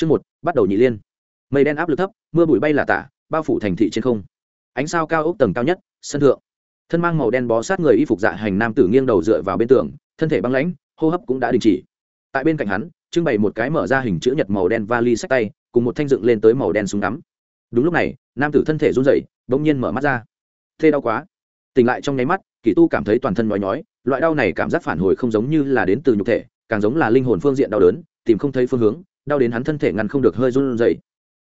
chương một, bắt đầu nhị liên. Mây đen áp lực thấp, mưa bụi bay là tả, bao phủ thành thị trên không. Ánh sao cao ốc tầng cao nhất, sân thượng. Thân mang màu đen bó sát người y phục dạ hành nam tử nghiêng đầu dựa vào bên tường, thân thể băng lãnh, hô hấp cũng đã đình chỉ. Tại bên cạnh hắn, trưng bày một cái mở ra hình chữ nhật màu đen vali sách tay, cùng một thanh dựng lên tới màu đen súng ngắm. Đúng lúc này, nam tử thân thể run rẩy, bỗng nhiên mở mắt ra. Thê đau quá. Tỉnh lại trong nháy mắt, kỳ tu cảm thấy toàn thân nhói nhói, loại đau này cảm giác phản hồi không giống như là đến từ nhục thể, càng giống là linh hồn phương diện đau đớn, tìm không thấy phương hướng đau đến hắn thân thể ngăn không được hơi run rẩy.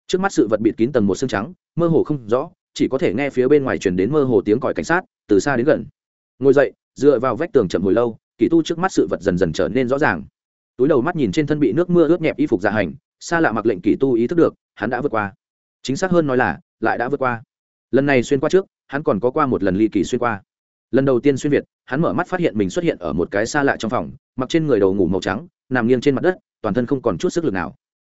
Trước mắt sự vật bịt kín tầng một xương trắng, mơ hồ không rõ, chỉ có thể nghe phía bên ngoài truyền đến mơ hồ tiếng còi cảnh sát, từ xa đến gần. Ngồi dậy, dựa vào vách tường chậm hồi lâu, kỳ tu trước mắt sự vật dần dần trở nên rõ ràng. Túi đầu mắt nhìn trên thân bị nước mưa ướt nhẹp y phục dạ hành, xa lạ mặc lệnh kỳ tu ý thức được, hắn đã vượt qua. Chính xác hơn nói là, lại đã vượt qua. Lần này xuyên qua trước, hắn còn có qua một lần ly kỳ xuyên qua. Lần đầu tiên xuyên việt, hắn mở mắt phát hiện mình xuất hiện ở một cái xa lạ trong phòng, mặc trên người đầu ngủ màu trắng, nằm nghiêng trên mặt đất toàn thân không còn chút sức lực nào.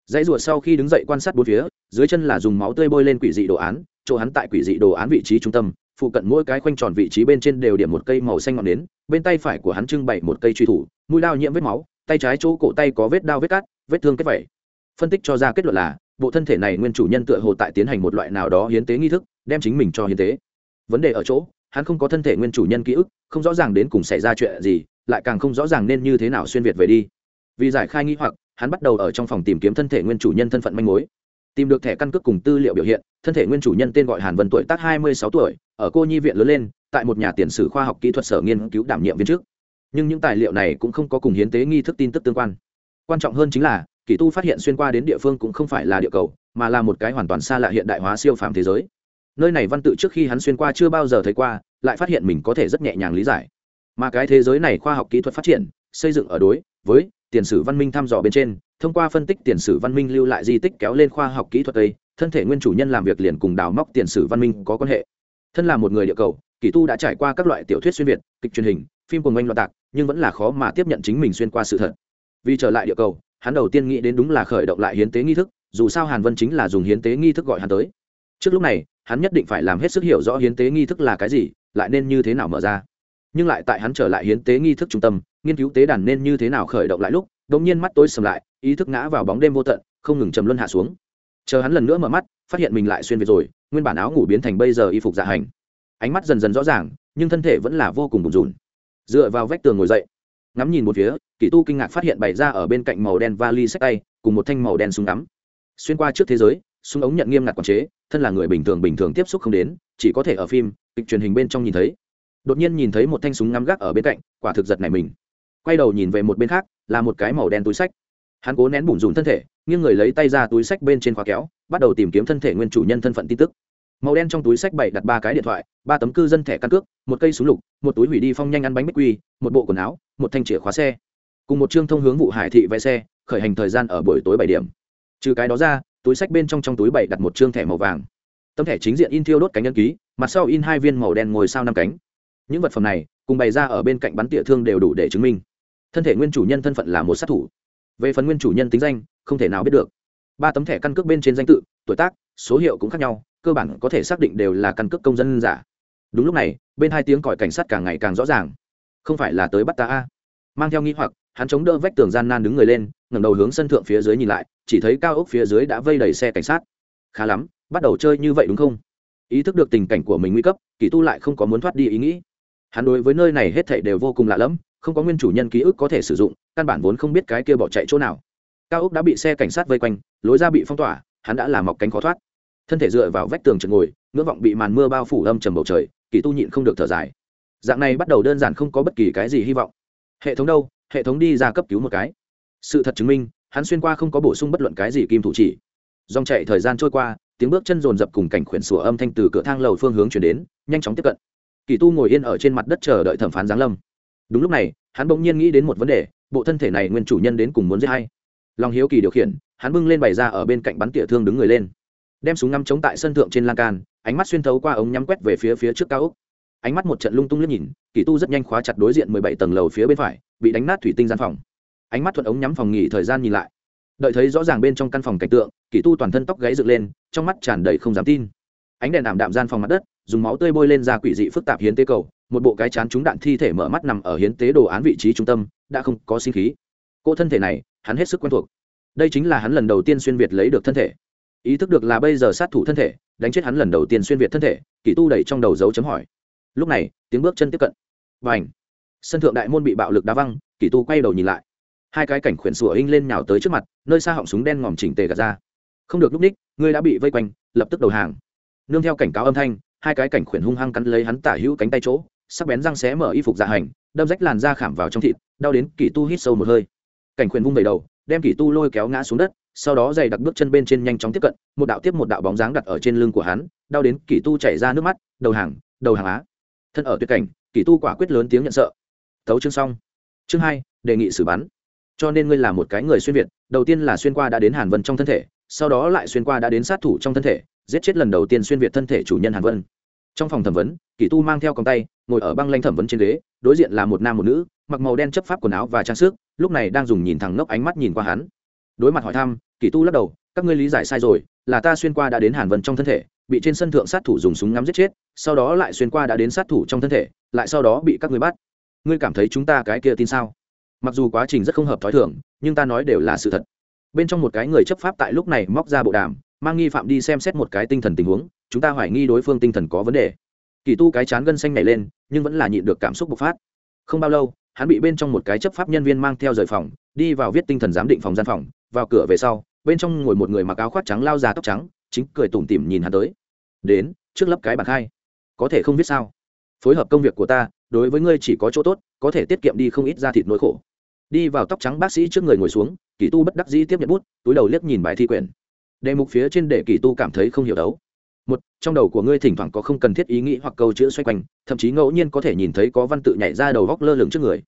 Dãy ruột sau khi đứng dậy quan sát bốn phía, dưới chân là dùng máu tươi bôi lên quỷ dị đồ án, chỗ hắn tại quỷ dị đồ án vị trí trung tâm, phụ cận mỗi cái khoanh tròn vị trí bên trên đều điểm một cây màu xanh ngọn nến, bên tay phải của hắn trưng bày một cây truy thủ, mũi lao nhiễm vết máu, tay trái chỗ cổ tay có vết đao vết cát, vết thương kết vẩy phân tích cho ra kết luận là, bộ thân thể này nguyên chủ nhân tựa hồ tại tiến hành một loại nào đó hiến tế nghi thức, đem chính mình cho hiến tế. Vấn đề ở chỗ, hắn không có thân thể nguyên chủ nhân ký ức, không rõ ràng đến cùng xảy ra chuyện gì, lại càng không rõ ràng nên như thế nào xuyên việt về đi vì giải khai nghi hoặc, hắn bắt đầu ở trong phòng tìm kiếm thân thể nguyên chủ nhân thân phận manh mối. Tìm được thẻ căn cước cùng tư liệu biểu hiện, thân thể nguyên chủ nhân tên gọi hàn vân tuổi tác hai mươi sáu tuổi, ở cô nhi viện lớn lên, tại một nhà tiền sử khoa học kỹ thuật sở nghiên cứu đảm nhiệm viên trước nhưng những tài liệu này cũng không có cùng hiến tế nghi thức tin tức tương quan. Quan trọng hơn chính là, kỳ tu phát hiện xuyên qua đến địa phương cũng không phải là địa cầu, mà là một cái hoàn toàn xa lạ hiện đại hóa siêu phàm thế giới. Nơi này văn tự trước khi hắn xuyên qua chưa bao giờ thấy qua, lại phát hiện mình có thể rất nhẹ nhàng lý giải. Mà cái thế giới này khoa học kỹ thuật phát triển, xây dựng ở đối, với tiền sử văn minh thăm dò bên trên, thông qua phân tích tiền sử văn minh lưu lại di tích kéo lên khoa học kỹ thuật tây thân thể nguyên chủ nhân làm việc liền cùng đào móc tiền sử văn minh có quan hệ. Thân là một người địa cầu, kỳ tu đã trải qua các loại tiểu thuyết xuyên việt, kịch truyền hình, phim cùng oanh loạt tạc, nhưng vẫn là khó mà tiếp nhận chính mình xuyên qua sự thật. Vì trở lại địa cầu, hắn đầu tiên nghĩ đến đúng là khởi động lại hiến tế nghi thức, dù sao hàn vân chính là dùng hiến tế nghi thức gọi hắn tới. Trước lúc này, hắn nhất định phải làm hết sức hiểu rõ hiến tế nghi thức là cái gì, lại nên như thế nào mở ra nhưng lại tại hắn trở lại hiến tế nghi thức trung tâm, nghiên cứu tế đàn nên như thế nào khởi động lại lúc đ ỗ n g nhiên mắt tối sầm lại, ý thức ngã vào bóng đêm vô tận, không ngừng trầm luân hạ xuống. Chờ hắn lần nữa mở mắt, phát hiện mình lại xuyên việt rồi, nguyên bản áo ngủ biến thành bây giờ y phục dạ hành. Ánh mắt dần dần rõ ràng, nhưng thân thể vẫn là vô cùng bùn rùn dựa vào vách tường ngồi dậy, ngắm nhìn một phía, kỳ tu kinh ngạc phát hiện bày ra ở bên cạnh màu đen vali sách tay, cùng một thanh màu đen súng ngắm. Xuyên qua trước thế giới, súng ống nhận nghiêm ngặt quản chế, thân là người bình thường bình thường tiếp xúc không đến, chỉ có thể ở phim, kịch truyền hình bên trong nhìn thấy đột nhiên nhìn thấy một thanh súng ngắm gác ở bên cạnh, quả thực giật này mình. Quay đầu nhìn về một bên khác, là một cái màu đen túi sách. Hắn cố nén bùn rùn thân thể, nghiêng người lấy tay ra túi sách bên trên khóa kéo, bắt đầu tìm kiếm thân thể nguyên chủ nhân thân phận tin tức. Màu đen trong túi sách bảy đặt ba cái điện thoại, ba tấm cư dân thẻ căn cước, một cây súng lục, một túi hủy đi phong nhanh ăn bánh bích quy, một bộ quần áo, một thanh chìa khóa xe. Cùng một chương thông hướng vụ hải thị vẽ xe, khởi hành thời gian ở buổi tối bảy điểm. Trừ cái đó ra, túi sách bên trong trong túi bảy đặt một chương thẻ màu vàng. Tấm thẻ chính diện in thiêu đốt cánh nhân ký, mặt sau in hai viên màu đen ngồi sao năm cánh những vật phẩm này, cùng bày ra ở bên cạnh bắn tỉa thương đều đủ để chứng minh. Thân thể nguyên chủ nhân thân phận là một sát thủ. Về phần nguyên chủ nhân tính danh, không thể nào biết được. Ba tấm thẻ căn cước bên trên danh tự, tuổi tác, số hiệu cũng khác nhau, cơ bản có thể xác định đều là căn cước công dân giả. Đúng lúc này, bên hai tiếng còi cảnh sát càng ngày càng rõ ràng. Không phải là tới bắt ta a? Mang theo nghĩ hoặc, hắn chống đỡ vách tường gian nan đứng người lên, ngẩng đầu hướng sân thượng phía dưới nhìn lại, chỉ thấy cao ốc phía dưới đã vây đầy xe cảnh sát. Khá lắm, bắt đầu chơi như vậy đúng không? Ý thức được tình cảnh của mình nguy cấp, kỳ tu lại không có muốn thoát đi ý nghĩ hắn đối với nơi này hết thảy đều vô cùng lạ lẫm, không có nguyên chủ nhân ký ức có thể sử dụng, căn bản vốn không biết cái kia bỏ chạy chỗ nào. Cao ốc đã bị xe cảnh sát vây quanh, lối ra bị phong tỏa, hắn đã làm mọc cánh khó thoát. Thân thể dựa vào vách tường trượt ngồi, ngưỡng vọng bị màn mưa bao phủ âm trầm bầu trời, kỳ tu nhịn không được thở dài. Dạng này bắt đầu đơn giản không có bất kỳ cái gì hy vọng. Hệ thống đâu? Hệ thống đi ra cấp cứu một cái. Sự thật chứng minh, hắn xuyên qua không có bổ sung bất luận cái gì kim thủ chỉ. Dòng chạy thời gian trôi qua, tiếng bước chân rồn rập cùng cảnh khuyển sủa âm thanh từ cửa thang lầu phương hướng chuyển đến, nhanh chóng tiếp cận kỳ tu ngồi yên ở trên mặt đất chờ đợi thẩm phán giáng lâm. Đúng lúc này, hắn bỗng nhiên nghĩ đến một vấn đề, bộ thân thể này nguyên chủ nhân đến cùng muốn giết hay? Lòng hiếu kỳ điều khiển, hắn bưng lên bày ra ở bên cạnh bắn tỉa thương đứng người lên. Đem súng ngắm chống tại sân thượng trên lan can, ánh mắt xuyên thấu qua ống nhắm quét về phía phía trước cao ốc. Ánh mắt một trận lung tung liếc nhìn, kỳ tu rất nhanh khóa chặt đối diện mười bảy tầng lầu phía bên phải, bị đánh nát thủy tinh gian phòng. Ánh mắt thuận ống nhắm phòng nghỉ thời gian nhìn lại. Đợi thấy rõ ràng bên trong căn phòng cảnh tượng, kỳ tu toàn thân tóc gáy dựng lên, trong mắt tràn đầy không dám tin. Ánh đèn ảm đạm gian phòng mặt đất dùng máu tươi bôi lên ra quỷ dị phức tạp hiến tế cầu, một bộ cái chán trúng đạn thi thể mở mắt nằm ở hiến tế đồ án vị trí trung tâm, đã không có sinh khí. Cô thân thể này, hắn hết sức quen thuộc. Đây chính là hắn lần đầu tiên xuyên việt lấy được thân thể. Ý thức được là bây giờ sát thủ thân thể, đánh chết hắn lần đầu tiên xuyên việt thân thể, kỷ tu đẩy trong đầu dấu chấm hỏi. Lúc này, tiếng bước chân tiếp cận. Và ảnh sân thượng đại môn bị bạo lực đá văng, kỷ tu quay đầu nhìn lại. Hai cái cảnh khuyển sủa hinh lên nhào tới trước mặt, nơi xa họng súng đen ngòm chỉnh tề gạt ra. Không được lúc ních, ngươi đã bị vây quanh, lập tức đầu hàng. Nương theo cảnh cáo âm thanh hai cái cảnh khuyển hung hăng cắn lấy hắn tả hữu cánh tay chỗ, sắc bén răng xé mở y phục dạ hành, đâm rách làn da khảm vào trong thịt, đau đến kỷ tu hít sâu một hơi. Cảnh khuyển vung đầy đầu, đem kỷ tu lôi kéo ngã xuống đất, sau đó dày đặc bước chân bên trên nhanh chóng tiếp cận, một đạo tiếp một đạo bóng dáng đặt ở trên lưng của hắn, đau đến kỷ tu chảy ra nước mắt, đầu hàng đầu hàng á. Thân ở tuyệt cảnh kỷ tu quả quyết lớn tiếng nhận sợ. Thấu chương xong. Chương hai, đề nghị xử bắn. Cho nên ngươi là một cái người xuyên việt, đầu tiên là xuyên qua đã đến hàn vân trong thân thể, sau đó lại xuyên qua đã đến sát thủ trong thân thể giết chết lần đầu tiên xuyên việt thân thể chủ nhân hàn vân. Trong phòng thẩm vấn kỷ tu mang theo còng tay, ngồi ở băng lanh thẩm vấn trên ghế, đối diện là một nam một nữ, mặc màu đen chấp pháp quần áo và trang sức, lúc này đang dùng nhìn thẳng ngốc ánh mắt nhìn qua hắn. Đối mặt hỏi thăm kỷ tu lắc đầu, các ngươi lý giải sai rồi, là ta xuyên qua đã đến hàn vân trong thân thể, bị trên sân thượng sát thủ dùng súng ngắm giết chết, sau đó lại xuyên qua đã đến sát thủ trong thân thể, lại sau đó bị các ngươi bắt. Ngươi cảm thấy chúng ta cái kia tin sao? Mặc dù quá trình rất không hợp t h ó i thường, nhưng ta nói đều là sự thật. Bên trong một cái người chấp pháp tại lúc này móc ra bộ đàm mang nghi phạm đi xem xét một cái tinh thần tình huống, chúng ta hoài nghi đối phương tinh thần có vấn đề. Kỳ tu cái chán gân xanh nhảy lên, nhưng vẫn là nhịn được cảm xúc bộc phát. Không bao lâu, hắn bị bên trong một cái chấp pháp nhân viên mang theo rời phòng, đi vào viết tinh thần giám định phòng gian phòng, vào cửa về sau, bên trong ngồi một người mặc áo khoác trắng lao ra tóc trắng, chính cười tủm tỉm nhìn hắn tới. Đến, trước lấp cái bạc hai. Có thể không biết sao? Phối hợp công việc của ta, đối với ngươi chỉ có chỗ tốt, có thể tiết kiệm đi không ít ra thịt nỗi khổ. Đi vào tóc trắng bác sĩ trước người ngồi xuống, kỳ tu bất đắc dĩ tiếp nhận bút, túi đầu liếc nhìn bài thi quyển đề mục phía trên để kỳ tu cảm thấy không hiểu đấu. Một, trong đầu của ngươi thỉnh thoảng có không cần thiết ý nghĩ hoặc câu chữ xoay quanh, thậm chí ngẫu nhiên có thể nhìn thấy có văn tự nhảy ra đầu góc lơ lửng trước người.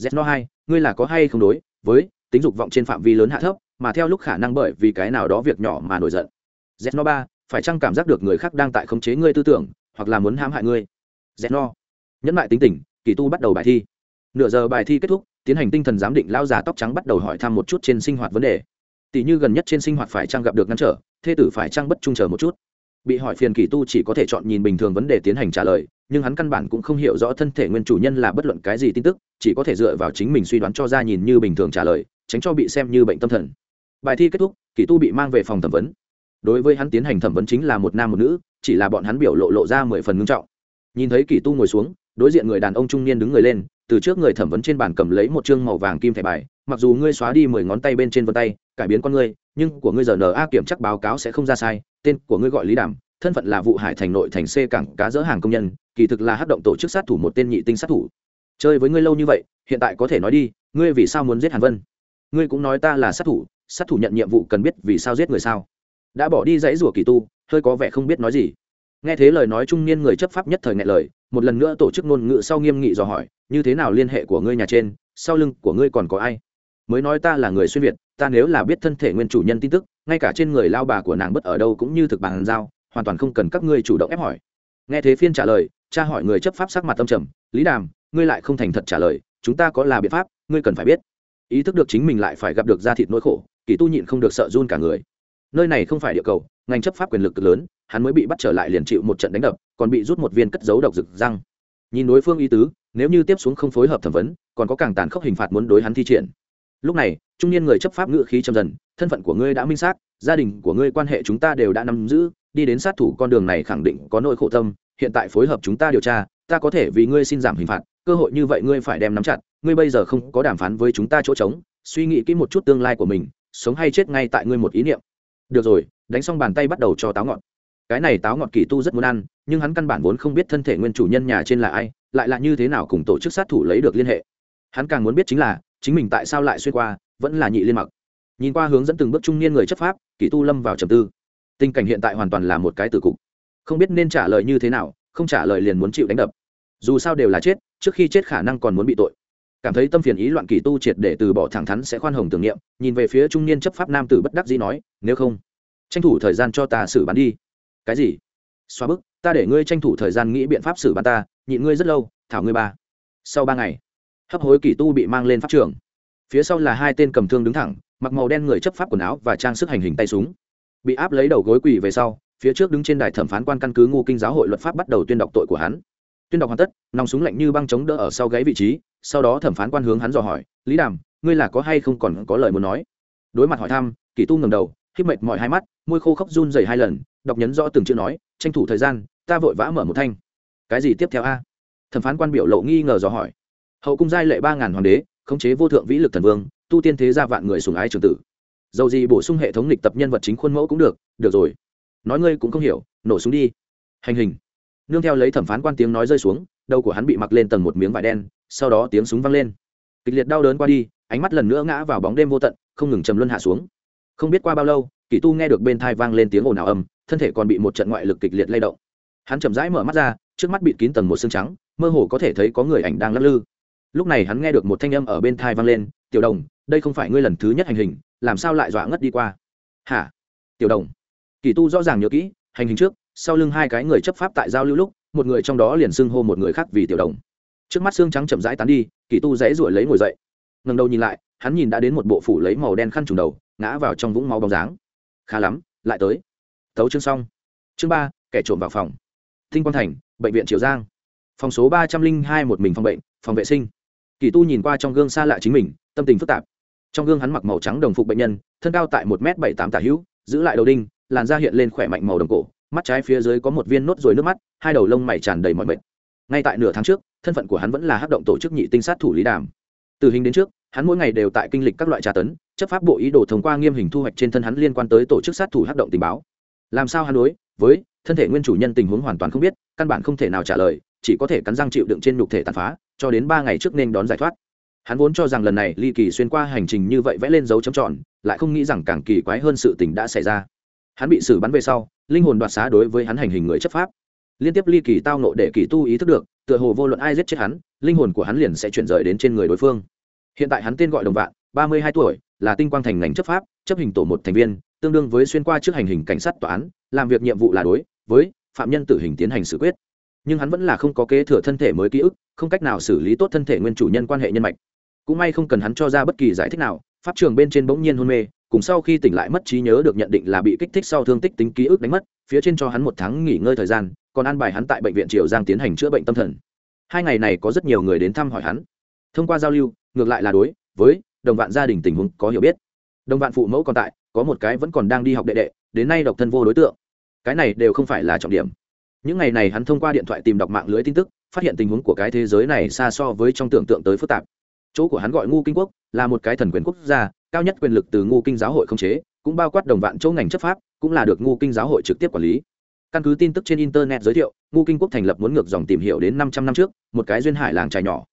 Z no hai, ngươi là có hay không đối với tính dục vọng trên phạm vi lớn hạ thấp, mà theo lúc khả năng bởi vì cái nào đó việc nhỏ mà nổi giận. Z no ba, phải chăng cảm giác được người khác đang tại khống chế ngươi tư tưởng, hoặc là muốn hãm hại ngươi? Z no. Nhẫn lại tính tình, kỳ tu bắt đầu bài thi. Nửa giờ bài thi kết thúc, tiến hành tinh thần giám định lao già tóc trắng bắt đầu hỏi thăm một chút trên sinh hoạt vấn đề tỷ như gần nhất trên sinh hoạt phải trang gặp được ngăn trở, thê tử phải trang bất trung chờ một chút? Bị hỏi phiền kỳ tu chỉ có thể chọn nhìn bình thường vấn đề tiến hành trả lời, nhưng hắn căn bản cũng không hiểu rõ thân thể nguyên chủ nhân là bất luận cái gì tin tức, chỉ có thể dựa vào chính mình suy đoán cho ra nhìn như bình thường trả lời, tránh cho bị xem như bệnh tâm thần. Bài thi kết thúc, kỳ tu bị mang về phòng thẩm vấn. Đối với hắn tiến hành thẩm vấn chính là một nam một nữ, chỉ là bọn hắn biểu lộ lộ ra mười phần ngưng trọng. Nhìn thấy kỳ tu ngồi xuống, đối diện người đàn ông trung niên đứng người lên, từ trước người thẩm vấn trên bàn cầm lấy một chương màu vàng kim thẻ bài, mặc dù ngươi xóa đi mười ngón tay bên trên vân tay cải biến con ngươi, nhưng của ngươi giờ na kiểm chắc báo cáo sẽ không ra sai, tên của ngươi gọi lý đảm thân phận là vụ hải thành nội thành c cảng cá dỡ hàng công nhân, kỳ thực là hát động tổ chức sát thủ một tên nhị tinh sát thủ. Chơi với ngươi lâu như vậy, hiện tại có thể nói đi, ngươi vì sao muốn giết hàn vân? Ngươi cũng nói ta là sát thủ sát thủ nhận nhiệm vụ cần biết vì sao giết người sao? Đã bỏ đi dãy rủa kỳ tu, hơi có vẻ không biết nói gì. Nghe thế lời nói trung niên người chấp pháp nhất thời ngại lời, một lần nữa tổ chức ngôn ngữ sau nghiêm nghị dò hỏi, như thế nào liên hệ của ngươi nhà trên, sau lưng của ngươi còn có ai? Mới nói ta là người xuyên việt ta nếu là biết thân thể nguyên chủ nhân tin tức, ngay cả trên người lao bà của nàng bất ở đâu cũng như thực bàn giao, hoàn toàn không cần các ngươi chủ động ép hỏi. Nghe thế phiên trả lời, cha hỏi người chấp pháp sắc mặt tâm trầm, lý đàm, ngươi lại không thành thật trả lời, chúng ta có là biện pháp, ngươi cần phải biết. Ý thức được chính mình lại phải gặp được da thịt nỗi khổ, kỳ tu nhịn không được sợ run cả người. Nơi này không phải địa cầu, ngành chấp pháp quyền lực cực lớn, hắn mới bị bắt trở lại liền chịu một trận đánh đập, còn bị rút một viên cất dấu độc rực răng. Nhìn đối phương ý tứ, nếu như tiếp xuống không phối hợp thẩm vấn, còn có càng tàn khốc hình phạt muốn đối hắn thi triển. Lúc này trung niên người chấp pháp ngự khí trầm dần, thân phận của ngươi đã minh xác, gia đình của ngươi quan hệ chúng ta đều đã nắm giữ, đi đến sát thủ con đường này khẳng định có nỗi khổ tâm, hiện tại phối hợp chúng ta điều tra, ta có thể vì ngươi xin giảm hình phạt, cơ hội như vậy ngươi phải đem nắm chặt, ngươi bây giờ không có đàm phán với chúng ta chỗ trống, suy nghĩ kỹ một chút tương lai của mình, sống hay chết ngay tại ngươi một ý niệm. Được rồi, đánh xong bàn tay bắt đầu cho táo ngọt. Cái này táo ngọt kỳ tu rất muốn ăn, nhưng hắn căn bản vốn không biết thân thể nguyên chủ nhân nhà trên là ai, lại là như thế nào cùng tổ chức sát thủ lấy được liên hệ. Hắn càng muốn biết chính là, chính mình tại sao lại xuyên qua vẫn là nhị liên mặc. Nhìn qua hướng dẫn từng bước trung niên người chấp pháp, kỳ tu lâm vào trầm tư. Tình cảnh hiện tại hoàn toàn là một cái tử cục. Không biết nên trả lời như thế nào, không trả lời liền muốn chịu đánh đập. Dù sao đều là chết, trước khi chết khả năng còn muốn bị tội. Cảm thấy tâm phiền ý loạn kỳ tu triệt để từ bỏ thẳng thắn sẽ khoan hồng tưởng niệm, nhìn về phía trung niên chấp pháp nam tử bất đắc dĩ nói, nếu không, tranh thủ thời gian cho ta xử bắn đi. Cái gì? Xoa bức, ta để ngươi tranh thủ thời gian nghĩ biện pháp xử bắn ta, nhịn ngươi rất lâu, thảo ngươi ba. Sau ba ngày, hấp hối kỳ tu bị mang lên pháp trường phía sau là hai tên cầm thương đứng thẳng, mặc màu đen người chấp pháp quần áo và trang sức hành hình tay súng. Bị áp lấy đầu gối quỳ về sau, phía trước đứng trên đài thẩm phán quan căn cứ ngu kinh giáo hội luật pháp bắt đầu tuyên đọc tội của hắn. Tuyên đọc hoàn tất, nòng súng lạnh như băng chống đỡ ở sau gáy vị trí, sau đó thẩm phán quan hướng hắn dò hỏi, lý đàm, ngươi là có hay không còn có lời muốn nói? Đối mặt hỏi thăm, kỳ tu ngầm đầu hít mệt mọi hai mắt, môi khô khóc run dày hai lần, đọc nhấn rõ từng chữ nói, tranh thủ thời gian, ta vội vã mở một thanh. Cái gì tiếp theo a? Thẩm phán quan biểu lộ nghi ngờ dò hỏi. Hậu cung giai lệ ba ngàn hoàng đế khống chế vô thượng vĩ lực thần vương, tu tiên thế gia vạn người sùng ái trường tử. Dầu gì bổ sung hệ thống lịch tập nhân vật chính khuôn mẫu cũng được được rồi. Nói ngươi cũng không hiểu, nổ súng đi. Hành hình. Nương theo lấy thẩm phán quan tiếng nói rơi xuống, đầu của hắn bị mặc lên tầng một miếng vải đen, sau đó tiếng súng vang lên. Kịch liệt đau đớn qua đi, ánh mắt lần nữa ngã vào bóng đêm vô tận, không ngừng chầm luân hạ xuống. Không biết qua bao lâu kỳ tu nghe được bên thai vang lên tiếng ồn ào âm, thân thể còn bị một trận ngoại lực kịch liệt lay động. Hắn chậm rãi mở mắt ra, trước mắt bịt kín tầng một xương trắng, mơ hồ có thể thấy có người ảnh đang lắc lư lúc này hắn nghe được một thanh âm ở bên thai vang lên, tiểu đồng, đây không phải ngươi lần thứ nhất hành hình, làm sao lại dọa ngất đi qua? Hả? Tiểu đồng? Kỳ tu rõ ràng nhớ kỹ, hành hình trước, sau lưng hai cái người chấp pháp tại giao lưu lúc, một người trong đó liền xưng hô một người khác vì tiểu đồng. Trước mắt xương trắng chậm rãi tán đi, kỳ tu dãy ruổi lấy ngồi dậy. Ngần đầu nhìn lại, hắn nhìn đã đến một bộ phủ lấy màu đen khăn trùng đầu, ngã vào trong vũng máu bóng dáng. Khá lắm, lại tới. Tấu chương xong. Chương ba, kẻ trộm vào phòng. Tinh quang thành, bệnh viện triều giang. Phòng số ba trăm linh hai một mình phòng bệnh, phòng vệ sinh kỳ tu nhìn qua trong gương xa lạ chính mình, tâm tình phức tạp. Trong gương hắn mặc màu trắng đồng phục bệnh nhân, thân cao tại một m bảy tám tả hữu, giữ lại đầu đinh, làn da hiện lên khỏe mạnh màu đồng cổ, mắt trái phía dưới có một viên nốt ruồi nước mắt, hai đầu lông mày tràn đầy mọi mệt. Ngay tại nửa tháng trước, thân phận của hắn vẫn là hát động tổ chức nhị tinh sát thủ lý đàm. Từ hình đến trước, hắn mỗi ngày đều tại kinh lịch các loại trà tấn, chấp pháp bộ ý đồ thông qua nghiêm hình thu hoạch trên thân hắn liên quan tới tổ chức sát thủ hát động tình báo. Làm sao hắn đối với thân thể nguyên chủ nhân tình huống hoàn toàn không biết, căn bản không thể nào trả lời, chỉ có thể cắn răng chịu đựng trên nhục thể tàn phá cho đến ba ngày trước nên đón giải thoát. Hắn vốn cho rằng lần này ly kỳ xuyên qua hành trình như vậy vẽ lên dấu chấm tròn, lại không nghĩ rằng càng kỳ quái hơn sự tình đã xảy ra. Hắn bị xử bắn về sau, linh hồn đoạt xá đối với hắn hành hình người chấp pháp. Liên tiếp ly kỳ tao nộ để kỳ tu ý thức được, tựa hồ vô luận ai giết chết hắn, linh hồn của hắn liền sẽ chuyển rời đến trên người đối phương. Hiện tại hắn tên gọi đồng vạn, ba mươi hai tuổi, là tinh quang thành ngành chấp pháp, chấp hình tổ một thành viên, tương đương với xuyên qua trước hành hình cảnh sát tòa án, làm việc nhiệm vụ là đối với phạm nhân tử hình tiến hành xử quyết nhưng hắn vẫn là không có kế thừa thân thể mới ký ức, không cách nào xử lý tốt thân thể nguyên chủ nhân quan hệ nhân mạch. Cũng may không cần hắn cho ra bất kỳ giải thích nào, pháp trường bên trên bỗng nhiên hôn mê, cùng sau khi tỉnh lại mất trí nhớ được nhận định là bị kích thích sau thương tích tính ký ức đánh mất, phía trên cho hắn một tháng nghỉ ngơi thời gian, còn an bài hắn tại bệnh viện triều giang tiến hành chữa bệnh tâm thần. Hai ngày này có rất nhiều người đến thăm hỏi hắn. Thông qua giao lưu, ngược lại là đối với đồng vạn gia đình tình huống có hiểu biết. Đồng vạn phụ mẫu còn tại, có một cái vẫn còn đang đi học đệ đệ, đến nay độc thân vô đối tượng. Cái này đều không phải là trọng điểm những ngày này hắn thông qua điện thoại tìm đọc mạng lưới tin tức, phát hiện tình huống của cái thế giới này xa so với trong tưởng tượng tới phức tạp. Chỗ của hắn gọi ngu kinh quốc, là một cái thần quyền quốc gia, cao nhất quyền lực từ ngu kinh giáo hội không chế, cũng bao quát đồng vạn chỗ ngành chấp pháp, cũng là được ngu kinh giáo hội trực tiếp quản lý. Căn cứ tin tức trên internet giới thiệu, ngu kinh quốc thành lập muốn ngược dòng tìm hiểu đến năm trăm năm trước, một cái duyên hải làng trài nhỏ.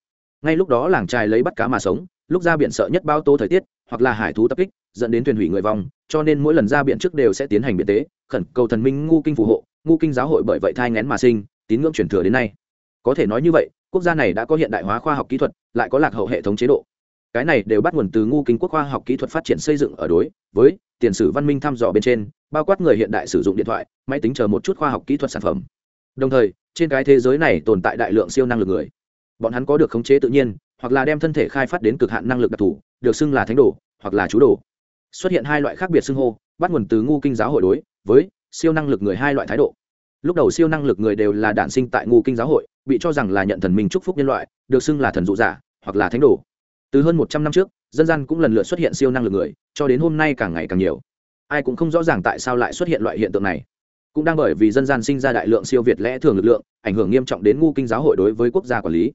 Ngay lúc đó làng trài lấy bắt cá mà sống, lúc ra biển sợ nhất bao tố thời tiết, hoặc là hải thú tập kích, dẫn đến thuyền hủy người vong, cho nên mỗi lần ra biển trước đều sẽ tiến hành biện tế, khẩn cầu thần minh ngu kinh phù hộ ngu kinh giáo hội bởi vậy thai ngén mà sinh, tín ngưỡng truyền thừa đến nay. Có thể nói như vậy, quốc gia này đã có hiện đại hóa khoa học kỹ thuật, lại có lạc hậu hệ thống chế độ. Cái này đều bắt nguồn từ ngu kinh quốc khoa học kỹ thuật phát triển xây dựng ở đối với tiền sử văn minh thăm dò bên trên, bao quát người hiện đại sử dụng điện thoại, máy tính chờ một chút khoa học kỹ thuật sản phẩm. Đồng thời, trên cái thế giới này tồn tại đại lượng siêu năng lực người. Bọn hắn có được khống chế tự nhiên, hoặc là đem thân thể khai phát đến cực hạn năng lực đặc thù, được xưng là thánh đồ, hoặc là chú đồ. Xuất hiện hai loại khác biệt xưng hô, bắt nguồn từ ngu kinh giáo hội đối với siêu năng lực người hai loại thái độ. Lúc đầu siêu năng lực người đều là đản sinh tại ngu kinh giáo hội, bị cho rằng là nhận thần minh chúc phúc nhân loại, được xưng là thần dụ giả, hoặc là thánh đồ. Từ hơn một trăm năm trước, dân gian cũng lần lượt xuất hiện siêu năng lực người, cho đến hôm nay càng ngày càng nhiều. Ai cũng không rõ ràng tại sao lại xuất hiện loại hiện tượng này. Cũng đang bởi vì dân gian sinh ra đại lượng siêu việt lẽ thường lực lượng, ảnh hưởng nghiêm trọng đến ngu kinh giáo hội đối với quốc gia quản lý.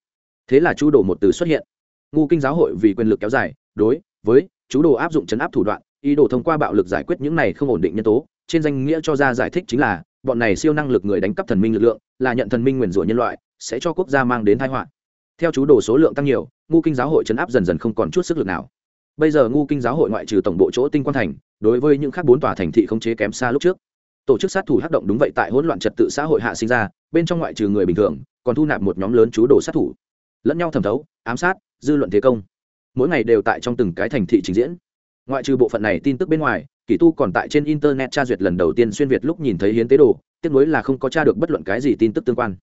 Thế là chú đồ một từ xuất hiện. Ngu kinh giáo hội vì quyền lực kéo dài, đối với chú đồ áp dụng chấn áp thủ đoạn, ý đồ thông qua bạo lực giải quyết những này không ổn định nhân tố trên danh nghĩa cho ra giải thích chính là, bọn này siêu năng lực người đánh cắp thần minh lực lượng, là nhận thần minh nguyền rủa nhân loại, sẽ cho quốc gia mang đến thái họa. Theo chú đồ số lượng tăng nhiều ngu kinh giáo hội chấn áp dần dần không còn chút sức lực nào. Bây giờ ngu kinh giáo hội ngoại trừ tổng bộ chỗ tinh quan thành, đối với những khác bốn tòa thành thị không chế kém xa lúc trước. Tổ chức sát thủ hắc động đúng vậy tại hỗn loạn trật tự xã hội hạ sinh ra, bên trong ngoại trừ người bình thường, còn thu nạp một nhóm lớn chú đồ sát thủ. Lẫn nhau thẩm thấu, ám sát, dư luận thế công. Mỗi ngày đều tại trong từng cái thành thị trình diễn. Ngoại trừ bộ phận này tin tức bên ngoài Kỳ tu còn tại trên internet tra duyệt lần đầu tiên xuyên việt lúc nhìn thấy hiến tế đồ, tiếc nuối là không có tra được bất luận cái gì tin tức tương quan.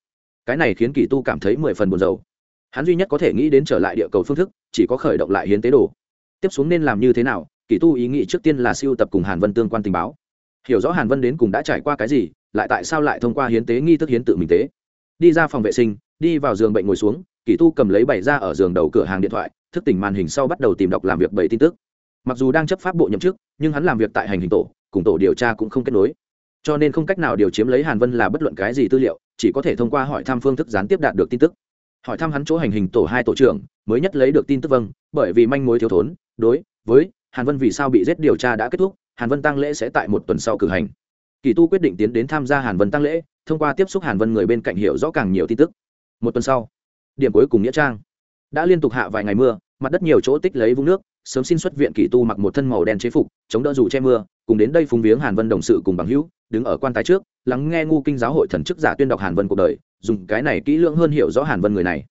Cái này khiến Kỳ tu cảm thấy mười phần buồn rầu. Hắn duy nhất có thể nghĩ đến trở lại địa cầu phương thức, chỉ có khởi động lại hiến tế đồ. Tiếp xuống nên làm như thế nào, Kỳ tu ý nghĩ trước tiên là siêu tập cùng hàn vân tương quan tình báo. Hiểu rõ hàn vân đến cùng đã trải qua cái gì, lại tại sao lại thông qua hiến tế nghi thức hiến tự mình tế. Đi ra phòng vệ sinh, đi vào giường bệnh ngồi xuống, Kỳ tu cầm lấy bày ra ở giường đầu cửa hàng điện thoại, thức tỉnh màn hình sau bắt đầu tìm đọc làm việc bảy tin tức mặc dù đang chấp pháp bộ nhậm chức, nhưng hắn làm việc tại hành hình tổ, cùng tổ điều tra cũng không kết nối. Cho nên không cách nào điều chiếm lấy hàn vân là bất luận cái gì tư liệu, chỉ có thể thông qua hỏi thăm phương thức gián tiếp đạt được tin tức. Hỏi thăm hắn chỗ hành hình tổ hai tổ trưởng, mới nhất lấy được tin tức vâng bởi vì manh mối thiếu thốn, đối với hàn vân vì sao bị giết điều tra đã kết thúc, hàn vân tăng lễ sẽ tại một tuần sau cử hành. Kỳ tu quyết định tiến đến tham gia hàn vân tăng lễ, thông qua tiếp xúc hàn vân người bên cạnh hiểu rõ càng nhiều tin tức. Một tuần sau, điểm cuối cùng nghĩa trang. Đã liên tục hạ vài ngày mưa mặt đất nhiều chỗ tích lấy vũng nước, sớm xin xuất viện kỳ tu mặc một thân màu đen chế phục, chống đỡ dù che mưa, cùng đến đây phúng viếng hàn vân đồng sự cùng bằng hữu, đứng ở quan tài trước, lắng nghe ngu kinh giáo hội thần chức giả tuyên đọc hàn vân cuộc đời, dùng cái này kỹ lưỡng hơn hiểu rõ hàn vân người này.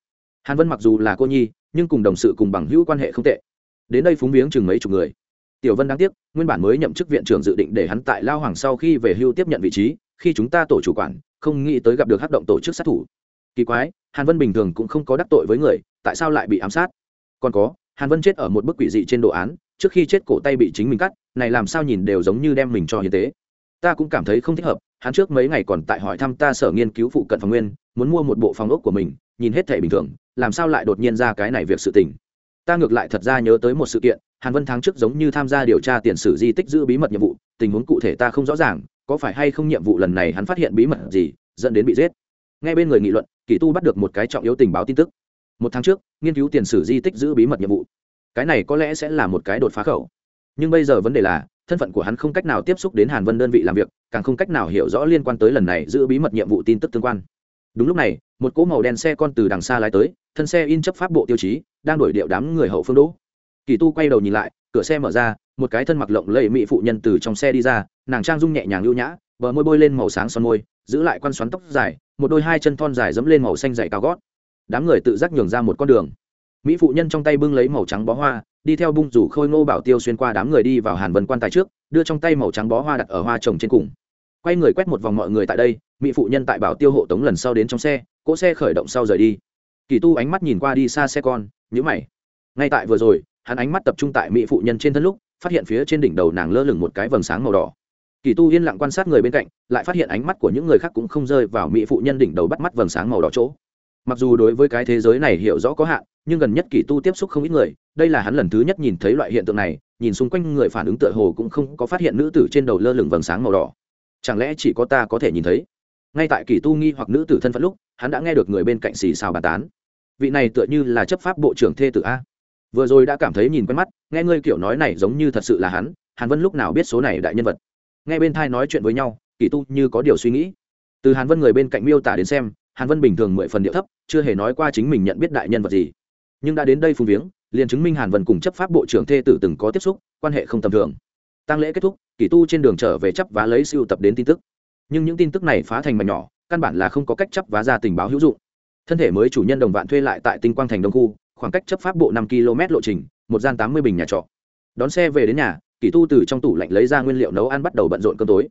Hàn vân mặc dù là cô nhi, nhưng cùng đồng sự cùng bằng hữu quan hệ không tệ. Đến đây phúng viếng chừng mấy chục người. Tiểu vân đáng tiếc, nguyên bản mới nhậm chức viện trưởng dự định để hắn tại lao hoàng sau khi về hưu tiếp nhận vị trí, khi chúng ta tổ chủ quản, không nghĩ tới gặp được hát động tổ chức sát thủ. Kỳ quái, hàn vân bình thường cũng không có đắc tội với người, tại sao lại bị ám sát? Còn có, hàn vân chết ở một bức quỷ dị trên đồ án, trước khi chết cổ tay bị chính mình cắt, này làm sao nhìn đều giống như đem mình cho hiến tế. Ta cũng cảm thấy không thích hợp, hắn trước mấy ngày còn tại hỏi thăm ta sở nghiên cứu phụ cận phòng nguyên, muốn mua một bộ phòng ốc của mình, nhìn hết thể bình thường, làm sao lại đột nhiên ra cái này việc sự tình. Ta ngược lại thật ra nhớ tới một sự kiện, hàn vân tháng trước giống như tham gia điều tra tiền sử di tích giữ bí mật nhiệm vụ, tình huống cụ thể ta không rõ ràng, có phải hay không nhiệm vụ lần này hắn phát hiện bí mật gì, dẫn đến bị giết. Ngay bên người nghị luận, kỳ tu bắt được một cái trọng yếu tình báo tin tức một tháng trước, nghiên cứu tiền sử di tích giữ bí mật nhiệm vụ. Cái này có lẽ sẽ là một cái đột phá khẩu. Nhưng bây giờ vấn đề là, thân phận của hắn không cách nào tiếp xúc đến hàn vân đơn vị làm việc, càng không cách nào hiểu rõ liên quan tới lần này giữ bí mật nhiệm vụ tin tức tương quan. Đúng lúc này, một cỗ màu đen xe con từ đằng xa lái tới, thân xe in chấp pháp bộ tiêu chí, đang đổi điệu đám người hậu phương đỗ. Kỳ tu quay đầu nhìn lại, cửa xe mở ra, một cái thân mặc lộng lẫy mỹ phụ nhân từ trong xe đi ra, nàng trang dung nhẹ nhàng lưu nhã, bờ môi bôi lên màu sáng son môi, giữ lại quan xoắn tóc dài, một đôi hai chân thon dài dẫm lên màu xanh dày cao gót đám người tự giác nhường ra một con đường. Mỹ phụ nhân trong tay bưng lấy màu trắng bó hoa, đi theo bung rủ khôi ngô bảo tiêu xuyên qua đám người đi vào hàn vân quan tài trước, đưa trong tay màu trắng bó hoa đặt ở hoa trồng trên cùng. Quay người quét một vòng mọi người tại đây, mỹ phụ nhân tại bảo tiêu hộ tống lần sau đến trong xe, cỗ xe khởi động sau rời đi. Kỳ tu ánh mắt nhìn qua đi xa xe con nhữ mày. Ngay tại vừa rồi, hắn ánh mắt tập trung tại mỹ phụ nhân trên thân lúc, phát hiện phía trên đỉnh đầu nàng lơ lửng một cái vầng sáng màu đỏ. Kỳ tu yên lặng quan sát người bên cạnh, lại phát hiện ánh mắt của những người khác cũng không rơi vào mỹ phụ nhân đỉnh đầu bắt mắt vầng sáng màu đỏ chỗ mặc dù đối với cái thế giới này hiểu rõ có hạn, nhưng gần nhất kỳ tu tiếp xúc không ít người, đây là hắn lần thứ nhất nhìn thấy loại hiện tượng này, nhìn xung quanh người phản ứng tựa hồ cũng không có phát hiện nữ tử trên đầu lơ lửng vầng sáng màu đỏ. Chẳng lẽ chỉ có ta có thể nhìn thấy? Ngay tại kỳ tu nghi hoặc nữ tử thân phận lúc, hắn đã nghe được người bên cạnh xì xào bàn tán. Vị này tựa như là chấp pháp bộ trưởng thê tử a. Vừa rồi đã cảm thấy nhìn quen mắt, nghe ngươi kiểu nói này giống như thật sự là hắn, hàn vân lúc nào biết số này đại nhân vật? Nghe bên thai nói chuyện với nhau, kỳ tu như có điều suy nghĩ. Từ hàn vân người bên cạnh miêu tả đến xem hàn vân bình thường mười phần điệu thấp, chưa hề nói qua chính mình nhận biết đại nhân vật gì. Nhưng đã đến đây phùng viếng, liền chứng minh hàn vân cùng chấp pháp bộ trưởng thê tử từng có tiếp xúc, quan hệ không tầm thường. Tăng lễ kết thúc kỳ tu trên đường trở về chấp vá lấy siêu tập đến tin tức. Nhưng những tin tức này phá thành mảnh nhỏ, căn bản là không có cách chấp vá ra tình báo hữu dụng. Thân thể mới chủ nhân đồng vạn thuê lại tại tinh quang thành đông khu, khoảng cách chấp pháp bộ năm km lộ trình, một gian tám mươi bình nhà trọ. Đón xe về đến nhà kỳ tu từ trong tủ lạnh lấy ra nguyên liệu nấu ăn bắt đầu bận rộn cơm tối.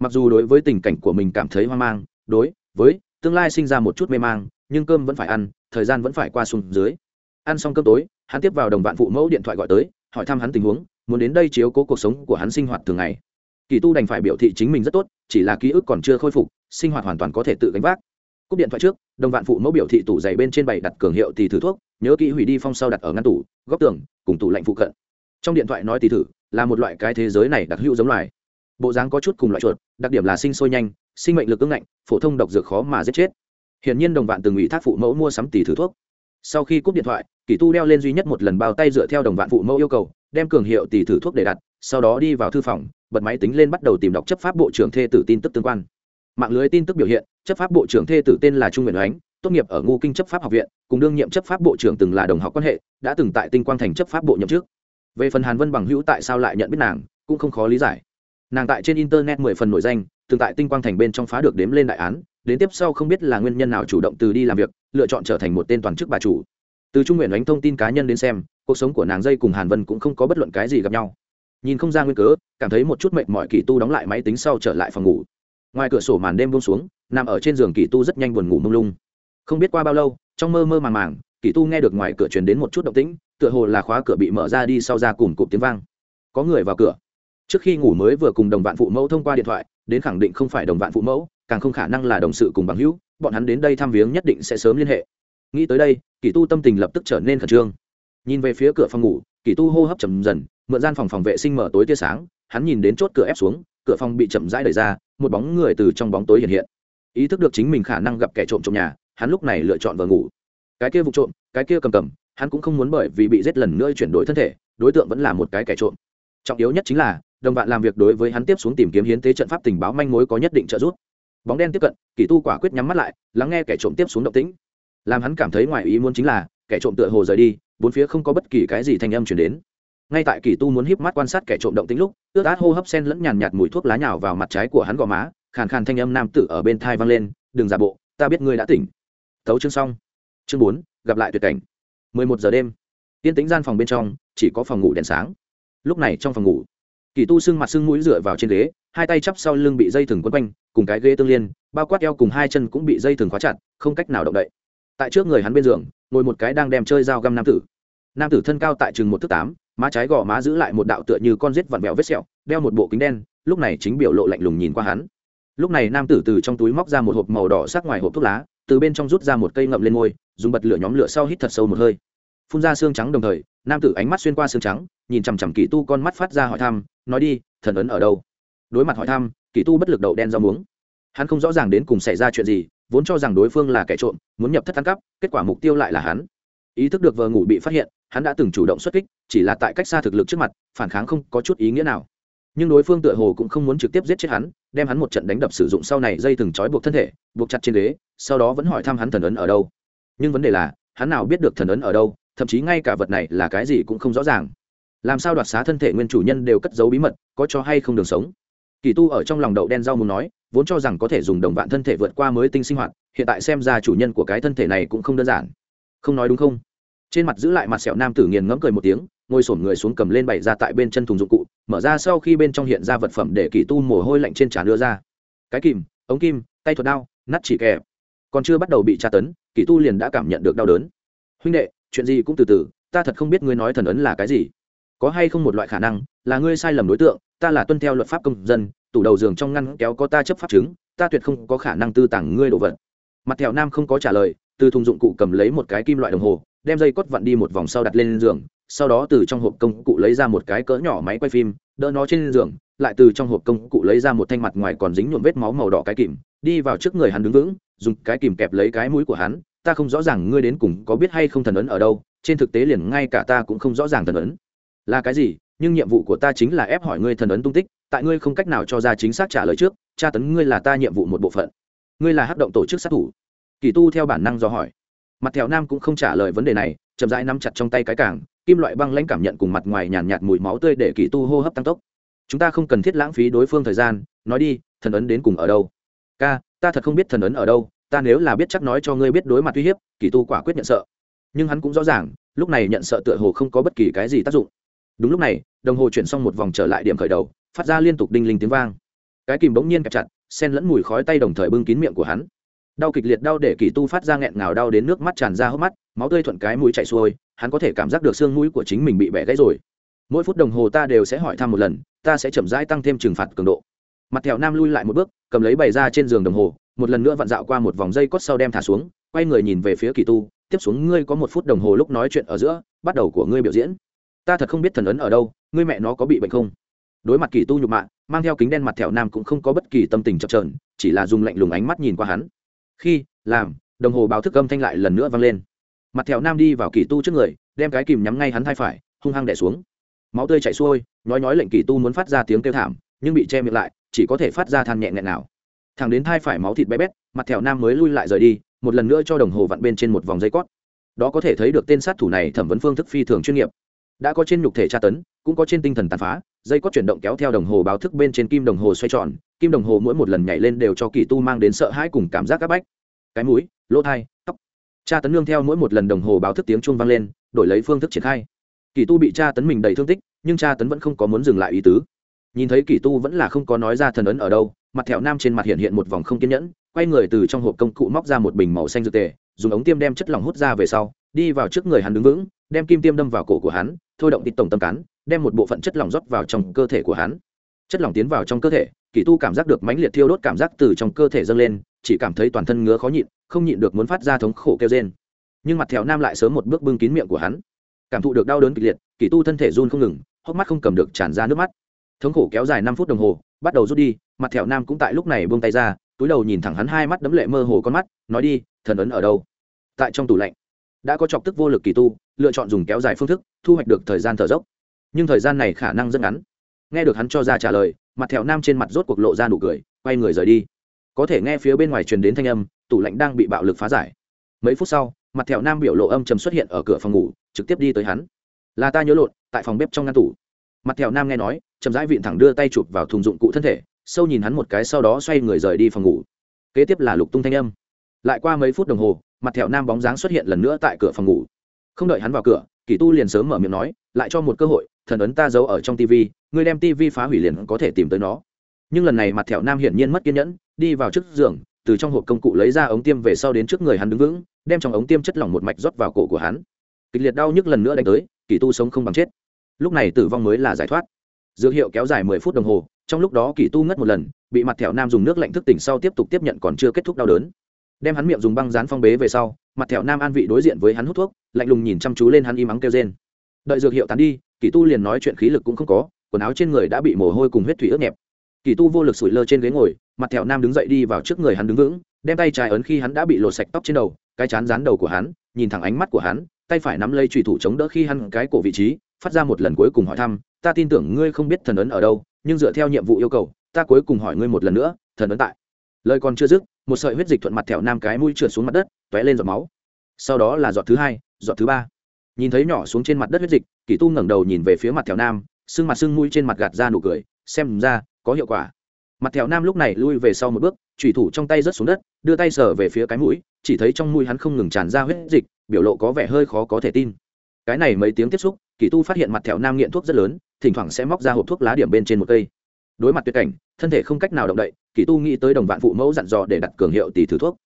Mặc dù đối với tình cảnh của mình cảm thấy hoang mang, đối với tương lai sinh ra một chút mê mang, nhưng cơm vẫn phải ăn, thời gian vẫn phải qua xuống dưới. Ăn xong cơm tối, hắn tiếp vào đồng vạn phụ mẫu điện thoại gọi tới, hỏi thăm hắn tình huống, muốn đến đây chiếu cố cuộc sống của hắn sinh hoạt thường ngày. Kỳ tu đành phải biểu thị chính mình rất tốt, chỉ là ký ức còn chưa khôi phục, sinh hoạt hoàn toàn có thể tự gánh vác. Cúp điện thoại trước, đồng vạn phụ mẫu biểu thị tủ giày bên trên bày đặt cường hiệu tỷ thử thuốc, nhớ kỹ hủy đi phong sau đặt ở ngăn tủ, góc tường, cùng tủ lạnh phụ cận. Trong điện thoại nói tỷ thử là một loại cái thế giới này đặc hữu giống loài. Bộ dáng có chút cùng loại chuột, đặc điểm là sinh sôi nhanh sinh mệnh lực ưng ngạnh, phổ thông độc dược khó mà giết chết. Hiển nhiên đồng vạn từng ủy thác phụ mẫu mua sắm tỷ thử thuốc. Sau khi cúp điện thoại, kỳ tu đeo lên duy nhất một lần bao tay dựa theo đồng vạn phụ mẫu yêu cầu, đem cường hiệu tỷ thử thuốc để đặt, sau đó đi vào thư phòng, bật máy tính lên bắt đầu tìm đọc chấp pháp bộ trưởng thê tử tin tức tương quan. Mạng lưới tin tức biểu hiện, chấp pháp bộ trưởng thê tử tên là trung nguyện oánh tốt nghiệp ở ngu kinh chấp pháp học viện, cùng đương nhiệm chấp pháp bộ trưởng từng là đồng học quan hệ, đã từng tại tinh quang thành chấp pháp bộ nhậm chức. Về phần hàn vân bằng hữu tại sao lại nhận biết nàng, cũng không khó lý giải. Nàng tại trên internet mười phần nổi danh từng tại tinh quang thành bên trong phá được đếm lên đại án, đến tiếp sau không biết là nguyên nhân nào chủ động từ đi làm việc, lựa chọn trở thành một tên toàn chức bà chủ. Từ trung nguyện đánh thông tin cá nhân đến xem, cuộc sống của nàng dây cùng hàn vân cũng không có bất luận cái gì gặp nhau. Nhìn không ra nguyên cớ, cảm thấy một chút mệt mỏi kỳ tu đóng lại máy tính sau trở lại phòng ngủ. Ngoài cửa sổ màn đêm buông xuống, nằm ở trên giường kỳ tu rất nhanh buồn ngủ mông lung. Không biết qua bao lâu, trong mơ mơ màng màng, kỳ tu nghe được ngoài cửa truyền đến một chút động tĩnh, tựa hồ là khóa cửa bị mở ra đi sau ra cùng cụm tiếng vang. Có người vào cửa trước khi ngủ mới vừa cùng đồng vạn phụ mẫu thông qua điện thoại, đến khẳng định không phải đồng vạn phụ mẫu, càng không khả năng là đồng sự cùng bằng hữu, bọn hắn đến đây thăm viếng nhất định sẽ sớm liên hệ. Nghĩ tới đây, kỳ tu tâm tình lập tức trở nên khẩn trương. Nhìn về phía cửa phòng ngủ, kỳ tu hô hấp chầm dần, mượn gian phòng phòng vệ sinh mở tối tia sáng, hắn nhìn đến chốt cửa ép xuống, cửa phòng bị chậm rãi đẩy ra, một bóng người từ trong bóng tối hiện hiện. Ý thức được chính mình khả năng gặp kẻ trộm trong nhà, hắn lúc này lựa chọn vờ ngủ. Cái kia vụ trộm, cái kia cầm cầm, hắn cũng không muốn bởi vì bị giết lần nữa chuyển đổi thân thể, đối tượng vẫn là một cái kẻ trộm trọng yếu nhất chính là, đồng bạn làm việc đối với hắn tiếp xuống tìm kiếm hiến tế trận pháp tình báo manh mối có nhất định trợ giúp. Bóng đen tiếp cận, kỳ tu quả quyết nhắm mắt lại, lắng nghe kẻ trộm tiếp xuống động tĩnh. Làm hắn cảm thấy ngoài ý muốn chính là, kẻ trộm tựa hồ rời đi, bốn phía không có bất kỳ cái gì thanh âm chuyển đến. Ngay tại kỳ tu muốn híp mắt quan sát kẻ trộm động tĩnh lúc, ướt át hô hấp sen lẫn nhàn nhạt mùi thuốc lá nhào vào mặt trái của hắn gò má, khàn khàn thanh âm nam tử ở bên thai vang lên, đừng giả bộ, ta biết ngươi đã tỉnh. Tấu chương xong. Chương bốn, gặp lại tuyệt cảnh. Mười một giờ đêm, yên tĩnh gian phòng bên trong, chỉ có phòng ngủ đèn sáng lúc này trong phòng ngủ, kỳ tu sưng mặt sưng mũi dựa vào trên ghế, hai tay chắp sau lưng bị dây thừng quấn quanh, cùng cái ghế tương liên, bao quát eo cùng hai chân cũng bị dây thừng khóa chặt, không cách nào động đậy. Tại trước người hắn bên giường, ngồi một cái đang đem chơi dao găm nam tử. Nam tử thân cao tại chừng một thước tám, má trái gò má giữ lại một đạo tựa như con rết vặn vẹo vết sẹo, đeo một bộ kính đen, lúc này chính biểu lộ lạnh lùng nhìn qua hắn. Lúc này nam tử từ trong túi móc ra một hộp màu đỏ sắc ngoài hộp thuốc lá, từ bên trong rút ra một cây ngậm lên môi, dùng bật lửa nhóm lửa sau hít thật sâu một hơi phun ra xương trắng đồng thời, nam tử ánh mắt xuyên qua xương trắng, nhìn chằm chằm kỳ tu con mắt phát ra hỏi thăm, nói đi, thần ấn ở đâu? Đối mặt hỏi thăm, kỳ tu bất lực đậu đen rau muống. Hắn không rõ ràng đến cùng xảy ra chuyện gì, vốn cho rằng đối phương là kẻ trộm, muốn nhập thất ăn cắp kết quả mục tiêu lại là hắn. Ý thức được vờ ngủ bị phát hiện, hắn đã từng chủ động xuất kích, chỉ là tại cách xa thực lực trước mặt, phản kháng không có chút ý nghĩa nào. Nhưng đối phương tựa hồ cũng không muốn trực tiếp giết chết hắn, đem hắn một trận đánh đập sử dụng sau này dây thừng trói buộc thân thể, buộc chặt trên ghế, sau đó vẫn hỏi thăm hắn thần ấn ở đâu. Nhưng vấn đề là, hắn nào biết được thần ấn ở đâu thậm chí ngay cả vật này là cái gì cũng không rõ ràng. Làm sao đoạt xá thân thể nguyên chủ nhân đều cất giấu bí mật, có cho hay không đường sống? Kỳ tu ở trong lòng đậu đen rau muốn nói, vốn cho rằng có thể dùng đồng vạn thân thể vượt qua mới tinh sinh hoạt, hiện tại xem ra chủ nhân của cái thân thể này cũng không đơn giản. Không nói đúng không? Trên mặt giữ lại mặt sẹo nam tử nghiền ngẫm cười một tiếng, ngồi sổn người xuống cầm lên bày ra tại bên chân thùng dụng cụ, mở ra sau khi bên trong hiện ra vật phẩm để kỳ tu mồ hôi lạnh trên trán đưa ra. Cái kìm, ống kim, tay thuật đao nắt chỉ kè còn chưa bắt đầu bị tra tấn, kỳ tu liền đã cảm nhận được đau đớn. Huynh đệ chuyện gì cũng từ từ, ta thật không biết ngươi nói thần ấn là cái gì. Có hay không một loại khả năng, là ngươi sai lầm đối tượng, ta là tuân theo luật pháp công dân, tủ đầu giường trong ngăn kéo có ta chấp pháp chứng, ta tuyệt không có khả năng tư tàng ngươi đồ vật. Mặt thẹo nam không có trả lời, từ thùng dụng cụ cầm lấy một cái kim loại đồng hồ, đem dây cốt vặn đi một vòng sau đặt lên giường, sau đó từ trong hộp công cụ lấy ra một cái cỡ nhỏ máy quay phim, đỡ nó trên giường, lại từ trong hộp công cụ lấy ra một thanh mặt ngoài còn dính nhuộm vết máu màu đỏ cái kìm, đi vào trước người hắn đứng vững, dùng cái kìm kẹp lấy cái mũi của hắn ta không rõ ràng ngươi đến cùng có biết hay không thần ấn ở đâu trên thực tế liền ngay cả ta cũng không rõ ràng thần ấn. Là cái gì? Nhưng nhiệm vụ của ta chính là ép hỏi ngươi thần ấn tung tích tại ngươi không cách nào cho ra chính xác trả lời trước tra tấn ngươi là ta nhiệm vụ một bộ phận. Ngươi là hát động tổ chức sát thủ. Kỳ tu theo bản năng do hỏi. Mặt thẹo nam cũng không trả lời vấn đề này chậm rãi nắm chặt trong tay cái cảng kim loại băng lãnh cảm nhận cùng mặt ngoài nhàn nhạt, nhạt mùi máu tươi để kỳ tu hô hấp tăng tốc. Chúng ta không cần thiết lãng phí đối phương thời gian nói đi thần ấn đến cùng ở đâu? Ca ta thật không biết thần ấn ở đâu ta nếu là biết chắc nói cho ngươi biết đối mặt uy hiếp, kỳ tu quả quyết nhận sợ. Nhưng hắn cũng rõ ràng, lúc này nhận sợ tựa hồ không có bất kỳ cái gì tác dụng. Đúng lúc này, đồng hồ chuyển xong một vòng trở lại điểm khởi đầu, phát ra liên tục đinh linh tiếng vang. Cái kìm bỗng nhiên kẹp chặt, sen lẫn mùi khói tay đồng thời bưng kín miệng của hắn. Đau kịch liệt đau để kỳ tu phát ra nghẹn ngào đau đến nước mắt tràn ra hốc mắt, máu tươi thuận cái mũi chạy xuôi, hắn có thể cảm giác được xương mũi của chính mình bị bẻ gãy rồi. Mỗi phút đồng hồ ta đều sẽ hỏi thăm một lần, ta sẽ chậm rãi tăng thêm trừng phạt cường độ. Mặt thẹo nam lui lại một bước, cầm lấy bày ra trên giường đồng hồ một lần nữa vặn dạo qua một vòng dây cốt sau đem thả xuống, quay người nhìn về phía kỳ tu, tiếp xuống ngươi có một phút đồng hồ lúc nói chuyện ở giữa, bắt đầu của ngươi biểu diễn. Ta thật không biết thần ấn ở đâu, ngươi mẹ nó có bị bệnh không? Đối mặt kỳ tu nhục mạ, mang theo kính đen mặt thẹo nam cũng không có bất kỳ tâm tình chập trờn chỉ là dùng lạnh lùng ánh mắt nhìn qua hắn. Khi, làm, đồng hồ báo thức âm thanh lại lần nữa vang lên. Mặt thẹo nam đi vào kỳ tu trước người, đem cái kìm nhắm ngay hắn thai phải, hung hăng đẻ xuống. Máu tươi chảy xuôi nói nói lệnh kỳ tu muốn phát ra tiếng kêu thảm, nhưng bị che miệng lại, chỉ có thể phát ra than nhẹ nghẹn nào thằng đến thai phải máu thịt bé bét, mặt thẹo nam mới lui lại rời đi, một lần nữa cho đồng hồ vặn bên trên một vòng dây cót. Đó có thể thấy được tên sát thủ này thẩm vấn phương thức phi thường chuyên nghiệp. Đã có trên nhục thể tra tấn, cũng có trên tinh thần tàn phá, dây cót chuyển động kéo theo đồng hồ báo thức bên trên kim đồng hồ xoay tròn, kim đồng hồ mỗi một lần nhảy lên đều cho kỳ tu mang đến sợ hãi cùng cảm giác áp bách. Cái mũi, lỗ thai, tóc. Tra tấn nương theo mỗi một lần đồng hồ báo thức tiếng chuông vang lên, đổi lấy phương thức triển khai. Kỳ tu bị tra tấn mình đầy thương tích, nhưng tra tấn vẫn không có muốn dừng lại ý tứ nhìn thấy kỳ tu vẫn là không có nói ra thần ấn ở đâu mặt thẹo nam trên mặt hiện hiện một vòng không kiên nhẫn quay người từ trong hộp công cụ móc ra một bình màu xanh dược tề dùng ống tiêm đem chất lỏng hút ra về sau đi vào trước người hắn đứng vững đem kim tiêm đâm vào cổ của hắn thôi động tịt tổng tâm cán, đem một bộ phận chất lỏng rót vào trong cơ thể của hắn. Chất lỏng tiến vào trong cơ thể kỳ tu cảm giác được mãnh liệt thiêu đốt cảm giác từ trong cơ thể dâng lên chỉ cảm thấy toàn thân ngứa khó nhịn không nhịn được muốn phát ra thống khổ kêu trên nhưng mặt thẹo nam lại sớm một bước bưng kín miệng của hắn. Cảm thụ được đau đớn kịch liệt kỳ tu thân thể run không ngừng hốc mắt không cầm được tràn ra nước mắt thống khổ kéo dài năm phút đồng hồ, bắt đầu rút đi, mặt thẹo nam cũng tại lúc này buông tay ra, túi đầu nhìn thẳng hắn hai mắt đấm lệ mơ hồ con mắt, nói đi, thần ấn ở đâu? Tại trong tủ lạnh. Đã có chọc tức vô lực kỳ tu, lựa chọn dùng kéo dài phương thức, thu hoạch được thời gian thở dốc. Nhưng thời gian này khả năng rất ngắn. Nghe được hắn cho ra trả lời, mặt thẹo nam trên mặt rốt cuộc lộ ra nụ cười, quay người rời đi. Có thể nghe phía bên ngoài truyền đến thanh âm, tủ lạnh đang bị bạo lực phá giải. Mấy phút sau, mặt thẹo nam biểu lộ âm chầm xuất hiện ở cửa phòng ngủ, trực tiếp đi tới hắn. Là ta nhớ lộn, tại phòng bếp trong ngăn tủ. Mặt thẹo nam nghe nói chậm rãi vịn thẳng đưa tay chụp vào thùng dụng cụ thân thể, sâu nhìn hắn một cái sau đó xoay người rời đi phòng ngủ. Kế tiếp là lục tung thanh âm. Lại qua mấy phút đồng hồ, mặt thẹo nam bóng dáng xuất hiện lần nữa tại cửa phòng ngủ. Không đợi hắn vào cửa, kỳ tu liền sớm mở miệng nói, lại cho một cơ hội, thần ấn ta giấu ở trong tv ngươi đem tv phá hủy liền có thể tìm tới nó. Nhưng lần này mặt thẹo nam hiển nhiên mất kiên nhẫn, đi vào trước giường, từ trong hộp công cụ lấy ra ống tiêm về sau đến trước người hắn đứng vững, đem trong ống tiêm chất lỏng một mạch rót vào cổ của hắn. Kịch liệt đau nhức lần nữa đánh tới, kỳ tu sống không bằng chết. Lúc này tử vong mới là giải thoát dược hiệu kéo dài mười phút đồng hồ, trong lúc đó kỳ tu ngất một lần, bị mặt thẹo nam dùng nước lạnh thức tỉnh sau tiếp tục tiếp nhận còn chưa kết thúc đau đớn. Đem hắn miệng dùng băng dán phong bế về sau, mặt thẹo nam an vị đối diện với hắn hút thuốc, lạnh lùng nhìn chăm chú lên hắn im ắng kêu rên. Đợi dược hiệu tán đi, kỳ tu liền nói chuyện khí lực cũng không có, quần áo trên người đã bị mồ hôi cùng huyết thủy ướt nhẹp. Kỳ tu vô lực sủi lơ trên ghế ngồi, mặt thẹo nam đứng dậy đi vào trước người hắn đứng vững, đem tay trái ấn khi hắn đã bị lột sạch tóc trên đầu, cái chán dán đầu của hắn, nhìn thẳng ánh mắt của hắn, tay phải nắm lấy trùy thủ chống đỡ khi hắn cái cổ vị trí, phát ra một lần cuối cùng hỏi thăm ta tin tưởng ngươi không biết thần ấn ở đâu, nhưng dựa theo nhiệm vụ yêu cầu, ta cuối cùng hỏi ngươi một lần nữa, thần ấn tại. Lời còn chưa dứt, một sợi huyết dịch thuận mặt thẹo nam cái mũi trượt xuống mặt đất t ó é lên giọt máu. Sau đó là giọt thứ hai, giọt thứ ba. Nhìn thấy nhỏ xuống trên mặt đất huyết dịch, kỳ tu ngẩng đầu nhìn về phía mặt thẹo nam, sưng mặt sưng mũi trên mặt gạt ra nụ cười, xem ra có hiệu quả. Mặt thẹo nam lúc này lui về sau một bước thủy thủ trong tay rớt xuống đất, đưa tay sờ về phía cái mũi, chỉ thấy trong mũi hắn không ngừng tràn ra huyết dịch, biểu lộ có vẻ hơi khó có thể tin. Cái này mấy tiếng tiếp xúc, kỳ tu phát hiện mặt thẹo nam nghiện thuốc rất lớn thỉnh thoảng sẽ móc ra hộp thuốc lá điểm bên trên một cây. Đối mặt tuyệt cảnh, thân thể không cách nào động đậy, kỳ tu nghĩ tới đồng vạn phụ mẫu dặn dò để đặt cường hiệu tỷ thử thuốc.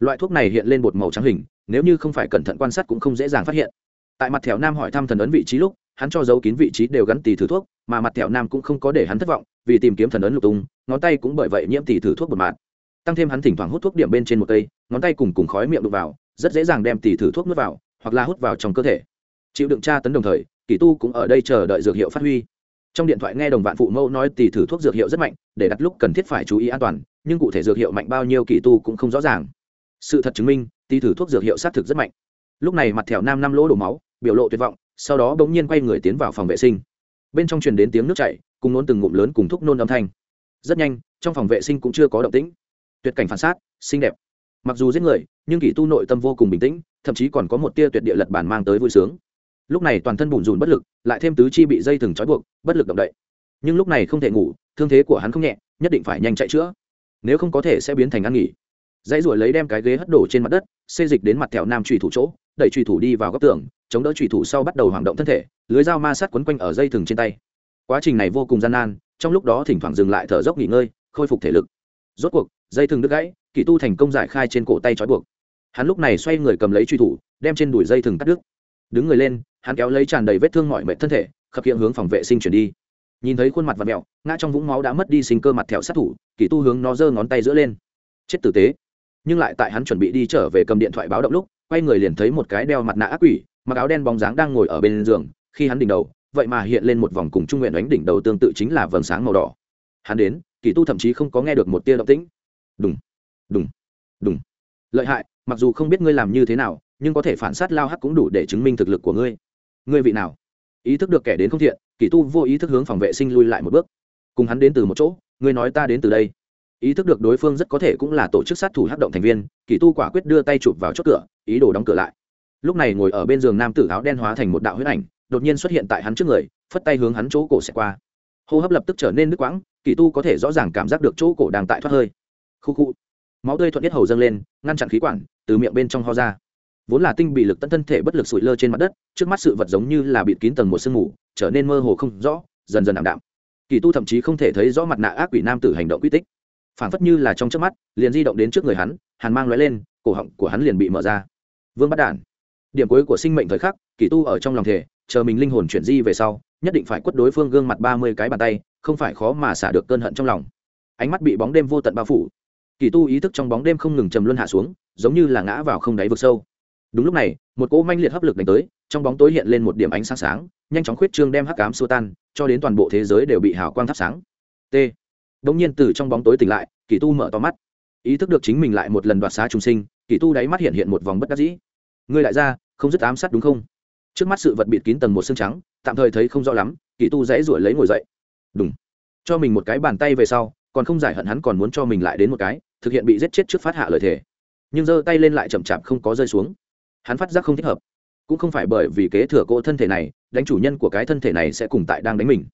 Loại thuốc này hiện lên bột màu trắng hình, nếu như không phải cẩn thận quan sát cũng không dễ dàng phát hiện. Tại mặt thẹo nam hỏi thăm thần ấn vị trí lúc, hắn cho dấu kín vị trí đều gắn tỷ thử thuốc, mà mặt thẹo nam cũng không có để hắn thất vọng, vì tìm kiếm thần ấn lục tung, ngón tay cũng bởi vậy nhiễm tỷ thử thuốc một mạt. Tăng thêm hắn thỉnh thoảng hút thuốc điểm bên trên một cây, ngón tay cùng cùng khói miệng đục vào, rất dễ dàng đem tỷ thử thuốc nuốt vào, hoặc là hút vào trong cơ thể. Chịu đựng tra tấn đồng thời kỳ tu cũng ở đây chờ đợi dược hiệu phát huy. Trong điện thoại nghe đồng vạn phụ mẫu nói tỷ thử thuốc dược hiệu rất mạnh, để đặt lúc cần thiết phải chú ý an toàn, nhưng cụ thể dược hiệu mạnh bao nhiêu kỳ tu cũng không rõ ràng. Sự thật chứng minh tỷ thử thuốc dược hiệu xác thực rất mạnh. Lúc này mặt thẻo nam năm lỗ đổ máu, biểu lộ tuyệt vọng, sau đó bỗng nhiên quay người tiến vào phòng vệ sinh. Bên trong truyền đến tiếng nước chảy, cùng nôn từng ngụm lớn cùng thúc nôn âm thanh. Rất nhanh, trong phòng vệ sinh cũng chưa có động tĩnh. Tuyệt cảnh phản sát xinh đẹp. Mặc dù giết người, nhưng kỳ tu nội tâm vô cùng bình tĩnh, thậm chí còn có một tia tuyệt địa lật bản mang tới vui sướng lúc này toàn thân bùn rùn bất lực, lại thêm tứ chi bị dây thừng trói buộc, bất lực động đậy. Nhưng lúc này không thể ngủ, thương thế của hắn không nhẹ, nhất định phải nhanh chạy chữa. Nếu không có thể sẽ biến thành ăn nghỉ. Dãy ruổi lấy đem cái ghế hất đổ trên mặt đất, xê dịch đến mặt thẹo nam trùy thủ chỗ, đẩy trùy thủ đi vào góc tường, chống đỡ trùy thủ sau bắt đầu hoạt động thân thể, lưới dao ma sát quấn quanh ở dây thừng trên tay. Quá trình này vô cùng gian nan, trong lúc đó thỉnh thoảng dừng lại thở dốc nghỉ ngơi, khôi phục thể lực. Rốt cuộc, dây thừng đứt gãy kỳ tu thành công giải khai trên cổ tay trói buộc. Hắn lúc này xoay người cầm lấy truy thủ, đem trên đùi dây thừng cắt đứt đứng người lên, hắn kéo lấy tràn đầy vết thương mọi mệnh thân thể, khập hiện hướng phòng vệ sinh chuyển đi. Nhìn thấy khuôn mặt và mẹo, ngã trong vũng máu đã mất đi sinh cơ mặt thẹo sát thủ, kỳ tu hướng nó giơ ngón tay giữa lên. Chết tử tế. Nhưng lại tại hắn chuẩn bị đi trở về cầm điện thoại báo động lúc, quay người liền thấy một cái đeo mặt nạ ác quỷ, mặc áo đen bóng dáng đang ngồi ở bên giường. Khi hắn đỉnh đầu, vậy mà hiện lên một vòng cùng trung nguyện đánh đỉnh đầu tương tự chính là vầng sáng màu đỏ. Hắn đến, kỳ tu thậm chí không có nghe được một tia động tĩnh. Đúng đúng đúng lợi hại, mặc dù không biết ngươi làm như thế nào nhưng có thể phản sát lao hắc cũng đủ để chứng minh thực lực của ngươi. Ngươi vị nào? Ý thức được kẻ đến không thiện, kỳ tu vô ý thức hướng phòng vệ sinh lui lại một bước. Cùng hắn đến từ một chỗ, ngươi nói ta đến từ đây. Ý thức được đối phương rất có thể cũng là tổ chức sát thủ hắc động thành viên, kỳ tu quả quyết đưa tay chụp vào chốt cửa, ý đồ đóng cửa lại. Lúc này ngồi ở bên giường nam tử áo đen hóa thành một đạo huyết ảnh, đột nhiên xuất hiện tại hắn trước người, phất tay hướng hắn chỗ cổ xẹt qua. Hô hấp lập tức trở nên nước quãng, kỳ tu có thể rõ ràng cảm giác được chỗ cổ đang tại thoát hơi. Khu khu. Máu tươi thuận tiết hầu dâng lên, ngăn chặn khí quản, từ miệng bên trong ho ra vốn là tinh bị lực tận thân thể bất lực sụi lơ trên mặt đất, trước mắt sự vật giống như là bịt kín tầng một sương mù, trở nên mơ hồ không rõ, dần dần ảm đạm. Kỳ tu thậm chí không thể thấy rõ mặt nạ ác quỷ nam tử hành động quy tích. Phản phất như là trong trước mắt, liền di động đến trước người hắn, hàn mang lóe lên, cổ họng của hắn liền bị mở ra. Vương bắt đản. Điểm cuối của sinh mệnh thời khắc, kỳ tu ở trong lòng thể chờ mình linh hồn chuyển di về sau, nhất định phải quất đối phương gương mặt ba mươi cái bàn tay, không phải khó mà xả được cơn hận trong lòng. Ánh mắt bị bóng đêm vô tận bao phủ. Kỳ tu ý thức trong bóng đêm không ngừng trầm luân hạ xuống, giống như là ngã vào không đáy vực sâu đúng lúc này, một cỗ manh liệt hấp lực đánh tới, trong bóng tối hiện lên một điểm ánh sáng sáng, nhanh chóng khuyết trương đem hắc cám xua tan, cho đến toàn bộ thế giới đều bị hào quang thắp sáng. T. Đ ỗ n g nhiên từ trong bóng tối tỉnh lại, kỳ tu mở to mắt. Ý thức được chính mình lại một lần đoạt xá trùng sinh, kỳ tu đáy mắt hiện hiện một vòng bất đắc dĩ. Ngươi lại ra không dứt ám sát đúng không? Trước mắt sự vật bịt kín tầng một xương trắng, tạm thời thấy không rõ lắm, kỳ tu dãy ruổi lấy ngồi dậy. Đúng cho mình một cái bàn tay về sau, còn không giải hận hắn còn muốn cho mình lại đến một cái, thực hiện bị giết chết trước phát hạ lời thề. Nhưng giơ tay lên lại chậm chạp không có rơi xuống hắn phát giác không thích hợp. Cũng không phải bởi vì kế thừa cỗ thân thể này, đánh chủ nhân của cái thân thể này sẽ cùng tại đang đánh mình.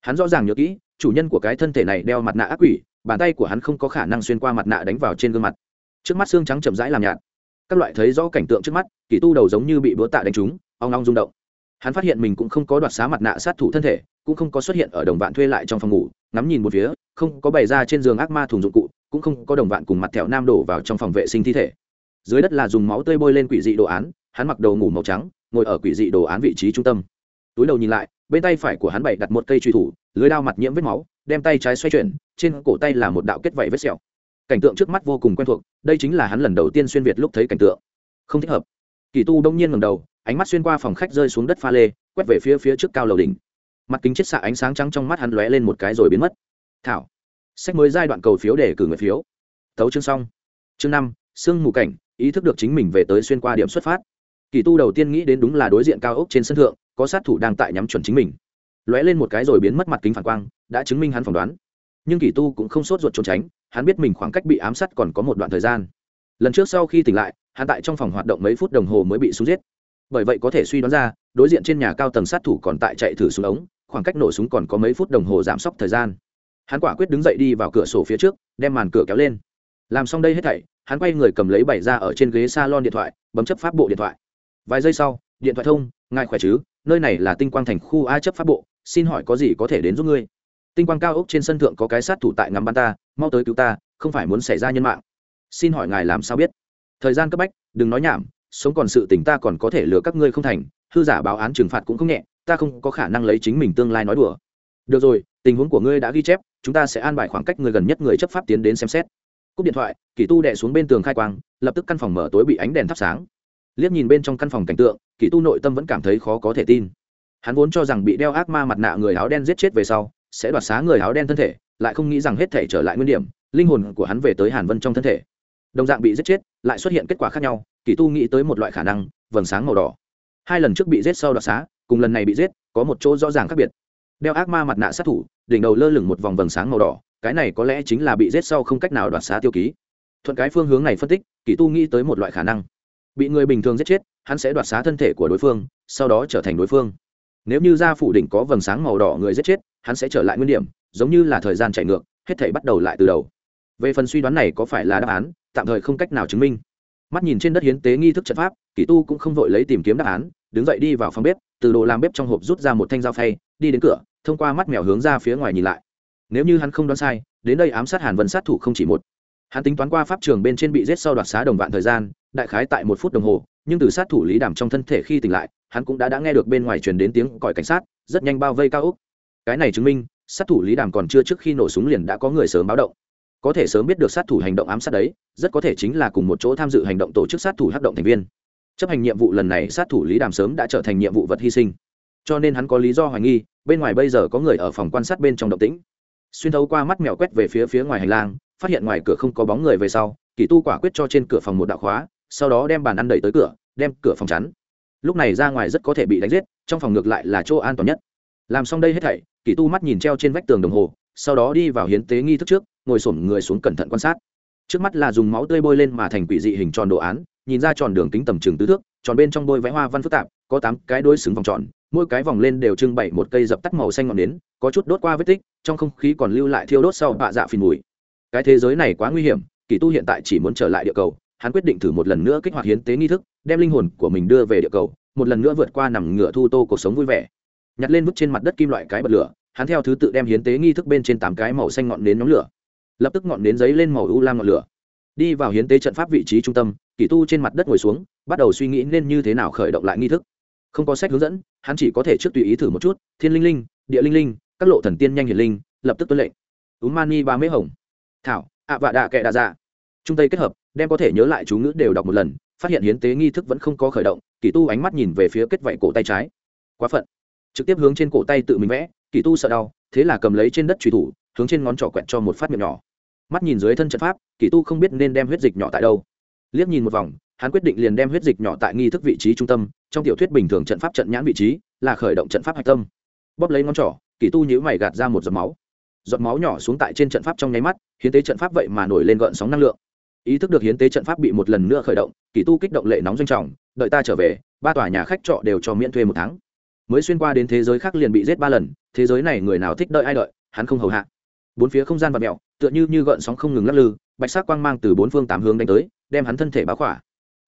Hắn rõ ràng nhớ kỹ, chủ nhân của cái thân thể này đeo mặt nạ ác quỷ, bàn tay của hắn không có khả năng xuyên qua mặt nạ đánh vào trên gương mặt. Trước mắt xương trắng chậm rãi làm nhạt. Các loại thấy rõ cảnh tượng trước mắt, kỳ tu đầu giống như bị búa tạ đánh trúng, ong ong rung động. Hắn phát hiện mình cũng không có đoạt xá mặt nạ sát thủ thân thể, cũng không có xuất hiện ở đồng vạn thuê lại trong phòng ngủ, ngắm nhìn một phía, không có bày ra trên giường ác ma thùng dụng cụ, cũng không có đồng vạn cùng mặt thẹo nam đổ vào trong phòng vệ sinh thi thể dưới đất là dùng máu tươi bôi lên quỷ dị đồ án, hắn mặc đồ ngủ màu trắng, ngồi ở quỷ dị đồ án vị trí trung tâm. Túi đầu nhìn lại, bên tay phải của hắn bày đặt một cây truy thủ, lưới đao mặt nhiễm vết máu, đem tay trái xoay chuyển, trên cổ tay là một đạo kết vảy vết sẹo. Cảnh tượng trước mắt vô cùng quen thuộc, đây chính là hắn lần đầu tiên xuyên việt lúc thấy cảnh tượng. Không thích hợp. Kỳ tu đông nhiên ngầm đầu, ánh mắt xuyên qua phòng khách rơi xuống đất pha lê, quét về phía phía trước cao lầu đỉnh. Mặt kính chết xạ ánh sáng trắng trong mắt hắn lóe lên một cái rồi biến mất. Thảo. Sách mới giai đoạn cầu phiếu để cử người phiếu. Thấu chương xong. Chương năm, sương mù cảnh ý thức được chính mình về tới xuyên qua điểm xuất phát. Kỳ tu đầu tiên nghĩ đến đúng là đối diện cao ốc trên sân thượng, có sát thủ đang tại nhắm chuẩn chính mình. Lóe lên một cái rồi biến mất mặt kính phản quang, đã chứng minh hắn phỏng đoán. Nhưng kỳ tu cũng không sốt ruột trốn tránh, hắn biết mình khoảng cách bị ám sát còn có một đoạn thời gian. Lần trước sau khi tỉnh lại, hắn tại trong phòng hoạt động mấy phút đồng hồ mới bị súng giết. Bởi vậy có thể suy đoán ra, đối diện trên nhà cao tầng sát thủ còn tại chạy thử súng ống, khoảng cách nổ súng còn có mấy phút đồng hồ giảm sốc thời gian. Hắn quả quyết đứng dậy đi vào cửa sổ phía trước, đem màn cửa kéo lên làm xong đây hết thảy, hắn quay người cầm lấy bày ra ở trên ghế s a lon điện thoại, bấm chấp pháp bộ điện thoại. Vài giây sau, điện thoại thông, ngài khỏe chứ? Nơi này là tinh quang thành khu a chấp pháp bộ, xin hỏi có gì có thể đến giúp ngươi? Tinh quang cao ốc trên sân thượng có cái sát thủ tại ngắm bắn ta, mau tới cứu ta, không phải muốn xảy ra nhân mạng. Xin hỏi ngài làm sao biết? Thời gian cấp bách, đừng nói nhảm, sống còn sự tình ta còn có thể lừa các ngươi không thành, hư giả báo án trừng phạt cũng không nhẹ, ta không có khả năng lấy chính mình tương lai nói đùa. Được rồi, tình huống của ngươi đã ghi chép, chúng ta sẽ an bài khoảng cách người gần nhất người chấp pháp tiến đến xem xét cúp điện thoại, kỳ tu đẻ xuống bên tường khai quang, lập tức căn phòng mở tối bị ánh đèn thắp sáng. Liếc nhìn bên trong căn phòng cảnh tượng, kỳ tu nội tâm vẫn cảm thấy khó có thể tin. Hắn vốn cho rằng bị đeo ác ma mặt nạ người áo đen giết chết về sau, sẽ đoạt xá người áo đen thân thể, lại không nghĩ rằng hết thể trở lại nguyên điểm, linh hồn của hắn về tới hàn vân trong thân thể. Đồng dạng bị giết chết, lại xuất hiện kết quả khác nhau, kỳ tu nghĩ tới một loại khả năng, vầng sáng màu đỏ. Hai lần trước bị giết sau đoạt xá, cùng lần này bị giết, có một chỗ rõ ràng khác biệt. Đeo ác ma mặt nạ sát thủ, đỉnh đầu lơ lửng một vòng vầng sáng màu đỏ cái này có lẽ chính là bị giết sau không cách nào đoạt xá tiêu ký. Thuận cái phương hướng này phân tích, kỳ tu nghĩ tới một loại khả năng. Bị người bình thường giết chết, hắn sẽ đoạt xá thân thể của đối phương, sau đó trở thành đối phương. Nếu như gia phủ đỉnh có vầng sáng màu đỏ người giết chết, hắn sẽ trở lại nguyên điểm, giống như là thời gian chạy ngược, hết thể bắt đầu lại từ đầu. Về phần suy đoán này có phải là đáp án, tạm thời không cách nào chứng minh. Mắt nhìn trên đất hiến tế nghi thức trận pháp, kỳ tu cũng không vội lấy tìm kiếm đáp án, đứng dậy đi vào phòng bếp, từ đồ làm bếp trong hộp rút ra một thanh dao phay, đi đến cửa, thông qua mắt mèo hướng ra phía ngoài nhìn lại nếu như hắn không đoán sai, đến đây ám sát hàn vân sát thủ không chỉ một. Hắn tính toán qua pháp trường bên trên bị giết sau đoạt xá đồng vạn thời gian, đại khái tại một phút đồng hồ, nhưng từ sát thủ lý đàm trong thân thể khi tỉnh lại, hắn cũng đã đã nghe được bên ngoài truyền đến tiếng còi cảnh sát, rất nhanh bao vây cao úc cái này chứng minh, sát thủ lý đàm còn chưa trước khi nổ súng liền đã có người sớm báo động. Có thể sớm biết được sát thủ hành động ám sát đấy, rất có thể chính là cùng một chỗ tham dự hành động tổ chức sát thủ hắc động thành viên. Chấp hành nhiệm vụ lần này, sát thủ lý đàm sớm đã trở thành nhiệm vụ vật hy sinh. Cho nên hắn có lý do hoài nghi, bên ngoài bây giờ có người ở phòng quan sát bên trong động tĩnh xuyên thấu qua mắt mèo quét về phía phía ngoài hành lang, phát hiện ngoài cửa không có bóng người về sau, kỳ tu quả quyết cho trên cửa phòng một đạo khóa, sau đó đem bàn ăn đẩy tới cửa, đem cửa phòng chắn. Lúc này ra ngoài rất có thể bị đánh giết, trong phòng ngược lại là chỗ an toàn nhất. Làm xong đây hết thảy, kỳ tu mắt nhìn treo trên vách tường đồng hồ, sau đó đi vào hiến tế nghi thức trước, ngồi sổm người xuống cẩn thận quan sát. Trước mắt là dùng máu tươi bôi lên mà thành quỷ dị hình tròn đồ án, nhìn ra tròn đường kính tầm trường tứ thước, tròn bên trong bôi vẽ hoa văn phức tạp, có tám cái đôi xứng vòng tròn mỗi cái vòng lên đều trưng bày một cây dập tắt màu xanh ngọn nến, có chút đốt qua vết tích, trong không khí còn lưu lại thiêu đốt sau bạ dạ phìn mùi. Cái thế giới này quá nguy hiểm, kỳ tu hiện tại chỉ muốn trở lại địa cầu, hắn quyết định thử một lần nữa kích hoạt hiến tế nghi thức, đem linh hồn của mình đưa về địa cầu, một lần nữa vượt qua nằm ngựa thu tô cuộc sống vui vẻ. Nhặt lên vứt trên mặt đất kim loại cái bật lửa, hắn theo thứ tự đem hiến tế nghi thức bên trên tám cái màu xanh ngọn nến nhóm lửa. Lập tức ngọn nến giấy lên màu u lam ngọn lửa. Đi vào hiến tế trận pháp vị trí trung tâm, kỳ tu trên mặt đất ngồi xuống, bắt đầu suy nghĩ nên như thế nào khởi động lại nghi thức. Không có sách hướng dẫn hắn chỉ có thể trước tùy ý thử một chút, thiên linh linh, địa linh linh, các lộ thần tiên nhanh hiển linh, lập tức tuân lệnh. Ú mani ba mễ hồng. Thảo, ạ vạ đạ kệ đạ dạ. Trung tây kết hợp, đem có thể nhớ lại chú ngữ đều đọc một lần, phát hiện hiến tế nghi thức vẫn không có khởi động, kỳ tu ánh mắt nhìn về phía kết vảy cổ tay trái. Quá phận. Trực tiếp hướng trên cổ tay tự mình vẽ, kỳ tu sợ đau, thế là cầm lấy trên đất truy thủ, hướng trên ngón trỏ quẹt cho một phát miệng nhỏ. Mắt nhìn dưới thân trận pháp, kỳ tu không biết nên đem huyết dịch nhỏ tại đâu. Liếc nhìn một vòng hắn quyết định liền đem huyết dịch nhỏ tại nghi thức vị trí trung tâm, trong tiểu thuyết bình thường trận pháp trận nhãn vị trí là khởi động trận pháp hạch tâm. Bóp lấy ngón trỏ, kỳ tu nhữ mày gạt ra một giọt máu. Giọt máu nhỏ xuống tại trên trận pháp trong nháy mắt, hiến tế trận pháp vậy mà nổi lên gợn sóng năng lượng. Ý thức được hiến tế trận pháp bị một lần nữa khởi động, kỳ tu kích động lệ nóng doanh trọng, đợi ta trở về, ba tòa nhà khách trọ đều cho miễn thuê một tháng. Mới xuyên qua đến thế giới khác liền bị giết ba lần, thế giới này người nào thích đợi ai đợi, hắn không hầu hạ. Bốn phía không gian và mẹo, tựa như như gợn sóng không ngừng lắc lư, bạch sắc quang mang từ bốn phương tám hướng đánh tới, đem hắn thân thể báo khỏa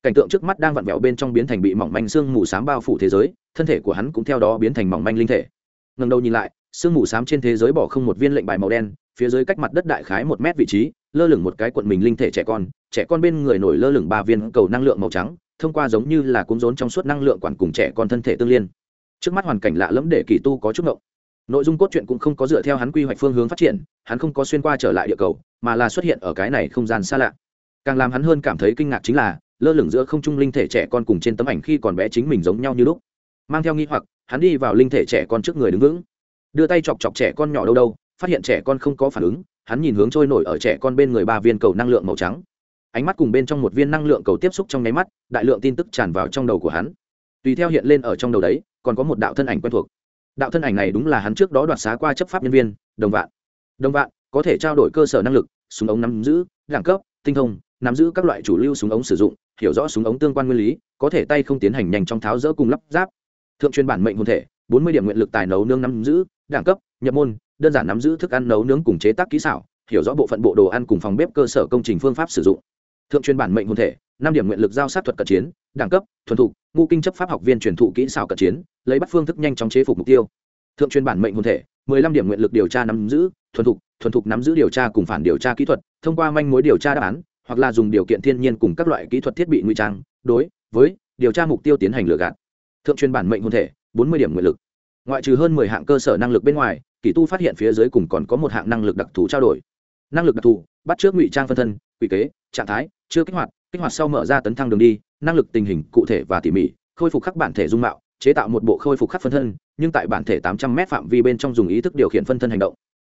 cảnh tượng trước mắt đang vặn vẹo bên trong biến thành bị mỏng manh xương mù s á m bao phủ thế giới, thân thể của hắn cũng theo đó biến thành mỏng manh linh thể. Ngần đầu nhìn lại sương mù s á m trên thế giới bỏ không một viên lệnh bài màu đen, phía dưới cách mặt đất đại khái một mét vị trí, lơ lửng một cái cuộn mình linh thể trẻ con trẻ con bên người nổi lơ lửng ba viên cầu năng lượng màu trắng, thông qua giống như là cúng rốn trong suốt năng lượng quản cùng trẻ con thân thể tương liên. Trước mắt hoàn cảnh lạ lẫm để kỳ tu có chút ngộng. Nội dung cốt truyện cũng không có dựa theo hắn quy hoạch phương hướng phát triển, hắn không có xuyên qua trở lại địa cầu, mà là xuất hiện ở cái này không gian xa lạ. Càng làm hắn hơn cảm thấy kinh ngạc chính là lơ lửng giữa không trung linh thể trẻ con cùng trên tấm ảnh khi còn bé chính mình giống nhau như lúc. Mang theo nghi hoặc, hắn đi vào linh thể trẻ con trước người đứng vững. Đưa tay chọc chọc trẻ con nhỏ đâu đâu, phát hiện trẻ con không có phản ứng, hắn nhìn hướng trôi nổi ở trẻ con bên người ba viên cầu năng lượng màu trắng. Ánh mắt cùng bên trong một viên năng lượng cầu tiếp xúc trong nháy mắt, đại lượng tin tức tràn vào trong đầu của hắn. Tùy theo hiện lên ở trong đầu đấy, còn có một đạo thân ảnh quen thuộc. Đạo thân ảnh này đúng là hắn trước đó đoạt xá qua chấp pháp nhân viên, đồng vạn. Đồng vạn, có thể trao đổi cơ sở năng lực, súng ống nắm giữ, đẳng cấp, tinh thông, nắm giữ các loại chủ lưu súng ống sử dụng hiểu rõ súng ống tương quan nguyên lý, có thể tay không tiến hành nhanh trong tháo rỡ cùng lắp ráp. Thượng truyền bản mệnh hồn thể, bốn mươi điểm nguyện lực tài nấu nướng nắm giữ, đẳng cấp, nhập môn, đơn giản nắm giữ thức ăn nấu nướng cùng chế tác kỹ xảo, hiểu rõ bộ phận bộ đồ ăn cùng phòng bếp cơ sở công trình phương pháp sử dụng. Thượng truyền bản mệnh hồn thể, năm điểm nguyện lực giao sát thuật cận chiến, đẳng cấp, thuần thục ngu kinh chấp pháp học viên truyền thụ kỹ xảo cận chiến, lấy bắt phương thức nhanh chóng chế phục mục tiêu. Thượng truyền bản mệnh hồn thể, mười lăm điểm nguyện lực điều tra nắm giữ, thuần thục thuần thục nắm giữ điều tra cùng phản điều tra kỹ thuật, thông qua manh mối điều tra đáp án hoặc là dùng điều kiện thiên nhiên cùng các loại kỹ thuật thiết bị nguy trang, đối với điều tra mục tiêu tiến hành lừa gạt. Thượng truyền bản mệnh hôn thể, bốn mươi điểm nguyện lực. Ngoại trừ hơn mười hạng cơ sở năng lực bên ngoài, kỳ tu phát hiện phía dưới cùng còn có một hạng năng lực đặc thù trao đổi. Năng lực đặc thù, bắt trước ngụy trang phân thân, quỷ kế, trạng thái, chưa kích hoạt kích hoạt sau mở ra tấn thăng đường đi, năng lực tình hình cụ thể và tỉ mỉ, khôi phục khắc bản thể dung mạo, chế tạo một bộ khôi phục khắc phân thân, nhưng tại bản thể tám trăm m phạm vi bên trong dùng ý thức điều khiển phân thân hành động.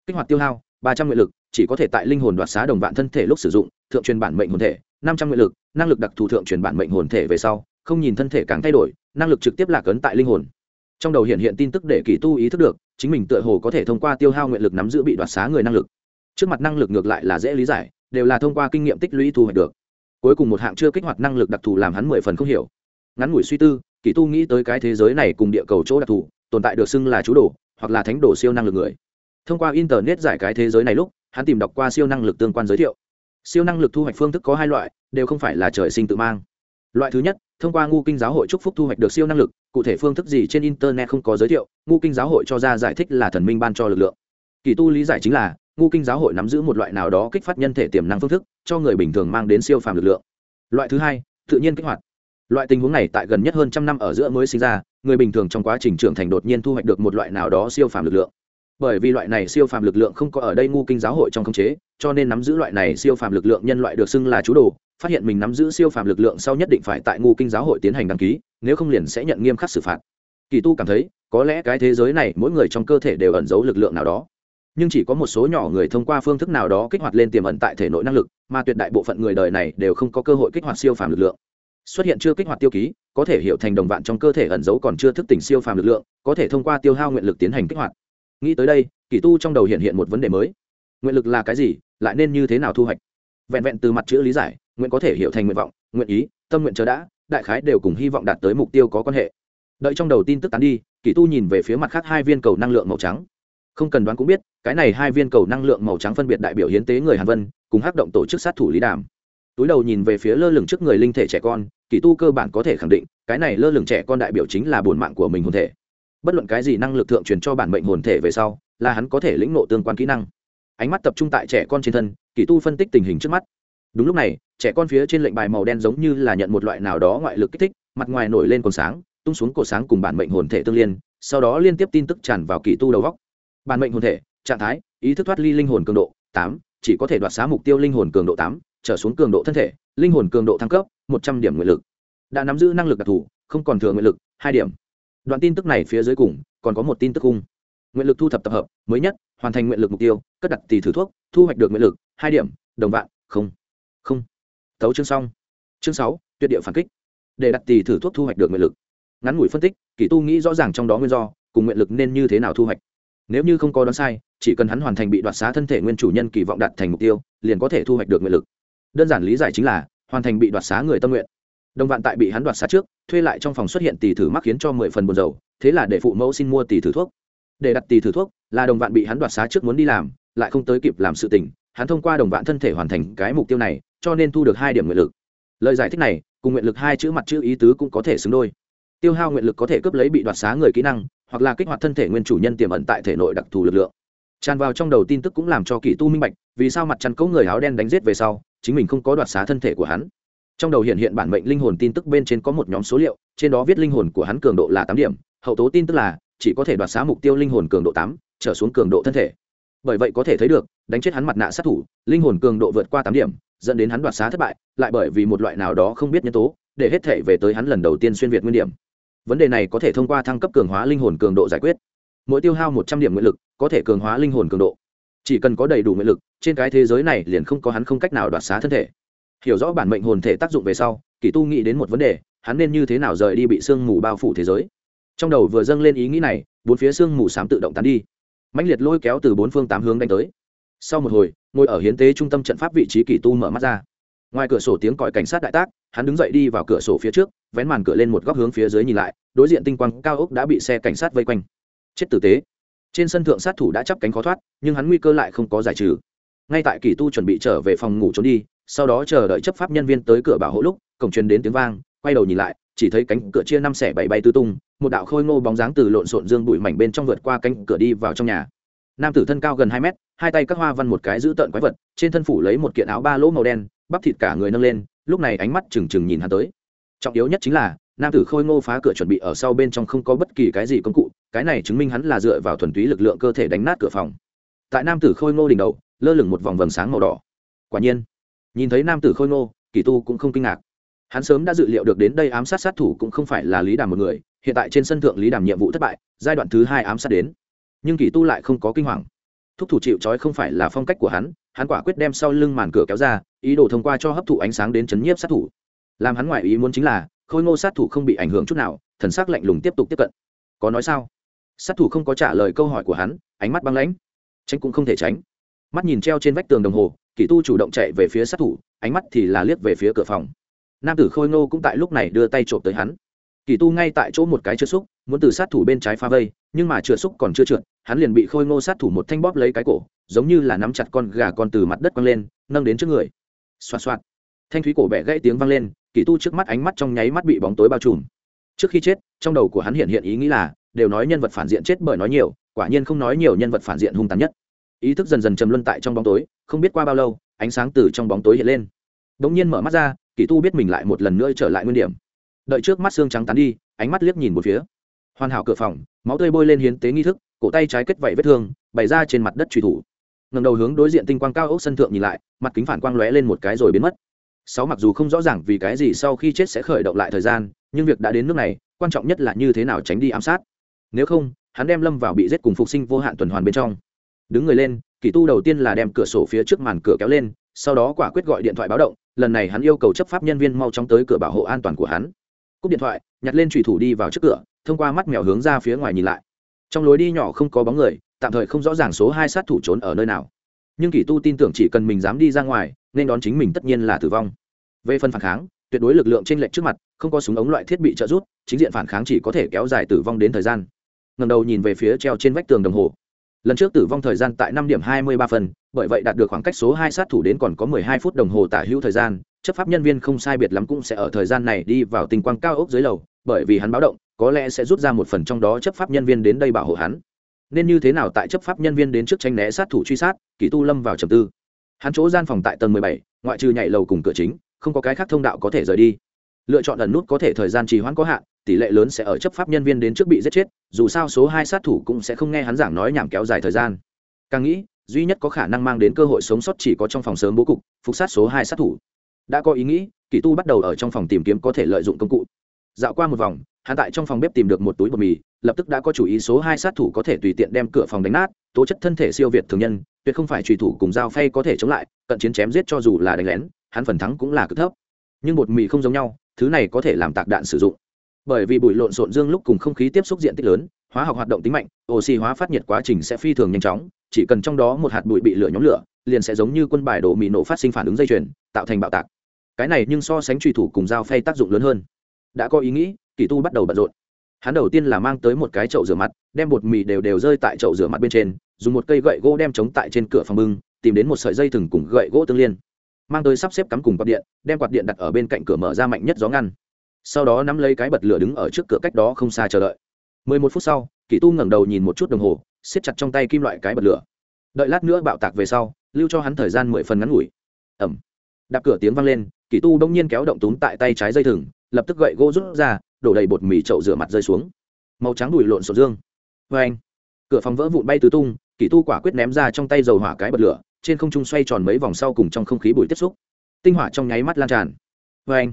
Kích hoạt tiêu hao, ba trăm nguyện lực, chỉ có thể tại linh hồn đoạt xá đồng vạn thân thể lúc sử dụng thượng truyền bản mệnh hồn thể, năm trăm nguyện lực, năng lực đặc thù thượng truyền bản mệnh hồn thể về sau, không nhìn thân thể càng thay đổi, năng lực trực tiếp lạc ấn tại linh hồn. Trong đầu hiện hiện tin tức để kỳ tu ý thức được, chính mình tựa hồ có thể thông qua tiêu hao nguyện lực nắm giữ bị đoạt xá người năng lực. Trước mặt năng lực ngược lại là dễ lý giải, đều là thông qua kinh nghiệm tích lũy thu hoạch được. Cuối cùng một hạng chưa kích hoạt năng lực đặc thù làm hắn mười phần không hiểu. Ngắn ngủi suy tư, kỳ tu nghĩ tới cái thế giới này cùng địa cầu chỗ đặc thù, tồn tại được xưng là chú đồ, hoặc là thánh đồ siêu năng lực người. Thông qua internet giải cái thế giới này lúc, hắn tìm đọc qua siêu năng lực tương quan giới thiệu siêu năng lực thu hoạch phương thức có hai loại, đều không phải là trời sinh tự mang. Loại thứ nhất, thông qua ngu kinh giáo hội chúc phúc thu hoạch được siêu năng lực, cụ thể phương thức gì trên internet không có giới thiệu, ngu kinh giáo hội cho ra giải thích là thần minh ban cho lực lượng. Kỳ tu lý giải chính là, ngu kinh giáo hội nắm giữ một loại nào đó kích phát nhân thể tiềm năng phương thức, cho người bình thường mang đến siêu phàm lực lượng. Loại thứ hai, tự nhiên kích hoạt. Loại tình huống này tại gần nhất hơn trăm năm ở giữa mới sinh ra, người bình thường trong quá trình trưởng thành đột nhiên thu hoạch được một loại nào đó siêu phàm lực lượng bởi vì loại này siêu phàm lực lượng không có ở đây ngu kinh giáo hội trong khống chế, cho nên nắm giữ loại này siêu phàm lực lượng nhân loại được xưng là chú đồ, phát hiện mình nắm giữ siêu phàm lực lượng sau nhất định phải tại ngu kinh giáo hội tiến hành đăng ký, nếu không liền sẽ nhận nghiêm khắc xử phạt. Kỳ tu cảm thấy, có lẽ cái thế giới này mỗi người trong cơ thể đều ẩn giấu lực lượng nào đó. Nhưng chỉ có một số nhỏ người thông qua phương thức nào đó kích hoạt lên tiềm ẩn tại thể nội năng lực, mà tuyệt đại bộ phận người đời này đều không có cơ hội kích hoạt siêu phàm lực lượng. Xuất hiện chưa kích hoạt tiêu ký, có thể hiểu thành đồng vạn trong cơ thể ẩn giấu còn chưa thức tỉnh siêu phàm lực lượng, có thể thông qua tiêu hao nguyện lực tiến hành kích hoạt nghĩ tới đây, kỳ tu trong đầu hiện hiện một vấn đề mới. Nguyện lực là cái gì, lại nên như thế nào thu hoạch? Vẹn vẹn từ mặt chữ lý giải, nguyện có thể hiểu thành nguyện vọng, nguyện ý, tâm nguyện chờ đã, đại khái đều cùng hy vọng đạt tới mục tiêu có quan hệ. Đợi trong đầu tin tức tán đi, kỳ tu nhìn về phía mặt khác hai viên cầu năng lượng màu trắng. Không cần đoán cũng biết, cái này hai viên cầu năng lượng màu trắng phân biệt đại biểu hiến tế người hàn vân, cùng hát động tổ chức sát thủ lý đàm. Túi đầu nhìn về phía lơ lửng trước người linh thể trẻ con, kỳ tu cơ bản có thể khẳng định, cái này lơ lửng trẻ con đại biểu chính là bổn mạng của mình hồn thể bất luận cái gì năng lực thượng truyền cho bản mệnh hồn thể về sau, là hắn có thể lĩnh nộ tương quan kỹ năng. Ánh mắt tập trung tại trẻ con trên thân, kỳ tu phân tích tình hình trước mắt. Đúng lúc này, trẻ con phía trên lệnh bài màu đen giống như là nhận một loại nào đó ngoại lực kích thích, mặt ngoài nổi lên cồn sáng, tung xuống cổ sáng cùng bản mệnh hồn thể tương liên, sau đó liên tiếp tin tức tràn vào kỳ tu đầu góc. Bản mệnh hồn thể, trạng thái, ý thức thoát ly linh hồn cường độ, tám, chỉ có thể đoạt xá mục tiêu linh hồn cường độ tám, trở xuống cường độ thân thể, linh hồn cường độ thăng cấp, một trăm điểm nguyện lực. Đã nắm giữ năng lực đặc thù, không còn thừa nguyện lực, hai điểm đoạn tin tức này phía dưới cùng, còn có một tin tức cung nguyện lực thu thập tập hợp, mới nhất, hoàn thành nguyện lực mục tiêu, cất đặt tỷ thử thuốc, thu hoạch được nguyện lực, hai điểm, đồng vạn, không. Không. Tấu chương xong. Chương sáu, tuyệt địa phản kích. Để đặt tỷ thử thuốc thu hoạch được nguyện lực. Ngắn ngủi phân tích, kỳ tu nghĩ rõ ràng trong đó nguyên do, cùng nguyện lực nên như thế nào thu hoạch. Nếu như không có đoán sai, chỉ cần hắn hoàn thành bị đoạt xá thân thể nguyên chủ nhân kỳ vọng đạt thành mục tiêu, liền có thể thu hoạch được nguyện lực. Đơn giản lý giải chính là, hoàn thành bị đoạt xá người tâm nguyện đồng vạn tại bị hắn đoạt xá trước, thuê lại trong phòng xuất hiện tỷ thử mắc khiến cho mười phần buồn dầu thế là để phụ mẫu xin mua tỷ thử thuốc. Để đặt tỷ thử thuốc là đồng vạn bị hắn đoạt xá trước muốn đi làm, lại không tới kịp làm sự tình, hắn thông qua đồng vạn thân thể hoàn thành cái mục tiêu này, cho nên thu được hai điểm nguyện lực. Lời giải thích này, cùng nguyện lực hai chữ mặt chữ ý tứ cũng có thể xứng đôi. Tiêu hao nguyện lực có thể cướp lấy bị đoạt xá người kỹ năng, hoặc là kích hoạt thân thể nguyên chủ nhân tiềm ẩn tại thể nội đặc thù lực lượng. Tràn vào trong đầu tin tức cũng làm cho kỳ tu minh bạch, vì sao mặt chăn cấu người áo đen đánh giết về sau, chính mình không có đoạt xá thân thể của hắn trong đầu hiện hiện bản mệnh linh hồn tin tức bên trên có một nhóm số liệu, trên đó viết linh hồn của hắn cường độ là tám điểm, hậu tố tin tức là, chỉ có thể đoạt xá mục tiêu linh hồn cường độ tám, trở xuống cường độ thân thể. Bởi vậy có thể thấy được, đánh chết hắn mặt nạ sát thủ, linh hồn cường độ vượt qua tám điểm, dẫn đến hắn đoạt xá thất bại, lại bởi vì một loại nào đó không biết nhân tố, để hết thể về tới hắn lần đầu tiên xuyên việt nguyên điểm. Vấn đề này có thể thông qua thăng cấp cường hóa linh hồn cường độ giải quyết. Mỗi tiêu hao một trăm điểm nguyện lực, có thể cường hóa linh hồn cường độ. Chỉ cần có đầy đủ nguyện lực, trên cái thế giới này liền không có hắn không cách nào đoạt xá thân thể hiểu rõ bản mệnh hồn thể tác dụng về sau, kỳ tu nghĩ đến một vấn đề, hắn nên như thế nào rời đi bị sương mù bao phủ thế giới? Trong đầu vừa dâng lên ý nghĩ này, bốn phía sương mù s á m tự động tán đi. Mạnh liệt lôi kéo từ bốn phương tám hướng đánh tới. Sau một hồi, ngồi ở hiến tế trung tâm trận pháp vị trí kỳ tu mở mắt ra. Ngoài cửa sổ tiếng còi cảnh sát đại tác, hắn đứng dậy đi vào cửa sổ phía trước, vén màn cửa lên một góc hướng phía dưới nhìn lại, đối diện tinh quang cao ốc đã bị xe cảnh sát vây quanh. Chết tử tế. Trên sân thượng sát thủ đã chắp cánh khó thoát, nhưng hắn nguy cơ lại không có giải trừ. Ngay tại kỳ tu chuẩn bị trở về phòng ngủ trốn đi sau đó chờ đợi chấp pháp nhân viên tới cửa bảo hộ lúc, cổng truyền đến tiếng vang, quay đầu nhìn lại, chỉ thấy cánh cửa chia năm xẻ bảy bay tứ tung, một đạo khôi ngô bóng dáng từ lộn xộn dương bụi mảnh bên trong vượt qua cánh cửa đi vào trong nhà. Nam tử thân cao gần hai mét, hai tay các hoa văn một cái giữ tợn quái vật, trên thân phủ lấy một kiện áo ba lỗ màu đen, bắp thịt cả người nâng lên, lúc này ánh mắt trừng trừng nhìn hắn tới. Trọng yếu nhất chính là, nam tử khôi ngô phá cửa chuẩn bị ở sau bên trong không có bất kỳ cái gì công cụ, cái này chứng minh hắn là dựa vào thuần túy lực lượng cơ thể đánh nát cửa phòng. Tại nam tử khôi ngô đỉnh đầu, lơ lửng một vòng vầng sáng màu đỏ. Quả nhiên nhìn thấy nam tử khôi ngô, kỳ tu cũng không kinh ngạc. Hắn sớm đã dự liệu được đến đây ám sát sát thủ cũng không phải là lý đàm một người, hiện tại trên sân thượng lý đàm nhiệm vụ thất bại, giai đoạn thứ hai ám sát đến. Nhưng kỳ tu lại không có kinh hoàng. Thúc thủ chịu trói không phải là phong cách của hắn hắn quả quyết đem sau lưng màn cửa kéo ra, ý đồ thông qua cho hấp thụ ánh sáng đến chấn nhiếp sát thủ. Làm hắn ngoại ý muốn chính là, khôi ngô sát thủ không bị ảnh hưởng chút nào, thần sắc lạnh lùng tiếp tục tiếp cận. Có nói sao? Sát thủ không có trả lời câu hỏi của hắn, ánh mắt băng lãnh. Tránh cũng không thể tránh. Mắt nhìn treo trên vách tường đồng hồ Kỳ tu chủ động chạy về phía sát thủ, ánh mắt thì là liếc về phía cửa phòng. Nam tử khôi ngô cũng tại lúc này đưa tay trộm tới hắn. Kỳ tu ngay tại chỗ một cái chưa xúc, muốn từ sát thủ bên trái phá vây, nhưng mà chưa xúc còn chưa trượt, hắn liền bị khôi ngô sát thủ một thanh bóp lấy cái cổ, giống như là nắm chặt con gà con từ mặt đất quăng lên, nâng đến trước người. Xoạt xoạt. Thanh thúy cổ bẻ gãy tiếng vang lên, kỳ tu trước mắt ánh mắt trong nháy mắt bị bóng tối bao trùm. Trước khi chết, trong đầu của hắn hiện hiện ý nghĩ là, đều nói nhân vật phản diện chết bởi nói nhiều, quả nhiên không nói nhiều nhân vật phản diện hung tàn nhất ý thức dần dần chầm luân tại trong bóng tối, không biết qua bao lâu, ánh sáng từ trong bóng tối hiện lên. Đ ỗ n g nhiên mở mắt ra, kỳ tu biết mình lại một lần nữa trở lại nguyên điểm. Đợi trước mắt xương trắng tán đi, ánh mắt liếc nhìn một phía. Hoàn hảo cửa phòng, máu tươi bôi lên hiến tế nghi thức, cổ tay trái kết vẩy vết thương, bày ra trên mặt đất truy thủ. Ngầm đầu hướng đối diện tinh quang cao ốc sân thượng nhìn lại, mặt kính phản quang lóe lên một cái rồi biến mất. Sáu mặc dù không rõ ràng vì cái gì sau khi chết sẽ khởi động lại thời gian, nhưng việc đã đến nước này, quan trọng nhất là như thế nào tránh đi ám sát. Nếu không, hắn đem lâm vào bị giết cùng phục sinh vô hạn tuần hoàn bên trong đứng người lên, kỳ tu đầu tiên là đem cửa sổ phía trước màn cửa kéo lên, sau đó quả quyết gọi điện thoại báo động, lần này hắn yêu cầu chấp pháp nhân viên mau chóng tới cửa bảo hộ an toàn của hắn. Cúp điện thoại, nhặt lên trùy thủ đi vào trước cửa, thông qua mắt mèo hướng ra phía ngoài nhìn lại. Trong lối đi nhỏ không có bóng người, tạm thời không rõ ràng số hai sát thủ trốn ở nơi nào. Nhưng kỳ tu tin tưởng chỉ cần mình dám đi ra ngoài, nên đón chính mình tất nhiên là tử vong. Về phần phản kháng, tuyệt đối lực lượng trên lệnh trước mặt, không có súng ống loại thiết bị trợ giúp, chính diện phản kháng chỉ có thể kéo dài tử vong đến thời gian. Ngầm đầu nhìn về phía treo trên vách tường đồng hồ lần trước tử vong thời gian tại năm điểm hai mươi ba phần, bởi vậy đạt được khoảng cách số hai sát thủ đến còn có mười hai phút đồng hồ tả hữu thời gian, chấp pháp nhân viên không sai biệt lắm cũng sẽ ở thời gian này đi vào tình quang cao ốc dưới lầu, bởi vì hắn báo động, có lẽ sẽ rút ra một phần trong đó chấp pháp nhân viên đến đây bảo hộ hắn. Nên như thế nào tại chấp pháp nhân viên đến trước tranh né sát thủ truy sát, kỳ tu lâm vào trầm tư. Hắn chỗ gian phòng tại tầng mười bảy, ngoại trừ nhảy lầu cùng cửa chính, không có cái khác thông đạo có thể rời đi lựa chọn ẩn nút có thể thời gian trì hoãn có hạn, tỷ lệ lớn sẽ ở chấp pháp nhân viên đến trước bị giết chết, dù sao số hai sát thủ cũng sẽ không nghe hắn giảng nói nhảm kéo dài thời gian. Càng nghĩ, duy nhất có khả năng mang đến cơ hội sống sót chỉ có trong phòng sớm bố cục, phục sát số hai sát thủ. Đã có ý nghĩ, kỳ tu bắt đầu ở trong phòng tìm kiếm có thể lợi dụng công cụ. Dạo qua một vòng, hắn tại trong phòng bếp tìm được một túi bột mì, lập tức đã có chủ ý số hai sát thủ có thể tùy tiện đem cửa phòng đánh nát, tố chất thân thể siêu việt thường nhân, tuyệt không phải trùy thủ cùng dao phay có thể chống lại, cận chiến chém giết cho dù là đánh lén, hắn phần thắng cũng là cực thấp. Nhưng bột mì không giống nhau thứ này có thể làm tạc đạn sử dụng. Bởi vì bụi lộn xộn dương lúc cùng không khí tiếp xúc diện tích lớn, hóa học hoạt động tính mạnh, oxy hóa phát nhiệt quá trình sẽ phi thường nhanh chóng, chỉ cần trong đó một hạt bụi bị lửa nhóm lửa, liền sẽ giống như quân bài đổ mì nổ phát sinh phản ứng dây chuyền, tạo thành bạo tạc. Cái này nhưng so sánh truy thủ cùng dao phay tác dụng lớn hơn. Đã có ý nghĩ, kỳ tu bắt đầu bận rộn. Hắn đầu tiên là mang tới một cái chậu rửa mặt, đem bột mì đều đều rơi tại chậu rửa mặt bên trên, dùng một cây gậy gỗ đem chống tại trên cửa phòng bưng, tìm đến một sợi dây thừng cùng gậy gỗ tương liên mang tới sắp xếp cắm cùng quạt điện, đem quạt điện đặt ở bên cạnh cửa mở ra mạnh nhất gió ngăn. Sau đó nắm lấy cái bật lửa đứng ở trước cửa cách đó không xa chờ đợi. Mười một phút sau, kỳ tu ngẩng đầu nhìn một chút đồng hồ, siết chặt trong tay kim loại cái bật lửa. Đợi lát nữa bạo tạc về sau, lưu cho hắn thời gian mười phần ngắn ngủi. Ẩm. Đạp cửa tiếng vang lên, kỳ tu đông nhiên kéo động túm tại tay trái dây thừng, lập tức gậy gỗ rút ra, đổ đầy bột mì chậu rửa mặt rơi xuống. Màu trắng đùi lộn sổ dương. Vê anh cửa phòng vỡ vụn bay tứ tung, kỳ tu quả quyết ném ra trong tay dầu hỏa cái bật lửa trên không trung xoay tròn mấy vòng sau cùng trong không khí bụi tiếp xúc. Tinh hỏa trong nháy mắt lan tràn. Vê anh,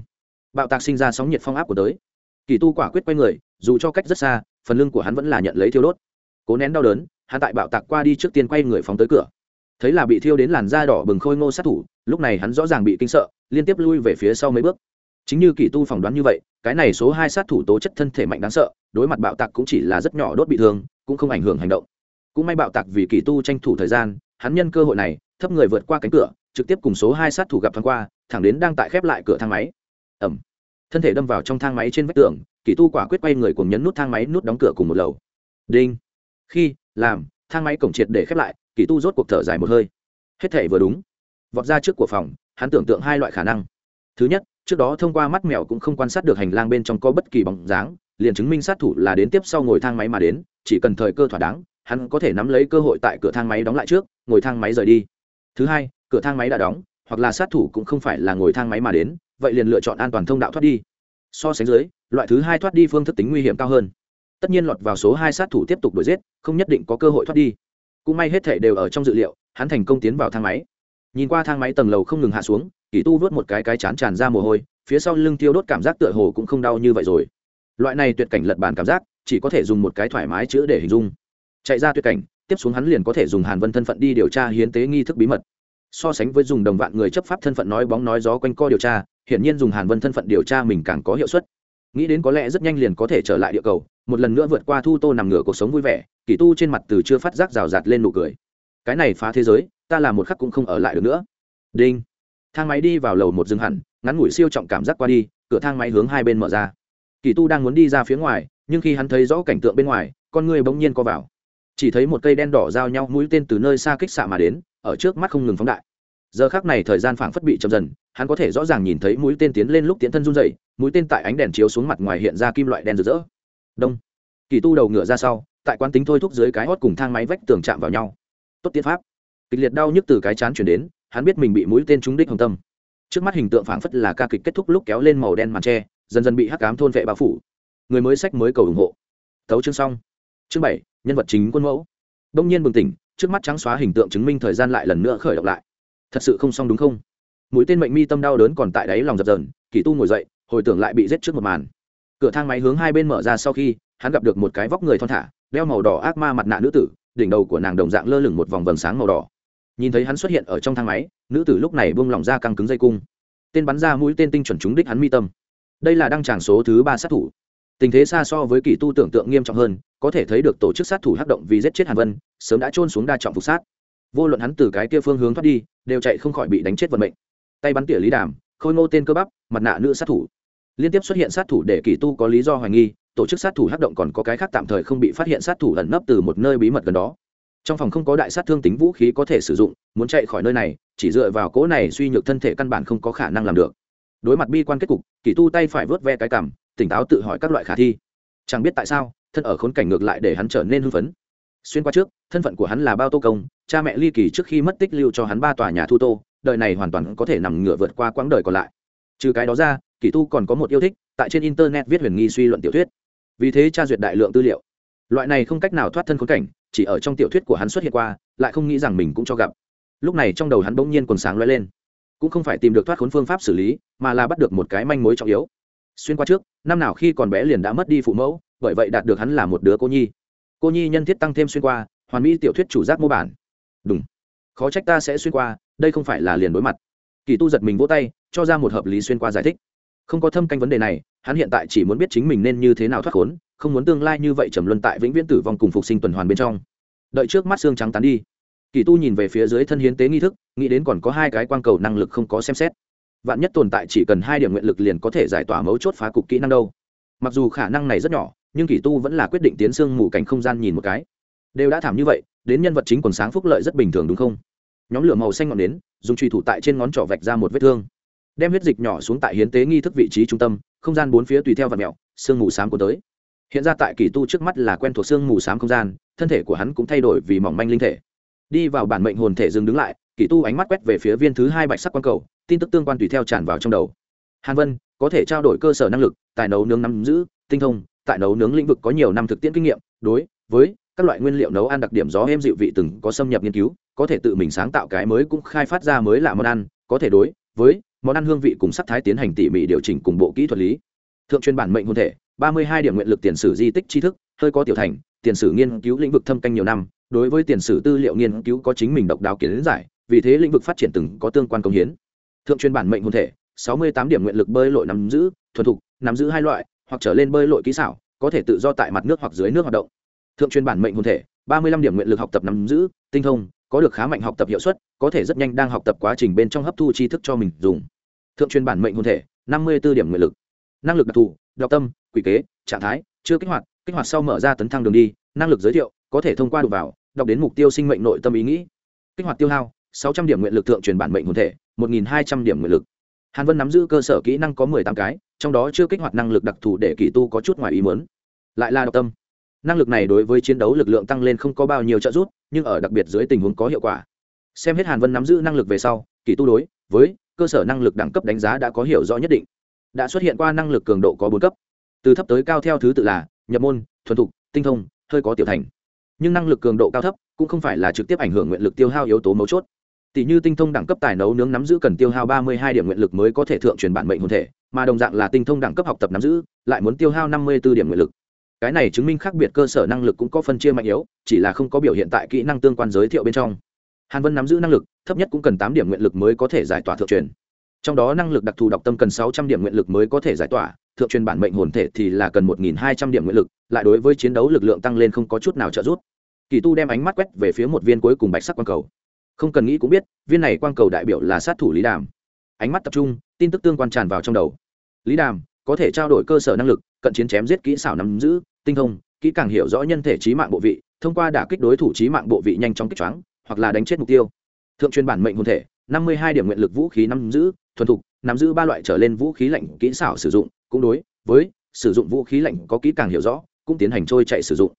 bạo tạc sinh ra sóng nhiệt phong áp của tới. Kỳ tu quả quyết quay người, dù cho cách rất xa, phần lưng của hắn vẫn là nhận lấy thiêu đốt. Cố nén đau đớn, hắn tại bạo tạc qua đi trước tiên quay người phóng tới cửa. Thấy là bị thiêu đến làn da đỏ bừng khôi ngô sát thủ, lúc này hắn rõ ràng bị kinh sợ, liên tiếp lui về phía sau mấy bước. Chính như kỳ tu phỏng đoán như vậy, cái này số hai sát thủ tố chất thân thể mạnh đáng sợ, đối mặt bạo tạc cũng chỉ là rất nhỏ đốt bị thương, cũng không ảnh hưởng hành động. Cũng may bạo tạc vì kỳ tu tranh thủ thời gian hắn nhân cơ hội này, thấp người vượt qua cánh cửa, trực tiếp cùng số hai sát thủ gặp thoáng qua, thẳng đến đang tại khép lại cửa thang máy. Ẩm thân thể đâm vào trong thang máy trên vách tường, kỳ tu quả quyết quay người cùng nhấn nút thang máy nút đóng cửa cùng một lầu. Đinh. Khi, làm, thang máy cổng triệt để khép lại, kỳ tu rốt cuộc thở dài một hơi. Hết thể vừa đúng. Vọt ra trước của phòng, hắn tưởng tượng hai loại khả năng. Thứ nhất, trước đó thông qua mắt mèo cũng không quan sát được hành lang bên trong có bất kỳ bóng dáng, liền chứng minh sát thủ là đến tiếp sau ngồi thang máy mà đến, chỉ cần thời cơ thỏa đáng, hắn có thể nắm lấy cơ hội tại cửa thang máy đóng lại trước ngồi thang máy rời đi. Thứ hai, cửa thang máy đã đóng, hoặc là sát thủ cũng không phải là ngồi thang máy mà đến, vậy liền lựa chọn an toàn thông đạo thoát đi. So sánh dưới, loại thứ hai thoát đi phương thức tính nguy hiểm cao hơn. Tất nhiên lọt vào số hai sát thủ tiếp tục đuổi giết, không nhất định có cơ hội thoát đi. Cũng may hết thể đều ở trong dự liệu, hắn thành công tiến vào thang máy. Nhìn qua thang máy tầng lầu không ngừng hạ xuống, kỳ tu vớt một cái cái chán tràn ra mồ hôi, phía sau lưng tiêu đốt cảm giác tựa hồ cũng không đau như vậy rồi. Loại này tuyệt cảnh lật bàn cảm giác, chỉ có thể dùng một cái thoải mái chữ để hình dung. Chạy ra tuyệt cảnh tiếp xuống hắn liền có thể dùng hàn vân thân phận đi điều tra hiến tế nghi thức bí mật. So sánh với dùng đồng vạn người chấp pháp thân phận nói bóng nói gió quanh co điều tra, hiển nhiên dùng hàn vân thân phận điều tra mình càng có hiệu suất. Nghĩ đến có lẽ rất nhanh liền có thể trở lại địa cầu, một lần nữa vượt qua thu tô nằm ngửa cuộc sống vui vẻ, kỳ tu trên mặt từ chưa phát giác rào rạt lên nụ cười. Cái này phá thế giới, ta làm một khắc cũng không ở lại được nữa. Đinh. Thang máy đi vào lầu một dừng hẳn, ngắn ngủi siêu trọng cảm giác qua đi, cửa thang máy hướng hai bên mở ra. Kỳ tu đang muốn đi ra phía ngoài, nhưng khi hắn thấy rõ cảnh tượng bên ngoài, con người bỗng nhiên co vào chỉ thấy một cây đen đỏ giao nhau mũi tên từ nơi xa kích xạ mà đến, ở trước mắt không ngừng phóng đại. Giờ khác này thời gian phảng phất bị chậm dần, hắn có thể rõ ràng nhìn thấy mũi tên tiến lên lúc tiến thân run dậy mũi tên tại ánh đèn chiếu xuống mặt ngoài hiện ra kim loại đen rực rỡ. Đông. Kỳ tu đầu ngựa ra sau, tại quán tính thôi thúc dưới cái hót cùng thang máy vách tường chạm vào nhau. Tốt tiến pháp. Kịch liệt đau nhức từ cái chán chuyển đến, hắn biết mình bị mũi tên trúng đích hồng tâm. Trước mắt hình tượng phảng phất là ca kịch kết thúc lúc kéo lên màu đen màn tre, dần dần bị hắc cám thôn vệ bao phủ. Người mới sách mới cầu ủng hộ. Tấu chương xong chương bảy, nhân vật chính quân mẫu. Đông nhiên bừng tỉnh, trước mắt trắng xóa hình tượng chứng minh thời gian lại lần nữa khởi động lại. Thật sự không xong đúng không? Mũi tên mệnh mi tâm đau đớn còn tại đáy lòng dập dờn, kỳ tu ngồi dậy, hồi tưởng lại bị giết trước một màn. Cửa thang máy hướng hai bên mở ra sau khi, hắn gặp được một cái vóc người thon thả, đeo màu đỏ ác ma mặt nạ nữ tử, đỉnh đầu của nàng đồng dạng lơ lửng một vòng vầng sáng màu đỏ. Nhìn thấy hắn xuất hiện ở trong thang máy, nữ tử lúc này buông lỏng ra căng cứng dây cung. Tên bắn ra mũi tên tinh chuẩn trúng đích hắn mi tâm. Đây là đăng tràng số thứ ba sát thủ. Tình thế xa so với kỳ tu tưởng tượng nghiêm trọng hơn có thể thấy được tổ chức sát thủ hắc động vì giết chết hàn vân, sớm đã trôn xuống đa trọng phục sát. Vô luận hắn từ cái kia phương hướng thoát đi, đều chạy không khỏi bị đánh chết vận mệnh. Tay bắn tỉa lý đàm, khôi ngô tên cơ bắp, mặt nạ nữ sát thủ. Liên tiếp xuất hiện sát thủ để kỳ tu có lý do hoài nghi, tổ chức sát thủ hắc động còn có cái khác tạm thời không bị phát hiện sát thủ ẩn nấp từ một nơi bí mật gần đó. Trong phòng không có đại sát thương tính vũ khí có thể sử dụng, muốn chạy khỏi nơi này, chỉ dựa vào cỗ này suy nhược thân thể căn bản không có khả năng làm được. Đối mặt bi quan kết cục, kỳ tu tay phải vớt ve cái cằm, tỉnh táo tự hỏi các loại khả thi. Chẳng biết tại sao thân ở khốn cảnh ngược lại để hắn trở nên hưng phấn. Xuyên qua trước, thân phận của hắn là bao tô công, cha mẹ ly kỳ trước khi mất tích lưu cho hắn ba tòa nhà thu tô, đời này hoàn toàn có thể nằm ngửa vượt qua quãng đời còn lại. Trừ cái đó ra, kỳ tu còn có một yêu thích, tại trên internet viết huyền nghi suy luận tiểu thuyết. Vì thế tra duyệt đại lượng tư liệu. Loại này không cách nào thoát thân khốn cảnh, chỉ ở trong tiểu thuyết của hắn xuất hiện qua, lại không nghĩ rằng mình cũng cho gặp. Lúc này trong đầu hắn bỗng nhiên còn sáng loay lên. Cũng không phải tìm được thoát khốn phương pháp xử lý, mà là bắt được một cái manh mối trọng yếu. Xuyên qua trước, năm nào khi còn bé liền đã mất đi phụ mẫu bởi vậy đạt được hắn là một đứa cô nhi. Cô nhi nhân thiết tăng thêm xuyên qua, hoàn mỹ tiểu thuyết chủ giác mô bản. Đúng. Khó trách ta sẽ xuyên qua, đây không phải là liền đối mặt. Kỳ tu giật mình vỗ tay, cho ra một hợp lý xuyên qua giải thích. Không có thâm canh vấn đề này, hắn hiện tại chỉ muốn biết chính mình nên như thế nào thoát khốn, không muốn tương lai như vậy trầm luân tại vĩnh viễn tử vong cùng phục sinh tuần hoàn bên trong. Đợi trước mắt xương trắng tán đi. Kỳ tu nhìn về phía dưới thân hiến tế nghi thức, nghĩ đến còn có hai cái quan cầu năng lực không có xem xét. Vạn nhất tồn tại chỉ cần hai điểm nguyện lực liền có thể giải tỏa mấu chốt phá cục kỹ năng đâu. Mặc dù khả năng này rất nhỏ nhưng kỳ tu vẫn là quyết định tiến xương mù cảnh không gian nhìn một cái. Đều đã thảm như vậy, đến nhân vật chính quần sáng phúc lợi rất bình thường đúng không? Nhóm lửa màu xanh ngọn nến, dùng truy thủ tại trên ngón trỏ vạch ra một vết thương. Đem huyết dịch nhỏ xuống tại hiến tế nghi thức vị trí trung tâm, không gian bốn phía tùy theo vật mẹo sương mù xám của tới. Hiện ra tại kỳ tu trước mắt là quen thuộc sương mù xám không gian, thân thể của hắn cũng thay đổi vì mỏng manh linh thể. Đi vào bản mệnh hồn thể dừng đứng lại, kỳ tu ánh mắt quét về phía viên thứ hai bạch sắc quang cầu, tin tức tương quan tùy theo tràn vào trong đầu. Hàn vân, có thể trao đổi cơ sở năng lực, tài nấu nướng nắm giữ, tinh thông tại nấu nướng lĩnh vực có nhiều năm thực tiễn kinh nghiệm, đối với các loại nguyên liệu nấu ăn đặc điểm gió êm dịu vị từng có xâm nhập nghiên cứu, có thể tự mình sáng tạo cái mới cũng khai phát ra mới là món ăn, có thể đối với món ăn hương vị cùng sắc thái tiến hành tỉ mỉ điều chỉnh cùng bộ kỹ thuật lý. Thượng truyền bản mệnh hôn thể, ba mươi hai điểm nguyện lực tiền sử di tích tri thức, hơi có tiểu thành, tiền sử nghiên cứu lĩnh vực thâm canh nhiều năm, đối với tiền sử tư liệu nghiên cứu có chính mình độc đáo kiến giải, vì thế lĩnh vực phát triển từng có tương quan công hiến. Thượng truyền bản mệnh hôn thể, sáu mươi tám điểm nguyện lực bơi lội nắm giữ, thuần thục, nắm giữ hai loại hoặc trở lên bơi lội kỹ xảo, có thể tự do tại mặt nước hoặc dưới nước hoạt động. Thượng truyền bản mệnh hồn thể, ba mươi lăm điểm nguyện lực học tập nắm giữ, tinh thông, có được khá mạnh học tập hiệu suất, có thể rất nhanh đang học tập quá trình bên trong hấp thu tri thức cho mình dùng. Thượng truyền bản mệnh hồn thể, năm mươi b ố điểm nguyện lực. Năng lực đặc thù đọc tâm, quỷ kế, trạng thái, chưa kích hoạt kích hoạt sau mở ra tấn thăng đường đi, năng lực giới thiệu, có thể thông qua đục vào, đọc đến mục tiêu sinh mệnh nội tâm ý nghĩ. Kích hoạt tiêu hao, sáu trăm điểm nguyện lực thượng truyền bản mệnh hồn thể, một nghìn hai trăm điểm nguyện lực hàn vân nắm giữ cơ sở kỹ năng có mười tám cái, trong đó chưa kích hoạt năng lực đặc thù để kỳ tu có chút ngoài ý muốn. Lại là độc tâm. Năng lực này đối với chiến đấu lực lượng tăng lên không có bao nhiêu trợ giúp, nhưng ở đặc biệt dưới tình huống có hiệu quả. Xem hết hàn vân nắm giữ năng lực về sau, kỳ tu đối với cơ sở năng lực đẳng cấp đánh giá đã có hiểu rõ nhất định. Đã xuất hiện qua năng lực cường độ có bốn cấp. Từ thấp tới cao theo thứ tự là nhập môn, thuần thục, tinh thông, hơi có tiểu thành. Nhưng năng lực cường độ cao thấp cũng không phải là trực tiếp ảnh hưởng nguyện lực tiêu hao yếu tố mấu chốt tỷ như tinh thông đẳng cấp tài nấu nướng nắm giữ cần tiêu hao ba mươi hai điểm nguyện lực mới có thể thượng truyền bản mệnh hồn thể, mà đồng dạng là tinh thông đẳng cấp học tập nắm giữ, lại muốn tiêu hao năm mươi b ố điểm nguyện lực. Cái này chứng minh khác biệt cơ sở năng lực cũng có phân chia mạnh yếu, chỉ là không có biểu hiện tại kỹ năng tương quan giới thiệu bên trong. Hàn vân nắm giữ năng lực, thấp nhất cũng cần tám điểm nguyện lực mới có thể giải tỏa thượng truyền. Trong đó năng lực đặc thù đọc tâm cần sáu trăm điểm nguyện lực mới có thể giải tỏa, thượng truyền bản mệnh hồn thể thì là cần một nghìn hai trăm điểm nguyện lực, lại đối với chiến đấu lực lượng tăng lên không có chút nào trợ giúp. Kỳ tu đem ánh mắt quét về phía một viên cuối cùng bạch sắc quang cầu không cần nghĩ cũng biết, viên này quang cầu đại biểu là sát thủ lý đàm. Ánh mắt tập trung, tin tức tương quan tràn vào trong đầu. Lý đàm có thể trao đổi cơ sở năng lực, cận chiến chém giết kỹ xảo nắm giữ, tinh thông, kỹ càng hiểu rõ nhân thể trí mạng bộ vị, thông qua đả kích đối thủ trí mạng bộ vị nhanh chóng kích choáng, hoặc là đánh chết mục tiêu. Thượng truyền bản mệnh hồn thể, năm mươi hai điểm nguyện lực vũ khí nắm giữ, thuần thục, nắm giữ ba loại trở lên vũ khí lạnh kỹ xảo sử dụng, cũng đối với sử dụng vũ khí lạnh có kỹ càng hiểu rõ, cũng tiến hành trôi chạy sử dụng.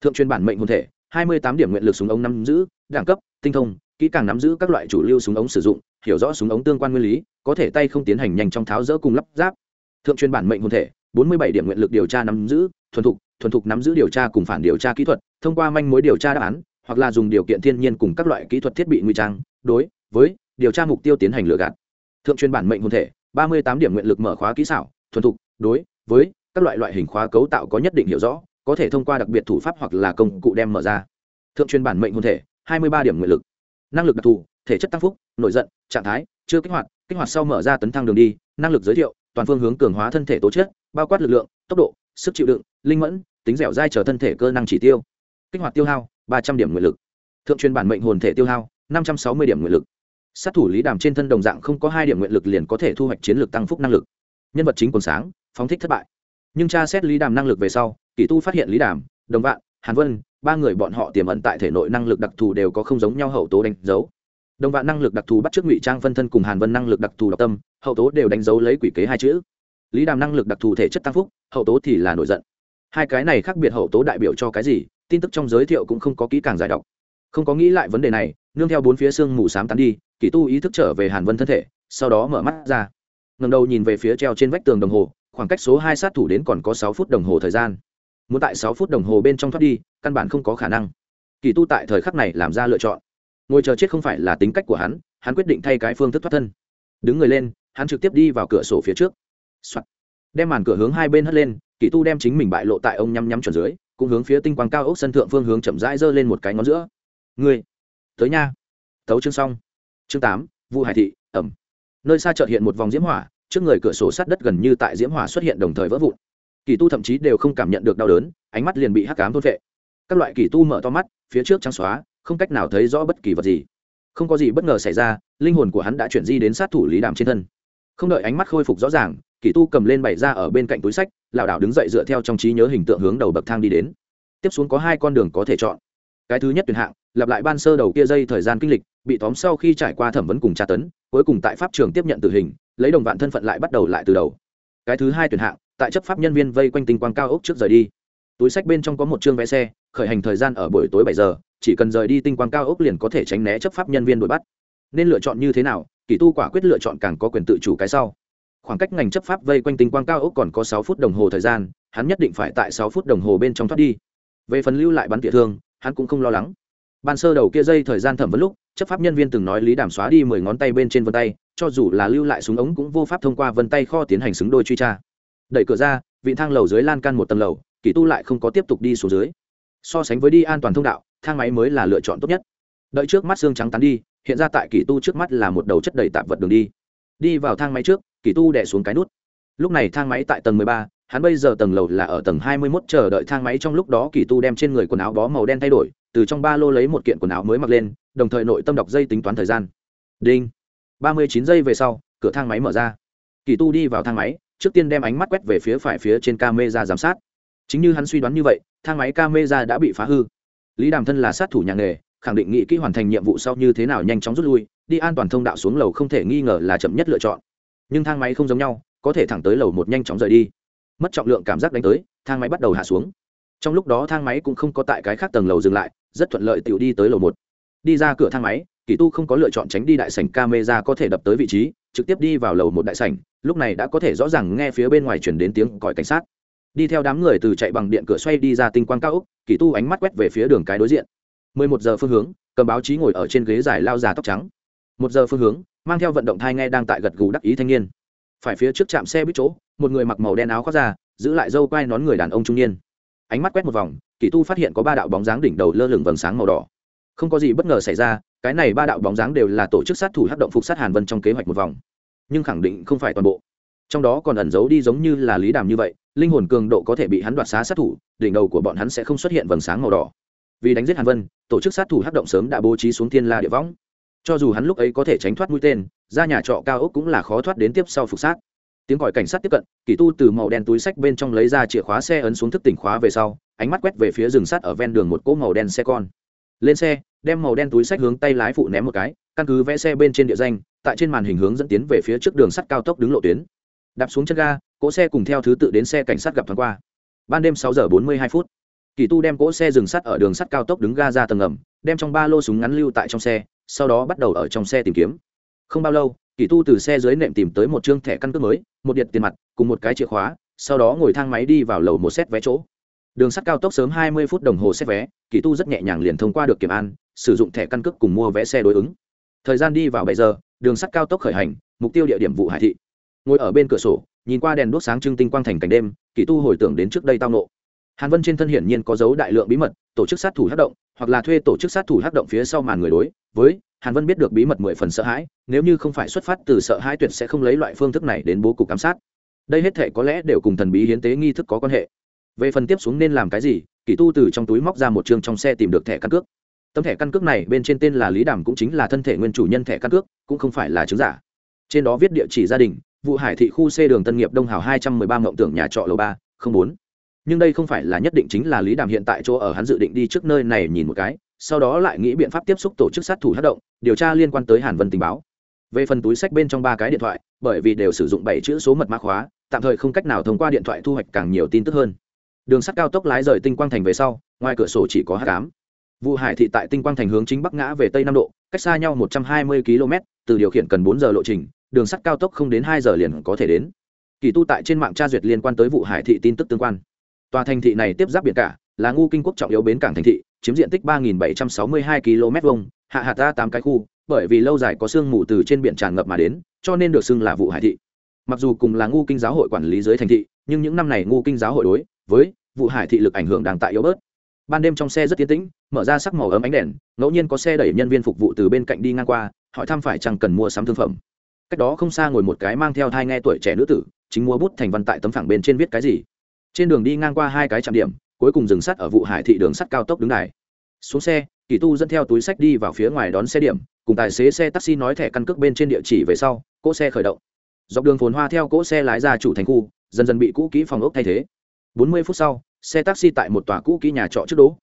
Thượng truyền bản mệnh hồn thể, hai mươi tám điểm nguyện lực súng ống nắm giữ, đẳng cấp, tinh thông kỹ càng nắm giữ các loại chủ lưu súng ống sử dụng, hiểu rõ súng ống tương quan nguyên lý, có thể tay không tiến hành nhanh trong tháo rỡ cùng lắp ráp. Thượng truyền bản mệnh hồn thể, bốn mươi bảy điểm nguyện lực điều tra nắm giữ, thuần thục thuần thục nắm giữ điều tra cùng phản điều tra kỹ thuật, thông qua manh mối điều tra đáp án, hoặc là dùng điều kiện thiên nhiên cùng các loại kỹ thuật thiết bị nguy trang, đối với điều tra mục tiêu tiến hành lừa gạt. Thượng truyền bản mệnh hồn thể, ba mươi tám điểm nguyện lực mở khóa kỹ xảo, thuần thục, đối với các loại loại hình khóa cấu tạo có nhất định hiểu rõ, có thể thông qua đặc biệt thủ pháp hoặc là công cụ đem mở ra. Thượng truyền bản mệnh hồn thể, hai mươi ba điểm nguyện lực năng lực đặc thù, thể chất tăng phúc, nổi giận, trạng thái chưa kích hoạt kích hoạt sau mở ra tấn thăng đường đi, năng lực giới thiệu, toàn phương hướng cường hóa thân thể tố chất, bao quát lực lượng, tốc độ, sức chịu đựng, linh mẫn, tính dẻo dai trở thân thể cơ năng chỉ tiêu. Kích hoạt tiêu hao, ba trăm điểm nguyện lực. Thượng truyền bản mệnh hồn thể tiêu hao, năm trăm sáu mươi điểm nguyện lực. Sát thủ lý đàm trên thân đồng dạng không có hai điểm nguyện lực liền có thể thu hoạch chiến lược tăng phúc năng lực. Nhân vật chính còn sáng, phóng thích thất bại. Nhưng tra xét lý đàm năng lực về sau, kỷ tu phát hiện lý đàm, đồng vạn, hàn vân ba người bọn họ tiềm ẩn tại thể nội năng lực đặc thù đều có không giống nhau, hậu tố đánh dấu. Đồng vạn năng lực đặc thù bắt trước ngụy trang phân thân cùng hàn vân năng lực đặc thù độc tâm, hậu tố đều đánh dấu lấy quỷ kế hai chữ. Lý đàm năng lực đặc thù thể chất tăng phúc, hậu tố thì là nổi giận. Hai cái này khác biệt hậu tố đại biểu cho cái gì, tin tức trong giới thiệu cũng không có kỹ càng giải đọc. Không có nghĩ lại vấn đề này, nương theo bốn phía xương mù sám tán đi, kỷ tu ý thức trở về hàn vân thân thể, sau đó mở mắt ra. Ngầm đầu nhìn về phía treo trên vách tường đồng hồ, khoảng cách số hai sát thủ đến còn có sáu phút đồng hồ thời gian muốn tại sáu phút đồng hồ bên trong thoát đi căn bản không có khả năng. Kỳ tu tại thời khắc này làm ra lựa chọn. Ngồi chờ chết không phải là tính cách của hắn hắn quyết định thay cái phương thức thoát thân. Đứng người lên hắn trực tiếp đi vào cửa sổ phía trước. Đem màn cửa hướng hai bên hất lên kỳ tu đem chính mình bại lộ tại ông nhắm nhắm chuẩn dưới cũng hướng phía tinh quang cao ốc sân thượng phương hướng chậm rãi giơ lên một cái ngón giữa. Người, tới nha. Tấu chương xong. Chương tám vu hải thị ẩm. Nơi xa chợt hiện một vòng diễm hỏa trước người cửa sổ sát đất gần như tại diễm hỏa xuất hiện đồng thời vỡ vụn kỳ tu thậm chí đều không cảm nhận được đau đớn, ánh mắt liền bị hắc cám thôn vệ các loại kỳ tu mở to mắt, phía trước trắng xóa, không cách nào thấy rõ bất kỳ vật gì. Không có gì bất ngờ xảy ra, linh hồn của hắn đã chuyển di đến sát thủ lý đàm trên thân. Không đợi ánh mắt khôi phục rõ ràng, kỳ tu cầm lên bày ra ở bên cạnh túi sách, lảo đảo đứng dậy dựa theo trong trí nhớ hình tượng hướng đầu bậc thang đi đến. Tiếp xuống có hai con đường có thể chọn. Cái thứ nhất tuyển hạng, lặp lại ban sơ đầu kia dây thời gian kinh lịch, bị tóm sau khi trải qua thẩm vấn cùng tra tấn, cuối cùng tại pháp trường tiếp nhận tử hình, lấy đồng vạn thân phận lại bắt đầu lại từ đầu. Cái thứ hai tuyển hạng tại chấp pháp nhân viên vây quanh tinh quang cao ốc trước rời đi. Túi sách bên trong có một chương vé xe, khởi hành thời gian ở buổi tối bảy giờ, chỉ cần rời đi tinh quang cao ốc liền có thể tránh né chấp pháp nhân viên đuổi bắt. Nên lựa chọn như thế nào, kỳ tu quả quyết lựa chọn càng có quyền tự chủ cái sau. Khoảng cách ngành chấp pháp vây quanh tinh quang cao ốc còn có sáu phút đồng hồ thời gian, hắn nhất định phải tại sáu phút đồng hồ bên trong thoát đi. Về phần lưu lại bắn tỉa thương, hắn cũng không lo lắng. Ban sơ đầu kia dây thời gian thẩm vấn lúc, chấp pháp nhân viên từng nói lý đàm xóa đi mười ngón tay bên trên vân tay, cho dù là lưu lại súng ống cũng vô pháp thông qua vân tay kho tiến hành xứng đôi truy tra đẩy cửa ra, vị thang lầu dưới lan can một tầng lầu, kỳ tu lại không có tiếp tục đi xuống dưới. So sánh với đi an toàn thông đạo, thang máy mới là lựa chọn tốt nhất. Đợi trước mắt xương trắng tán đi, hiện ra tại kỳ tu trước mắt là một đầu chất đầy tạp vật đường đi. Đi vào thang máy trước, kỳ tu đẻ xuống cái nút. Lúc này thang máy tại tầng mười ba, hắn bây giờ tầng lầu là ở tầng hai mươi mốt, chờ đợi thang máy trong lúc đó kỳ tu đem trên người quần áo bó màu đen thay đổi, từ trong ba lô lấy một kiện quần áo mới mặc lên, đồng thời nội tâm đọc dây tính toán thời gian. Đinh. ba mươi chín giây về sau, cửa thang máy mở ra. Kỳ tu đi vào thang máy trước tiên đem ánh mắt quét về phía phải phía trên camera giám sát. Chính như hắn suy đoán như vậy, thang máy camera đã bị phá hư. Lý đàm thân là sát thủ nhà nghề, khẳng định nghị kỹ hoàn thành nhiệm vụ sau như thế nào nhanh chóng rút lui, đi an toàn thông đạo xuống lầu không thể nghi ngờ là chậm nhất lựa chọn. Nhưng thang máy không giống nhau, có thể thẳng tới lầu một nhanh chóng rời đi. Mất trọng lượng cảm giác đánh tới, thang máy bắt đầu hạ xuống. Trong lúc đó thang máy cũng không có tại cái khác tầng lầu dừng lại, rất thuận lợi tiểu đi tới lầu một. Đi ra cửa thang máy, kỳ tu không có lựa chọn tránh đi đại sảnh camera có thể đập tới vị trí trực tiếp đi vào lầu một đại sảnh, lúc này đã có thể rõ ràng nghe phía bên ngoài chuyển đến tiếng còi cảnh sát. Đi theo đám người từ chạy bằng điện cửa xoay đi ra tinh quang cao úc kỳ tu ánh mắt quét về phía đường cái đối diện. Mười một giờ phương hướng, cầm báo chí ngồi ở trên ghế dài lao già tóc trắng. Một giờ phương hướng, mang theo vận động thai nghe đang tại gật gù đắc ý thanh niên. Phải phía trước trạm xe buýt chỗ, một người mặc màu đen áo khoác ra giữ lại dâu quai nón người đàn ông trung niên. Ánh mắt quét một vòng, kỳ tu phát hiện có ba đạo bóng dáng đỉnh đầu lơ lửng vầng sáng màu đỏ. Không có gì bất ngờ xảy ra cái này ba đạo bóng dáng đều là tổ chức sát thủ hắc động phục sát hàn vân trong kế hoạch một vòng. Nhưng khẳng định không phải toàn bộ. Trong đó còn ẩn giấu đi giống như là lý đàm như vậy, linh hồn cường độ có thể bị hắn đoạt xá sát thủ, đỉnh đầu của bọn hắn sẽ không xuất hiện vầng sáng màu đỏ. Vì đánh giết hàn vân, tổ chức sát thủ hắc động sớm đã bố trí xuống thiên la địa võng. Cho dù hắn lúc ấy có thể tránh thoát mũi tên, ra nhà trọ cao ốc cũng là khó thoát đến tiếp sau phục sát. Tiếng gọi cảnh sát tiếp cận, kỳ tu từ màu đen túi sách bên trong lấy ra chìa khóa xe ấn xuống thức tỉnh khóa về sau, ánh mắt quét về phía rừng sắt ở ven đường một cỗ màu đen xe con. Lên xe đem màu đen túi sách hướng tay lái phụ ném một cái, căn cứ vẽ xe bên trên địa danh, tại trên màn hình hướng dẫn tiến về phía trước đường sắt cao tốc đứng lộ tuyến. Đạp xuống chân ga, cỗ xe cùng theo thứ tự đến xe cảnh sát gặp thoáng qua. Ban đêm sáu giờ bốn mươi hai phút, kỳ tu đem cỗ xe dừng sắt ở đường sắt cao tốc đứng ga ra tầng ngầm, đem trong ba lô súng ngắn lưu tại trong xe, sau đó bắt đầu ở trong xe tìm kiếm. Không bao lâu, kỳ tu từ xe dưới nệm tìm tới một chương thẻ căn cước mới, một điện tiền mặt, cùng một cái chìa khóa, sau đó ngồi thang máy đi vào lầu một xét vé chỗ đường sắt cao tốc sớm hai mươi phút đồng hồ xét vé, kỳ tu rất nhẹ nhàng liền thông qua được kiểm an, sử dụng thẻ căn cước cùng mua vé xe đối ứng. Thời gian đi vào bảy giờ, đường sắt cao tốc khởi hành, mục tiêu địa điểm vụ hải thị. Ngồi ở bên cửa sổ, nhìn qua đèn đốt sáng trưng tinh quang thành cảnh đêm, kỳ tu hồi tưởng đến trước đây tao nộ. Hàn vân trên thân hiển nhiên có dấu đại lượng bí mật, tổ chức sát thủ hát động, hoặc là thuê tổ chức sát thủ hát động phía sau màn người đối, với hàn vân biết được bí mật mười phần sợ hãi, nếu như không phải xuất phát từ sợ hãi tuyệt sẽ không lấy loại phương thức này đến bố cục giám sát. Đây hết thể có lẽ đều cùng thần bí hiến tế nghi thức có quan hệ về phần tiếp xuống nên làm cái gì, kỳ tu từ trong túi móc ra một chương trong xe tìm được thẻ căn cước. Tấm thẻ căn cước này bên trên tên là lý đàm cũng chính là thân thể nguyên chủ nhân thẻ căn cước, cũng không phải là chứng giả. Trên đó viết địa chỉ gia đình vụ hải thị khu c đường tân nghiệp đông hào hai trăm mười ba mộng tưởng nhà trọ lầu ba không bốn. Nhưng đây không phải là nhất định chính là lý đàm hiện tại chỗ ở hắn dự định đi trước nơi này nhìn một cái, sau đó lại nghĩ biện pháp tiếp xúc tổ chức sát thủ hát động, điều tra liên quan tới hàn vân tình báo. Về phần túi sách bên trong ba cái điện thoại, bởi vì đều sử dụng bảy chữ số mật mã khóa, tạm thời không cách nào thông qua điện thoại thu hoạch càng nhiều tin tức hơn đường sắt cao tốc lái rời tinh quang thành về sau, ngoài cửa sổ chỉ có h tám vụ hải thị tại tinh quang thành hướng chính bắc ngã về tây nam độ, cách xa nhau một trăm hai mươi km, từ điều khiển cần bốn giờ lộ trình, đường sắt cao tốc không đến hai giờ liền có thể đến. Kỳ tu tại trên mạng tra duyệt liên quan tới vụ hải thị tin tức tương quan. Tòa thành thị này tiếp giáp biển cả, là ngu kinh quốc trọng yếu bến cảng thành thị, chiếm diện tích ba bảy trăm sáu mươi hai km vuông, hạ hạt ra tám cái khu, bởi vì lâu dài có sương mù từ trên biển tràn ngập mà đến, cho nên được xưng là vụ hải thị. Mặc dù cùng là ngu kinh giáo hội quản lý dưới thành thị, nhưng những năm này ngu kinh giáo hội đối với vụ hải thị lực ảnh hưởng đang tại yếu bớt. Ban đêm trong xe rất tiến tĩnh, mở ra sắc màu ấm ánh đèn, ngẫu nhiên có xe đẩy nhân viên phục vụ từ bên cạnh đi ngang qua, hỏi thăm phải chăng cần mua sắm thương phẩm. Cách đó không xa ngồi một cái mang theo thai nghe tuổi trẻ nữ tử, chính mua bút thành văn tại tấm phẳng bên trên viết cái gì. Trên đường đi ngang qua hai cái trạm điểm, cuối cùng dừng sắt ở vụ hải thị đường sắt cao tốc đứng này xuống xe, kỳ tu dẫn theo túi sách đi vào phía ngoài đón xe điểm, cùng tài xế xe taxi nói thẻ căn cước bên trên địa chỉ về sau, cỗ xe khởi động. Dọc đường phồn hoa theo cỗ xe lái ra chủ thành khu, dần dần bị cũ kỹ phòng ốc thay thế bốn mươi phút sau, xe taxi tại một tòa cũ kỹ nhà trọ trước đỗ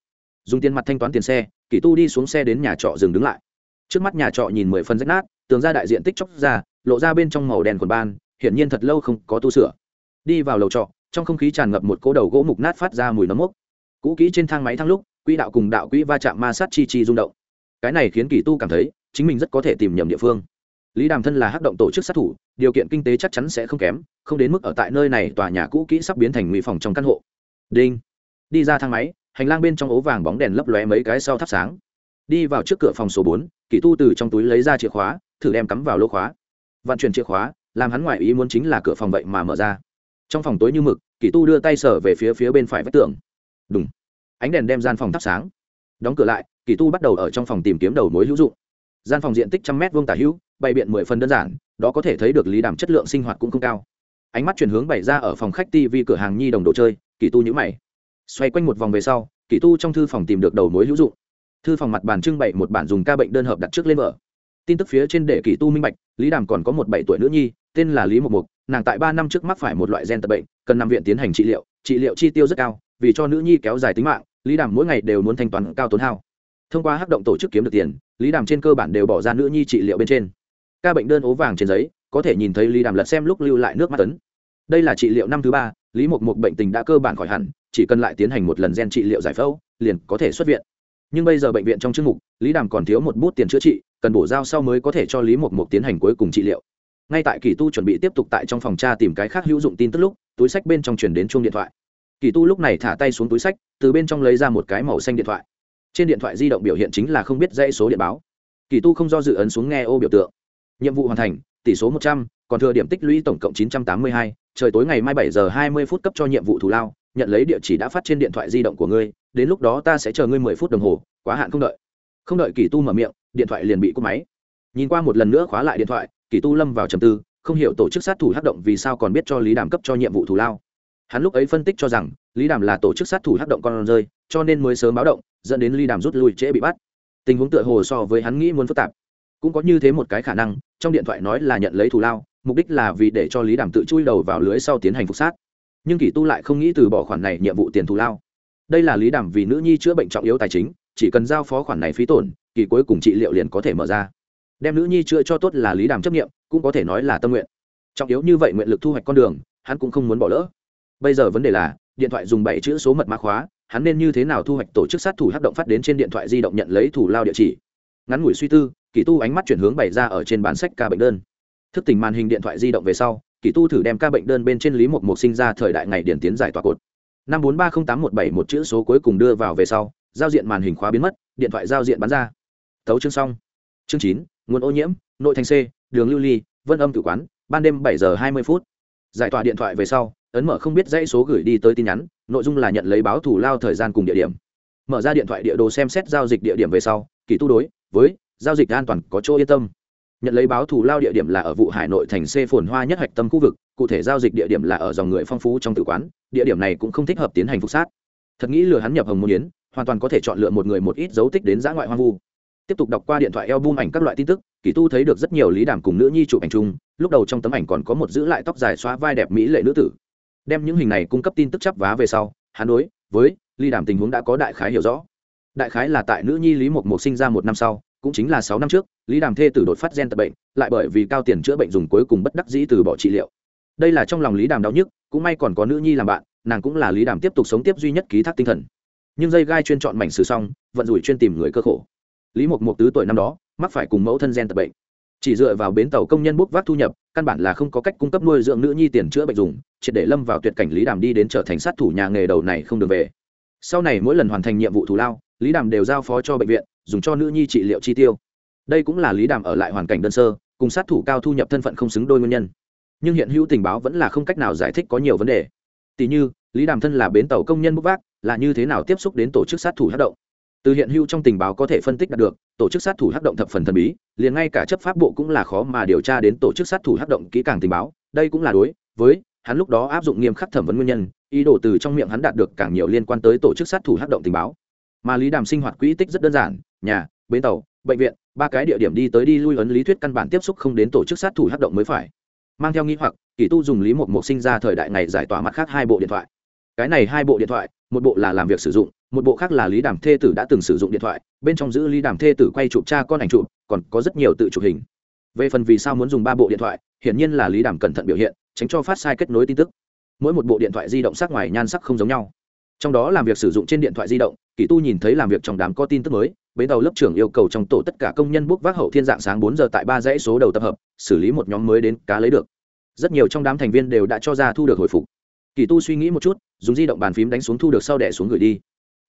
dùng tiền mặt thanh toán tiền xe, kỳ tu đi xuống xe đến nhà trọ dừng đứng lại. Trước mắt nhà trọ nhìn mười phần rách nát, tường ra đại diện tích chóc ra, lộ ra bên trong màu đen quần ban, hiển nhiên thật lâu không có tu sửa. Đi vào lầu trọ, trong không khí tràn ngập một cỗ đầu gỗ mục nát phát ra mùi nấm mốc. Cũ kỹ trên thang máy thang lúc, quỹ đạo cùng đạo quỹ va chạm ma sát chi chi rung động. Cái này khiến kỳ tu cảm thấy chính mình rất có thể tìm nhầm địa phương lý đàm thân là hắc động tổ chức sát thủ, điều kiện kinh tế chắc chắn sẽ không kém, không đến mức ở tại nơi này tòa nhà cũ kỹ sắp biến thành nguy phòng trong căn hộ. Đinh. Đi ra thang máy, hành lang bên trong ố vàng bóng đèn lấp lóe mấy cái sau thắp sáng. Đi vào trước cửa phòng số bốn, kỷ tu từ trong túi lấy ra chìa khóa, thử đem cắm vào lô khóa. Vận chuyển chìa khóa, làm hắn ngoại ý muốn chính là cửa phòng vậy mà mở ra. Trong phòng tối như mực, kỷ tu đưa tay sở về phía phía bên phải vách tường. Đúng ánh đèn đem gian phòng thắp sáng. Đóng cửa lại, kỷ tu bắt đầu ở trong phòng tìm kiếm đầu mối hữu dụng gian phòng diện tích trăm mét vuông tả hữu, bày biện mười phần đơn giản, đó có thể thấy được lý đàm chất lượng sinh hoạt cũng không cao. Ánh mắt chuyển hướng bày ra ở phòng khách tv cửa hàng nhi đồng đồ chơi, kỳ tu nhữ mày. Xoay quanh một vòng về sau, kỳ tu trong thư phòng tìm được đầu mối hữu dụng. Thư phòng mặt bàn trưng bày một bản dùng ca bệnh đơn hợp đặt trước lên mở. Tin tức phía trên để kỳ tu minh bạch, lý đàm còn có một bảy tuổi nữ nhi, tên là lý mộc mục nàng tại ba năm trước mắc phải một loại gen tật bệnh, cần nằm viện tiến hành trị liệu trị liệu chi tiêu rất cao, vì cho nữ nhi kéo dài tính mạng, lý đàm mỗi ngày đều muốn thanh toán cao tốn hao thông qua hắc động tổ chức kiếm được tiền, lý đàm trên cơ bản đều bỏ ra nữ nhi trị liệu bên trên. Ca bệnh đơn ố vàng trên giấy, có thể nhìn thấy lý đàm lật xem lúc lưu lại nước mắt tấn đây là trị liệu năm thứ ba, lý Mục mục bệnh tình đã cơ bản khỏi hẳn, chỉ cần lại tiến hành một lần gen trị liệu giải phẫu, liền có thể xuất viện. Nhưng bây giờ bệnh viện trong chương mục, lý đàm còn thiếu một bút tiền chữa trị, cần bổ giao sau mới có thể cho lý Mục mục tiến hành cuối cùng trị liệu. Ngay tại kỳ tu chuẩn bị tiếp tục tại trong phòng tra tìm cái khác hữu dụng tin tức lúc, túi sách bên trong chuyển đến chuông điện thoại. Kỳ tu lúc này thả tay xuống túi sách, từ bên trong lấy ra một cái màu xanh điện thoại trên điện thoại di động biểu hiện chính là không biết dãy số điện báo. Kỳ tu không do dự ấn xuống nghe ô biểu tượng. Nhiệm vụ hoàn thành, tỷ số một trăm, còn thừa điểm tích lũy tổng cộng chín trăm tám mươi hai, trời tối ngày mai bảy giờ hai mươi phút cấp cho nhiệm vụ thù lao, nhận lấy địa chỉ đã phát trên điện thoại di động của ngươi, đến lúc đó ta sẽ chờ ngươi mười phút đồng hồ, quá hạn không đợi. Không đợi kỳ tu mở miệng, điện thoại liền bị cúp máy. Nhìn qua một lần nữa khóa lại điện thoại, kỳ tu lâm vào trầm tư, không hiểu tổ chức sát thủ hát động vì sao còn biết cho lý đàm cấp cho nhiệm vụ thù lao. Hắn lúc ấy phân tích cho rằng, lý đàm là tổ chức sát thủ hát động con rơi, cho nên mới sớm báo động dẫn đến lý đàm rút lui trễ bị bắt. Tình huống tựa hồ so với hắn nghĩ muốn phức tạp. Cũng có như thế một cái khả năng, trong điện thoại nói là nhận lấy thù lao, mục đích là vì để cho lý đàm tự chui đầu vào lưới sau tiến hành phục sát. Nhưng kỷ tu lại không nghĩ từ bỏ khoản này nhiệm vụ tiền thù lao. Đây là lý đàm vì nữ nhi chữa bệnh trọng yếu tài chính, chỉ cần giao phó khoản này phí tổn, kỳ cuối cùng trị liệu liền có thể mở ra. Đem nữ nhi chữa cho tốt là lý đàm chấp nghiệm cũng có thể nói là tâm nguyện. Trọng yếu như vậy nguyện lực thu hoạch con đường, hắn cũng không muốn bỏ lỡ. Bây giờ vấn đề là, điện thoại dùng bảy chữ số mật mã khóa hắn nên như thế nào thu hoạch tổ chức sát thủ hát động phát đến trên điện thoại di động nhận lấy thủ lao địa chỉ. Ngắn ngủi suy tư, kỳ tu ánh mắt chuyển hướng bày ra ở trên bản sách ca bệnh đơn. Thức tỉnh màn hình điện thoại di động về sau, kỳ tu thử đem ca bệnh đơn bên trên lý một mục sinh ra thời đại ngày điển tiến giải tỏa cột. Năm bốn ba không tám một bảy một chữ số cuối cùng đưa vào về sau, giao diện màn hình khóa biến mất, điện thoại giao diện bắn ra. Thấu chương xong. Chương chín, nguồn ô nhiễm, nội thành c, đường lưu ly, vân âm tử quán, ban đêm bảy giờ hai mươi phút. Giải tỏa điện thoại về sau, ấn mở không biết dãy số gửi đi tới tin nhắn nội dung là nhận lấy báo thủ lao thời gian cùng địa điểm. Mở ra điện thoại địa đồ xem xét giao dịch địa điểm về sau, kỳ tu đối với giao dịch an toàn có chỗ yên tâm. Nhận lấy báo thủ lao địa điểm là ở vụ hải nội thành c phồn hoa nhất hạch tâm khu vực, cụ thể giao dịch địa điểm là ở dòng người phong phú trong tử quán, địa điểm này cũng không thích hợp tiến hành phục sát. Thật nghĩ lừa hắn nhập hồng môn yến, hoàn toàn có thể chọn lựa một người một ít dấu tích đến giã ngoại hoang vu. Tiếp tục đọc qua điện thoại eo bum ảnh các loại tin tức, kỳ tu thấy được rất nhiều lý đàm cùng nữ nhi chụp ảnh chung, lúc đầu trong tấm ảnh còn có một giữ lại tóc dài xóa vai đẹp mỹ lệ nữ tử đem những hình này cung cấp tin tức chắp vá về sau, hắn đối với ly đàm tình huống đã có đại khái hiểu rõ. Đại khái là tại nữ nhi lý mộc mộc sinh ra một năm sau, cũng chính là sáu năm trước, lý đàm thê tử đột phát gen tật bệnh, lại bởi vì cao tiền chữa bệnh dùng cuối cùng bất đắc dĩ từ bỏ trị liệu. Đây là trong lòng lý đàm đau nhức, cũng may còn có nữ nhi làm bạn, nàng cũng là lý đàm tiếp tục sống tiếp duy nhất ký thác tinh thần. Nhưng dây gai chuyên chọn mảnh sử xong, vận rủi chuyên tìm người cơ khổ. Lý mộc mộc tứ tuổi năm đó, mắc phải cùng mẫu thân gen tật bệnh chỉ dựa vào bến tàu công nhân bốc vác thu nhập, căn bản là không có cách cung cấp nuôi dưỡng nữ nhi tiền chữa bệnh dùng, triệt để lâm vào tuyệt cảnh lý đàm đi đến trở thành sát thủ nhà nghề đầu này không được về. Sau này mỗi lần hoàn thành nhiệm vụ thù lao, lý đàm đều giao phó cho bệnh viện, dùng cho nữ nhi trị liệu chi tiêu. Đây cũng là lý đàm ở lại hoàn cảnh đơn sơ, cùng sát thủ cao thu nhập thân phận không xứng đôi nguyên nhân. Nhưng hiện hữu tình báo vẫn là không cách nào giải thích có nhiều vấn đề. Tỷ như, lý đàm thân là bến tàu công nhân bốc vác, là như thế nào tiếp xúc đến tổ chức sát thủ hát động? Từ hiện hữu trong tình báo có thể phân tích đạt được, tổ chức sát thủ hắc động thập phần thần bí, liền ngay cả chấp pháp bộ cũng là khó mà điều tra đến tổ chức sát thủ hắc động kỹ càng tình báo, đây cũng là đối với hắn lúc đó áp dụng nghiêm khắc thẩm vấn nguyên nhân, ý đồ từ trong miệng hắn đạt được càng nhiều liên quan tới tổ chức sát thủ hắc động tình báo. Mà lý đàm sinh hoạt quỹ tích rất đơn giản, nhà, bến tàu, bệnh viện, ba cái địa điểm đi tới đi lui ấn lý thuyết căn bản tiếp xúc không đến tổ chức sát thủ hắc động mới phải. Mang theo nghĩ hoặc, kỷ tu dùng lý một mục sinh ra thời đại ngày giải tỏa mặt khác hai bộ điện thoại. Cái này hai bộ điện thoại một bộ là làm việc sử dụng, một bộ khác là lý đàm thê tử đã từng sử dụng điện thoại, bên trong giữ lý đàm thê tử quay chụp cha con ảnh chụp, còn có rất nhiều tự chụp hình. Về phần vì sao muốn dùng ba bộ điện thoại, hiển nhiên là lý đàm cẩn thận biểu hiện, tránh cho phát sai kết nối tin tức. Mỗi một bộ điện thoại di động sắc ngoài nhan sắc không giống nhau. Trong đó làm việc sử dụng trên điện thoại di động, kỳ tu nhìn thấy làm việc trong đám có tin tức mới, bến tàu lớp trưởng yêu cầu trong tổ tất cả công nhân bốc vác hậu thiên dạng sáng bốn giờ tại ba dãy số đầu tập hợp, xử lý một nhóm mới đến cá lấy được. Rất nhiều trong đám thành viên đều đã cho ra thu được hồi phục kỳ tu suy nghĩ một chút, dùng di động bàn phím đánh xuống thu được sau đẻ xuống gửi đi.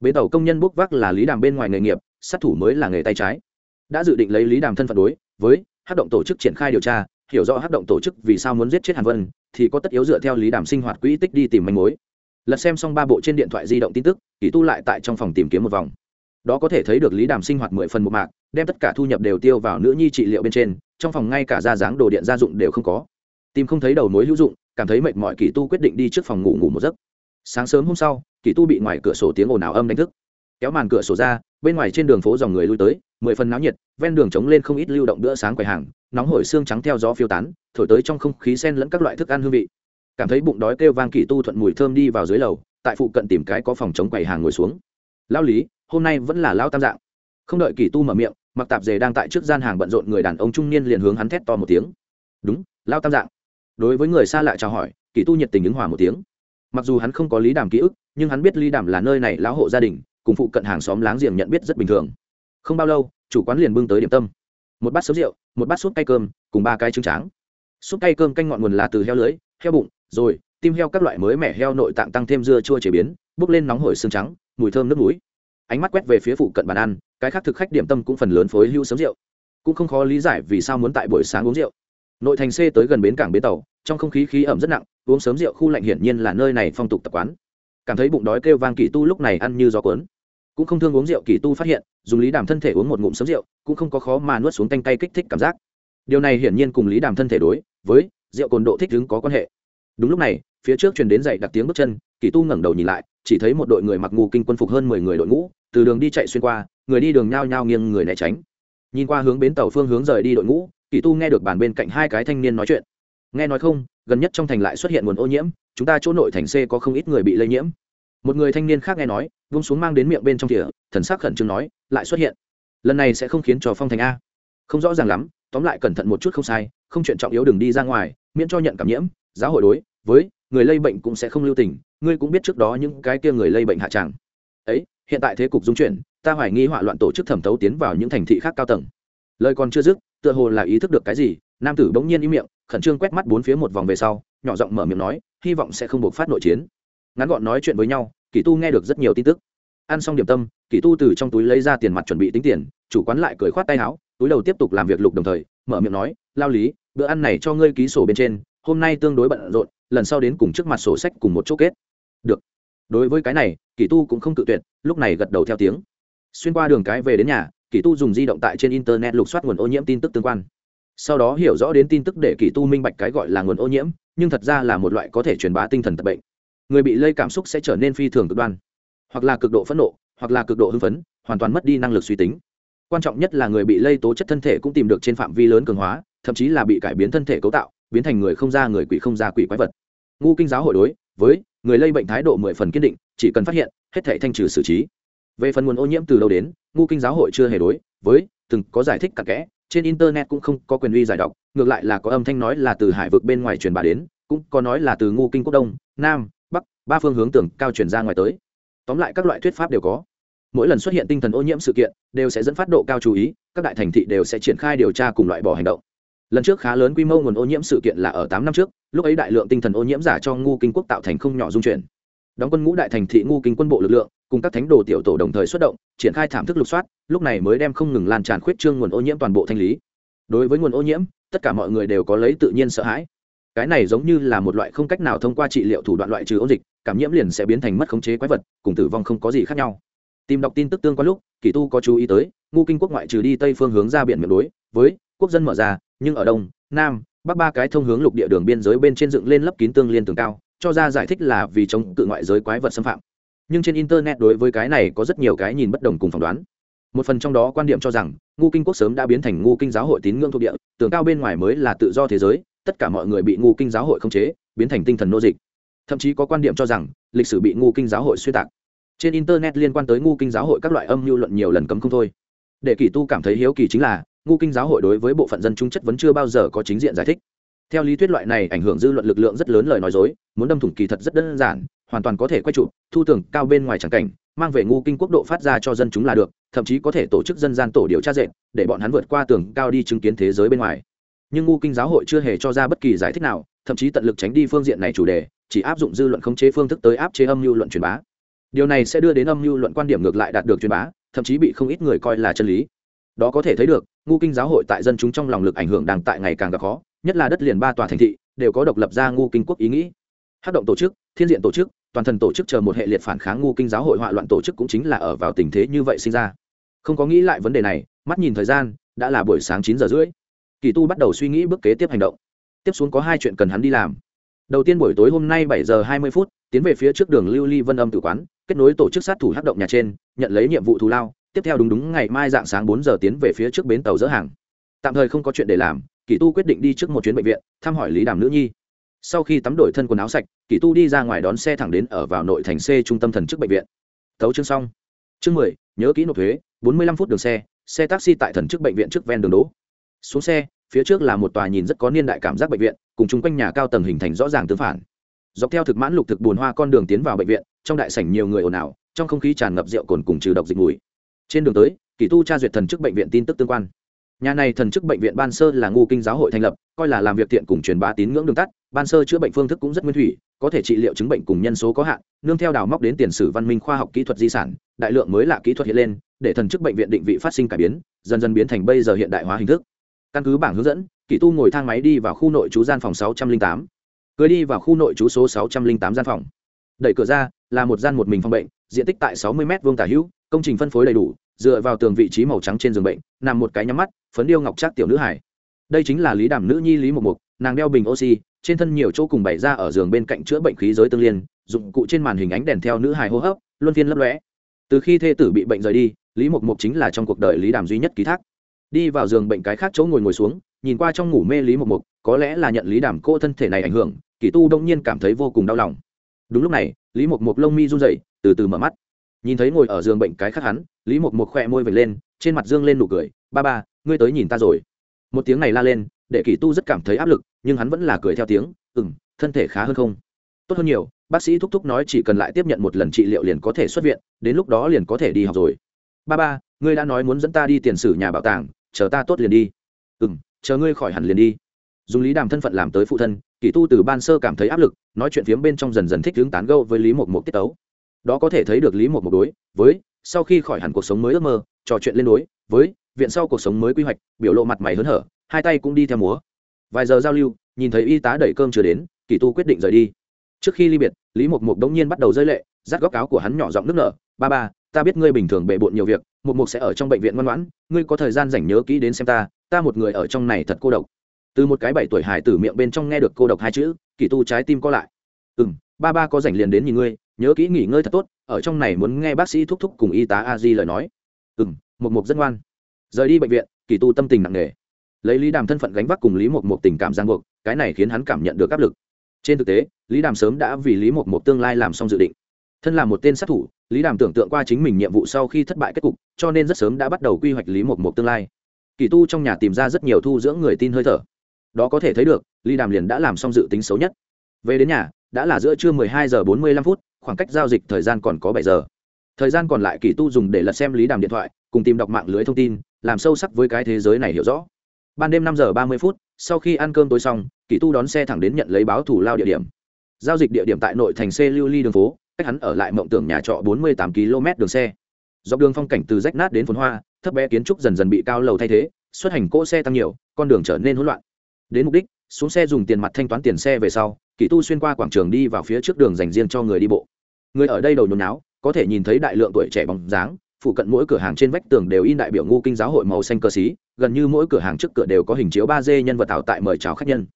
Bến tàu công nhân bốc vác là lý đàm bên ngoài nghề nghiệp, sát thủ mới là nghề tay trái. Đã dự định lấy lý đàm thân phận đối với hát động tổ chức triển khai điều tra, hiểu rõ hát động tổ chức vì sao muốn giết chết hàn vân, thì có tất yếu dựa theo lý đàm sinh hoạt quỹ tích đi tìm manh mối. Lật xem xong ba bộ trên điện thoại di động tin tức, kỳ tu lại tại trong phòng tìm kiếm một vòng. Đó có thể thấy được lý đàm sinh hoạt mười phần một mạc, đem tất cả thu nhập đều tiêu vào nữ nhi trị liệu bên trên, trong phòng ngay cả ra dáng đồ điện gia dụng đều không có. Tìm không thấy đầu mối hữu dụng cảm thấy mệt mỏi kỳ tu quyết định đi trước phòng ngủ ngủ một giấc. Sáng sớm hôm sau, kỳ tu bị ngoài cửa sổ tiếng ồn ào âm đánh thức. Kéo màn cửa sổ ra, bên ngoài trên đường phố dòng người lui tới, mười phần náo nhiệt, ven đường trống lên không ít lưu động bữa sáng quầy hàng, nóng hổi xương trắng theo gió phiêu tán, thổi tới trong không khí sen lẫn các loại thức ăn hương vị. Cảm thấy bụng đói kêu vang kỳ tu thuận mùi thơm đi vào dưới lầu, tại phụ cận tìm cái có phòng chống quầy hàng ngồi xuống. Lao lý, hôm nay vẫn là lao tam dạng. Không đợi kỳ tu mở miệng, mặc tạp dề đang tại trước gian hàng bận rộn người đàn ông trung niên liền hướng hắn thét to một tiếng. Đúng lao tam dạng đối với người xa lạ chào hỏi, kỳ tu nhiệt tình ứng hòa một tiếng. Mặc dù hắn không có lý đàm ký ức, nhưng hắn biết lý đàm là nơi này lão hộ gia đình, cùng phụ cận hàng xóm láng giềng nhận biết rất bình thường. Không bao lâu, chủ quán liền bưng tới điểm tâm. Một bát sấu rượu, một bát súp cay cơm, cùng ba cái trứng tráng. Súp cay cơm canh ngọn nguồn là từ heo lưới, heo bụng, rồi, tim heo các loại mới mẻ heo nội tạng tăng thêm dưa chua chế biến, bốc lên nóng hổi xương trắng, mùi thơm nước mũi ánh mắt quét về phía phụ cận bàn ăn, cái khác thực khách điểm tâm cũng phần lớn phối hưu sớm rượu. Cũng không khó lý giải vì sao muốn tại buổi sáng uống rượu nội thành c tới gần bến cảng bến tàu, trong không khí khí ẩm rất nặng, uống sớm rượu khu lạnh hiển nhiên là nơi này phong tục tập quán. Cảm thấy bụng đói kêu vang kỳ tu lúc này ăn như gió cuốn. Cũng không thương uống rượu kỳ tu phát hiện, dùng lý đàm thân thể uống một ngụm sớm rượu, cũng không có khó mà nuốt xuống tanh tay kích thích cảm giác. Điều này hiển nhiên cùng lý đàm thân thể đối với rượu cồn độ thích ứng có quan hệ. Đúng lúc này, phía trước truyền đến dậy đặc tiếng bước chân, kỳ tu ngẩng đầu nhìn lại, chỉ thấy một đội người mặc ngù kinh quân phục hơn mười người đội ngũ, từ đường đi chạy xuyên qua, người đi đường nhao nhao nghiêng người né tránh. Nhìn qua hướng bến tàu phương hướng rời đi đội ngũ kỳ tu nghe được bàn bên cạnh hai cái thanh niên nói chuyện. Nghe nói không, gần nhất trong thành lại xuất hiện nguồn ô nhiễm, chúng ta chỗ nội thành c có không ít người bị lây nhiễm. Một người thanh niên khác nghe nói, vung xuống mang đến miệng bên trong thìa, thần sắc khẩn trương nói, lại xuất hiện. Lần này sẽ không khiến cho phong thành a. Không rõ ràng lắm, tóm lại cẩn thận một chút không sai, không chuyện trọng yếu đừng đi ra ngoài, miễn cho nhận cảm nhiễm, giáo hội đối với người lây bệnh cũng sẽ không lưu tình, ngươi cũng biết trước đó những cái kia người lây bệnh hạ tràng. Ấy, hiện tại thế cục dung chuyển, ta hoài nghi hỏa loạn tổ chức thẩm thấu tiến vào những thành thị khác cao tầng lời còn chưa dứt, tựa hồ là ý thức được cái gì, nam tử bỗng nhiên im miệng, khẩn trương quét mắt bốn phía một vòng về sau, nhỏ giọng mở miệng nói, hy vọng sẽ không buộc phát nội chiến. Ngắn gọn nói chuyện với nhau, kỷ tu nghe được rất nhiều tin tức. Ăn xong điểm tâm, kỷ tu từ trong túi lấy ra tiền mặt chuẩn bị tính tiền, chủ quán lại cười khoát tay áo, túi đầu tiếp tục làm việc lục đồng thời, mở miệng nói, lao lý, bữa ăn này cho ngươi ký sổ bên trên, hôm nay tương đối bận rộn, lần sau đến cùng trước mặt sổ sách cùng một chỗ kết. Được. Đối với cái này, kỷ tu cũng không tự tuyệt, lúc này gật đầu theo tiếng. Xuyên qua đường cái về đến nhà Kỳ tu dùng di động tại trên internet lục soát nguồn ô nhiễm tin tức tương quan. Sau đó hiểu rõ đến tin tức để kỳ tu minh bạch cái gọi là nguồn ô nhiễm, nhưng thật ra là một loại có thể truyền bá tinh thần tập bệnh. Người bị lây cảm xúc sẽ trở nên phi thường cực đoan, hoặc là cực độ phẫn nộ, hoặc là cực độ hưng phấn, hoàn toàn mất đi năng lực suy tính. Quan trọng nhất là người bị lây tố chất thân thể cũng tìm được trên phạm vi lớn cường hóa, thậm chí là bị cải biến thân thể cấu tạo, biến thành người không ra người quỷ không ra quỷ quái vật. Ngu kinh giáo hội đối với người lây bệnh thái độ mười phần kiên định, chỉ cần phát hiện, hết thể thanh trừ xử trí về phần nguồn ô nhiễm từ đâu đến, ngu kinh giáo hội chưa hề đối với từng có giải thích cặn kẽ, trên internet cũng không có quyền uy giải đọc, ngược lại là có âm thanh nói là từ hải vực bên ngoài truyền bá đến, cũng có nói là từ ngu kinh quốc đông, nam, bắc, ba phương hướng tưởng cao truyền ra ngoài tới. Tóm lại các loại thuyết pháp đều có. Mỗi lần xuất hiện tinh thần ô nhiễm sự kiện, đều sẽ dẫn phát độ cao chú ý, các đại thành thị đều sẽ triển khai điều tra cùng loại bỏ hành động. Lần trước khá lớn quy mô nguồn ô nhiễm sự kiện là ở tám năm trước, lúc ấy đại lượng tinh thần ô nhiễm giả cho ngu kinh quốc tạo thành không nhỏ dung chuyển. Đóng quân ngũ đại thành thị ngu kinh quân bộ lực lượng cùng các thánh đồ tiểu tổ đồng thời xuất động, triển khai thảm thức lục soát, lúc này mới đem không ngừng lan tràn khuyết trương nguồn ô nhiễm toàn bộ thanh lý. Đối với nguồn ô nhiễm, tất cả mọi người đều có lấy tự nhiên sợ hãi. Cái này giống như là một loại không cách nào thông qua trị liệu thủ đoạn loại trừ ôn dịch, cảm nhiễm liền sẽ biến thành mất khống chế quái vật, cùng tử vong không có gì khác nhau. Tìm đọc tin tức tương quan lúc, kỳ tu có chú ý tới, ngu kinh quốc ngoại trừ đi tây phương hướng ra biển miệng đối, với quốc dân mở ra, nhưng ở đông, nam, bắc ba cái thông hướng lục địa đường biên giới bên trên dựng lên lấp kín tương liên tường cao, cho ra giải thích là vì chống cự ngoại giới quái vật xâm phạm nhưng trên internet đối với cái này có rất nhiều cái nhìn bất đồng cùng phỏng đoán. Một phần trong đó quan điểm cho rằng, ngu kinh quốc sớm đã biến thành ngu kinh giáo hội tín ngưỡng thuộc địa tường cao bên ngoài mới là tự do thế giới, tất cả mọi người bị ngu kinh giáo hội khống chế, biến thành tinh thần nô dịch. Thậm chí có quan điểm cho rằng, lịch sử bị ngu kinh giáo hội xuyên tạc. Trên internet liên quan tới ngu kinh giáo hội các loại âm mưu luận nhiều lần cấm không thôi. Để kỳ tu cảm thấy hiếu kỳ chính là, ngu kinh giáo hội đối với bộ phận dân trung chất vẫn chưa bao giờ có chính diện giải thích. Theo lý thuyết loại này ảnh hưởng dư luận lực lượng rất lớn lời nói dối, muốn đâm thủng kỳ thật rất đơn giản hoàn toàn có thể quay trụ, thu tưởng cao bên ngoài tràng cảnh, mang về ngu kinh quốc độ phát ra cho dân chúng là được, thậm chí có thể tổ chức dân gian tổ điều tra dệt, để bọn hắn vượt qua tường cao đi chứng kiến thế giới bên ngoài. Nhưng ngu kinh giáo hội chưa hề cho ra bất kỳ giải thích nào, thậm chí tận lực tránh đi phương diện này chủ đề, chỉ áp dụng dư luận khống chế phương thức tới áp chế âm mưu luận truyền bá. Điều này sẽ đưa đến âm mưu luận quan điểm ngược lại đạt được truyền bá, thậm chí bị không ít người coi là chân lý. Đó có thể thấy được, ngu kinh giáo hội tại dân chúng trong lòng lực ảnh hưởng đang tại ngày càng gặp khó, nhất là đất liền ba tòa thành thị, đều có độc lập ra ngu kinh quốc ý nghĩ hát động tổ chức, thiên diện tổ chức, toàn thần tổ chức chờ một hệ liệt phản kháng ngu kinh giáo hội họa loạn tổ chức cũng chính là ở vào tình thế như vậy sinh ra. Không có nghĩ lại vấn đề này, mắt nhìn thời gian, đã là buổi sáng chín giờ rưỡi. Kỳ tu bắt đầu suy nghĩ bước kế tiếp hành động. Tiếp xuống có hai chuyện cần hắn đi làm. Đầu tiên buổi tối hôm nay bảy giờ hai mươi phút, tiến về phía trước đường lưu ly vân âm tử quán, kết nối tổ chức sát thủ hát động nhà trên, nhận lấy nhiệm vụ thù lao. Tiếp theo đúng đúng ngày mai dạng sáng bốn giờ tiến về phía trước bến tàu dỡ hàng. Tạm thời không có chuyện để làm, kỳ tu quyết định đi trước một chuyến bệnh viện, thăm hỏi lý đàm nữ nhi sau khi tắm đổi thân quần áo sạch, kỳ tu đi ra ngoài đón xe thẳng đến ở vào nội thành c trung tâm thần chức bệnh viện. Thấu chương xong. Chương mười, nhớ kỹ nộp thuế, bốn mươi lăm phút đường xe xe taxi tại thần chức bệnh viện trước ven đường đỗ. Xuống xe, phía trước là một tòa nhìn rất có niên đại cảm giác bệnh viện, cùng chung quanh nhà cao tầng hình thành rõ ràng tương phản. Dọc theo thực mãn lục thực bùn hoa con đường tiến vào bệnh viện, trong đại sảnh nhiều người ồn ào, trong không khí tràn ngập rượu cồn cùng trừ độc dịch mùi. Trên đường tới, kỳ tu tra duyệt thần chức bệnh viện tin tức tương quan nhà này thần chức bệnh viện ban sơ là ngu kinh giáo hội thành lập, coi là làm việc tiện cùng truyền bá tín ngưỡng đường tắt, ban sơ chữa bệnh phương thức cũng rất nguyên thủy, có thể trị liệu chứng bệnh cùng nhân số có hạn, nương theo đào móc đến tiền sử văn minh khoa học kỹ thuật di sản, đại lượng mới là kỹ thuật hiện lên, để thần chức bệnh viện định vị phát sinh cải biến, dần dần biến thành bây giờ hiện đại hóa hình thức. Căn cứ bảng hướng dẫn kỹ tu ngồi thang máy đi vào khu nội trú gian phòng sáu trăm linh tám. Cưới đi vào khu nội trú số sáu trăm linh tám gian phòng. Đẩy cửa ra, là một gian một mình phòng bệnh, diện tích tại sáu mươi m vuông tả hữu, công trình phân phối đầy đủ, dựa vào tường vị trí màu trắng trên giường bệnh, nằm một cái nhắm mắt phấn điêu ngọc trác tiểu nữ hải đây chính là lý đàm nữ nhi lý một mục nàng đeo bình oxy, trên thân nhiều chỗ cùng bày ra ở giường bên cạnh chữa bệnh khí giới tương liên, dụng cụ trên màn hình ánh đèn theo nữ hải hô hấp, luân phiên lấp lóe. Từ khi thê tử bị bệnh rời đi, lý mộc mục chính là trong cuộc đời lý đàm duy nhất ký thác. Đi vào giường bệnh cái khác chỗ ngồi ngồi xuống, nhìn qua trong ngủ mê lý mộc mục có lẽ là nhận lý đàm cô thân thể này ảnh hưởng, kỳ tu đông nhiên cảm thấy vô cùng đau lòng. Đúng lúc này, lý mộc mục lông mi run dậy từ từ mở mắt. Nhìn thấy ngồi ở giường bệnh cái khác hắn, lý mộc mục khỏe môi vệt lên, trên mặt dương lên nụ cười ba ba, ngươi tới nhìn ta rồi. Một tiếng này la lên, để kỳ tu rất cảm thấy áp lực, nhưng hắn vẫn là cười theo tiếng ừ m thân thể khá hơn không? Tốt hơn nhiều, bác sĩ thúc thúc nói chỉ cần lại tiếp nhận một lần trị liệu liền có thể xuất viện, đến lúc đó liền có thể đi học rồi. Ba ba, ngươi đã nói muốn dẫn ta đi tiền sử nhà bảo tàng, chờ ta tốt liền đi. Ừ m chờ ngươi khỏi hẳn liền đi. Dùng lý đàm thân phận làm tới phụ thân kỳ tu từ ban sơ cảm thấy áp lực, nói chuyện phiếm bên trong dần dần thích hướng tán gâu với lý mộc mộc tiết tấu. Đó có thể thấy được lý mộc mộc đối với, sau khi khỏi hẳn cuộc sống mới ước mơ, trò chuyện lên đối với viện sau cuộc sống mới quy hoạch, biểu lộ mặt mày hớn hở, hai tay cũng đi theo múa. Vài giờ giao lưu, nhìn thấy y tá đẩy cơm chưa đến, kỳ tu quyết định rời đi. Trước khi ly biệt, lý mộc mộc đống nhiên bắt đầu rơi lệ rát góc áo của hắn nhỏ giọng nước nở, ba ba, ta biết ngươi bình thường bệ bộn nhiều việc, Mục mục sẽ ở trong bệnh viện ngoan ngoãn, ngươi có thời gian rảnh nhớ kỹ đến xem ta ta một người ở trong này thật cô độc. Từ một cái bảy tuổi hải tử miệng bên trong nghe được cô độc hai chữ, kỳ tu trái tim co lại. Ừ m ba ba có rảnh liền đến nhìn ngươi, nhớ kỹ nghỉ ngơi thật tốt, ở trong này muốn nghe bác sĩ thúc thúc cùng y tá a di lời nói. Ừ m một mục rất ngoan rời đi bệnh viện, kỳ tu tâm tình nặng nề. Lấy lý đàm thân phận gánh vác cùng lý một một tình cảm giang buộc, cái này khiến hắn cảm nhận được áp lực. Trên thực tế, lý đàm sớm đã vì lý một một tương lai làm xong dự định. Thân là một tên sát thủ, lý đàm tưởng tượng qua chính mình nhiệm vụ sau khi thất bại kết cục, cho nên rất sớm đã bắt đầu quy hoạch lý một một tương lai. Kỳ tu trong nhà tìm ra rất nhiều thu dưỡng người tin hơi thở. Đó có thể thấy được, lý đàm liền đã làm xong dự tính xấu nhất. Về đến nhà, đã là giữa trưa 12 giờ 45 phút, khoảng cách giao dịch thời gian còn có 7 giờ. Thời gian còn lại kỳ tu dùng để lật xem lý đàm điện thoại, cùng tìm đọc mạng lưới thông tin làm sâu sắc với cái thế giới này hiểu rõ. Ban đêm năm giờ ba mươi phút, sau khi ăn cơm tối xong, kỳ tu đón xe thẳng đến nhận lấy báo thủ lao địa điểm. Giao dịch địa điểm tại nội thành xe lưu ly đường phố, cách hắn ở lại mộng tưởng nhà trọ bốn mươi tám km đường xe. Dọc đường phong cảnh từ rách nát đến phồn hoa, thấp bé kiến trúc dần dần bị cao lầu thay thế, xuất hành cỗ xe tăng nhiều, con đường trở nên hỗn loạn. Đến mục đích, xuống xe dùng tiền mặt thanh toán tiền xe về sau, kỳ tu xuyên qua quảng trường đi vào phía trước đường dành riêng cho người đi bộ. Người ở đây đầu nhồi náo có thể nhìn thấy đại lượng tuổi trẻ bóng dáng phụ cận mỗi cửa hàng trên vách tường đều in đại biểu ngu kinh giáo hội màu xanh cơ xí, gần như mỗi cửa hàng trước cửa đều có hình chiếu ba d nhân vật tạo tại mời chào khách nhân.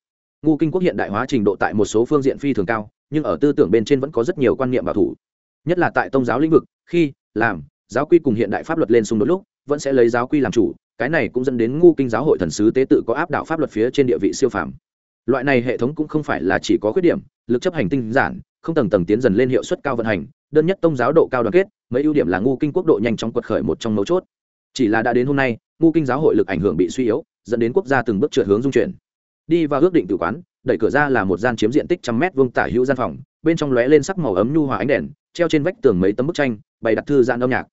Ngu kinh quốc hiện đại hóa trình độ tại một số phương diện phi thường cao, nhưng ở tư tưởng bên trên vẫn có rất nhiều quan niệm bảo thủ. Nhất là tại tôn giáo lĩnh vực, khi, làm, giáo quy cùng hiện đại pháp luật lên xung đột lúc, vẫn sẽ lấy giáo quy làm chủ, cái này cũng dẫn đến ngu kinh giáo hội thần sứ tế tự có áp đạo pháp luật phía trên địa vị siêu phàm. Loại này hệ thống cũng không phải là chỉ có khuyết điểm, lực chấp hành tinh giản, không tầng tầng tiến dần lên hiệu suất cao vận hành đơn nhất tông giáo độ cao đoàn kết, mấy ưu điểm là ngu kinh quốc độ nhanh chóng quật khởi một trong mấu chốt. Chỉ là đã đến hôm nay, ngu kinh giáo hội lực ảnh hưởng bị suy yếu, dẫn đến quốc gia từng bước trượt hướng dung chuyển. Đi vào ước định tử quán, đẩy cửa ra là một gian chiếm diện tích trăm mét vuông tả hữu gian phòng, bên trong lóe lên sắc màu ấm nhu hòa ánh đèn, treo trên vách tường mấy tấm bức tranh, bày đặt thư gian âm nhạc.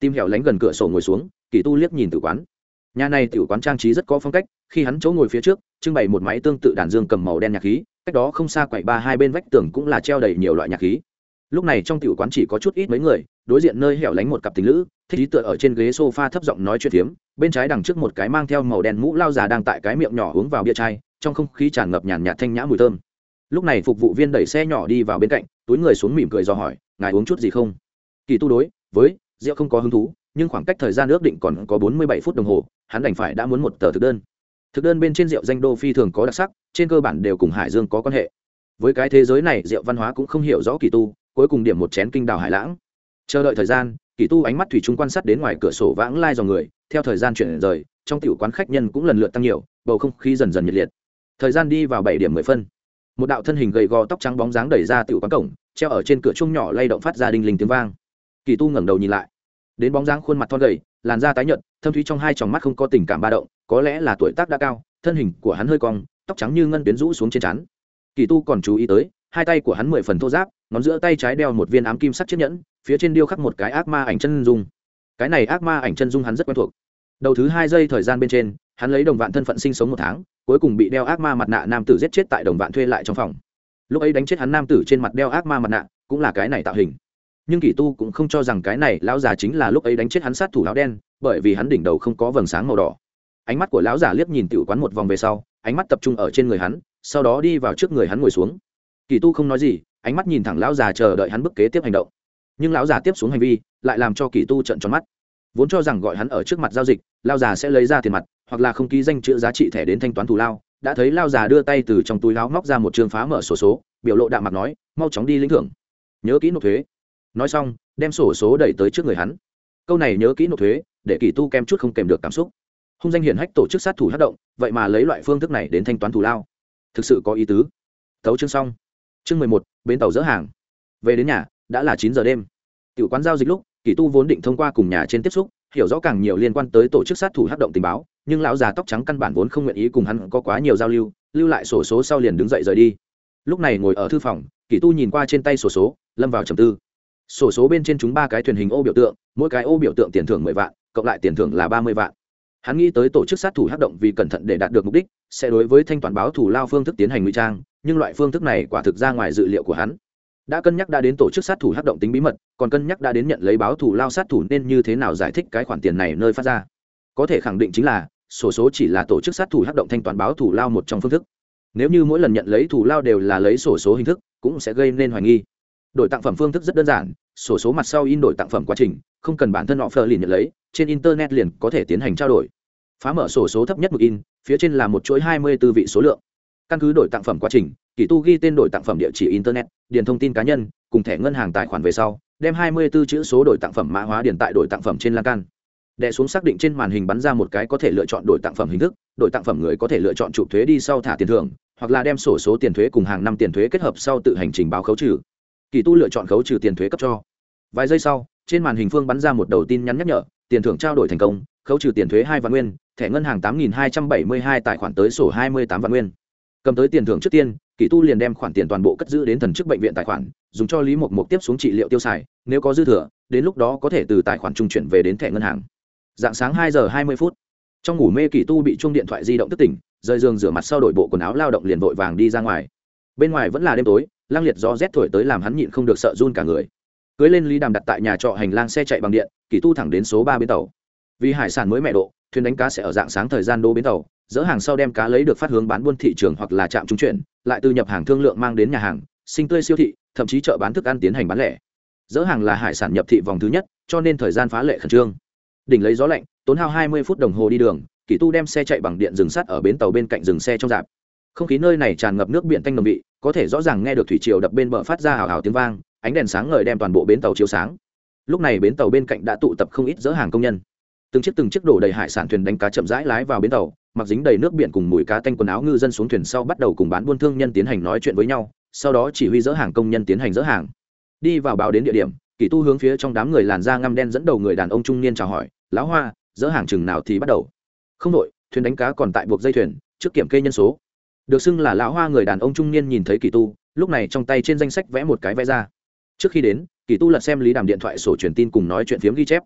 Tim hẻo lánh gần cửa sổ ngồi xuống, kỳ tu liếc nhìn tử quán. Nhà này tử quán trang trí rất có phong cách, khi hắn chỗ ngồi phía trước, trưng bày một máy tương tự đàn dương cầm màu đen nhạc khí, cách đó không xa quậy ba hai bên vách tường cũng là treo đầy nhiều loại nhạc khí lúc này trong tiểu quán chỉ có chút ít mấy người, đối diện nơi hẻo lánh một cặp tình lữ, thích ý tựa ở trên ghế sofa thấp giọng nói chuyện phiếm, bên trái đằng trước một cái mang theo màu đen mũ lao già đang tại cái miệng nhỏ uống vào bia chai, trong không khí tràn ngập nhàn nhạt thanh nhã mùi thơm. Lúc này phục vụ viên đẩy xe nhỏ đi vào bên cạnh, túi người xuống mỉm cười do hỏi, ngài uống chút gì không? Kỳ tu đối với rượu không có hứng thú, nhưng khoảng cách thời gian ước định còn có bốn mươi bảy phút đồng hồ, hắn đành phải đã muốn một tờ thực đơn. Thực đơn bên trên rượu danh đô phi thường có đặc sắc, trên cơ bản đều cùng hải dương có quan hệ. Với cái thế giới này, rượu văn hóa cũng không hiểu rõ kỳ tu cuối cùng điểm một chén kinh đào hải lãng. Chờ đợi thời gian, kỳ tu ánh mắt thủy chung quan sát đến ngoài cửa sổ vãng lai dòng người, theo thời gian chuyển rời, trong tiểu quán khách nhân cũng lần lượt tăng nhiều, bầu không khí dần dần nhiệt liệt. Thời gian đi vào bảy điểm mười phân. Một đạo thân hình gầy gò tóc trắng bóng dáng đẩy ra tiểu quán cổng, treo ở trên cửa chung nhỏ lay động phát ra đinh linh tiếng vang. Kỳ tu ngẩng đầu nhìn lại. Đến bóng dáng khuôn mặt thon gầy, làn da tái nhợt, thâm thúy trong hai tròng mắt không có tình cảm ba động, có lẽ là tuổi tác đã cao, thân hình của hắn hơi cong, tóc trắng như ngân tuyến rũ xuống trên trán. Kỳ tu còn chú ý tới, hai tay của hắn mười phần thô giáp ngón giữa tay trái đeo một viên ám kim sắt chiếc nhẫn, phía trên điêu khắc một cái ác ma ảnh chân dung. Cái này ác ma ảnh chân dung hắn rất quen thuộc. Đầu thứ hai giây thời gian bên trên, hắn lấy đồng vạn thân phận sinh sống một tháng, cuối cùng bị đeo ác ma mặt nạ nam tử giết chết tại đồng vạn thuê lại trong phòng. Lúc ấy đánh chết hắn nam tử trên mặt đeo ác ma mặt nạ, cũng là cái này tạo hình. Nhưng kỳ tu cũng không cho rằng cái này lão già chính là lúc ấy đánh chết hắn sát thủ áo đen, bởi vì hắn đỉnh đầu không có vầng sáng màu đỏ. Ánh mắt của lão già liếc nhìn tiểu quán một vòng về sau, ánh mắt tập trung ở trên người hắn, sau đó đi vào trước người hắn ngồi xuống. Kỳ tu không nói gì ánh mắt nhìn thẳng lão già chờ đợi hắn bức kế tiếp hành động. Nhưng lão già tiếp xuống hành vi, lại làm cho kỳ tu trận tròn mắt. Vốn cho rằng gọi hắn ở trước mặt giao dịch lao già sẽ lấy ra tiền mặt, hoặc là không ký danh chữ giá trị thẻ đến thanh toán thù lao. Đã thấy lao già đưa tay từ trong túi láo móc ra một trường phá mở sổ số, biểu lộ đạm mặt nói, mau chóng đi lĩnh thưởng. Nhớ kỹ nộp thuế. Nói xong, đem sổ số đẩy tới trước người hắn. Câu này nhớ kỹ nộp thuế, để kỳ tu kem chút không kèm được cảm xúc. Hung danh hiển hách tổ chức sát thủ hát động, vậy mà lấy loại phương thức này đến thanh toán thù lao. Thực sự có ý tứ. Thấu chương xong chương mười một, bến tàu dỡ hàng. Về đến nhà, đã là chín giờ đêm. Tiểu quán giao dịch lúc, kỳ tu vốn định thông qua cùng nhà trên tiếp xúc, hiểu rõ càng nhiều liên quan tới tổ chức sát thủ hát động tình báo, nhưng lão già tóc trắng căn bản vốn không nguyện ý cùng hắn có quá nhiều giao lưu lưu lại sổ số sau liền đứng dậy rời đi. Lúc này ngồi ở thư phòng, kỳ tu nhìn qua trên tay sổ số, lâm vào trầm tư. Sổ số bên trên chúng ba cái thuyền hình ô biểu tượng, mỗi cái ô biểu tượng tiền thưởng mười vạn, cộng lại tiền thưởng là ba mươi vạn. Hắn nghĩ tới tổ chức sát thủ hát động vì cẩn thận để đạt được mục đích, sẽ đối với thanh toán báo thủ lao phương thức tiến hành ngụy trang nhưng loại phương thức này quả thực ra ngoài dự liệu của hắn. Đã cân nhắc đã đến tổ chức sát thủ hát động tính bí mật, còn cân nhắc đã đến nhận lấy báo thủ lao sát thủ nên như thế nào giải thích cái khoản tiền này nơi phát ra. Có thể khẳng định chính là, sổ số chỉ là tổ chức sát thủ hát động thanh toán báo thủ lao một trong phương thức. Nếu như mỗi lần nhận lấy thủ lao đều là lấy sổ số hình thức, cũng sẽ gây nên hoài nghi. Đổi tặng phẩm phương thức rất đơn giản, sổ số mặt sau in đổi tặng phẩm quá trình, không cần bản thân họ phờ liền nhận lấy, trên internet liền có thể tiến hành trao đổi. Phá mở sổ số thấp nhất một in, phía trên là một chuỗi hai mươi tư vị số lượng căn cứ đổi tặng phẩm quá trình, kỳ tu ghi tên đổi tặng phẩm địa chỉ internet, điền thông tin cá nhân, cùng thẻ ngân hàng tài khoản về sau, đem hai mươi 24 chữ số đổi tặng phẩm mã hóa điền tại đổi tặng phẩm trên lan can. Đè xuống xác định trên màn hình bắn ra một cái có thể lựa chọn đổi tặng phẩm hình thức, đổi tặng phẩm người có thể lựa chọn chụp thuế đi sau thả tiền thưởng, hoặc là đem sổ số tiền thuế cùng hàng năm tiền thuế kết hợp sau tự hành trình báo khấu trừ. Kỳ tu lựa chọn khấu trừ tiền thuế cấp cho. Vài giây sau, trên màn hình phương bắn ra một đầu tin nhắn nhắc nhở, tiền thưởng trao đổi thành công, khấu trừ tiền thuế hai vạn nguyên, thẻ ngân hàng tám nghìn hai trăm bảy mươi hai tài khoản tới sổ hai mươi tám vạn nguyên cầm tới tiền thưởng trước tiên kỷ tu liền đem khoản tiền toàn bộ cất giữ đến thần chức bệnh viện tài khoản, dùng cho lý mộc mộc tiếp xuống trị liệu tiêu xài, nếu có dư thừa, đến lúc đó có thể từ tài khoản trung chuyển về đến thẻ ngân hàng. Dạng sáng hai giờ hai mươi phút, trong ngủ mê kỷ tu bị chuông điện thoại di động tức tỉnh, rời giường rửa mặt sau đổi bộ quần áo lao động liền vội vàng đi ra ngoài. Bên ngoài vẫn là đêm tối, lang liệt gió rét thổi tới làm hắn nhịn không được sợ run cả người. Cưới lên lý đàm đặt tại nhà trọ hành lang xe chạy bằng điện, kỳ tu thẳng đến số ba bến tàu. Vì hải sản mới mẹ độ thuyền đánh cá sẽ ở dạng sáng thời gian đô bến tàu, dỡ hàng sau đem cá lấy được phát hướng bán buôn thị trường hoặc là trạm trung chuyển, lại từ nhập hàng thương lượng mang đến nhà hàng, sinh tươi siêu thị, thậm chí chợ bán thức ăn tiến hành bán lẻ. Dỡ hàng là hải sản nhập thị vòng thứ nhất, cho nên thời gian phá lệ khẩn trương. Đỉnh lấy gió lạnh, tốn hao hai mươi phút đồng hồ đi đường kỷ tu đem xe chạy bằng điện dừng sắt ở bến tàu bên cạnh dừng xe trong dạp. Không khí nơi này tràn ngập nước biển tanh nồng vị có thể rõ ràng nghe được thủy triều đập bên bờ phát ra hào hào tiếng vang, ánh đèn sáng ngời đem toàn bộ bến tàu chiếu sáng. Lúc này bến tàu bên cạnh đã tụ tập không ít dỡ hàng công nhân từng chiếc từng chiếc đổ đầy hải sản thuyền đánh cá chậm rãi lái vào bến tàu, mặc dính đầy nước biển cùng mùi cá tanh quần áo ngư dân xuống thuyền sau bắt đầu cùng bán buôn thương nhân tiến hành nói chuyện với nhau, sau đó chỉ huy dỡ hàng công nhân tiến hành dỡ hàng. Đi vào báo đến địa điểm, kỳ tu hướng phía trong đám người làn da ngăm đen dẫn đầu người đàn ông trung niên chào hỏi, lão hoa, dỡ hàng chừng nào thì bắt đầu? Không đội, thuyền đánh cá còn tại buộc dây thuyền, trước kiểm kê nhân số. Được xưng là lão hoa người đàn ông trung niên nhìn thấy kỳ tu, lúc này trong tay trên danh sách vẽ một cái vẽ ra. Trước khi đến, kỳ tu lật xem lý đàm điện thoại sổ truyền tin cùng nói chuyện phiếm ghi chép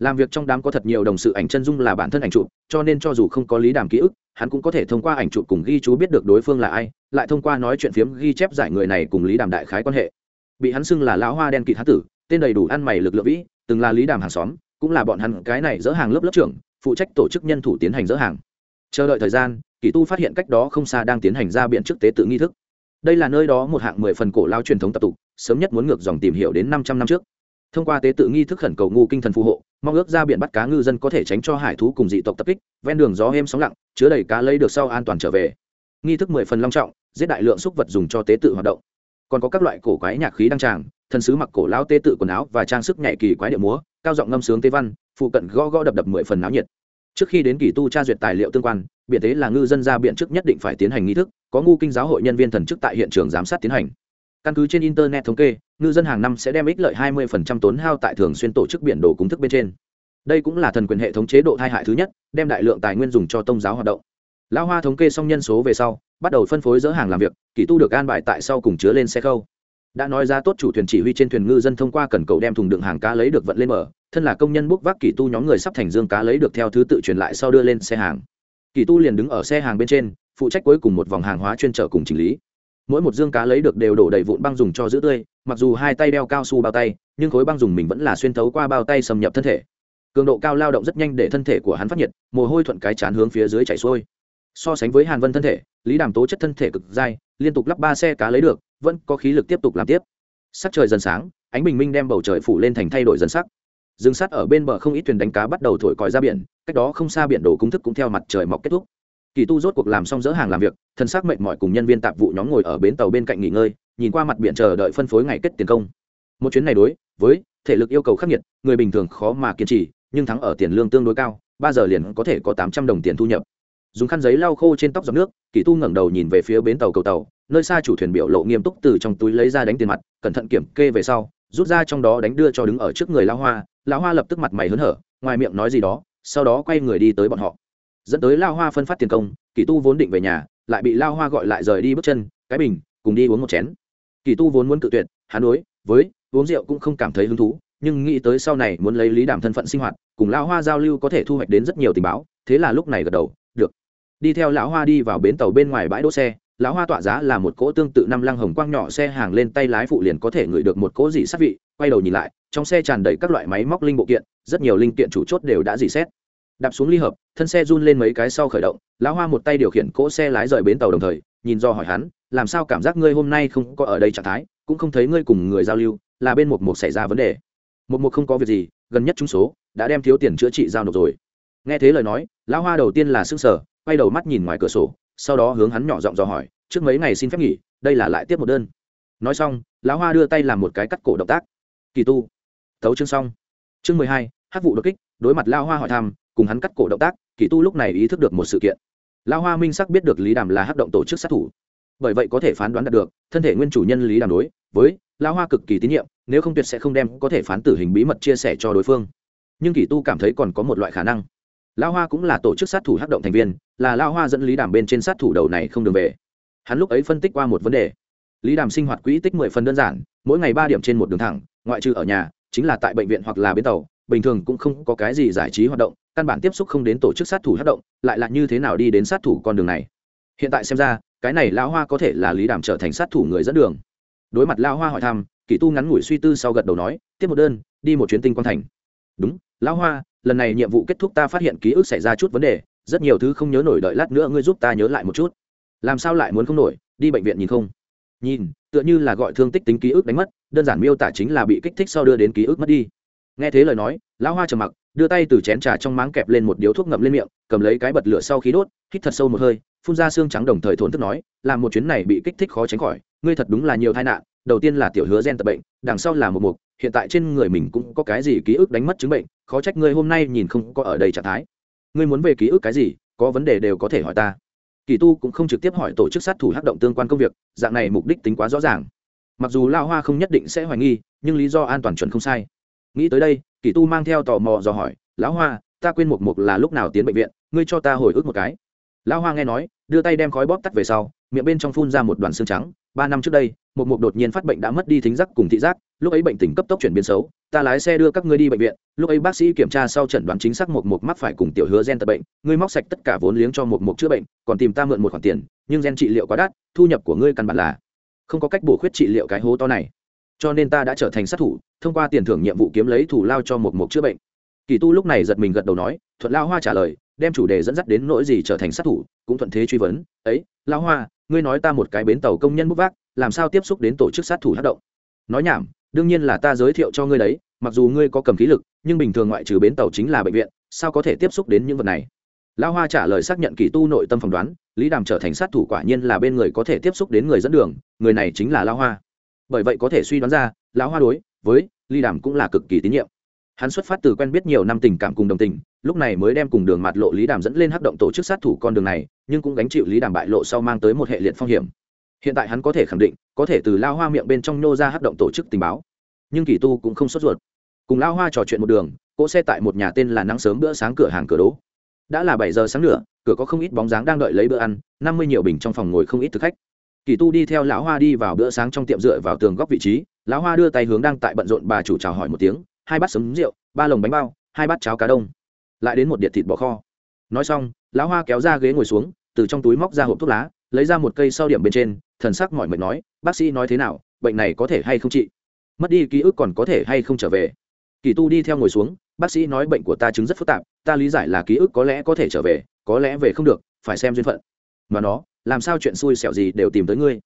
làm việc trong đám có thật nhiều đồng sự ảnh chân dung là bản thân ảnh chụp, cho nên cho dù không có lý đàm ký ức, hắn cũng có thể thông qua ảnh chụp cùng ghi chú biết được đối phương là ai, lại thông qua nói chuyện phiếm ghi chép giải người này cùng lý đàm đại khái quan hệ. Bị hắn xưng là lão hoa đen kịt hán tử, tên đầy đủ ăn mày lực lượng vĩ, từng là lý đàm hàng xóm, cũng là bọn hắn cái này dỡ hàng lớp lớp trưởng, phụ trách tổ chức nhân thủ tiến hành dỡ hàng. Chờ đợi thời gian, kỳ tu phát hiện cách đó không xa đang tiến hành ra biện trước tế tự nghi thức. Đây là nơi đó một hạng mười phần cổ lao truyền thống tập tục, sớm nhất muốn ngược dòng tìm hiểu đến năm trăm năm trước thông qua tế tự nghi thức khẩn cầu ngu kinh thần phù hộ, mong ước ra biển bắt cá ngư dân có thể tránh cho hải thú cùng dị tộc tập kích, ven đường gió êm sóng lặng, chứa đầy cá lấy được sau an toàn trở về. Nghi thức mười phần long trọng, giết đại lượng súc vật dùng cho tế tự hoạt động. Còn có các loại cổ quái nhạc khí đăng tràng, thần sứ mặc cổ lao tế tự quần áo và trang sức nhạy kỳ quái điệu múa, cao giọng ngâm sướng tế văn, phụ cận gõ gõ đập đập mười phần náo nhiệt. Trước khi đến kỳ tu tra duyệt tài liệu tương quan biện tế là ngư dân ra biện trước nhất định phải tiến hành nghi thức, có ngu kinh giáo hội nhân viên thần chức tại hiện trường giám sát tiến hành căn cứ trên internet thống kê, ngư dân hàng năm sẽ đem ích lợi 20% tốn hao tại thường xuyên tổ chức biển đồ cúng thức bên trên. Đây cũng là thần quyền hệ thống chế độ tai hại thứ nhất, đem đại lượng tài nguyên dùng cho tôn giáo hoạt động. Lão hoa thống kê xong nhân số về sau, bắt đầu phân phối dỡ hàng làm việc, kỳ tu được an bài tại sau cùng chứa lên xe khâu. Đã nói ra tốt chủ thuyền chỉ huy trên thuyền ngư dân thông qua cần cầu đem thùng đựng hàng cá lấy được vận lên mở thân là công nhân bốc vác kỳ tu nhóm người sắp thành dương cá lấy được theo thứ tự truyền lại sau đưa lên xe hàng. Kỳ tu liền đứng ở xe hàng bên trên, phụ trách cuối cùng một vòng hàng hóa chuyên trở cùng chỉnh lý mỗi một dương cá lấy được đều đổ đầy vụn băng dùng cho giữ tươi, mặc dù hai tay đeo cao su bao tay, nhưng khối băng dùng mình vẫn là xuyên thấu qua bao tay xâm nhập thân thể. Cường độ cao lao động rất nhanh để thân thể của hắn phát nhiệt, mồ hôi thuận cái chán hướng phía dưới chảy xuôi. So sánh với hàn vân thân thể, lý đàm tố chất thân thể cực dai, liên tục lắp ba xe cá lấy được, vẫn có khí lực tiếp tục làm tiếp. Sắc trời dần sáng, ánh bình minh đem bầu trời phủ lên thành thay đổi dần sắc. Rừng sắt ở bên bờ không ít thuyền đánh cá bắt đầu thổi còi ra biển, cách đó không xa biển đồ cung thức cũng theo mặt trời mọc kết thúc kỳ tu rốt cuộc làm xong dỡ hàng làm việc, thân xác mệnh mọi cùng nhân viên tạp vụ nhóm ngồi ở bến tàu bên cạnh nghỉ ngơi, nhìn qua mặt biển chờ đợi phân phối ngày kết tiền công. Một chuyến này đối với thể lực yêu cầu khắc nghiệt, người bình thường khó mà kiên trì, nhưng thắng ở tiền lương tương đối cao, ba giờ liền có thể có tám trăm đồng tiền thu nhập. Dùng khăn giấy lau khô trên tóc dòng nước, kỳ tu ngẩng đầu nhìn về phía bến tàu cầu tàu, nơi xa chủ thuyền biểu lộ nghiêm túc từ trong túi lấy ra đánh tiền mặt, cẩn thận kiểm kê về sau, rút ra trong đó đánh đưa cho đứng ở trước người lão hoa lão hoa lập tức mặt mày hớn hở, ngoài miệng nói gì đó, sau đó quay người đi tới bọn họ dẫn tới lao hoa phân phát tiền công, kỳ tu vốn định về nhà, lại bị lao hoa gọi lại rời đi bước chân, cái bình, cùng đi uống một chén. Kỳ tu vốn muốn cự tuyệt, hắn đối với uống rượu cũng không cảm thấy hứng thú, nhưng nghĩ tới sau này muốn lấy lý đảm thân phận sinh hoạt, cùng lão hoa giao lưu có thể thu hoạch đến rất nhiều tình báo, thế là lúc này gật đầu, được. Đi theo lão hoa đi vào bến tàu bên ngoài bãi đỗ xe, lão hoa tọa giá là một cỗ tương tự năm lăng hồng quang nhỏ xe hàng lên tay lái phụ liền có thể ngửi được một cỗ dị sát vị, quay đầu nhìn lại, trong xe tràn đầy các loại máy móc linh bộ kiện, rất nhiều linh kiện chủ chốt đều đã dị xét đạp xuống ly hợp, thân xe run lên mấy cái sau khởi động, lão hoa một tay điều khiển cỗ xe lái rời bến tàu đồng thời, nhìn do hỏi hắn, làm sao cảm giác ngươi hôm nay không có ở đây trạng thái, cũng không thấy ngươi cùng người giao lưu, là bên một một xảy ra vấn đề. Một một không có việc gì, gần nhất trúng số, đã đem thiếu tiền chữa trị giao nộp rồi. Nghe thế lời nói, lão hoa đầu tiên là s ư n g sở quay đầu mắt nhìn ngoài cửa sổ, sau đó hướng hắn nhỏ giọng dò hỏi, trước mấy ngày xin phép nghỉ, đây là lại tiếp một đơn. Nói xong, lão hoa đưa tay làm một cái cắt cổ động tác. Kỳ tu. Thấu chương xong. Chương mười hai, hát vụ đột kích, đối mặt Lão hoa hỏi thăm cùng hắn cắt cổ động tác, kỳ tu lúc này ý thức được một sự kiện. Lao hoa minh sắc biết được lý đàm là hát động tổ chức sát thủ. Bởi vậy có thể phán đoán đạt được, thân thể nguyên chủ nhân lý đàm đối với lao hoa cực kỳ tín nhiệm, nếu không tuyệt sẽ không đem có thể phán tử hình bí mật chia sẻ cho đối phương. Nhưng kỳ tu cảm thấy còn có một loại khả năng. Lao hoa cũng là tổ chức sát thủ hát động thành viên, là lao hoa dẫn lý đàm bên trên sát thủ đầu này không đường về. Hắn lúc ấy phân tích qua một vấn đề. Lý đàm sinh hoạt quỹ tích mười phần đơn giản, mỗi ngày ba điểm trên một đường thẳng, ngoại trừ ở nhà, chính là tại bệnh viện hoặc là bến tàu, bình thường cũng không có cái gì giải trí hoạt động căn bản tiếp xúc không đến tổ chức sát thủ hoạt động, lại là như thế nào đi đến sát thủ con đường này? Hiện tại xem ra, cái này lão hoa có thể là lý đàm trở thành sát thủ người dẫn đường. Đối mặt lão hoa hỏi thăm, kỷ tu ngắn ngủi suy tư sau gật đầu nói, tiếp một đơn, đi một chuyến tinh quang thành. Đúng, lão hoa, lần này nhiệm vụ kết thúc ta phát hiện ký ức xảy ra chút vấn đề, rất nhiều thứ không nhớ nổi đợi lát nữa ngươi giúp ta nhớ lại một chút. Làm sao lại muốn không nổi, đi bệnh viện nhìn không? Nhìn, tựa như là gọi thương tích tính ký ức đánh mất, đơn giản miêu tả chính là bị kích thích sau đưa đến ký ức mất đi. Nghe thế lời nói, lão hoa trầm mặc đưa tay từ chén trà trong máng kẹp lên một điếu thuốc ngậm lên miệng, cầm lấy cái bật lửa sau khi đốt, hít thật sâu một hơi, phun ra xương trắng đồng thời thốn thức nói, làm một chuyến này bị kích thích khó tránh khỏi, ngươi thật đúng là nhiều tai nạn, đầu tiên là tiểu hứa gen tập bệnh, đằng sau là một mục, hiện tại trên người mình cũng có cái gì ký ức đánh mất chứng bệnh, khó trách ngươi hôm nay nhìn không có ở đây trạng thái. Ngươi muốn về ký ức cái gì, có vấn đề đều có thể hỏi ta. Kỳ tu cũng không trực tiếp hỏi tổ chức sát thủ hoạt động tương quan công việc, dạng này mục đích tính quá rõ ràng. Mặc dù lao hoa không nhất định sẽ hoài nghi, nhưng lý do an toàn chuẩn không sai. Nghĩ tới đây kỳ tu mang theo tò mò dò hỏi, lão hoa, ta quên một mục là lúc nào tiến bệnh viện, ngươi cho ta hồi ức một cái. Lão hoa nghe nói, đưa tay đem khói bóp tắt về sau, miệng bên trong phun ra một đoàn xương trắng. Ba năm trước đây một mục đột nhiên phát bệnh đã mất đi thính giác cùng thị giác, lúc ấy bệnh tình cấp tốc chuyển biến xấu, ta lái xe đưa các ngươi đi bệnh viện, lúc ấy bác sĩ kiểm tra sau chẩn đoán chính xác một mục mắc phải cùng tiểu hứa gen tật bệnh, ngươi móc sạch tất cả vốn liếng cho một mục chữa bệnh, còn tìm ta mượn một khoản tiền, nhưng gen trị liệu quá đắt, thu nhập của ngươi căn bản là không có cách bổ khuyết trị liệu cái hố to này cho nên ta đã trở thành sát thủ, thông qua tiền thưởng nhiệm vụ kiếm lấy thủ lao cho một mục chữa bệnh. Kỳ tu lúc này giật mình gật đầu nói, thuận lao hoa trả lời, đem chủ đề dẫn dắt đến nỗi gì trở thành sát thủ, cũng thuận thế truy vấn, ấy, lao hoa, ngươi nói ta một cái bến tàu công nhân bút vác, làm sao tiếp xúc đến tổ chức sát thủ hát động? Nói nhảm, đương nhiên là ta giới thiệu cho ngươi đấy, mặc dù ngươi có cầm khí lực, nhưng bình thường ngoại trừ bến tàu chính là bệnh viện, sao có thể tiếp xúc đến những vật này? Lao hoa trả lời xác nhận kỳ tu nội tâm phỏng đoán, lý đàm trở thành sát thủ quả nhiên là bên người có thể tiếp xúc đến người dẫn đường, người này chính là lao hoa bởi vậy có thể suy đoán ra, lão hoa đối với lý đàm cũng là cực kỳ tín nhiệm. Hắn xuất phát từ quen biết nhiều năm tình cảm cùng đồng tình, lúc này mới đem cùng đường mặt lộ lý đàm dẫn lên hắc động tổ chức sát thủ con đường này, nhưng cũng gánh chịu lý đàm bại lộ sau mang tới một hệ liệt phong hiểm. Hiện tại hắn có thể khẳng định, có thể từ lao hoa miệng bên trong nô ra hắc động tổ chức tình báo. Nhưng kỳ tu cũng không sốt ruột. Cùng lao hoa trò chuyện một đường, cỗ xe tại một nhà tên là nắng sớm bữa sáng cửa hàng cửa đố. Đã là bảy giờ sáng nữa, cửa có không ít bóng dáng đang đợi lấy bữa ăn, năm mươi nhiều bình trong phòng ngồi không ít thực khách kỳ tu đi theo lão hoa đi vào bữa sáng trong tiệm dựa vào tường góc vị trí, lão hoa đưa tay hướng đang tại bận rộn bà chủ chào hỏi một tiếng, hai bát sấm rượu, ba lồng bánh bao, hai bát cháo cá đông. Lại đến một điện thịt bò kho. Nói xong, lão hoa kéo ra ghế ngồi xuống, từ trong túi móc ra hộp thuốc lá, lấy ra một cây sau điểm bên trên, thần sắc mỏi mệt nói, bác sĩ nói thế nào, bệnh này có thể hay không trị? Mất đi ký ức còn có thể hay không trở về? Kỳ tu đi theo ngồi xuống, bác sĩ nói bệnh của ta chứng rất phức tạp, ta lý giải là ký ức có lẽ có thể trở về, có lẽ về không được, phải xem duyên phận. Mà nó làm sao chuyện xui xẻo gì đều tìm tới ngươi.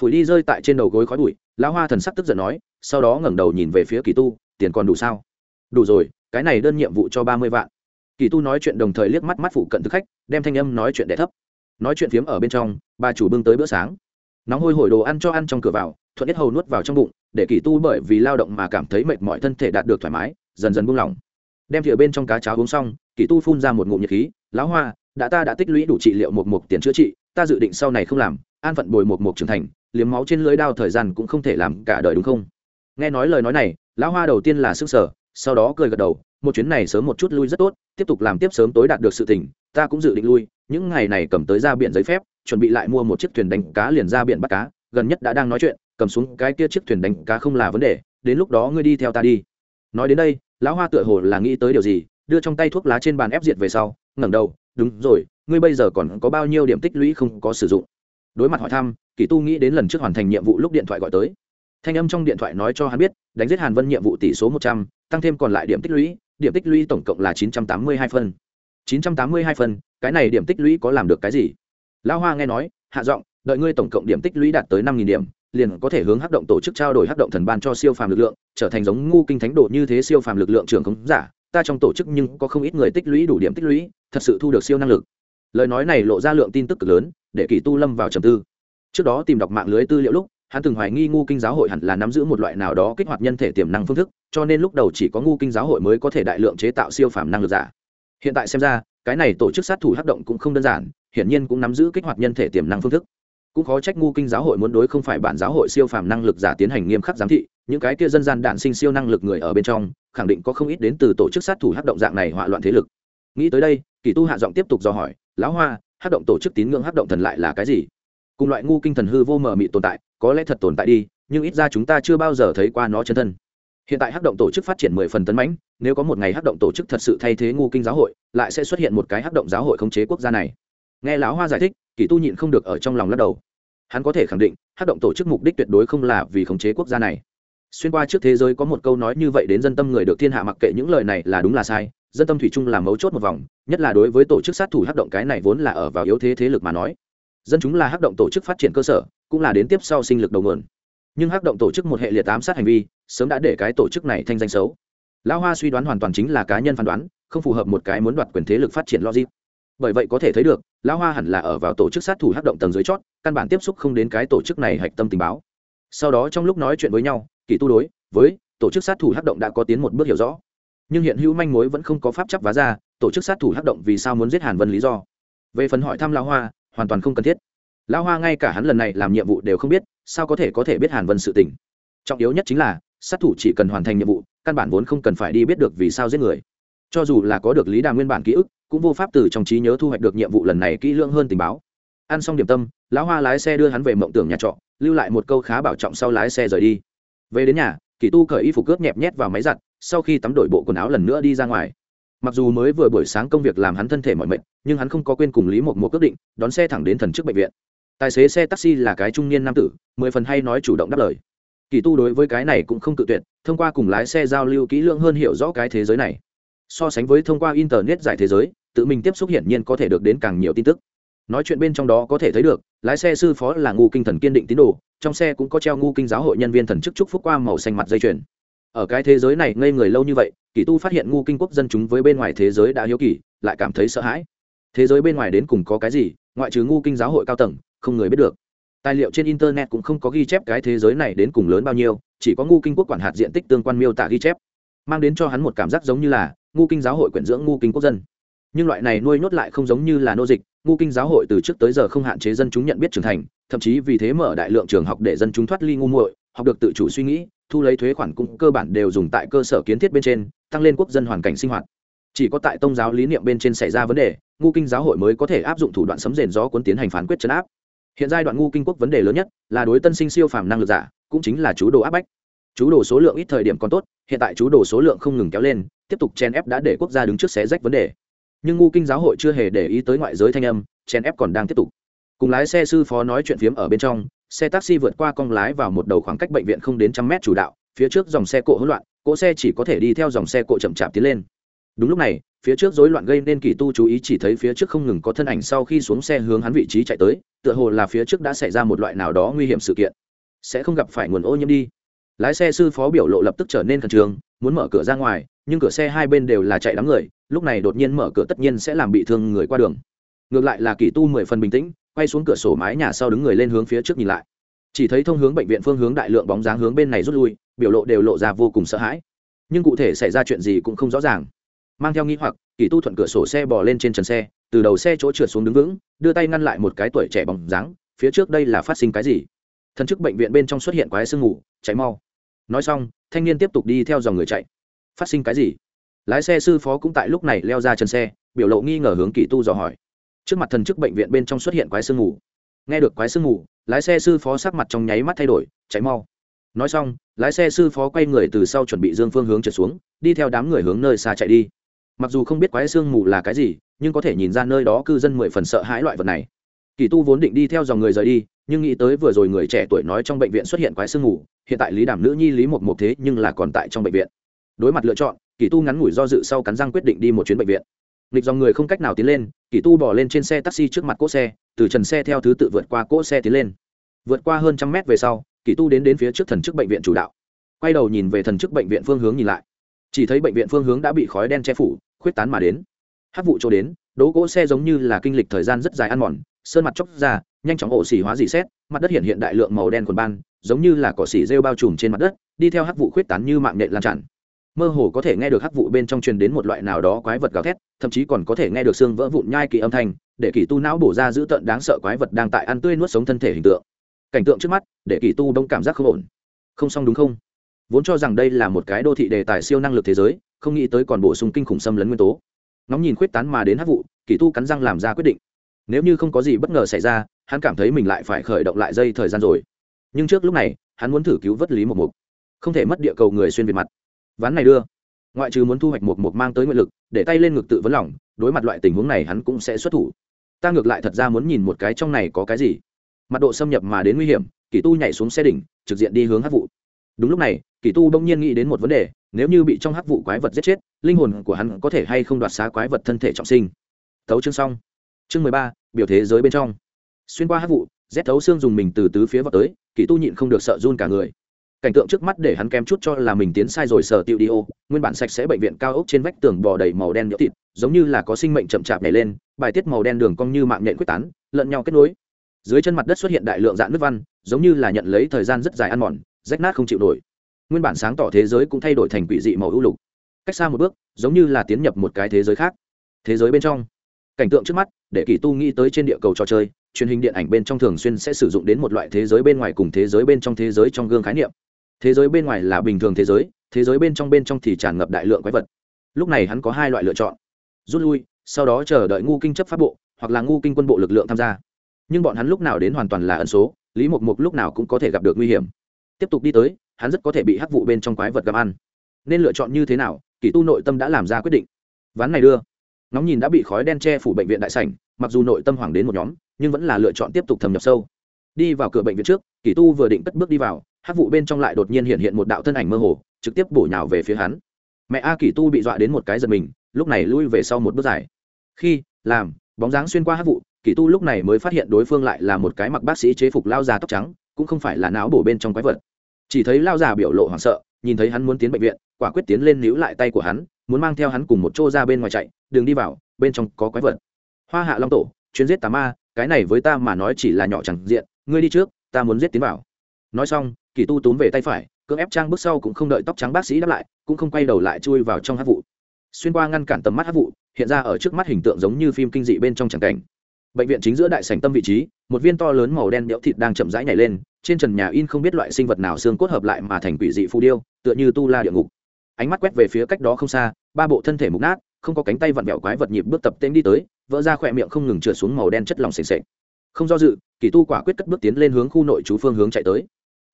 Phủi đi rơi tại trên đầu gối khói bụi, lão hoa thần sắc tức giận nói, sau đó ngẩng đầu nhìn về phía kỳ tu, tiền còn đủ sao? Đủ rồi, cái này đơn nhiệm vụ cho ba mươi vạn. Kỳ tu nói chuyện đồng thời liếc mắt mắt phụ cận thực khách, đem thanh âm nói chuyện đẻ thấp. Nói chuyện phiếm ở bên trong, bà chủ bưng tới bữa sáng. Nóng hôi hổi đồ ăn cho ăn trong cửa vào, thuận nhất hầu nuốt vào trong bụng, để kỳ tu bởi vì lao động mà cảm thấy mệt mỏi thân thể đạt được thoải mái, dần dần buông lỏng. Đem thìa bên trong cá cháo uống xong, kỳ tu phun ra một ngụm nhiệt khí, lão hoa, đã ta đã tích lũy đủ trị liệu một mục tiền chữa trị ta dự định sau này không làm, an phận bồi một mục trưởng thành, liếm máu trên lưới đao thời gian cũng không thể làm cả đời đúng không? Nghe nói lời nói này, lão hoa đầu tiên là sức sở sau đó cười gật đầu, một chuyến này sớm một chút lui rất tốt, tiếp tục làm tiếp sớm tối đạt được sự tỉnh ta cũng dự định lui, những ngày này cầm tới ra biển giấy phép, chuẩn bị lại mua một chiếc thuyền đánh cá liền ra biển bắt cá, gần nhất đã đang nói chuyện, cầm xuống cái kia chiếc thuyền đánh cá không là vấn đề, đến lúc đó ngươi đi theo ta đi. Nói đến đây, lão hoa tựa hồ là nghĩ tới điều gì, đưa trong tay thuốc lá trên bàn ép diệt về sau, ngẩng đầu đúng rồi, ngươi bây giờ còn có bao nhiêu điểm tích lũy không có sử dụng? Đối mặt hỏi thăm, kỳ tu nghĩ đến lần trước hoàn thành nhiệm vụ lúc điện thoại gọi tới. Thanh âm trong điện thoại nói cho hắn biết, đánh giết hàn vân nhiệm vụ tỷ số một trăm, tăng thêm còn lại điểm tích lũy, điểm tích lũy tổng cộng là chín trăm tám mươi hai phân. Chín trăm tám mươi hai phân, cái này điểm tích lũy có làm được cái gì? Lão hoa nghe nói, hạ giọng, đợi ngươi tổng cộng điểm tích lũy đạt tới năm nghìn điểm, liền có thể hướng hắc động tổ chức trao đổi hắc động thần ban cho siêu phàm lực lượng, trở thành giống ngu kinh thánh độ như thế siêu phàm lực lượng trưởng khống giả ta trong tổ chức nhưng có không ít người tích lũy đủ điểm tích lũy, thật sự thu được siêu năng lực. Lời nói này lộ ra lượng tin tức cực lớn, để kỳ tu lâm vào trầm tư. Trước đó tìm đọc mạng lưới tư liệu lúc, hắn từng hoài nghi ngu kinh giáo hội hẳn là nắm giữ một loại nào đó kích hoạt nhân thể tiềm năng phương thức, cho nên lúc đầu chỉ có ngu kinh giáo hội mới có thể đại lượng chế tạo siêu phàm năng lực giả. Hiện tại xem ra, cái này tổ chức sát thủ hắc động cũng không đơn giản, hiển nhiên cũng nắm giữ kích hoạt nhân thể tiềm năng phương thức. Cũng khó trách ngu kinh giáo hội muốn đối không phải bản giáo hội siêu phàm năng lực giả tiến hành nghiêm khắc giám thị, những cái kia dân gian đạn sinh siêu năng lực người ở bên trong khẳng định có không ít đến từ tổ chức sát thủ hắc động dạng này hỏa loạn thế lực. Nghĩ tới đây, kỳ tu hạ giọng tiếp tục do hỏi, lão hoa, hắc động tổ chức tín ngưỡng hắc động thần lại là cái gì? Cùng loại ngu kinh thần hư vô mờ mị tồn tại, có lẽ thật tồn tại đi, nhưng ít ra chúng ta chưa bao giờ thấy qua nó chân thân. Hiện tại hắc động tổ chức phát triển mười phần tấn mãnh, nếu có một ngày hắc động tổ chức thật sự thay thế ngu kinh giáo hội, lại sẽ xuất hiện một cái hắc động giáo hội khống chế quốc gia này. Nghe lão hoa giải thích, kỳ tu nhịn không được ở trong lòng lắc đầu. Hắn có thể khẳng định, hắc động tổ chức mục đích tuyệt đối không là vì khống chế quốc gia này xuyên qua trước thế giới có một câu nói như vậy đến dân tâm người được thiên hạ mặc kệ những lời này là đúng là sai, dân tâm thủy chung là mấu chốt một vòng, nhất là đối với tổ chức sát thủ hắc động cái này vốn là ở vào yếu thế thế lực mà nói. Dân chúng là hắc động tổ chức phát triển cơ sở, cũng là đến tiếp sau sinh lực đầu nguồn. Nhưng hắc động tổ chức một hệ liệt ám sát hành vi, sớm đã để cái tổ chức này thanh danh xấu. Lão hoa suy đoán hoàn toàn chính là cá nhân phán đoán, không phù hợp một cái muốn đoạt quyền thế lực phát triển logic. Bởi vậy có thể thấy được, lão hoa hẳn là ở vào tổ chức sát thủ hắc động tầng dưới chót, căn bản tiếp xúc không đến cái tổ chức này hạch tâm tình báo. Sau đó trong lúc nói chuyện với nhau kỳ tu đối, với tổ chức sát thủ hắc động đã có tiến một bước hiểu rõ. Nhưng hiện hữu manh mối vẫn không có pháp chấp vá ra, tổ chức sát thủ hắc động vì sao muốn giết hàn vân lý do? Về phần hỏi thăm lão hoa, hoàn toàn không cần thiết. Lão hoa ngay cả hắn lần này làm nhiệm vụ đều không biết, sao có thể có thể biết hàn vân sự tình? Trọng yếu nhất chính là, sát thủ chỉ cần hoàn thành nhiệm vụ, căn bản vốn không cần phải đi biết được vì sao giết người. Cho dù là có được lý đà nguyên bản ký ức, cũng vô pháp từ trong trí nhớ thu hoạch được nhiệm vụ lần này kỹ lưỡng hơn tình báo. Ăn xong điểm tâm, lão hoa lái xe đưa hắn về mộng tưởng nhà trọ, lưu lại một câu khá bảo trọng sau lái xe rời đi về đến nhà, kỳ tu cởi y phục cướp nhẹp nhét vào máy giặt, sau khi tắm đổi bộ quần áo lần nữa đi ra ngoài. Mặc dù mới vừa buổi sáng công việc làm hắn thân thể mọi mệt, nhưng hắn không có quên cùng lý một mùa quyết định, đón xe thẳng đến thần trước bệnh viện. Tài xế xe taxi là cái trung niên nam tử, mười phần hay nói chủ động đáp lời. Kỳ tu đối với cái này cũng không tự tuyệt, thông qua cùng lái xe giao lưu kỹ lưỡng hơn hiểu rõ cái thế giới này. So sánh với thông qua internet giải thế giới, tự mình tiếp xúc hiển nhiên có thể được đến càng nhiều tin tức nói chuyện bên trong đó có thể thấy được, lái xe sư phó là ngu kinh thần kiên định tín đồ, trong xe cũng có treo ngu kinh giáo hội nhân viên thần chức chúc phúc qua màu xanh mặt dây chuyền. Ở cái thế giới này ngây người lâu như vậy, kỳ tu phát hiện ngu kinh quốc dân chúng với bên ngoài thế giới đã hiếu kỳ, lại cảm thấy sợ hãi. Thế giới bên ngoài đến cùng có cái gì, ngoại trừ ngu kinh giáo hội cao tầng, không người biết được. Tài liệu trên internet cũng không có ghi chép cái thế giới này đến cùng lớn bao nhiêu, chỉ có ngu kinh quốc quản hạt diện tích tương quan miêu tả ghi chép, mang đến cho hắn một cảm giác giống như là ngu kinh giáo hội quyển dưỡng ngu kinh quốc dân nhưng loại này nuôi nhốt lại không giống như là nô dịch, ngu kinh giáo hội từ trước tới giờ không hạn chế dân chúng nhận biết trưởng thành, thậm chí vì thế mở đại lượng trường học để dân chúng thoát ly ngu muội, học được tự chủ suy nghĩ, thu lấy thuế khoản cũng cơ bản đều dùng tại cơ sở kiến thiết bên trên, tăng lên quốc dân hoàn cảnh sinh hoạt. Chỉ có tại tôn giáo lý niệm bên trên xảy ra vấn đề, ngu kinh giáo hội mới có thể áp dụng thủ đoạn sấm rền gió cuốn tiến hành phán quyết chấn áp. Hiện giai đoạn ngu kinh quốc vấn đề lớn nhất là đối tân sinh siêu phàm năng lực giả, cũng chính là chú đồ áp bách. Chú đồ số lượng ít thời điểm còn tốt, hiện tại chú đồ số lượng không ngừng kéo lên, tiếp tục chen ép đã để quốc gia đứng trước xé rách vấn đề nhưng ngu kinh giáo hội chưa hề để ý tới ngoại giới thanh âm chen ép còn đang tiếp tục. Cùng lái xe sư phó nói chuyện phiếm ở bên trong, xe taxi vượt qua cong lái vào một đầu khoảng cách bệnh viện không đến trăm mét chủ đạo, phía trước dòng xe cộ hỗn loạn, cỗ xe chỉ có thể đi theo dòng xe cộ chậm chạp tiến lên. Đúng lúc này, phía trước rối loạn gây nên kỳ tu chú ý chỉ thấy phía trước không ngừng có thân ảnh sau khi xuống xe hướng hắn vị trí chạy tới, tựa hồ là phía trước đã xảy ra một loại nào đó nguy hiểm sự kiện. Sẽ không gặp phải nguồn ô nhiễm đi. Lái xe sư phó biểu lộ lập tức trở nên khẩn trương, muốn mở cửa ra ngoài, nhưng cửa xe hai bên đều là chạy đám người lúc này đột nhiên mở cửa tất nhiên sẽ làm bị thương người qua đường. Ngược lại là kỳ tu mười phần bình tĩnh, quay xuống cửa sổ mái nhà sau đứng người lên hướng phía trước nhìn lại. Chỉ thấy thông hướng bệnh viện phương hướng đại lượng bóng dáng hướng bên này rút lui, biểu lộ đều lộ ra vô cùng sợ hãi. Nhưng cụ thể xảy ra chuyện gì cũng không rõ ràng. Mang theo nghĩ hoặc, kỳ tu thuận cửa sổ xe bò lên trên trần xe, từ đầu xe chỗ trượt xuống đứng vững, đưa tay ngăn lại một cái tuổi trẻ bóng dáng, phía trước đây là phát sinh cái gì? Thần chức bệnh viện bên trong xuất hiện quái sương ngủ cháy mau. Nói xong, thanh niên tiếp tục đi theo dòng người chạy. Phát sinh cái gì? Lái xe sư phó cũng tại lúc này leo ra chân xe, biểu lộ nghi ngờ hướng kỳ tu dò hỏi. Trước mặt thần chức bệnh viện bên trong xuất hiện quái sương ngủ nghe được quái sương ngủ lái xe sư phó sắc mặt trong nháy mắt thay đổi cháy mau. Nói xong, lái xe sư phó quay người từ sau chuẩn bị dương phương hướng trượt xuống, đi theo đám người hướng nơi xa chạy đi. Mặc dù không biết quái sương mù là cái gì, nhưng có thể nhìn ra nơi đó cư dân mười phần sợ hãi loại vật này. Kỳ tu vốn định đi theo dòng người rời đi, nhưng nghĩ tới vừa rồi người trẻ tuổi nói trong bệnh viện xuất hiện quái sương mù, hiện tại lý đảm nữ nhi lý một một thế nhưng là còn tại trong bệnh viện. Đối mặt lựa chọn kỳ tu ngắn ngủi do dự sau cắn răng quyết định đi một chuyến bệnh viện. Nghịch dòng người không cách nào tiến lên, kỳ tu bỏ lên trên xe taxi trước mặt cỗ xe, từ trần xe theo thứ tự vượt qua cỗ xe tiến lên. Vượt qua hơn trăm mét về sau, kỳ tu đến đến phía trước thần chức bệnh viện chủ đạo. Quay đầu nhìn về thần chức bệnh viện phương hướng nhìn lại. Chỉ thấy bệnh viện phương hướng đã bị khói đen che phủ, khuyết tán mà đến. Hát vụ chỗ đến, đỗ cỗ xe giống như là kinh lịch thời gian rất dài ăn mòn, sơn mặt chóc ra, nhanh chóng ổ xỉ hóa dị xét, mặt đất hiện hiện đại lượng màu đen quần ban, giống như là cỏ xỉ rêu bao trùm trên mặt đất, đi theo hắc vụ khuyết tán như mạng nện lan tràn mơ hồ có thể nghe được hắc vụ bên trong truyền đến một loại nào đó quái vật gào thét, thậm chí còn có thể nghe được xương vỡ vụn nhai kỳ âm thanh, để kỳ tu não bổ ra giữ tận đáng sợ quái vật đang tại ăn tươi nuốt sống thân thể hình tượng. Cảnh tượng trước mắt, để kỳ tu đông cảm giác không ổn. Không xong đúng không? Vốn cho rằng đây là một cái đô thị đề tài siêu năng lực thế giới, không nghĩ tới còn bổ sung kinh khủng xâm lấn nguyên tố. Ngóng nhìn khuyết tán mà đến hắc vụ, kỳ tu cắn răng làm ra quyết định. Nếu như không có gì bất ngờ xảy ra, hắn cảm thấy mình lại phải khởi động lại dây thời gian rồi. Nhưng trước lúc này, hắn muốn thử cứu vớt lý một mục không thể mất địa cầu người xuyên việt mặt ván này đưa. Ngoại trừ muốn thu hoạch một một mang tới nguyện lực, để tay lên ngực tự vấn lòng, đối mặt loại tình huống này hắn cũng sẽ xuất thủ. Ta ngược lại thật ra muốn nhìn một cái trong này có cái gì. Mặt độ xâm nhập mà đến nguy hiểm, kỳ tu nhảy xuống xe đỉnh, trực diện đi hướng hát vụ đúng lúc này, kỳ tu bỗng nhiên nghĩ đến một vấn đề, nếu như bị trong hắc vụ quái vật giết chết, linh hồn của hắn có thể hay không đoạt xá quái vật thân thể trọng sinh. Thấu chương xong. Chương mười ba, biểu thế giới bên trong. Xuyên qua hắc vụ rét thấu xương dùng mình từ tứ phía vào tới, kỳ tu nhịn không được sợ run cả người cảnh tượng trước mắt để hắn kém chút cho là mình tiến sai rồi, sở tiệu đi ô. Nguyên bản sạch sẽ bệnh viện cao ốc trên vách tường bò đầy màu đen nhỡ thịt, giống như là có sinh mệnh chậm chạp nhảy lên, bài tiết màu đen đường cong như mạng nhện quyết tán, lẫn nhau kết nối. Dưới chân mặt đất xuất hiện đại lượng dạng nước văn, giống như là nhận lấy thời gian rất dài ăn mòn, rách nát không chịu nổi. Nguyên bản sáng tỏ thế giới cũng thay đổi thành quỷ dị màu ưu lục. Cách xa một bước, giống như là tiến nhập một cái thế giới khác. Thế giới bên trong. Cảnh tượng trước mắt, để kỳ tu nghĩ tới trên địa cầu trò chơi, truyền hình điện ảnh bên trong thường xuyên sẽ sử dụng đến một loại thế giới bên ngoài cùng thế giới bên trong thế giới trong gương khái niệm thế giới bên ngoài là bình thường thế giới thế giới bên trong bên trong thì tràn ngập đại lượng quái vật. Lúc này hắn có hai loại lựa chọn. Rút lui, sau đó chờ đợi ngu kinh chấp pháp bộ, hoặc là ngu kinh quân bộ lực lượng tham gia. Nhưng bọn hắn lúc nào đến hoàn toàn là ẩn số, lý mộc mục lúc nào cũng có thể gặp được nguy hiểm. Tiếp tục đi tới, hắn rất có thể bị hắc vụ bên trong quái vật gặp ăn. Nên lựa chọn như thế nào kỳ tu nội tâm đã làm ra quyết định. Ván này đưa. Nóng nhìn đã bị khói đen che phủ bệnh viện đại sảnh, mặc dù nội tâm hoảng đến một nhóm, nhưng vẫn là lựa chọn tiếp tục thâm nhập sâu. Đi vào cửa bệnh viện trước kỳ tu vừa định cất bước đi vào hắc vụ bên trong lại đột nhiên hiện hiện một đạo thân ảnh mơ hồ, trực tiếp bổ nhào về phía hắn. Mẹ a kỳ tu bị dọa đến một cái giật mình, lúc này lui về sau một bước dài. Khi, làm, bóng dáng xuyên qua hắc vụ, kỳ tu lúc này mới phát hiện đối phương lại là một cái mặc bác sĩ chế phục lao già tóc trắng, cũng không phải là não bổ bên trong quái vật. Chỉ thấy lao già biểu lộ hoảng sợ, nhìn thấy hắn muốn tiến bệnh viện, quả quyết tiến lên níu lại tay của hắn, muốn mang theo hắn cùng một chỗ ra bên ngoài chạy, đường đi vào, bên trong có quái vật. Hoa hạ long tổ chuyến giết tà ma, cái này với ta mà nói chỉ là nhỏ chẳng diện, ngươi đi trước, ta muốn giết tiến vào nói xong, kỳ tu túm về tay phải, cưỡng ép trang bước sau cũng không đợi tóc trắng bác sĩ đáp lại, cũng không quay đầu lại chui vào trong hát vụ. Xuyên qua ngăn cản tầm mắt hát vụ, hiện ra ở trước mắt hình tượng giống như phim kinh dị bên trong tràng cảnh. Bệnh viện chính giữa đại sảnh tâm vị trí, một viên to lớn màu đen đẽo thịt đang chậm rãi nhảy lên, trên trần nhà in không biết loại sinh vật nào xương cốt hợp lại mà thành quỷ dị phù điêu, tựa như tu la địa ngục. Ánh mắt quét về phía cách đó không xa, ba bộ thân thể mục nát, không có cánh tay vặn vẹo quái vật nhịp bước tập tên đi tới, vỡ ra khỏe miệng không ngừng trượt xuống màu đen chất lỏng sềnh sệch không do dự, kỳ tu quả quyết cất bước tiến lên hướng khu nội trú phương hướng chạy tới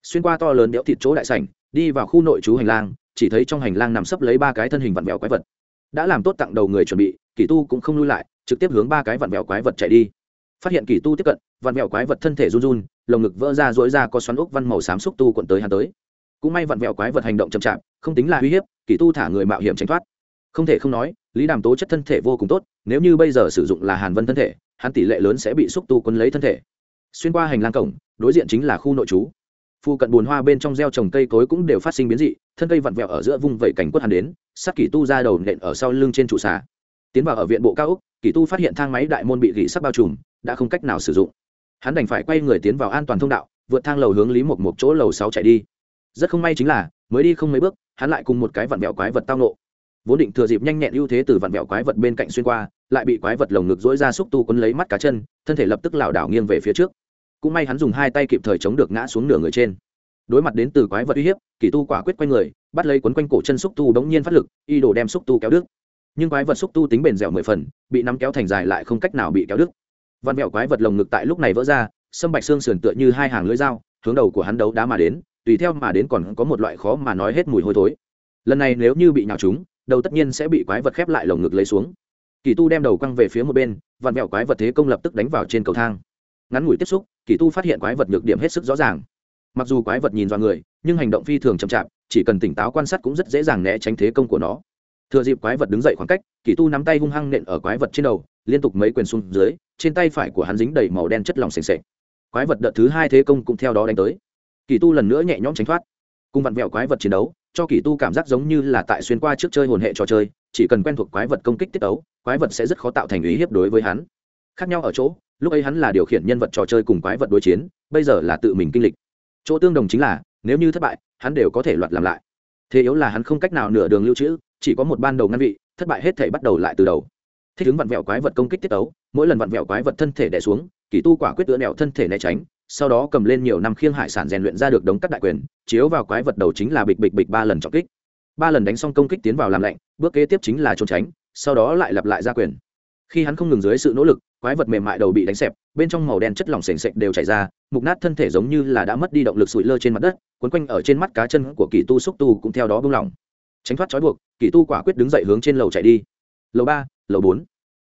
xuyên qua to lớn đẽo thịt chỗ đại sảnh, đi vào khu nội trú hành lang, chỉ thấy trong hành lang nằm sấp lấy ba cái thân hình vặn vẹo quái vật. Đã làm tốt tặng đầu người chuẩn bị, kỳ tu cũng không lui lại, trực tiếp hướng ba cái vặn vẹo quái vật chạy đi. Phát hiện kỳ tu tiếp cận, vặn vẹo quái vật thân thể run run, lồng ngực vỡ ra dối ra có xoắn ốc văn màu xám xúc tu quận tới hắn tới. Cũng may vặn vẹo quái vật hành động chậm chạp, không tính là uy hiếp, kỳ tu thả người mạo hiểm tránh thoát. Không thể không nói, lý đàm tố chất thân thể vô cùng tốt, nếu như bây giờ sử dụng là hàn vân thân thể, hắn tỷ lệ lớn sẽ bị xúc tu quấn lấy thân thể. Xuyên qua hành lang cổng, đối diện chính là khu nội trú phu cận bùn hoa bên trong gieo trồng cây cối cũng đều phát sinh biến dị, thân cây vặn vẹo ở giữa vùng vẩy cảnh quất hàn đến sắc kỷ tu ra đầu nện ở sau lưng trên trụ xà. Tiến vào ở viện bộ cao úc kỷ tu phát hiện thang máy đại môn bị gỉ sắc bao trùm, đã không cách nào sử dụng. Hắn đành phải quay người tiến vào an toàn thông đạo, vượt thang lầu hướng lý một một chỗ lầu sáu chạy đi. Rất không may chính là, mới đi không mấy bước, hắn lại cùng một cái vặn vẹo quái vật tao nộ vốn định thừa dịp nhanh nhẹn ưu thế từ vặn vẹo quái vật bên cạnh xuyên qua, lại bị quái vật lồng ngực dỗi ra xúc tu quấn lấy mắt cá chân, thân thể lập tức lảo đảo nghiêng về phía trước cũng may hắn dùng hai tay kịp thời chống được ngã xuống nửa người trên. Đối mặt đến từ quái vật uy hiếp, kỳ tu quả quyết quanh người, bắt lấy quấn quanh cổ chân xúc tu đống nhiên phát lực, y đồ đem xúc tu kéo đứt. Nhưng quái vật xúc tu tính bền dẻo mười phần, bị nắm kéo thành dài lại không cách nào bị kéo đứt. Văn mẹo quái vật lồng ngực tại lúc này vỡ ra, sâm bạch xương sườn tựa như hai hàng lưỡi dao, hướng đầu của hắn đấu đá mà đến, tùy theo mà đến còn có một loại khó mà nói hết mùi hôi thối. Lần này nếu như bị nhào trúng, đầu tất nhiên sẽ bị quái vật khép lại lồng ngực lấy xuống. Kỳ tu đem đầu quăng về phía một bên vặn mẹo quái vật thế công lập tức đánh vào trên cầu thang. Ngắn ngủi tiếp xúc kỳ tu phát hiện quái vật nhược điểm hết sức rõ ràng. Mặc dù quái vật nhìn do người, nhưng hành động phi thường chậm chạp, chỉ cần tỉnh táo quan sát cũng rất dễ dàng né tránh thế công của nó. Thừa dịp quái vật đứng dậy khoảng cách, kỳ tu nắm tay hung hăng nện ở quái vật trên đầu, liên tục mấy quyền xuống dưới, trên tay phải của hắn dính đầy màu đen chất lỏng sềnh sệch quái vật đợt thứ hai thế công cũng theo đó đánh tới. Kỳ tu lần nữa nhẹ nhõm tránh thoát. Cùng vặn vẹo quái vật chiến đấu, cho kỳ tu cảm giác giống như là tại xuyên qua trước chơi hồn hệ trò chơi, chỉ cần quen thuộc quái vật công kích tiết ấu quái vật sẽ rất khó tạo thành ý hiếp đối với hắn. Khác nhau ở chỗ lúc ấy hắn là điều khiển nhân vật trò chơi cùng quái vật đối chiến, bây giờ là tự mình kinh lịch. Chỗ tương đồng chính là, nếu như thất bại, hắn đều có thể loạt làm lại. Thế yếu là hắn không cách nào nửa đường lưu trữ, chỉ có một ban đầu ngăn vị, thất bại hết thể bắt đầu lại từ đầu. Thích ứng vặn vẹo quái vật công kích tiết tấu mỗi lần vặn vẹo quái vật thân thể đè xuống, kỳ tu quả quyết tựa nẹo thân thể né tránh, sau đó cầm lên nhiều năm khiêng hải sản rèn luyện ra được đống cắt đại quyền, chiếu vào quái vật đầu chính là bịch bịch bịch ba lần trọng kích. Ba lần đánh xong công kích tiến vào làm lạnh, bước kế tiếp chính là trốn tránh, sau đó lại lặp lại ra quyền. Khi hắn không ngừng dưới sự nỗ lực quái vật mềm mại đầu bị đánh xẹp, bên trong màu đen chất lỏng sền sệt đều chảy ra, mục nát thân thể giống như là đã mất đi động lực sụi lơ trên mặt đất quấn quanh ở trên mắt cá chân của kỳ tu xúc tu cũng theo đó bung lỏng. Tránh thoát trói buộc, kỳ tu quả quyết đứng dậy hướng trên lầu chạy đi. Lầu ba, lầu bốn,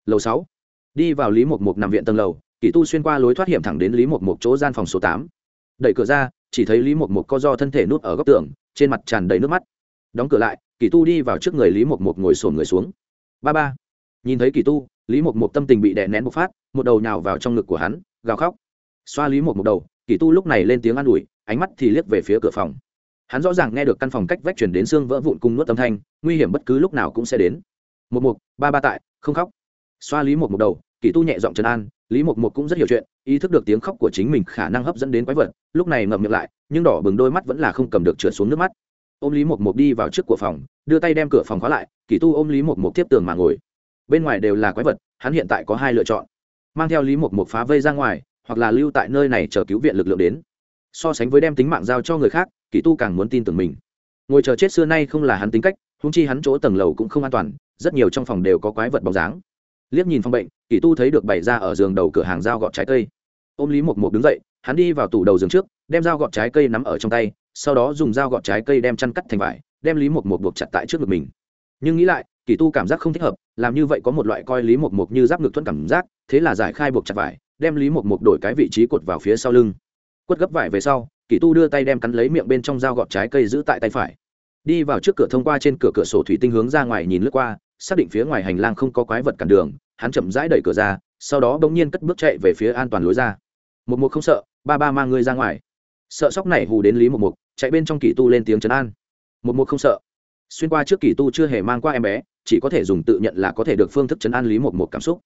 lầu sáu. Đi vào lý Mục mục nằm viện tầng lầu, kỳ tu xuyên qua lối thoát hiểm thẳng đến lý Mục mục chỗ gian phòng số tám. Đẩy cửa ra, chỉ thấy lý Mục mục co do thân thể nút ở góc tường, trên mặt tràn đầy nước mắt. Đóng cửa lại, kỳ tu đi vào trước người lý Mục Mục ngồi sổn người xuống. Ba ba, nhìn thấy kỳ tu lý mộc mộc tâm tình bị đè nén bộc phát, một đầu nhào vào trong ngực của hắn, gào khóc. Xoa lý mộc mộc đầu, kỳ tu lúc này lên tiếng an ủi, ánh mắt thì liếc về phía cửa phòng. Hắn rõ ràng nghe được căn phòng cách vách chuyển đến xương vỡ vụn cung nuốt âm thanh, nguy hiểm bất cứ lúc nào cũng sẽ đến. Một mục ba ba tại, không khóc. Xoa lý một mục đầu, kỳ tu nhẹ giọng trấn an, lý Mục mục cũng rất hiểu chuyện, ý thức được tiếng khóc của chính mình khả năng hấp dẫn đến quái vật, lúc này ngậm miệng lại, nhưng đỏ bừng đôi mắt vẫn là không cầm được trượt xuống nước mắt. Ôm lý Mục mục đi vào trước của phòng, đưa tay đem cửa phòng khóa lại, kỳ tu ôm lý Mục mục tiếp tường mà ngồi bên ngoài đều là quái vật, hắn hiện tại có hai lựa chọn. Mang theo lý một mục phá vây ra ngoài, hoặc là lưu tại nơi này chờ cứu viện lực lượng đến. So sánh với đem tính mạng giao cho người khác, kỳ tu càng muốn tin tưởng mình. Ngồi chờ chết xưa nay không là hắn tính cách húng chi hắn chỗ tầng lầu cũng không an toàn, rất nhiều trong phòng đều có quái vật bóng dáng. Liếc nhìn phòng bệnh, kỳ tu thấy được bày ra ở giường đầu cửa hàng dao gọt trái cây. Ôm lý một một đứng dậy, hắn đi vào tủ đầu giường trước, đem dao gọt trái cây nắm ở trong tay, sau đó dùng dao gọt trái cây đem chăn cắt thành vải, đem lý một một buộc chặt tại trước ngực mình. Nhưng nghĩ lại kỳ tu cảm giác không thích hợp, làm như vậy có một loại coi lý mộc mộc như giáp ngực thuận cảm giác, thế là giải khai buộc chặt vải, đem lý mộc mộc đổi cái vị trí cột vào phía sau lưng. Quất gấp vải về sau, kỳ tu đưa tay đem cắn lấy miệng bên trong dao gọt trái cây giữ tại tay phải. Đi vào trước cửa thông qua trên cửa cửa sổ thủy tinh hướng ra ngoài nhìn lướt qua, xác định phía ngoài hành lang không có quái vật cản đường, hắn chậm rãi đẩy cửa ra, sau đó bỗng nhiên cất bước chạy về phía an toàn lối ra. Một mục không sợ, ba ba mang ngươi ra ngoài. Sợ sóc này hù đến lý một mục chạy bên trong kỳ tu lên tiếng trấn an. Một mục không sợ. Xuyên qua trước kỳ tu chưa hề mang qua em bé chỉ có thể dùng tự nhận là có thể được phương thức chấn an lý một một cảm xúc.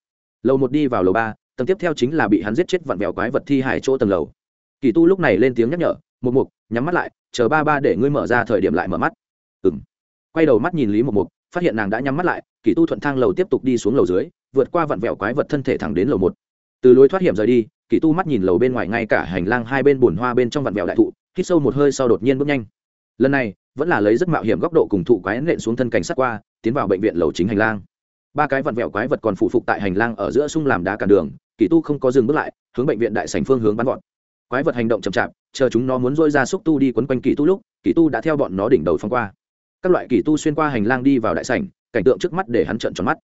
Lầu một đi vào lầu ba, tầng tiếp theo chính là bị hắn giết chết vặn vẹo quái vật thi hải chỗ tầng lầu. Kỳ tu lúc này lên tiếng nhắc nhở một mục, nhắm mắt lại, chờ ba ba để ngươi mở ra thời điểm lại mở mắt. Ừ m quay đầu mắt nhìn lý một mục, phát hiện nàng đã nhắm mắt lại, kỳ tu thuận thang lầu tiếp tục đi xuống lầu dưới, vượt qua vặn vẹo quái vật thân thể thẳng đến lầu một. Từ lối thoát hiểm rời đi, kỳ tu mắt nhìn lầu bên ngoài ngay cả hành lang hai bên bùn hoa bên trong vặn vẹo đại thụ, hít sâu một hơi sau đột nhiên bước nhanh. Lần này vẫn là lấy rất mạo hiểm góc độ cùng thụ quái nện xuống thân cảnh sát qua, tiến vào bệnh viện lầu chính hành lang. Ba cái vặn vẹo quái vật còn phụ phục tại hành lang ở giữa sung làm đá cản đường, kỳ tu không có dừng bước lại, hướng bệnh viện đại sành phương hướng bắn vọt. Quái vật hành động chậm chạp, chờ chúng nó muốn dôi ra xúc tu đi quấn quanh kỳ tu lúc, kỳ tu đã theo bọn nó đỉnh đầu phong qua. Các loại kỳ tu xuyên qua hành lang đi vào đại sảnh, cảnh tượng trước mắt để hắn trợn tròn mắt.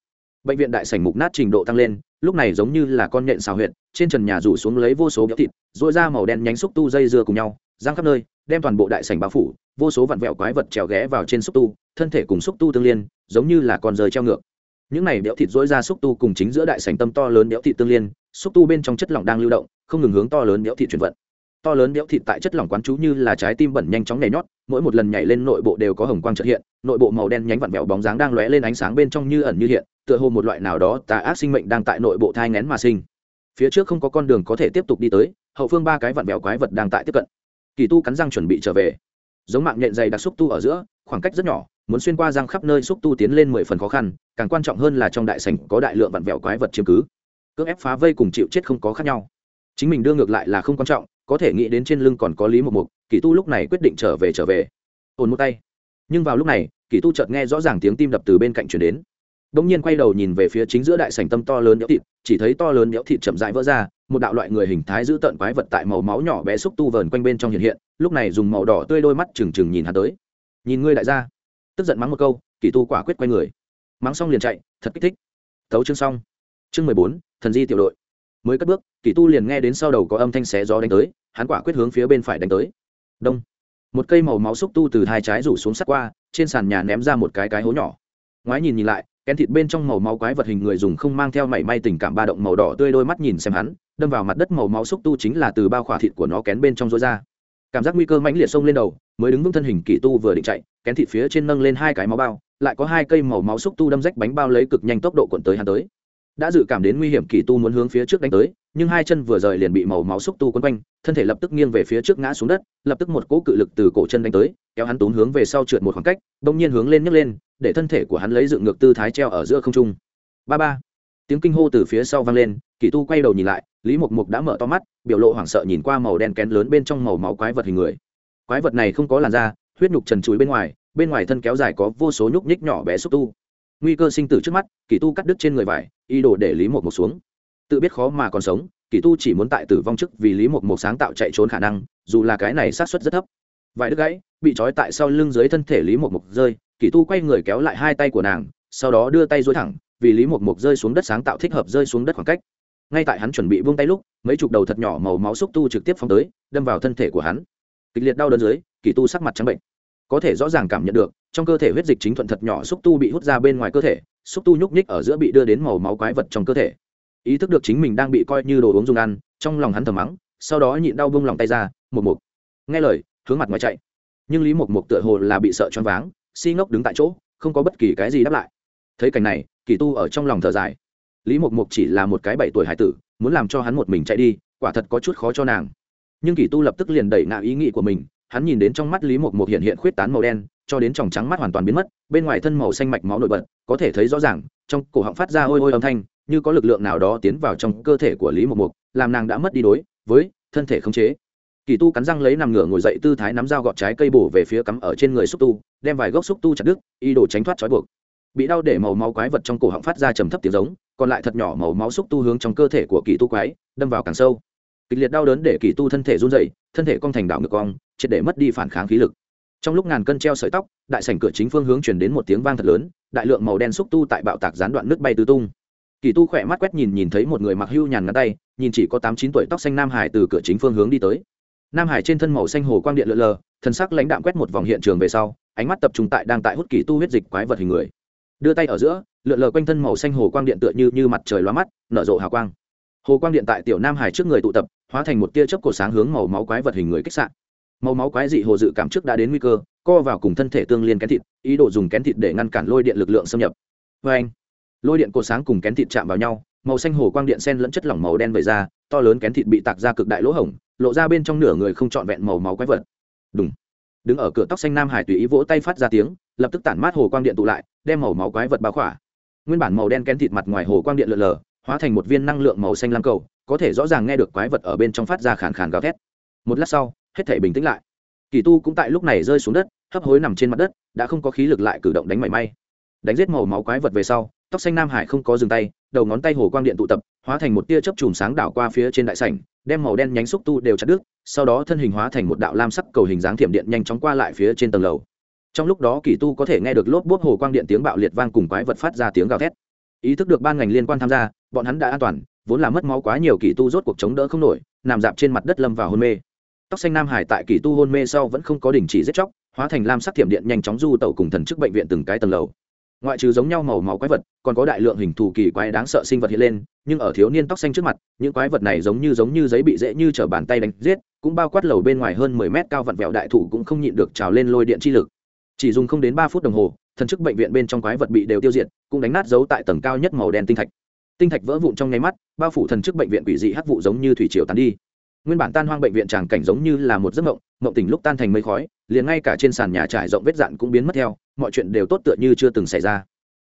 Bệnh viện đại sảnh mục nát trình độ tăng lên, lúc này giống như là con nhện xào huyệt, trên trần nhà rủ xuống lấy vô số béo thịt dội ra màu đen nhánh xúc tu dây dưa cùng nhau giang khắp nơi, đem toàn bộ đại sảnh bao phủ, vô số vặn vẹo quái vật trèo ghé vào trên xúc tu, thân thể cùng xúc tu tương liên, giống như là con rơi treo ngược. Những này đẽo thịt dỗi ra xúc tu cùng chính giữa đại sảnh tâm to lớn đẽo thịt tương liên, xúc tu bên trong chất lỏng đang lưu động, không ngừng hướng to lớn đẽo thịt chuyển vận. To lớn đẽo thịt tại chất lỏng quán chú như là trái tim bẩn nhanh chóng nhảy nhót, mỗi một lần nhảy lên nội bộ đều có hồng quang trợ hiện, nội bộ màu đen nhánh vặn vẹo bóng dáng đang lóe lên ánh sáng bên trong như ẩn như hiện, tựa hồ một loại nào đó tà ác sinh mệnh đang tại nội bộ thai ngén mà sinh. Phía trước không có con đường có thể tiếp tục đi tới, hậu phương ba cái vặn vẹo quái vật đang tại tiếp cận kỳ tu cắn răng chuẩn bị trở về. Giống mạng nhện dày đặc xúc tu ở giữa, khoảng cách rất nhỏ, muốn xuyên qua răng khắp nơi xúc tu tiến lên mười phần khó khăn, càng quan trọng hơn là trong đại sảnh có đại lượng vặn vẹo quái vật chiếm cứ. Cưỡng ép phá vây cùng chịu chết không có khác nhau. Chính mình đưa ngược lại là không quan trọng, có thể nghĩ đến trên lưng còn có lý một mục, kỳ tu lúc này quyết định trở về trở về. Ồn một tay. Nhưng vào lúc này, kỳ tu chợt nghe rõ ràng tiếng tim đập từ bên cạnh chuyển đến. Đ ỗ n g nhiên quay đầu nhìn về phía chính giữa đại sành tâm to lớn nhỡ thịt, chỉ thấy to lớn nhỡ thịt chậm rãi vỡ ra một đạo loại người hình thái giữ tợn quái vật tại màu máu nhỏ bé xúc tu vờn quanh bên trong hiện hiện, lúc này dùng màu đỏ tươi đôi mắt trừng trừng nhìn hắn tới. Nhìn ngươi đại gia. Tức giận mắng một câu, kỳ tu quả quyết quay người. Mắng xong liền chạy, thật kích thích. Tấu chương xong. Chương mười bốn, thần di tiểu đội. Mới cất bước, kỳ tu liền nghe đến sau đầu có âm thanh xé gió đánh tới, hắn quả quyết hướng phía bên phải đánh tới. Đông. Một cây màu máu xúc tu từ hai trái rủ xuống sắt qua, trên sàn nhà ném ra một cái cái hố nhỏ. Ngoái nhìn nhìn lại kén thịt bên trong màu máu quái vật hình người dùng không mang theo mảy may tình cảm ba động màu đỏ tươi đôi mắt nhìn xem hắn, đâm vào mặt đất màu máu xúc tu chính là từ bao khỏa thịt của nó kén bên trong rối ra. Cảm giác nguy cơ mãnh liệt xông lên đầu, mới đứng vững thân hình kỳ tu vừa định chạy, kén thịt phía trên nâng lên hai cái máu bao, lại có hai cây màu máu xúc tu đâm rách bánh bao lấy cực nhanh tốc độ cuộn tới hắn tới. Đã dự cảm đến nguy hiểm, kỳ tu muốn hướng phía trước đánh tới, nhưng hai chân vừa rời liền bị màu máu xúc tu quấn quanh, thân thể lập tức nghiêng về phía trước ngã xuống đất, lập tức một cỗ cự lực từ cổ chân đánh tới, kéo hắn tốn hướng về sau trượt một khoảng cách, bỗng nhiên hướng lên nhấc lên để thân thể của hắn lấy dựng ngược tư thái treo ở giữa không trung. Ba ba. Tiếng kinh hô từ phía sau vang lên, kỳ tu quay đầu nhìn lại, lý mộc mục đã mở to mắt, biểu lộ hoảng sợ nhìn qua màu đen kén lớn bên trong màu máu quái vật hình người. Quái vật này không có làn da, huyết nhục trần chuối bên ngoài bên ngoài thân kéo dài có vô số nhúc nhích nhỏ bé xúc tu. Nguy cơ sinh tử trước mắt, kỳ tu cắt đứt trên người vải, ý đồ để lý mộc mộc xuống. Tự biết khó mà còn sống, kỳ tu chỉ muốn tại tử vong trước vì lý mộc mộc sáng tạo chạy trốn khả năng, dù là cái này sát xuất rất thấp. Vải đứt gãy, bị trói tại sau lưng dưới thân thể lý mộc mộc rơi kỳ tu quay người kéo lại hai tay của nàng, sau đó đưa tay dối thẳng, vì lý một Mục rơi xuống đất sáng tạo thích hợp rơi xuống đất khoảng cách. Ngay tại hắn chuẩn bị buông tay lúc, mấy chục đầu thật nhỏ màu máu xúc tu trực tiếp phóng tới, đâm vào thân thể của hắn. Kịch liệt đau đớn dưới kỳ tu sắc mặt trắng bệnh. Có thể rõ ràng cảm nhận được, trong cơ thể huyết dịch chính thuận thật nhỏ xúc tu bị hút ra bên ngoài cơ thể, xúc tu nhúc nhích ở giữa bị đưa đến màu máu quái vật trong cơ thể. Ý thức được chính mình đang bị coi như đồ uống dùng ăn, trong lòng hắn thầm mắng, sau đó nhịn đau bông lòng tay ra một mục nghe lời, hướng mặt ngoài chạy. Nhưng lý mục mục tựa hồ là bị sợ choáng váng si ngốc đứng tại chỗ, không có bất kỳ cái gì đáp lại. Thấy cảnh này, kỳ tu ở trong lòng thở dài. Lý mục mục chỉ là một cái bảy tuổi hải tử, muốn làm cho hắn một mình chạy đi, quả thật có chút khó cho nàng. Nhưng kỳ tu lập tức liền đẩy ngã ý nghĩ của mình, hắn nhìn đến trong mắt lý mục mục hiện hiện khuyết tán màu đen, cho đến tròng trắng mắt hoàn toàn biến mất, bên ngoài thân màu xanh mạch máu nổi bật, có thể thấy rõ ràng, trong cổ họng phát ra ôi ôi âm thanh, như có lực lượng nào đó tiến vào trong cơ thể của lý mục mục làm nàng đã mất đi đối với thân thể khống chế kỳ tu cắn răng lấy nằm ngửa ngồi dậy tư thái nắm dao gọt trái cây bổ về phía cắm ở trên người xúc tu, đem vài gốc xúc tu chặt đứt y đồ tránh thoát trói buộc. Bị đau để màu máu quái vật trong cổ họng phát ra trầm thấp tiếng giống, còn lại thật nhỏ màu máu xúc tu hướng trong cơ thể của kỳ tu quái, đâm vào càng sâu. Kịch liệt đau đớn để kỳ tu thân thể run dậy thân thể cong thành đảo ngược cong, triệt để mất đi phản kháng khí lực. Trong lúc ngàn cân treo sợi tóc, đại sảnh cửa chính phương hướng chuyển đến một tiếng vang thật lớn, đại lượng màu đen xúc tu tại bạo tạc gián đoạn nước bay tứ tung. Kỳ tu khỏe mắt quét nhìn nhìn thấy một người mặc hưu nhàn ngắn tay, nhìn chỉ có tám chín tuổi tóc xanh nam hải từ cửa chính phương hướng đi tới nam hải trên thân màu xanh hồ quang điện lượn lờ, thần sắc lãnh đạm quét một vòng hiện trường về sau, ánh mắt tập trung tại đang tại hút kỳ tu huyết dịch quái vật hình người. Đưa tay ở giữa, lượn lờ quanh thân màu xanh hồ quang điện tựa như như mặt trời lóa mắt, nở rộ hào quang. Hồ quang điện tại tiểu nam hải trước người tụ tập, hóa thành một tia chớp cổ sáng hướng màu máu quái vật hình người kích sạn màu máu quái dị hồ dự cảm trước đã đến nguy cơ, co vào cùng thân thể tương liên kén thịt, ý đồ dùng kén thịt để ngăn cản lôi điện lực lượng xâm nhập. Vê anh lôi điện cổ sáng cùng kén thịt chạm vào nhau, màu xanh hồ quang điện sen lẫn chất lỏng màu đen vẩy ra, to lớn kén thịt bị tạc ra cực đại lỗ hổng lộ ra bên trong nửa người không trọn vẹn màu máu quái vật. Đúng đứng ở cửa tóc xanh nam hải tùy ý vỗ tay phát ra tiếng, lập tức tản mát hồ quang điện tụ lại, đem màu máu quái vật bao khỏa. Nguyên bản màu đen kén thịt mặt ngoài hồ quang điện lượn lờ hóa thành một viên năng lượng màu xanh lam cầu, có thể rõ ràng nghe được quái vật ở bên trong phát ra khàn khàn gào thét. Một lát sau, hết thể bình tĩnh lại. Kỳ tu cũng tại lúc này rơi xuống đất, hấp hối nằm trên mặt đất, đã không có khí lực lại cử động đánh mảy may. Đánh giết màu máu quái vật về sau, tóc xanh nam hải không có dừng tay đầu ngón tay hồ quang điện tụ tập, hóa thành một tia chớp chùm sáng đảo qua phía trên đại sảnh, đem màu đen nhánh xúc tu đều chặt đứt, sau đó thân hình hóa thành một đạo lam sắc cầu hình dáng thiểm điện nhanh chóng qua lại phía trên tầng lầu. Trong lúc đó kỳ tu có thể nghe được lốp bốp hồ quang điện tiếng bạo liệt vang cùng quái vật phát ra tiếng gào thét. Ý thức được ban ngành liên quan tham gia, bọn hắn đã an toàn, vốn là mất máu quá nhiều kỳ tu rốt cuộc chống đỡ không nổi, nằm dạp trên mặt đất lâm vào hôn mê. Tóc xanh nam hải tại kỳ tu hôn mê sau vẫn không có đình chỉ giết chóc, hóa thành lam sắc thiểm điện nhanh chóng du tẩu cùng thần chức bệnh viện từng cái tầng lầu ngoại trừ giống nhau màu máu quái vật, còn có đại lượng hình thù kỳ quái đáng sợ sinh vật hiện lên, nhưng ở thiếu niên tóc xanh trước mặt, những quái vật này giống như giống như giấy bị dễ như t bàn tay đánh giết, cũng bao quát lầu bên ngoài hơn mười mét cao vặn vẹo đại thủ cũng không nhịn được trào lên lôi điện chi lực. Chỉ dùng không đến ba phút đồng hồ, thần chức bệnh viện bên trong quái vật bị đều tiêu diệt, cũng đánh nát dấu tại tầng cao nhất màu đen tinh thạch. Tinh thạch vỡ vụn trong nháy mắt, bao phủ thần chức bệnh viện quỷ dị hắc vụ giống như thủy triều tàn đi. Nguyên bản tan hoang bệnh viện tràng cảnh giống như là một giấc mộng mộng tỉnh lúc tan thành mây khói, liền ngay cả trên sàn nhà trải rộng vết dạn cũng biến mất theo, mọi chuyện đều tốt tựa như chưa từng xảy ra.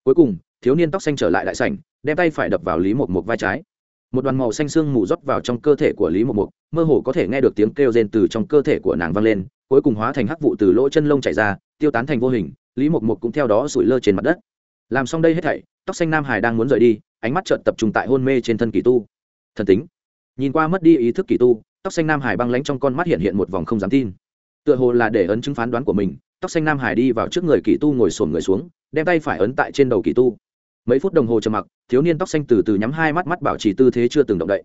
Cuối cùng, thiếu niên tóc xanh trở lại đại sảnh, đem tay phải đập vào lý một một vai trái. Một đoàn màu xanh xương mù rót vào trong cơ thể của lý một một mơ hồ có thể nghe được tiếng kêu rên từ trong cơ thể của nàng vang lên, cuối cùng hóa thành hắc vụ từ lỗ chân lông chảy ra, tiêu tán thành vô hình, lý một một cũng theo đó sủi lơ trên mặt đất. Làm xong đây hết thảy, tóc xanh nam hải đang muốn rời đi, ánh mắt trợn tập trung tại hôn mê trên thân kỳ tu. Thần tính. Nhìn qua mất đi ý thức kỳ tu tóc xanh nam hải băng lánh trong con mắt hiện hiện một vòng không dám tin. Tựa hồ là để ấn chứng phán đoán của mình, tóc xanh nam hải đi vào trước người kỳ tu ngồi sổm người xuống, đem tay phải ấn tại trên đầu kỳ tu. Mấy phút đồng hồ trầm mặc, thiếu niên tóc xanh từ từ nhắm hai mắt mắt bảo trì tư thế chưa từng động đậy.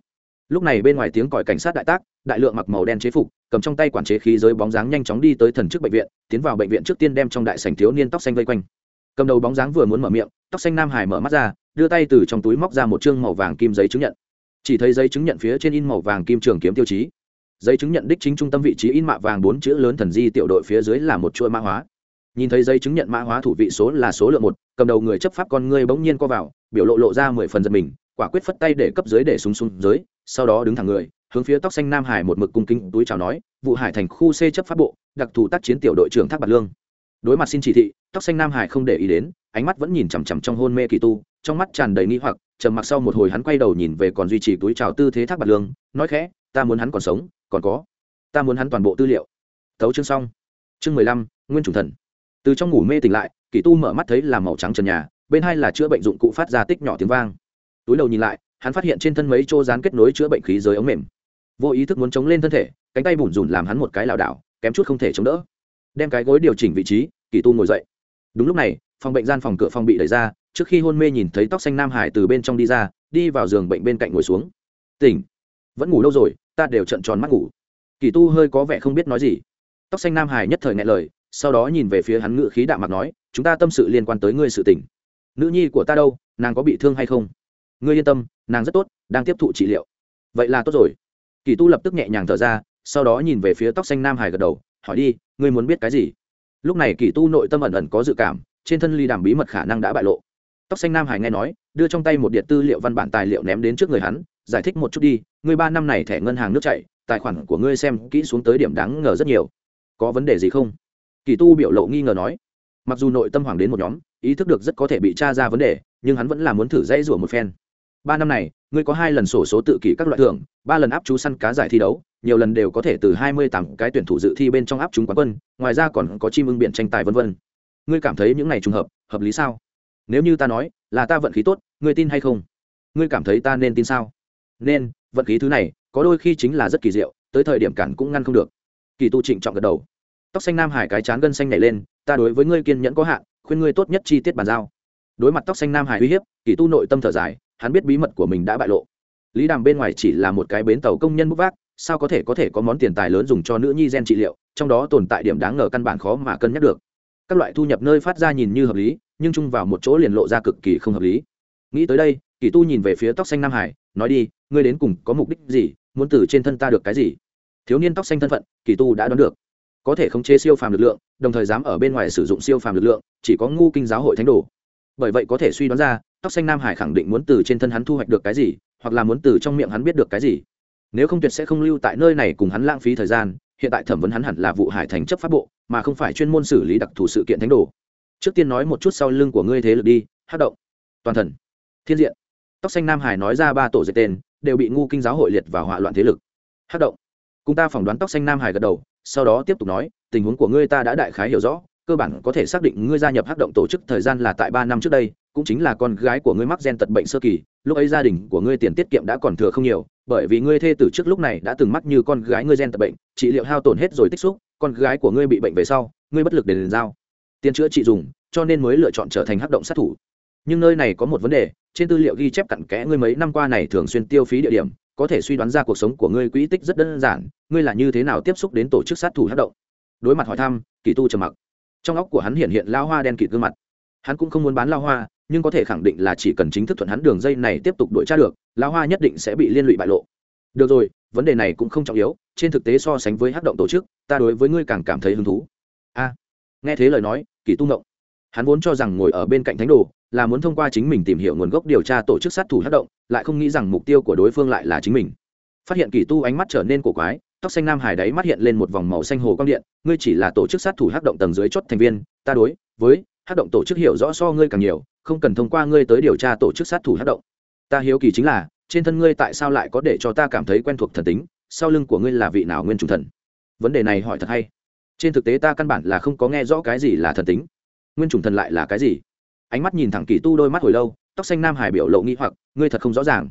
Lúc này bên ngoài tiếng còi cảnh sát đại tác, đại lượng mặc màu đen chế phục, cầm trong tay quản chế khí giới bóng dáng nhanh chóng đi tới thần trước bệnh viện, tiến vào bệnh viện trước tiên đem trong đại sảnh thiếu niên tóc xanh vây quanh. Cầm đầu bóng dáng vừa muốn mở miệng, tóc xanh nam hải mở mắt ra, đưa tay từ trong túi móc ra một chương màu vàng kim giấy chứng nhận chỉ thấy giấy chứng nhận phía trên in màu vàng kim trường kiếm tiêu chí. Giấy chứng nhận đích chính trung tâm vị trí in mạ vàng bốn chữ lớn thần di tiểu đội phía dưới là một chuỗi mã hóa. Nhìn thấy giấy chứng nhận mã hóa thủ vị số là số lượng một, cầm đầu người chấp pháp con ngươi bỗng nhiên co vào, biểu lộ lộ ra mười phần giật mình, quả quyết phất tay để cấp dưới để súng súng dưới, sau đó đứng thẳng người, hướng phía tóc xanh nam hải một mực cung kính túi chào nói, vụ hải thành khu c chấp pháp bộ, đặc thù tác chiến tiểu đội trưởng thác bạc lương. Đối mặt xin chỉ thị, tóc xanh nam hải không để ý đến, ánh mắt vẫn nhìn chằm chằm trong hôn mê kỳ tu, trong mắt tràn đầy nghi hoặc trầm mặc sau một hồi hắn quay đầu nhìn về còn duy trì túi chào tư thế thác bạc lương, nói khẽ, ta muốn hắn còn sống, còn có. Ta muốn hắn toàn bộ tư liệu. Thấu chương xong. Chương mười lăm, nguyên chủ thần. Từ trong ngủ mê tỉnh lại, kỳ tu mở mắt thấy là màu trắng trần nhà, bên hai là chữa bệnh dụng cụ phát ra tích nhỏ tiếng vang. Túi đầu nhìn lại, hắn phát hiện trên thân mấy chỗ dán kết nối chữa bệnh khí dưới ống mềm. Vô ý thức muốn chống lên thân thể, cánh tay bủn rủn làm hắn một cái lảo đảo, kém chút không thể chống đỡ. Đem cái gối điều chỉnh vị trí, kỳ tu ngồi dậy. Đúng lúc này, phòng bệnh gian phòng cửa phòng bị đẩy ra trước khi hôn mê nhìn thấy tóc xanh nam hải từ bên trong đi ra, đi vào giường bệnh bên cạnh ngồi xuống. Tỉnh. Vẫn ngủ lâu rồi, ta đều trận tròn mắt ngủ. Kỳ tu hơi có vẻ không biết nói gì. Tóc xanh nam hải nhất thời ngại lời, sau đó nhìn về phía hắn ngự khí đạm mặt nói, chúng ta tâm sự liên quan tới ngươi sự tỉnh. nữ nhi của ta đâu, nàng có bị thương hay không? Ngươi yên tâm, nàng rất tốt, đang tiếp thụ trị liệu. Vậy là tốt rồi. Kỳ tu lập tức nhẹ nhàng thở ra, sau đó nhìn về phía tóc xanh nam hải gật đầu, hỏi đi, ngươi muốn biết cái gì? Lúc này kỳ tu nội tâm ẩn ẩn có dự cảm, trên thân ly đàm bí mật khả năng đã bại lộ tóc xanh nam hải nghe nói, đưa trong tay một điện tư liệu văn bản tài liệu ném đến trước người hắn, giải thích một chút đi ngươi ba năm này thẻ ngân hàng nước chạy tài khoản của ngươi xem kỹ xuống tới điểm đáng ngờ rất nhiều. Có vấn đề gì không? Kỳ tu biểu lộ nghi ngờ nói. Mặc dù nội tâm hoàng đến một nhóm, ý thức được rất có thể bị tra ra vấn đề, nhưng hắn vẫn là muốn thử dãy rủa một phen. Ba năm này, ngươi có hai lần sổ số tự kỷ các loại thưởng, ba lần áp chú săn cá giải thi đấu, nhiều lần đều có thể từ hai mươi tám cái tuyển thủ dự thi bên trong áp chúng quán quân, ngoài ra còn có chim ưng biển tranh tài vân vân. Ngươi cảm thấy những này trùng hợp hợp lý sao? Nếu như ta nói là ta vận khí tốt, ngươi tin hay không? Ngươi cảm thấy ta nên tin sao? Nên, vận khí thứ này, có đôi khi chính là rất kỳ diệu, tới thời điểm cản cũng ngăn không được. Kỳ tu trịnh trọng gật đầu. Tóc xanh nam hải cái chán gân xanh nhảy lên, ta đối với ngươi kiên nhẫn có hạn, khuyên ngươi tốt nhất chi tiết bàn giao. Đối mặt tóc xanh nam hải uy hiếp, kỳ tu nội tâm thở dài, hắn biết bí mật của mình đã bại lộ. Lý đàm bên ngoài chỉ là một cái bến tàu công nhân bút vác, sao có thể có thể có món tiền tài lớn dùng cho nữ nhi gen trị liệu, trong đó tồn tại điểm đáng ngờ căn bản khó mà cân nhắc được các loại thu nhập nơi phát ra nhìn như hợp lý, nhưng chung vào một chỗ liền lộ ra cực kỳ không hợp lý. Nghĩ tới đây, kỳ tu nhìn về phía tóc xanh nam hải, nói đi, ngươi đến cùng có mục đích gì, muốn từ trên thân ta được cái gì? Thiếu niên tóc xanh thân phận, kỳ tu đã đoán được. Có thể khống chế siêu phàm lực lượng, đồng thời dám ở bên ngoài sử dụng siêu phàm lực lượng, chỉ có ngu kinh giáo hội thánh đồ. Bởi vậy có thể suy đoán ra, tóc xanh nam hải khẳng định muốn từ trên thân hắn thu hoạch được cái gì, hoặc là muốn từ trong miệng hắn biết được cái gì. Nếu không tuyệt sẽ không lưu tại nơi này cùng hắn lãng phí thời gian hiện tại thẩm vấn hắn hẳn là vụ hải thành chấp pháp bộ, mà không phải chuyên môn xử lý đặc thù sự kiện thánh đồ. Trước tiên nói một chút sau lưng của ngươi thế lực đi, hát động. Toàn thần. Thiên diện. Tóc xanh nam hải nói ra ba tổ dệt tên, đều bị ngu kinh giáo hội liệt vào hỏa loạn thế lực. Hát động. Cùng ta phỏng đoán tóc xanh nam hải gật đầu, sau đó tiếp tục nói, tình huống của ngươi ta đã đại khái hiểu rõ, cơ bản có thể xác định ngươi gia nhập hát động tổ chức thời gian là tại ba năm trước đây cũng chính là con gái của ngươi mắc gen tật bệnh sơ kỳ, lúc ấy gia đình của ngươi tiền tiết kiệm đã còn thừa không nhiều, bởi vì ngươi thê tử trước lúc này đã từng mắc như con gái ngươi gen tật bệnh, trị liệu hao tổn hết rồi tích xúc, con gái của ngươi bị bệnh về sau, ngươi bất lực để đền giao. Tiền chữa trị dùng, cho nên mới lựa chọn trở thành hắc động sát thủ. Nhưng nơi này có một vấn đề, trên tư liệu ghi chép cặn kẽ ngươi mấy năm qua này thường xuyên tiêu phí địa điểm, có thể suy đoán ra cuộc sống của ngươi quỹ tích rất đơn giản, ngươi là như thế nào tiếp xúc đến tổ chức sát thủ hắc động? Đối mặt hỏi thăm, kỳ tu trầm mặc. Trong óc của hắn hiện hiện lao hoa đen kịt gương mặt. Hắn cũng không muốn bán lao hoa nhưng có thể khẳng định là chỉ cần chính thức thuận hắn đường dây này tiếp tục đuổi tra được, lão hoa nhất định sẽ bị liên lụy bại lộ. Được rồi, vấn đề này cũng không trọng yếu, trên thực tế so sánh với hắc động tổ chức, ta đối với ngươi càng cảm thấy hứng thú. A, nghe thế lời nói, kỳ tu ngộng. Hắn vốn cho rằng ngồi ở bên cạnh thánh đồ là muốn thông qua chính mình tìm hiểu nguồn gốc điều tra tổ chức sát thủ hắc động, lại không nghĩ rằng mục tiêu của đối phương lại là chính mình. Phát hiện kỳ tu ánh mắt trở nên cổ quái, tóc xanh nam hải đáy mắt hiện lên một vòng màu xanh hồ quang điện, ngươi chỉ là tổ chức sát thủ hắc động tầng dưới chốt thành viên, ta đối với hắc động tổ chức hiểu rõ so ngươi càng nhiều không cần thông qua ngươi tới điều tra tổ chức sát thủ hoạt động. Ta hiếu kỳ chính là, trên thân ngươi tại sao lại có để cho ta cảm thấy quen thuộc thần tính, sau lưng của ngươi là vị nào nguyên chủ thần? Vấn đề này hỏi thật hay. Trên thực tế ta căn bản là không có nghe rõ cái gì là thần tính. Nguyên chủ thần lại là cái gì? Ánh mắt nhìn thẳng kỳ tu đôi mắt hồi lâu, tóc xanh nam hải biểu lộ nghĩ hoặc, ngươi thật không rõ ràng.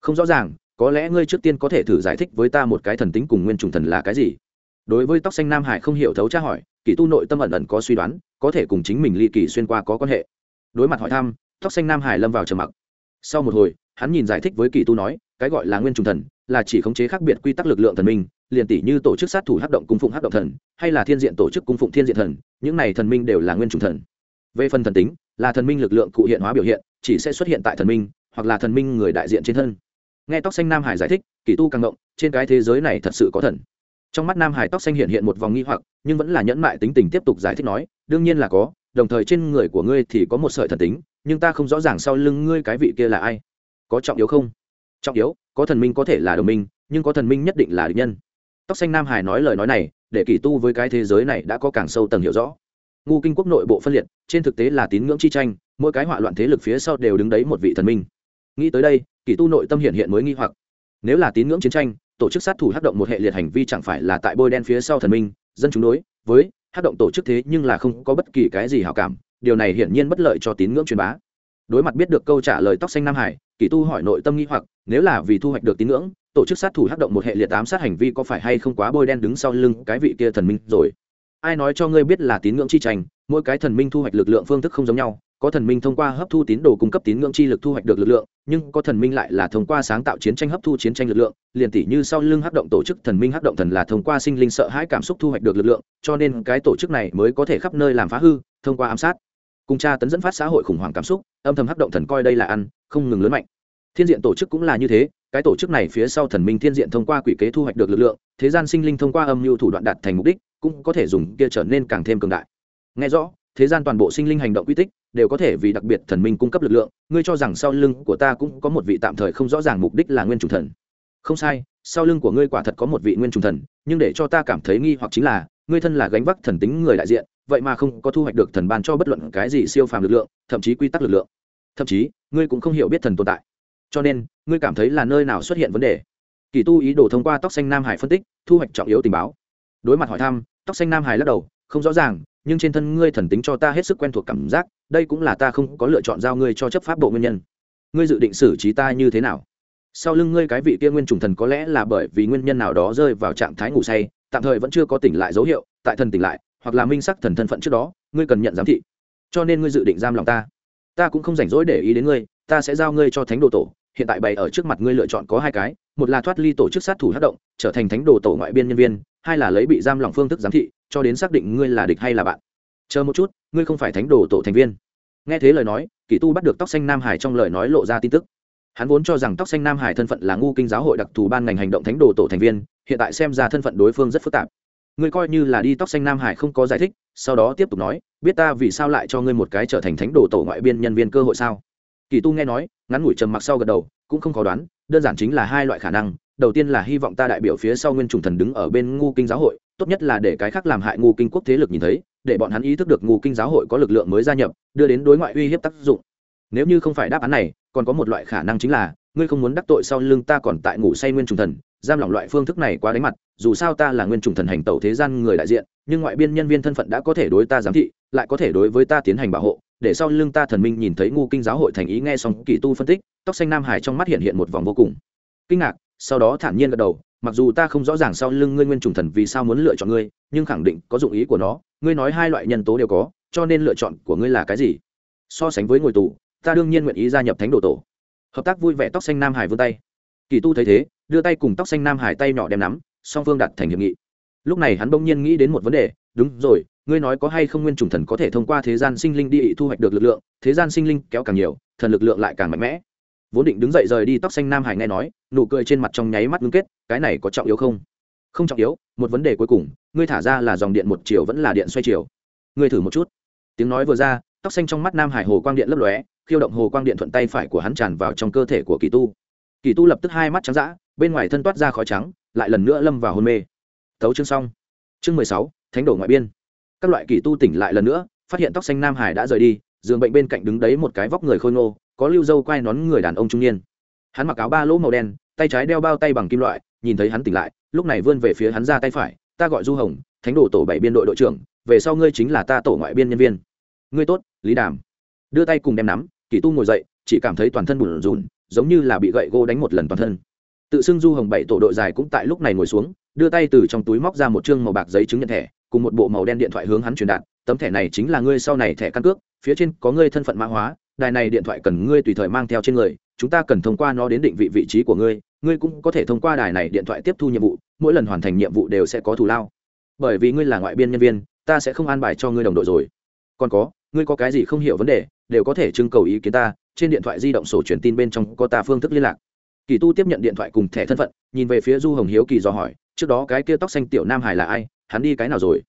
Không rõ ràng, có lẽ ngươi trước tiên có thể thử giải thích với ta một cái thần tính cùng nguyên chủ thần là cái gì. Đối với tóc xanh nam hải không hiểu thấu tra hỏi kỳ tu nội tâm ẩn ẩn có suy đoán, có thể cùng chính mình ly kỳ xuyên qua có quan hệ đối mặt hỏi thăm, tóc xanh nam hải lâm vào trầm mặc. Sau một hồi, hắn nhìn giải thích với kỳ tu nói, cái gọi là nguyên trùng thần, là chỉ khống chế khác biệt quy tắc lực lượng thần minh, liền tỷ như tổ chức sát thủ hát động cung phụng hát động thần, hay là thiên diện tổ chức cung phụng thiên diện thần, những này thần minh đều là nguyên trùng thần. Về phần thần tính, là thần minh lực lượng cụ hiện hóa biểu hiện, chỉ sẽ xuất hiện tại thần minh, hoặc là thần minh người đại diện trên thân. Nghe tóc xanh nam hải giải thích, kỳ tu càng động, trên cái thế giới này thật sự có thần. Trong mắt nam hải tóc xanh hiện hiện một vòng nghi hoặc, nhưng vẫn là nhẫn mại tính tình tiếp tục giải thích nói, đương nhiên là có đồng thời trên người của ngươi thì có một sợi thần tính, nhưng ta không rõ ràng sau lưng ngươi cái vị kia là ai. Có trọng yếu không? Trọng yếu, có thần minh có thể là đồng minh, nhưng có thần minh nhất định là địch nhân. Tóc xanh nam hải nói lời nói này, để kỳ tu với cái thế giới này đã có càng sâu tầng hiểu rõ. Ngu kinh quốc nội bộ phân liệt, trên thực tế là tín ngưỡng chi tranh, mỗi cái họa loạn thế lực phía sau đều đứng đấy một vị thần minh. Nghĩ tới đây, kỳ tu nội tâm hiện hiện mới nghi hoặc. Nếu là tín ngưỡng chiến tranh, tổ chức sát thủ hắc động một hệ liệt hành vi chẳng phải là tại bôi đen phía sau thần minh, dân chúng đối, với hát động tổ chức thế nhưng là không có bất kỳ cái gì hảo cảm, điều này hiển nhiên bất lợi cho tín ngưỡng truyền bá. Đối mặt biết được câu trả lời tóc xanh nam hải, kỳ tu hỏi nội tâm nghi hoặc, nếu là vì thu hoạch được tín ngưỡng, tổ chức sát thủ hát động một hệ liệt ám sát hành vi có phải hay không quá bôi đen đứng sau lưng cái vị kia thần minh rồi? Ai nói cho ngươi biết là tín ngưỡng chi tranh, mỗi cái thần minh thu hoạch lực lượng phương thức không giống nhau có thần minh thông qua hấp thu tín đồ cung cấp tín ngưỡng chi lực thu hoạch được lực lượng, nhưng có thần minh lại là thông qua sáng tạo chiến tranh hấp thu chiến tranh lực lượng, liền tỷ như sau lưng hắc động tổ chức thần minh hắc động thần là thông qua sinh linh sợ hãi cảm xúc thu hoạch được lực lượng, cho nên cái tổ chức này mới có thể khắp nơi làm phá hư, thông qua ám sát. Cùng cha tấn dẫn phát xã hội khủng hoảng cảm xúc, âm thầm hắc động thần coi đây là ăn, không ngừng lớn mạnh. Thiên diện tổ chức cũng là như thế, cái tổ chức này phía sau thần minh thiên diện thông qua quỷ kế thu hoạch được lực lượng, thế gian sinh linh thông qua âm mưu thủ đoạn đạt thành mục đích, cũng có thể dùng kia trở nên càng thêm cường đại. Nghe rõ thế gian toàn bộ sinh linh hành động quy tích đều có thể vì đặc biệt thần minh cung cấp lực lượng. Ngươi cho rằng sau lưng của ta cũng có một vị tạm thời không rõ ràng mục đích là nguyên chủ thần? Không sai, sau lưng của ngươi quả thật có một vị nguyên trùng thần, nhưng để cho ta cảm thấy nghi hoặc chính là, ngươi thân là gánh vác thần tính người đại diện, vậy mà không có thu hoạch được thần ban cho bất luận cái gì siêu phàm lực lượng, thậm chí quy tắc lực lượng. Thậm chí, ngươi cũng không hiểu biết thần tồn tại. Cho nên, ngươi cảm thấy là nơi nào xuất hiện vấn đề? Kỳ tu ý đồ thông qua tóc xanh nam hải phân tích, thu hoạch trọng yếu tình báo. Đối mặt hỏi thăm, tóc xanh nam hải lắc đầu, không rõ ràng nhưng trên thân ngươi thần tính cho ta hết sức quen thuộc cảm giác, đây cũng là ta không có lựa chọn giao ngươi cho chấp pháp bộ nguyên nhân. Ngươi dự định xử trí ta như thế nào? Sau lưng ngươi cái vị kia nguyên trùng thần có lẽ là bởi vì nguyên nhân nào đó rơi vào trạng thái ngủ say, tạm thời vẫn chưa có tỉnh lại dấu hiệu, tại thần tỉnh lại, hoặc là minh sắc thần thân phận trước đó, ngươi cần nhận giám thị. Cho nên ngươi dự định giam lòng ta. Ta cũng không rảnh rỗi để ý đến ngươi, ta sẽ giao ngươi cho thánh đồ tổ. Hiện tại bày ở trước mặt ngươi lựa chọn có hai cái, một là thoát ly tổ chức sát thủ hoạt động, trở thành thánh đồ tổ ngoại biên nhân viên, hai là lấy bị giam lòng phương thức giám thị cho đến xác định ngươi là địch hay là bạn. Chờ một chút, ngươi không phải thánh đồ tổ thành viên. Nghe thế lời nói, kỳ tu bắt được tóc xanh nam hải trong lời nói lộ ra tin tức. Hắn vốn cho rằng tóc xanh nam hải thân phận là ngu kinh giáo hội đặc thù ban ngành hành động thánh đồ tổ thành viên, hiện tại xem ra thân phận đối phương rất phức tạp. Ngươi coi như là đi tóc xanh nam hải không có giải thích, sau đó tiếp tục nói, biết ta vì sao lại cho ngươi một cái trở thành thánh đồ tổ ngoại biên nhân viên cơ hội sao? Kỳ tu nghe nói, ngắn ngủi trầm mặc sau gật đầu, cũng không khó đoán, đơn giản chính là hai loại khả năng. Đầu tiên là hy vọng ta đại biểu phía sau nguyên trùng thần đứng ở bên ngu kinh giáo hội tốt nhất là để cái khác làm hại ngu kinh quốc thế lực nhìn thấy, để bọn hắn ý thức được ngu kinh giáo hội có lực lượng mới gia nhập, đưa đến đối ngoại uy hiếp tác dụng. Nếu như không phải đáp án này, còn có một loại khả năng chính là, ngươi không muốn đắc tội sau lưng ta còn tại ngủ say nguyên trùng thần, giam lỏng loại phương thức này quá đánh mặt, dù sao ta là nguyên trùng thần hành tẩu thế gian người đại diện, nhưng ngoại biên nhân viên thân phận đã có thể đối ta giám thị, lại có thể đối với ta tiến hành bảo hộ, để sau lưng ta thần minh nhìn thấy ngu kinh giáo hội thành ý nghe xong kỳ tu phân tích, tóc xanh nam hải trong mắt hiện hiện một vòng vô cùng. Kinh ngạc, sau đó thản nhiên gật đầu mặc dù ta không rõ ràng sau lưng ngươi nguyên trùng thần vì sao muốn lựa chọn ngươi, nhưng khẳng định có dụng ý của nó. Ngươi nói hai loại nhân tố đều có, cho nên lựa chọn của ngươi là cái gì? So sánh với ngồi tù, ta đương nhiên nguyện ý gia nhập thánh đồ tổ. Hợp tác vui vẻ tóc xanh nam hải vươn tay. Kỳ tu thấy thế, đưa tay cùng tóc xanh nam hải tay nhỏ đem nắm, song phương đặt thành hiệp nghị. Lúc này hắn bỗng nhiên nghĩ đến một vấn đề, đúng rồi, ngươi nói có hay không nguyên trùng thần có thể thông qua thế gian sinh linh đi thu hoạch được lực lượng, thế gian sinh linh kéo càng nhiều, thần lực lượng lại càng mạnh mẽ vốn định đứng dậy rời đi tóc xanh nam hải nghe nói, nụ cười trên mặt trong nháy mắt ngưng kết, cái này có trọng yếu không? Không trọng yếu, một vấn đề cuối cùng, ngươi thả ra là dòng điện một chiều vẫn là điện xoay chiều. Ngươi thử một chút. Tiếng nói vừa ra, tóc xanh trong mắt nam hải hồ quang điện lấp lóe, khiêu động hồ quang điện thuận tay phải của hắn tràn vào trong cơ thể của kỳ tu. Kỳ tu lập tức hai mắt trắng d ã bên ngoài thân toát ra khói trắng, lại lần nữa lâm vào hôn mê. Thấu chương xong. Chương mười sáu, thánh đổ ngoại biên. Các loại kỳ tu tỉnh lại lần nữa, phát hiện tóc xanh nam hải đã rời đi, giường bệnh bên cạnh đứng đấy một cái vóc người khôi ngô có lưu dâu quai nón người đàn ông trung niên. Hắn mặc áo ba lỗ màu đen, tay trái đeo bao tay bằng kim loại, nhìn thấy hắn tỉnh lại, lúc này vươn về phía hắn ra tay phải, ta gọi du hồng, thánh đồ tổ bảy biên đội đội trưởng, về sau ngươi chính là ta tổ ngoại biên nhân viên. Ngươi tốt, lý đàm. Đưa tay cùng đem nắm, kỳ tu ngồi dậy, chỉ cảm thấy toàn thân bùn rùn, giống như là bị gậy gỗ đánh một lần toàn thân. Tự xưng du hồng bảy tổ đội dài cũng tại lúc này ngồi xuống, đưa tay từ trong túi móc ra một chương màu bạc giấy chứng nhận thẻ, cùng một bộ màu đen điện thoại hướng hắn truyền đạt, tấm thẻ này chính là ngươi sau này thẻ căn cước, phía trên có ngươi thân phận mã hóa đài này điện thoại cần ngươi tùy thời mang theo trên người, chúng ta cần thông qua nó đến định vị vị trí của ngươi ngươi cũng có thể thông qua đài này điện thoại tiếp thu nhiệm vụ, mỗi lần hoàn thành nhiệm vụ đều sẽ có thù lao. Bởi vì ngươi là ngoại biên nhân viên, ta sẽ không an bài cho ngươi đồng đội rồi. Còn có, ngươi có cái gì không hiểu vấn đề, đều có thể trưng cầu ý kiến ta, trên điện thoại di động sổ truyền tin bên trong có ta phương thức liên lạc. Kỳ tu tiếp nhận điện thoại cùng thẻ thân phận, nhìn về phía du hồng hiếu kỳ dò hỏi, trước đó cái kia tóc xanh tiểu nam hải là ai, hắn đi cái nào rồi?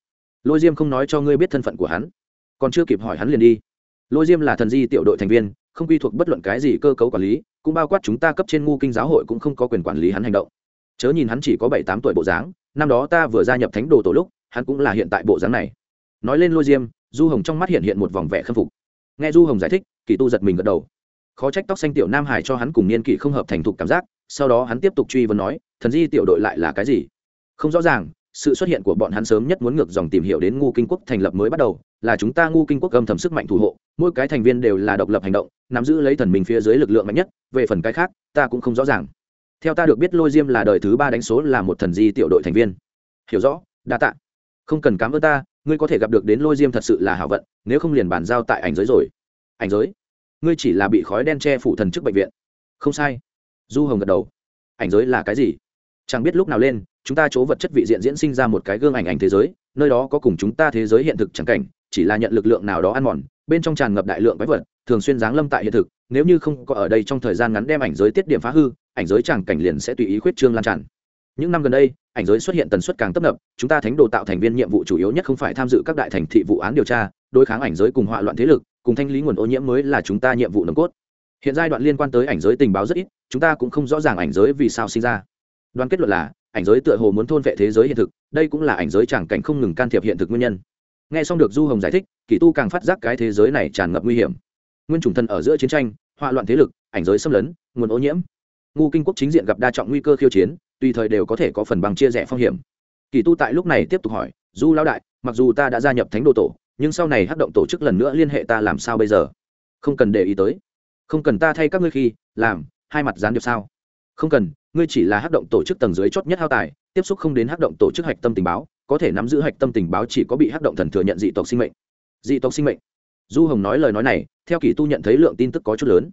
Lôi diêm không nói cho ngươi biết thân phận của hắn, còn chưa kịp hỏi hắn liền đi lôi diêm là thần di tiểu đội thành viên, không quy thuộc bất luận cái gì cơ cấu quản lý, cũng bao quát chúng ta cấp trên ngu kinh giáo hội cũng không có quyền quản lý hắn hành động. Chớ nhìn hắn chỉ có bảy tám tuổi bộ dáng, năm đó ta vừa gia nhập thánh đồ tổ lúc, hắn cũng là hiện tại bộ dáng này. Nói lên lôi diêm, du hồng trong mắt hiện hiện một vòng vẻ khâm phục. Nghe du hồng giải thích, kỳ tu giật mình gật đầu. Khó trách tóc xanh tiểu nam hải cho hắn cùng niên kỷ không hợp thành thục cảm giác, sau đó hắn tiếp tục truy vấn nói, thần di tiểu đội lại là cái gì? Không rõ ràng sự xuất hiện của bọn hắn sớm nhất muốn ngược dòng tìm hiểu đến ngu kinh quốc thành lập mới bắt đầu, là chúng ta ngu kinh quốc âm thầm sức mạnh thủ hộ, mỗi cái thành viên đều là độc lập hành động, nắm giữ lấy thần mình phía dưới lực lượng mạnh nhất, về phần cái khác, ta cũng không rõ ràng. Theo ta được biết lôi diêm là đời thứ ba đánh số là một thần di tiểu đội thành viên. Hiểu rõ, đa tạ. Không cần cám ơn ta, ngươi có thể gặp được đến lôi diêm thật sự là hảo vận, nếu không liền bàn giao tại ảnh giới rồi. Ảnh giới? Ngươi chỉ là bị khói đen che phủ thần trước bệnh viện. Không sai. Du hồng gật đầu. Ảnh giới là cái gì? Chẳng biết lúc nào lên chúng ta chỗ vật chất vị diện diễn sinh ra một cái gương ảnh ảnh thế giới, nơi đó có cùng chúng ta thế giới hiện thực chẳng cảnh, chỉ là nhận lực lượng nào đó ăn mòn, bên trong tràn ngập đại lượng quái vật, thường xuyên giáng lâm tại hiện thực, nếu như không có ở đây trong thời gian ngắn đem ảnh giới tiết điểm phá hư, ảnh giới chẳng cảnh liền sẽ tùy ý khuyết trương lan tràn. Những năm gần đây, ảnh giới xuất hiện tần suất càng tấp nập, chúng ta thánh đồ tạo thành viên nhiệm vụ chủ yếu nhất không phải tham dự các đại thành thị vụ án điều tra, đối kháng ảnh giới cùng họa loạn thế lực, cùng thanh lý nguồn ô nhiễm mới là chúng ta nhiệm vụ nồng cốt. Hiện giai đoạn liên quan tới ảnh giới tình báo rất ít, chúng ta cũng không rõ ràng ảnh giới vì sao sinh ra. Đoàn kết luận là ảnh giới tựa hồ muốn thôn vệ thế giới hiện thực, đây cũng là ảnh giới chẳng cảnh không ngừng can thiệp hiện thực nguyên nhân. Nghe xong được du hồng giải thích, kỳ tu càng phát giác cái thế giới này tràn ngập nguy hiểm. Nguyên chủng thân ở giữa chiến tranh hoạ loạn thế lực, ảnh giới xâm lấn, nguồn ô nhiễm. Ngu kinh quốc chính diện gặp đa trọng nguy cơ khiêu chiến, tùy thời đều có thể có phần bằng chia rẽ phong hiểm. Kỳ tu tại lúc này tiếp tục hỏi, du lão đại, mặc dù ta đã gia nhập thánh đồ tổ, nhưng sau này hát động tổ chức lần nữa liên hệ ta làm sao bây giờ? Không cần để ý tới. Không cần ta thay các ngươi khi làm, hai mặt gián điệp sao? Không cần, ngươi chỉ là hát động tổ chức tầng dưới chót nhất hao tài, tiếp xúc không đến hát động tổ chức hạch tâm tình báo, có thể nắm giữ hạch tâm tình báo chỉ có bị hát động thần thừa nhận dị tộc sinh mệnh. Dị tộc sinh mệnh. Du hồng nói lời nói này, theo kỳ tu nhận thấy lượng tin tức có chút lớn.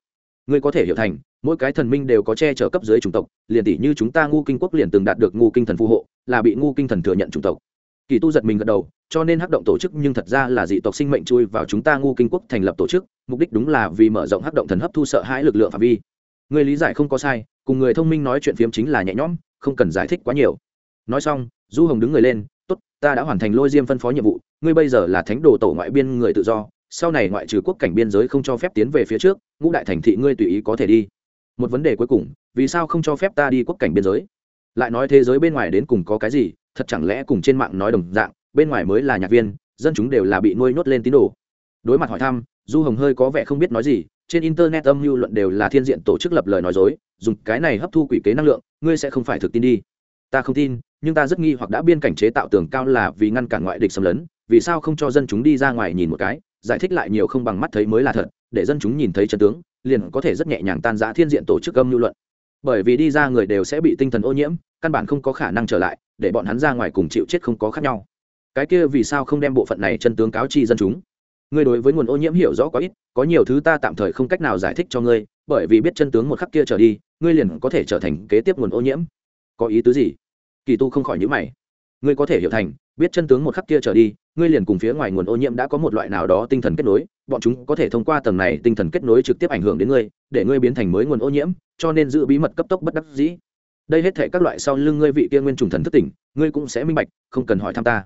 Ngươi có thể hiểu thành, mỗi cái thần minh đều có che chở cấp dưới chủng tộc, liền tỷ như chúng ta ngu kinh quốc liền từng đạt được ngu kinh thần phù hộ, là bị ngu kinh thần thừa nhận chủng tộc. Kỳ tu giật mình gật đầu, cho nên hắc động tổ chức nhưng thật ra là dị tộc sinh mệnh chui vào chúng ta ngu kinh quốc thành lập tổ chức, mục đích đúng là vì mở rộng hắc động thần hấp thu sợ hãi lực lượng phạm vi người lý giải không có sai, cùng người thông minh nói chuyện phiếm chính là nhẹ nhõm, không cần giải thích quá nhiều. Nói xong, du hồng đứng người lên, tốt, ta đã hoàn thành lôi diêm phân phó nhiệm vụ, ngươi bây giờ là thánh đồ tổ ngoại biên người tự do, sau này ngoại trừ quốc cảnh biên giới không cho phép tiến về phía trước, ngũ đại thành thị ngươi tùy ý có thể đi. Một vấn đề cuối cùng, vì sao không cho phép ta đi quốc cảnh biên giới? Lại nói thế giới bên ngoài đến cùng có cái gì, thật chẳng lẽ cùng trên mạng nói đồng dạng, bên ngoài mới là nhạc viên, dân chúng đều là bị nuôi nhốt lên tín đồ. Đối mặt hỏi thăm, du hồng hơi có vẻ không biết nói gì trên internet âm mưu luận đều là thiên diện tổ chức lập lời nói dối, dùng cái này hấp thu quỷ kế năng lượng, ngươi sẽ không phải thực tin đi. Ta không tin, nhưng ta rất nghi hoặc đã biên cảnh chế tạo tường cao là vì ngăn cản ngoại địch xâm lấn, vì sao không cho dân chúng đi ra ngoài nhìn một cái, giải thích lại nhiều không bằng mắt thấy mới là thật, để dân chúng nhìn thấy chân tướng, liền có thể rất nhẹ nhàng tan giã thiên diện tổ chức âm lưu luận. Bởi vì đi ra người đều sẽ bị tinh thần ô nhiễm, căn bản không có khả năng trở lại, để bọn hắn ra ngoài cùng chịu chết không có khác nhau. Cái kia vì sao không đem bộ phận này chân tướng cáo chi dân chúng? Ngươi đối với nguồn ô nhiễm hiểu rõ quá ít, có nhiều thứ ta tạm thời không cách nào giải thích cho ngươi, bởi vì biết chân tướng một khắc kia trở đi, ngươi liền có thể trở thành kế tiếp nguồn ô nhiễm. Có ý tứ gì? Kỳ tu không khỏi nhữ mày. Ngươi có thể hiểu thành, biết chân tướng một khắc kia trở đi, ngươi liền cùng phía ngoài nguồn ô nhiễm đã có một loại nào đó tinh thần kết nối, bọn chúng có thể thông qua tầng này tinh thần kết nối trực tiếp ảnh hưởng đến ngươi, để ngươi biến thành mới nguồn ô nhiễm, cho nên giữ bí mật cấp tốc bất đắc dĩ. Đây hết thể các loại sau lưng ngươi vị kia nguyên trùng thần thất tỉnh, ngươi cũng sẽ minh bạch, không cần hỏi thăm ta.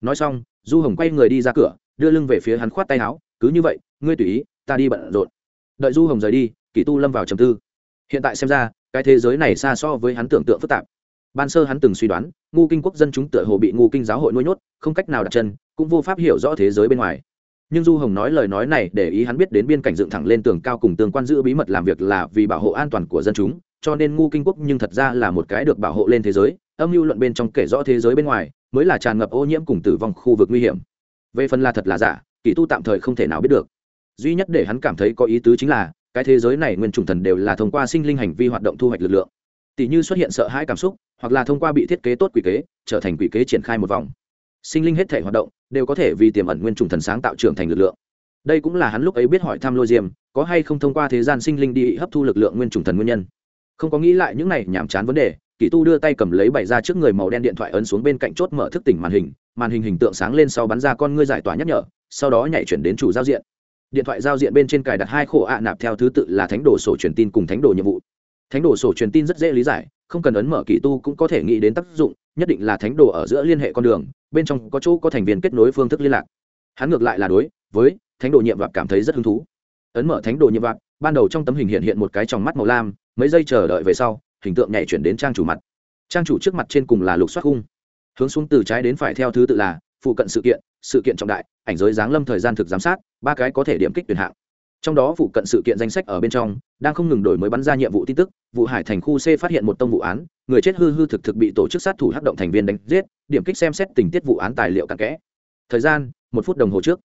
Nói xong, du hồng quay người đi ra cửa đưa lưng về phía hắn khoát tay áo, cứ như vậy, ngươi tùy ý, ta đi bận rộn. Đợi du hồng rời đi kỷ tu lâm vào trầm tư. Hiện tại xem ra, cái thế giới này xa so với hắn tưởng tượng phức tạp. Ban sơ hắn từng suy đoán, ngu kinh quốc dân chúng tựa hồ bị ngu kinh giáo hội nuôi nhốt, không cách nào đặt chân, cũng vô pháp hiểu rõ thế giới bên ngoài. Nhưng du hồng nói lời nói này để ý hắn biết đến biên cảnh dựng thẳng lên tường cao cùng tường quan giữ bí mật làm việc là vì bảo hộ an toàn của dân chúng, cho nên ngu kinh quốc nhưng thật ra là một cái được bảo hộ lên thế giới, âm mưu luận bên trong kể rõ thế giới bên ngoài, mới là tràn ngập ô nhiễm cùng tử vong khu vực nguy hiểm về phần là thật là giả, kỳ tu tạm thời không thể nào biết được. Duy nhất để hắn cảm thấy có ý tứ chính là, cái thế giới này nguyên chủng thần đều là thông qua sinh linh hành vi hoạt động thu hoạch lực lượng. Tỷ như xuất hiện sợ hãi cảm xúc, hoặc là thông qua bị thiết kế tốt quỷ kế, trở thành quỷ kế triển khai một vòng. Sinh linh hết thể hoạt động, đều có thể vì tiềm ẩn nguyên chủng thần sáng tạo trưởng thành lực lượng. Đây cũng là hắn lúc ấy biết hỏi thăm lôi diêm, có hay không thông qua thế gian sinh linh đi hấp thu lực lượng nguyên chủng thần nguyên nhân. Không có nghĩ lại những này nhàm chán vấn đề Kỳ tu đưa tay cầm lấy bày ra trước người màu đen điện thoại ấn xuống bên cạnh chốt mở thức tỉnh màn hình màn hình hình tượng sáng lên sau bắn ra con ngươi giải tỏa nhắc nhở, sau đó nhảy chuyển đến chủ giao diện. Điện thoại giao diện bên trên cài đặt hai khổ ạ nạp theo thứ tự là thánh đồ sổ truyền tin cùng thánh đồ nhiệm vụ. Thánh đồ sổ truyền tin rất dễ lý giải, không cần ấn mở Kỳ tu cũng có thể nghĩ đến tác dụng, nhất định là thánh đồ ở giữa liên hệ con đường, bên trong có chỗ có thành viên kết nối phương thức liên lạc. Hắn ngược lại là đối với thánh đồ nhiệm vạc cảm thấy rất hứng thú. Ấn mở thánh đồ nhiệm vạc ban đầu trong tấm hình hiện hiện một cái tròng mắt màu lam, mấy giây chờ đợi về sau hình tượng nhảy chuyển đến trang chủ mặt. Trang chủ trước mặt trên cùng là lục soát khung. Hướng xuống từ trái đến phải theo thứ tự là phụ cận sự kiện sự kiện trọng đại, ảnh giới giáng lâm thời gian thực giám sát, ba cái có thể điểm kích tuyển hạng. Trong đó phụ cận sự kiện danh sách ở bên trong, đang không ngừng đổi mới bắn ra nhiệm vụ tin tức, vụ hải thành khu c phát hiện một tông vụ án, người chết hư hư thực thực bị tổ chức sát thủ hắc động thành viên đánh giết, điểm kích xem xét tình tiết vụ án tài liệu cặn kẽ. Thời gian, một phút đồng hồ trước.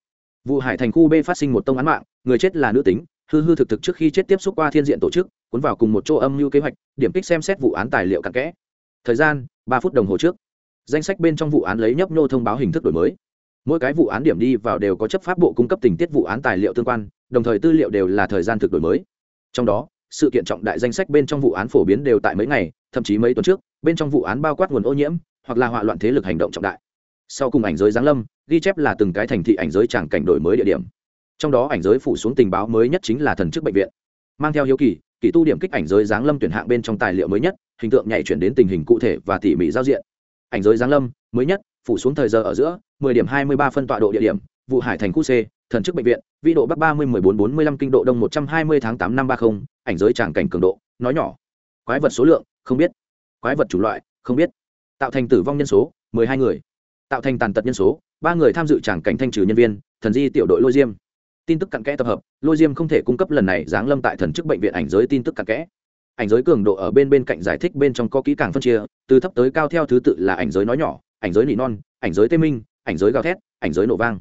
Vụ hải thành khu b phát sinh một tông án mạng, người chết là nữ tính hư hư thực thực trước khi chết tiếp xúc qua thiên diện tổ chức, cuốn vào cùng một chỗ âm mưu kế hoạch, điểm kích xem xét vụ án tài liệu cặn kẽ. Thời gian, ba phút đồng hồ trước. Danh sách bên trong vụ án lấy nhấp nhô thông báo hình thức đổi mới. Mỗi cái vụ án điểm đi vào đều có chấp pháp bộ cung cấp tình tiết vụ án tài liệu tương quan, đồng thời tư liệu đều là thời gian thực đổi mới. Trong đó, sự kiện trọng đại danh sách bên trong vụ án phổ biến đều tại mấy ngày, thậm chí mấy tuần trước, bên trong vụ án bao quát nguồn ô nhiễm, hoặc là hỏa loạn thế lực hành động trọng đại. Sau cùng ảnh giới giáng lâm, ghi chép là từng cái thành thị ảnh giới tràng cảnh đổi mới địa điểm trong đó ảnh giới phủ xuống tình báo mới nhất chính là thần chức bệnh viện. Mang theo hiếu kỳ kỳ tu điểm kích ảnh giới giáng lâm tuyển hạng bên trong tài liệu mới nhất, hình tượng nhảy chuyển đến tình hình cụ thể và tỉ mỉ giao diện. Ảnh giới giáng lâm, mới nhất, phủ xuống thời giờ ở giữa 10 điểm 23 phân tọa độ địa điểm, vụ hải thành khu c, thần chức bệnh viện, vĩ độ bắc 30 14 45 kinh độ đông 120 tháng 8 năm 30 ảnh giới tràng cảnh cường độ, nói nhỏ. Quái vật số lượng, không biết. Quái vật chủ loại, không biết. Tạo thành tử vong nhân số 12 người. Tạo thành tàn tật nhân số, ba người tham dự tràng cảnh thanh trừ nhân viên, thần di tiểu đội lôi diêm tin tức cặn kẽ tập hợp, lôi diêm không thể cung cấp lần này giáng lâm tại thần chức bệnh viện ảnh giới tin tức cặn kẽ. Ảnh giới cường độ ở bên bên cạnh giải thích bên trong có kỹ càng phân chia, từ thấp tới cao theo thứ tự là ảnh giới nói nhỏ, ảnh giới nỉ non, ảnh giới tê minh, ảnh giới gào thét, ảnh giới nổ vang.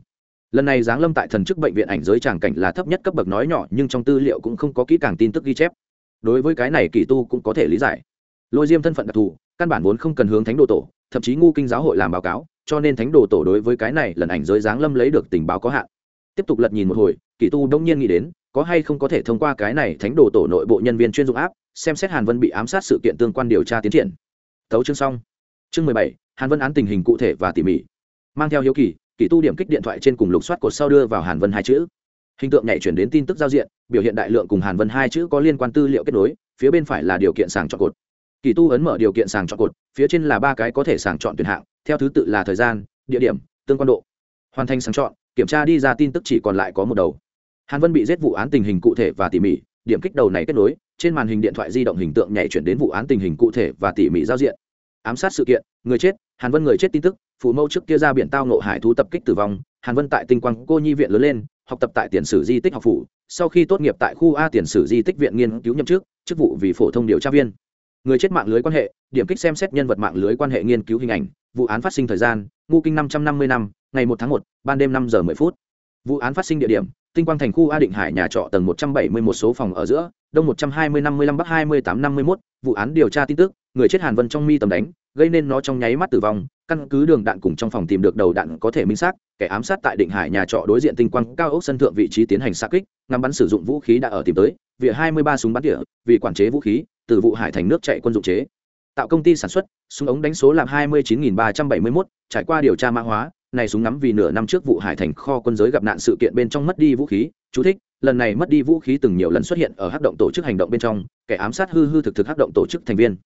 Lần này giáng lâm tại thần chức bệnh viện ảnh giới tràng cảnh là thấp nhất cấp bậc nói nhỏ, nhưng trong tư liệu cũng không có kỹ càng tin tức ghi chép. Đối với cái này kỳ tu cũng có thể lý giải. Lôi diêm thân phận đặc thù, căn bản vốn không cần hướng thánh đồ tổ, thậm chí ngu kinh giáo hội làm báo cáo, cho nên thánh đồ tổ đối với cái này lần ảnh giới giáng lâm lấy được tình báo có hạn tiếp tục lật nhìn một hồi, kỳ tu đông nhiên nghĩ đến, có hay không có thể thông qua cái này thánh đồ tổ nội bộ nhân viên chuyên dụng áp, xem xét hàn vân bị ám sát sự kiện tương quan điều tra tiến triển. Thấu chương xong. Chương mười bảy, hàn vân án tình hình cụ thể và tỉ mỉ. Mang theo hiếu kỳ kỳ tu điểm kích điện thoại trên cùng lục soát cột sau đưa vào hàn vân hai chữ. Hình tượng nhảy chuyển đến tin tức giao diện, biểu hiện đại lượng cùng hàn vân hai chữ có liên quan tư liệu kết nối, phía bên phải là điều kiện sàng chọn cột. Kỳ tu ấn mở điều kiện sàng chọn cột, phía trên là ba cái có thể sàng chọn tuyển hạng, theo thứ tự là thời gian, địa điểm, tương quan độ. Hoàn thành sàng chọn kiểm tra đi ra tin tức chỉ còn lại có một đầu. Hàn vân bị giết vụ án tình hình cụ thể và tỉ mỉ, điểm kích đầu này kết nối, trên màn hình điện thoại di động hình tượng nhảy chuyển đến vụ án tình hình cụ thể và tỉ mỉ giao diện. Ám sát sự kiện, người chết, hàn vân người chết tin tức, phụ mẫu trước kia ra biển tao nộ hải thú tập kích tử vong, hàn vân tại tinh quang cô nhi viện lớn lên, học tập tại tiền sử di tích học phủ, sau khi tốt nghiệp tại khu a tiền sử di tích viện nghiên cứu nhậm chức chức vụ vì phổ thông điều tra viên. Người chết mạng lưới quan hệ, điểm kích xem xét nhân vật mạng lưới quan hệ nghiên cứu hình ảnh, vụ án phát sinh thời gian ngu kinh năm trăm năm mươi năm, ngày một tháng một, ban đêm năm giờ mười phút. Vụ án phát sinh địa điểm, tinh quang thành khu a định hải nhà trọ tầng một trăm bảy mươi một số phòng ở giữa, đông một trăm hai mươi năm mươi lăm bắc hai mươi tám năm mươi mốt, vụ án điều tra tin tức, người chết hàn vân trong mi tầm đánh, gây nên nó trong nháy mắt tử vong, căn cứ đường đạn cùng trong phòng tìm được đầu đạn có thể minh xác, kẻ ám sát tại định hải nhà trọ đối diện tinh quang cao ốc sân thượng vị trí tiến hành xa kích, ngắm bắn sử dụng vũ khí đã ở tìm tới, vỉa hai mươi ba súng bắn địa vì quản chế vũ khí, từ vụ hải thành nước chạy quân dụng chế tạo công ty sản xuất, súng ống đánh số làm hai mươi chín ba trăm bảy mươi mốt, trải qua điều tra mã hóa, này súng ngắm vì nửa năm trước vụ hải thành kho quân giới gặp nạn sự kiện bên trong mất đi vũ khí. Chú thích, lần này mất đi vũ khí từng nhiều lần xuất hiện ở hắc động tổ chức hành động bên trong, kẻ ám sát hư hư thực thực hắc động tổ chức thành viên.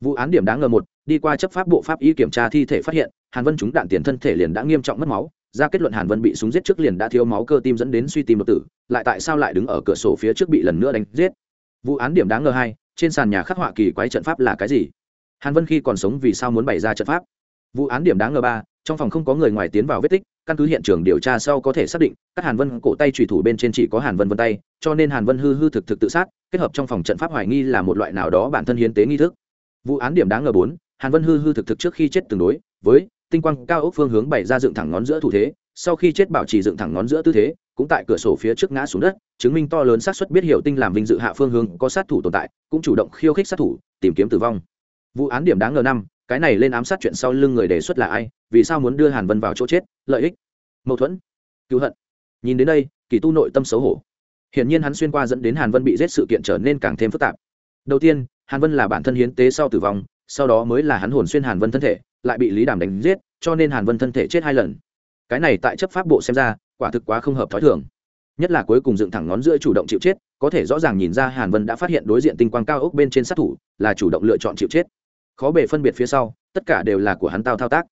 Vụ án điểm đáng ngờ một, đi qua chấp pháp bộ pháp y kiểm tra thi thể phát hiện, hàn vân trúng đạn tiền thân thể liền đã nghiêm trọng mất máu. Ra kết luận hàn vân bị súng giết trước liền đã thiếu máu cơ tim dẫn đến suy tim đột tử, lại tại sao lại đứng ở cửa sổ phía trước bị lần nữa đánh giết? Vụ án điểm đáng ngờ hai, trên sàn nhà khắc họa kỳ quái trận pháp là cái gì? Hàn vân khi còn sống vì sao muốn bày ra trận pháp? Vụ án điểm đáng ngờ ba, trong phòng không có người ngoài tiến vào vết tích, căn cứ hiện trường điều tra sau có thể xác định, các hàn vân cổ tay trùy thủ bên trên chỉ có hàn vân vân tay, cho nên hàn vân hư hư thực thực tự sát, kết hợp trong phòng trận pháp hoài nghi là một loại nào đó bản thân hiến tế nghi thức. Vụ án điểm đáng ngờ bốn, hàn vân hư hư thực thực trước khi chết tương đối, với tinh quang cao ốc phương hướng bày ra dựng thẳng ngón giữa thủ thế, sau khi chết bảo trì dựng thẳng ngón giữa tư thế, cũng tại cửa sổ phía trước ngã xuống đất, chứng minh to lớn xác suất biết hiểu tinh làm vinh dự hạ phương hướng có sát thủ tồn tại, cũng chủ động khiêu khích sát thủ, tìm kiếm tử vong vụ án điểm đáng ngờ năm, cái này lên ám sát chuyện sau lưng người đề xuất là ai, vì sao muốn đưa hàn vân vào chỗ chết, lợi ích, mâu thuẫn, cứu hận. Nhìn đến đây, kỳ tu nội tâm xấu hổ. Hiển nhiên hắn xuyên qua dẫn đến hàn vân bị giết sự kiện trở nên càng thêm phức tạp. Đầu tiên, hàn vân là bản thân hiến tế sau tử vong, sau đó mới là hắn hồn xuyên hàn vân thân thể, lại bị lý đàm đánh giết, cho nên hàn vân thân thể chết hai lần. Cái này tại chấp pháp bộ xem ra, quả thực quá không hợp t h ó i thường. Nhất là cuối cùng dựng thẳng ngón giữa chủ động chịu chết, có thể rõ ràng nhìn ra hàn vân đã phát hiện đối diện tinh quang cao ốc bên trên sát thủ, là chủ động lựa chọn chịu chết khó bề phân biệt phía sau, tất cả đều là của hắn tao thao tác.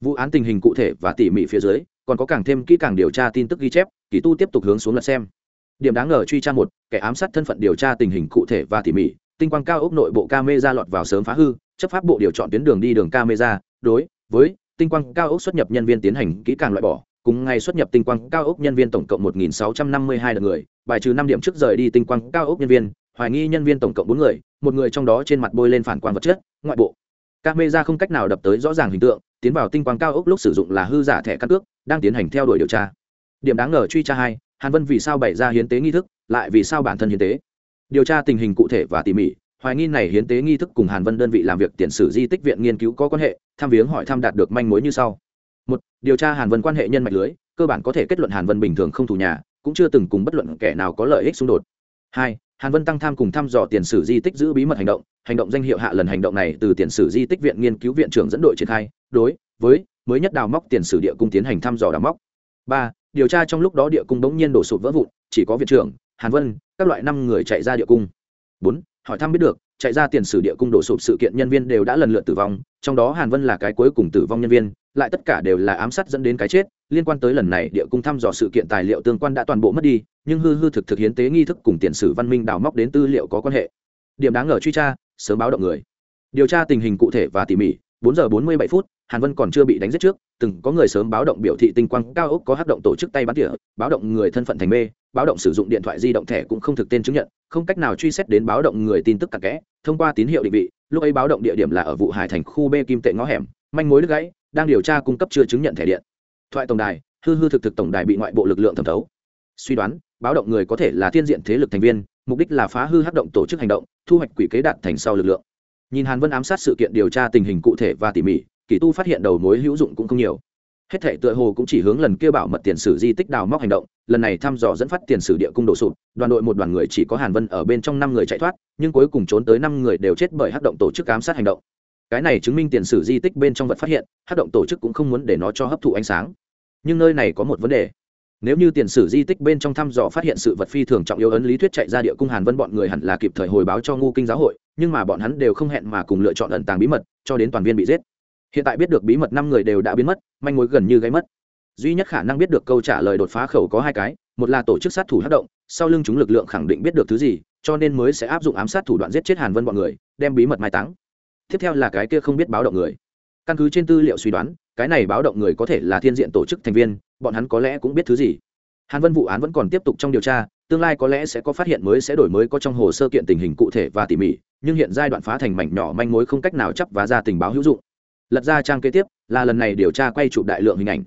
Vụ án tình hình cụ thể và tỉ mỉ phía dưới, còn có càng thêm kỹ càng điều tra tin tức ghi chép, kỳ tu tiếp tục hướng xuống lật xem. Điểm đáng ngờ truy tra một, kẻ ám sát thân phận điều tra tình hình cụ thể và tỉ mỉ, tinh quang cao ốc nội bộ camera lọt vào sớm phá hư, chấp pháp bộ điều chọn tuyến đường đi đường camera, đối với tinh quang cao ốc xuất nhập nhân viên tiến hành kỹ càng loại bỏ, cùng ngày xuất nhập tinh quang cao ốc nhân viên tổng cộng 1.652 lượt người, bài trừ năm điểm trước rời đi tinh quang cao ốc nhân viên hoài nghi nhân viên tổng cộng bốn người, một người trong đó trên mặt bôi lên phản quang vật chất, ngoại bộ. Camera không cách nào đập tới rõ ràng hình tượng, tiến vào tinh quang cao ốc lúc sử dụng là hư giả thẻ căn cước, đang tiến hành theo đuổi điều tra. Điểm đáng ngờ truy tra hai, hàn vân vì sao bày ra hiến tế nghi thức, lại vì sao bản thân hiến tế? Điều tra tình hình cụ thể và tỉ mỉ, hoài nghi này hiến tế nghi thức cùng hàn vân đơn vị làm việc tiền sử di tích viện nghiên cứu có quan hệ, tham viếng hỏi thăm đạt được manh mối như sau. Một, điều tra hàn vân quan hệ nhân mạch lưới, cơ bản có thể kết luận hàn vân bình thường không thủ nhà, cũng chưa từng cùng bất luận kẻ nào có lợi ích xung đột. Hai hàn vân tăng tham cùng thăm dò tiền sử di tích giữ bí mật hành động hành động danh hiệu hạ lần hành động này từ tiền sử di tích viện nghiên cứu viện trưởng dẫn đội triển khai, đối với mới nhất đào móc tiền sử địa cung tiến hành thăm dò đào móc. Ba, điều tra trong lúc đó địa cung bỗng nhiên đổ sụp vỡ vụn, chỉ có viện trưởng, hàn vân, các loại năm người chạy ra địa cung. Bốn, hỏi thăm biết được, chạy ra tiền sử địa cung đổ sụp sự kiện nhân viên đều đã lần lượt tử vong, trong đó hàn vân là cái cuối cùng tử vong nhân viên, lại tất cả đều là ám sát dẫn đến cái chết, liên quan tới lần này địa cung thăm dò sự kiện tài liệu tương quan đã toàn bộ mất đi nhưng hư hư thực thực hiến tế nghi thức cùng tiền sử văn minh đào móc đến tư liệu có quan hệ. Điểm đáng ngờ truy tra, sớm báo động người. Điều tra tình hình cụ thể và tỉ mỉ, bốn giờ bốn mươi bảy phút, hàn vân còn chưa bị đánh giết trước, từng có người sớm báo động biểu thị tinh quang cao ốc có hát động tổ chức tay bắn tỉa, báo động người thân phận thành mê, báo động sử dụng điện thoại di động thẻ cũng không thực tên chứng nhận, không cách nào truy xét đến báo động người tin tức cặn kẽ, thông qua tín hiệu định vị, lúc ấy báo động địa điểm là ở vụ hải thành khu b kim tệ ngõ hẻm, manh mối đứt gãy, đang điều tra cung cấp chưa chứng nhận thẻ điện. Thoại tổng đài, hư hư thực thực tổng đài bị ngoại bộ lực lượng thẩm thấu. Suy đoán báo động người có thể là thiên diện thế lực thành viên, mục đích là phá hư hát động tổ chức hành động, thu hoạch quỷ kế đạt thành sau lực lượng. Nhìn hàn vân ám sát sự kiện điều tra tình hình cụ thể và tỉ mỉ kỳ tu phát hiện đầu mối hữu dụng cũng không nhiều. Hết thể tựa hồ cũng chỉ hướng lần kêu bảo mật tiền sử di tích đào móc hành động, lần này thăm dò dẫn phát tiền sử địa cung đổ sụp, đoàn đội một đoàn người chỉ có hàn vân ở bên trong năm người chạy thoát, nhưng cuối cùng trốn tới năm người đều chết bởi hát động tổ chức ám sát hành động. Cái này chứng minh tiền sử di tích bên trong vật phát hiện hát động tổ chức cũng không muốn để nó cho hấp thụ ánh sáng. Nhưng nơi này có một vấn đề nếu như tiền sử di tích bên trong thăm dò phát hiện sự vật phi thường trọng yếu ấn lý thuyết chạy ra địa cung hàn vân, bọn người hẳn là kịp thời hồi báo cho ngu kinh giáo hội, nhưng mà bọn hắn đều không hẹn mà cùng lựa chọn ẩn tàng bí mật, cho đến toàn viên bị giết. Hiện tại biết được bí mật năm người đều đã biến mất, manh mối gần như gáy mất. Duy nhất khả năng biết được câu trả lời đột phá khẩu có hai cái, một là tổ chức sát thủ hát động, sau lưng chúng lực lượng khẳng định biết được thứ gì, cho nên mới sẽ áp dụng ám sát thủ đoạn giết chết hàn vân bọn người, đem bí mật mai táng. Tiếp theo là cái kia không biết báo động người. Căn cứ trên tư liệu suy đoán cái này báo động người có thể là thiên diện tổ chức thành viên, bọn hắn có lẽ cũng biết thứ gì. Hàn vân vụ án vẫn còn tiếp tục trong điều tra, tương lai có lẽ sẽ có phát hiện mới sẽ đổi mới có trong hồ sơ kiện tình hình cụ thể và tỉ mỉ, nhưng hiện giai đoạn phá thành mảnh nhỏ manh mối không cách nào chấp và ra tình báo hữu dụng. Lật ra trang kế tiếp, là lần này điều tra quay chụp đại lượng hình ảnh.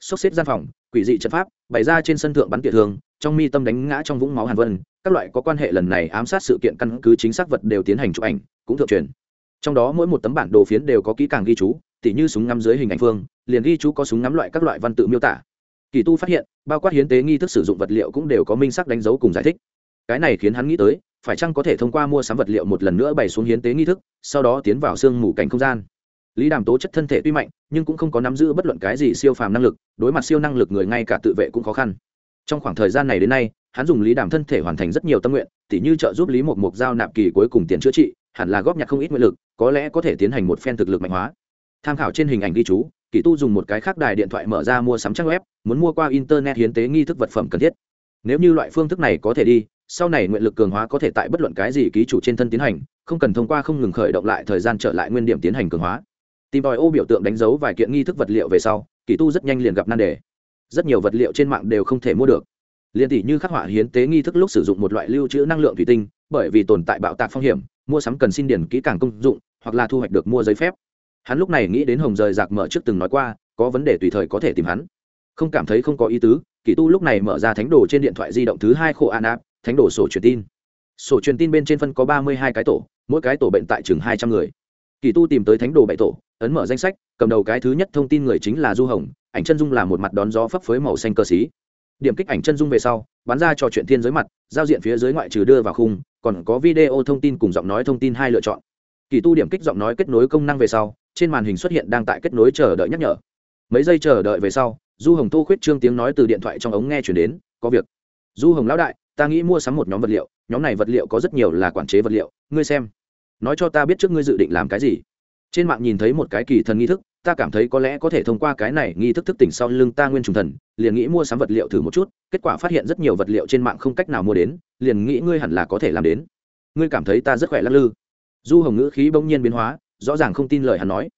Sốc xếp gian phòng, quỷ dị trận pháp, bày ra trên sân thượng bắn tiệt thường trong mi tâm đánh ngã trong vũng máu hàn vân, các loại có quan hệ lần này ám sát sự kiện căn cứ chính xác vật đều tiến hành chụp ảnh, cũng thượng truyền. Trong đó mỗi một tấm bản đồ phiến đều có kỹ càng ghi chú tỉ như súng ngắm dưới hình ảnh phương, liền ghi chú có súng ngắm loại các loại văn tự miêu tả. Kỳ tu phát hiện, bao quát hiến tế nghi thức sử dụng vật liệu cũng đều có minh sắc đánh dấu cùng giải thích. Cái này khiến hắn nghĩ tới, phải chăng có thể thông qua mua sắm vật liệu một lần nữa bày xuống hiến tế nghi thức, sau đó tiến vào sương mù cảnh không gian. Lý đàm tố chất thân thể tuy mạnh, nhưng cũng không có nắm giữ bất luận cái gì siêu phàm năng lực, đối mặt siêu năng lực người ngay cả tự vệ cũng khó khăn. Trong khoảng thời gian này đến nay, hắn dùng lý đàm thân thể hoàn thành rất nhiều tâm nguyện, tỉ như trợ giúp lý một mục giao nạp kỳ cuối cùng tiền chữa trị, hẳn là góp nhặt không ít nguyện lực, có lẽ có thể tiến hành một phen thực lực mạnh hóa tham khảo trên hình ảnh ghi chú, kỳ tu dùng một cái khác đài điện thoại mở ra mua sắm trang web, muốn mua qua internet hiến tế nghi thức vật phẩm cần thiết. Nếu như loại phương thức này có thể đi, sau này nguyện lực cường hóa có thể tại bất luận cái gì ký chủ trên thân tiến hành, không cần thông qua không ngừng khởi động lại thời gian trở lại nguyên điểm tiến hành cường hóa. Tìm tòi ô biểu tượng đánh dấu vài kiện nghi thức vật liệu về sau, kỳ tu rất nhanh liền gặp nan đề. Rất nhiều vật liệu trên mạng đều không thể mua được. Liền tỷ như khắc họa hiến tế nghi thức lúc sử dụng một loại lưu trữ năng lượng thủy tinh, bởi vì tồn tại bạo tạc phong hiểm, mua sắm cần xin điển kỹ càng công dụng, hoặc là thu hoạch được mua giấy phép hắn lúc này nghĩ đến hồng rời giặc mở trước từng nói qua, có vấn đề tùy thời có thể tìm hắn. Không cảm thấy không có ý tứ, kỳ tu lúc này mở ra thánh đồ trên điện thoại di động thứ hai khổ an áp thánh đồ sổ truyền tin. Sổ truyền tin bên trên phân có ba mươi hai cái tổ, mỗi cái tổ bệnh tại chừng hai trăm người. Kỳ tu tìm tới thánh đồ bảy tổ, ấn mở danh sách, cầm đầu cái thứ nhất thông tin người chính là du hồng, ảnh chân dung là một mặt đón gió phấp phới màu xanh cơ xí. Điểm kích ảnh chân dung về sau, bắn ra trò chuyện thiên giới mặt, giao diện phía dưới ngoại trừ đưa vào khung, còn có video thông tin cùng giọng nói thông tin hai lựa chọn. Kỳ tu điểm kích giọng nói kết nối công năng về sau trên màn hình xuất hiện đang tại kết nối chờ đợi nhắc nhở. Mấy giây chờ đợi về sau, du hồng tô khuyết trương tiếng nói từ điện thoại trong ống nghe chuyển đến, có việc. Du hồng lão đại, ta nghĩ mua sắm một nhóm vật liệu, nhóm này vật liệu có rất nhiều là quản chế vật liệu, ngươi xem. Nói cho ta biết trước ngươi dự định làm cái gì. Trên mạng nhìn thấy một cái kỳ thần nghi thức, ta cảm thấy có lẽ có thể thông qua cái này nghi thức thức tỉnh sau lưng ta nguyên trùng thần, liền nghĩ mua sắm vật liệu thử một chút, kết quả phát hiện rất nhiều vật liệu trên mạng không cách nào mua đến, liền nghĩ ngươi hẳn là có thể làm đến. Ngươi cảm thấy ta rất khỏe lắc lư. Du hồng ngữ khí bỗng nhiên biến hóa rõ ràng không tin lời hắn nói.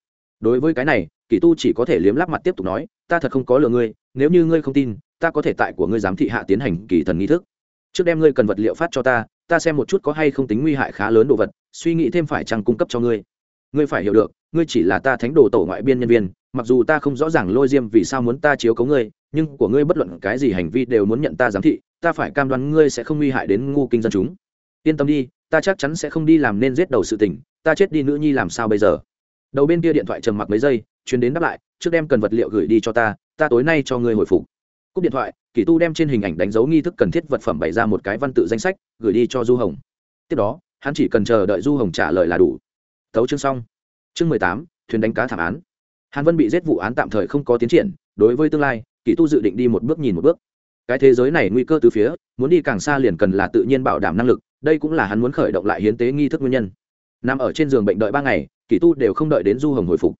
Đối với cái này, kỳ tu chỉ có thể liếm lắp mặt tiếp tục nói, ta thật không có lừa ngươi, nếu như ngươi không tin, ta có thể tại của ngươi giám thị hạ tiến hành kỳ thần nghi thức. Trước đem ngươi cần vật liệu phát cho ta ta xem một chút có hay không tính nguy hại khá lớn đồ vật, suy nghĩ thêm phải chăng cung cấp cho ngươi. Ngươi phải hiểu được, ngươi chỉ là ta thánh đồ tổ ngoại biên nhân viên, mặc dù ta không rõ ràng lôi diêm vì sao muốn ta chiếu cấu ngươi, nhưng của ngươi bất luận cái gì hành vi đều muốn nhận ta giám thị, ta phải cam đoan ngươi sẽ không nguy hại đến ngu kinh dân chúng. Yên tâm đi ta chắc chắn sẽ không đi làm nên giết đầu sự tình, ta chết đi nữ nhi làm sao bây giờ? Đầu bên kia điện thoại trầm mặc mấy giây, chuyến đến đáp lại, trước đem cần vật liệu gửi đi cho ta ta tối nay cho ngươi hồi phục. Cúp điện thoại, kỳ tu đem trên hình ảnh đánh dấu nghi thức cần thiết vật phẩm bày ra một cái văn tự danh sách, gửi đi cho du hồng. Tiếp đó, hắn chỉ cần chờ đợi du hồng trả lời là đủ. Thấu chương xong. Chương mười tám, thuyền đánh cá thảm án. Hàn vân bị giết vụ án tạm thời không có tiến triển, đối với tương lai, kỳ tu dự định đi một bước nhìn một bước. Cái thế giới này nguy cơ từ phía, muốn đi càng xa liền cần là tự nhiên bảo đảm năng lực đây cũng là hắn muốn khởi động lại hiến tế nghi thức nguyên nhân. Nằm ở trên giường bệnh đợi ba ngày, kỳ tu đều không đợi đến du hồng hồi phục.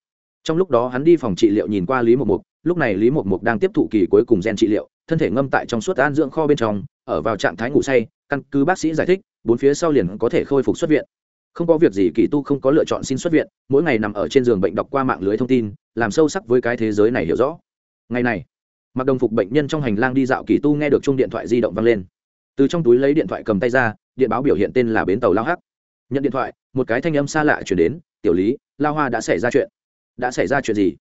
Trong lúc đó hắn đi phòng trị liệu nhìn qua lý mộc mục lúc này lý mộc mục đang tiếp thụ kỳ cuối cùng gen trị liệu, thân thể ngâm tại trong suốt an dưỡng kho bên trong, ở vào trạng thái ngủ say, căn cứ bác sĩ giải thích, bốn phía sau liền có thể khôi phục xuất viện. Không có việc gì, kỳ tu không có lựa chọn xin xuất viện, mỗi ngày nằm ở trên giường bệnh đọc qua mạng lưới thông tin, làm sâu sắc với cái thế giới này hiểu rõ. Ngày này, mặc đồng phục bệnh nhân trong hành lang đi dạo kỳ tu nghe được chung điện thoại di động vang lên. Từ trong túi lấy điện thoại cầm tay ra điện báo biểu hiện tên là bến tàu lao hắc. Nhận điện thoại, một cái thanh âm xa lạ chuyển đến, tiểu lý, lao hoa đã xảy ra chuyện. Đã xảy ra chuyện gì?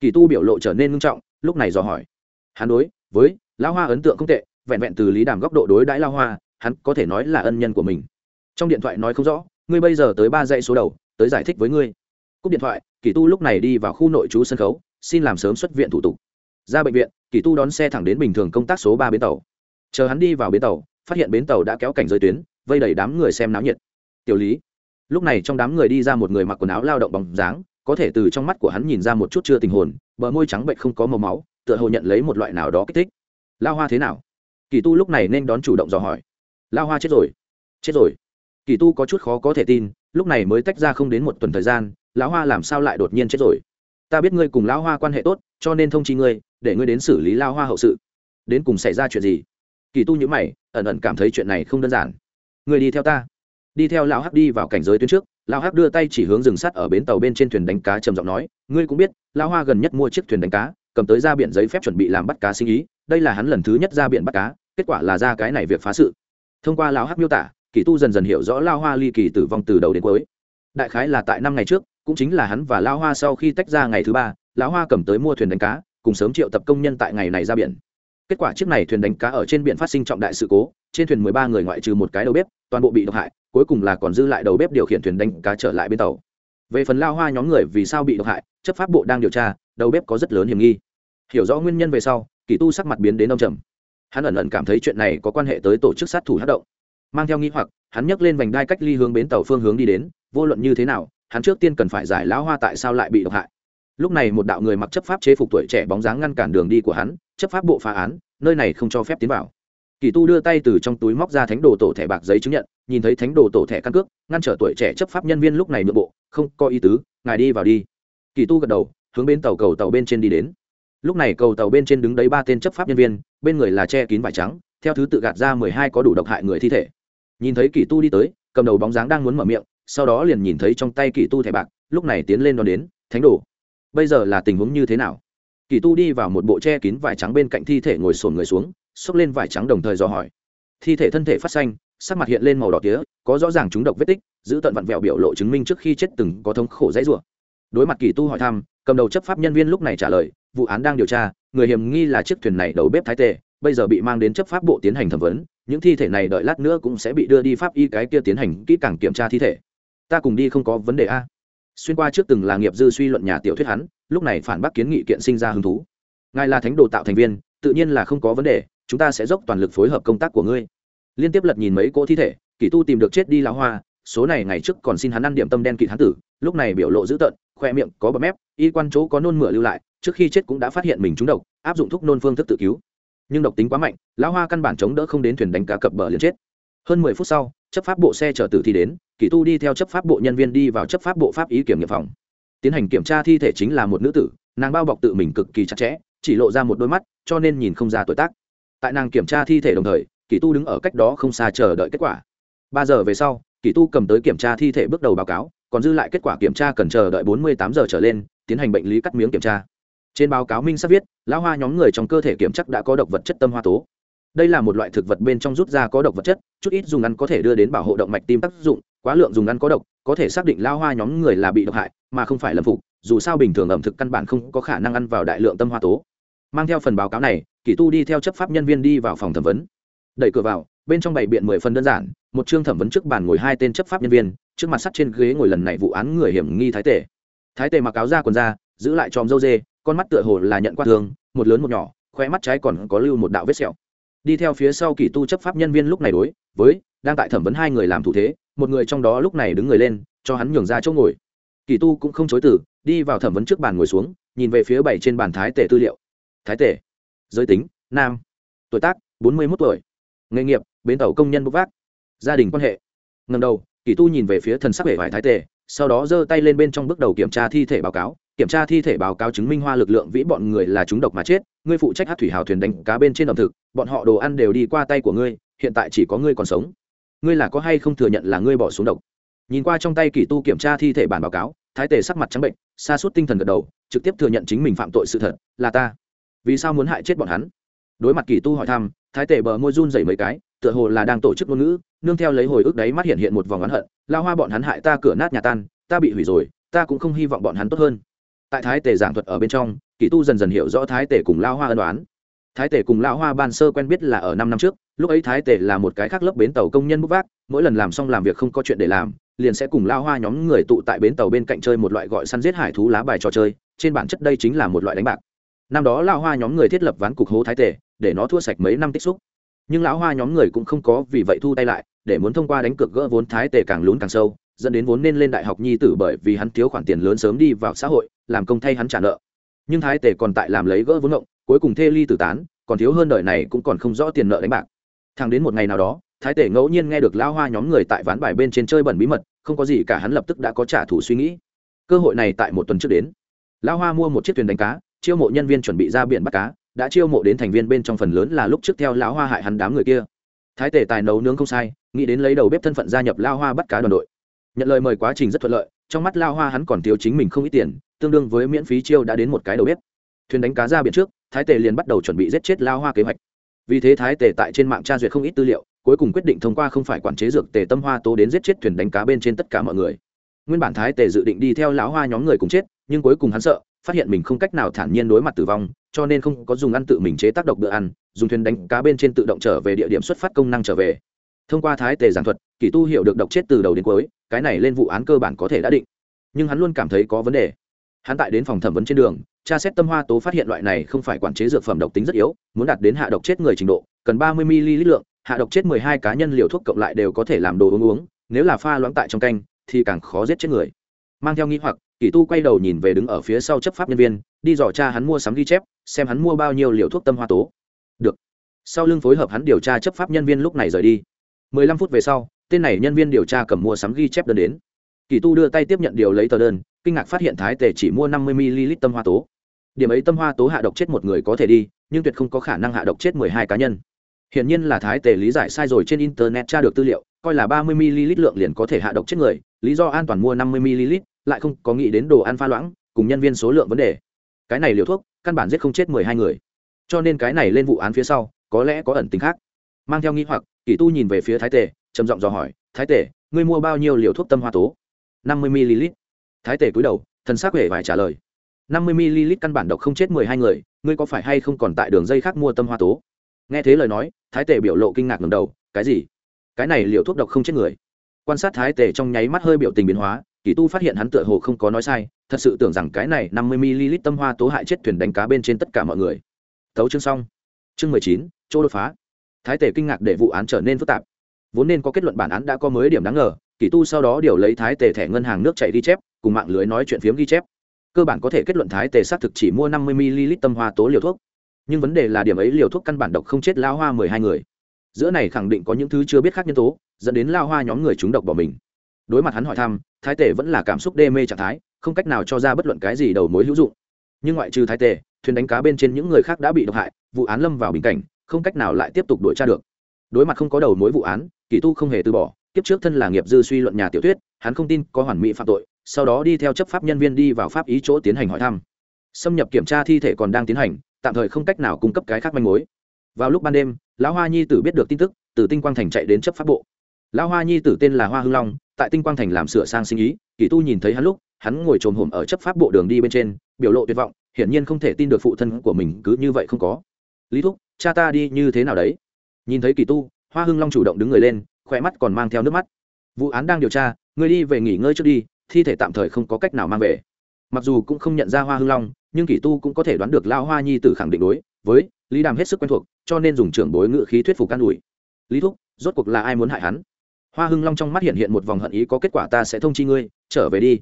Kỳ tu biểu lộ trở nên ngưng trọng, lúc này dò hỏi. Hắn đối với lao hoa ấn tượng không tệ, vẹn vẹn từ lý đàm góc độ đối đãi lao hoa, hắn có thể nói là ân nhân của mình. Trong điện thoại nói không rõ, ngươi bây giờ tới ba dãy số đầu, tới giải thích với ngươi. Cúp điện thoại, kỳ tu lúc này đi vào khu nội trú sân khấu, xin làm sớm xuất viện thủ tục. Ra bệnh viện, kỳ tu đón xe thẳng đến bình thường công tác số ba bến tàu. Chờ hắn đi vào bến tàu, phát hiện bến tàu đã kéo cảnh giới tuyến vây đầy đám người xem náo nhiệt. Tiểu lý, lúc này trong đám người đi ra một người mặc quần áo lao động bóng dáng, có thể từ trong mắt của hắn nhìn ra một chút chưa tình hồn, bờ môi trắng bệnh không có màu máu, tựa hồ nhận lấy một loại nào đó kích thích. Lao hoa thế nào? Kỳ tu lúc này nên đón chủ động dò hỏi. Lao hoa chết rồi. Chết rồi. Kỳ tu có chút khó có thể tin, lúc này mới tách ra không đến một tuần thời gian, lão hoa làm sao lại đột nhiên chết rồi? Ta biết ngươi cùng lão hoa quan hệ tốt, cho nên thông chi ngươi, để ngươi đến xử lý lao hoa hậu sự. Đến cùng xảy ra chuyện gì? Kỳ tu nhữ mày, ẩn ẩn cảm thấy chuyện này không đơn giản người đi theo ta. Đi theo lão hắc đi vào cảnh giới tuyến trước, lão hắc đưa tay chỉ hướng rừng sắt ở bến tàu bên trên thuyền đánh cá trầm giọng nói, ngươi cũng biết, lão hoa gần nhất mua chiếc thuyền đánh cá, cầm tới ra biển giấy phép chuẩn bị làm bắt cá sinh ý, đây là hắn lần thứ nhất ra biển bắt cá, kết quả là ra cái này việc phá sự. Thông qua lão hắc miêu tả, kỳ tu dần dần hiểu rõ lao hoa ly kỳ tử vong từ đầu đến cuối. Đại khái là tại năm ngày trước, cũng chính là hắn và lao hoa sau khi tách ra ngày thứ ba, lão hoa cầm tới mua thuyền đánh cá, cùng sớm triệu tập công nhân tại ngày này ra biển kết quả chiếc này thuyền đánh cá ở trên biển phát sinh trọng đại sự cố, trên thuyền mười ba người ngoại trừ một cái đầu bếp, toàn bộ bị độc hại, cuối cùng là còn dư lại đầu bếp điều khiển thuyền đánh cá trở lại bên tàu. Về phần lao hoa nhóm người vì sao bị độc hại, chấp pháp bộ đang điều tra, đầu bếp có rất lớn hiểm nghi. Hiểu rõ nguyên nhân về sau, kỳ tu sắc mặt biến đến ông trầm. Hắn ẩn ẩn cảm thấy chuyện này có quan hệ tới tổ chức sát thủ hát động. Mang theo nghi hoặc, hắn nhấc lên vành đai cách ly hướng bến tàu phương hướng đi đến, vô luận như thế nào, hắn trước tiên cần phải giải lão hoa tại sao lại bị độc hại. Lúc này một đạo người mặc chấp pháp chế phục tuổi trẻ bóng dáng ngăn cản đường đi của hắn chấp pháp bộ phá án, nơi này không cho phép tiến vào. Kỳ tu đưa tay từ trong túi móc ra thánh đồ tổ thẻ bạc giấy chứng nhận, nhìn thấy thánh đồ tổ thẻ căn cước, ngăn trở tuổi trẻ chấp pháp nhân viên lúc này nội bộ, không, có ý tứ, ngài đi vào đi. Kỳ tu gật đầu, hướng bên tàu cầu tàu bên trên đi đến. Lúc này cầu tàu bên trên đứng đấy ba tên chấp pháp nhân viên, bên người là che kín vải trắng, theo thứ tự gạt ra mười hai có đủ độc hại người thi thể. Nhìn thấy kỳ tu đi tới, cầm đầu bóng dáng đang muốn mở miệng, sau đó liền nhìn thấy trong tay kỳ tu thẻ bạc, lúc này tiến lên đón đến, thánh đồ, bây giờ là tình huống như thế nào? Kỳ tu đi vào một bộ che kín vải trắng bên cạnh thi thể ngồi sồn người xuống, xốc lên vải trắng đồng thời dò hỏi. Thi thể thân thể phát xanh, sắc mặt hiện lên màu đỏ tía, có rõ ràng chúng độc vết tích, giữ tận vặn vẹo biểu lộ chứng minh trước khi chết từng có thống khổ dãy rủa. Đối mặt kỳ tu hỏi thăm, cầm đầu chấp pháp nhân viên lúc này trả lời, vụ án đang điều tra, người hiểm nghi là chiếc thuyền này đầu bếp thái tề, bây giờ bị mang đến chấp pháp bộ tiến hành thẩm vấn, những thi thể này đợi lát nữa cũng sẽ bị đưa đi pháp y cái kia tiến hành kỹ càng kiểm tra thi thể. Ta cùng đi không có vấn đề a. Xuyên qua trước từng là nghiệp dư suy luận nhà tiểu thuyết hắn lúc này phản bác kiến nghị kiện sinh ra hứng thú. Ngài là thánh đồ tạo thành viên, tự nhiên là không có vấn đề, chúng ta sẽ dốc toàn lực phối hợp công tác của ngươi. Liên tiếp lật nhìn mấy cỗ thi thể kỷ tu tìm được chết đi lão hoa, số này ngày trước còn xin hắn ăn điểm tâm đen kỵ hắn tử, lúc này biểu lộ dữ tợn, khoe miệng có bầm mép, y quan chỗ có nôn mửa lưu lại, trước khi chết cũng đã phát hiện mình trúng độc, áp dụng thuốc nôn phương thức tự cứu. Nhưng độc tính quá mạnh, lão hoa căn bản chống đỡ không đến thuyền đánh cá cập bờ liền chết. Hơn mười phút sau, chấp pháp bộ xe chở tử thi đến kỷ tu đi theo chấp pháp bộ nhân viên đi vào chấp pháp bộ pháp ý kiểm nghiệm phòng tiến hành kiểm tra thi thể chính là một nữ tử, nàng bao bọc tự mình cực kỳ chặt chẽ, chỉ lộ ra một đôi mắt, cho nên nhìn không ra tuổi tác. Tại nàng kiểm tra thi thể đồng thời, kỳ tu đứng ở cách đó không xa chờ đợi kết quả. Ba giờ về sau, kỳ tu cầm tới kiểm tra thi thể bước đầu báo cáo, còn dư lại kết quả kiểm tra cần chờ đợi bốn mươi tám giờ trở lên, tiến hành bệnh lý cắt miếng kiểm tra. Trên báo cáo minh sắp viết, lão hoa nhóm người trong cơ thể kiểm chắc đã có độc vật chất tâm hoa tố. Đây là một loại thực vật bên trong rút ra có độc vật chất, chút ít dùng ăn có thể đưa đến bảo hộ động mạch tim tác dụng, quá lượng dùng ăn có độc có thể xác định lao hoa nhóm người là bị độc hại, mà không phải lâm phục, dù sao bình thường ẩm thực căn bản không có khả năng ăn vào đại lượng tâm hoa tố. Mang theo phần báo cáo này, kỳ tu đi theo chấp pháp nhân viên đi vào phòng thẩm vấn. Đẩy cửa vào, bên trong bảy biện mười phần đơn giản, một chương thẩm vấn trước bàn ngồi hai tên chấp pháp nhân viên, trước mặt sắt trên ghế ngồi lần này vụ án người hiểm nghi thái tề. Thái tề mặc áo da quần da, giữ lại tròm dâu dê, con mắt tựa hồ là nhận qua thương một lớn một nhỏ khoe mắt trái còn có lưu một đạo vết sẹo. Đi theo phía sau kỳ tu chấp pháp nhân viên lúc này đối, với, đang tại thẩm vấn hai người làm thủ thế một người trong đó lúc này đứng người lên, cho hắn nhường ra chỗ ngồi. Kỳ tu cũng không chối từ, đi vào thẩm vấn trước bàn ngồi xuống, nhìn về phía bảy trên bàn thái tể tư liệu. Thái tể, giới tính, nam, tuổi tác, bốn mươi một tuổi. Nghề nghiệp, bến tàu công nhân bốc vác. Gia đình quan hệ. Ngầm đầu, kỳ tu nhìn về phía thần sắc hệ vải thái tể, sau đó giơ tay lên bên trong bước đầu kiểm tra thi thể báo cáo. Kiểm tra thi thể báo cáo chứng minh hoa lực lượng vĩ bọn người là chúng độc mà chết. Ngươi phụ trách hát thủy hào thuyền đánh cá bên trên ẩm thực, bọn họ đồ ăn đều đi qua tay của ngươi, hiện tại chỉ có ngươi còn sống ngươi là có hay không thừa nhận là ngươi bỏ xuống độc? Nhìn qua trong tay kỳ tu kiểm tra thi thể bản báo cáo, thái tề sắc mặt trắng bệnh xa suốt tinh thần gật đầu, trực tiếp thừa nhận chính mình phạm tội sự thật, là ta. Vì sao muốn hại chết bọn hắn? Đối mặt kỳ tu hỏi thăm, thái tề bờ môi run dày mấy cái, tựa hồ là đang tổ chức ngôn ngữ, nương theo lấy hồi ức đấy mắt hiện hiện một vòng oán hận, lao hoa bọn hắn hại ta cửa nát nhà tan, ta bị hủy rồi, ta cũng không hy vọng bọn hắn tốt hơn. Tại thái tề giảng thuật ở bên trong, kỳ tu dần dần hiểu rõ thái tề cùng lao hoa ân đoán thái tề cùng Lão hoa ban sơ quen biết là ở năm năm trước, lúc ấy thái tề là một cái khác lớp bến tàu công nhân bốc vác, mỗi lần làm xong làm việc không có chuyện để làm, liền sẽ cùng lao hoa nhóm người tụ tại bến tàu bên cạnh chơi một loại gọi săn giết hải thú lá bài trò chơi, trên bản chất đây chính là một loại đánh bạc. Năm đó lao hoa nhóm người thiết lập ván cục hố thái tề để nó thua sạch mấy năm tích xúc. Nhưng lão hoa nhóm người cũng không có vì vậy thu tay lại, để muốn thông qua đánh cược gỡ vốn thái tề càng lún càng sâu, dẫn đến vốn nên lên đại học nhi tử bởi vì hắn thiếu khoản tiền lớn sớm đi vào xã hội, làm công thay hắn trả nợ. Nhưng thái tề còn tại làm lấy gỡ vốn ngộng cuối cùng thê ly tử tán, còn thiếu hơn đời này cũng còn không rõ tiền nợ đánh bạc. Thằng đến một ngày nào đó, thái tể ngẫu nhiên nghe được lao hoa nhóm người tại ván bài bên trên chơi bẩn bí mật, không có gì cả hắn lập tức đã có trả thù suy nghĩ. Cơ hội này tại một tuần trước đến lao hoa mua một chiếc thuyền đánh cá, chiêu mộ nhân viên chuẩn bị ra biển bắt cá, đã chiêu mộ đến thành viên bên trong phần lớn là lúc trước theo lão hoa hại hắn đám người kia. Thái tể tài nấu nướng không sai, nghĩ đến lấy đầu bếp thân phận gia nhập lao hoa bắt cá đoàn đội. Nhận lời mời quá trình rất thuận lợi, trong mắt lao hoa hắn còn thiếu chính mình không ít tiền, tương đương với miễn phí chiêu đã đến một cái đầu bếp. Thuyền đánh cá ra biển trước thái tề liền bắt đầu chuẩn bị giết chết lao hoa kế hoạch. Vì thế thái tề tại trên mạng tra duyệt không ít tư liệu, cuối cùng quyết định thông qua không phải quản chế dược tề tâm hoa tố đến giết chết thuyền đánh cá bên trên tất cả mọi người. Nguyên bản thái tề dự định đi theo lão hoa nhóm người cùng chết, nhưng cuối cùng hắn sợ, phát hiện mình không cách nào thản nhiên đối mặt tử vong, cho nên không có dùng ăn tự mình chế tác độc bữa ăn, dùng thuyền đánh cá bên trên tự động trở về địa điểm xuất phát công năng trở về. Thông qua thái tề giảng thuật kỷ tu hiểu được độc chết từ đầu đến cuối, cái này lên vụ án cơ bản có thể đã định. Nhưng hắn luôn cảm thấy có vấn đề hắn tại đến phòng thẩm vấn trên đường, tra xét tâm hoa tố phát hiện loại này không phải quản chế dược phẩm độc tính rất yếu, muốn đạt đến hạ độc chết người trình độ, cần ba mươi ml lượng, hạ độc chết mười hai cá nhân liều thuốc cộng lại đều có thể làm đồ uống uống, nếu là pha loãng tại trong canh, thì càng khó giết chết người. Mang theo nghĩ hoặc kỷ tu quay đầu nhìn về đứng ở phía sau chấp pháp nhân viên, đi dò cha hắn mua sắm ghi chép, xem hắn mua bao nhiêu liều thuốc tâm hoa tố. Được. Sau lưng phối hợp hắn điều tra chấp pháp nhân viên lúc này rời đi. mười lăm phút về sau, tên này nhân viên điều tra cầm mua sắm ghi chép đơn đến. Kỳ tu đưa tay tiếp nhận điều lấy tờ đơn kinh ngạc phát hiện thái tề chỉ mua năm mươi ml tâm hoa tố. Điểm ấy tâm hoa tố hạ độc chết một người có thể đi, nhưng tuyệt không có khả năng hạ độc chết mười hai cá nhân. Hiển nhiên là thái tề lý giải sai rồi trên internet tra được tư liệu, coi là ba mươi ml lượng liền có thể hạ độc chết người, lý do an toàn mua năm mươi ml, lại không có nghĩ đến đồ ăn pha loãng, cùng nhân viên số lượng vấn đề. Cái này liều thuốc, căn bản giết không chết mười hai người. Cho nên cái này lên vụ án phía sau, có lẽ có ẩn tính khác. Mang theo nghĩ hoặc kỳ tu nhìn về phía thái tề, trầm giọng dò hỏi, thái tề, ngươi mua bao nhiêu liều thuốc tâm hoa tố? năm mươi ml thái tề cúi đầu, thần xác huệ vải trả lời. Năm mươi ml căn bản độc không chết mười hai người, ngươi có phải hay không còn tại đường dây khác mua tâm hoa tố? Nghe thế lời nói, thái tề biểu lộ kinh ngạc ngầm đầu, cái gì? Cái này liệu thuốc độc không chết người? Quan sát thái tề trong nháy mắt hơi biểu tình biến hóa, kỳ tu phát hiện hắn tựa hồ không có nói sai, thật sự tưởng rằng cái này năm mươi ml tâm hoa tố hại chết thuyền đánh cá bên trên tất cả mọi người. Thấu chương xong. Chương mười chín, chỗ đột phá. Thái tề kinh ngạc để vụ án trở nên phức tạp. Vốn nên có kết luận bản án đã có mới điểm đáng ngờ, kỳ tu sau đó điều lấy thái tề thẻ ngân hàng nước chạy đi chép cùng mạng lưới nói chuyện phiếm ghi chép. Cơ bản có thể kết luận thái tề xác thực chỉ mua năm mươi ml tâm hoa tố liều thuốc. Nhưng vấn đề là điểm ấy liều thuốc căn bản độc không chết lao hoa mười hai người. Giữa này khẳng định có những thứ chưa biết khác nhân tố, dẫn đến lao hoa nhóm người chúng độc bỏ mình. Đối mặt hắn hỏi thăm, thái tề vẫn là cảm xúc đê mê trạng thái, không cách nào cho ra bất luận cái gì đầu mối hữu dụng. Nhưng ngoại trừ thái tề, thuyền đánh cá bên trên những người khác đã bị độc hại, vụ án lâm vào bình cảnh, không cách nào lại tiếp tục đuổi tra được. Đối mặt không có đầu mối vụ án, kỳ tu không hề từ bỏ, kiếp trước thân là nghiệp dư suy luận nhà tiểu thuyết, hắn không tin có hoàn mỹ phạm tội sau đó đi theo chấp pháp nhân viên đi vào pháp ý chỗ tiến hành hỏi thăm. Xâm nhập kiểm tra thi thể còn đang tiến hành, tạm thời không cách nào cung cấp cái khác manh mối. Vào lúc ban đêm, lão hoa nhi tử biết được tin tức, từ tinh quang thành chạy đến chấp pháp bộ. Lão hoa nhi tử tên là hoa hưng long, tại tinh quang thành làm sửa sang sinh ý, kỳ tu nhìn thấy hắn lúc, hắn ngồi trồm hổm ở chấp pháp bộ đường đi bên trên, biểu lộ tuyệt vọng, hiển nhiên không thể tin được phụ thân của mình cứ như vậy không có. Lý thúc, cha ta đi như thế nào đấy? Nhìn thấy kỳ tu, hoa hưng long chủ động đứng người lên khỏe mắt còn mang theo nước mắt. Vụ án đang điều tra người đi về nghỉ ngơi trước đi thi thể tạm thời không có cách nào mang về. Mặc dù cũng không nhận ra hoa hưng long, nhưng kỷ tu cũng có thể đoán được lao hoa nhi tử khẳng định đối với lý đàm hết sức quen thuộc, cho nên dùng trưởng bối ngự khí thuyết phục can ủi. Lý thúc, rốt cuộc là ai muốn hại hắn? Hoa hưng long trong mắt hiện hiện một vòng hận ý, có kết quả ta sẽ thông chi ngươi, trở về đi.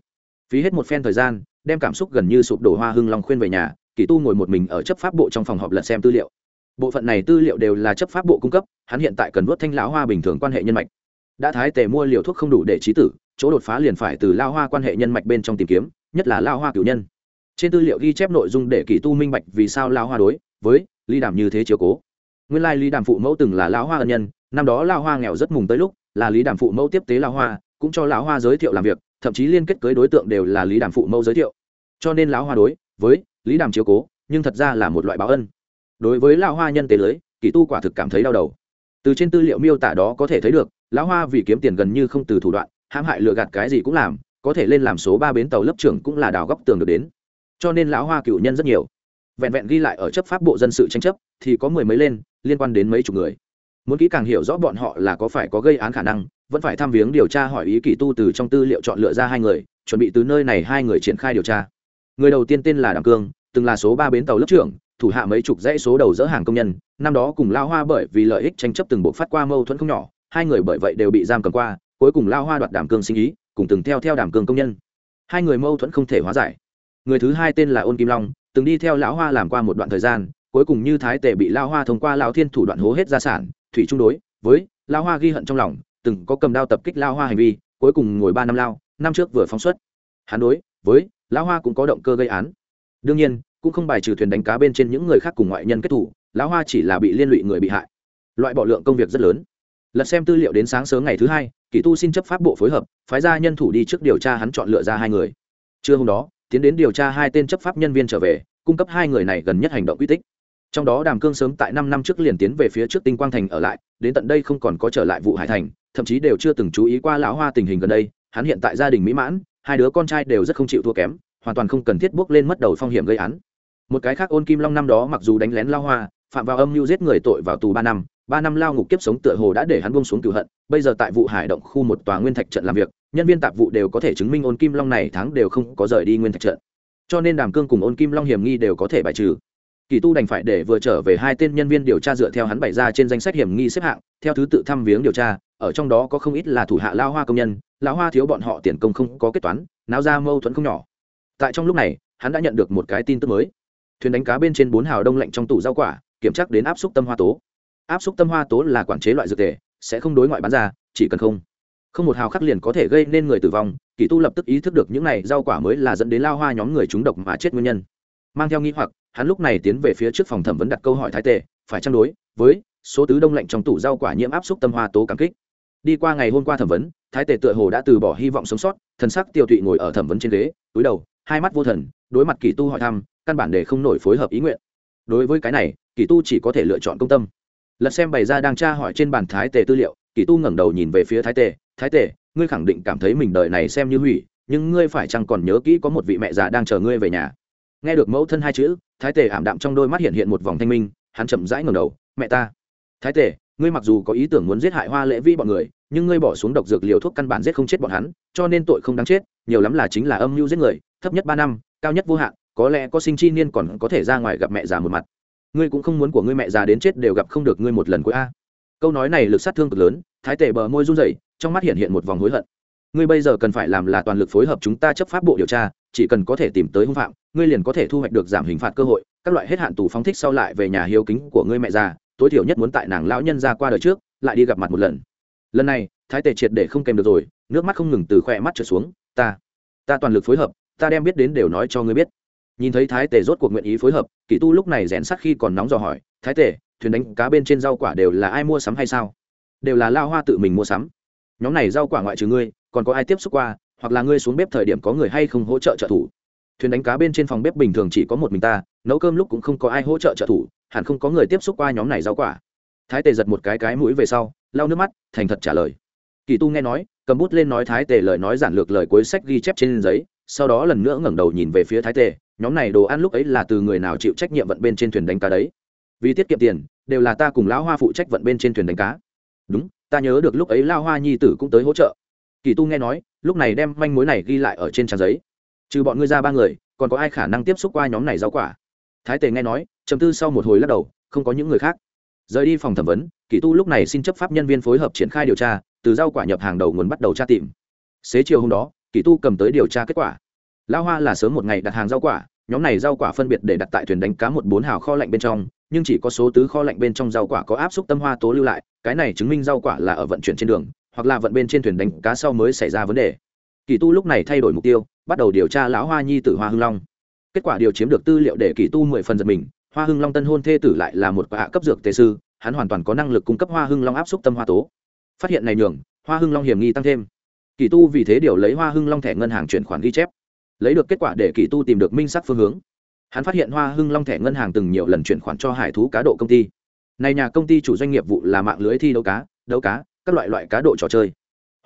Phí hết một phen thời gian, đem cảm xúc gần như sụp đổ hoa hưng long khuyên về nhà, kỳ tu ngồi một mình ở chấp pháp bộ trong phòng họp lật xem tư liệu. Bộ phận này tư liệu đều là chấp pháp bộ cung cấp, hắn hiện tại cần vớt thanh lão hoa bình thường quan hệ nhân mạch đã thái tề mua liều thuốc không đủ để trí tử, chỗ đột phá liền phải từ lao hoa quan hệ nhân mạch bên trong tìm kiếm, nhất là lao hoa cửu nhân. Trên tư liệu ghi chép nội dung để kỳ tu minh bạch vì sao lao hoa đối với ly đàm như thế chiếu cố. Nguyên lai lý đàm phụ mẫu từng là lao hoa ân nhân, năm đó lao hoa nghèo rất mùng tới lúc, là lý đàm phụ mẫu tiếp tế lao hoa, cũng cho lão hoa giới thiệu làm việc, thậm chí liên kết cưới đối tượng đều là lý đàm phụ mẫu giới thiệu. Cho nên lão hoa đối với lý đàm chiếu cố, nhưng thật ra là một loại báo ân. Đối với lão hoa nhân tế lưới, kỳ tu quả thực cảm thấy đau đầu từ trên tư liệu miêu tả đó có thể thấy được, lão hoa vì kiếm tiền gần như không từ thủ đoạn, hãm hại lừa gạt cái gì cũng làm, có thể lên làm số ba bến tàu lớp trưởng cũng là đào góc tường được đến. Cho nên lão hoa cựu nhân rất nhiều. Vẹn vẹn ghi lại ở chấp pháp bộ dân sự tranh chấp, thì có mười mấy lên, liên quan đến mấy chục người. Muốn kỹ càng hiểu rõ bọn họ là có phải có gây án khả năng, vẫn phải tham viếng điều tra hỏi ý kỳ tu từ trong tư liệu chọn lựa ra hai người, chuẩn bị từ nơi này hai người triển khai điều tra. Người đầu tiên tên là đặng cương, từng là số ba bến tàu lớp trưởng thủ hạ mấy chục dãy số đầu dỡ hàng công nhân, năm đó cùng lao hoa bởi vì lợi ích tranh chấp từng bộ phát qua mâu thuẫn không nhỏ, hai người bởi vậy đều bị giam cầm qua, cuối cùng lao hoa đoạt đảm cương sinh ý, cùng từng theo theo đảm cương công nhân. Hai người mâu thuẫn không thể hóa giải. Người thứ hai tên là ôn kim long, từng đi theo lão hoa làm qua một đoạn thời gian, cuối cùng như thái tề bị lao hoa thông qua lao thiên thủ đoạn hố hết gia sản, thủy trung đối với lao hoa ghi hận trong lòng, từng có cầm đao tập kích lao hoa hành vi, cuối cùng ngồi ba năm lao, năm trước vừa phóng xuất. Hắn đối với lao hoa cũng có động cơ gây án. Đương nhiên cũng không bài trừ thuyền đánh cá bên trên những người khác cùng ngoại nhân kết thủ, lão hoa chỉ là bị liên lụy người bị hại. Loại bỏ lượng công việc rất lớn. Lật xem tư liệu đến sáng sớm ngày thứ hai kỷ tu xin chấp pháp bộ phối hợp, phái ra nhân thủ đi trước điều tra hắn chọn lựa ra hai người. Trưa hôm đó, tiến đến điều tra hai tên chấp pháp nhân viên trở về, cung cấp hai người này gần nhất hành động quy tích. Trong đó đàm cương sớm tại năm năm trước liền tiến về phía trước tinh quang thành ở lại, đến tận đây không còn có trở lại vụ hải thành, thậm chí đều chưa từng chú ý qua lão hoa tình hình gần đây, hắn hiện tại gia đình mỹ mãn, hai đứa con trai đều rất không chịu thua kém, hoàn toàn không cần thiết bước lên mất đầu phong hiểm gây án một cái khác ôn kim long năm đó mặc dù đánh lén lao hoa, phạm vào âm mưu giết người tội vào tù ba năm ba năm lao ngục kiếp sống tựa hồ đã để hắn buông xuống cửu hận, bây giờ tại vụ hải động khu một tòa nguyên thạch trận làm việc, nhân viên tạp vụ đều có thể chứng minh ôn kim long này tháng đều không có rời đi nguyên thạch trận. Cho nên đàm cương cùng ôn kim long hiểm nghi đều có thể bài trừ. Kỳ tu đành phải để vừa trở về hai tên nhân viên điều tra dựa theo hắn bày ra trên danh sách hiểm nghi xếp hạng, theo thứ tự thăm viếng điều tra, ở trong đó có không ít là thủ hạ lao hoa công nhân, lao hoa thiếu bọn họ tiền công không có kết toán, náo ra mâu thuẫn không nhỏ. Tại trong lúc này, hắn đã nhận được một cái tin tức mới thuyền đánh cá bên trên bốn hào đông lạnh trong tủ rau quả, kiểm tra đến áp suất tâm hoa tố. Áp suất tâm hoa tố là quản chế loại dược tề sẽ không đối ngoại bán ra, chỉ cần không không một hào khắc liền có thể gây nên người tử vong. Kỳ tu lập tức ý thức được những này rau quả mới là dẫn đến lao hoa nhóm người trúng độc mà chết nguyên nhân. Mang theo nghĩ hoặc, hắn lúc này tiến về phía trước phòng thẩm vấn đặt câu hỏi thái tề, phải chăng đối với số tứ đông lạnh trong tủ rau quả nhiễm áp suất tâm hoa tố cảm kích? Đi qua ngày hôm qua thẩm vấn, thái tề tựa hồ đã từ bỏ hy vọng sống sót, thần sắc tiêu thụy ngồi ở thẩm vấn trên ghế, túi đầu, hai mắt vô thần, đối mặt kỳ tu hỏi thăm căn bản để không nổi phối hợp ý nguyện. Đối với cái này, kỳ tu chỉ có thể lựa chọn công tâm. Lật xem bày ra đang tra hỏi trên bàn thái tề tư liệu, kỳ tu ngẩng đầu nhìn về phía thái tề thái tề, ngươi khẳng định cảm thấy mình đời này xem như hủy, nhưng ngươi phải chăng còn nhớ kỹ có một vị mẹ già đang chờ ngươi về nhà? Nghe được mẫu thân hai chữ, thái tề ảm đạm trong đôi mắt hiện hiện một vòng thanh minh, hắn chậm rãi ngẩng đầu, mẹ ta. Thái tề, ngươi mặc dù có ý tưởng muốn giết hại hoa lễ vi bọn người, nhưng ngươi bỏ xuống độc dược liều thuốc căn bản giết không chết bọn hắn, cho nên tội không đáng chết, nhiều lắm là chính là âm mưu giết người, thấp nhất ba năm, cao nhất vô hạn có lẽ có sinh chi niên còn có thể ra ngoài gặp mẹ già một mặt. Ngươi cũng không muốn của ngươi mẹ già đến chết đều gặp không được ngươi một lần cuối a. Câu nói này lực sát thương cực lớn, thái tể bờ môi run rẩy, trong mắt hiện hiện một vòng hối hận. Ngươi bây giờ cần phải làm là toàn lực phối hợp chúng ta chấp pháp bộ điều tra, chỉ cần có thể tìm tới hung phạm, ngươi liền có thể thu hoạch được giảm hình phạt cơ hội, các loại hết hạn tù phóng thích sau lại về nhà hiếu kính của ngươi mẹ già, tối thiểu nhất muốn tại nàng lão nhân ra qua đời trước, lại đi gặp mặt một lần. Lần này, thái tề triệt để không kèm được rồi, nước mắt không ngừng từ khoe mắt trở xuống, ta ta toàn lực phối hợp, ta đem biết đến đều nói cho ngươi biết nhìn thấy thái tề rốt cuộc nguyện ý phối hợp, kỳ tu lúc này rèn sắc khi còn nóng dò hỏi, thái tề, thuyền đánh cá bên trên rau quả đều là ai mua sắm hay sao? Đều là lao hoa tự mình mua sắm. Nhóm này rau quả ngoại trừ ngươi, còn có ai tiếp xúc qua, hoặc là ngươi xuống bếp thời điểm có người hay không hỗ trợ trợ thủ? Thuyền đánh cá bên trên phòng bếp bình thường chỉ có một mình ta, nấu cơm lúc cũng không có ai hỗ trợ trợ thủ, hẳn không có người tiếp xúc qua nhóm này rau quả. Thái tề giật một cái cái mũi về sau, lau nước mắt, thành thật trả lời. Kỳ tu nghe nói, cầm bút lên nói thái tề lời nói giản lược lời cuối sách ghi chép trên giấy, sau đó lần nữa ngẩng đầu nhìn về phía thái tề nhóm này đồ ăn lúc ấy là từ người nào chịu trách nhiệm vận bên trên thuyền đánh cá đấy? Vì tiết kiệm tiền, đều là ta cùng lão hoa phụ trách vận bên trên thuyền đánh cá. Đúng, ta nhớ được lúc ấy lao hoa nhi tử cũng tới hỗ trợ. Kỳ tu nghe nói, lúc này đem manh mối này ghi lại ở trên trang giấy. Trừ bọn ngươi ra ba người, còn có ai khả năng tiếp xúc qua nhóm này rau quả? Thái tề nghe nói chầm tư sau một hồi lắc đầu, không có những người khác. Rời đi phòng thẩm vấn, kỳ tu lúc này xin chấp pháp nhân viên phối hợp triển khai điều tra, từ rau quả nhập hàng đầu nguồn bắt đầu tra tìm. Xế chiều hôm đó, kỳ tu cầm tới điều tra kết quả lao hoa là sớm một ngày đặt hàng rau quả, nhóm này rau quả phân biệt để đặt tại thuyền đánh cá một bốn hào kho lạnh bên trong, nhưng chỉ có số tứ kho lạnh bên trong rau quả có áp suất tâm hoa tố lưu lại, cái này chứng minh rau quả là ở vận chuyển trên đường, hoặc là vận bên trên thuyền đánh cá sau mới xảy ra vấn đề. Kỳ tu lúc này thay đổi mục tiêu, bắt đầu điều tra lão hoa nhi tử hoa hưng long. Kết quả điều chiếm được tư liệu để kỳ tu mười phần giật mình, hoa hưng long tân hôn thê tử lại là một hạ cấp dược tề sư, hắn hoàn toàn có năng lực cung cấp hoa hưng long áp suất tâm hoa tố. Phát hiện này nhường, hoa hưng long hiểm nghi tăng thêm. Kỳ tu vì thế điều lấy hoa hưng long thẻ ngân hàng chuyển khoản ghi chép lấy được kết quả để kỳ tu tìm được minh sắc phương hướng. Hắn phát hiện hoa hưng long thẻ ngân hàng từng nhiều lần chuyển khoản cho hải thú cá độ công ty. Này nhà công ty chủ doanh nghiệp vụ là mạng lưới thi đấu cá đấu cá, các loại loại cá độ trò chơi.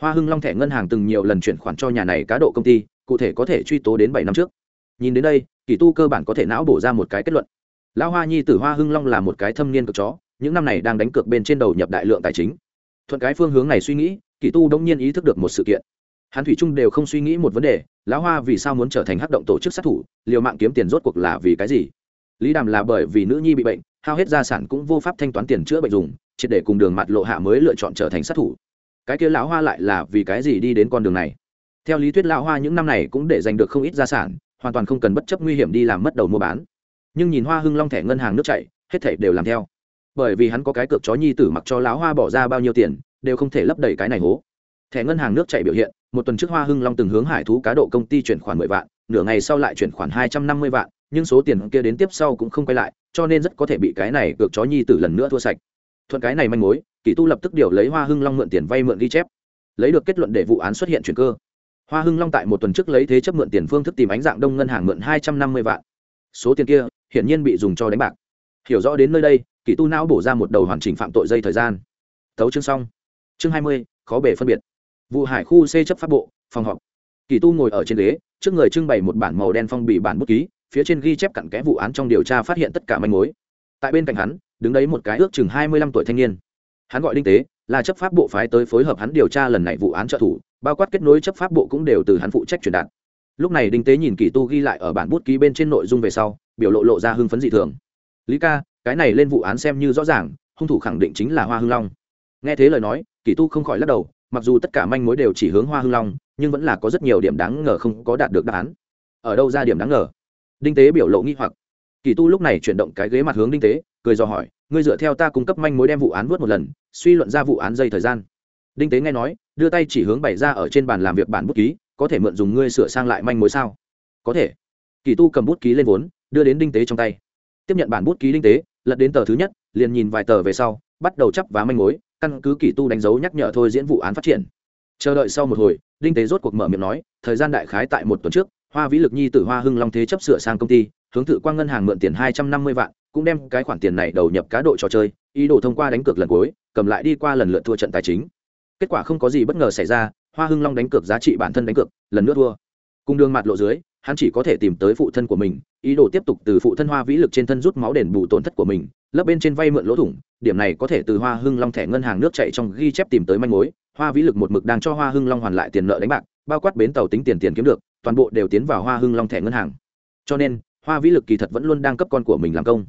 Hoa hưng long thẻ ngân hàng từng nhiều lần chuyển khoản cho nhà này cá độ công ty, cụ thể có thể truy tố đến bảy năm trước. Nhìn đến đây, kỳ tu cơ bản có thể não bổ ra một cái kết luận. Lão hoa nhi tử hoa hưng long là một cái thâm niên cực chó, những năm này đang đánh cược bên trên đầu nhập đại lượng tài chính. Thuận cái phương hướng này suy nghĩ, kỳ tu đông nhiên ý thức được một sự kiện hắn thủy trung đều không suy nghĩ một vấn đề, lão hoa vì sao muốn trở thành hắc động tổ chức sát thủ, liều mạng kiếm tiền rốt cuộc là vì cái gì? Lý đàm là bởi vì nữ nhi bị bệnh, hao hết gia sản cũng vô pháp thanh toán tiền chữa bệnh dùng, triệt để cùng đường mặt lộ hạ mới lựa chọn trở thành sát thủ. Cái kia lão hoa lại là vì cái gì đi đến con đường này? Theo lý thuyết lão hoa những năm này cũng để giành được không ít gia sản, hoàn toàn không cần bất chấp nguy hiểm đi làm mất đầu mua bán. Nhưng nhìn hoa hưng long thẻ ngân hàng nước chảy, hết thảy đều làm theo. Bởi vì hắn có cái cược chó nhi tử mặc cho lão hoa bỏ ra bao nhiêu tiền, đều không thể lấp đầy cái này hố thẻ ngân hàng nước chảy biểu hiện, một tuần trước hoa hưng long từng hướng hải thú cá độ công ty chuyển khoản mười vạn, nửa ngày sau lại chuyển khoản hai trăm năm mươi vạn, nhưng số tiền kia đến tiếp sau cũng không quay lại, cho nên rất có thể bị cái này cược chó nhi tử lần nữa thua sạch. Thuận cái này manh mối, kỳ tu lập tức điều lấy hoa hưng long mượn tiền vay mượn ghi chép. Lấy được kết luận để vụ án xuất hiện chuyển cơ. Hoa hưng long tại một tuần trước lấy thế chấp mượn tiền phương thức tìm ánh dạng đông ngân hàng mượn hai trăm năm mươi vạn. Số tiền kia, hiển nhiên bị dùng cho đánh bạc. Hiểu rõ đến nơi đây, kỳ tu não bổ ra một đầu hoàn chỉnh phạm tội dây thời gian. Thấu chương xong. Chương hai mươi, khó bể phân biệt vụ hải khu c chấp pháp bộ, phòng họp. Kỳ tu ngồi ở trên ghế, trước người trưng bày một bản màu đen phong bì bản bút ký, phía trên ghi chép cặn kẽ vụ án trong điều tra phát hiện tất cả manh mối. Tại bên cạnh hắn, đứng đấy một cái ước chừng hai mươi lăm tuổi thanh niên. Hắn gọi đinh tế, là chấp pháp bộ phái tới phối hợp hắn điều tra lần này vụ án trợ thủ, bao quát kết nối chấp pháp bộ cũng đều từ hắn phụ trách truyền đạt. Lúc này đinh tế nhìn kỳ tu ghi lại ở bản bút ký bên trên nội dung về sau, biểu lộ lộ ra hưng phấn dị thường. Lý ca, cái này lên vụ án xem như rõ ràng, hung thủ khẳng định chính là hoa hưng long. Nghe thế lời nói, kỳ tu không khỏi lắc đầu mặc dù tất cả manh mối đều chỉ hướng hoa hưng long, nhưng vẫn là có rất nhiều điểm đáng ngờ không có đạt được đáp án. Ở đâu ra điểm đáng ngờ? Đinh tế biểu lộ nghi hoặc. Kỳ tu lúc này chuyển động cái ghế mặt hướng đinh tế, cười dò hỏi, ngươi dựa theo ta cung cấp manh mối đem vụ án vớt một lần, suy luận ra vụ án dây thời gian. Đinh tế nghe nói, đưa tay chỉ hướng bày ra ở trên bàn làm việc bản bút ký, có thể mượn dùng ngươi sửa sang lại manh mối sao? Có thể. Kỳ tu cầm bút ký lên vốn, đưa đến đinh tế trong tay. Tiếp nhận bản bút ký đinh tế, lật đến tờ thứ nhất, liền nhìn vài tờ về sau, bắt đầu chấp vá manh mối căn cứ kỳ tu đánh dấu nhắc nhở thôi diễn vụ án phát triển. Chờ đợi sau một hồi, đinh tế rốt cuộc mở miệng nói, thời gian đại khái tại một tuần trước, hoa vĩ lực nhi từ hoa hưng long thế chấp sửa sang công ty, hướng tự quang ngân hàng mượn tiền hai trăm năm mươi vạn, cũng đem cái khoản tiền này đầu nhập cá độ trò chơi, ý đồ thông qua đánh cược lần cuối, cầm lại đi qua lần lượt thua trận tài chính. Kết quả không có gì bất ngờ xảy ra, hoa hưng long đánh cược giá trị bản thân đánh cược, lần nữa thua. Cùng đường mặt lộ dưới hắn chỉ có thể tìm tới phụ thân của mình, ý đồ tiếp tục từ phụ thân hoa vĩ lực trên thân rút máu đền bù tổn thất của mình, lấp bên trên vay mượn lỗ thủng, điểm này có thể từ hoa hưng long thẻ ngân hàng nước chạy trong ghi chép tìm tới manh mối, hoa vĩ lực một mực đang cho hoa hưng long hoàn lại tiền nợ đánh bạc, bao quát bến tàu tính tiền tiền kiếm được, toàn bộ đều tiến vào hoa hưng long thẻ ngân hàng. Cho nên, hoa vĩ lực kỳ thật vẫn luôn đang cấp con của mình làm công.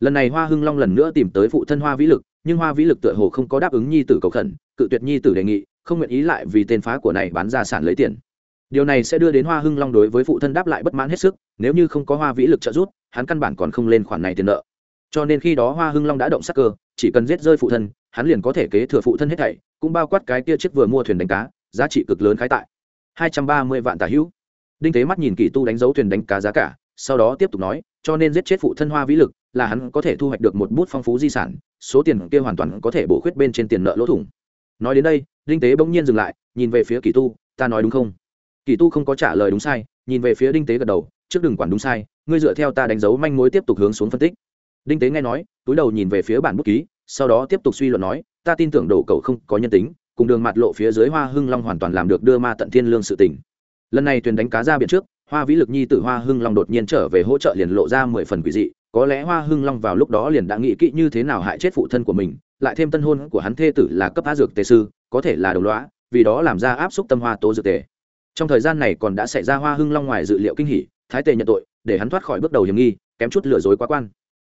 Lần này hoa hưng long lần nữa tìm tới phụ thân hoa vĩ lực, nhưng hoa vĩ lực tựa hồ không có đáp ứng nhi tử cầu khẩn, cự tuyệt nhi tử đề nghị, không nguyện ý lại vì tên phá của này bán ra sản lấy tiền điều này sẽ đưa đến hoa hưng long đối với phụ thân đáp lại bất mãn hết sức, nếu như không có hoa vĩ lực trợ giúp, hắn căn bản còn không lên khoản này tiền nợ. Cho nên khi đó hoa hưng long đã động sắc cơ, chỉ cần giết rơi phụ thân, hắn liền có thể kế thừa phụ thân hết thảy, cũng bao quát cái kia chiếc vừa mua thuyền đánh cá, giá trị cực lớn khái tại hai trăm ba mươi vạn tả hữu. Đinh thế mắt nhìn kỳ tu đánh dấu thuyền đánh cá giá cả, sau đó tiếp tục nói, cho nên giết chết phụ thân hoa vĩ lực là hắn có thể thu hoạch được một bút phong phú di sản, số tiền kia hoàn toàn có thể bổ khuyết bên trên tiền nợ lỗ thủng. Nói đến đây, đinh tế bỗng nhiên dừng lại, nhìn về phía kỳ tu, ta nói đúng không? Kỳ tu không có trả lời đúng sai, nhìn về phía đinh tế gật đầu, trước đừng quản đúng sai, ngươi dựa theo ta đánh dấu manh mối tiếp tục hướng xuống phân tích đinh tế nghe nói, túi đầu nhìn về phía bản bút ký, sau đó tiếp tục suy luận nói, ta tin tưởng đổ cầu không có nhân tính, cùng đường mặt lộ phía dưới hoa hưng long hoàn toàn làm được đưa ma tận thiên lương sự tỉnh. lần này thuyền đánh cá ra biển trước, hoa vĩ lực nhi t hoa hưng long đột nhiên trở về hỗ trợ liền lộ ra mười phần quỷ dị, có lẽ hoa hưng long vào lúc đó liền đã nghĩ kỹ như thế nào hại chết phụ thân của mình, lại thêm tân hôn của hắn thê tử là cấp á dược tề sư, có thể là đồng loã vì đó làm ra áp xúc tâm hoa tố dược tề trong thời gian này còn đã xảy ra hoa hưng long ngoài dự liệu kinh hỉ, thái tề nhận tội, để hắn thoát khỏi bước đầu hiểm nghi, kém chút lừa dối quá quan.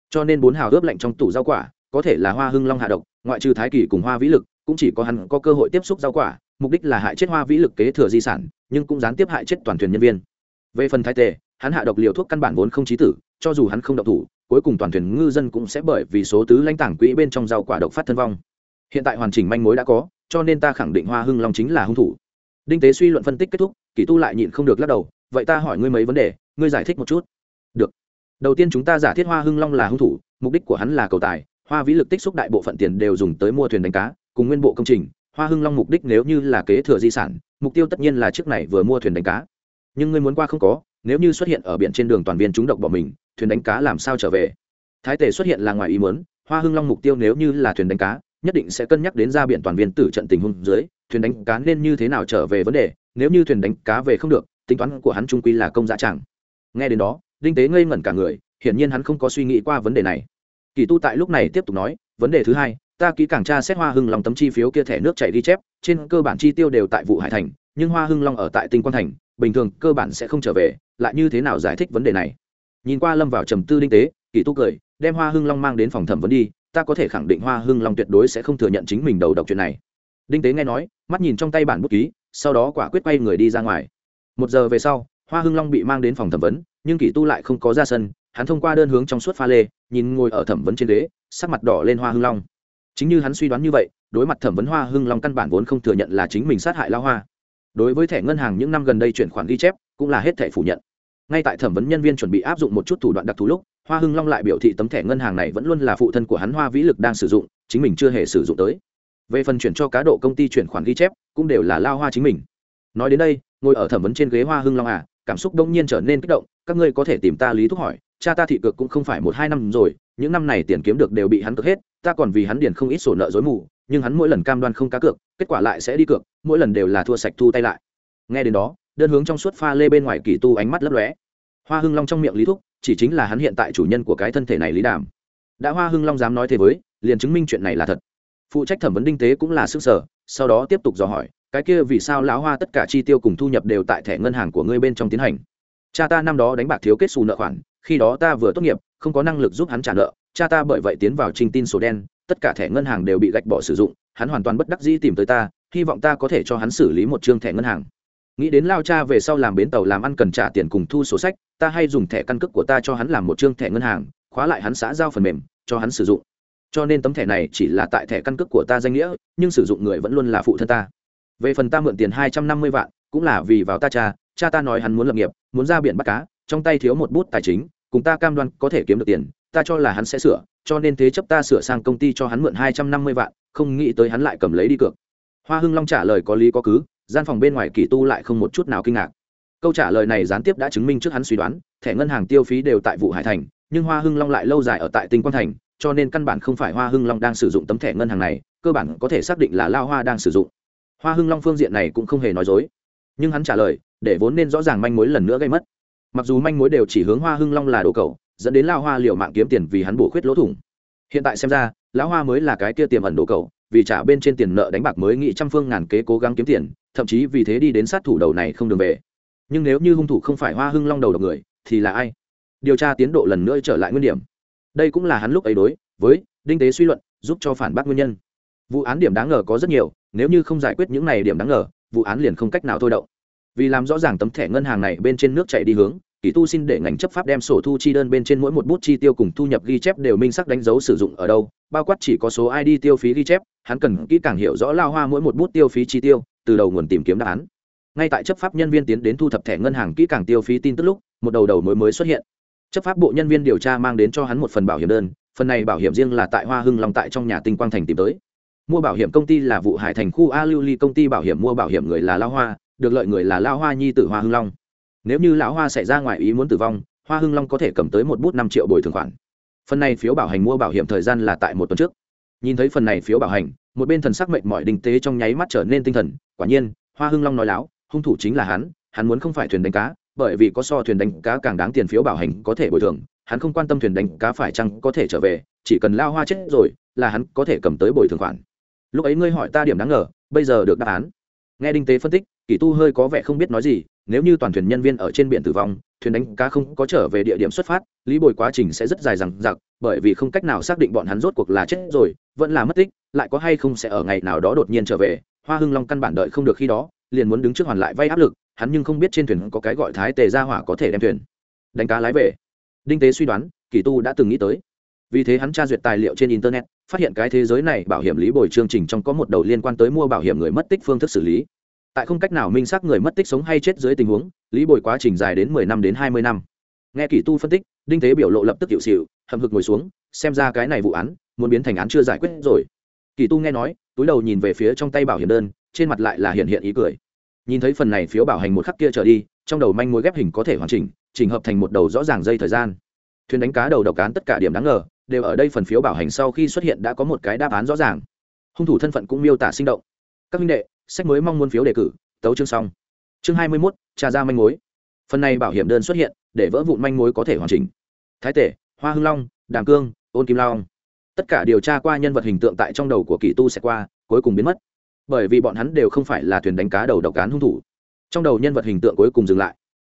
Cho nên bốn hào ướp lạnh trong tủ rau quả, có thể là hoa hưng long hạ độc, ngoại trừ thái kỳ cùng hoa vĩ lực, cũng chỉ có hắn có cơ hội tiếp xúc rau quả, mục đích là hại chết hoa vĩ lực kế thừa di sản, nhưng cũng gián tiếp hại chết toàn thuyền nhân viên. Về phần thái tề, hắn hạ độc liều thuốc căn bản vốn không trí tử, cho dù hắn không độc thủ, cuối cùng toàn thuyền ngư dân cũng sẽ bởi vì số tứ lãnh tảng quỹ bên trong rau quả độc phát thân vong. Hiện tại hoàn chỉnh manh mối đã có, cho nên ta khẳng định hoa hưng long chính là hung thủ đinh tế suy luận phân tích kết thúc kỷ tu lại nhịn không được lắc đầu, vậy ta hỏi ngươi mấy vấn đề, ngươi giải thích một chút. Được. Đầu tiên chúng ta giả thiết hoa hưng long là hung thủ, mục đích của hắn là cầu tài, hoa vĩ lực tích xúc đại bộ phận tiền đều dùng tới mua thuyền đánh cá, cùng nguyên bộ công trình, hoa hưng long mục đích nếu như là kế thừa di sản, mục tiêu tất nhiên là chiếc này vừa mua thuyền đánh cá. Nhưng ngươi muốn qua không có, nếu như xuất hiện ở biển trên đường toàn viên chúng độc bỏ mình, thuyền đánh cá làm sao trở về? Thái tề xuất hiện là ngoài ý muốn, hoa hưng long mục tiêu nếu như là thuyền đánh cá, nhất định sẽ cân nhắc đến ra biển toàn viên tử trận tình huống dưới thuyền đánh cá nên như thế nào trở về vấn đề, nếu như thuyền đánh cá về không được, tính toán của hắn trung quy là công dạ chẳng. Nghe đến đó, đinh tế ngây ngẩn cả người, hiển nhiên hắn không có suy nghĩ qua vấn đề này. Kỳ tu tại lúc này tiếp tục nói, vấn đề thứ hai, ta ký càng tra xét hoa hưng long tấm chi phiếu kia thẻ nước chảy ghi chép, trên cơ bản chi tiêu đều tại vụ hải thành, nhưng hoa hưng long ở tại tinh quang thành, bình thường cơ bản sẽ không trở về, lại như thế nào giải thích vấn đề này? Nhìn qua lâm vào trầm tư đinh tế, kỳ tu cười, đem hoa hưng long mang đến phòng thẩm vấn đi, ta có thể khẳng định hoa hưng long tuyệt đối sẽ không thừa nhận chính mình đầu độc chuyện này đinh tế nghe nói, mắt nhìn trong tay bản bút ký, sau đó quả quyết quay người đi ra ngoài. Một giờ về sau, hoa hưng long bị mang đến phòng thẩm vấn, nhưng kỷ tu lại không có ra sân, hắn thông qua đơn hướng trong suốt pha lê, nhìn ngồi ở thẩm vấn trên ghế, sắc mặt đỏ lên hoa hưng long. Chính như hắn suy đoán như vậy, đối mặt thẩm vấn hoa hưng long căn bản vốn không thừa nhận là chính mình sát hại lao hoa. Đối với thẻ ngân hàng những năm gần đây chuyển khoản ghi chép, cũng là hết thẻ phủ nhận. Ngay tại thẩm vấn nhân viên chuẩn bị áp dụng một chút thủ đoạn đặc thù lúc, hoa hưng long lại biểu thị tấm thẻ ngân hàng này vẫn luôn là phụ thân của hắn hoa vĩ lực đang sử dụng, chính mình chưa hề sử dụng tới về phần chuyển cho cá độ công ty chuyển khoản ghi chép, cũng đều là lao hoa chính mình. Nói đến đây, ngồi ở thẩm vấn trên ghế hoa hưng long à cảm xúc đông nhiên trở nên kích động, các ngươi có thể tìm ta lý thúc hỏi, cha ta thị cực cũng không phải một hai năm rồi, những năm này tiền kiếm được đều bị hắn cược hết, ta còn vì hắn điền không ít sổ nợ dối mù, nhưng hắn mỗi lần cam đoan không cá cược, kết quả lại sẽ đi cược, mỗi lần đều là thua sạch thu tay lại. Nghe đến đó, đơn hướng trong suốt pha lê bên ngoài kỳ tu ánh mắt lấp lóe. Hoa hưng long trong miệng lý thúc, chỉ chính là hắn hiện tại chủ nhân của cái thân thể này lý đàm. Đã hoa hưng long dám nói thế với, liền chứng minh chuyện này là thật phụ trách thẩm vấn đinh tế cũng là sức sở, sau đó tiếp tục dò hỏi, cái kia vì sao lão hoa tất cả chi tiêu cùng thu nhập đều tại thẻ ngân hàng của ngươi bên trong tiến hành? Cha ta năm đó đánh bạc thiếu kết xù nợ khoản, khi đó ta vừa tốt nghiệp, không có năng lực giúp hắn trả nợ, cha ta bởi vậy tiến vào trình tin sổ đen, tất cả thẻ ngân hàng đều bị gạch bỏ sử dụng, hắn hoàn toàn bất đắc dĩ tìm tới ta, hy vọng ta có thể cho hắn xử lý một chương thẻ ngân hàng. Nghĩ đến lao cha về sau làm bến tàu làm ăn cần trả tiền cùng thu sổ sách, ta hay dùng thẻ căn cước của ta cho hắn làm một chương thẻ ngân hàng, khóa lại hắn xã giao phần mềm, cho hắn sử dụng cho nên tấm thẻ này chỉ là tại thẻ căn cước của ta danh nghĩa, nhưng sử dụng người vẫn luôn là phụ thân ta. Về phần ta mượn tiền hai trăm năm mươi vạn, cũng là vì vào ta cha cha ta nói hắn muốn lập nghiệp, muốn ra biển bắt cá, trong tay thiếu một bút tài chính, cùng ta cam đoan có thể kiếm được tiền, ta cho là hắn sẽ sửa, cho nên thế chấp ta sửa sang công ty cho hắn mượn hai trăm năm mươi vạn, không nghĩ tới hắn lại cầm lấy đi cược. Hoa hưng long trả lời có lý có cứ, gian phòng bên ngoài kỳ tu lại không một chút nào kinh ngạc. Câu trả lời này gián tiếp đã chứng minh trước hắn suy đoán, thẻ ngân hàng tiêu phí đều tại vụ hải thành, nhưng hoa hưng long lại lâu dài ở tại tinh quang thành cho nên căn bản không phải hoa hưng long đang sử dụng tấm thẻ ngân hàng này, cơ bản có thể xác định là lao hoa đang sử dụng. Hoa hưng long phương diện này cũng không hề nói dối. Nhưng hắn trả lời, để vốn nên rõ ràng manh mối lần nữa gây mất. Mặc dù manh mối đều chỉ hướng hoa hưng long là đồ cầu, dẫn đến lao hoa liệu mạng kiếm tiền vì hắn bổ khuyết lỗ thủng. Hiện tại xem ra, lão hoa mới là cái kia tiềm ẩn đồ cầu, vì trả bên trên tiền nợ đánh bạc mới nghị trăm phương ngàn kế cố gắng kiếm tiền, thậm chí vì thế đi đến sát thủ đầu này không đường về. Nhưng nếu như hung thủ không phải hoa hưng long đầu độc người, thì là ai? Điều tra tiến độ lần nữa trở lại nguyên điểm đây cũng là hắn lúc ấy đối với đinh tế suy luận, giúp cho phản bác nguyên nhân. Vụ án điểm đáng ngờ có rất nhiều, nếu như không giải quyết những này điểm đáng ngờ, vụ án liền không cách nào thôi động. Vì làm rõ ràng tấm thẻ ngân hàng này bên trên nước chạy đi hướng kỷ tu xin để ngành chấp pháp đem sổ thu chi đơn bên trên mỗi một bút chi tiêu cùng thu nhập ghi chép đều minh sắc đánh dấu sử dụng ở đâu, bao quát chỉ có số id tiêu phí ghi chép, hắn cần kỹ càng hiểu rõ lao hoa mỗi một bút tiêu phí chi tiêu, từ đầu nguồn tìm kiếm đáp án. Ngay tại chấp pháp nhân viên tiến đến thu thập thẻ ngân hàng kỹ càng tiêu phí tin tức lúc, một đầu đầu mối mới xuất hiện chấp pháp bộ nhân viên điều tra mang đến cho hắn một phần bảo hiểm đơn, phần này bảo hiểm riêng là tại hoa hưng long tại trong nhà tinh quang thành tìm tới. Mua bảo hiểm công ty là vụ hải thành khu a lưu ly công ty bảo hiểm, mua bảo hiểm người là lao hoa, được lợi người là lao hoa nhi tử hoa hưng long. Nếu như lão hoa xảy ra ngoài ý muốn tử vong, hoa hưng long có thể cầm tới một bút năm triệu bồi thường khoản. Phần này phiếu bảo hành mua bảo hiểm thời gian là tại một tuần trước. Nhìn thấy phần này phiếu bảo hành, một bên thần sắc mệnh mọi đình tế trong nháy mắt trở nên tinh thần. Quả nhiên, hoa hưng long nói láo, hung thủ chính là hắn hắn muốn không phải thuyền đánh cá bởi vì có so thuyền đánh cá càng đáng tiền phiếu bảo hành có thể bồi thường, hắn không quan tâm thuyền đánh cá phải chăng có thể trở về, chỉ cần lao hoa chết rồi là hắn có thể cầm tới bồi thường khoản. Lúc ấy ngươi hỏi ta điểm đáng ngờ, bây giờ được đáp án. Nghe đinh tế phân tích, kỳ tu hơi có vẻ không biết nói gì, nếu như toàn thuyền nhân viên ở trên biển tử vong, thuyền đánh cá không có trở về địa điểm xuất phát, lý bồi quá trình sẽ rất dài dằng dặc, bởi vì không cách nào xác định bọn hắn rốt cuộc là chết rồi, vẫn là mất tích, lại có hay không sẽ ở ngày nào đó đột nhiên trở về, hoa hưng long căn bản đợi không được khi đó, liền muốn đứng trước hoàn lại vay áp lực hắn nhưng không biết trên thuyền có cái gọi thái tề ra hỏa có thể đem thuyền đánh cá lái về. Đinh tế suy đoán, kỳ tu đã từng nghĩ tới. Vì thế hắn tra duyệt tài liệu trên internet, phát hiện cái thế giới này bảo hiểm lý bồi chương trình trong có một đầu liên quan tới mua bảo hiểm người mất tích phương thức xử lý. Tại không cách nào minh xác người mất tích sống hay chết dưới tình huống, lý bồi quá trình dài đến mười năm đến hai mươi năm. Nghe kỳ tu phân tích, đinh tế biểu lộ lập tức hiệu xịu hậm hực ngồi xuống, xem ra cái này vụ án muốn biến thành án chưa giải quyết rồi. Kỳ tu nghe nói, túi đầu nhìn về phía trong tay bảo hiểm đơn, trên mặt lại là hiện hiện ý cười nhìn thấy phần này phiếu bảo hành một khắc kia trở đi, trong đầu manh mối ghép hình có thể hoàn chỉnh chỉnh hợp thành một đầu rõ ràng dây thời gian. Thuyền đánh cá đầu độc án tất cả điểm đáng ngờ, đều ở đây phần phiếu bảo hành sau khi xuất hiện đã có một cái đáp án rõ ràng. Hung thủ thân phận cũng miêu tả sinh động. Các minh đệ, sách mới mong muốn phiếu đề cử, tấu chương xong. Chương hai mươi mốt trà ra manh mối. Phần này bảo hiểm đơn xuất hiện, để vỡ vụn manh mối có thể hoàn chỉnh. Thái tể, hoa hưng long, đàm cương, ôn kim long. Tất cả điều tra qua nhân vật hình tượng tại trong đầu của kỳ tu sẽ qua, cuối cùng biến mất bởi vì bọn hắn đều không phải là thuyền đánh cá đầu độc cán hung thủ. Trong đầu nhân vật hình tượng cuối cùng dừng lại.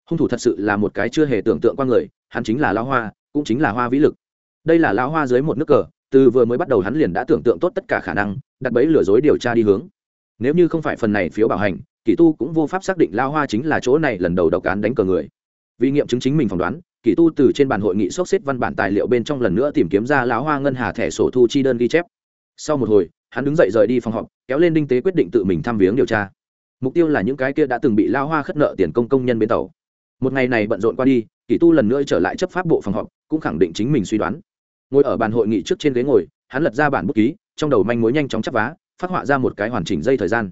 Hung thủ thật sự là một cái chưa hề tưởng tượng qua người, hắn chính là lão hoa, cũng chính là hoa vĩ lực. Đây là lão hoa dưới một nước cờ, từ vừa mới bắt đầu hắn liền đã tưởng tượng tốt tất cả khả năng, đặt bẫy lừa dối điều tra đi hướng. Nếu như không phải phần này phiếu bảo hành, kỷ tu cũng vô pháp xác định lao hoa chính là chỗ này lần đầu độc án đánh cờ người. Vì nghiệm chứng chính mình phỏng đoán, kỷ tu từ trên bàn hội nghị sốc xếp văn bản tài liệu bên trong lần nữa tìm kiếm ra lão hoa ngân hà thẻ sổ thu chi đơn ghi chép. Sau một hồi hắn đứng dậy rời đi phòng họp, kéo lên đinh tế quyết định tự mình thăm viếng điều tra. Mục tiêu là những cái kia đã từng bị lao hoa khất nợ tiền công công nhân bên tàu. Một ngày này bận rộn qua đi, kỷ tu lần nữa trở lại chấp pháp bộ phòng họp, cũng khẳng định chính mình suy đoán. Ngồi ở bàn hội nghị trước trên ghế ngồi, hắn lật ra bản bút ký, trong đầu manh mối nhanh chóng chắp vá, phát họa ra một cái hoàn chỉnh dây thời gian.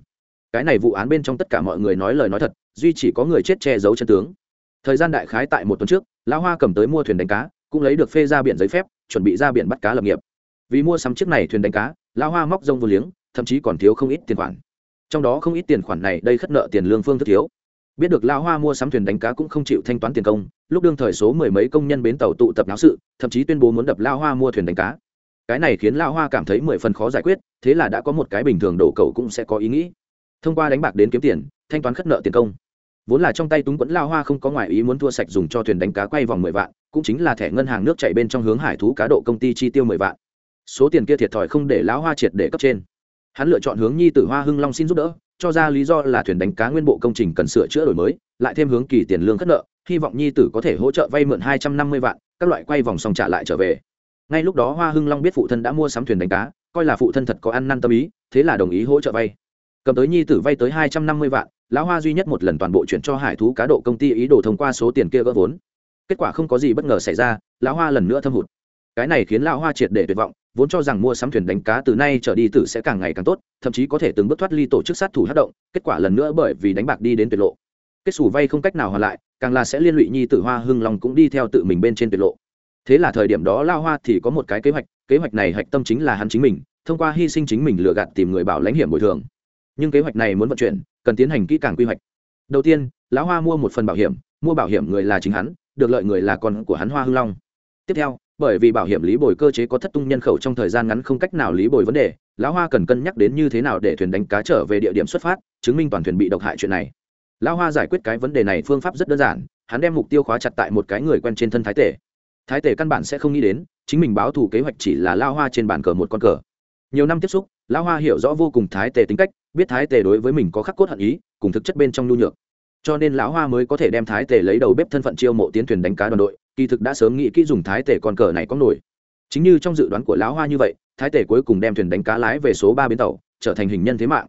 Cái này vụ án bên trong tất cả mọi người nói lời nói thật, duy chỉ có người chết che giấu chân tướng. Thời gian đại khái tại một tuần trước lão hoa cầm tới mua thuyền đánh cá, cũng lấy được phê ra biển giấy phép, chuẩn bị ra biển bắt cá lập nghiệp vì mua sắm chiếc này thuyền đánh cá, lão hoa móc rông vô liếng, thậm chí còn thiếu không ít tiền khoản. Trong đó không ít tiền khoản này, đây khất nợ tiền lương phương thức thiếu. Biết được lão hoa mua sắm thuyền đánh cá cũng không chịu thanh toán tiền công, lúc đương thời số mười mấy công nhân bến tàu tụ tập náo sự, thậm chí tuyên bố muốn đập lão hoa mua thuyền đánh cá. Cái này khiến lão hoa cảm thấy mười phần khó giải quyết, thế là đã có một cái bình thường đổ cầu cũng sẽ có ý nghĩ. Thông qua đánh bạc đến kiếm tiền, thanh toán khất nợ tiền công. Vốn là trong tay túng quẫn lao hoa không có ngoại ý muốn thua sạch dùng cho thuyền đánh cá quay vòng mười vạn, cũng chính là thẻ ngân hàng nước chạy bên trong hướng hải thú cá độ công ty chi tiêu mười vạn số tiền kia thiệt thòi không để lão hoa triệt để cấp trên. Hắn lựa chọn hướng nhi tử hoa hưng long xin giúp đỡ, cho ra lý do là thuyền đánh cá nguyên bộ công trình cần sửa chữa đổi mới, lại thêm hướng kỳ tiền lương khất nợ, hy vọng nhi tử có thể hỗ trợ vay mượn hai trăm năm mươi vạn, các loại quay vòng xong trả lại trở về. Ngay lúc đó hoa hưng long biết phụ thân đã mua sắm thuyền đánh cá, coi là phụ thân thật có ăn năn tâm ý, thế là đồng ý hỗ trợ vay. Cầm tới nhi tử vay tới hai trăm năm mươi vạn, lão hoa duy nhất một lần toàn bộ chuyển cho hải thú cá độ công ty ý đồ thông qua số tiền kia gỡ vốn. Kết quả không có gì bất ngờ xảy ra, lão hoa lần nữa thâm hụt. Cái này khiến lão hoa triệt để tuyệt vọng vốn cho rằng mua sắm thuyền đánh cá từ nay trở đi tử sẽ càng ngày càng tốt, thậm chí có thể từng bước thoát ly tổ chức sát thủ hát động, kết quả lần nữa bởi vì đánh bạc đi đến tuyệt lộ. Kết xù vay không cách nào hoàn lại, càng là sẽ liên lụy nhi tử hoa hưng lòng cũng đi theo tự mình bên trên tuyệt lộ. Thế là thời điểm đó lao hoa thì có một cái kế hoạch kế hoạch này hạch tâm chính là hắn chính mình, thông qua hy sinh chính mình lừa gạt tìm người bảo lãnh hiểm bồi thường. Nhưng kế hoạch này muốn vận chuyển, cần tiến hành kỹ càng quy hoạch. Đầu tiên, lão hoa mua một phần bảo hiểm, mua bảo hiểm người là chính hắn, được lợi người là con của hắn hoa hưng long. Tiếp theo bởi vì bảo hiểm lý bồi cơ chế có thất tung nhân khẩu trong thời gian ngắn không cách nào lý bồi vấn đề, lão hoa cần cân nhắc đến như thế nào để thuyền đánh cá trở về địa điểm xuất phát, chứng minh toàn thuyền bị độc hại chuyện này. Lão hoa giải quyết cái vấn đề này phương pháp rất đơn giản, hắn đem mục tiêu khóa chặt tại một cái người quen trên thân thái tể. Thái tể căn bản sẽ không nghĩ đến, chính mình báo thù kế hoạch chỉ là lao hoa trên bàn cờ một con cờ. Nhiều năm tiếp xúc, lão hoa hiểu rõ vô cùng thái tề tính cách, biết thái tề đối với mình có khắc cốt hận ý, cùng thực chất bên trong nhu nhược. Cho nên lão hoa mới có thể đem thái tề lấy đầu bếp thân phận chiêu mộ tiến thuyền đánh cá đoàn đội kỳ thực đã sớm nghĩ kỹ dùng thái tể con cờ này có nổi. Chính như trong dự đoán của lão hoa như vậy, thái tể cuối cùng đem thuyền đánh cá lái về số ba bến tàu, trở thành hình nhân thế mạng.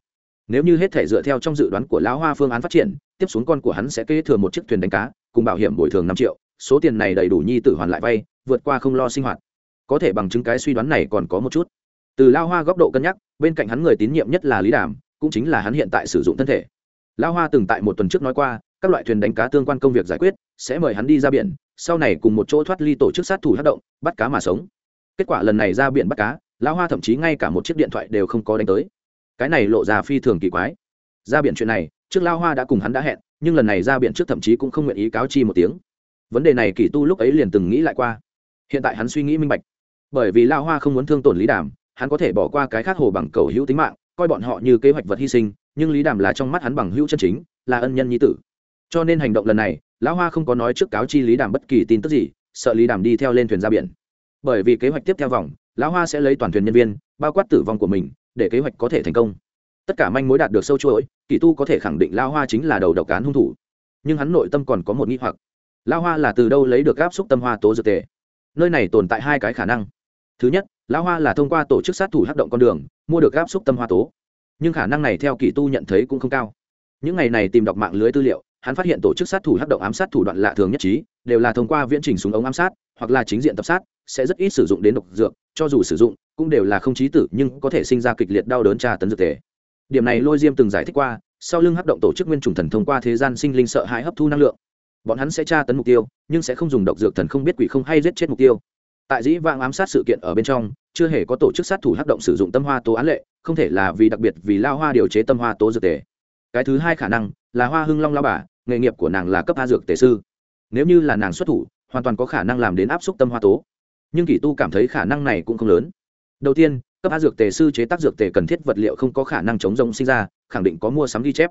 Nếu như hết thể dựa theo trong dự đoán của lão hoa phương án phát triển, tiếp xuống con của hắn sẽ kế thừa một chiếc thuyền đánh cá, cùng bảo hiểm bồi thường năm triệu, số tiền này đầy đủ nhi tử hoàn lại vay, vượt qua không lo sinh hoạt. Có thể bằng chứng cái suy đoán này còn có một chút. Từ lao hoa góc độ cân nhắc, bên cạnh hắn người tín nhiệm nhất là lý đàm, cũng chính là hắn hiện tại sử dụng thân thể. Lao hoa từng tại một tuần trước nói qua, các loại thuyền đánh cá tương quan công việc giải quyết, sẽ mời hắn đi ra biển sau này cùng một chỗ thoát ly tổ chức sát thủ hát động, bắt cá mà sống. Kết quả lần này ra biển bắt cá lao hoa thậm chí ngay cả một chiếc điện thoại đều không có đánh tới. Cái này lộ ra phi thường kỳ quái. Ra biển chuyện này, trước lao hoa đã cùng hắn đã hẹn, nhưng lần này ra biển trước thậm chí cũng không nguyện ý cáo chi một tiếng. Vấn đề này kỳ tu lúc ấy liền từng nghĩ lại qua. Hiện tại hắn suy nghĩ minh bạch. Bởi vì lao hoa không muốn thương tổn lý đàm, hắn có thể bỏ qua cái khác hồ bằng cầu hữu tính mạng, coi bọn họ như kế hoạch vật hy sinh, nhưng lý đàm là trong mắt hắn bằng hữu chân chính, là ân nhân nhi tử. Cho nên hành động lần này lão hoa không có nói trước cáo chi lý đàm bất kỳ tin tức gì, sợ lý đàm đi theo lên thuyền ra biển. Bởi vì kế hoạch tiếp theo vòng, lão hoa sẽ lấy toàn thuyền nhân viên, bao quát tử vong của mình, để kế hoạch có thể thành công. Tất cả manh mối đạt được sâu chuỗi kỳ tu có thể khẳng định Lão hoa chính là đầu độc cán hung thủ. Nhưng hắn nội tâm còn có một nghi hoặc. Lão hoa là từ đâu lấy được áp xúc tâm hoa tố dược tề? Nơi này tồn tại hai cái khả năng. Thứ nhất, Lão hoa là thông qua tổ chức sát thủ hắc động con đường, mua được áp xúc tâm hoa tố. Nhưng khả năng này theo kỳ tu nhận thấy cũng không cao. Những ngày này tìm đọc mạng lưới tư liệu hắn phát hiện tổ chức sát thủ hắc động ám sát thủ đoạn lạ thường nhất trí, đều là thông qua viễn trình súng ống ám sát, hoặc là chính diện tập sát, sẽ rất ít sử dụng đến độc dược, cho dù sử dụng, cũng đều là không trí tử, nhưng có thể sinh ra kịch liệt đau đớn tra tấn dược thể. điểm này lôi diêm từng giải thích qua, sau lưng hắc động tổ chức nguyên trùng thần thông qua thế gian sinh linh sợ hãi hấp thu năng lượng. Bọn hắn sẽ tra tấn mục tiêu, nhưng sẽ không dùng độc dược thần không biết quỷ không hay giết chết mục tiêu. Tại dĩ vãng ám sát sự kiện ở bên trong, chưa hề có tổ chức sát thủ hắc động sử dụng tâm hoa tố án lệ, không thể là vì đặc biệt vì lao hoa điều chế tâm hoa tố dược tề cái thứ hai khả năng là hoa hưng long lao bà nghề nghiệp của nàng là cấp a dược tề sư. Nếu như là nàng xuất thủ, hoàn toàn có khả năng làm đến áp suất tâm hoa tố. Nhưng kỷ tu cảm thấy khả năng này cũng không lớn. Đầu tiên, cấp a dược tề sư chế tác dược tề cần thiết vật liệu không có khả năng chống rông sinh ra, khẳng định có mua sắm ghi chép.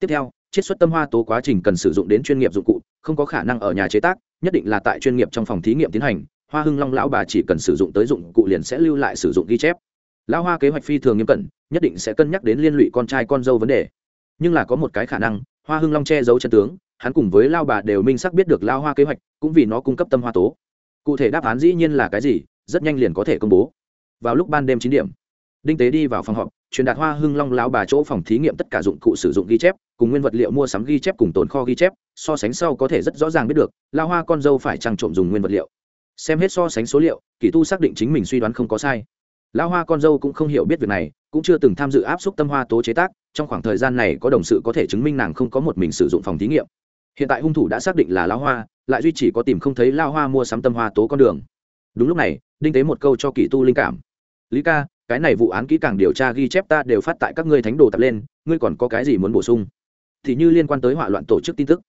Tiếp theo, chiết xuất tâm hoa tố quá trình cần sử dụng đến chuyên nghiệp dụng cụ, không có khả năng ở nhà chế tác, nhất định là tại chuyên nghiệp trong phòng thí nghiệm tiến hành. Hoa hưng long lão bà chỉ cần sử dụng tới dụng cụ liền sẽ lưu lại sử dụng ghi chép. Lão hoa kế hoạch phi thường nghiêm cẩn, nhất định sẽ cân nhắc đến liên lụy con trai con dâu vấn đề. Nhưng là có một cái khả năng hoa hưng long che giấu chân tướng, hắn cùng với lao bà đều minh xác biết được lao hoa kế hoạch, cũng vì nó cung cấp tâm hoa tố. Cụ thể đáp án dĩ nhiên là cái gì, rất nhanh liền có thể công bố. Vào lúc ban đêm chín điểm, đinh tế đi vào phòng họp, truyền đạt hoa hưng long lao bà chỗ phòng thí nghiệm tất cả dụng cụ sử dụng ghi chép, cùng nguyên vật liệu mua sắm ghi chép cùng tồn kho ghi chép, so sánh sau có thể rất rõ ràng biết được, lao hoa con dâu phải trăng trộm dùng nguyên vật liệu. Xem hết so sánh số liệu kỳ tu xác định chính mình suy đoán không có sai. Lão hoa con dâu cũng không hiểu biết việc này, cũng chưa từng tham dự áp suất tâm hoa tố chế tác, trong khoảng thời gian này có đồng sự có thể chứng minh nàng không có một mình sử dụng phòng thí nghiệm. Hiện tại hung thủ đã xác định là Lão hoa, lại duy chỉ có tìm không thấy lao hoa mua sắm tâm hoa tố con đường. Đúng lúc này, đinh tế một câu cho kỳ tu linh cảm. Lý ca, cái này vụ án kỹ càng điều tra ghi chép ta đều phát tại các ngươi thánh đồ tập lên, ngươi còn có cái gì muốn bổ sung? Thì như liên quan tới hỏa loạn tổ chức tin tức.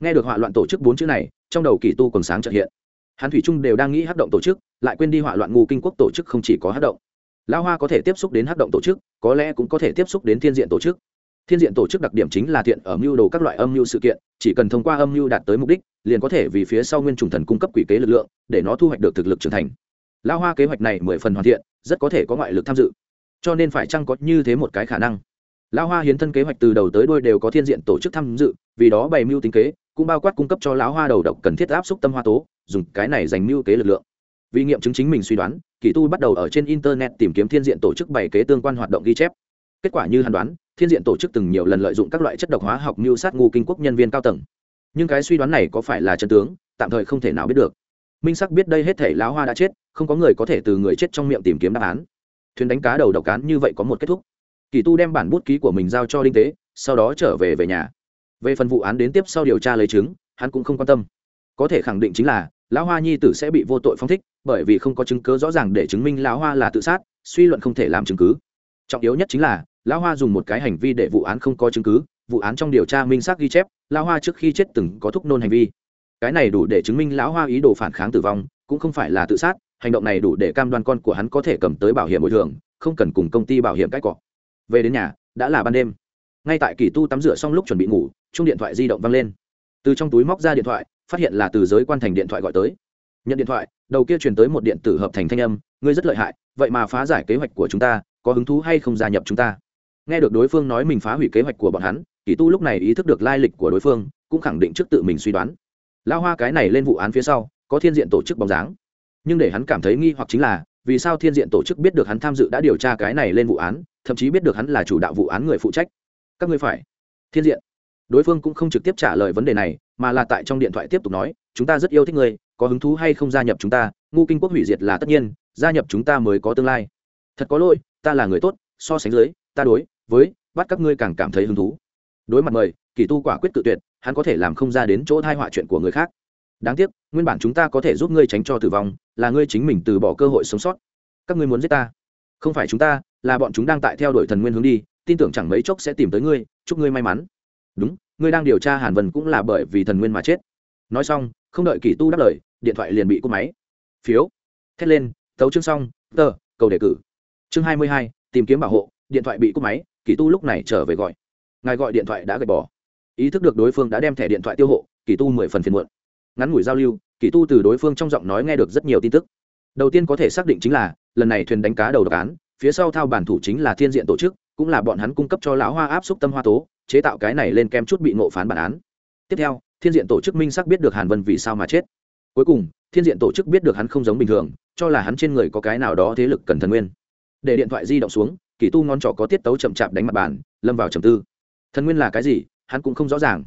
Nghe được hỏa loạn tổ chức bốn chữ này, trong đầu kỳ tu còn sáng trợ hiện. Hắn thủy trung đều đang nghĩ hát động tổ chức, lại quên đi hỏa loạn ngu kinh quốc tổ chức không chỉ có hát động. Lão hoa có thể tiếp xúc đến hắc động tổ chức, có lẽ cũng có thể tiếp xúc đến thiên diện tổ chức. Thiên diện tổ chức đặc điểm chính là thiện ở mưu đồ các loại âm mưu sự kiện, chỉ cần thông qua âm mưu đạt tới mục đích, liền có thể vì phía sau nguyên trùng thần cung cấp quỷ kế lực lượng, để nó thu hoạch được thực lực trưởng thành. Lão hoa kế hoạch này mười phần hoàn thiện, rất có thể có ngoại lực tham dự. Cho nên phải chăng có như thế một cái khả năng? Lão hoa hiến thân kế hoạch từ đầu tới đôi đều có thiên diện tổ chức tham dự, vì đó bày mưu tính kế, cũng bao quát cung cấp cho lão hoa đầu độc cần thiết áp xúc tâm hoa tố, dùng cái này dành mưu kế lực lượng. Vì nghiệm chứng chính mình suy đoán kỳ tu bắt đầu ở trên internet tìm kiếm thiên diện tổ chức bày kế tương quan hoạt động ghi chép. Kết quả như hàn đoán, thiên diện tổ chức từng nhiều lần lợi dụng các loại chất độc hóa học mưu sát ngu kinh quốc nhân viên cao tầng. Nhưng cái suy đoán này có phải là chân tướng, tạm thời không thể nào biết được. Minh sắc biết đây hết thể lão hoa đã chết, không có người có thể từ người chết trong miệng tìm kiếm đáp án. Thuyền đánh cá đầu độc cán như vậy có một kết thúc. Kỳ tu đem bản bút ký của mình giao cho linh tế, sau đó trở về về nhà. Về phần vụ án đến tiếp sau điều tra lấy chứng, hắn cũng không quan tâm. Có thể khẳng định chính là lão hoa nhi tử sẽ bị vô tội phong thích, bởi vì không có chứng cứ rõ ràng để chứng minh lão hoa là tự sát, suy luận không thể làm chứng cứ. Trọng yếu nhất chính là, lão hoa dùng một cái hành vi để vụ án không có chứng cứ, vụ án trong điều tra minh xác ghi chép, lão hoa trước khi chết từng có thúc nôn hành vi. Cái này đủ để chứng minh lão hoa ý đồ phản kháng tử vong, cũng không phải là tự sát, hành động này đủ để cam đoan con của hắn có thể cầm tới bảo hiểm bồi thường, không cần cùng công ty bảo hiểm cãi cọ. Về đến nhà, đã là ban đêm. Ngay tại kỳ tu tắm rửa xong lúc chuẩn bị ngủ chung điện thoại di động văng lên. Từ trong túi móc ra điện thoại phát hiện là từ giới quan thành điện thoại gọi tới. Nhận điện thoại, đầu kia truyền tới một điện tử hợp thành thanh âm, ngươi rất lợi hại, vậy mà phá giải kế hoạch của chúng ta, có hứng thú hay không gia nhập chúng ta? Nghe được đối phương nói mình phá hủy kế hoạch của bọn hắn, kỳ tu lúc này ý thức được lai lịch của đối phương, cũng khẳng định trước tự mình suy đoán. Lao hoa cái này lên vụ án phía sau, có thiên diện tổ chức bóng dáng. Nhưng để hắn cảm thấy nghi hoặc chính là, vì sao thiên diện tổ chức biết được hắn tham dự đã điều tra cái này lên vụ án, thậm chí biết được hắn là chủ đạo vụ án người phụ trách? Các ngươi phải. Thiên diện. Đối phương cũng không trực tiếp trả lời vấn đề này mà là tại trong điện thoại tiếp tục nói, chúng ta rất yêu thích ngươi, có hứng thú hay không gia nhập chúng ta, ngu kinh quốc hủy diệt là tất nhiên, gia nhập chúng ta mới có tương lai. Thật có lỗi, ta là người tốt, so sánh dưới, ta đối với bắt các ngươi càng cảm thấy hứng thú. Đối mặt mời, kỳ tu quả quyết tự tuyệt, hắn có thể làm không ra đến chỗ thai họa chuyện của người khác. Đáng tiếc, nguyên bản chúng ta có thể giúp ngươi tránh cho tử vong, là ngươi chính mình từ bỏ cơ hội sống sót. Các ngươi muốn giết ta? Không phải chúng ta, là bọn chúng đang tại theo đuổi thần nguyên hướng đi, tin tưởng chẳng mấy chốc sẽ tìm tới ngươi, chúc ngươi may mắn. Đúng ngươi đang điều tra hàn vân cũng là bởi vì thần nguyên mà chết. Nói xong, không đợi kỷ tu đáp lời, điện thoại liền bị cúp máy. Phiếu. Thét lên, tấu chương xong, tờ, cầu đề cử. Chương hai mươi hai, tìm kiếm bảo hộ, điện thoại bị cúp máy kỷ tu lúc này trở về gọi. Ngài gọi điện thoại đã gạch bỏ. Ý thức được đối phương đã đem thẻ điện thoại tiêu hộ, kỳ tu mười phần phiền muộn. Ngắn ngủi giao lưu, kỳ tu từ đối phương trong giọng nói nghe được rất nhiều tin tức. Đầu tiên có thể xác định chính là, lần này thuyền đánh cá đầu độc án, phía sau thao bản thủ chính là thiên diện tổ chức, cũng là bọn hắn cung cấp cho lão hoa áp xúc tâm hoa tố chế tạo cái này lên kem chút bị ngộ phán bản án. Tiếp theo, thiên diện tổ chức minh xác biết được hàn vân vì sao mà chết. Cuối cùng, thiên diện tổ chức biết được hắn không giống bình thường, cho là hắn trên người có cái nào đó thế lực cần thần nguyên. Để điện thoại di động xuống, kỳ tu ngón trỏ có tiết tấu chậm chạp đánh mặt bàn, lâm vào trầm tư. Thần nguyên là cái gì, hắn cũng không rõ ràng.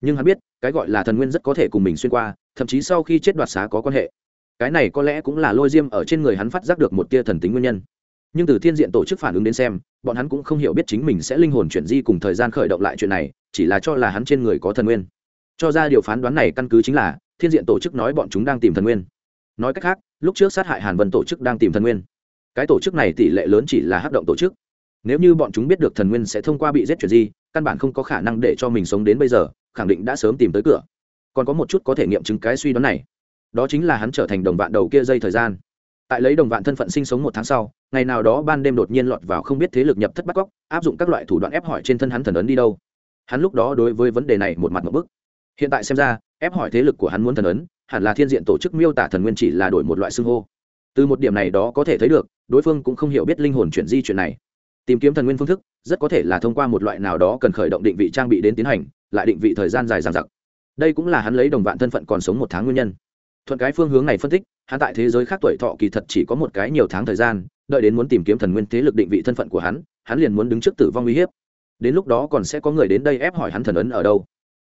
Nhưng hắn biết, cái gọi là thần nguyên rất có thể cùng mình xuyên qua, thậm chí sau khi chết đoạt xá có quan hệ. Cái này có lẽ cũng là lôi diêm ở trên người hắn phát giác được một tia thần tính nguyên nhân nhưng từ thiên diện tổ chức phản ứng đến xem, bọn hắn cũng không hiểu biết chính mình sẽ linh hồn chuyển di cùng thời gian khởi động lại chuyện này, chỉ là cho là hắn trên người có thần nguyên. Cho ra điều phán đoán này căn cứ chính là, thiên diện tổ chức nói bọn chúng đang tìm thần nguyên. Nói cách khác, lúc trước sát hại hàn vân tổ chức đang tìm thần nguyên. Cái tổ chức này tỷ lệ lớn chỉ là hát động tổ chức. Nếu như bọn chúng biết được thần nguyên sẽ thông qua bị giết chuyển di, căn bản không có khả năng để cho mình sống đến bây giờ, khẳng định đã sớm tìm tới cửa. Còn có một chút có thể nghiệm chứng cái suy đoán này. Đó chính là hắn trở thành đồng vạn đầu kia dây thời gian tại lấy đồng vạn thân phận sinh sống một tháng sau, ngày nào đó ban đêm đột nhiên lọt vào không biết thế lực nhập thất bắt cóc, áp dụng các loại thủ đoạn ép hỏi trên thân hắn thần ấn đi đâu. Hắn lúc đó đối với vấn đề này một mặt một bức. Hiện tại xem ra, ép hỏi thế lực của hắn muốn thần ấn, hẳn là thiên diện tổ chức miêu tả thần nguyên chỉ là đổi một loại xưng hô. Từ một điểm này đó có thể thấy được, đối phương cũng không hiểu biết linh hồn chuyển di chuyện này. Tìm kiếm thần nguyên phương thức, rất có thể là thông qua một loại nào đó cần khởi động định vị trang bị đến tiến hành, lại định vị thời gian dài dằng dặc. Đây cũng là hắn lấy đồng vạn thân phận còn sống một tháng nguyên nhân thuận cái phương hướng này phân tích, hắn tại thế giới khác tuổi thọ kỳ thật chỉ có một cái nhiều tháng thời gian, đợi đến muốn tìm kiếm thần nguyên thế lực định vị thân phận của hắn hắn liền muốn đứng trước tử vong uy hiếp. Đến lúc đó còn sẽ có người đến đây ép hỏi hắn thần ấn ở đâu.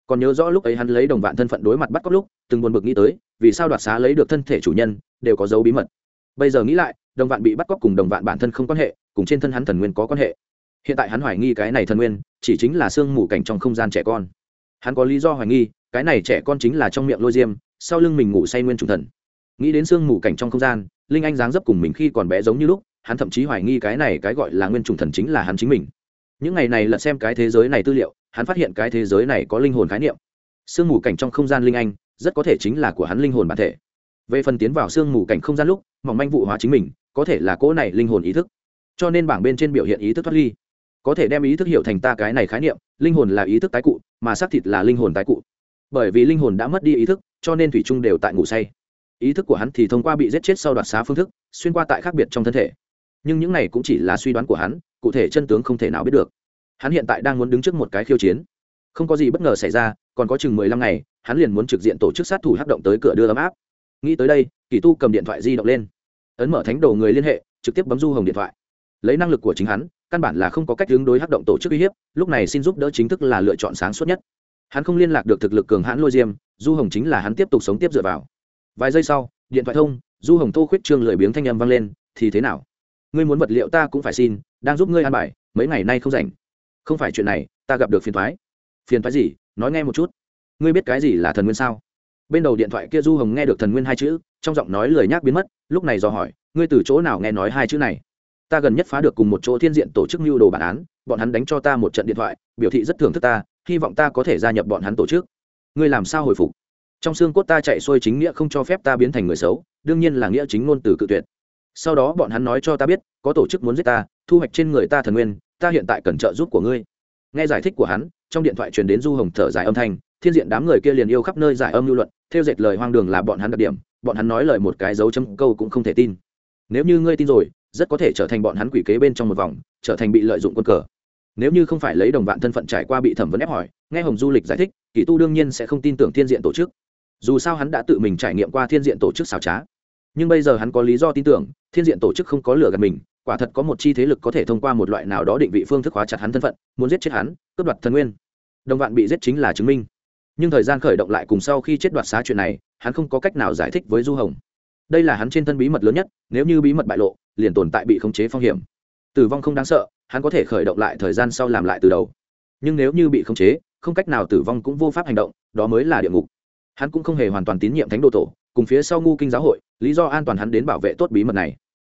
Còn nhớ rõ lúc ấy hắn lấy đồng vạn thân phận đối mặt bắt cóc lúc, từng buồn bực nghĩ tới, vì sao đoạt xá lấy được thân thể chủ nhân, đều có dấu bí mật. Bây giờ nghĩ lại, đồng vạn bị bắt cóc cùng đồng vạn bản thân không quan hệ, cùng trên thân hắn thần nguyên có quan hệ. Hiện tại hắn hoài nghi cái này thần nguyên, chỉ chính là sương mù cảnh trong không gian trẻ con. Hắn có lý do hoài nghi, cái này trẻ con chính là trong miệng lôi diêm sau lưng mình ngủ say nguyên trùng thần. Nghĩ đến sương mù cảnh trong không gian, linh anh dáng dấp cùng mình khi còn bé giống như lúc, hắn thậm chí hoài nghi cái này cái gọi là nguyên trùng thần chính là hắn chính mình. Những ngày này lật xem cái thế giới này tư liệu, hắn phát hiện cái thế giới này có linh hồn khái niệm. Sương mù cảnh trong không gian linh anh, rất có thể chính là của hắn linh hồn bản thể. Về phần tiến vào sương mù cảnh không gian lúc, mỏng manh vụ hóa chính mình, có thể là cỗ này linh hồn ý thức. Cho nên bảng bên trên biểu hiện ý thức thoát ly. Có thể đem ý thức hiểu thành ta cái này khái niệm, linh hồn là ý thức tái cụ, mà xác thịt là linh hồn tái cụ. Bởi vì linh hồn đã mất đi ý thức cho nên thủy trung đều tại ngủ say. Ý thức của hắn thì thông qua bị giết chết sau đoạt xá phương thức, xuyên qua tại khác biệt trong thân thể. Nhưng những này cũng chỉ là suy đoán của hắn, cụ thể chân tướng không thể nào biết được. Hắn hiện tại đang muốn đứng trước một cái khiêu chiến. Không có gì bất ngờ xảy ra, còn có chừng mười lăm ngày, hắn liền muốn trực diện tổ chức sát thủ hắc động tới cửa đưa ấm áp. Nghĩ tới đây, kỳ tu cầm điện thoại di động lên. Ấn mở thánh đồ người liên hệ, trực tiếp bấm du hồng điện thoại. Lấy năng lực của chính hắn, căn bản là không có cách hướng đối hắc động tổ chức uy hiếp, lúc này xin giúp đỡ chính thức là lựa chọn sáng suốt nhất hắn không liên lạc được thực lực cường hãn lôi diêm, du hồng chính là hắn tiếp tục sống tiếp dựa vào. Vài giây sau, điện thoại thông, du hồng tô khuyết trương lười biếng thanh âm vang lên, thì thế nào? Ngươi muốn vật liệu ta cũng phải xin, đang giúp ngươi an bài, mấy ngày nay không rảnh. Không phải chuyện này, ta gặp được phiền thoái phiền thoái gì? Nói nghe một chút. Ngươi biết cái gì là thần nguyên sao? Bên đầu điện thoại kia du hồng nghe được thần nguyên hai chữ, trong giọng nói lời nhác biến mất, lúc này dò hỏi, ngươi từ chỗ nào nghe nói hai chữ này? Ta gần nhất phá được cùng một chỗ thiên diện tổ chức mưu đồ bản án, bọn hắn đánh cho ta một trận điện thoại, biểu thị rất thưởng thức ta hy vọng ta có thể gia nhập bọn hắn tổ chức. Ngươi làm sao hồi phục? Trong xương cốt ta chạy xuôi chính nghĩa không cho phép ta biến thành người xấu, đương nhiên là nghĩa chính ngôn từ cự tuyệt. Sau đó bọn hắn nói cho ta biết, có tổ chức muốn giết ta, thu hoạch trên người ta thần nguyên, ta hiện tại cần trợ giúp của ngươi. Nghe giải thích của hắn, trong điện thoại truyền đến du hồng thở dài âm thanh, thiên diện đám người kia liền yêu khắp nơi giải âm lưu luận, theo dệt lời hoang đường là bọn hắn đặc điểm, bọn hắn nói lời một cái dấu chấm câu cũng không thể tin. Nếu như ngươi tin rồi, rất có thể trở thành bọn hắn quỷ kế bên trong một vòng, trở thành bị lợi dụng quân cờ nếu như không phải lấy đồng bạn thân phận trải qua bị thẩm vấn ép hỏi, nghe hồng du lịch giải thích, kỳ tu đương nhiên sẽ không tin tưởng thiên diện tổ chức. Dù sao hắn đã tự mình trải nghiệm qua thiên diện tổ chức xào trá. Nhưng bây giờ hắn có lý do tin tưởng, thiên diện tổ chức không có lừa gạt mình, quả thật có một chi thế lực có thể thông qua một loại nào đó định vị phương thức hóa chặt hắn thân phận, muốn giết chết hắn, cướp đoạt thần nguyên. Đồng bạn bị giết chính là chứng minh. Nhưng thời gian khởi động lại cùng sau khi chết đoạt xá chuyện này, hắn không có cách nào giải thích với du hồng. Đây là hắn trên thân bí mật lớn nhất, nếu như bí mật bại lộ, liền tồn tại bị khống chế phong hiểm. Tử vong không đáng sợ hắn có thể khởi động lại thời gian sau làm lại từ đầu. Nhưng nếu như bị khống chế, không cách nào tử vong cũng vô pháp hành động, đó mới là địa ngục. Hắn cũng không hề hoàn toàn tín nhiệm thánh đồ tổ, cùng phía sau ngu kinh giáo hội, lý do an toàn hắn đến bảo vệ tốt bí mật này.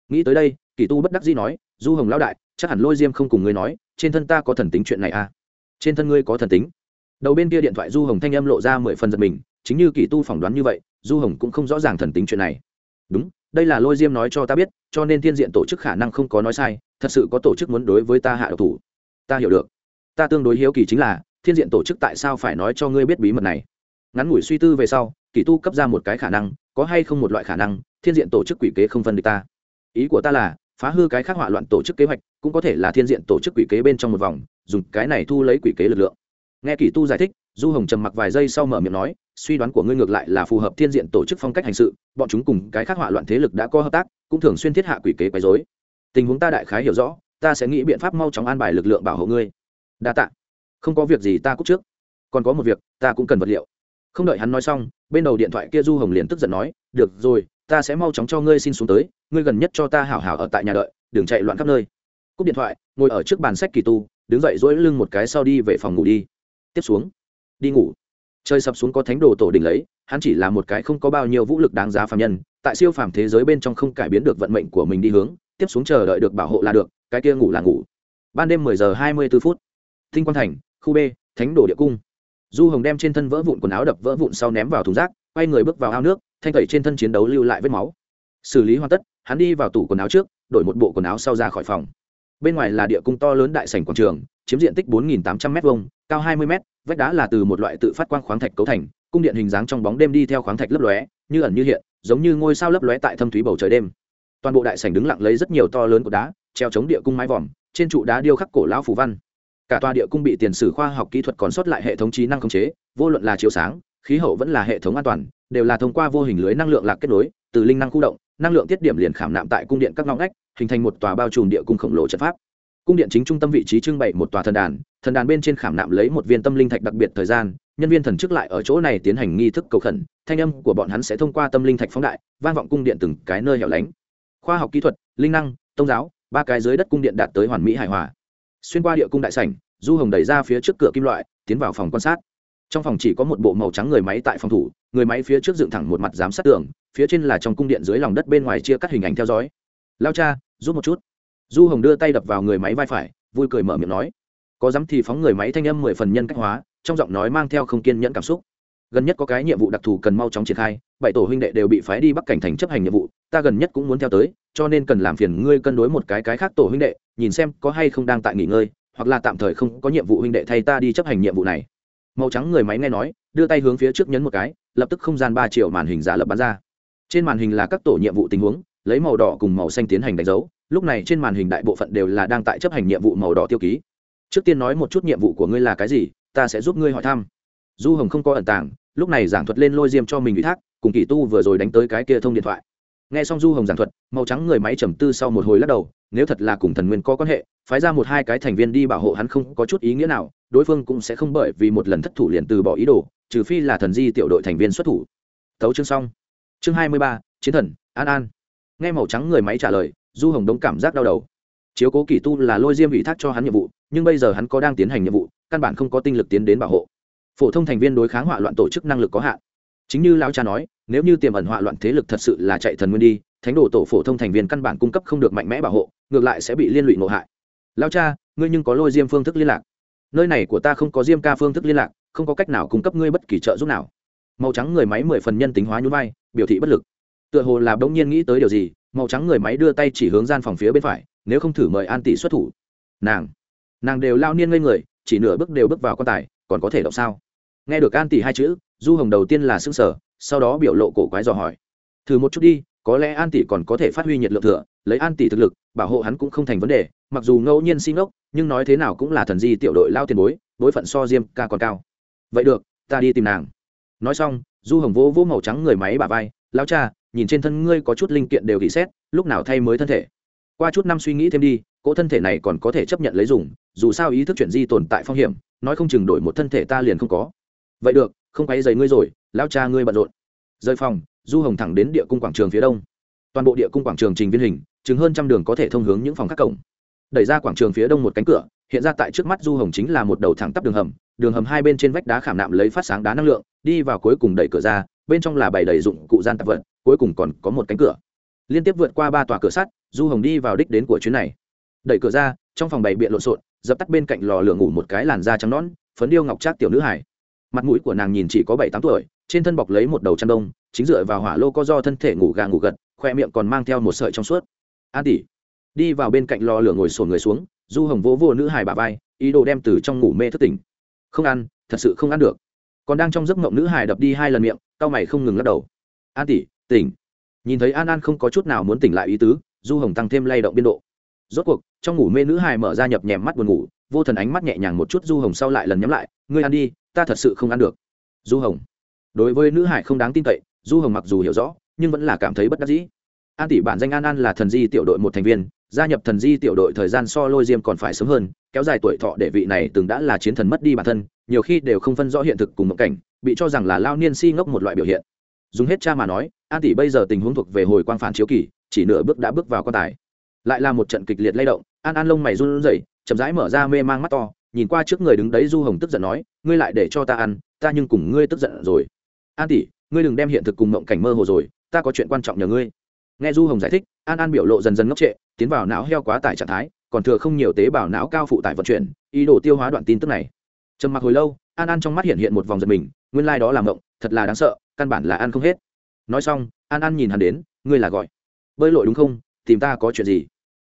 Nghĩ tới đây, kỳ tu bất đắc dĩ nói, du hồng lão đại, chắc hẳn lôi diêm không cùng ngươi nói, trên thân ta có thần tính chuyện này à? Trên thân ngươi có thần tính? Đầu bên kia điện thoại du hồng thanh âm lộ ra mười phần giật mình, chính như kỳ tu phỏng đoán như vậy, du hồng cũng không rõ ràng thần tính chuyện này. Đúng đây là lôi diêm nói cho ta biết, cho nên thiên diện tổ chức khả năng không có nói sai, thật sự có tổ chức muốn đối với ta hạ độc thủ. Ta hiểu được. Ta tương đối hiếu kỳ chính là, thiên diện tổ chức tại sao phải nói cho ngươi biết bí mật này? Ngắn ngủi suy tư về sau, kỳ tu cấp ra một cái khả năng, có hay không một loại khả năng, thiên diện tổ chức quỷ kế không phân địch ta? Ý của ta là, phá hư cái khác hỏa loạn tổ chức kế hoạch, cũng có thể là thiên diện tổ chức quỷ kế bên trong một vòng, dùng cái này thu lấy quỷ kế lực lượng. Nghe kỳ tu giải thích du hồng trầm mặc vài giây sau mở miệng nói, suy đoán của ngươi ngược lại là phù hợp thiên diện tổ chức phong cách hành sự, bọn chúng cùng cái khác họa loạn thế lực đã có hợp tác, cũng thường xuyên thiết hạ quỷ kế quấy dối tình huống ta đại khái hiểu rõ, ta sẽ nghĩ biện pháp mau chóng an bài lực lượng bảo hộ ngươi. Đa tạ. Không có việc gì ta cúc trước. Còn có một việc, ta cũng cần vật liệu. Không đợi hắn nói xong, bên đầu điện thoại kia du hồng liền tức giận nói, được rồi, ta sẽ mau chóng cho ngươi xin xuống tới, ngươi gần nhất cho ta hảo hảo ở tại nhà đợi, đừng chạy loạn khắp nơi. Cúp điện thoại, ngồi ở trước bàn sách kỳ tu, đứng dậy dỗi lưng một cái sau đi về phòng ngủ đi. Tiếp xuống đi ngủ. Trời sập xuống có thánh đồ tổ đỉnh lấy, hắn chỉ là một cái không có bao nhiêu vũ lực đáng giá phạm nhân, tại siêu phàm thế giới bên trong không cải biến được vận mệnh của mình đi hướng, tiếp xuống chờ đợi được bảo hộ là được, cái kia ngủ là ngủ. Ban đêm mười giờ hai mươi 24 phút. Thinh quang thành, khu b, thánh đồ địa cung. Du hồng đem trên thân vỡ vụn quần áo đập vỡ vụn sau ném vào thùng rác, quay người bước vào ao nước, thanh tẩy trên thân chiến đấu lưu lại vết máu. Xử lý hoàn tất, hắn đi vào tủ quần áo trước, đổi một bộ quần áo sau ra khỏi phòng. Bên ngoài là địa cung to lớn đại sảnh quảng trường, chiếm diện tích 4.800 m hai cao 20 m vách đá là từ một loại tự phát quang khoáng thạch cấu thành, cung điện hình dáng trong bóng đêm đi theo khoáng thạch lấp lóe, như ẩn như hiện, giống như ngôi sao lấp lóe tại thâm thúy bầu trời đêm. Toàn bộ đại sảnh đứng lặng lấy rất nhiều to lớn của đá, treo chống địa cung mái vòm, trên trụ đá điêu khắc cổ lão phù văn. Cả tòa địa cung bị tiền sử khoa học kỹ thuật còn sót lại hệ thống trí năng khống chế, vô luận là chiếu sáng, khí hậu vẫn là hệ thống an toàn, đều là thông qua vô hình lưới năng lượng lạc kết nối, từ linh năng khu động, năng lượng tiết điểm liền khảm nạm tại cung điện các ngõ ngách, hình thành một tòa bao trùm địa cung khổng lồ trận pháp cung điện chính trung tâm vị trí trưng bày một tòa thần đàn thần đàn bên trên khảm nạm lấy một viên tâm linh thạch đặc biệt thời gian, nhân viên thần chức lại ở chỗ này tiến hành nghi thức cầu khẩn, thanh âm của bọn hắn sẽ thông qua tâm linh thạch phóng đại, vang vọng cung điện từng cái nơi hẻo lánh. Khoa học kỹ thuật, linh năng tôn giáo, ba cái dưới đất cung điện đạt tới hoàn mỹ hài hòa. Xuyên qua địa cung đại sảnh, du hồng đẩy ra phía trước cửa kim loại, tiến vào phòng quan sát. Trong phòng chỉ có một bộ màu trắng người máy tại phòng thủ, người máy phía trước dựng thẳng một mặt giám sát tường, phía trên là trong cung điện dưới lòng đất bên ngoài chia cắt hình ảnh theo dõi. Lao cha, giúp một chút du hồng đưa tay đập vào người máy vai phải, vui cười mở miệng nói. Có dám thì phóng người máy thanh âm mười phần nhân cách hóa, trong giọng nói mang theo không kiên nhẫn cảm xúc. Gần nhất có cái nhiệm vụ đặc thù cần mau chóng triển khai, bảy tổ huynh đệ đều bị phái đi bắc cảnh thành chấp hành nhiệm vụ, ta gần nhất cũng muốn theo tới, cho nên cần làm phiền ngươi cân đối một cái cái khác tổ huynh đệ, nhìn xem có hay không đang tại nghỉ ngơi, hoặc là tạm thời không có nhiệm vụ huynh đệ thay ta đi chấp hành nhiệm vụ này. Màu trắng người máy nghe nói, đưa tay hướng phía trước nhấn một cái, lập tức không gian ba triệu màn hình giả lập bán ra. Trên màn hình là các tổ nhiệm vụ tình huống, lấy màu đỏ cùng màu xanh tiến hành đánh dấu lúc này trên màn hình đại bộ phận đều là đang tại chấp hành nhiệm vụ màu đỏ tiêu ký. Trước tiên nói một chút nhiệm vụ của ngươi là cái gì, ta sẽ giúp ngươi hỏi thăm. Du hồng không có ẩn tàng, lúc này giảng thuật lên lôi diêm cho mình ủy thác, cùng kỳ tu vừa rồi đánh tới cái kia thông điện thoại. Nghe xong du hồng giảng thuật, màu trắng người máy trầm tư sau một hồi lắc đầu, nếu thật là cùng thần nguyên có quan hệ, phái ra một hai cái thành viên đi bảo hộ hắn không có chút ý nghĩa nào, đối phương cũng sẽ không bởi vì một lần thất thủ liền từ bỏ ý đồ, trừ phi là thần di tiểu đội thành viên xuất thủ. Thấu chương xong. Chương hai mươi ba, chiến thần, an an. Nghe màu trắng người máy trả lời du hồng đông cảm giác đau đầu. Chiếu cố kỳ tu là lôi diêm ủy thác cho hắn nhiệm vụ, nhưng bây giờ hắn có đang tiến hành nhiệm vụ, căn bản không có tinh lực tiến đến bảo hộ. Phổ thông thành viên đối kháng hỏa loạn tổ chức năng lực có hạn. Chính như lão cha nói, nếu như tiềm ẩn hỏa loạn thế lực thật sự là chạy thần nguyên đi, thánh đồ tổ phổ thông thành viên căn bản cung cấp không được mạnh mẽ bảo hộ, ngược lại sẽ bị liên lụy ngộ hại. Lão cha, ngươi nhưng có lôi diêm phương thức liên lạc. Nơi này của ta không có diêm ca phương thức liên lạc, không có cách nào cung cấp ngươi bất kỳ trợ giúp nào. Màu trắng người máy mười phần nhân tính hóa nhún vai, biểu thị bất lực. Tựa hồ là bỗng nhiên nghĩ tới điều gì màu trắng người máy đưa tay chỉ hướng gian phòng phía bên phải, nếu không thử mời an tỷ xuất thủ. Nàng nàng đều lao niên ngây người, chỉ nửa bước đều bước vào quan tài, còn có thể động sao? Nghe được an tỷ hai chữ, du hồng đầu tiên là xương sở sau đó biểu lộ cổ quái dò hỏi. Thử một chút đi, có lẽ an tỷ còn có thể phát huy nhiệt lượng thừa, lấy an tỷ thực lực, bảo hộ hắn cũng không thành vấn đề, mặc dù ngẫu nhiên xin ốc nhưng nói thế nào cũng là thần di tiểu đội lao tiền bối bối phận so diêm ca còn cao. Vậy được, ta đi tìm nàng. Nói xong, du hồng vỗ vỗ màu trắng người máy bà vai lao cha nhìn trên thân ngươi có chút linh kiện đều gỉ xét, lúc nào thay mới thân thể. Qua chút năm suy nghĩ thêm đi, cỗ thân thể này còn có thể chấp nhận lấy dùng, dù sao ý thức chuyển di tồn tại phong hiểm, nói không chừng đổi một thân thể ta liền không có. Vậy được, không quay giày ngươi rồi lao cha ngươi bận rộn. Rời phòng, du hồng thẳng đến địa cung quảng trường phía đông. Toàn bộ địa cung quảng trường trình viên hình chứng hơn trăm đường có thể thông hướng những phòng các cổng. Đẩy ra quảng trường phía đông một cánh cửa, hiện ra tại trước mắt du hồng chính là một đầu thẳng tắp đường hầm đường hầm hai bên trên vách đá khảm nạm lấy phát sáng đá năng lượng, đi vào cuối cùng đẩy cửa ra, bên trong là bày đầy dụng cụ gian tạp vật cuối cùng còn có một cánh cửa. Liên tiếp vượt qua ba tòa cửa sắt, du hồng đi vào đích đến của chuyến này. Đẩy cửa ra, trong phòng bày biện lộn xộn, dập tắt bên cạnh lò lửa ngủ một cái làn da trắng nón phấn điêu ngọc trác tiểu nữ hải mặt mũi của nàng nhìn chỉ có bảy tám tuổi, trên thân bọc lấy một đầu chăn đông, chính dựa vào hỏa lô co do thân thể ngủ gà ngủ gật, khoe miệng còn mang theo một sợi trong suốt. An tỷ. Đi vào bên cạnh lò lửa ngồi sổn người xuống, du hồng vỗ vô nữ hài bà vai, ý đồ đem từ trong ngủ mê thức tỉnh. Không ăn, thật sự không ăn được. Còn đang trong giấc mộng nữ hải đập đi hai lần miệng tao mày không ngừng lắc đầu. An tỷ tỉnh. Nhìn thấy an an không có chút nào muốn tỉnh lại ý tứ, du hồng tăng thêm lay động biên độ. Rốt cuộc, trong ngủ mê nữ hải mở ra nhập nhèm mắt buồn ngủ, vô thần ánh mắt nhẹ nhàng một chút du hồng sau lại lần nhắm lại, ngươi ăn đi, ta thật sự không ăn được. Du hồng. Đối với nữ hải không đáng tin cậy, du hồng mặc dù hiểu rõ, nhưng vẫn là cảm thấy bất đắc dĩ. An tỷ bản danh an an là thần di tiểu đội một thành viên, gia nhập thần di tiểu đội thời gian so lôi diêm còn phải sớm hơn, kéo dài tuổi thọ để vị này từng đã là chiến thần mất đi bản thân, nhiều khi đều không phân rõ hiện thực cùng một cảnh, bị cho rằng là lao niên si ngốc một loại biểu hiện. Dùng hết cha mà nói an tỷ bây giờ tình huống thuộc về hồi quang phản chiếu kỳ, chỉ nửa bước đã bước vào quan tài. Lại là một trận kịch liệt lay động, an an lông mày run rẩy, chậm rãi mở ra mê mang mắt to, nhìn qua trước người đứng đấy du hồng tức giận nói, ngươi lại để cho ta ăn, ta nhưng cùng ngươi tức giận rồi. An tỷ, ngươi đừng đem hiện thực cùng mộng cảnh mơ hồ rồi, ta có chuyện quan trọng nhờ ngươi. Nghe du hồng giải thích, an an biểu lộ dần dần ngốc trệ, tiến vào não heo quá tải trạng thái, còn thừa không nhiều tế bào não cao phụ tải vận chuyển, ý đồ tiêu hóa đoạn tin tức này. Trầm mặc hồi lâu, an an trong mắt hiện hiện một vòng giật mình, nguyên lai、like、đó làm mộng, thật là đáng sợ, căn bản là ăn không hết nói xong, an an nhìn hắn đến, ngươi là gọi bơi lội đúng không? Tìm ta có chuyện gì?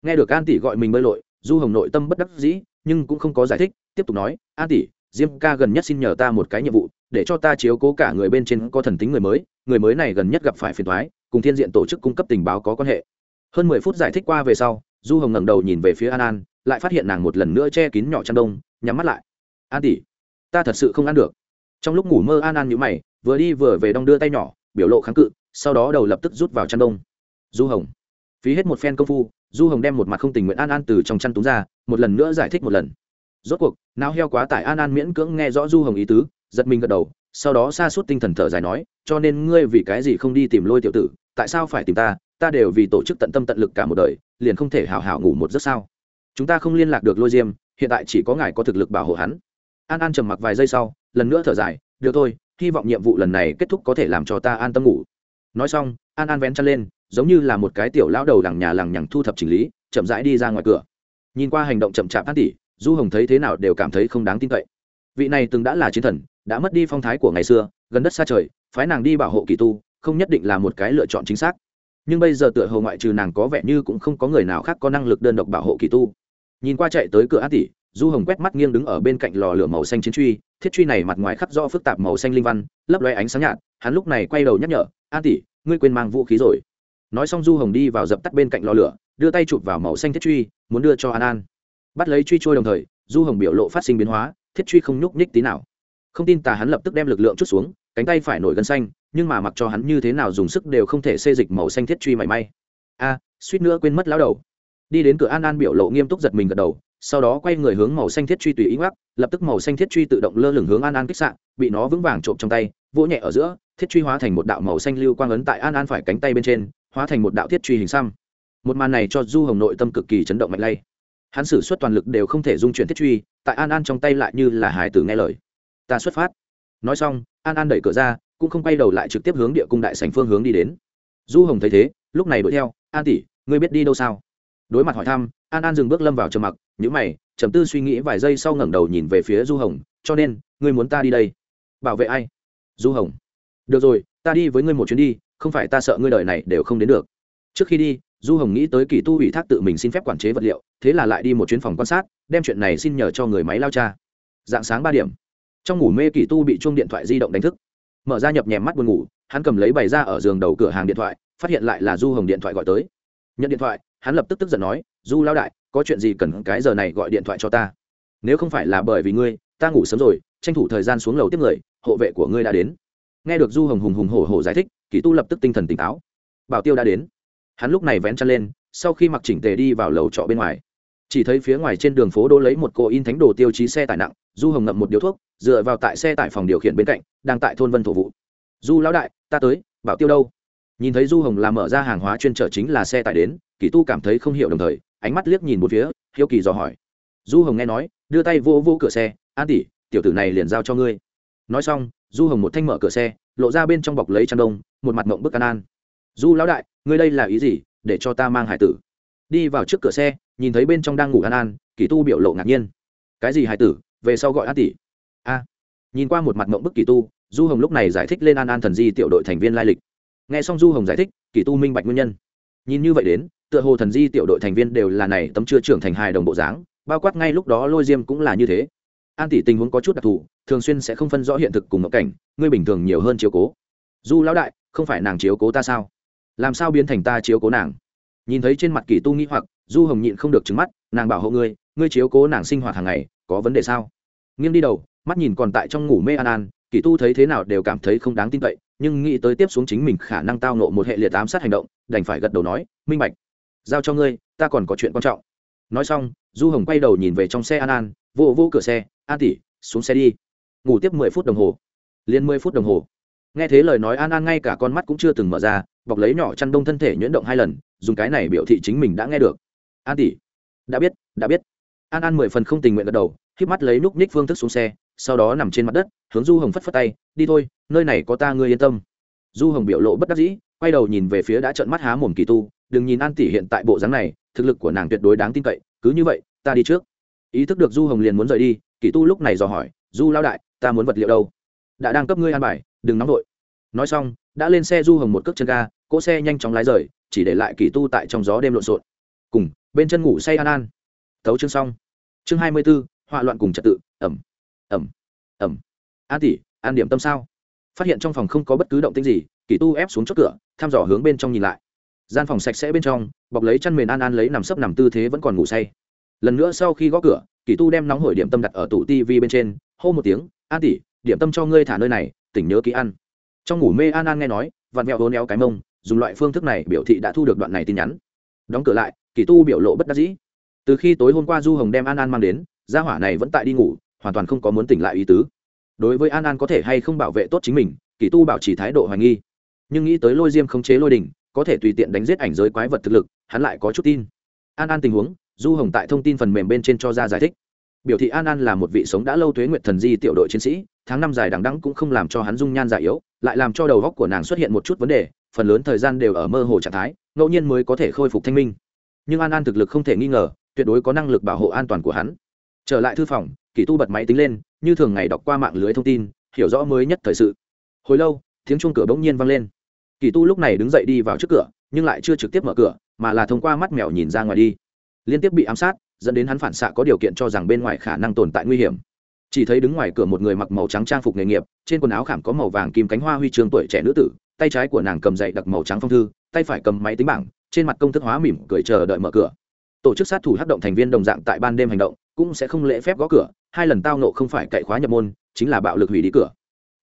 Nghe được an tỷ gọi mình bơi lội, du hồng nội tâm bất đắc dĩ, nhưng cũng không có giải thích, tiếp tục nói, an tỷ, diêm ca gần nhất xin nhờ ta một cái nhiệm vụ, để cho ta chiếu cố cả người bên trên có thần tính người mới người mới này gần nhất gặp phải phiền thoái cùng thiên diện tổ chức cung cấp tình báo có quan hệ. Hơn mười phút giải thích qua về sau, du hồng ngẩng đầu nhìn về phía an an, lại phát hiện nàng một lần nữa che kín nhỏ chăn đông, nhắm mắt lại. An tỷ, ta thật sự không ăn được. Trong lúc ngủ mơ, an an nhữ mày, vừa đi vừa về đong đưa tay nhỏ biểu lộ kháng cự, sau đó đầu lập tức rút vào chăn đông du hồng. Phí hết một phen công phu, du hồng đem một mặt không tình nguyện an an từ trong chăn túng ra, một lần nữa giải thích một lần. Rốt cuộc, não heo quá tải an an miễn cưỡng nghe rõ du hồng ý tứ, giật mình gật đầu, sau đó xa suốt tinh thần thở dài nói, cho nên ngươi vì cái gì không đi tìm lôi tiểu tử, tại sao phải tìm ta? Ta đều vì tổ chức tận tâm tận lực cả một đời, liền không thể hào hào ngủ một giấc sao? Chúng ta không liên lạc được lôi diêm, hiện tại chỉ có ngài có thực lực bảo hộ hắn. An an trầm mặc vài giây sau, lần nữa thở dài, được thôi hy vọng nhiệm vụ lần này kết thúc có thể làm cho ta an tâm ngủ. Nói xong, an an vén chân lên, giống như là một cái tiểu lão đầu làng nhà làng nhằng thu thập chỉnh lý, chậm rãi đi ra ngoài cửa. Nhìn qua hành động chậm chạp an tỷ, du hồng thấy thế nào đều cảm thấy không đáng tin cậy. Vị này từng đã là chiến thần, đã mất đi phong thái của ngày xưa, gần đất xa trời, phái nàng đi bảo hộ kỳ tu, không nhất định là một cái lựa chọn chính xác. Nhưng bây giờ tựa hồ ngoại trừ nàng có vẻ như cũng không có người nào khác có năng lực đơn độc bảo hộ kỳ tu. Nhìn qua chạy tới cửa an tỷ du hồng quét mắt nghiêng đứng ở bên cạnh lò lửa màu xanh chiến truy, thiết truy này mặt ngoài khắc do phức tạp màu xanh linh văn, lấp loe ánh sáng nhạt, hắn lúc này quay đầu nhắc nhở an tỷ, ngươi quên mang vũ khí rồi. Nói xong du hồng đi vào dập tắt bên cạnh lò lửa, đưa tay chụp vào màu xanh thiết truy, muốn đưa cho an an. Bắt lấy truy trôi đồng thời, du hồng biểu lộ phát sinh biến hóa, thiết truy không nhúc nhích tí nào. Không tin tà hắn lập tức đem lực lượng chút xuống, cánh tay phải nổi gân xanh, nhưng mà mặc cho hắn như thế nào dùng sức đều không thể xê dịch màu xanh thiết truy mảy may. A, suýt nữa quên mất lão đầu. Đi đến cửa an an biểu lộ nghiêm túc giật mình gật đầu sau đó quay người hướng màu xanh thiết truy tùy ý ngoắc, lập tức màu xanh thiết truy tự động lơ lửng hướng an an kích sạn bị nó vững vàng trộm trong tay, vỗ nhẹ ở giữa, thiết truy hóa thành một đạo màu xanh lưu quang ấn tại an an phải cánh tay bên trên, hóa thành một đạo thiết truy hình xăm. Một màn này cho du hồng nội tâm cực kỳ chấn động mạnh lay. Hắn sử suất toàn lực đều không thể dung chuyển thiết truy, tại an an trong tay lại như là hải tử nghe lời. Ta xuất phát. Nói xong, an an đẩy cửa ra, cũng không quay đầu lại trực tiếp hướng địa cung đại sành phương hướng đi đến. Du hồng thấy thế, lúc này đuổi theo, an tỷ, ngươi biết đi đâu sao? Đối mặt hỏi thăm, an an dừng bước lâm vào trầm mặc những mày, trầm tư suy nghĩ vài giây sau ngẩng đầu nhìn về phía du hồng, cho nên, ngươi muốn ta đi đây? Bảo vệ ai? Du hồng. Được rồi, ta đi với ngươi một chuyến đi, không phải ta sợ ngươi đời này đều không đến được. Trước khi đi, du hồng nghĩ tới kỳ tu ủy thác tự mình xin phép quản chế vật liệu, thế là lại đi một chuyến phòng quan sát, đem chuyện này xin nhờ cho người máy lao cha. Dạng sáng ba điểm, trong ngủ mê kỳ tu bị chuông điện thoại di động đánh thức. Mở ra nhập nhèm mắt buồn ngủ, hắn cầm lấy bày ra ở giường đầu cửa hàng điện thoại, phát hiện lại là du hồng điện thoại gọi tới. Nhận điện thoại, hắn lập tức tức giận nói du lao đại, có chuyện gì cần cái giờ này gọi điện thoại cho ta? Nếu không phải là bởi vì ngươi, ta ngủ sớm rồi, tranh thủ thời gian xuống lầu tiếp người, hộ vệ của ngươi đã đến. Nghe được du hồng hùng hùng hổ hổ giải thích, kỳ tu lập tức tinh thần tỉnh táo. Bảo tiêu đã đến. Hắn lúc này vén chân lên, sau khi mặc chỉnh tề đi vào lầu trọ bên ngoài. Chỉ thấy phía ngoài trên đường phố đô lấy một cô in thánh đồ tiêu chí xe tải nặng, du hồng ngậm một điếu thuốc, dựa vào tại xe tải phòng điều khiển bên cạnh, đang tại thôn vân thổ vụ du lão đại, ta tới, bảo tiêu đâu? Nhìn thấy du hồng làm mở ra hàng hóa chuyên trở chính là xe tải đến, kỳ tu cảm thấy không hiểu đồng thời ánh mắt liếc nhìn một phía, hiếu kỳ dò hỏi. Du hồng nghe nói, đưa tay vô vô cửa xe, an tỷ, tiểu tử này liền giao cho ngươi. Nói xong, du hồng một thanh mở cửa xe, lộ ra bên trong bọc lấy chăn đông, một mặt mộng bức an an. Du lão đại, ngươi đây là ý gì? Để cho ta mang hải tử. Đi vào trước cửa xe, nhìn thấy bên trong đang ngủ an an, kỳ tu biểu lộ ngạc nhiên. Cái gì hải tử? Về sau gọi an tỷ. A. Nhìn qua một mặt mộng bức kỳ tu, du hồng lúc này giải thích lên an an thần di tiểu đội thành viên lai lịch. Nghe xong du hồng giải thích, kỳ tu minh bạch nguyên nhân. Nhìn như vậy đến tựa hồ thần di tiểu đội thành viên đều là này tấm chưa trưởng thành hài đồng bộ dáng, bao quát ngay lúc đó lôi diêm cũng là như thế. An tỷ tình huống có chút đặc thù, thường xuyên sẽ không phân rõ hiện thực cùng ngộ cảnh, ngươi bình thường nhiều hơn chiếu cố. Du lão đại, không phải nàng chiếu cố ta sao? Làm sao biến thành ta chiếu cố nàng? Nhìn thấy trên mặt kỳ tu nghĩ hoặc, du hồng nhịn không được trứng mắt, nàng bảo hộ ngươi ngươi chiếu cố nàng sinh hoạt hàng ngày, có vấn đề sao? Nghiêng đi đầu, mắt nhìn còn tại trong ngủ mê an an, kỳ tu thấy thế nào đều cảm thấy không đáng tin cậy, nhưng nghĩ tới tiếp xuống chính mình khả năng tao nộ một hệ liệt ám sát hành động, đành phải gật đầu nói, minh bạch giao cho ngươi, ta còn có chuyện quan trọng. Nói xong, du hồng quay đầu nhìn về trong xe an an, vô vô cửa xe, an tỉ xuống xe đi. Ngủ tiếp mười phút đồng hồ. Liền mười phút đồng hồ. Nghe thế lời nói an an ngay cả con mắt cũng chưa từng mở ra, bọc lấy nhỏ chăn đông thân thể nhuyễn động hai lần, dùng cái này biểu thị chính mình đã nghe được. An tỉ đã biết đã biết. An an mười phần không tình nguyện gật đầu k mắt lấy núc ních phương thức xuống xe, sau đó nằm trên mặt đất, hướng du hồng phất phất tay, đi thôi, nơi này có ta ngươi yên tâm. Du hồng biểu lộ bất đắc dĩ, quay đầu nhìn về phía đã trợn mắt há mồm kỳ tu đừng nhìn an tỷ hiện tại bộ dáng này, thực lực của nàng tuyệt đối đáng tin cậy, cứ như vậy, ta đi trước. Ý thức được du hồng liền muốn rời đi, kỳ tu lúc này dò hỏi, du lao đại, ta muốn vật liệu đâu? Đã đang cấp ngươi an bài, đừng nóng vội. Nói xong, đã lên xe du hồng một cước chân ga, cỗ xe nhanh chóng lái rời, chỉ để lại kỳ tu tại trong gió đêm lộn xộn. Cùng, bên chân ngủ say an an. Tấu chương xong. Chương hai mươi b ố họa loạn cùng trật tự, ẩm ẩm ẩm. An tỷ, an điểm tâm sao? Phát hiện trong phòng không có bất cứ động tĩnh gì, kỳ tu ép xuống chốt cửa, thăm dò hướng bên trong nhìn lại gian phòng sạch sẽ bên trong, bọc lấy chăn mền an an lấy nằm sấp nằm tư thế vẫn còn ngủ say. Lần nữa sau khi gõ cửa, kỳ tu đem nóng hổi điểm tâm đặt ở tủ tv bên trên, hô một tiếng, an tỷ, điểm tâm cho ngươi thả nơi này, tỉnh nhớ ký ăn. Trong ngủ mê an an nghe nói, vặn vẹo hôn éo cái mông, dùng loại phương thức này biểu thị đã thu được đoạn này tin nhắn. Đóng cửa lại, kỳ tu biểu lộ bất đắc dĩ. Từ khi tối hôm qua du hồng đem an an mang đến, gia hỏa này vẫn tại đi ngủ, hoàn toàn không có muốn tỉnh lại ý tứ. Đối với an an có thể hay không bảo vệ tốt chính mình, kỳ tu bảo trì thái độ hoài nghi. Nhưng nghĩ tới lôi diêm khống chế lôi đình có thể tùy tiện đánh giết ảnh giới quái vật thực lực, hắn lại có chút tin. An an tình huống, du hồng tại thông tin phần mềm bên trên cho ra giải thích. Biểu thị an an là một vị sống đã lâu tuế nguyệt thần di tiểu đội chiến sĩ, tháng năm dài đằng đẵng cũng không làm cho hắn dung nhan già yếu, lại làm cho đầu góc của nàng xuất hiện một chút vấn đề, phần lớn thời gian đều ở mơ hồ trạng thái, ngẫu nhiên mới có thể khôi phục thanh minh. Nhưng an an thực lực không thể nghi ngờ, tuyệt đối có năng lực bảo hộ an toàn của hắn. Trở lại thư phòng kỳ tu bật máy tính lên, như thường ngày đọc qua mạng lưới thông tin, hiểu rõ mới nhất thời sự. Hồi lâu, tiếng chuông cửa bỗng nhiên vang lên kỳ tu lúc này đứng dậy đi vào trước cửa, nhưng lại chưa trực tiếp mở cửa, mà là thông qua mắt mèo nhìn ra ngoài đi. Liên tiếp bị ám sát, dẫn đến hắn phản xạ có điều kiện cho rằng bên ngoài khả năng tồn tại nguy hiểm. Chỉ thấy đứng ngoài cửa một người mặc màu trắng trang phục nghề nghiệp, trên quần áo khảm có màu vàng kim cánh hoa huy chương tuổi trẻ nữ tử, tay trái của nàng cầm dậy đặc màu trắng phong thư, tay phải cầm máy tính bảng, trên mặt công thức hóa mỉm cười chờ đợi mở cửa. Tổ chức sát thủ hát động thành viên đồng dạng tại ban đêm hành động, cũng sẽ không lễ phép gõ cửa, hai lần tao nộ không phải cậy khóa nhập môn, chính là bạo lực hủy đi cửa.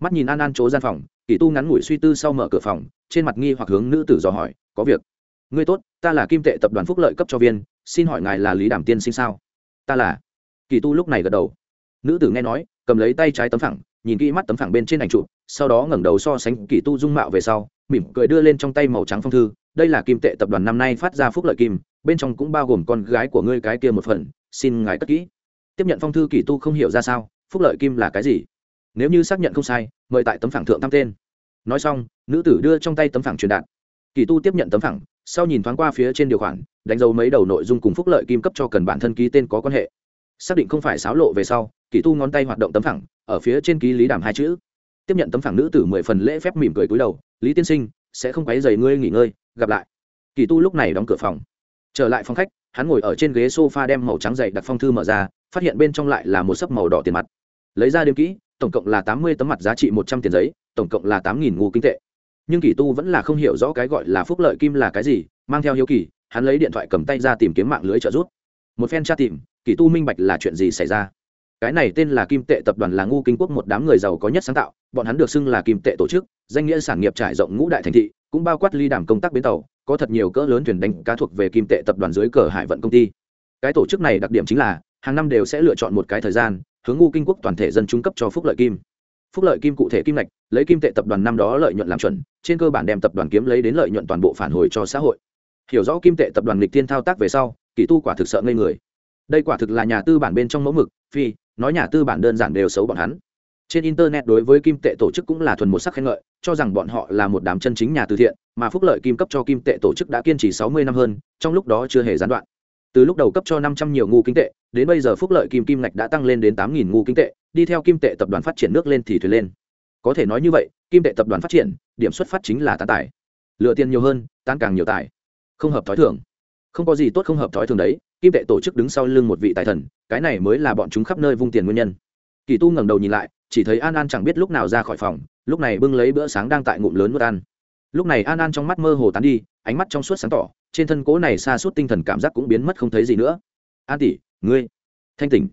Mắt nhìn an an chỗ gian phòng kỳ tu ngắn ngủi suy tư sau mở cửa phòng, trên mặt nghi hoặc hướng nữ tử dò hỏi, có việc? Ngươi tốt, ta là kim tệ tập đoàn phúc lợi cấp cho viên, xin hỏi ngài là lý đảm tiên sinh sao? Ta là. Kỳ tu lúc này gật đầu. Nữ tử nghe nói, cầm lấy tay trái tấm phẳng, nhìn kỹ mắt tấm phẳng bên trên ảnh chụp, sau đó ngẩng đầu so sánh kỳ tu dung mạo về sau, mỉm cười đưa lên trong tay màu trắng phong thư, đây là kim tệ tập đoàn năm nay phát ra phúc lợi kim, bên trong cũng bao gồm con gái của ngươi cái kia một phần, xin ngài cất kỹ. Tiếp nhận phong thư kỳ tu không hiểu ra sao, phúc lợi kim là cái gì? Nếu như xác nhận không sai mời tại tấm phẳng thượng thăm tên. Nói xong, nữ tử đưa trong tay tấm phẳng truyền đạt. Kỳ tu tiếp nhận tấm phẳng, sau nhìn thoáng qua phía trên điều khoản, đánh dấu mấy đầu nội dung cùng phúc lợi kim cấp cho cần bản thân ký tên có quan hệ. Xác định không phải xáo lộ về sau, kỳ tu ngón tay hoạt động tấm phẳng, ở phía trên ký lý đàm hai chữ. Tiếp nhận tấm phẳng nữ tử mười phần lễ phép mỉm cười cúi đầu, lý tiên sinh, sẽ không quấy dày ngươi nghỉ ngơi, gặp lại. Kỳ tu lúc này đóng cửa phòng. Trở lại phòng khách, hắn ngồi ở trên ghế s o f a đem màu trắng dày đặt phong thư mở ra, phát hiện bên trong lại là một sấp màu đỏ tiền mặt. Lấy ra đêm kỹ tổng cộng là tám mươi tấm mặt giá trị một trăm tiền giấy, tổng cộng là tám nghìn ngu kinh tệ. Nhưng kỳ tu vẫn là không hiểu rõ cái gọi là phúc lợi kim là cái gì, mang theo hiếu kỳ, hắn lấy điện thoại cầm tay ra tìm kiếm mạng lưới trợ giúp. Một phen tra tìm, kỳ tu minh bạch là chuyện gì xảy ra. Cái này tên là kim tệ tập đoàn là ngu kinh quốc một đám người giàu có nhất sáng tạo, bọn hắn được xưng là kim tệ tổ chức, danh nghĩa sản nghiệp trải rộng ngũ đại thành thị, cũng bao quát ly đảm công tác bến tàu, có thật nhiều cỡ lớn thuyền đánh cá thuộc về kim tệ tập đoàn dưới cờ hải vận công ty. Cái tổ chức này đặc điểm chính là, hàng năm đều sẽ lựa chọn một cái thời gian hướng ngu kinh quốc toàn thể dân trung cấp cho phúc lợi kim. Phúc lợi kim cụ thể kim ngạch, lấy kim tệ tập đoàn năm đó lợi nhuận làm chuẩn, trên cơ bản đem tập đoàn kiếm lấy đến lợi nhuận toàn bộ phản hồi cho xã hội. Hiểu rõ kim tệ tập đoàn lịch tiên thao tác về sau, kỳ tu quả thực sợ ngây người. Đây quả thực là nhà tư bản bên trong mẫu mực, phi, nói nhà tư bản đơn giản đều xấu bọn hắn. Trên internet đối với kim tệ tổ chức cũng là thuần một sắc khen ngợi, cho rằng bọn họ là một đám chân chính nhà từ thiện, mà phúc lợi kim cấp cho kim tệ tổ chức đã kiên trì sáu mươi năm hơn, trong lúc đó chưa hề gián đoạn từ lúc đầu cấp cho năm trăm nhiều ngu kinh tệ, đến bây giờ phúc lợi kim kim ngạch đã tăng lên đến tám nghìn ngu kinh tệ, đi theo kim tệ tập đoàn phát triển nước lên thì thuyền lên. Có thể nói như vậy, kim tệ tập đoàn phát triển, điểm xuất phát chính là tán tài. Lựa tiền nhiều hơn tan càng nhiều tài. Không hợp thói thường. Không có gì tốt không hợp thói thường đấy, kim tệ tổ chức đứng sau lưng một vị tài thần, cái này mới là bọn chúng khắp nơi vung tiền nguyên nhân. Kỳ tu ngẩng đầu nhìn lại, chỉ thấy an an chẳng biết lúc nào ra khỏi phòng, lúc này bưng lấy bữa sáng đang tại ngụm lớn nuốt ăn. Lúc này an an trong mắt mơ hồ tán đi, ánh mắt trong suốt sáng tỏ trên thân cố này xa suốt tinh thần cảm giác cũng biến mất không thấy gì nữa. An tỷ, ngươi, thanh tỉnh.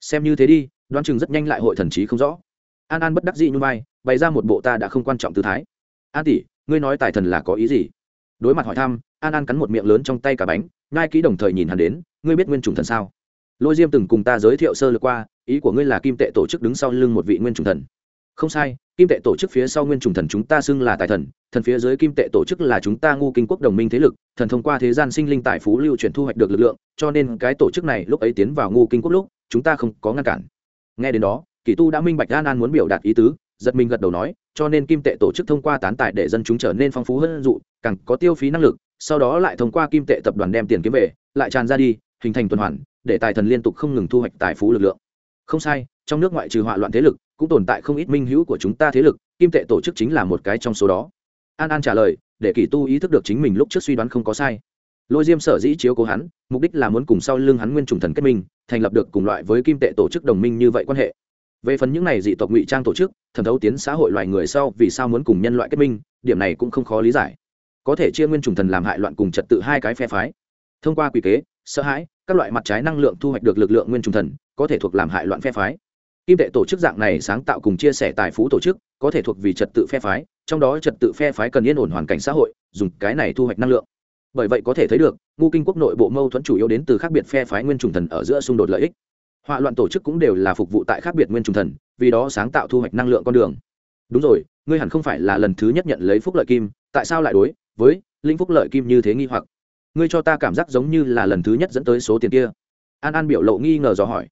Xem như thế đi, đoán chừng rất nhanh lại hội thần trí không rõ. An an bất đắc dĩ như vai, bày ra một bộ ta đã không quan trọng tư thái. An tỷ, ngươi nói tài thần là có ý gì? Đối mặt hỏi thăm, an an cắn một miệng lớn trong tay cả bánh ngai kỹ đồng thời nhìn hắn đến, ngươi biết nguyên trùng thần sao? Lôi diêm từng cùng ta giới thiệu sơ lược qua, ý của ngươi là kim tệ tổ chức đứng sau lưng một vị nguyên trùng thần không sai, kim tệ tổ chức phía sau nguyên trùng thần chúng ta xưng là tài thần thần phía dưới kim tệ tổ chức là chúng ta ngu kinh quốc đồng minh thế lực, thần thông qua thế gian sinh linh tài phú lưu chuyển thu hoạch được lực lượng, cho nên cái tổ chức này lúc ấy tiến vào ngu kinh quốc lúc, chúng ta không có ngăn cản. Nghe đến đó kỷ tu đã minh bạch an an muốn biểu đạt ý tứ, giật mình gật đầu nói, cho nên kim tệ tổ chức thông qua tán tài để dân chúng trở nên phong phú hơn dụ, càng có tiêu phí năng lực, sau đó lại thông qua kim tệ tập đoàn đem tiền kiếm về, lại tràn ra đi, hình thành tuần hoàn, để tài thần liên tục không ngừng thu hoạch tài phú lực lượng. Không sai, trong nước ngoại trừ họa loạn thế lực cũng tồn tại không ít minh hữu của chúng ta thế lực, kim tệ tổ chức chính là một cái trong số đó. An an trả lời, để kỳ tu ý thức được chính mình lúc trước suy đoán không có sai. Lôi diêm sở dĩ chiếu cố hắn, mục đích là muốn cùng sau lưng hắn nguyên trùng thần kết minh, thành lập được cùng loại với kim tệ tổ chức đồng minh như vậy quan hệ. Về phần những này dị tộc ngụy trang tổ chức, thẩm thấu tiến xã hội loài người sau vì sao muốn cùng nhân loại kết minh, điểm này cũng không khó lý giải. Có thể chia nguyên trùng thần làm hại loạn cùng trật tự hai cái phe phái. Thông qua quy kế, sợ hãi, các loại mặt trái năng lượng thu hoạch được lực lượng nguyên trùng thần, có thể thuộc làm hại loạn phe phái kim tệ tổ chức dạng này sáng tạo cùng chia sẻ tài phú tổ chức, có thể thuộc vì trật tự phe phái, trong đó trật tự phe phái cần yên ổn hoàn cảnh xã hội, dùng cái này thu hoạch năng lượng. Bởi vậy có thể thấy được ngu kinh quốc nội bộ mâu thuẫn chủ yếu đến từ khác biệt phe phái nguyên trùng thần ở giữa xung đột lợi ích. Họa loạn tổ chức cũng đều là phục vụ tại khác biệt nguyên trùng thần, vì đó sáng tạo thu hoạch năng lượng con đường. Đúng rồi, ngươi hẳn không phải là lần thứ nhất nhận lấy phúc lợi kim, tại sao lại đối với linh phúc lợi kim như thế nghi hoặc? Ngươi cho ta cảm giác giống như là lần thứ nhất dẫn tới số tiền kia. An an biểu lộ nghi ngờ dò hỏi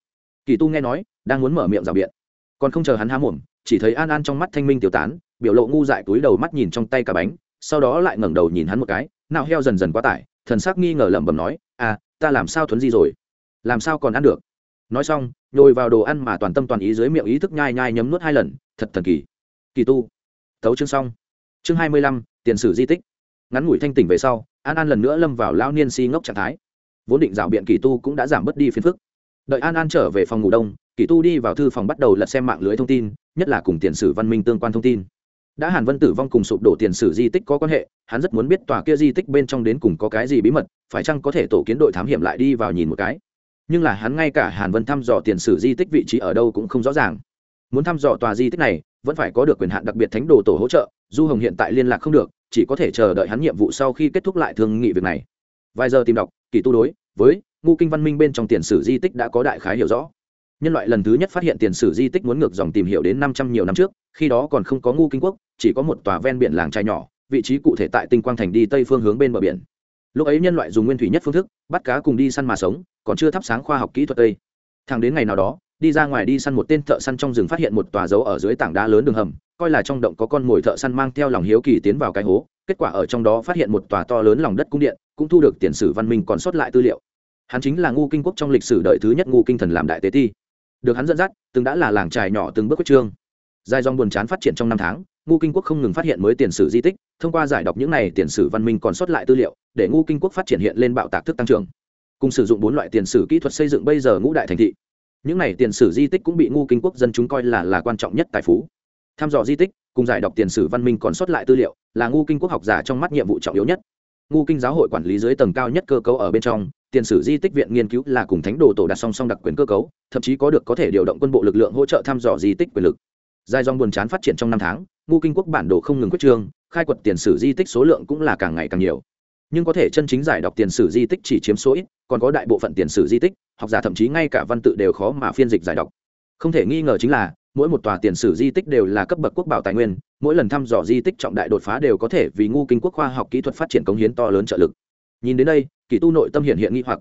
kỳ tu nghe nói, đang muốn mở miệng rào biện. Còn không chờ hắn há mồm, chỉ thấy an an trong mắt thanh minh tiêu tán, biểu lộ ngu dại túi đầu mắt nhìn trong tay cả bánh, sau đó lại ngẩng đầu nhìn hắn một cái nào heo dần dần quá tải, thần sắc nghi ngờ lẩm bẩm nói à ta làm sao thuấn di rồi? Làm sao còn ăn được? Nói xong, nhồi vào đồ ăn mà toàn tâm toàn ý dưới miệng ý thức nhai nhai nhấm nuốt hai lần, thật thần kỳ. Kỳ tu, thấu chương xong. Chương hai mươi lăm, tiền sử di tích. Ngắn ngủi thanh tỉnh về sau, an an lần nữa lâm vào lao niên si ngốc trạng thái. Vốn định rào biện kỳ tu cũng đã giảm bớt đi phiền phức đợi an an trở về phòng ngủ đông, kỳ tu đi vào thư phòng bắt đầu lật xem mạng lưới thông tin, nhất là cùng tiền sử văn minh tương quan thông tin. Đã hàn vân tử vong cùng sụp đổ tiền sử di tích có quan hệ, hắn rất muốn biết tòa kia di tích bên trong đến cùng có cái gì bí mật, phải chăng có thể tổ kiến đội thám hiểm lại đi vào nhìn một cái. Nhưng là hắn ngay cả hàn vân thăm dò tiền sử di tích vị trí ở đâu cũng không rõ ràng. Muốn thăm dò tòa di tích này, vẫn phải có được quyền hạn đặc biệt thánh đồ tổ hỗ trợ, du hồng hiện tại liên lạc không được, chỉ có thể chờ đợi hắn nhiệm vụ sau khi kết thúc lại thương nghị việc này. Vài giờ tìm đọc, kỳ tu đối với ngu kinh văn minh bên trong tiền sử di tích đã có đại khái hiểu rõ. Nhân loại lần thứ nhất phát hiện tiền sử di tích muốn ngược dòng tìm hiểu đến năm trăm nhiều năm trước, khi đó còn không có ngu kinh quốc, chỉ có một tòa ven biển làng trai nhỏ, vị trí cụ thể tại tinh quang thành đi tây phương hướng bên bờ biển. Lúc ấy nhân loại dùng nguyên thủy nhất phương thức, bắt cá cùng đi săn mà sống, còn chưa thắp sáng khoa học kỹ thuật tây thẳng đến ngày nào đó, đi ra ngoài đi săn một tên thợ săn trong rừng phát hiện một tòa dấu ở dưới tảng đá lớn đường hầm, coi là trong động có con mồi thợ săn mang theo lòng hiếu kỳ tiến vào cái hố, kết quả ở trong đó phát hiện một tòa to lớn lòng đất cung điện, cũng thu được tiền sử văn minh còn sót lại tư liệu hắn chính là ngu kinh quốc trong lịch sử đợi thứ nhất ngu kinh thần làm đại tế ti. Được hắn dẫn dắt, từng đã là làng trài nhỏ từng bước quyết trương. Dài dòng buồn chán phát triển trong năm tháng, ngu kinh quốc không ngừng phát hiện mới tiền sử di tích, thông qua giải đọc những này tiền sử văn minh còn sót lại tư liệu, để ngu kinh quốc phát triển hiện lên bạo tạc thức tăng trưởng. Cùng sử dụng bốn loại tiền sử kỹ thuật xây dựng bây giờ ngũ đại thành thị. Những này tiền sử di tích cũng bị ngu kinh quốc dân chúng coi là là quan trọng nhất tài phú. Tham dò di tích, cùng giải đọc tiền sử văn minh còn sót lại tư liệu, là ngu kinh quốc học giả trong mắt nhiệm vụ trọng yếu nhất. Ngu kinh giáo hội quản lý dưới tầng cao nhất cơ cấu ở bên trong tiền sử di tích viện nghiên cứu là cùng thánh đồ tổ đặt song song đặc quyền cơ cấu, thậm chí có được có thể điều động quân bộ lực lượng hỗ trợ thăm dò di tích quyền lực. Dài dòng buồn chán phát triển trong năm tháng ngu kinh quốc bản đồ không ngừng quyết trương khai quật tiền sử di tích số lượng cũng là càng ngày càng nhiều. Nhưng có thể chân chính giải đọc tiền sử di tích chỉ chiếm số ít, còn có đại bộ phận tiền sử di tích, học giả thậm chí ngay cả văn tự đều khó mà phiên dịch giải đọc. Không thể nghi ngờ chính là, mỗi một tòa tiền sử di tích đều là cấp bậc quốc bảo tài nguyên, mỗi lần thăm dò di tích trọng đại đột phá đều có thể vì ngu kinh quốc khoa học kỹ thuật phát triển công hiến to lớn trợ lực nhìn đến đây, kỳ tu nội tâm hiện hiện nghi hoặc.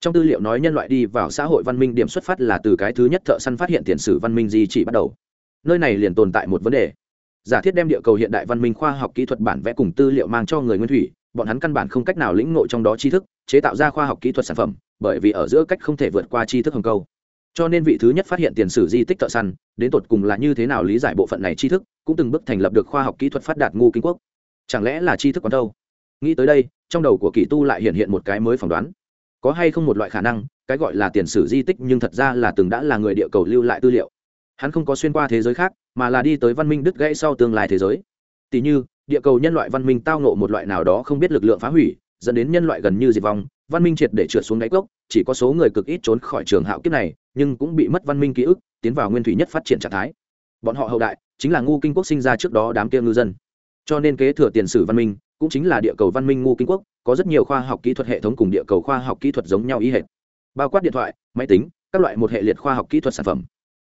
Trong tư liệu nói nhân loại đi vào xã hội văn minh điểm xuất phát là từ cái thứ nhất thợ săn phát hiện tiền sử văn minh di chỉ bắt đầu. Nơi này liền tồn tại một vấn đề. Giả thiết đem địa cầu hiện đại văn minh khoa học kỹ thuật bản vẽ cùng tư liệu mang cho người nguyên thủy, bọn hắn căn bản không cách nào lĩnh ngộ trong đó tri thức, chế tạo ra khoa học kỹ thuật sản phẩm, bởi vì ở giữa cách không thể vượt qua tri thức hồng câu. Cho nên vị thứ nhất phát hiện tiền sử di tích thợ săn, đến tột cùng là như thế nào lý giải bộ phận này tri thức, cũng từng bước thành lập được khoa học kỹ thuật phát đạt ngu kinh quốc. Chẳng lẽ là tri thức còn đâu? Nghĩ tới đây trong đầu của kỳ tu lại hiện hiện một cái mới phỏng đoán. Có hay không một loại khả năng, cái gọi là tiền sử di tích nhưng thật ra là từng đã là người địa cầu lưu lại tư liệu. Hắn không có xuyên qua thế giới khác, mà là đi tới văn minh đứt gãy sau tương lai thế giới. Tỷ như, địa cầu nhân loại văn minh tao nộ một loại nào đó không biết lực lượng phá hủy, dẫn đến nhân loại gần như diệt vong, văn minh triệt để trượt xuống đáy cốc, chỉ có số người cực ít trốn khỏi trường hạo kiếp này, nhưng cũng bị mất văn minh ký ức, tiến vào nguyên thủy nhất phát triển trạng thái. Bọn họ hậu đại, chính là ngu kinh quốc sinh ra trước đó đám kia ngư dân. Cho nên kế thừa tiền sử văn minh cũng chính là địa cầu văn minh ngu kinh quốc, có rất nhiều khoa học kỹ thuật hệ thống cùng địa cầu khoa học kỹ thuật giống nhau ý hệt. Bao quát điện thoại, máy tính, các loại một hệ liệt khoa học kỹ thuật sản phẩm.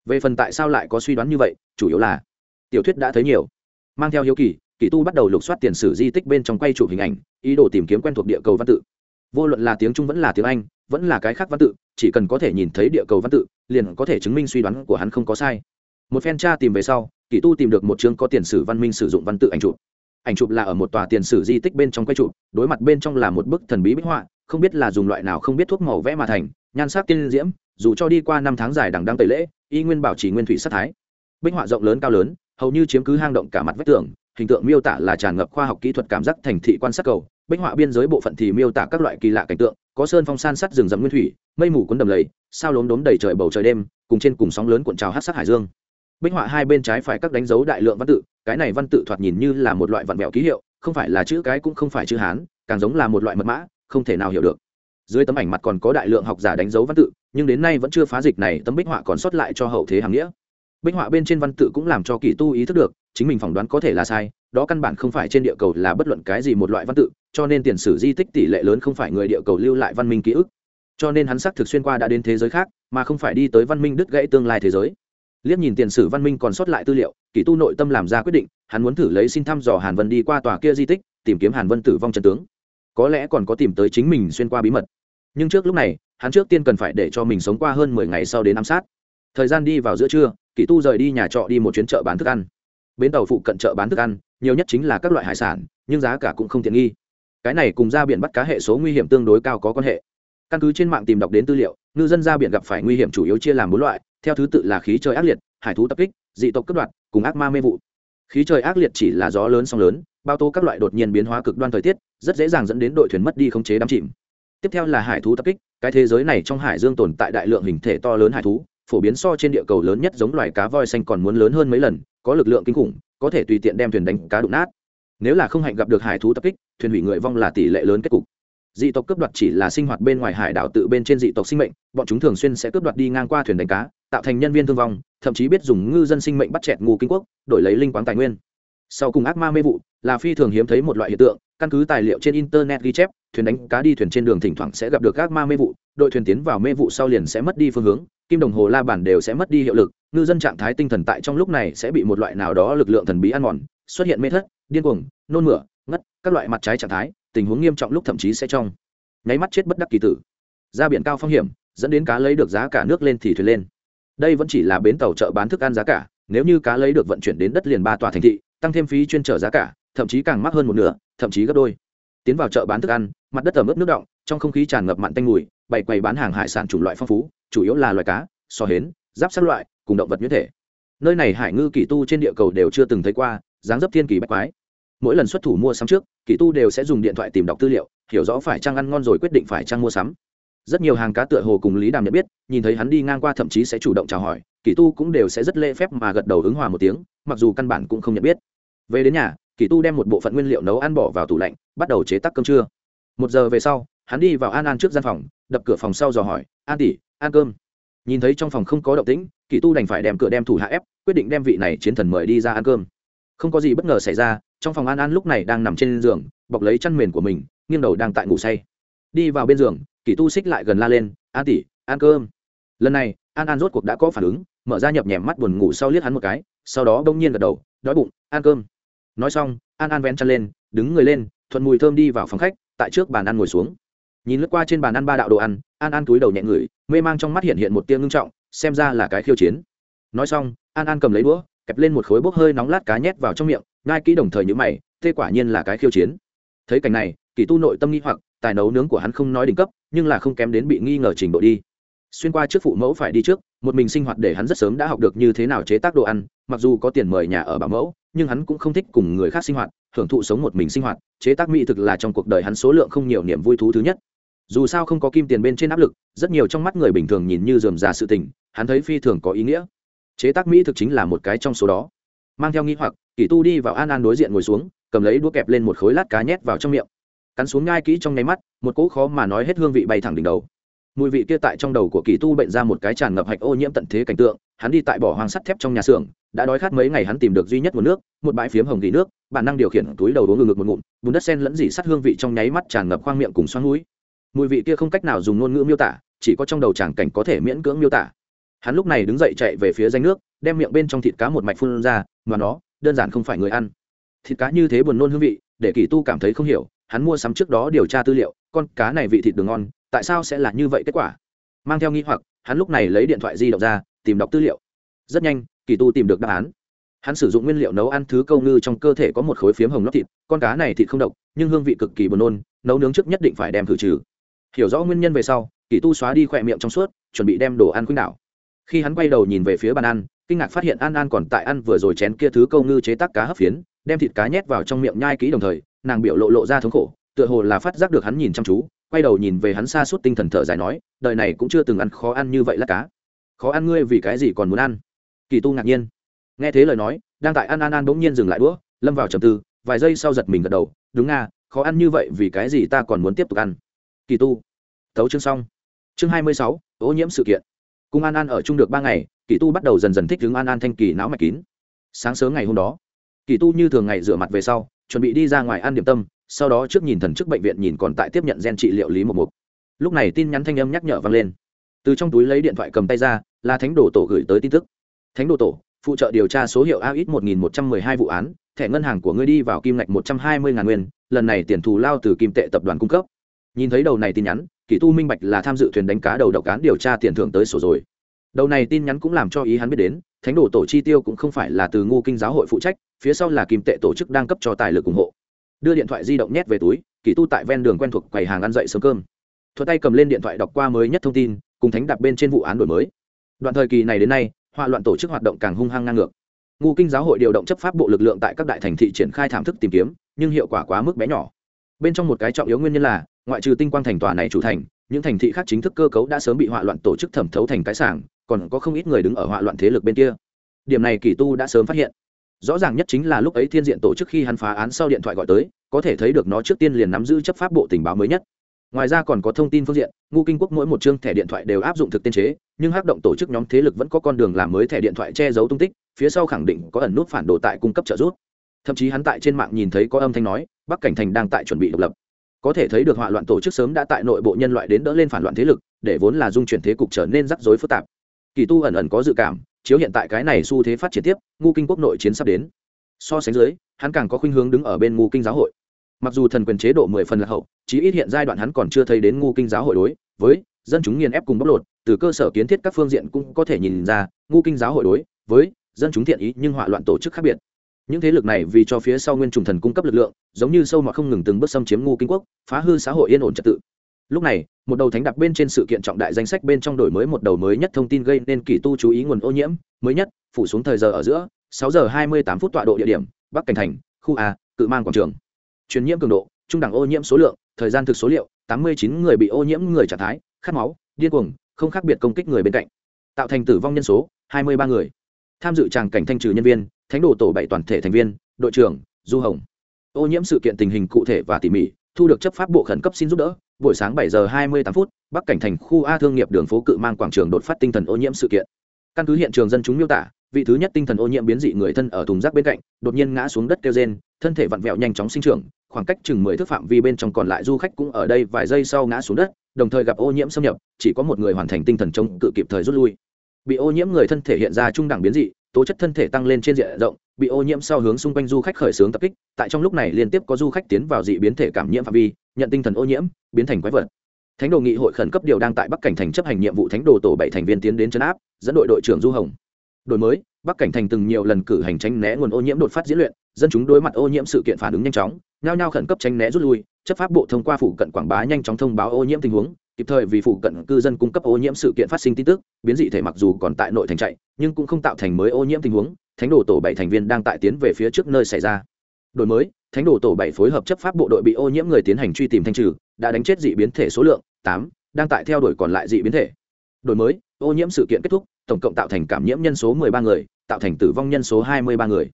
Về phần tại sao lại có suy đoán như vậy, chủ yếu là tiểu thuyết đã thấy nhiều. Mang theo hiếu kỳ kỳ tu bắt đầu lục soát tiền sử di tích bên trong quay chụp hình ảnh, ý đồ tìm kiếm quen thuộc địa cầu văn tự. Vô luận là tiếng trung vẫn là tiếng anh, vẫn là cái khác văn tự, chỉ cần có thể nhìn thấy địa cầu văn tự, liền có thể chứng minh suy đoán của hắn không có sai. Một phen tra tìm về sau kỳ tu tìm được một chương có tiền sử văn minh sử dụng văn tự ảnh chụp ảnh chụp là ở một tòa tiền sử di tích bên trong quay chụp, đối mặt bên trong là một bức thần bí bích họa, không biết là dùng loại nào không biết thuốc màu vẽ mà thành, nhan sắc tiên diễm, dù cho đi qua năm tháng dài đằng đăng tẩy lễ, y nguyên bảo trì nguyên thủy sắc thái. Bích họa rộng lớn cao lớn, hầu như chiếm cứ hang động cả mặt vách tường, hình tượng miêu tả là tràn ngập khoa học kỹ thuật cảm giác thành thị quan sát cầu. Bích họa biên giới bộ phận thì miêu tả các loại kỳ lạ cảnh tượng, có sơn phong san sắt rừng rậm nguyên thủy, mây mù cuốn đầm lầy, sao lốm đốm đầy trời bầu trời đêm, cùng trên cùng sóng lớn cuộn trào hát sắc hải dương. Bích họa hai bên trái phải các đánh dấu đại lượng văn tự cái này văn tự thoạt nhìn như là một loại vặn vẹo ký hiệu, không phải là chữ cái cũng không phải chữ hán, càng giống là một loại mật mã, không thể nào hiểu được. Dưới tấm ảnh mặt còn có đại lượng học giả đánh dấu văn tự, nhưng đến nay vẫn chưa phá dịch này, tấm bích họa còn sót lại cho hậu thế hàng nghĩa. Bích họa bên trên văn tự cũng làm cho kỳ tu ý thức được, chính mình phỏng đoán có thể là sai, đó căn bản không phải trên địa cầu là bất luận cái gì một loại văn tự, cho nên tiền sử di tích tỷ lệ lớn không phải người địa cầu lưu lại văn minh ký ức. Cho nên hắn xác thực xuyên qua đã đến thế giới khác, mà không phải đi tới văn minh đứt gãy tương lai thế giới liếc nhìn tiền sử văn minh còn sót lại tư liệu kỳ tu nội tâm làm ra quyết định, hắn muốn thử lấy xin thăm dò hàn vân đi qua tòa kia di tích, tìm kiếm hàn vân tử vong trần tướng. Có lẽ còn có tìm tới chính mình xuyên qua bí mật. Nhưng trước lúc này, hắn trước tiên cần phải để cho mình sống qua hơn mười ngày sau đến ám sát. Thời gian đi vào giữa trưa kỳ tu rời đi nhà trọ đi một chuyến chợ bán thức ăn. Bến tàu phụ cận chợ bán thức ăn, nhiều nhất chính là các loại hải sản, nhưng giá cả cũng không tiện nghi. Cái này cùng ra biển bắt cá hệ số nguy hiểm tương đối cao có quan hệ. Căn cứ trên mạng tìm đọc đến tư liệu, ngư dân ra biển gặp phải nguy hiểm chủ yếu chia làm bốn loại theo thứ tự là khí trời ác liệt, hải thú tập kích, dị tộc cướp đoạt, cùng ác ma mê vụ. Khí trời ác liệt chỉ là gió lớn sóng lớn, bao tố các loại đột nhiên biến hóa cực đoan thời tiết, rất dễ dàng dẫn đến đội thuyền mất đi khống chế đắm chìm. Tiếp theo là hải thú tập kích, cái thế giới này trong hải dương tồn tại đại lượng hình thể to lớn hải thú, phổ biến so trên địa cầu lớn nhất giống loài cá voi xanh còn muốn lớn hơn mấy lần, có lực lượng kinh khủng, có thể tùy tiện đem thuyền đánh cá đụng nát. Nếu là không hạnh gặp được hải thú tập kích, thuyền hủy người vong là tỷ lệ lớn kết cục dị tộc cướp đoạt chỉ là sinh hoạt bên ngoài hải đảo tự bên trên dị tộc sinh mệnh, bọn chúng thường xuyên sẽ cướp đoạt đi ngang qua thuyền đánh cá, tạo thành nhân viên thương vong, thậm chí biết dùng ngư dân sinh mệnh bắt chẹt ngù kinh quốc, đổi lấy linh quán tài nguyên. Sau cùng ác ma mê vụ, là phi thường hiếm thấy một loại hiện tượng, căn cứ tài liệu trên internet ghi chép, thuyền đánh cá đi thuyền trên đường thỉnh thoảng sẽ gặp được ác ma mê vụ, đội thuyền tiến vào mê vụ sau liền sẽ mất đi phương hướng, kim đồng hồ la bản đều sẽ mất đi hiệu lực, ngư dân trạng thái tinh thần tại trong lúc này sẽ bị một loại nào đó lực lượng thần bí ăn mòn, xuất hiện mê thất, điên cuồng, nôn mửa, ngất, các loại mặt trái trạng thái tình huống nghiêm trọng lúc thậm chí sẽ trong nháy mắt chết bất đắc kỳ tử. Ra biển cao phong hiểm, dẫn đến cá lấy được giá cả nước lên thì thuyền lên. Đây vẫn chỉ là bến tàu chợ bán thức ăn giá cả, nếu như cá lấy được vận chuyển đến đất liền ba tòa thành thị, tăng thêm phí chuyên trở giá cả, thậm chí càng mắc hơn một nửa, thậm chí gấp đôi. Tiến vào chợ bán thức ăn, mặt đất ẩm ướt nước động trong không khí tràn ngập mặn tanh mùi, bày quầy bán hàng hải sản chủng loại phong phú, chủ yếu là loài cá so hến, giáp sát loại, cùng động vật nhuyễn thể. Nơi này hải ngư kỳ tu trên địa cầu đều chưa từng thấy qua, dáng dấp thiên kỳ bách quái mỗi lần xuất thủ mua sắm trước, kỳ tu đều sẽ dùng điện thoại tìm đọc tư liệu, hiểu rõ phải trang ăn ngon rồi quyết định phải trang mua sắm. Rất nhiều hàng cá tựa hồ cùng lý đàm nhận biết, nhìn thấy hắn đi ngang qua thậm chí sẽ chủ động chào hỏi, kỳ tu cũng đều sẽ rất lễ phép mà gật đầu ứng hòa một tiếng, mặc dù căn bản cũng không nhận biết. Về đến nhà, kỳ tu đem một bộ phận nguyên liệu nấu ăn bỏ vào tủ lạnh, bắt đầu chế tác cơm trưa. Một giờ về sau, hắn đi vào an an trước gian phòng, đập cửa phòng sau dò hỏi, an tỷ, ăn cơm. Nhìn thấy trong phòng không có động tĩnh, kỳ tu đành phải đem cửa đem thủ hạ ép, quyết định đem vị này chiến thần mời đi ra ăn cơm. Không có gì bất ngờ xảy ra trong phòng an an lúc này đang nằm trên giường, bọc lấy chăn mền của mình, nghiêng đầu đang tại ngủ say. Đi vào bên giường, kỳ tu xích lại gần la lên, an tỷ, ăn cơm. Lần này, an an rốt cuộc đã có phản ứng, mở ra nhập nhèm mắt buồn ngủ sau liếc hắn một cái, sau đó bỗng nhiên gật đầu, đói bụng, ăn cơm. Nói xong, an an vén chăn lên, đứng người lên, thuận mùi thơm đi vào phòng khách, tại trước bàn ăn ngồi xuống. Nhìn lướt qua trên bàn ăn ba đạo đồ ăn, an an túi đầu nhẹ ngửi mê mang trong mắt hiện hiện một tiếng ngưng trọng, xem ra là cái khiêu chiến. Nói xong, an an cầm lấy đũa, kẹp lên một khối bốc hơi nóng lát cá nhét vào trong miệng ngai kỹ đồng thời như mày tê quả nhiên là cái khiêu chiến. Thấy cảnh này, kỳ tu nội tâm nghi hoặc, tài nấu nướng của hắn không nói đỉnh cấp, nhưng là không kém đến bị nghi ngờ trình độ đi. Xuyên qua trước phụ mẫu phải đi trước, một mình sinh hoạt để hắn rất sớm đã học được như thế nào chế tác đồ ăn, mặc dù có tiền mời nhà ở bảo mẫu, nhưng hắn cũng không thích cùng người khác sinh hoạt, hưởng thụ sống một mình sinh hoạt, chế tác mỹ thực là trong cuộc đời hắn số lượng không nhiều niềm vui thú thứ nhất. Dù sao không có kim tiền bên trên áp lực, rất nhiều trong mắt người bình thường nhìn như dườm già sự tình, hắn thấy phi thường có ý nghĩa. Chế tác mỹ thực chính là một cái trong số đó mang theo nghi hoặc, kỳ tu đi vào an an đối diện ngồi xuống, cầm lấy đũa kẹp lên một khối lát cá nhét vào trong miệng. Cắn xuống ngai kỹ trong nháy mắt, một cỗ khó mà nói hết hương vị bay thẳng đỉnh đầu. Mùi vị kia tại trong đầu của kỳ tu bệnh ra một cái tràn ngập hạch ô nhiễm tận thế cảnh tượng, hắn đi tại bỏ hoang sắt thép trong nhà xưởng, đã đói khát mấy ngày hắn tìm được duy nhất một nước, một bãi phiếm hồng gỉ nước, bản năng điều khiển túi đầu uống ngược ngực một ngụm, bùn đất sen lẫn dỉ sắt hương vị trong nháy mắt tràn ngập khoang miệng cùng xoắn núi. Mùi vị kia không cách nào dùng ngôn ngữ miêu tả, chỉ có trong đầu tràng cảnh có thể miễn cưỡng miêu tả. Hắn lúc này đứng dậy chạy về phía danh nước đem miệng bên trong thịt cá một mạch phun ra, mà nó đơn giản không phải người ăn. Thịt cá như thế buồn nôn hương vị, để kỳ tu cảm thấy không hiểu, hắn mua sắm trước đó điều tra tư liệu, con cá này vị thịt đường ngon, tại sao sẽ là như vậy kết quả? Mang theo nghi hoặc, hắn lúc này lấy điện thoại di động ra, tìm đọc tư liệu. Rất nhanh, kỳ tu tìm được đáp án. Hắn sử dụng nguyên liệu nấu ăn thứ câu ngư trong cơ thể có một khối phiếm hồng lót thịt, con cá này thịt không độc, nhưng hương vị cực kỳ buồn nôn, nấu nướng trước nhất định phải đem thử trừ. Hiểu rõ nguyên nhân về sau, kỳ tu xóa đi khỏe miệng trong suốt, chuẩn bị đem đồ ăn khuynh đảo. Khi hắn quay đầu nhìn về phía bàn ăn kinh ngạc phát hiện an an còn tại ăn vừa rồi chén kia thứ câu ngư chế tác cá hấp phiến, đem thịt cá nhét vào trong miệng nhai kỹ đồng thời, nàng biểu lộ lộ ra thống khổ, tựa hồ là phát giác được hắn nhìn chăm chú, quay đầu nhìn về hắn xa suốt tinh thần thở dài nói, đời này cũng chưa từng ăn khó ăn như vậy là cá. Khó ăn ngươi vì cái gì còn muốn ăn? Kỳ tu ngạc nhiên. Nghe thế lời nói, đang tại ăn an an bỗng nhiên dừng lại đũa, lâm vào trầm tư, vài giây sau giật mình gật đầu, đúng nga, khó ăn như vậy vì cái gì ta còn muốn tiếp tục ăn? Kỳ tu. Tấu chương xong. Chương hai mươi sáu, ô nhiễm sự kiện. Cùng an an ở chung được ba ngày kỳ tu bắt đầu dần dần thích đứng an an thanh kỳ não mạch kín. Sáng sớm ngày hôm đó, kỳ tu như thường ngày rửa mặt về sau, chuẩn bị đi ra ngoài ăn điểm tâm, sau đó trước nhìn thần chức bệnh viện nhìn còn tại tiếp nhận gen trị liệu lý một mục. Lúc này tin nhắn thanh âm nhắc nhở vang lên. Từ trong túi lấy điện thoại cầm tay ra, là thánh đồ tổ gửi tới tin tức. Thánh đồ tổ, phụ trợ điều tra số hiệu a ít một nghìn một trăm mười hai vụ án, thẻ ngân hàng của ngươi đi vào kim ngạch một trăm hai mươi ngàn nguyên, lần này tiền thù lao từ kim tệ tập đoàn cung cấp. Nhìn thấy đầu này tin nhắn kỷ tu minh bạch là tham dự thuyền đánh cá đầu độc án điều tra tiền thưởng tới sổ rồi đầu này tin nhắn cũng làm cho ý hắn biết đến, thánh đồ tổ chi tiêu cũng không phải là từ ngu kinh giáo hội phụ trách, phía sau là kim tệ tổ chức đang cấp cho tài lực ủng hộ. Đưa điện thoại di động nhét về túi, kỳ tu tại ven đường quen thuộc quầy hàng ăn dậy sớm cơm. Thuật tay cầm lên điện thoại đọc qua mới nhất thông tin, cùng thánh đạp bên trên vụ án đổi mới. Đoạn thời kỳ này đến nay họa loạn tổ chức hoạt động càng hung hăng ngang ngược. Ngu kinh giáo hội điều động chấp pháp bộ lực lượng tại các đại thành thị triển khai thảm thức tìm kiếm, nhưng hiệu quả quá mức bé nhỏ. Bên trong một cái trọng yếu nguyên nhân là, ngoại trừ tinh quang thành tòa này chủ thành, những thành thị khác chính thức cơ cấu đã sớm bị họa loạn tổ chức thẩm thấu thành cái sảng còn có không ít người đứng ở họa loạn thế lực bên kia. Điểm này kỳ tu đã sớm phát hiện. Rõ ràng nhất chính là lúc ấy thiên diện tổ chức khi hắn phá án sau điện thoại gọi tới, có thể thấy được nó trước tiên liền nắm giữ chấp pháp bộ tình báo mới nhất. Ngoài ra còn có thông tin phương diện ngu kinh quốc mỗi một chương thẻ điện thoại đều áp dụng thực tiên chế, nhưng hắc động tổ chức nhóm thế lực vẫn có con đường làm mới thẻ điện thoại che giấu tung tích, phía sau khẳng định có ẩn nút phản đồ tại cung cấp trợ giúp. Thậm chí hắn tại trên mạng nhìn thấy có âm thanh nói, bắc cảnh thành đang tại chuẩn bị độc lập. Có thể thấy được họa loạn tổ chức sớm đã tại nội bộ nhân loại đến đỡ lên phản loạn thế lực, để vốn là dung chuyển thế cục trở nên rắc rối phức tạp kỳ tu ẩn ẩn có dự cảm, chiếu hiện tại cái này xu thế phát triển tiếp, ngu kinh quốc nội chiến sắp đến. So sánh dưới, hắn càng có khuynh hướng đứng ở bên ngu kinh giáo hội. Mặc dù thần quyền chế độ mười phần là hậu, chí ít hiện giai đoạn hắn còn chưa thấy đến ngu kinh giáo hội đối với dân chúng nghiền ép cùng bóc lột, từ cơ sở kiến thiết các phương diện cũng có thể nhìn ra, ngu kinh giáo hội đối với dân chúng thiện ý nhưng hỏa loạn tổ chức khác biệt. Những thế lực này vì cho phía sau nguyên trùng thần cung cấp lực lượng, giống như sâu mà không ngừng từng bước xâm chiếm ngu kinh quốc, phá hư xã hội yên ổn trật tự lúc này, một đầu thánh đặc bên trên sự kiện trọng đại danh sách bên trong đổi mới một đầu mới nhất thông tin gây nên kỳ tu chú ý nguồn ô nhiễm, mới nhất, phủ xuống thời giờ ở giữa, sáu giờ hai mươi tám phút tọa độ địa điểm, bắc cảnh thành, khu a, cự mang quảng trường. Truyền nhiễm cường độ, trung đẳng ô nhiễm số lượng, thời gian thực số liệu, tám mươi chín người bị ô nhiễm người trạng thái, khát máu, điên cuồng, không khác biệt công kích người bên cạnh. Tạo thành tử vong nhân số, hai mươi ba người. Tham dự tràng cảnh thanh trừ nhân viên, thánh đồ tổ bảy toàn thể thành viên, đội trưởng, du hồng. Ô nhiễm sự kiện tình hình cụ thể và tỉ mỉ, thu được chấp pháp bộ khẩn cấp xin giúp đỡ buổi sáng 7 giờ hai mươi tám phút, bắc cảnh thành khu a thương nghiệp đường phố cự mang quảng trường đột phát tinh thần ô nhiễm sự kiện. Căn cứ hiện trường dân chúng miêu tả, vị thứ nhất tinh thần ô nhiễm biến dị người thân ở thùng rác bên cạnh, đột nhiên ngã xuống đất kêu rên, thân thể vặn vẹo nhanh chóng sinh trưởng, khoảng cách chừng mười thước phạm vi bên trong còn lại du khách cũng ở đây vài giây sau ngã xuống đất, đồng thời gặp ô nhiễm xâm nhập, chỉ có một người hoàn thành tinh thần chống cự kịp thời rút lui. Bị ô nhiễm người thân thể hiện ra trung đẳng biến dị, tố chất thân thể tăng lên trên diện rộng bị ô nhiễm sau hướng xung quanh du khách khởi xướng tập kích, tại trong lúc này liên tiếp có du khách tiến vào dị biến thể cảm nhiễm phạm vi, nhận tinh thần ô nhiễm, biến thành quái vật. Thánh đồ nghị hội khẩn cấp điều đang tại bắc cảnh thành chấp hành nhiệm vụ thánh đồ tổ bảy thành viên tiến đến chấn áp, dẫn đội đội trưởng du hồng. Đổi mới, bắc cảnh thành từng nhiều lần cử hành tranh né nguồn ô nhiễm đột phát diễn luyện, dân chúng đối mặt ô nhiễm sự kiện phản ứng nhanh chóng, nhao nhao khẩn cấp tranh né rút lui, chấp pháp bộ thông qua phụ cận quảng bá nhanh chóng thông báo ô nhiễm tình huống, kịp thời vì phụ cận cư dân cung cấp ô nhiễm sự kiện phát sinh tin tức, biến dị thể mặc dù còn tại nội thành chạy, nhưng cũng không tạo thành mới ô nhiễm tình huống thánh đồ tổ bảy thành viên đang tại tiến về phía trước nơi xảy ra. Đổi mới, thánh đồ tổ bảy phối hợp chấp pháp bộ đội bị ô nhiễm người tiến hành truy tìm thanh trừ, đã đánh chết dị biến thể số lượng, tám, đang tại theo đuổi còn lại dị biến thể. Đổi mới, ô nhiễm sự kiện kết thúc, tổng cộng tạo thành cảm nhiễm nhân số 13 người, tạo thành tử vong nhân số 23 người.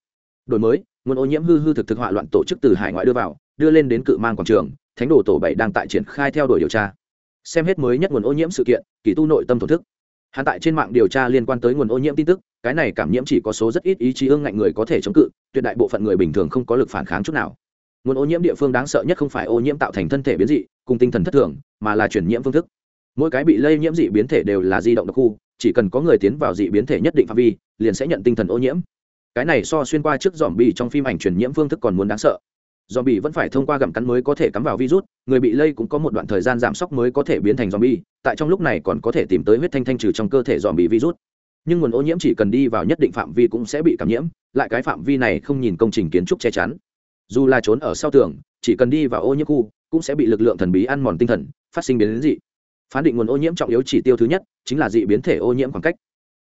Đổi mới, nguồn ô nhiễm hư hư thực thực họa loạn tổ chức từ hải ngoại đưa vào, đưa lên đến cự mang quảng trường, thánh đồ tổ bảy đang tại triển khai theo đuổi điều tra. Xem hết mới nhất nguồn ô nhiễm sự kiện, kỳ tu nội tâm thổ thức. Hắn tại trên mạng điều tra liên quan tới nguồn ô nhiễm tin tức cái này cảm nhiễm chỉ có số rất ít ý chí ương ngạnh người có thể chống cự tuyệt đại bộ phận người bình thường không có lực phản kháng chút nào. Nguồn ô nhiễm địa phương đáng sợ nhất không phải ô nhiễm tạo thành thân thể biến dị cùng tinh thần thất thường mà là chuyển nhiễm phương thức. Mỗi cái bị lây nhiễm dị biến thể đều là di động đặc khu chỉ cần có người tiến vào dị biến thể nhất định phạm vi liền sẽ nhận tinh thần ô nhiễm. Cái này so xuyên qua trước dòm bì trong phim ảnh truyền nhiễm phương thức còn muốn đáng sợ. Dòm bì vẫn phải thông qua gặm cắn mới có thể cắm vào virus người bị lây cũng có một đoạn thời gian giảm sốc mới có thể biến thành dòm bì, tại trong lúc này còn có thể tìm tới huyết thanh thanh trừ trong cơ thể dòm bì virus nhưng nguồn ô nhiễm chỉ cần đi vào nhất định phạm vi cũng sẽ bị cảm nhiễm, lại cái phạm vi này không nhìn công trình kiến trúc che chắn. Dù là trốn ở sau tường, chỉ cần đi vào ô nhiễm khu, cũng sẽ bị lực lượng thần bí ăn mòn tinh thần, phát sinh biến dị. Phán định nguồn ô nhiễm trọng yếu chỉ tiêu thứ nhất, chính là dị biến thể ô nhiễm khoảng cách.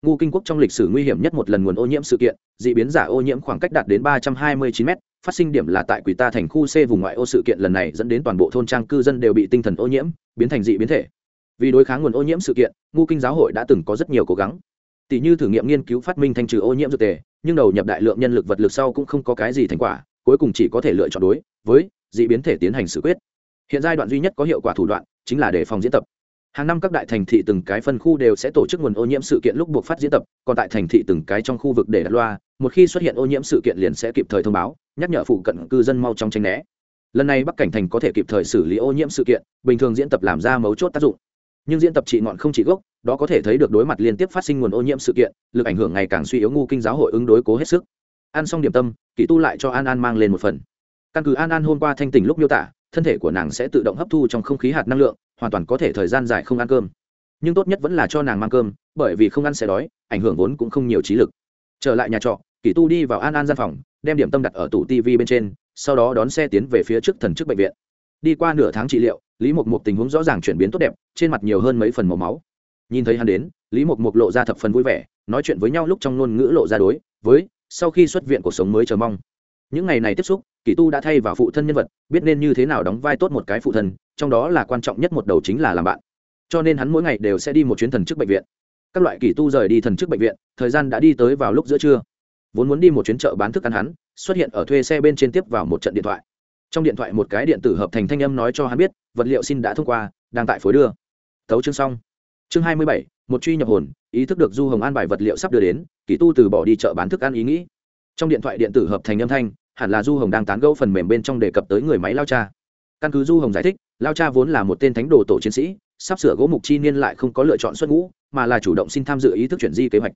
Ngu kinh quốc trong lịch sử nguy hiểm nhất một lần nguồn ô nhiễm sự kiện, dị biến giả ô nhiễm khoảng cách đạt đến ba trăm hai mươi chín m phát sinh điểm là tại quỷ ta thành khu c vùng ngoại ô sự kiện lần này dẫn đến toàn bộ thôn trang cư dân đều bị tinh thần ô nhiễm biến thành dị biến thể. Vì đối kháng nguồn ô nhiễm sự kiện, ngu kinh giáo hội đã từng có rất nhiều cố gắng tỷ như thử nghiệm nghiên cứu phát minh thanh trừ ô nhiễm dược tề, nhưng đầu nhập đại lượng nhân lực vật lực sau cũng không có cái gì thành quả, cuối cùng chỉ có thể lựa chọn đối với dị biến thể tiến hành xử quyết. Hiện giai đoạn duy nhất có hiệu quả thủ đoạn chính là đề phòng diễn tập. Hàng năm các đại thành thị từng cái phân khu đều sẽ tổ chức nguồn ô nhiễm sự kiện lúc buộc phát diễn tập, còn tại thành thị từng cái trong khu vực để đặt loa, một khi xuất hiện ô nhiễm sự kiện liền sẽ kịp thời thông báo, nhắc nhở phụ cận cư dân mau trong tranh né. Lần này bắc cảnh thành có thể kịp thời xử lý ô nhiễm sự kiện, bình thường diễn tập làm ra mấu chốt tác dụng. Nhưng diễn tập trị ngọn không chỉ gốc đó có thể thấy được đối mặt liên tiếp phát sinh nguồn ô nhiễm sự kiện, lực ảnh hưởng ngày càng suy yếu ngu kinh giáo hội ứng đối cố hết sức. Ăn xong điểm tâm kỳ tu lại cho an an mang lên một phần. Căn cứ an an hôm qua thanh tỉnh lúc miêu tả, thân thể của nàng sẽ tự động hấp thu trong không khí hạt năng lượng, hoàn toàn có thể thời gian dài không ăn cơm. Nhưng tốt nhất vẫn là cho nàng mang cơm, bởi vì không ăn sẽ đói, ảnh hưởng vốn cũng không nhiều trí lực. Trở lại nhà trọ, kỷ tu đi vào an an gian phòng, đem điểm tâm đặt ở tủ tv bên trên, sau đó đón xe tiến về phía trước thần chức bệnh viện. Đi qua nửa tháng trị liệu, lý mục một tình huống rõ ràng chuyển biến tốt đẹp, trên mặt nhiều hơn mấy phần màu máu nhìn thấy hắn đến, lý mục mục lộ ra thập phần vui vẻ, nói chuyện với nhau lúc trong ngôn ngữ lộ ra đối với, sau khi xuất viện cuộc sống mới chờ mong. Những ngày này tiếp xúc, Kỳ tu đã thay vào phụ thân nhân vật, biết nên như thế nào đóng vai tốt một cái phụ thân, trong đó là quan trọng nhất một đầu chính là làm bạn. Cho nên hắn mỗi ngày đều sẽ đi một chuyến thần chức bệnh viện. Các loại Kỳ tu rời đi thần chức bệnh viện, thời gian đã đi tới vào lúc giữa trưa. Vốn muốn đi một chuyến chợ bán thức ăn hắn, xuất hiện ở thuê xe bên trên tiếp vào một trận điện thoại. Trong điện thoại một cái điện tử hợp thành thanh âm nói cho hắn biết, vật liệu xin đã thông qua, đang tại phối đưa. Tấu chương xong chương hai mươi bảy, một truy nhập hồn, ý thức được du hồng an bài vật liệu sắp đưa đến, kỳ tu từ bỏ đi chợ bán thức ăn ý nghĩ. Trong điện thoại điện tử hợp thành âm thanh, hẳn là du hồng đang tán gẫu phần mềm bên trong đề cập tới người máy lao cha. Căn cứ du hồng giải thích, lao cha vốn là một tên thánh đồ tổ chiến sĩ, sắp sửa gỗ mục chi niên lại không có lựa chọn xuất ngũ, mà là chủ động xin tham dự ý thức chuyển di kế hoạch.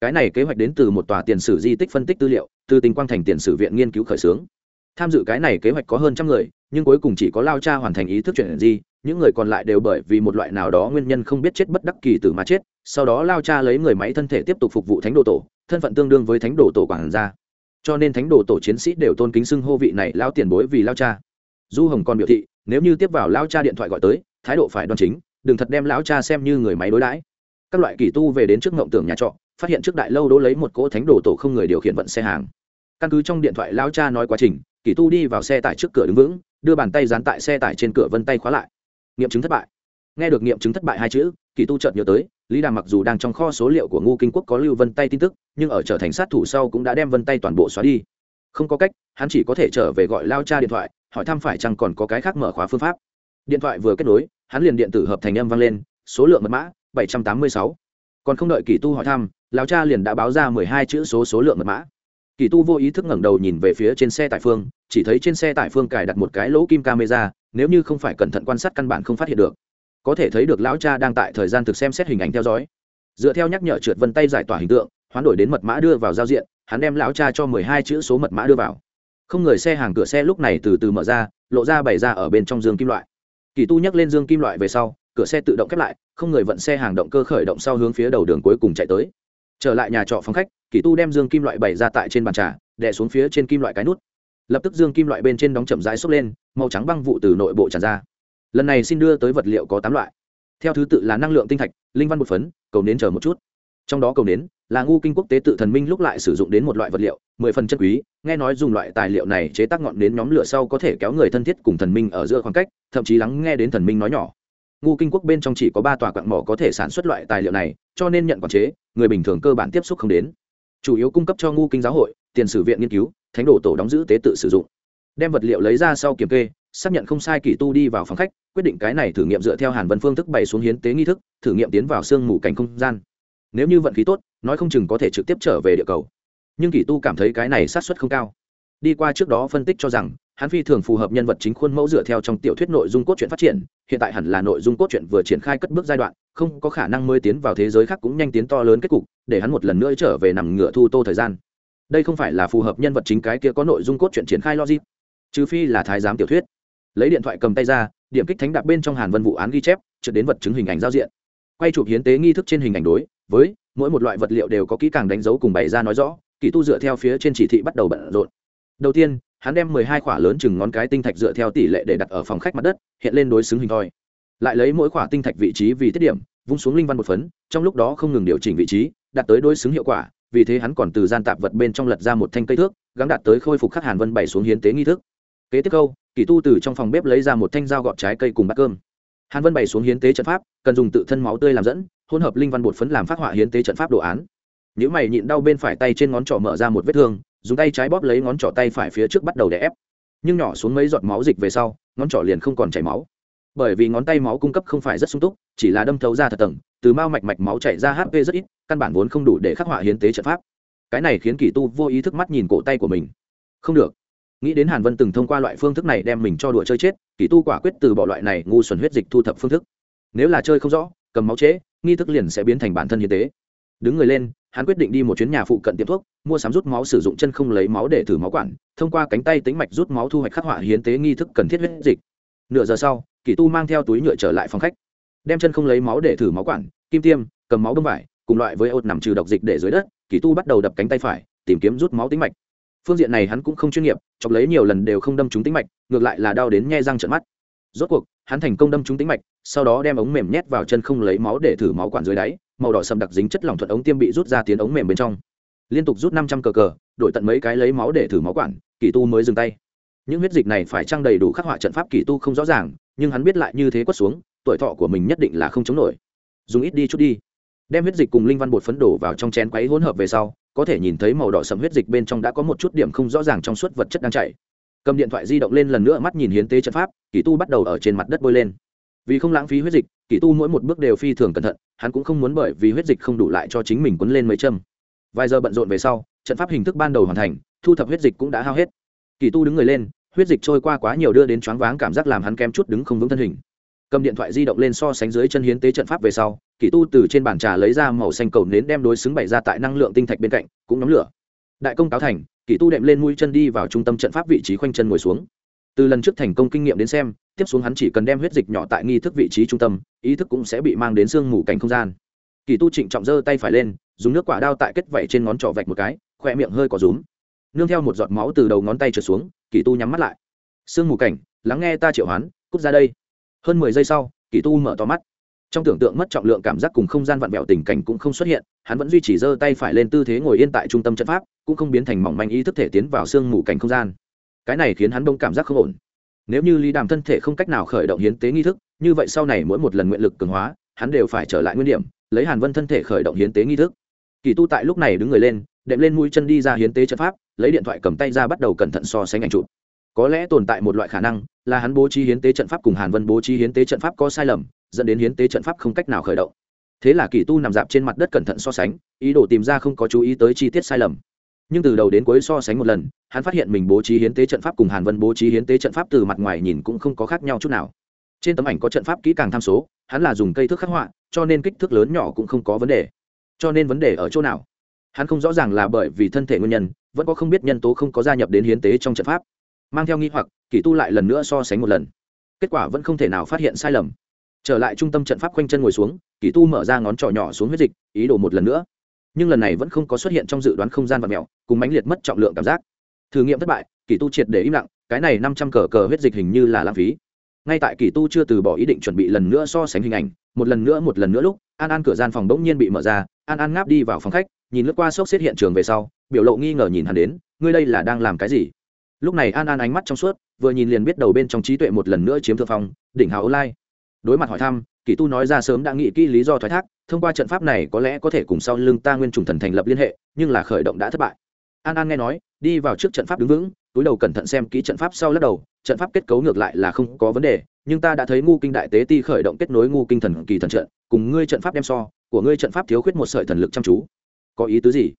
Cái này kế hoạch đến từ một tòa tiền sử di tích phân tích tư liệu, từ tình quang thành tiền sử viện nghiên cứu khởi xướng. Tham dự cái này kế hoạch có hơn trăm người, nhưng cuối cùng chỉ có lao cha hoàn thành ý thức chuyển di những người còn lại đều bởi vì một loại nào đó nguyên nhân không biết chết bất đắc kỳ tử mà chết, sau đó lao cha lấy người máy thân thể tiếp tục phục vụ thánh đồ tổ, thân phận tương đương với thánh đồ tổ quản gia. Cho nên thánh đồ tổ chiến sĩ đều tôn kính xưng hô vị này lao tiền bối vì lao cha. Du hồng còn biểu thị, nếu như tiếp vào lao cha điện thoại gọi tới, thái độ phải đoan chính, đừng thật đem lão cha xem như người máy đối đãi. Các loại kỳ tu về đến trước ngộng tưởng nhà trọ, phát hiện trước đại lâu đỗ lấy một cỗ thánh đồ tổ không người điều khiển vận xe hàng. Căn cứ trong điện thoại lao cha nói quá trình, kỳ tu đi vào xe tải trước cửa đứng vững, đưa bàn tay dán tại xe tải trên cửa vân tay khóa lại nghiệm chứng thất bại. Nghe được nghiệm chứng thất bại hai chữ, kỳ tu chợt nhớ tới, lý đàm mặc dù đang trong kho số liệu của ngu kinh quốc có lưu vân tay tin tức, nhưng ở trở thành sát thủ sau cũng đã đem vân tay toàn bộ xóa đi. Không có cách, hắn chỉ có thể trở về gọi lao cha điện thoại, hỏi thăm phải chăng còn có cái khác mở khóa phương pháp. Điện thoại vừa kết nối, hắn liền điện tử hợp thành âm vang lên, số lượng mật mã, bảy trăm tám mươi sáu. Còn không đợi kỳ tu hỏi thăm, lao cha liền đã báo ra mười hai chữ số số lượng mật mã. Kỳ tu vô ý thức ngẩng đầu nhìn về phía trên xe tải phương, chỉ thấy trên xe tải phương cài đặt một cái lỗ kim camera nếu như không phải cẩn thận quan sát căn bản không phát hiện được, có thể thấy được lão cha đang tại thời gian thực xem xét hình ảnh theo dõi. Dựa theo nhắc nhở trượt vân tay giải tỏa hình tượng, hoán đổi đến mật mã đưa vào giao diện, hắn đem lão cha cho mười hai chữ số mật mã đưa vào. Không người xe hàng cửa xe lúc này từ từ mở ra, lộ ra bày ra ở bên trong dương kim loại. Kỳ tu nhắc lên dương kim loại về sau, cửa xe tự động khép lại, không người vận xe hàng động cơ khởi động sau hướng phía đầu đường cuối cùng chạy tới. Trở lại nhà trọ phòng khách, kỳ tu đem dương kim loại bày ra tại trên bàn trà, đè xuống phía trên kim loại cái nút lập tức dương kim loại bên trên đóng chậm rãi xốc lên, màu trắng băng vụ từ nội bộ tràn ra. Lần này xin đưa tới vật liệu có tám loại. Theo thứ tự là năng lượng tinh thạch, linh văn một phấn, cầu nến chờ một chút. Trong đó cầu nến là ngu kinh quốc tế tự thần minh lúc lại sử dụng đến một loại vật liệu, mười phần chất quý, nghe nói dùng loại tài liệu này chế tác ngọn nến nhóm lửa sau có thể kéo người thân thiết cùng thần minh ở giữa khoảng cách, thậm chí lắng nghe đến thần minh nói nhỏ. Ngu kinh quốc bên trong chỉ có ba tòa quặng mỏ có thể sản xuất loại tài liệu này, cho nên nhận quản chế, người bình thường cơ bản tiếp xúc không đến. Chủ yếu cung cấp cho ngu kinh giáo hội, tiền sử viện nghiên cứu thánh đồ tổ đóng giữ tế tự sử dụng. Đem vật liệu lấy ra sau kiểm kê, xác nhận không sai kỳ tu đi vào phòng khách, quyết định cái này thử nghiệm dựa theo hàn vân phương thức bày xuống hiến tế nghi thức, thử nghiệm tiến vào sương mù cảnh không gian. Nếu như vận khí tốt, nói không chừng có thể trực tiếp trở về địa cầu. Nhưng kỳ tu cảm thấy cái này sát xuất không cao. Đi qua trước đó phân tích cho rằng, hắn phi thường phù hợp nhân vật chính khuôn mẫu dựa theo trong tiểu thuyết nội dung cốt truyện phát triển, hiện tại hẳn là nội dung cốt truyện vừa triển khai cất bước giai đoạn, không có khả năng mới tiến vào thế giới khác cũng nhanh tiến to lớn kết cục, để hắn một lần nữa trở về nằm ngựa thu tô thời gian đây không phải là phù hợp nhân vật chính cái kia có nội dung cốt truyện triển khai logic, trừ phi là thái giám tiểu thuyết. Lấy điện thoại cầm tay ra, điểm kích thánh đạp bên trong hàn vân vụ án ghi chép, trượt đến vật chứng hình ảnh giao diện. Quay chụp hiến tế nghi thức trên hình ảnh đối với mỗi một loại vật liệu đều có kỹ càng đánh dấu cùng bày ra nói rõ, kỳ tu dựa theo phía trên chỉ thị bắt đầu bận rộn. Đầu tiên, hắn đem mười hai khỏa lớn chừng ngón cái tinh thạch dựa theo tỷ lệ để đặt ở phòng khách mặt đất, hiện lên đối xứng hình thoi. Lại lấy mỗi khỏa tinh thạch vị trí vì tiết điểm, vung xuống linh văn một phấn, trong lúc đó không ngừng điều chỉnh vị trí, đạt tới đối xứng hiệu quả vì thế hắn còn từ gian tạp vật bên trong lật ra một thanh cây thước gắn đạt tới khôi phục khắc hàn vân bày xuống hiến tế nghi thức. Kế tiếp câu, kỳ tu từ trong phòng bếp lấy ra một thanh dao gọt trái cây cùng bát cơm. Hàn vân bày xuống hiến tế trận pháp, cần dùng tự thân máu tươi làm dẫn, hỗn hợp linh văn bột phấn làm phát họa hiến tế trận pháp đồ án. Nếu mày nhịn đau bên phải tay trên ngón trỏ mở ra một vết thương, dùng tay trái bóp lấy ngón trỏ tay phải phía trước bắt đầu để ép. Nhưng nhỏ xuống mấy giọt máu dịch về sau, ngón trỏ liền không còn chảy máu bởi vì ngón tay máu cung cấp không phải rất sung túc chỉ là đâm thấu ra thật tầng từ mao mạch mạch máu chảy ra hp rất ít căn bản vốn không đủ để khắc họa hiến tế trận pháp. Cái này khiến kỳ tu vô ý thức mắt nhìn cổ tay của mình. Không được. Nghĩ đến hàn vân từng thông qua loại phương thức này đem mình cho đùa chơi chết kỳ tu quả quyết từ bỏ loại này ngu xuẩn huyết dịch thu thập phương thức. Nếu là chơi không rõ cầm máu chế, nghi thức liền sẽ biến thành bản thân hiến tế. Đứng người lên hắn quyết định đi một chuyến nhà phụ cận tiệm thuốc mua sắm rút máu sử dụng chân không lấy máu để thử máu quản thông qua cánh tay tính mạch rút máu thu hoạch khắc họa hiến tế nghi thức cần thiết huyết dịch nửa giờ sau, kỳ tu mang theo túi nhựa trở lại phòng khách. Đem chân không lấy máu để thử máu quản, kim tiêm, cầm máu bông vải, cùng loại với ốt nằm trừ độc dịch để dưới đất, kỳ tu bắt đầu đập cánh tay phải, tìm kiếm rút máu tính mạch. Phương diện này hắn cũng không chuyên nghiệp, chọc lấy nhiều lần đều không đâm trúng tính mạch, ngược lại là đau đến nhe răng trận mắt. Rốt cuộc, hắn thành công đâm trúng tính mạch, sau đó đem ống mềm nhét vào chân không lấy máu để thử máu quản dưới đáy, màu đỏ sầm đặc dính chất lỏng thuận ống tiêm bị rút ra tiến ống mềm bên trong. Liên tục rút năm trăm cờ cờ, đổi tận mấy cái lấy máu để thử máu quản, kỳ tu mới dừng tay những huyết dịch này phải trang đầy đủ khắc họa trận pháp kỳ tu không rõ ràng, nhưng hắn biết lại như thế quất xuống, tuổi thọ của mình nhất định là không chống nổi. Dùng ít đi chút đi. Đem huyết dịch cùng linh văn bột phấn đổ vào trong chén quấy hỗn hợp về sau, có thể nhìn thấy màu đỏ sầm huyết dịch bên trong đã có một chút điểm không rõ ràng trong suốt vật chất đang chảy. Cầm điện thoại di động lên lần nữa mắt nhìn hiến tế trận pháp, kỳ tu bắt đầu ở trên mặt đất bôi lên. Vì không lãng phí huyết dịch, kỳ tu mỗi một bước đều phi thường cẩn thận, hắn cũng không muốn bởi vì huyết dịch không đủ lại cho chính mình quấn lên mấy châm. Vài giờ bận rộn về sau, trận pháp hình thức ban đầu hoàn thành, thu thập huyết dịch cũng đã hao hết. Kỳ tu đứng người lên huyết dịch trôi qua quá nhiều đưa đến choáng váng cảm giác làm hắn kém chút đứng không vững thân hình. Cầm điện thoại di động lên so sánh dưới chân hiến tế trận pháp về sau kỳ tu từ trên bàn trà lấy ra màu xanh cầu nến đem đối xứng bày ra tại năng lượng tinh thạch bên cạnh, cũng nóng lửa. Đại công cáo thành kỳ tu đệm lên mũi chân đi vào trung tâm trận pháp vị trí khoanh chân ngồi xuống. Từ lần trước thành công kinh nghiệm đến xem, tiếp xuống hắn chỉ cần đem huyết dịch nhỏ tại nghi thức vị trí trung tâm, ý thức cũng sẽ bị mang đến sương mù cảnh không gian. Kỳ tu trịnh trọng giơ tay phải lên, dùng nước quả đao tại kết vẩy trên ngón trỏ vạch một cái, khoe miệng hơi có rúm. Nương theo một giọt máu từ đầu ngón tay trượt xuống kỳ tu nhắm mắt lại. Sương mù cảnh, lắng nghe ta triệu hoán, cút ra đây. Hơn mười giây sau, kỳ tu mở to mắt. Trong tưởng tượng mất trọng lượng cảm giác cùng không gian vặn vẹo tình cảnh cũng không xuất hiện, hắn vẫn duy trì giơ tay phải lên tư thế ngồi yên tại trung tâm trận pháp, cũng không biến thành mỏng manh ý thức thể tiến vào sương mù cảnh không gian. Cái này khiến hắn đông cảm giác không ổn. Nếu như lý đàm thân thể không cách nào khởi động hiến tế nghi thức, như vậy sau này mỗi một lần nguyện lực cường hóa, hắn đều phải trở lại nguyên điểm, lấy hàn vân thân thể khởi động hiến tế nghi thức. Kỳ tu tại lúc này đứng người lên, đệm lên mũi chân đi ra hiến tế trận pháp lấy điện thoại cầm tay ra bắt đầu cẩn thận so sánh ảnh chụp. Có lẽ tồn tại một loại khả năng là hắn bố trí hiến tế trận pháp cùng hàn vân bố trí hiến tế trận pháp có sai lầm, dẫn đến hiến tế trận pháp không cách nào khởi động. Thế là kỳ tu nằm dạp trên mặt đất cẩn thận so sánh, ý đồ tìm ra không có chú ý tới chi tiết sai lầm. Nhưng từ đầu đến cuối so sánh một lần, hắn phát hiện mình bố trí hiến tế trận pháp cùng hàn vân bố trí hiến tế trận pháp từ mặt ngoài nhìn cũng không có khác nhau chút nào. Trên tấm ảnh có trận pháp kỹ càng tham số, hắn là dùng cây thước khắc họa, cho nên kích thước lớn nhỏ cũng không có vấn đề. Cho nên vấn đề ở chỗ nào? Hắn không rõ ràng là bởi vì thân thể nguyên nhân vẫn có không biết nhân tố không có gia nhập đến hiến tế trong trận pháp. Mang theo nghi hoặc kỳ tu lại lần nữa so sánh một lần. Kết quả vẫn không thể nào phát hiện sai lầm. Trở lại trung tâm trận pháp quanh chân ngồi xuống kỳ tu mở ra ngón trỏ nhỏ xuống huyết dịch, ý đồ một lần nữa. Nhưng lần này vẫn không có xuất hiện trong dự đoán không gian và mèo, cùng mãnh liệt mất trọng lượng cảm giác. Thử nghiệm thất bại kỳ tu triệt để im lặng, cái này năm trăm cờ cờ huyết dịch hình như là lãng phí. Ngay tại kỳ tu chưa từ bỏ ý định chuẩn bị lần nữa so sánh hình ảnh, một lần nữa một lần nữa lúc, an an cửa gian phòng bỗng nhiên bị mở ra, an an ngáp đi vào phòng khách, nhìn lướt qua sốc xếp hiện trường về sau biểu lộ nghi ngờ nhìn hắn đến, ngươi đây là đang làm cái gì? Lúc này an an ánh mắt trong suốt, vừa nhìn liền biết đầu bên trong trí tuệ một lần nữa chiếm thượng phong, đỉnh hào lai đối mặt hỏi thăm, kỳ tu nói ra sớm đã nghĩ kỹ lý do thoái thác, thông qua trận pháp này có lẽ có thể cùng sau lưng ta nguyên trùng thần thành lập liên hệ, nhưng là khởi động đã thất bại. An an nghe nói, đi vào trước trận pháp đứng vững, túi đầu cẩn thận xem kỹ trận pháp sau lắc đầu, trận pháp kết cấu ngược lại là không có vấn đề, nhưng ta đã thấy ngu kinh đại tế ti khởi động kết nối ngu kinh thần kỳ thần trận, cùng ngươi trận pháp đem so, của ngươi trận pháp thiếu khuyết một sợi thần lực chăm chú. Có ý tứ gì?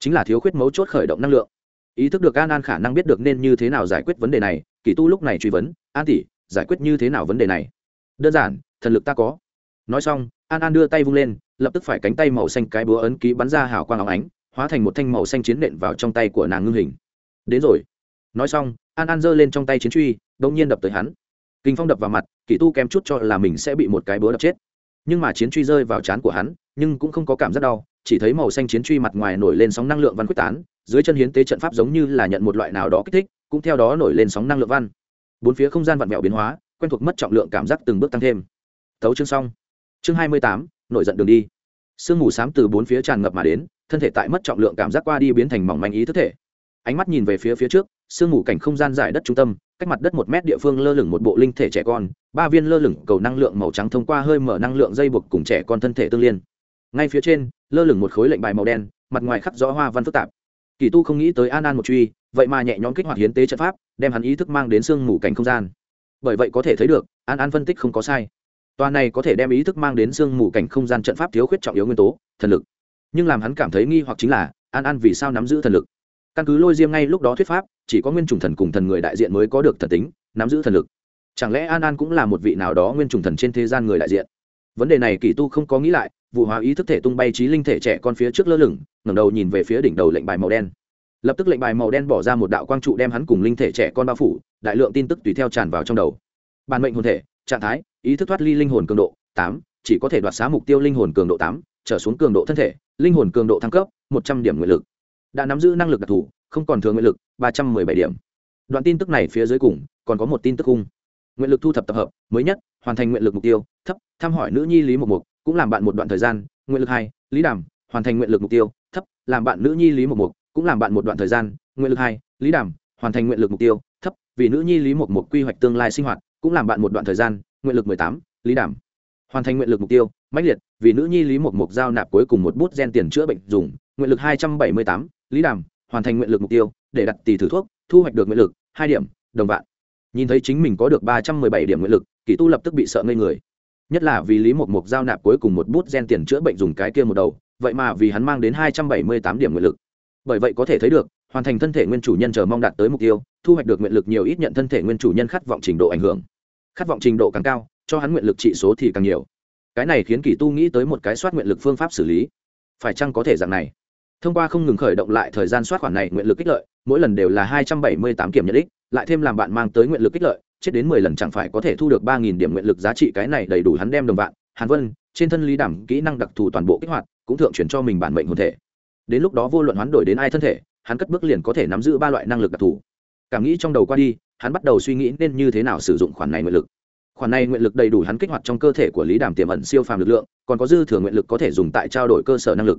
Chính là thiếu khuyết mấu chốt khởi động năng lượng. Ý thức được an an khả năng biết được nên như thế nào giải quyết vấn đề này, kỳ tu lúc này truy vấn, an tỷ, giải quyết như thế nào vấn đề này? Đơn giản, thần lực ta có. Nói xong, an an đưa tay vung lên, lập tức phải cánh tay màu xanh cái búa ấn ký bắn ra hào quang áo ánh, hóa thành một thanh màu xanh chiến nện vào trong tay của nàng ngưng hình. Đến rồi. Nói xong, an an giơ lên trong tay chiến truy đ ỗ n g nhiên đập tới hắn. Kinh phong đập vào mặt, kỳ tu kém chút cho là mình sẽ bị một cái búa đập chết. Nhưng mà chiến truy rơi vào trán của hắn, nhưng cũng không có cảm giác đau chỉ thấy màu xanh chiến truy mặt ngoài nổi lên sóng năng lượng văn quyết tán, dưới chân hiến tế trận pháp giống như là nhận một loại nào đó kích thích, cũng theo đó nổi lên sóng năng lượng văn. Bốn phía không gian vặn vẹo biến hóa, quen thuộc mất trọng lượng cảm giác từng bước tăng thêm. Tấu chương xong. Chương hai mươi tám, nổi giận đường đi. Sương mù s á m từ bốn phía tràn ngập mà đến, thân thể tại mất trọng lượng cảm giác qua đi biến thành mỏng manh ý thức thể. Ánh mắt nhìn về phía phía trước, sương mù cảnh không gian dài đất trung tâm, cách mặt đất một mét địa phương lơ lửng một bộ linh thể trẻ con, ba viên lơ lửng cầu năng lượng màu trắng thông qua hơi mở năng lượng dây buộc cùng trẻ con thân thể tương liên ngay phía trên lơ lửng một khối lệnh bài màu đen mặt ngoài khắc rõ hoa văn phức tạp kỳ tu không nghĩ tới an an một truy vậy mà nhẹ nhõm kích hoạt hiến tế trận pháp đem hắn ý thức mang đến sương mù cảnh không gian bởi vậy có thể thấy được an an phân tích không có sai Toàn này có thể đem ý thức mang đến sương mù cảnh không gian trận pháp thiếu khuyết trọng yếu nguyên tố, thần lực. Nhưng làm hắn cảm thấy nghi hoặc chính là, An An vì sao nắm giữ thần lực? Căn cứ lôi diêm ngay lúc đó thuyết pháp, chỉ có nguyên trùng thần cùng thần người đại diện mới có được thần tính, nắm giữ thần lực. Chẳng lẽ An An cũng là một vị nào đó nguyên trùng thần trên thế gian người đại diện? Vấn đề này Kỳ Tu không có nghĩ lại, vụ hóa ý thức thể tung bay trí linh thể trẻ con phía trước lơ lửng, ngẩng đầu nhìn về phía đỉnh đầu lệnh bài màu đen. Lập tức lệnh bài màu đen bỏ ra một đạo quang trụ đem hắn cùng linh thể trẻ con bao phủ, đại lượng tin tức tùy theo tràn vào trong đầu. Bản mệnh hồn thể, trạng thái, ý thức thoát ly linh hồn cường độ tám chỉ có thể đoạt xá mục tiêu linh hồn cường độ tám trở xuống cường độ thân thể linh hồn cường độ thăng cấp một trăm điểm nguyện lực đã nắm giữ năng lực đặc thù không còn thừa nguyện lực ba trăm mười bảy điểm đoạn tin tức này phía dưới cùng còn có một tin tức cung nguyện lực thu thập tập hợp mới nhất hoàn thành nguyện lực mục tiêu thấp, thăm hỏi nữ nhi lý mục mục cũng làm bạn một đoạn thời gian, nguyện lực hai, lý đàm, hoàn thành nguyện lực mục tiêu, thấp, làm bạn nữ nhi lý mục mục cũng làm bạn một đoạn thời gian, nguyện lực hai, lý đàm, hoàn thành nguyện lực mục tiêu, thấp, vì nữ nhi lý mục mục quy hoạch tương lai sinh hoạt, cũng làm bạn một đoạn thời gian, nguyện lực mười tám, lý đảm hoàn thành nguyện lực mục tiêu, mãnh liệt, vì nữ nhi lý mục mục giao nạp cuối cùng một bút gen tiền chữa bệnh dùng, nguyện lực hai trăm bảy mươi tám, lý đàm, hoàn thành nguyện lực mục tiêu, để đặt tỷ thử thuốc, thu hoạch được nguyện lực hai điểm, đồng vạn. Nhìn thấy chính mình có được ba trăm mười bảy điểm nguyện lực, kỳ tu lập tức bị sợ ngây người nhất là vì lý một mục giao nạp cuối cùng một bút gen tiền chữa bệnh dùng cái kia một đầu, vậy mà vì hắn mang đến hai trăm bảy mươi tám điểm nguyện lực. Bởi vậy có thể thấy được, hoàn thành thân thể nguyên chủ nhân chờ mong đạt tới mục tiêu, thu hoạch được nguyện lực nhiều ít nhận thân thể nguyên chủ nhân khát vọng trình độ ảnh hưởng. Khát vọng trình độ càng cao, cho hắn nguyện lực trị số thì càng nhiều. Cái này khiến kỳ tu nghĩ tới một cái soát nguyện lực phương pháp xử lý. Phải chăng có thể dạng này? Thông qua không ngừng khởi động lại thời gian soát khoản này nguyện lực kích lợi, mỗi lần đều là hai trăm bảy mươi tám kiểm nhận ích lại thêm làm bạn mang tới nguyện lực kích lợi chết đến mười lần chẳng phải có thể thu được ba nghìn điểm nguyện lực giá trị cái này đầy đủ hắn đem đồng vạn. Hàn vân, trên thân lý đảm kỹ năng đặc thù toàn bộ kích hoạt, cũng thượng chuyển cho mình bản mệnh hồn thể. Đến lúc đó vô luận hoán đổi đến ai thân thể, hắn cất bước liền có thể nắm giữ ba loại năng lực đặc thù. Cảm nghĩ trong đầu qua đi, hắn bắt đầu suy nghĩ nên như thế nào sử dụng khoản này nguyện lực. Khoản này nguyện lực đầy đủ hắn kích hoạt trong cơ thể của lý đàm tiềm ẩn siêu phàm lực lượng, còn có dư thừa nguyện lực có thể dùng tại trao đổi cơ sở năng lực.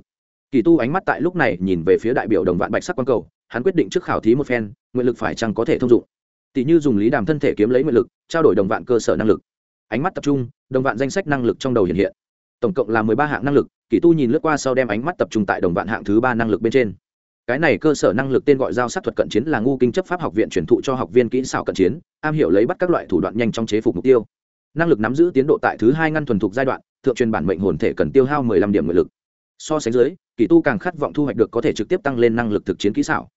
Kỳ tu ánh mắt tại lúc này nhìn về phía đại biểu đồng vạn bạch sắc quang cầu, hắn quyết định trước khảo thí một phen, nguyện lực phải chăng có thể thông dụng tỷ như dùng lý đàm thân thể kiếm lấy nguyện lực, trao đổi đồng vạn cơ sở năng lực. Ánh mắt tập trung, đồng vạn danh sách năng lực trong đầu hiện hiện. Tổng cộng là mười ba hạng năng lực, kỳ tu nhìn lướt qua sau đem ánh mắt tập trung tại đồng vạn hạng thứ ba năng lực bên trên. Cái này cơ sở năng lực tên gọi giao sát thuật cận chiến là ngu kinh chấp pháp học viện truyền thụ cho học viên kỹ xảo cận chiến, am hiểu lấy bắt các loại thủ đoạn nhanh trong chế phục mục tiêu. Năng lực nắm giữ tiến độ tại thứ hai ngăn thuần thục giai đoạn, thượng truyền bản mệnh hồn thể cần tiêu hao mười lăm điểm nguyện lực. So sánh dưới, kỳ tu càng khát vọng thu hoạch được có thể trực tiếp tăng lên năng lực thực chiến kỹ xảo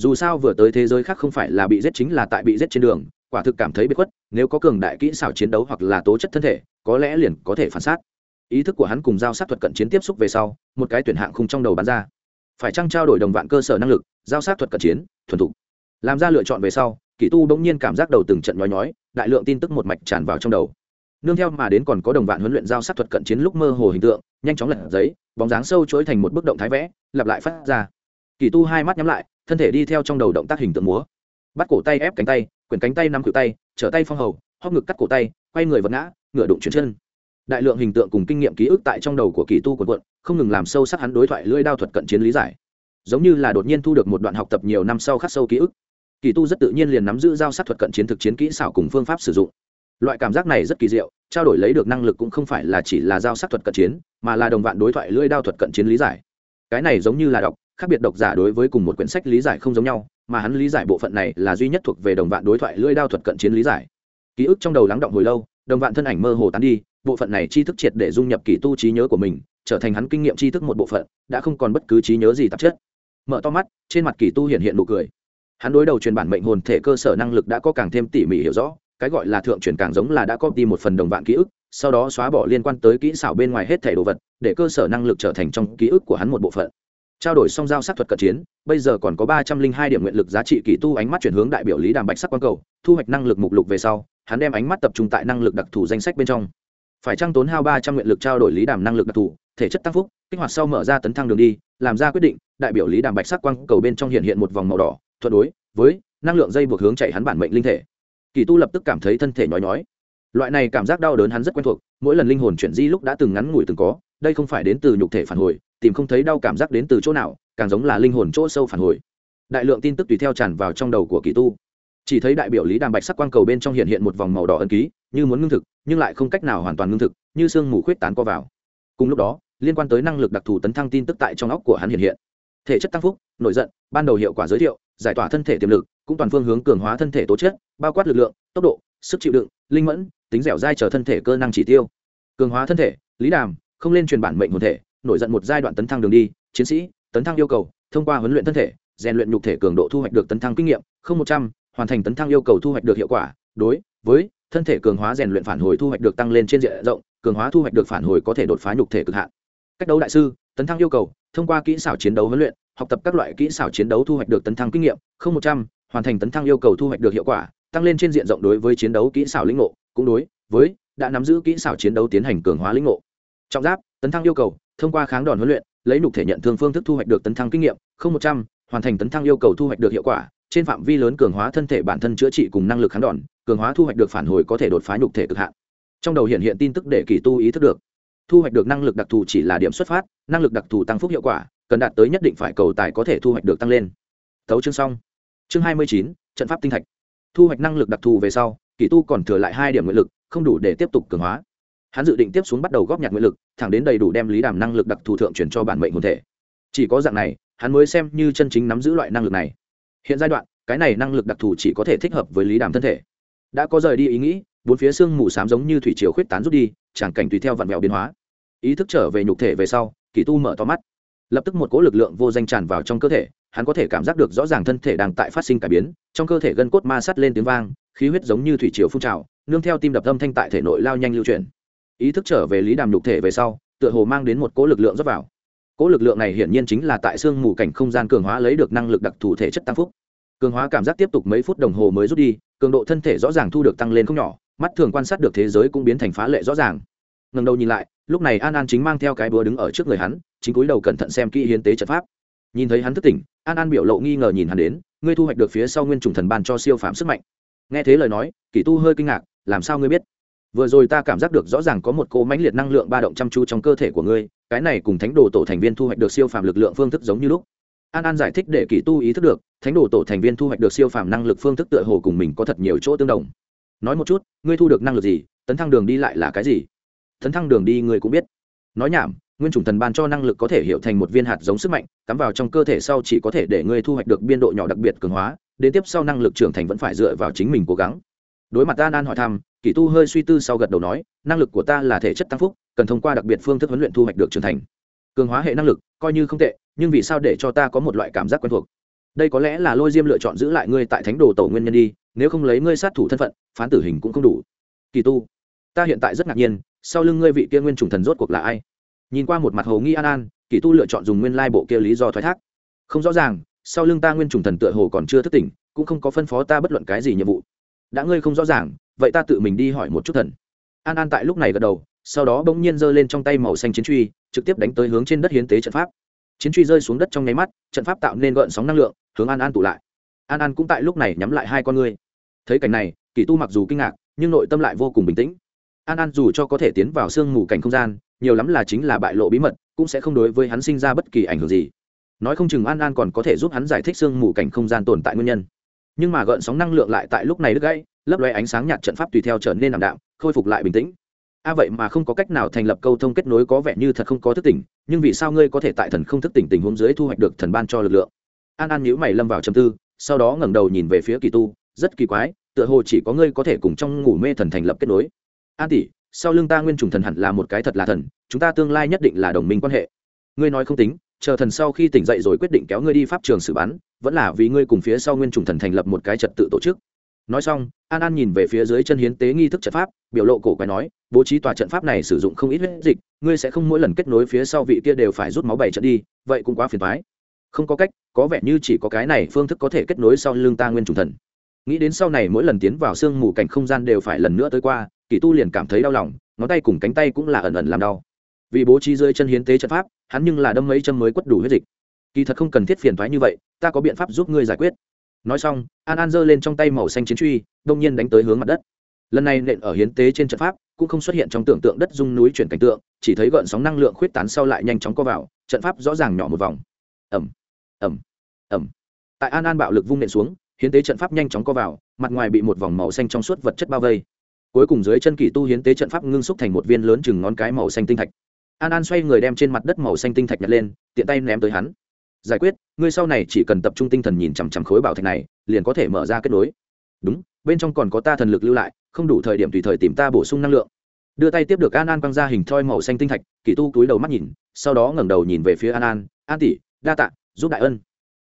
dù sao vừa tới thế giới khác không phải là bị giết chính là tại bị giết trên đường, quả thực cảm thấy bị khuất, nếu có cường đại kỹ xảo chiến đấu hoặc là tố chất thân thể, có lẽ liền có thể phản xác. Ý thức của hắn cùng giao sát thuật cận chiến tiếp xúc về sau, một cái tuyển hạng khung trong đầu bắn ra. Phải chăng trao đổi đồng vạn cơ sở năng lực, giao sát thuật cận chiến, thuần thục. Làm ra lựa chọn về sau, kỷ tu bỗng nhiên cảm giác đầu từng trận nhói nhói, đại lượng tin tức một mạch tràn vào trong đầu. Nương theo mà đến còn có đồng vạn huấn luyện giao sát thuật cận chiến lúc mơ hồ hình tượng, nhanh chóng lật giấy, bóng dáng sâu chối thành một bức động thái vẽ, lặp lại phát ra. Kỳ tu hai mắt nhắm lại thân thể đi theo trong đầu động tác hình tượng múa. Bắt cổ tay ép cánh tay quyển cánh tay nắm cự tay, trở tay phong hầu hóc ngực cắt cổ tay, quay người vật ngã ngựa đụng chuyển chân. Đại lượng hình tượng cùng kinh nghiệm ký ức tại trong đầu của kỳ tu quần quận, không ngừng làm sâu sắc hắn đối thoại lưỡi đao thuật cận chiến lý giải. Giống như là đột nhiên thu được một đoạn học tập nhiều năm sau khắc sâu ký ức, kỳ tu rất tự nhiên liền nắm giữ giao sát thuật cận chiến thực chiến kỹ xảo cùng phương pháp sử dụng. Loại cảm giác này rất kỳ diệu, trao đổi lấy được năng lực cũng không phải là chỉ là giao sát thuật cận chiến, mà là đồng vạn đối thoại lưỡi đao thuật cận chiến lý giải. Cái này giống như là đọc khác biệt độc giả đối với cùng một quyển sách lý giải không giống nhau, mà hắn lý giải bộ phận này là duy nhất thuộc về đồng vạn đối thoại lưỡi đao thuật cận chiến lý giải. Ký ức trong đầu lắng động hồi lâu, đồng vạn thân ảnh mơ hồ tán đi, bộ phận này tri thức triệt để dung nhập kỳ tu trí nhớ của mình, trở thành hắn kinh nghiệm tri thức một bộ phận, đã không còn bất cứ trí nhớ gì tạp chất. Mở to mắt, trên mặt kỳ tu hiện hiện nụ cười. Hắn đối đầu truyền bản mệnh hồn thể cơ sở năng lực đã có càng thêm tỉ mỉ hiểu rõ, cái gọi là thượng truyền càng giống là đã copy một phần đồng vạn ký ức, sau đó xóa bỏ liên quan tới kỹ xảo bên ngoài hết thẻ đồ vật, để cơ sở năng lực trở thành trong ký ức của hắn một bộ phận trao đổi song giao sát thuật cận chiến, bây giờ còn có ba trăm linh hai điểm nguyện lực giá trị kỳ tu ánh mắt chuyển hướng đại biểu lý đàm bạch sắc quang cầu, thu hoạch năng lực mục lục về sau, hắn đem ánh mắt tập trung tại năng lực đặc thù danh sách bên trong. Phải trăng tốn hao ba trăm nguyện lực trao đổi lý đàm năng lực đặc thù, thể chất tăng phúc, kích hoạt sau mở ra tấn thăng đường đi, làm ra quyết định, đại biểu lý đàm bạch sắc quang cầu bên trong hiện hiện một vòng màu đỏ, thuận đối với năng lượng dây buộc hướng chạy hắn bản mệnh linh thể. Kỳ tu lập tức cảm thấy thân thể nhói nhói. Loại này cảm giác đau đớn hắn rất quen thuộc, mỗi lần linh hồn chuyển di lúc đã từng ngắn ngủi từng có đây không phải đến từ nhục thể phản hồi, tìm không thấy đau cảm giác đến từ chỗ nào, càng giống là linh hồn chỗ sâu phản hồi. Đại lượng tin tức tùy theo tràn vào trong đầu của kỳ tu. Chỉ thấy đại biểu lý đàm bạch sắc quang cầu bên trong hiện hiện một vòng màu đỏ ân ký, như muốn ngưng thực, nhưng lại không cách nào hoàn toàn ngưng thực, như sương mù khuyết tán qua vào. Cùng lúc đó, liên quan tới năng lực đặc thù tấn thăng tin tức tại trong óc của hắn hiện hiện. Thể chất tăng phúc nổi giận, ban đầu hiệu quả giới thiệu, giải tỏa thân thể tiềm lực, cũng toàn phương hướng cường hóa thân thể tố chất, bao quát lực lượng, tốc độ, sức chịu đựng, linh mẫn, tính dẻo dai chờ thân thể cơ năng chỉ tiêu. Cường hóa thân thể, lý đàm không lên truyền bản mệnh hồn thể, nổi giận một giai đoạn tấn thăng đường đi, chiến sĩ, tấn thăng yêu cầu, thông qua huấn luyện thân thể, rèn luyện nhục thể cường độ thu hoạch được tấn thăng kinh nghiệm, không một trăm, hoàn thành tấn thăng yêu cầu thu hoạch được hiệu quả. Đối với thân thể cường hóa rèn luyện phản hồi thu hoạch được tăng lên trên diện rộng, cường hóa thu hoạch được phản hồi có thể đột phá nhục thể cực hạn. Cách đấu đại sư, tấn thăng yêu cầu, thông qua kỹ xảo chiến đấu huấn luyện, học tập các loại kỹ xảo chiến đấu thu hoạch được tấn thăng kinh nghiệm, không một trăm, hoàn thành tấn thăng yêu cầu thu hoạch được hiệu quả, tăng lên trên diện rộng đối với chiến đấu kỹ xảo lĩnh ngộ. Cũng đối với đã nắm giữ kỹ xảo chiến đấu tiến hành cường hóa lĩnh ngộ trọng giáp, tấn thăng yêu cầu, thông qua kháng đòn huấn luyện, lấy nục thể nhận thương phương thức thu hoạch được tấn thăng kinh nghiệm, không một trăm, hoàn thành tấn thăng yêu cầu thu hoạch được hiệu quả, trên phạm vi lớn cường hóa thân thể bản thân chữa trị cùng năng lực kháng đòn, cường hóa thu hoạch được phản hồi có thể đột phá nhục thể cực hạn. Trong đầu hiện hiện tin tức để kỳ tu ý thức được. Thu hoạch được năng lực đặc thù chỉ là điểm xuất phát, năng lực đặc thù tăng phúc hiệu quả, cần đạt tới nhất định phải cầu tài có thể thu hoạch được tăng lên. Thấu chương xong. Chương hai mươi chín, trận pháp tinh thạch. Thu hoạch năng lực đặc thù về sau, kỳ tu còn thừa lại hai điểm nguyện lực, không đủ để tiếp tục cường hóa hắn dự định tiếp xuống bắt đầu góp nhặt nguyện lực, thẳng đến đầy đủ đem lý đàm năng lực đặc thù thượng chuyển cho bản mệnh hồn thể. Chỉ có dạng này, hắn mới xem như chân chính nắm giữ loại năng lực này. Hiện giai đoạn, cái này năng lực đặc thù chỉ có thể thích hợp với lý đàm thân thể. Đã có rời đi ý nghĩ, bốn phía xương mù s á m giống như thủy chiều khuyết tán rút đi tràng cảnh tùy theo vặn vẹo biến hóa. Ý thức trở về nhục thể về sau, kỳ tu mở to mắt. Lập tức một cỗ lực lượng vô danh tràn vào trong cơ thể, hắn có thể cảm giác được rõ ràng thân thể đang tại phát sinh cải biến, trong cơ thể gân cốt ma sắt lên tiếng vang, khí huyết giống như thủy chiều phun trào, nương theo tim đập âm thanh tại thể nội lao nhanh lưu chuyển ý thức trở về lý đàm nhục thể về sau, tựa hồ mang đến một cỗ lực lượng rót vào. Cỗ lực lượng này hiển nhiên chính là tại xương mù cảnh không gian cường hóa lấy được năng lực đặc thù thể chất tăng phúc. Cường hóa cảm giác tiếp tục mấy phút đồng hồ mới rút đi, cường độ thân thể rõ ràng thu được tăng lên không nhỏ, mắt thường quan sát được thế giới cũng biến thành phá lệ rõ ràng. Ngần đầu nhìn lại, lúc này an an chính mang theo cái búa đứng ở trước người hắn, chính cúi đầu cẩn thận xem kỹ hiến tế trận pháp. Nhìn thấy hắn thức tỉnh, an an biểu lộ nghi ngờ nhìn hắn đến, ngươi thu hoạch được phía sau nguyên trùng thần ban cho siêu phạm sức mạnh. Nghe thế lời nói, kỷ tu hơi kinh ngạc, làm sao ngươi biết? Vừa rồi ta cảm giác được rõ ràng có một cô mãnh liệt năng lượng ba động chăm chú trong cơ thể của ngươi, cái này cùng thánh đồ tổ thành viên thu hoạch được siêu phàm lực lượng phương thức giống như lúc. An an giải thích để kỳ tu ý thức được, thánh đồ tổ thành viên thu hoạch được siêu phàm năng lực phương thức tựa hồ cùng mình có thật nhiều chỗ tương đồng. Nói một chút, ngươi thu được năng lực gì, tấn thăng đường đi lại là cái gì? Tấn thăng đường đi ngươi cũng biết. Nói nhảm, nguyên chủng thần ban cho năng lực có thể hiểu thành một viên hạt giống sức mạnh, cắm vào trong cơ thể sau chỉ có thể để ngươi thu hoạch được biên độ nhỏ đặc biệt cường hóa, đến tiếp sau năng lực trưởng thành vẫn phải dựa vào chính mình cố gắng. Đối mặt an an hỏi thăm kỷ tu hơi suy tư sau gật đầu nói, năng lực của ta là thể chất tăng phúc, cần thông qua đặc biệt phương thức huấn luyện thu hoạch được trưởng thành. Cường hóa hệ năng lực, coi như không tệ, nhưng vì sao để cho ta có một loại cảm giác quen thuộc? Đây có lẽ là lôi diêm lựa chọn giữ lại ngươi tại thánh đồ tổ nguyên nhân đi, nếu không lấy ngươi sát thủ thân phận, phán tử hình cũng không đủ. Kỳ tu, ta hiện tại rất ngạc nhiên, sau lưng ngươi vị kia nguyên trùng thần rốt cuộc là ai? Nhìn qua một mặt hồ nghi an an kỳ tu lựa chọn dùng nguyên lai bộ kia lý do thoái thác. Không rõ ràng, sau lưng ta nguyên trùng thần tựa hồ còn chưa thức tỉnh, cũng không có phân phó ta bất luận cái gì nhiệm vụ. Đã ngươi không rõ ràng vậy ta tự mình đi hỏi một chút thần. An an tại lúc này gật đầu, sau đó bỗng nhiên giơ lên trong tay màu xanh chiến truy, trực tiếp đánh tới hướng trên đất hiến tế trận pháp. Chiến truy rơi xuống đất trong nháy mắt, trận pháp tạo nên gợn sóng năng lượng, hướng an an tụ lại. An an cũng tại lúc này nhắm lại hai con ngươi. Thấy cảnh này, kỳ tu mặc dù kinh ngạc, nhưng nội tâm lại vô cùng bình tĩnh. An an dù cho có thể tiến vào sương mù cảnh không gian, nhiều lắm là chính là bại lộ bí mật, cũng sẽ không đối với hắn sinh ra bất kỳ ảnh hưởng gì. Nói không chừng an an còn có thể giúp hắn giải thích sương mù cảnh không gian tồn tại nguyên nhân. Nhưng mà gợn sóng năng lượng lại tại lúc này đứt gãy lấp loe ánh sáng nhạt trận pháp tùy theo trở nên ảm đạm, khôi phục lại bình tĩnh. A vậy mà không có cách nào thành lập câu thông kết nối có vẻ như thật không có thức tỉnh, nhưng vì sao ngươi có thể tại thần không thức tỉnh tình huống dưới thu hoạch được thần ban cho lực lượng? An an nhữ mày lâm vào trầm tư, sau đó ngẩng đầu nhìn về phía kỳ tu, rất kỳ quái, tựa hồ chỉ có ngươi có thể cùng trong ngủ mê thần thành lập kết nối. An tỷ, sau lưng ta nguyên trùng thần hẳn là một cái thật là thần, chúng ta tương lai nhất định là đồng minh quan hệ. Ngươi nói không tính, chờ thần sau khi tỉnh dậy rồi quyết định kéo ngươi đi pháp trường xử bắn, vẫn là vì ngươi cùng phía sau nguyên trùng thần thành lập một cái trật tự tổ chức nói xong, an an nhìn về phía dưới chân hiến tế nghi thức trận pháp, biểu lộ cổ quái nói, bố trí tòa trận pháp này sử dụng không ít huyết dịch, ngươi sẽ không mỗi lần kết nối phía sau vị kia đều phải rút máu bảy trận đi, vậy cũng quá phiền thoái không có cách, có vẻ như chỉ có cái này phương thức có thể kết nối sau lưng ta nguyên trùng thần. Nghĩ đến sau này mỗi lần tiến vào sương mù cảnh không gian đều phải lần nữa tới qua, kỳ tu liền cảm thấy đau lòng, ngón tay cùng cánh tay cũng là ẩn ẩn làm đau. Vì bố trí rơi chân hiến tế trận pháp, hắn nhưng là đâm mấy chân mới quất đủ huyết dịch. Kỳ thật không cần thiết phiền thoái như vậy, ta có biện pháp giúp ngươi giải quyết nói xong, an an giơ lên trong tay màu xanh chiến truy, đông nhiên đánh tới hướng mặt đất. Lần này nện ở hiến tế trên trận pháp, cũng không xuất hiện trong tưởng tượng đất dung núi chuyển cảnh tượng, chỉ thấy gợn sóng năng lượng khuyết tán sau lại nhanh chóng co vào, trận pháp rõ ràng nhỏ một vòng. Ẩm ẩm ẩm tại an an bạo lực vung nện xuống, hiến tế trận pháp nhanh chóng co vào, mặt ngoài bị một vòng màu xanh trong suốt vật chất bao vây. Cuối cùng dưới chân kỳ tu hiến tế trận pháp ngưng xúc thành một viên lớn chừng ngón cái màu xanh tinh thạch. An an xoay người đem trên mặt đất màu xanh tinh thạch nhặt lên, tiện tay ném tới hắn giải quyết, ngươi sau này chỉ cần tập trung tinh thần nhìn chằm chằm khối bảo thạch này, liền có thể mở ra kết nối. Đúng, bên trong còn có ta thần lực lưu lại, không đủ thời điểm tùy thời tìm ta bổ sung năng lượng. Đưa tay tiếp được an an quăng ra hình thoi màu xanh tinh thạch, kỳ tu túi đầu mắt nhìn, sau đó ngẩng đầu nhìn về phía an an an tỷ, đa tạ, giúp đại ân.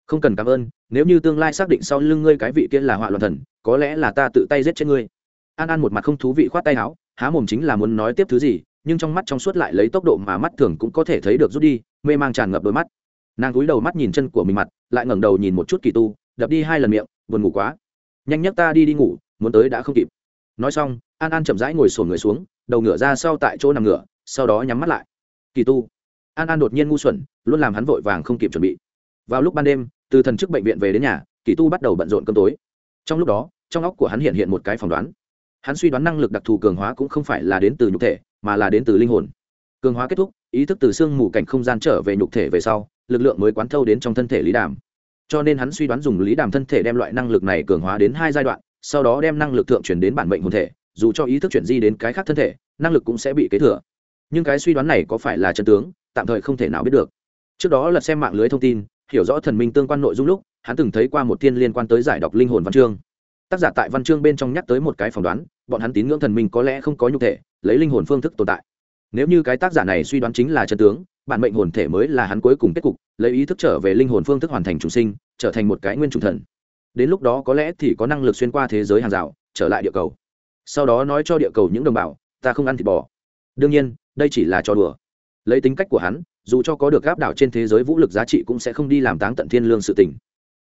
Không cần cảm ơn, nếu như tương lai xác định sau lưng ngươi cái vị kia là họa loạn thần, có lẽ là ta tự tay giết chết ngươi. An an một mặt không thú vị khoát tay áo, há mồm chính là muốn nói tiếp thứ gì, nhưng trong mắt trong suốt lại lấy tốc độ mà mắt thường cũng có thể thấy được rút đi, mê mang tràn ngập đôi mắt nàng cúi đầu mắt nhìn chân của mình mặt, lại ngẩng đầu nhìn một chút kỳ tu, đập đi hai lần miệng, buồn ngủ quá. Nhanh nhất ta đi đi ngủ, muốn tới đã không kịp. Nói xong, an an chậm rãi ngồi sổn người xuống, đầu ngửa ra sau tại chỗ nằm ngửa sau đó nhắm mắt lại. Kỳ tu. An an đột nhiên ngu xuẩn, luôn làm hắn vội vàng không kịp chuẩn bị. Vào lúc ban đêm, từ thần chức bệnh viện về đến nhà, kỳ tu bắt đầu bận rộn cơm tối. Trong lúc đó, trong óc của hắn hiện hiện một cái phỏng đoán. Hắn suy đoán năng lực đặc thù cường hóa cũng không phải là đến từ nhục thể, mà là đến từ linh hồn. Cường hóa kết thúc, ý thức từ xương mù cảnh không gian trở về nhục thể về sau lực lượng mới quán thâu đến trong thân thể lý đàm. Cho nên hắn suy đoán dùng lý đàm thân thể đem loại năng lực này cường hóa đến hai giai đoạn, sau đó đem năng lực thượng chuyển đến bản mệnh hồn thể, dù cho ý thức chuyển di đến cái khác thân thể, năng lực cũng sẽ bị kế thừa. Nhưng cái suy đoán này có phải là chân tướng, tạm thời không thể nào biết được. Trước đó lật xem mạng lưới thông tin, hiểu rõ thần minh tương quan nội dung lúc, hắn từng thấy qua một thiên liên quan tới giải đọc linh hồn văn chương. Tác giả tại văn chương bên trong nhắc tới một cái phỏng đoán, bọn hắn tín ngưỡng thần minh có lẽ không có nhục thể, lấy linh hồn phương thức tồn tại. Nếu như cái tác giả này suy đoán chính là chân tướng bản mệnh hồn thể mới là hắn cuối cùng kết cục, lấy ý thức trở về linh hồn phương thức hoàn thành chủ sinh, trở thành một cái nguyên chủ thần. Đến lúc đó có lẽ thì có năng lực xuyên qua thế giới hàng rào, trở lại địa cầu. Sau đó nói cho địa cầu những đồng bào, ta không ăn thịt bò. Đương nhiên, đây chỉ là trò đùa. Lấy tính cách của hắn, dù cho có được gáp đảo trên thế giới vũ lực giá trị cũng sẽ không đi làm táng tận thiên lương sự tình.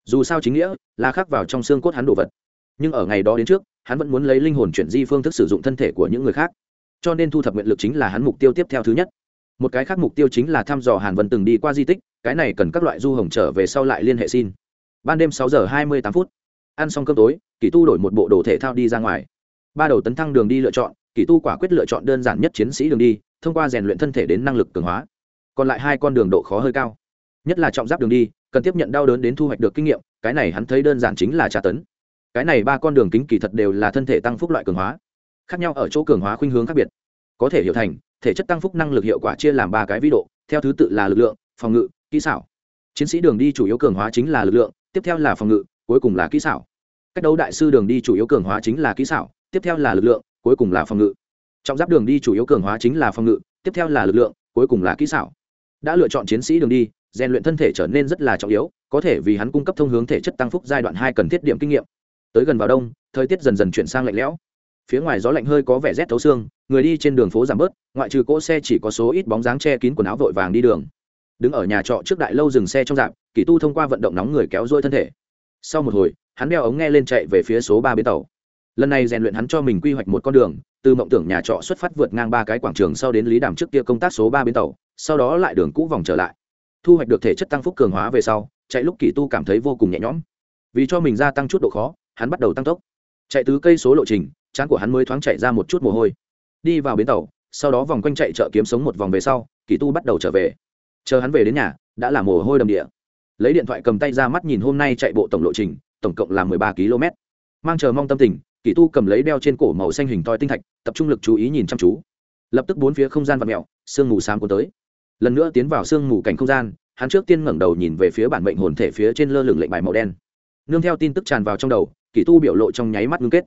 Dù sao chính nghĩa là khắc vào trong xương cốt hắn đồ vật. Nhưng ở ngày đó đến trước, hắn vẫn muốn lấy linh hồn chuyển di phương thức sử dụng thân thể của những người khác. Cho nên thu thập nguyện lực chính là hắn mục tiêu tiếp theo thứ nhất một cái khác mục tiêu chính là thăm dò hàn vân từng đi qua di tích, cái này cần các loại du hồng trở về sau lại liên hệ xin. Ban đêm sáu giờ hai mươi tám phút. Ăn xong cơm tối, kỳ tu đổi một bộ đồ thể thao đi ra ngoài. Ba đầu tấn thăng đường đi lựa chọn, kỳ tu quả quyết lựa chọn đơn giản nhất chiến sĩ đường đi, thông qua rèn luyện thân thể đến năng lực cường hóa. Còn lại hai con đường độ khó hơi cao. Nhất là trọng giáp đường đi, cần tiếp nhận đau đớn đến thu hoạch được kinh nghiệm, cái này hắn thấy đơn giản chính là tra tấn. Cái này ba con đường kính kỳ thật đều là thân thể tăng phúc loại cường hóa. Khác nhau ở chỗ cường hóa khuynh hướng khác biệt có thể hiểu thành, thể chất tăng phúc năng lực hiệu quả chia làm ba cái vĩ độ, theo thứ tự là lực lượng, phòng ngự, kỹ xảo. Chiến sĩ đường đi chủ yếu cường hóa chính là lực lượng, tiếp theo là phòng ngự, cuối cùng là kỹ xảo. Cách đấu đại sư đường đi chủ yếu cường hóa chính là kỹ xảo, tiếp theo là lực lượng, cuối cùng là phòng ngự. Trọng giáp đường đi chủ yếu cường hóa chính là phòng ngự, tiếp theo là lực lượng, cuối cùng là kỹ xảo. Đã lựa chọn chiến sĩ đường đi, rèn luyện thân thể trở nên rất là trọng yếu, có thể vì hắn cung cấp thông hướng thể chất tăng phúc giai đoạn hai cần thiết điểm kinh nghiệm. Tới gần vào đông, thời tiết dần dần chuyển sang lạnh lẽo phía ngoài gió lạnh hơi có vẻ rét thấu xương, người đi trên đường phố giảm bớt, ngoại trừ cỗ xe chỉ có số ít bóng dáng che kín quần áo vội vàng đi đường. Đứng ở nhà trọ trước đại lâu dừng xe trong dạp, kỳ tu thông qua vận động nóng người kéo dôi thân thể. Sau một hồi, hắn đeo ống nghe lên chạy về phía số ba bến tàu. Lần này rèn luyện hắn cho mình quy hoạch một con đường, từ mộng tưởng nhà trọ xuất phát vượt ngang ba cái quảng trường sau đến lý đàm trước kia công tác số ba bến tàu, sau đó lại đường cũ vòng trở lại. Thu hoạch được thể chất tăng phúc cường hóa về sau, chạy lúc kỳ tu cảm thấy vô cùng nhẹ nhõm. Vì cho mình gia tăng chút độ khó, hắn bắt đầu tăng tốc. Chạy tứ cây số lộ trình chán của hắn mới thoáng chạy ra một chút mồ hôi. Đi vào bến tàu, sau đó vòng quanh chạy chợ kiếm sống một vòng về sau, kỳ tu bắt đầu trở về. Chờ hắn về đến nhà, đã là mồ hôi đầm địa. Lấy điện thoại cầm tay ra mắt nhìn hôm nay chạy bộ tổng lộ trình, tổng cộng là mười ba km. Mang chờ mong tâm tình, kỳ tu cầm lấy đeo trên cổ màu xanh hình toi tinh thạch, tập trung lực chú ý nhìn chăm chú. Lập tức bốn phía không gian và mẹo sương mù sáng cuốn tới. Lần nữa tiến vào sương mù cảnh không gian, hắn trước tiên ngẩng đầu nhìn về phía bản mệnh hồn thể phía trên lơ lửng lệnh bài màu đen. Nương theo tin tức tràn vào trong đầu, kỳ tu biểu lộ trong nháy mắt ngưng kết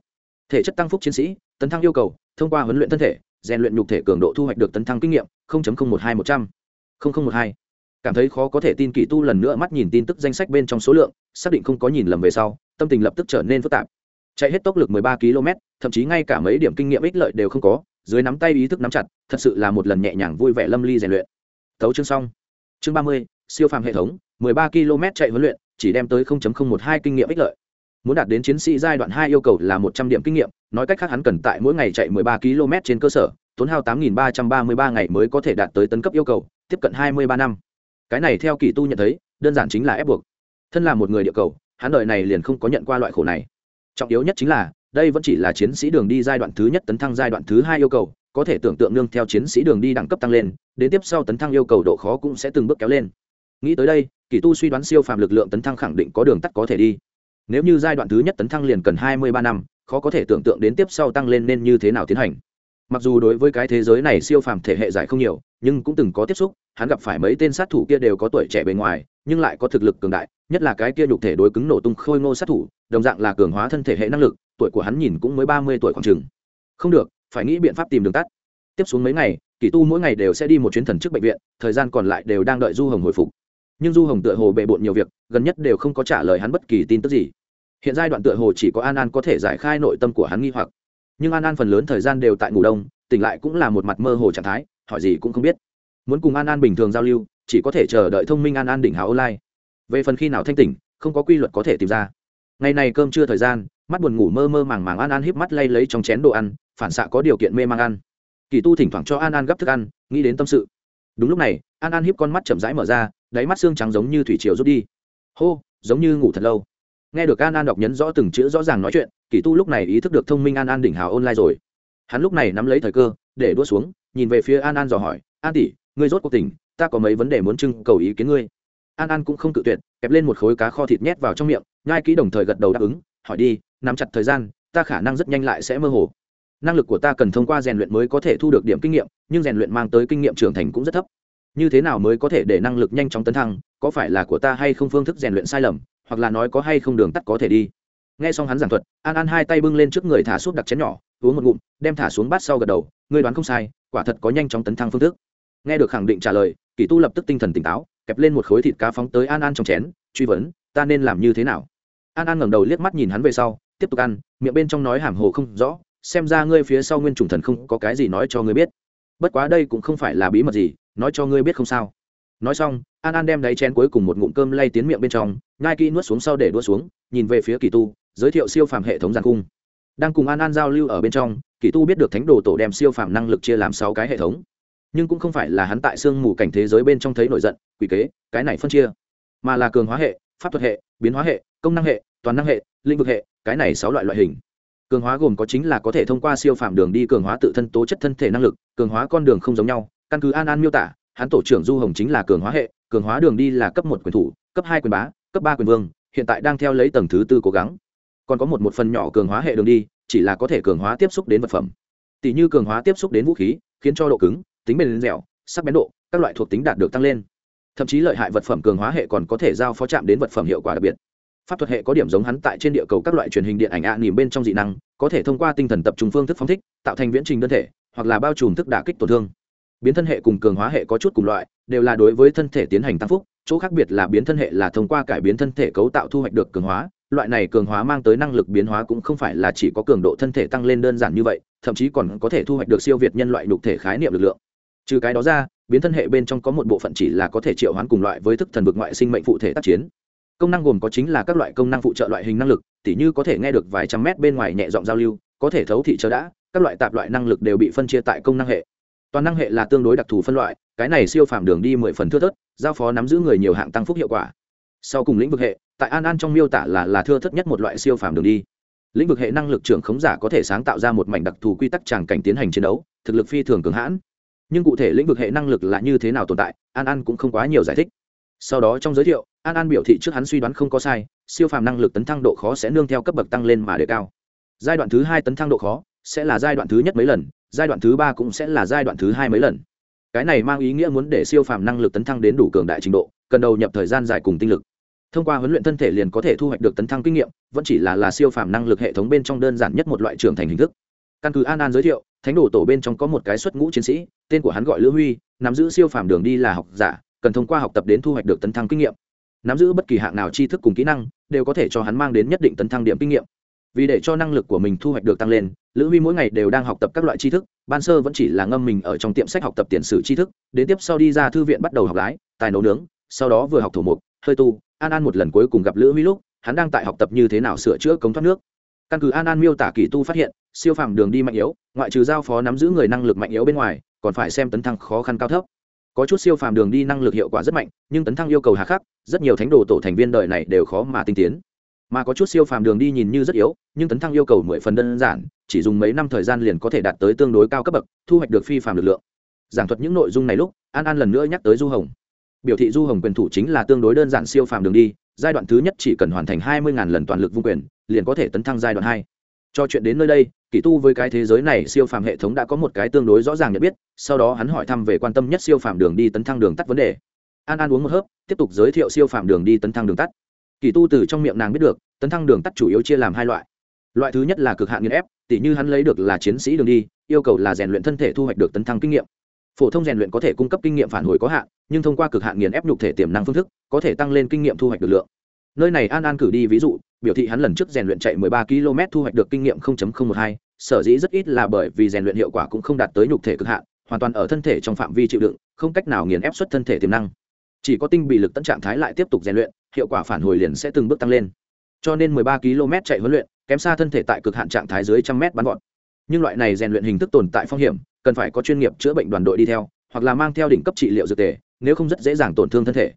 thể chất tăng phúc chiến sĩ tấn thăng yêu cầu thông qua huấn luyện thân thể rèn luyện nhục thể cường độ thu hoạch được tấn thăng kinh nghiệm một hai một trăm. linh một hai. Cảm thấy khó có thể tin kỳ tu lần nữa mắt nhìn tin tức danh sách bên trong số lượng xác định không có nhìn lầm về sau tâm tình lập tức trở nên phức tạp. Chạy hết tốc lực 13 km thậm chí ngay cả mấy điểm kinh nghiệm ích lợi đều không có dưới nắm tay ý thức nắm chặt thật sự là một lần nhẹ nhàng vui vẻ lâm ly rèn luyện. Tấu chương xong. Chương 30, siêu phàm hệ thống 13 km chạy huấn luyện chỉ đem tới 0.012 kinh nghiệm ích lợi muốn đạt đến chiến sĩ giai đoạn hai yêu cầu là 100 điểm kinh nghiệm, nói cách khác hắn cần tại mỗi ngày chạy 13 km trên cơ sở, tốn hao 8.333 ngày mới có thể đạt tới tấn cấp yêu cầu, tiếp cận 23 năm. Cái này theo kỳ tu nhận thấy, đơn giản chính là ép buộc. Thân là một người địa cầu, hắn đời này liền không có nhận qua loại khổ này. Trọng yếu nhất chính là, đây vẫn chỉ là chiến sĩ đường đi giai đoạn thứ nhất tấn thăng giai đoạn thứ hai yêu cầu, có thể tưởng tượng nương theo chiến sĩ đường đi đẳng cấp tăng lên, đến tiếp sau tấn thăng yêu cầu độ khó cũng sẽ từng bước kéo lên. Nghĩ tới đây, kỳ tu suy đoán siêu phàm lực lượng tấn thăng khẳng định có đường tắt có thể đi nếu như giai đoạn thứ nhất tấn thăng liền cần hai mươi ba năm, khó có thể tưởng tượng đến tiếp sau tăng lên nên như thế nào tiến hành. Mặc dù đối với cái thế giới này siêu phàm thể hệ giải không nhiều, nhưng cũng từng có tiếp xúc, hắn gặp phải mấy tên sát thủ kia đều có tuổi trẻ bề ngoài, nhưng lại có thực lực cường đại, nhất là cái kia nhục thể đối cứng nổ tung khôi ngô sát thủ, đồng dạng là cường hóa thân thể hệ năng lực, tuổi của hắn nhìn cũng mới ba mươi tuổi khoảng chừng. Không được, phải nghĩ biện pháp tìm đường tắt. Tiếp xuống mấy ngày, kỳ tu mỗi ngày đều sẽ đi một chuyến thần trước bệnh viện, thời gian còn lại đều đang đợi du hồng hồi phục nhưng du hồng tựa hồ bề bộn nhiều việc, gần nhất đều không có trả lời hắn bất kỳ tin tức gì. Hiện giai đoạn tựa hồ chỉ có an an có thể giải khai nội tâm của hắn nghi hoặc. Nhưng an an phần lớn thời gian đều tại ngủ đông, tỉnh lại cũng là một mặt mơ hồ trạng thái, hỏi gì cũng không biết. Muốn cùng an an bình thường giao lưu, chỉ có thể chờ đợi thông minh an an đỉnh hào online. Về phần khi nào thanh tỉnh, không có quy luật có thể tìm ra. Ngày này cơm trưa thời gian, mắt buồn ngủ mơ mơ màng màng an an híp mắt lay lấy trong chén đồ ăn, phản xạ có điều kiện mê mang ăn. Kỳ tu thỉnh thoảng cho an an gấp thức ăn, nghĩ đến tâm sự đúng lúc này, an an hiếp con mắt chậm rãi mở ra, đáy mắt xương trắng giống như thủy triều rút đi. Hô, giống như ngủ thật lâu. Nghe được an an đọc nhấn rõ từng chữ rõ ràng nói chuyện, kỳ tu lúc này ý thức được thông minh an an đỉnh hào online rồi. Hắn lúc này nắm lấy thời cơ, để đua xuống, nhìn về phía an an dò hỏi, an tỷ, ngươi rốt cuộc tình ta có mấy vấn đề muốn trưng cầu ý kiến ngươi. An an cũng không cự tuyệt, kẹp lên một khối cá kho thịt nhét vào trong miệng, nhai kỹ đồng thời gật đầu đáp ứng, hỏi đi, nắm chặt thời gian, ta khả năng rất nhanh lại sẽ mơ hồ năng lực của ta cần thông qua rèn luyện mới có thể thu được điểm kinh nghiệm, nhưng rèn luyện mang tới kinh nghiệm trưởng thành cũng rất thấp. Như thế nào mới có thể để năng lực nhanh chóng tấn thăng, có phải là của ta hay không phương thức rèn luyện sai lầm, hoặc là nói có hay không đường tắt có thể đi. Nghe xong hắn giảng thuật, an an hai tay bưng lên trước người thả súp đặc chén nhỏ, uống một ngụm, đem thả xuống bát sau gật đầu, ngươi đoán không sai, quả thật có nhanh chóng tấn thăng phương thức. Nghe được khẳng định trả lời, kỳ tu lập tức tinh thần tỉnh táo, kẹp lên một khối thịt cá phóng tới an an trong chén, truy vấn, ta nên làm như thế nào? An an ngẩng đầu liếc mắt nhìn hắn về sau, tiếp tục ăn, miệng bên trong nói hàm hồ không rõ xem ra ngươi phía sau nguyên chủng thần không có cái gì nói cho ngươi biết. Bất quá đây cũng không phải là bí mật gì, nói cho ngươi biết không sao. Nói xong, an an đem đáy chén cuối cùng một ngụm cơm lay tiến miệng bên trong ngai kỹ nuốt xuống sau để đua xuống, nhìn về phía kỳ tu, giới thiệu siêu phàm hệ thống giàn cung. Đang cùng an an giao lưu ở bên trong, kỳ tu biết được thánh đồ tổ đem siêu phàm năng lực chia làm sáu cái hệ thống. Nhưng cũng không phải là hắn tại sương mù cảnh thế giới bên trong thấy nổi giận, quỷ kế, cái này phân chia. Mà là cường hóa hệ, pháp thuật hệ, biến hóa hệ, công năng hệ, toàn năng hệ, lĩnh vực hệ, cái này sáu loại loại hình cường hóa gồm có chính là có thể thông qua siêu phạm đường đi cường hóa tự thân tố chất thân thể năng lực, cường hóa con đường không giống nhau, căn cứ an an miêu tả, hắn tổ trưởng du hồng chính là cường hóa hệ, cường hóa đường đi là cấp một quyền thủ, cấp hai quyền bá, cấp ba quyền vương, hiện tại đang theo lấy tầng thứ tư cố gắng. Còn có một một phần nhỏ cường hóa hệ đường đi, chỉ là có thể cường hóa tiếp xúc đến vật phẩm. Tỷ như cường hóa tiếp xúc đến vũ khí, khiến cho độ cứng, tính bền dẻo, sắc bén độ, các loại thuộc tính đạt được tăng lên. Thậm chí lợi hại vật phẩm cường hóa hệ còn có thể giao phó chạm đến vật phẩm hiệu quả đặc biệt pháp thuật hệ có điểm giống hắn tại trên địa cầu các loại truyền hình điện ảnh ạ à, bên trong dị năng có thể thông qua tinh thần tập trung phương thức phóng thích tạo thành viễn trình đơn thể hoặc là bao trùm thức đả kích tổn thương. Biến thân hệ cùng cường hóa hệ có chút cùng loại đều là đối với thân thể tiến hành tăng phúc chỗ khác biệt là biến thân hệ là thông qua cải biến thân thể cấu tạo thu hoạch được cường hóa loại này cường hóa mang tới năng lực biến hóa cũng không phải là chỉ có cường độ thân thể tăng lên đơn giản như vậy thậm chí còn có thể thu hoạch được siêu việt nhân loại nhục thể khái niệm lực lượng. Trừ cái đó ra biến thân hệ bên trong có một bộ phận chỉ là có thể triệu hoán cùng loại với thức thần vực ngoại sinh mệnh phụ thể tác chiến công năng gồm có chính là các loại công năng phụ trợ loại hình năng lực, tỉ như có thể nghe được vài trăm mét bên ngoài nhẹ giọng giao lưu, có thể thấu thị chờ đã, các loại tạp loại năng lực đều bị phân chia tại công năng hệ. Toàn năng hệ là tương đối đặc thù phân loại, cái này siêu phàm đường đi mười phần thưa thớt, giao phó nắm giữ người nhiều hạng tăng phúc hiệu quả. Sau cùng lĩnh vực hệ, tại an an trong miêu tả là là thưa thất nhất một loại siêu phàm đường đi. Lĩnh vực hệ năng lực trưởng khống giả có thể sáng tạo ra một mảnh đặc thù quy tắc tràng cảnh tiến hành chiến đấu, thực lực phi thường cường hãn. Nhưng cụ thể lĩnh vực hệ năng lực là như thế nào tồn tại, an an cũng không quá nhiều giải thích. Sau đó trong giới thiệu an an biểu thị trước hắn suy đoán không có sai, siêu phàm năng lực tấn thăng độ khó sẽ nương theo cấp bậc tăng lên mà đề cao. Giai đoạn thứ hai tấn thăng độ khó sẽ là giai đoạn thứ nhất mấy lần, giai đoạn thứ ba cũng sẽ là giai đoạn thứ hai mấy lần. Cái này mang ý nghĩa muốn để siêu phàm năng lực tấn thăng đến đủ cường đại trình độ, cần đầu nhập thời gian dài cùng tinh lực. Thông qua huấn luyện thân thể liền có thể thu hoạch được tấn thăng kinh nghiệm, vẫn chỉ là là siêu phàm năng lực hệ thống bên trong đơn giản nhất một loại trưởng thành hình thức. Căn cứ an an giới thiệu, thánh đồ tổ bên trong có một cái xuất ngũ chiến sĩ, tên của hắn gọi lữ huy, nắm giữ siêu phàm đường đi là học giả, cần thông qua học tập đến thu hoạch được tấn thăng kinh nghiệm nắm giữ bất kỳ hạng nào tri thức cùng kỹ năng, đều có thể cho hắn mang đến nhất định tấn thăng điểm kinh nghiệm. Vì để cho năng lực của mình thu hoạch được tăng lên, lữ huy mỗi ngày đều đang học tập các loại tri thức, ban sơ vẫn chỉ là ngâm mình ở trong tiệm sách học tập tiền sử tri thức, đến tiếp sau đi ra thư viện bắt đầu học lái, tài nấu nướng, sau đó vừa học thổ mục hơi tu, an an một lần cuối cùng gặp lữ huy lúc, hắn đang tại học tập như thế nào sửa chữa cống thoát nước. Căn cứ an an miêu tả kỳ tu phát hiện, siêu phàm đường đi mạnh yếu, ngoại trừ giao phó nắm giữ người năng lực mạnh yếu bên ngoài, còn phải xem tấn thăng khó khăn cao thấp có chút siêu phàm đường đi năng lực hiệu quả rất mạnh, nhưng tấn thăng yêu cầu hà khắc, rất nhiều thánh đồ tổ thành viên đời này đều khó mà tinh tiến. Mà có chút siêu phàm đường đi nhìn như rất yếu, nhưng tấn thăng yêu cầu mười phần đơn giản, chỉ dùng mấy năm thời gian liền có thể đạt tới tương đối cao cấp bậc, thu hoạch được phi phàm lực lượng. Giảng thuật những nội dung này lúc, an an lần nữa nhắc tới du hồng. Biểu thị du hồng quyền thủ chính là tương đối đơn giản siêu phàm đường đi, giai đoạn thứ nhất chỉ cần hoàn thành hai mươi lần toàn lực vung quyền, liền có thể tấn thăng giai đoạn hai cho chuyện đến nơi đây, kỳ tu với cái thế giới này siêu phàm hệ thống đã có một cái tương đối rõ ràng nhận biết, sau đó hắn hỏi thăm về quan tâm nhất siêu phàm đường đi tấn thăng đường tắt vấn đề. An an uống một hớp, tiếp tục giới thiệu siêu phàm đường đi tấn thăng đường tắt. Kỳ tu từ trong miệng nàng biết được, tấn thăng đường tắt chủ yếu chia làm hai loại. Loại thứ nhất là cực hạn nghiên ép, tỉ như hắn lấy được là chiến sĩ đường đi, yêu cầu là rèn luyện thân thể thu hoạch được tấn thăng kinh nghiệm. Phổ thông rèn luyện có thể cung cấp kinh nghiệm phản hồi có hạn, nhưng thông qua cực hạn nghiền ép nhục thể tiềm năng phương thức, có thể tăng lên kinh nghiệm thu hoạch được lượng. Nơi này an an cử đi ví dụ biểu thị hắn lần trước rèn luyện chạy 13 km thu hoạch được kinh nghiệm 0.012, sở dĩ rất ít là bởi vì rèn luyện hiệu quả cũng không đạt tới nhục thể cực hạn, hoàn toàn ở thân thể trong phạm vi chịu đựng, không cách nào nghiền ép xuất thân thể tiềm năng. Chỉ có tinh bị lực tận trạng thái lại tiếp tục rèn luyện, hiệu quả phản hồi liền sẽ từng bước tăng lên. Cho nên 13 km chạy huấn luyện, kém xa thân thể tại cực hạn trạng thái dưới trăm mét bắn gọn. Nhưng loại này rèn luyện hình thức tồn tại phong hiểm, cần phải có chuyên nghiệp chữa bệnh đoàn đội đi theo, hoặc là mang theo đỉnh cấp trị liệu dược tề, nếu không rất dễ dàng tổn thương thân thể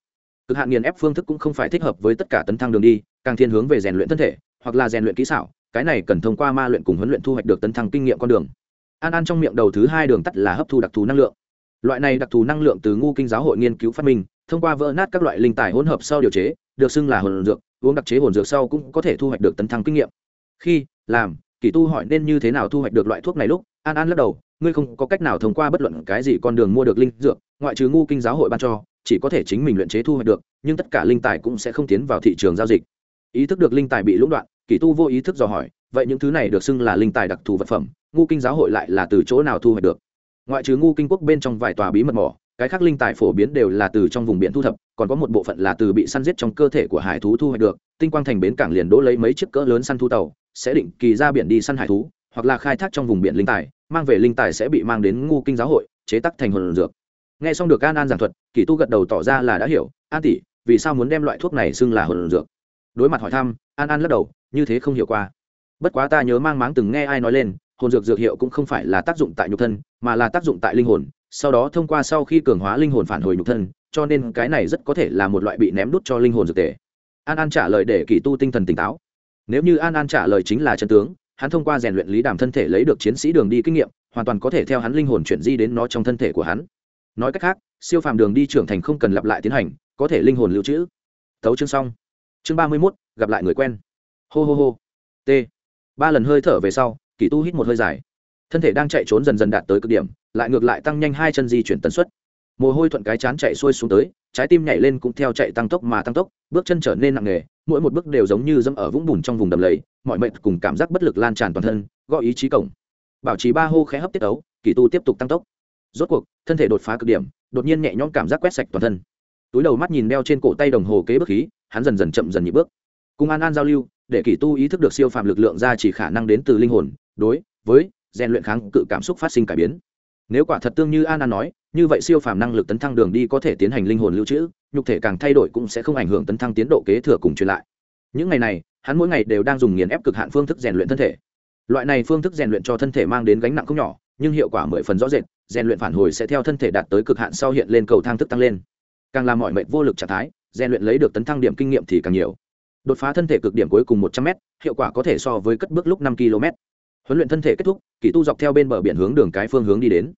cực hạn nghiền ép phương thức cũng không phải thích hợp với tất cả tấn thăng đường đi càng thiên hướng về rèn luyện thân thể, hoặc là rèn luyện kỹ xảo, cái này cần thông qua ma luyện cùng huấn luyện thu hoạch được tấn thăng kinh nghiệm con đường. An an trong miệng đầu thứ hai đường tắt là hấp thu đặc thù năng lượng. Loại này đặc thù năng lượng từ ngu kinh giáo hội nghiên cứu phát minh, thông qua vỡ nát các loại linh tài hỗn hợp sau điều chế, được xưng là hồn dược, uống đặc chế hồn dược sau cũng có thể thu hoạch được tấn thăng kinh nghiệm. Khi, làm, kỳ tu hỏi nên như thế nào thu hoạch được loại thuốc này lúc, an an lắc đầu, ngươi không có cách nào thông qua bất luận cái gì con đường mua được linh dược, ngoại trừ ngu kinh giáo hội ban cho, chỉ có thể chính mình luyện chế thu hoạch được, nhưng tất cả linh tài cũng sẽ không tiến vào thị trường giao dịch ý thức được linh tài bị lũng đoạn, kỳ tu vô ý thức dò hỏi, vậy những thứ này được xưng là linh tài đặc thù vật phẩm, ngu kinh giáo hội lại là từ chỗ nào thu hoạch được? Ngoại trừ ngu kinh quốc bên trong vài tòa bí mật mỏ, cái khác linh tài phổ biến đều là từ trong vùng biển thu thập, còn có một bộ phận là từ bị săn giết trong cơ thể của hải thú thu hoạch được, tinh quang thành bến cảng liền đỗ lấy mấy chiếc cỡ lớn săn thu tàu, sẽ định kỳ ra biển đi săn hải thú, hoặc là khai thác trong vùng biển linh tài, mang về linh tài sẽ bị mang đến ngu kinh giáo hội, chế tắc thành hồn dược. Nghe xong được an an giảng thuật, kỳ tu gật đầu tỏ ra là đã hiểu, an tỷ, vì sao muốn đem loại thuốc này xưng là hồn dược? Đối mặt hỏi thăm, an an lắc đầu, như thế không hiểu qua. Bất quá ta nhớ mang máng từng nghe ai nói lên, hồn dược dược hiệu cũng không phải là tác dụng tại nhục thân, mà là tác dụng tại linh hồn. Sau đó thông qua sau khi cường hóa linh hồn phản hồi nhục thân, cho nên cái này rất có thể là một loại bị ném đút cho linh hồn dược tề. An an trả lời để kỳ tu tinh thần tỉnh táo. Nếu như an an trả lời chính là chân tướng, hắn thông qua rèn luyện lý đàm thân thể lấy được chiến sĩ đường đi kinh nghiệm, hoàn toàn có thể theo hắn linh hồn chuyển di đến nó trong thân thể của hắn. Nói cách khác, siêu phàm đường đi trưởng thành không cần lặp lại tiến hành, có thể linh hồn lưu trữ. Tấu chương xong chương ba mươi mốt, gặp lại người quen. Hô hô hô. T. Ba lần hơi thở về sau, kỳ tu hít một hơi dài. Thân thể đang chạy trốn dần dần đạt tới cực điểm, lại ngược lại tăng nhanh hai chân di chuyển tần suất. Mồ hôi thuận cái chán chạy xuôi xuống tới, trái tim nhảy lên cũng theo chạy tăng tốc mà tăng tốc, bước chân trở nên nặng nề, mỗi một bước đều giống như dẫm ở vũng bùn trong vùng đầm lầy, mọi mệnh cùng cảm giác bất lực lan tràn toàn thân gọi ý chí cổng. Bảo trì ba hô khẽ hấp tiết ấu, kỳ tu tiếp tục tăng tốc. Rốt cuộc, thân thể đột phá cực điểm, đột nhiên nhẹ nhõm cảm giác quét sạch toàn thân túi đầu mắt nhìn đeo trên cổ tay đồng hồ kế bước khí, hắn dần dần chậm dần nhị bước. Cùng an an giao lưu, để kỳ tu ý thức được siêu phàm lực lượng ra chỉ khả năng đến từ linh hồn, đối với rèn luyện kháng cự cảm xúc phát sinh cải biến. Nếu quả thật tương như an an nói, như vậy siêu phàm năng lực tấn thăng đường đi có thể tiến hành linh hồn lưu trữ, nhục thể càng thay đổi cũng sẽ không ảnh hưởng tấn thăng tiến độ kế thừa cùng truyền lại. Những ngày này, hắn mỗi ngày đều đang dùng nghiền ép cực hạn phương thức rèn luyện thân thể. Loại này phương thức rèn luyện cho thân thể mang đến gánh nặng không nhỏ, nhưng hiệu quả mười phần rõ rệt, rèn luyện phản hồi sẽ theo thân thể đạt tới cực hạn sau hiện lên cầu thang thức tăng lên càng làm mọi mệnh vô lực trạng thái, rèn luyện lấy được tấn thăng điểm kinh nghiệm thì càng nhiều. Đột phá thân thể cực điểm cuối cùng một trăm m hiệu quả có thể so với cất bước lúc năm km huấn luyện thân thể kết thúc, kỳ tu dọc theo bên bờ biển hướng đường cái phương hướng đi đến.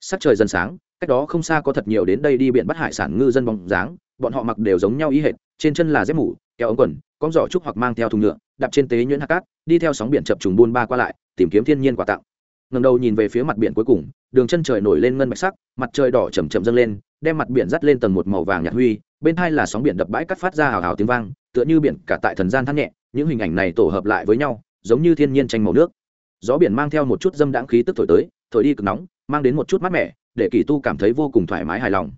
Sắc trời dần sáng, cách đó không xa có thật nhiều đến đây đi biển bắt hải sản ngư dân bóng dáng, bọn họ mặc đều giống nhau ý hệt, trên chân là dép mủ kéo ống quần, con giỏ trúc hoặc mang theo thùng nhựa, đạp trên tế nhuyễn hạt cát, đi theo sóng biển chập trùng buôn ba qua lại, tìm kiếm thiên nhiên quà tặng. Ngầm đầu nhìn về phía mặt biển cuối cùng, đường chân trời nổi lên ngân bạch sắc, mặt trời đỏ chầm chậm dâng lên đem mặt biển dắt lên tầng một màu vàng nhạt huy, bên hai là sóng biển đập bãi cắt phát ra hào hào tiếng vang, tựa như biển cả tại thần gian thắt nhẹ, những hình ảnh này tổ hợp lại với nhau, giống như thiên nhiên tranh màu nước. Gió biển mang theo một chút dâm đãng khí tức thổi tới, thổi đi cực nóng, mang đến một chút mát mẻ, để kỳ tu cảm thấy vô cùng thoải mái hài lòng.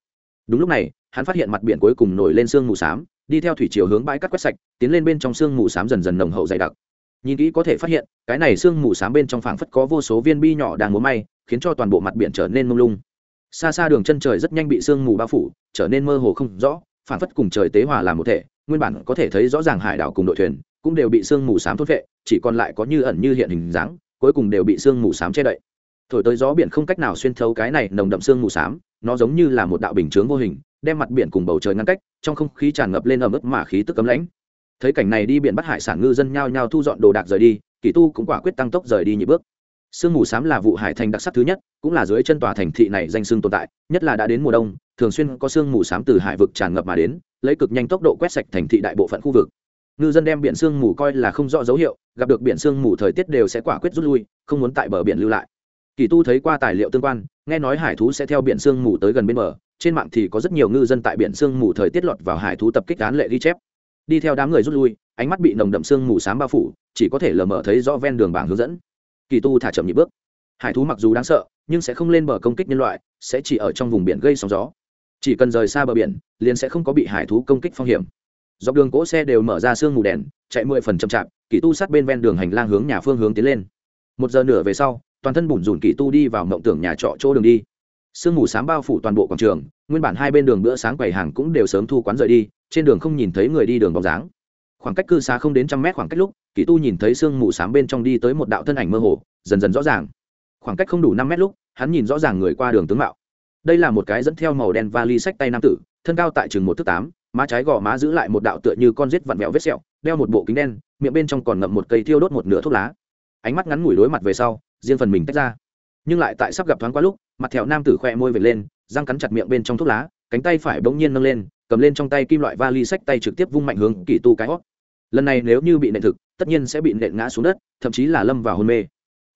Đúng lúc này, hắn phát hiện mặt biển cuối cùng nổi lên sương mù s á m đi theo thủy chiều hướng bãi cắt quét sạch, tiến lên bên trong sương mù s á m dần dần nồng hậu dày đặc. Nhìn kỹ có thể phát hiện, cái này sương mù s á m bên trong phảng phất có vô số viên bi nhỏ đang múa may, khiến cho toàn bộ mặt biển trở nên mông lung xa xa đường chân trời rất nhanh bị sương mù bao phủ, trở nên mơ hồ không rõ, phản phất cùng trời tế hòa làm một thể, nguyên bản có thể thấy rõ ràng hải đảo cùng đội thuyền cũng đều bị sương mù s á m thốt vệ chỉ còn lại có như ẩn như hiện hình dáng, cuối cùng đều bị sương mù s á m che đậy. Thổi tới gió biển không cách nào xuyên thấu cái này nồng đậm sương mù s á m nó giống như là một đạo bình chướng vô hình, đem mặt biển cùng bầu trời ngăn cách, trong không khí tràn ngập lên ẩm ướt mà khí tức cấm lãnh. Thấy cảnh này đi biển bắt hải sản ngư dân nhao nhao thu dọn đồ đạc rời đi, kỳ tu cũng quả quyết tăng tốc rời đi nhị bước sương mù s á m là vụ hải thành đặc sắc thứ nhất, cũng là dưới chân tòa thành thị này danh sương tồn tại, nhất là đã đến mùa đông, thường xuyên có sương mù s á m từ hải vực tràn ngập mà đến, lấy cực nhanh tốc độ quét sạch thành thị đại bộ phận khu vực. Ngư dân đem biển sương mù coi là không rõ dấu hiệu, gặp được biển sương mù thời tiết đều sẽ quả quyết rút lui, không muốn tại bờ biển lưu lại. Kỳ tu thấy qua tài liệu tương quan, nghe nói hải thú sẽ theo biển sương mù tới gần bên bờ, trên mạng thì có rất nhiều ngư dân tại biển sương mù thời tiết lọt vào hải thú tập kích án lệ ghi chép. Đi theo đám người rút lui, ánh mắt bị nồng đậm sương mù s á m bao phủ, chỉ có thể lờ mờ thấy rõ ven đường bảng hướng dẫn kỳ tu thả chậm nhịp bước. Hải thú mặc dù đáng sợ, nhưng sẽ không lên bờ công kích nhân loại, sẽ chỉ ở trong vùng biển gây sóng gió. Chỉ cần rời xa bờ biển, liền sẽ không có bị hải thú công kích phong hiểm. Dọc đường cỗ xe đều mở ra sương mù đèn, chạy mười phần chậm chạp, kỳ tu sát bên ven đường hành lang hướng nhà phương hướng tiến lên. Một giờ nửa về sau, toàn thân bùn rùn kỳ tu đi vào mộng tưởng nhà trọ chỗ đường đi. Sương mù sám bao phủ toàn bộ quảng trường, nguyên bản hai bên đường bữa sáng quầy hàng cũng đều sớm thu quán rời đi, trên đường không nhìn thấy người đi đường bóng dáng khoảng cách cư xá không đến trăm mét khoảng cách lúc, kỳ tu nhìn thấy sương mù s á m bên trong đi tới một đạo thân ảnh mơ hồ, dần dần rõ ràng. Khoảng cách không đủ năm mét lúc, hắn nhìn rõ ràng người qua đường tướng mạo. Đây là một cái dẫn theo màu đen vali sách tay nam tử, thân cao tại chừng một thước tám, má trái gò má giữ lại một đạo tựa như con rết vặn vẹo vết sẹo, đeo một bộ kính đen, miệng bên trong còn ngậm một cây thiêu đốt một nửa thuốc lá. Ánh mắt ngắn ngủi đối mặt về sau, riêng phần mình tách ra. Nhưng lại tại sắp gặp thoáng qua lúc, mặt thẹo nam tử khoe môi về lên, răng cắn chặt miệng bên trong thuốc lá, cánh tay phải bỗng nhiên nâng lên, cầm lên trong tay kim loại vali sách tay trực tiếp vung mạnh hướng kỳ tu cái hót lần này nếu như bị nện thực, tất nhiên sẽ bị nện ngã xuống đất, thậm chí là lâm vào hôn mê.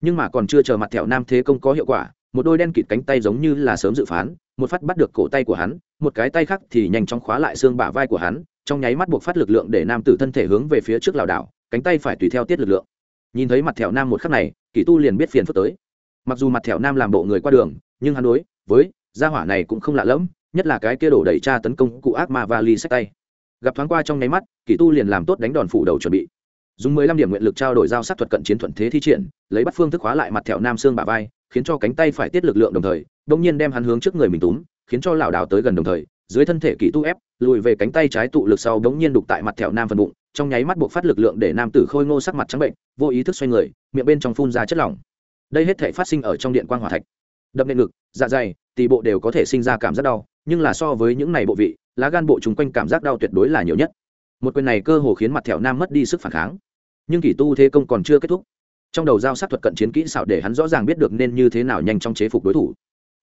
Nhưng mà còn chưa chờ mặt thẹo nam thế công có hiệu quả, một đôi đen kịt cánh tay giống như là sớm dự phán, một phát bắt được cổ tay của hắn, một cái tay khác thì nhanh chóng khóa lại xương bả vai của hắn, trong nháy mắt buộc phát lực lượng để nam tử thân thể hướng về phía trước lảo đảo, cánh tay phải tùy theo tiết lực lượng. Nhìn thấy mặt thẹo nam một khắc này kỳ tu liền biết phiền phức tới. Mặc dù mặt thẹo nam làm bộ người qua đường, nhưng hắn đối với gia hỏa này cũng không lạ lẫm, nhất là cái kia đổ đẩy tra tấn công cụ ác ma và ly sách tay gặp thoáng qua trong nháy mắt, kỳ tu liền làm tốt đánh đòn phủ đầu chuẩn bị. Dùng mười lăm điểm nguyện lực trao đổi giao sát thuật cận chiến thuận thế thi triển, lấy bắt phương thức hóa lại mặt thẹo nam xương bả vai, khiến cho cánh tay phải tiết lực lượng đồng thời đông nhiên đem hắn hướng trước người mình túm, khiến cho lảo đảo tới gần đồng thời, dưới thân thể kỳ tu ép, lùi về cánh tay trái tụ lực sau đống nhiên đục tại mặt thẹo nam phần bụng, trong nháy mắt buộc phát lực lượng để nam tử khôi ngô sắc mặt trắng bệnh, vô ý thức xoay người, miệng bên trong phun ra chất lỏng. Đây hết thể phát sinh ở trong điện quang hỏa thạch đập nệ ngực dạ dày, tỳ bộ đều có thể sinh ra cảm giác đau, nhưng là so với những này bộ vị, lá gan bộ chung quanh cảm giác đau tuyệt đối là nhiều nhất. Một quyền này cơ hồ khiến mặt thẹo nam mất đi sức phản kháng. Nhưng kỷ tu thế công còn chưa kết thúc. Trong đầu giao sát thuật cận chiến kỹ xảo để hắn rõ ràng biết được nên như thế nào nhanh trong chế phục đối thủ.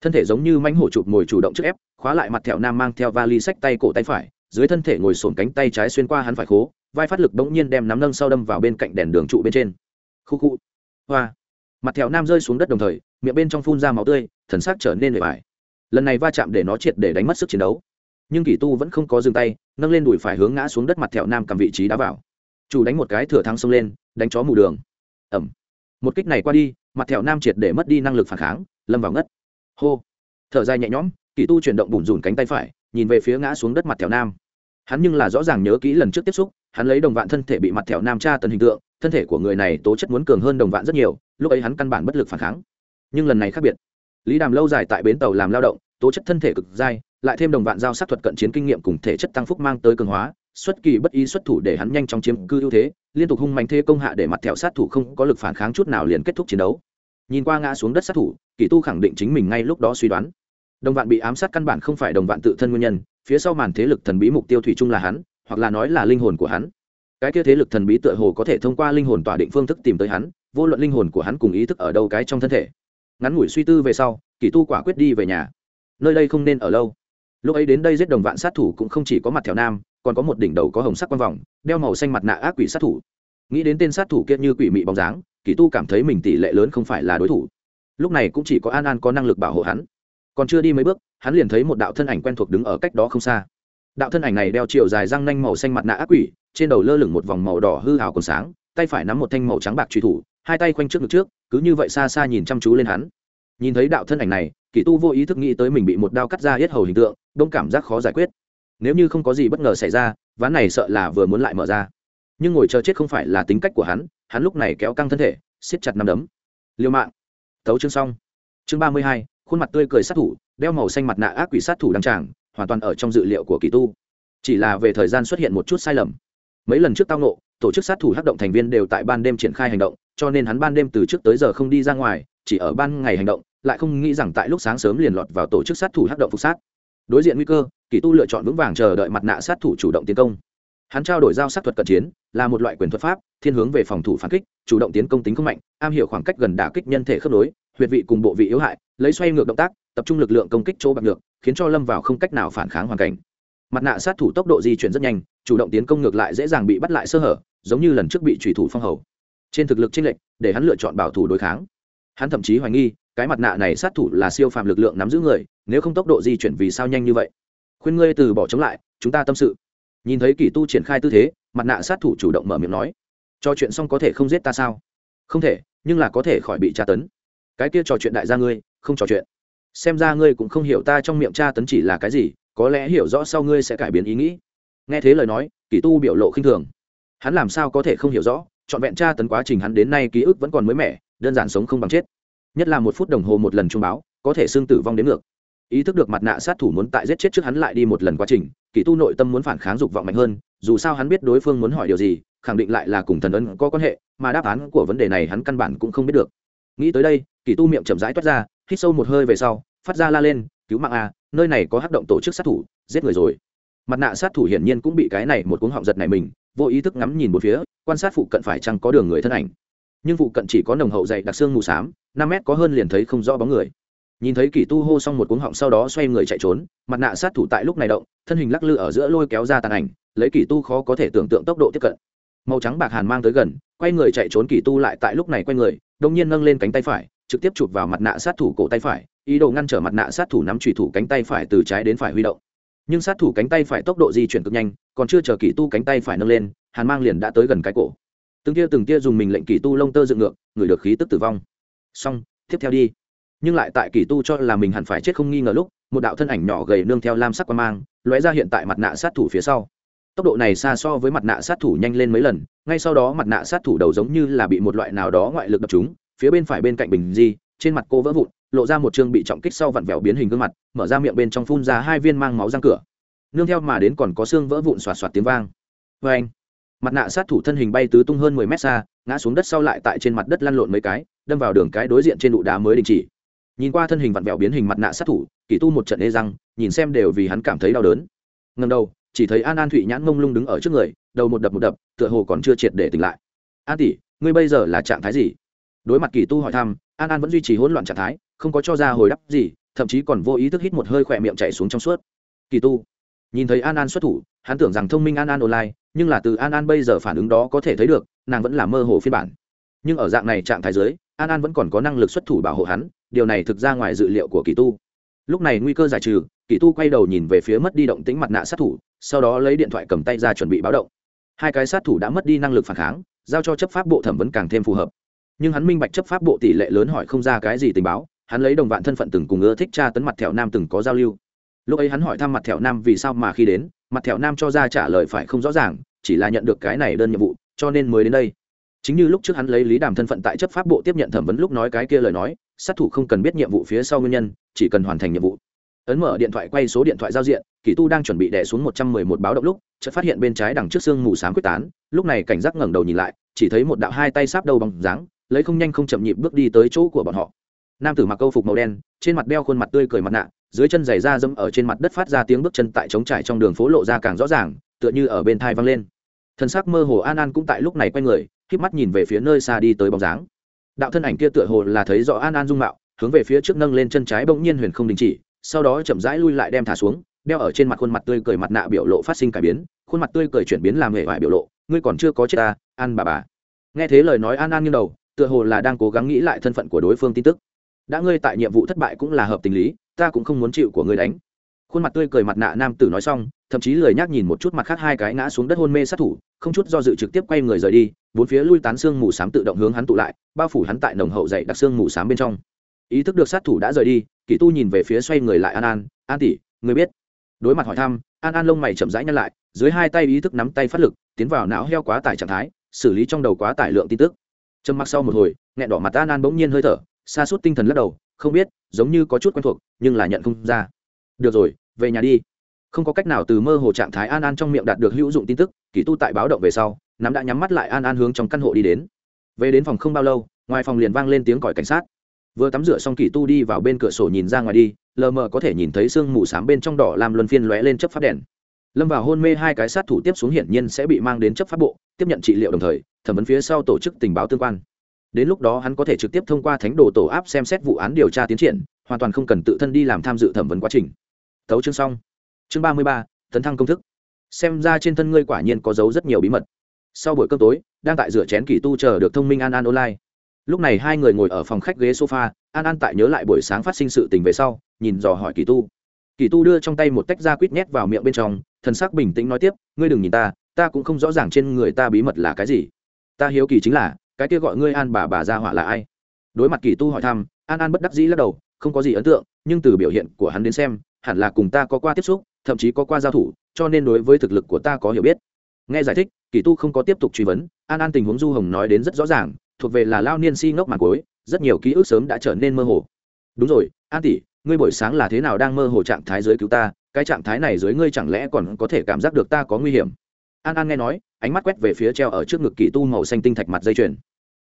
Thân thể giống như mánh hổ chụp ngồi chủ động trước ép, khóa lại mặt thẹo nam mang theo vali sách tay cổ tay phải, dưới thân thể ngồi sồn cánh tay trái xuyên qua hắn phải khố, vai phát lực bỗng nhiên đem nắm nâng sau đâm vào bên cạnh đèn đường trụ bên trên. Khu khu. Hoa mặt thẹo nam rơi xuống đất đồng thời, miệng bên trong phun ra máu tươi, thần sắc trở nên lệ bài lần này va chạm để nó triệt để đánh mất sức chiến đấu. Nhưng kỳ tu vẫn không có dừng tay, nâng lên đùi phải hướng ngã xuống đất mặt thẹo nam cầm vị trí đá vào. Chủ đánh một cái thừa thắng xông lên, đánh chó mù đường. Ẩm một kích này qua đi, mặt thẹo nam triệt để mất đi năng lực phản kháng, lâm vào ngất. Hô. Thở dài nhẹ nhõm, kỳ tu chuyển động bùn rùn cánh tay phải, nhìn về phía ngã xuống đất mặt thẹo nam. Hắn nhưng là rõ ràng nhớ kỹ lần trước tiếp xúc, hắn lấy đồng vạn thân thể bị mặt thẹo nam tra tần hình tượng, thân thể của người này tố chất muốn cường hơn đồng vạn rất nhiều lúc ấy hắn căn bản bất lực phản kháng. Nhưng lần này khác biệt. Lý đàm lâu dài tại bến tàu làm lao động, tố chất thân thể cực dai, lại thêm đồng vạn giao sát thuật cận chiến kinh nghiệm cùng thể chất tăng phúc mang tới cường hóa, xuất kỳ bất ý xuất thủ để hắn nhanh chóng chiếm cư ưu thế, liên tục hung mạnh thế công hạ để mặt thẹo sát thủ không có lực phản kháng chút nào liền kết thúc chiến đấu. Nhìn qua ngã xuống đất sát thủ, kỳ tu khẳng định chính mình ngay lúc đó suy đoán. Đồng vạn bị ám sát căn bản không phải đồng vạn tự thân nguyên nhân, phía sau màn thế lực thần bí mục tiêu thủy chung là hắn, hoặc là nói là linh hồn của hắn. Cái kia thế lực thần bí tựa hồ có thể thông qua linh hồn tỏa định phương thức tìm tới hắn vô luận linh hồn của hắn cùng ý thức ở đâu cái trong thân thể. Ngắn ngủi suy tư về sau, kỳ tu quả quyết đi về nhà. Nơi đây không nên ở lâu. Lúc ấy đến đây giết đồng vạn sát thủ cũng không chỉ có mặt thèo nam, còn có một đỉnh đầu có hồng sắc quang vòng, đeo màu xanh mặt nạ ác quỷ sát thủ. Nghĩ đến tên sát thủ kia như quỷ mị bóng dáng, kỳ tu cảm thấy mình tỷ lệ lớn không phải là đối thủ. Lúc này cũng chỉ có an an có năng lực bảo hộ hắn. Còn chưa đi mấy bước, hắn liền thấy một đạo thân ảnh quen thuộc đứng ở cách đó không xa. Đạo thân ảnh này đeo chiều dài răng nanh màu xanh mặt nạ ác quỷ, trên đầu lơ lửng một vòng màu đỏ hư hào còn sáng tay phải nắm một thanh màu trắng bạc truy thủ, hai tay quanh trước ngực trước, cứ như vậy xa xa nhìn chăm chú lên hắn. Nhìn thấy đạo thân ảnh này kỳ tu vô ý thức nghĩ tới mình bị một đao cắt ra hết hầu hình tượng, đông cảm giác khó giải quyết. Nếu như không có gì bất ngờ xảy ra, ván này sợ là vừa muốn lại mở ra. Nhưng ngồi chờ chết không phải là tính cách của hắn hắn lúc này kéo căng thân thể, siết chặt nằm đấm. Liêu mạng. Thấu chương xong. Chương ba mươi hai, khuôn mặt tươi cười sát thủ, đeo màu xanh mặt nạ ác quỷ sát thủ đăng tràng, hoàn toàn ở trong dự liệu của kỳ tu. Chỉ là về thời gian xuất hiện một chút sai lầm. Mấy lần trước tao nộ tổ chức sát thủ hắc động thành viên đều tại ban đêm triển khai hành động, cho nên hắn ban đêm từ trước tới giờ không đi ra ngoài, chỉ ở ban ngày hành động, lại không nghĩ rằng tại lúc sáng sớm liền lọt vào tổ chức sát thủ hắc động phục sát. Đối diện nguy cơ, kỳ tu lựa chọn vững vàng chờ đợi mặt nạ sát thủ chủ động tiến công. Hắn trao đổi giao sát thuật cận chiến, là một loại quyền thuật pháp, thiên hướng về phòng thủ phản kích, chủ động tiến công tính không mạnh, am hiểu khoảng cách gần đả kích nhân thể khớp nối, huyệt vị cùng bộ vị yếu hại, lấy xoay ngược động tác, tập trung lực lượng công kích chỗ bạc ngược khiến cho lâm vào không cách nào phản kháng hoàn cảnh mặt nạ sát thủ tốc độ di chuyển rất nhanh, chủ động tiến công ngược lại dễ dàng bị bắt lại sơ hở, giống như lần trước bị trùy thủ phong hầu. Trên thực lực chênh lệch, để hắn lựa chọn bảo thủ đối kháng. Hắn thậm chí hoài nghi, cái mặt nạ này sát thủ là siêu phàm lực lượng nắm giữ người, nếu không tốc độ di chuyển vì sao nhanh như vậy? Khuyên ngươi từ bỏ chống lại, chúng ta tâm sự. Nhìn thấy kỳ tu triển khai tư thế, mặt nạ sát thủ chủ động mở miệng nói trò chuyện xong có thể không giết ta sao? Không thể, nhưng là có thể khỏi bị tra tấn. Cái kia trò chuyện đại gia ngươi, không trò chuyện. Xem ra ngươi cũng không hiểu ta trong miệng tra tấn chỉ là cái gì có lẽ hiểu rõ sau ngươi sẽ cải biến ý nghĩ. Nghe thế lời nói kỷ tu biểu lộ khinh thường. Hắn làm sao có thể không hiểu rõ, trọn vẹn tra tấn quá trình hắn đến nay ký ức vẫn còn mới mẻ, đơn giản sống không bằng chết. Nhất là một phút đồng hồ một lần trung báo, có thể xương tử vong đến ngược. Ý thức được mặt nạ sát thủ muốn tại giết chết trước hắn lại đi một lần quá trình kỷ tu nội tâm muốn phản kháng dục vọng mạnh hơn, dù sao hắn biết đối phương muốn hỏi điều gì, khẳng định lại là cùng thần ấn có quan hệ, mà đáp án của vấn đề này hắn căn bản cũng không biết được. Nghĩ tới đây kỷ tu miệng chậm rãi toát ra, hít sâu một hơi về sau, phát ra la lên, cứu mạng a nơi này có hắc động tổ chức sát thủ, giết người rồi. Mặt nạ sát thủ hiển nhiên cũng bị cái này một cuống họng giật này mình, vô ý thức ngắm nhìn một phía, quan sát phụ cận phải chăng có đường người thân ảnh. Nhưng phụ cận chỉ có nồng hậu dày đặc xương mù s á m năm mét có hơn liền thấy không rõ bóng người. Nhìn thấy kỳ tu hô xong một cuống họng sau đó xoay người chạy trốn, mặt nạ sát thủ tại lúc này động, thân hình lắc lư ở giữa lôi kéo ra tàn ảnh, lấy kỳ tu khó có thể tưởng tượng tốc độ tiếp cận. Màu trắng bạc hàn mang tới gần, quay người chạy trốn kỳ tu lại tại lúc này quay người đông nhiên nâng lên cánh tay phải trực tiếp chụp vào mặt nạ sát thủ cổ tay phải, ý đồ ngăn trở mặt nạ sát thủ nắm trùy thủ cánh tay phải từ trái đến phải huy động. Nhưng sát thủ cánh tay phải tốc độ di chuyển cực nhanh, còn chưa chờ kỳ tu cánh tay phải nâng lên, hàn mang liền đã tới gần cái cổ. Từng tia từng tia dùng mình lệnh kỳ tu lông tơ dựng ngược, người được khí tức tử vong. Xong, tiếp theo đi. Nhưng lại tại kỳ tu cho là mình hẳn phải chết không nghi ngờ lúc, một đạo thân ảnh nhỏ gầy nương theo lam sắc quan mang, lóe ra hiện tại mặt nạ sát thủ phía sau. Tốc độ này xa so với mặt nạ sát thủ nhanh lên mấy lần, ngay sau đó mặt nạ sát thủ đầu giống như là bị một loại nào đó ngoại lực đập chúng phía bên phải bên cạnh bình di, trên mặt cô vỡ vụn, lộ ra một chương bị trọng kích sau vặn vẹo biến hình gương mặt, mở ra miệng bên trong phun ra hai viên mang máu răng cửa. Nương theo mà đến còn có xương vỡ vụn xoạt xoạt tiếng vang. Vê anh, mặt nạ sát thủ thân hình bay tứ tung hơn mười mét xa, ngã xuống đất sau lại tại trên mặt đất lăn lộn mấy cái, đâm vào đường cái đối diện trên đụ đá mới đình chỉ. Nhìn qua thân hình vặn vẹo biến hình mặt nạ sát thủ, kỳ tu một trận ê răng, nhìn xem đều vì hắn cảm thấy đau đớn. Ngần đầu, chỉ thấy an an thụy nhãn mông lung đứng ở trước người, đầu một đập một đập, tựa hồ còn chưa triệt để tỉnh lại. An tỷ, ngươi bây giờ là trạng thái gì? Đối mặt kỳ tu hỏi thăm an an vẫn duy trì hỗn loạn trạng thái không có cho ra hồi đáp gì thậm chí còn vô ý thức hít một hơi khỏe miệng chạy xuống trong suốt. Kỳ tu nhìn thấy an an xuất thủ hắn tưởng rằng thông minh an an online nhưng là từ an an bây giờ phản ứng đó có thể thấy được nàng vẫn là mơ hồ phiên bản. Nhưng ở dạng này trạng thái dưới, an an vẫn còn có năng lực xuất thủ bảo hộ hắn điều này thực ra ngoài dự liệu của kỳ tu. Lúc này nguy cơ giải trừ kỳ tu quay đầu nhìn về phía mất đi động tính mặt nạ sát thủ sau đó lấy điện thoại cầm tay ra chuẩn bị báo động. Hai cái sát thủ đã mất đi năng lực phản kháng giao cho chấp pháp bộ thẩm vấn càng thêm phù hợp nhưng hắn minh bạch chấp pháp bộ tỷ lệ lớn hỏi không ra cái gì tình báo, hắn lấy đồng vạn thân phận từng cùng ưa thích cha tấn mặt thẹo nam từng có giao lưu. Lúc ấy hắn hỏi thăm mặt thẹo nam vì sao mà khi đến, mặt thẹo nam cho ra trả lời phải không rõ ràng, chỉ là nhận được cái này đơn nhiệm vụ, cho nên mới đến đây. Chính như lúc trước hắn lấy lý đàm thân phận tại chấp pháp bộ tiếp nhận thẩm vấn lúc nói cái kia lời nói, sát thủ không cần biết nhiệm vụ phía sau nguyên nhân, chỉ cần hoàn thành nhiệm vụ. Ấn mở điện thoại quay số điện thoại giao diện, kỳ tu đang chuẩn bị đẻ xuống một trăm mười một báo động lúc, chợt phát hiện bên trái đằng trước xương mù sáng quyết tán, lúc này cảnh giác ngẩng đầu nhìn lại, chỉ thấy một đạo hai tay sáp đầu bằng dáng lấy không nhanh không chậm nhịp bước đi tới chỗ của bọn họ. Nam tử mặc câu phục màu đen, trên mặt đeo khuôn mặt tươi cười mặt nạ, dưới chân giày da dẫm ở trên mặt đất phát ra tiếng bước chân tại trống trải trong đường phố lộ ra càng rõ ràng, tựa như ở bên thai văng lên. Thân xác mơ hồ an an cũng tại lúc này quay người, khép mắt nhìn về phía nơi xa đi tới bóng dáng. Đạo thân ảnh kia tựa hồ là thấy rõ an an dung mạo, hướng về phía trước nâng lên chân trái bỗng nhiên huyền không đình chỉ, sau đó chậm rãi lui lại đem thả xuống, đeo ở trên mặt khuôn mặt tươi cười mặt nạ biểu lộ phát sinh cải biến, khuôn mặt tươi cười chuyển biến làm hệ vải biểu lộ, ngươi còn chưa có chết ta, an bà bà. Nghe thế lời nói an an nghiêng đầu tựa hồ là đang cố gắng nghĩ lại thân phận của đối phương tin tức. Đã ngươi tại nhiệm vụ thất bại cũng là hợp tình lý, ta cũng không muốn chịu của ngươi đánh. Khuôn mặt tươi cười mặt nạ nam tử nói xong, thậm chí lười nhác nhìn một chút mặt khác hai cái ngã xuống đất hôn mê sát thủ, không chút do dự trực tiếp quay người rời đi, bốn phía lui tán xương mù s á m tự động hướng hắn tụ lại, bao phủ hắn tại nồng hậu dậy đặc xương mù s á m bên trong. Ý thức được sát thủ đã rời đi, kỳ tu nhìn về phía xoay người lại an an an tỷ người biết? Đối mặt hỏi thăm, an an lông mày chậm rãi nhăn lại, dưới hai tay ý thức nắm tay phát lực, tiến vào não heo quá tải trạng thái, xử lý trong đầu quá tải lượng tin tức trầm mặc sau một hồi, nghẹn đỏ mặt an an bỗng nhiên hơi thở xa suốt tinh thần lắc đầu, không biết, giống như có chút quen thuộc, nhưng là nhận không ra. Được rồi, về nhà đi. Không có cách nào từ mơ hồ trạng thái an an trong miệng đạt được hữu dụng tin tức, kỳ tu tại báo động về sau, nắm đã nhắm mắt lại an an hướng trong căn hộ đi đến. Về đến phòng không bao lâu, ngoài phòng liền vang lên tiếng còi cảnh sát. Vừa tắm rửa xong kỳ tu đi vào bên cửa sổ nhìn ra ngoài đi, lờ mờ có thể nhìn thấy sương mù s á m bên trong đỏ làm luân phiên lóe lên chấp phát đèn lâm vào hôn mê hai cái sát thủ tiếp xuống hiển nhiên sẽ bị mang đến chấp pháp bộ, tiếp nhận trị liệu đồng thời, thẩm vấn phía sau tổ chức tình báo tương quan. Đến lúc đó hắn có thể trực tiếp thông qua thánh đồ tổ áp xem xét vụ án điều tra tiến triển, hoàn toàn không cần tự thân đi làm tham dự thẩm vấn quá trình. Thấu chương xong. Chương ba mươi ba, tấn thăng công thức. Xem ra trên thân ngươi quả nhiên có dấu rất nhiều bí mật. Sau buổi cơm tối, đang tại rửa chén kỷ tu chờ được thông minh an an online. Lúc này hai người ngồi ở phòng khách ghế sofa, an an tại nhớ lại buổi sáng phát sinh sự tình về sau, nhìn dò hỏi kỳ tu. Kỳ tu đưa trong tay một tách da quýt nhét vào miệng bên trong thần sắc bình tĩnh nói tiếp, ngươi đừng nhìn ta ta cũng không rõ ràng trên người ta bí mật là cái gì. Ta hiếu kỳ chính là, cái kia gọi ngươi an bà bà ra họa là ai? Đối mặt kỳ tu hỏi thăm, an an bất đắc dĩ lắc đầu, không có gì ấn tượng, nhưng từ biểu hiện của hắn đến xem, hẳn là cùng ta có qua tiếp xúc, thậm chí có qua giao thủ, cho nên đối với thực lực của ta có hiểu biết. Nghe giải thích, kỳ tu không có tiếp tục truy vấn, an an tình huống du hồng nói đến rất rõ ràng, thuộc về là lao niên si ngốc màn cuối, rất nhiều ký ức sớm đã trở nên mơ hồ. Đúng rồi, an tỷ, ngươi buổi sáng là thế nào đang mơ hồ trạng thái dưới cứu ta? Cái trạng thái này dưới ngươi chẳng lẽ còn có thể cảm giác được ta có nguy hiểm? An an nghe nói, ánh mắt quét về phía treo ở trước ngực kỳ tu màu xanh tinh thạch mặt dây chuyền.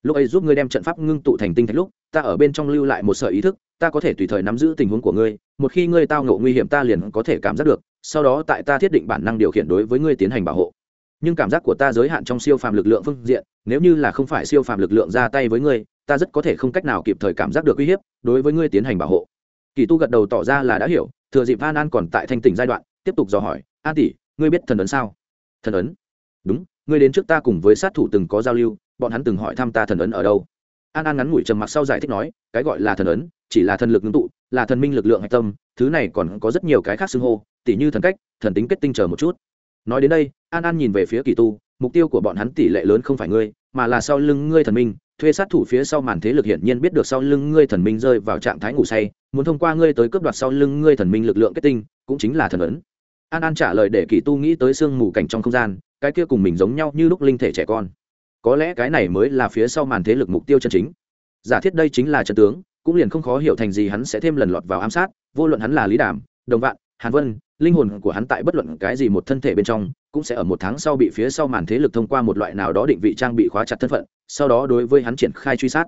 Lúc ấy giúp ngươi đem trận pháp ngưng tụ thành tinh thạch lúc, ta ở bên trong lưu lại một sợi ý thức, ta có thể tùy thời nắm giữ tình huống của ngươi, một khi ngươi tao ngộ nguy hiểm ta liền có thể cảm giác được, sau đó tại ta thiết định bản năng điều khiển đối với ngươi tiến hành bảo hộ. Nhưng cảm giác của ta giới hạn trong siêu phàm lực lượng phương diện, nếu như là không phải siêu phàm lực lượng ra tay với ngươi, ta rất có thể không cách nào kịp thời cảm giác được uy hiếp đối với ngươi tiến hành bảo hộ. Kỳ tu gật đầu tỏ ra là đã hiểu thừa dịp an an còn tại thanh tỉnh giai đoạn, tiếp tục dò hỏi, an tỷ, ngươi biết thần ấn sao? Thần ấn? Đúng, ngươi đến trước ta cùng với sát thủ từng có giao lưu, bọn hắn từng hỏi thăm ta thần ấn ở đâu. An an ngắn ngủi trầm mặc sau giải thích nói, cái gọi là thần ấn, chỉ là thần lực ngưng tụ, là thần minh lực lượng hạch tâm, thứ này còn có rất nhiều cái khác xưng hô, tỉ như thần cách, thần tính kết tinh chờ một chút. Nói đến đây, an an nhìn về phía kỳ tu, mục tiêu của bọn hắn tỷ lệ lớn không phải ngươi, mà là sau lưng ngươi thần minh thuê sát thủ phía sau màn thế lực hiển nhiên biết được sau lưng ngươi thần minh rơi vào trạng thái ngủ say, muốn thông qua ngươi tới cướp đoạt sau lưng ngươi thần minh lực lượng kết tinh, cũng chính là thần ấn. An an trả lời để kỳ tu nghĩ tới sương mù cảnh trong không gian, cái kia cùng mình giống nhau như lúc linh thể trẻ con. Có lẽ cái này mới là phía sau màn thế lực mục tiêu chân chính. Giả thiết đây chính là trận tướng, cũng liền không khó hiểu thành gì hắn sẽ thêm lần lọt vào ám sát, vô luận hắn là lý đàm, đồng vạn, hàn vân, linh hồn của hắn tại bất luận cái gì một thân thể bên trong, cũng sẽ ở một tháng sau bị phía sau màn thế lực thông qua một loại nào đó định vị trang bị khóa chặt thân phận sau đó đối với hắn triển khai truy sát.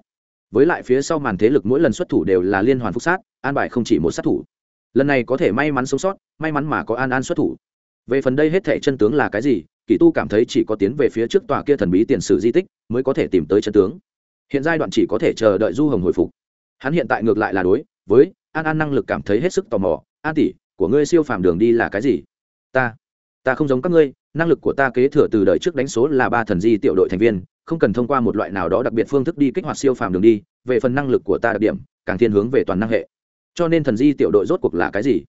Với lại phía sau màn thế lực mỗi lần xuất thủ đều là liên hoàn phúc sát, an bài không chỉ một sát thủ. Lần này có thể may mắn sống sót, may mắn mà có an an xuất thủ. Về phần đây hết thể chân tướng là cái gì, kỳ tu cảm thấy chỉ có tiến về phía trước tòa kia thần bí tiền sử di tích mới có thể tìm tới chân tướng. Hiện giai đoạn chỉ có thể chờ đợi du hồng hồi phục. Hắn hiện tại ngược lại là đối với an an năng lực cảm thấy hết sức tò mò. An tỷ, của ngươi siêu phàm đường đi là cái gì? Ta ta không giống các ngươi, năng lực của ta kế thừa từ đời trước đánh số là ba thần di tiểu đội thành viên không cần thông qua một loại nào đó đặc biệt phương thức đi kích hoạt siêu phàm đường đi, về phần năng lực của ta đặc điểm, càng thiên hướng về toàn năng hệ. Cho nên thần di tiểu đội rốt cuộc là cái gì?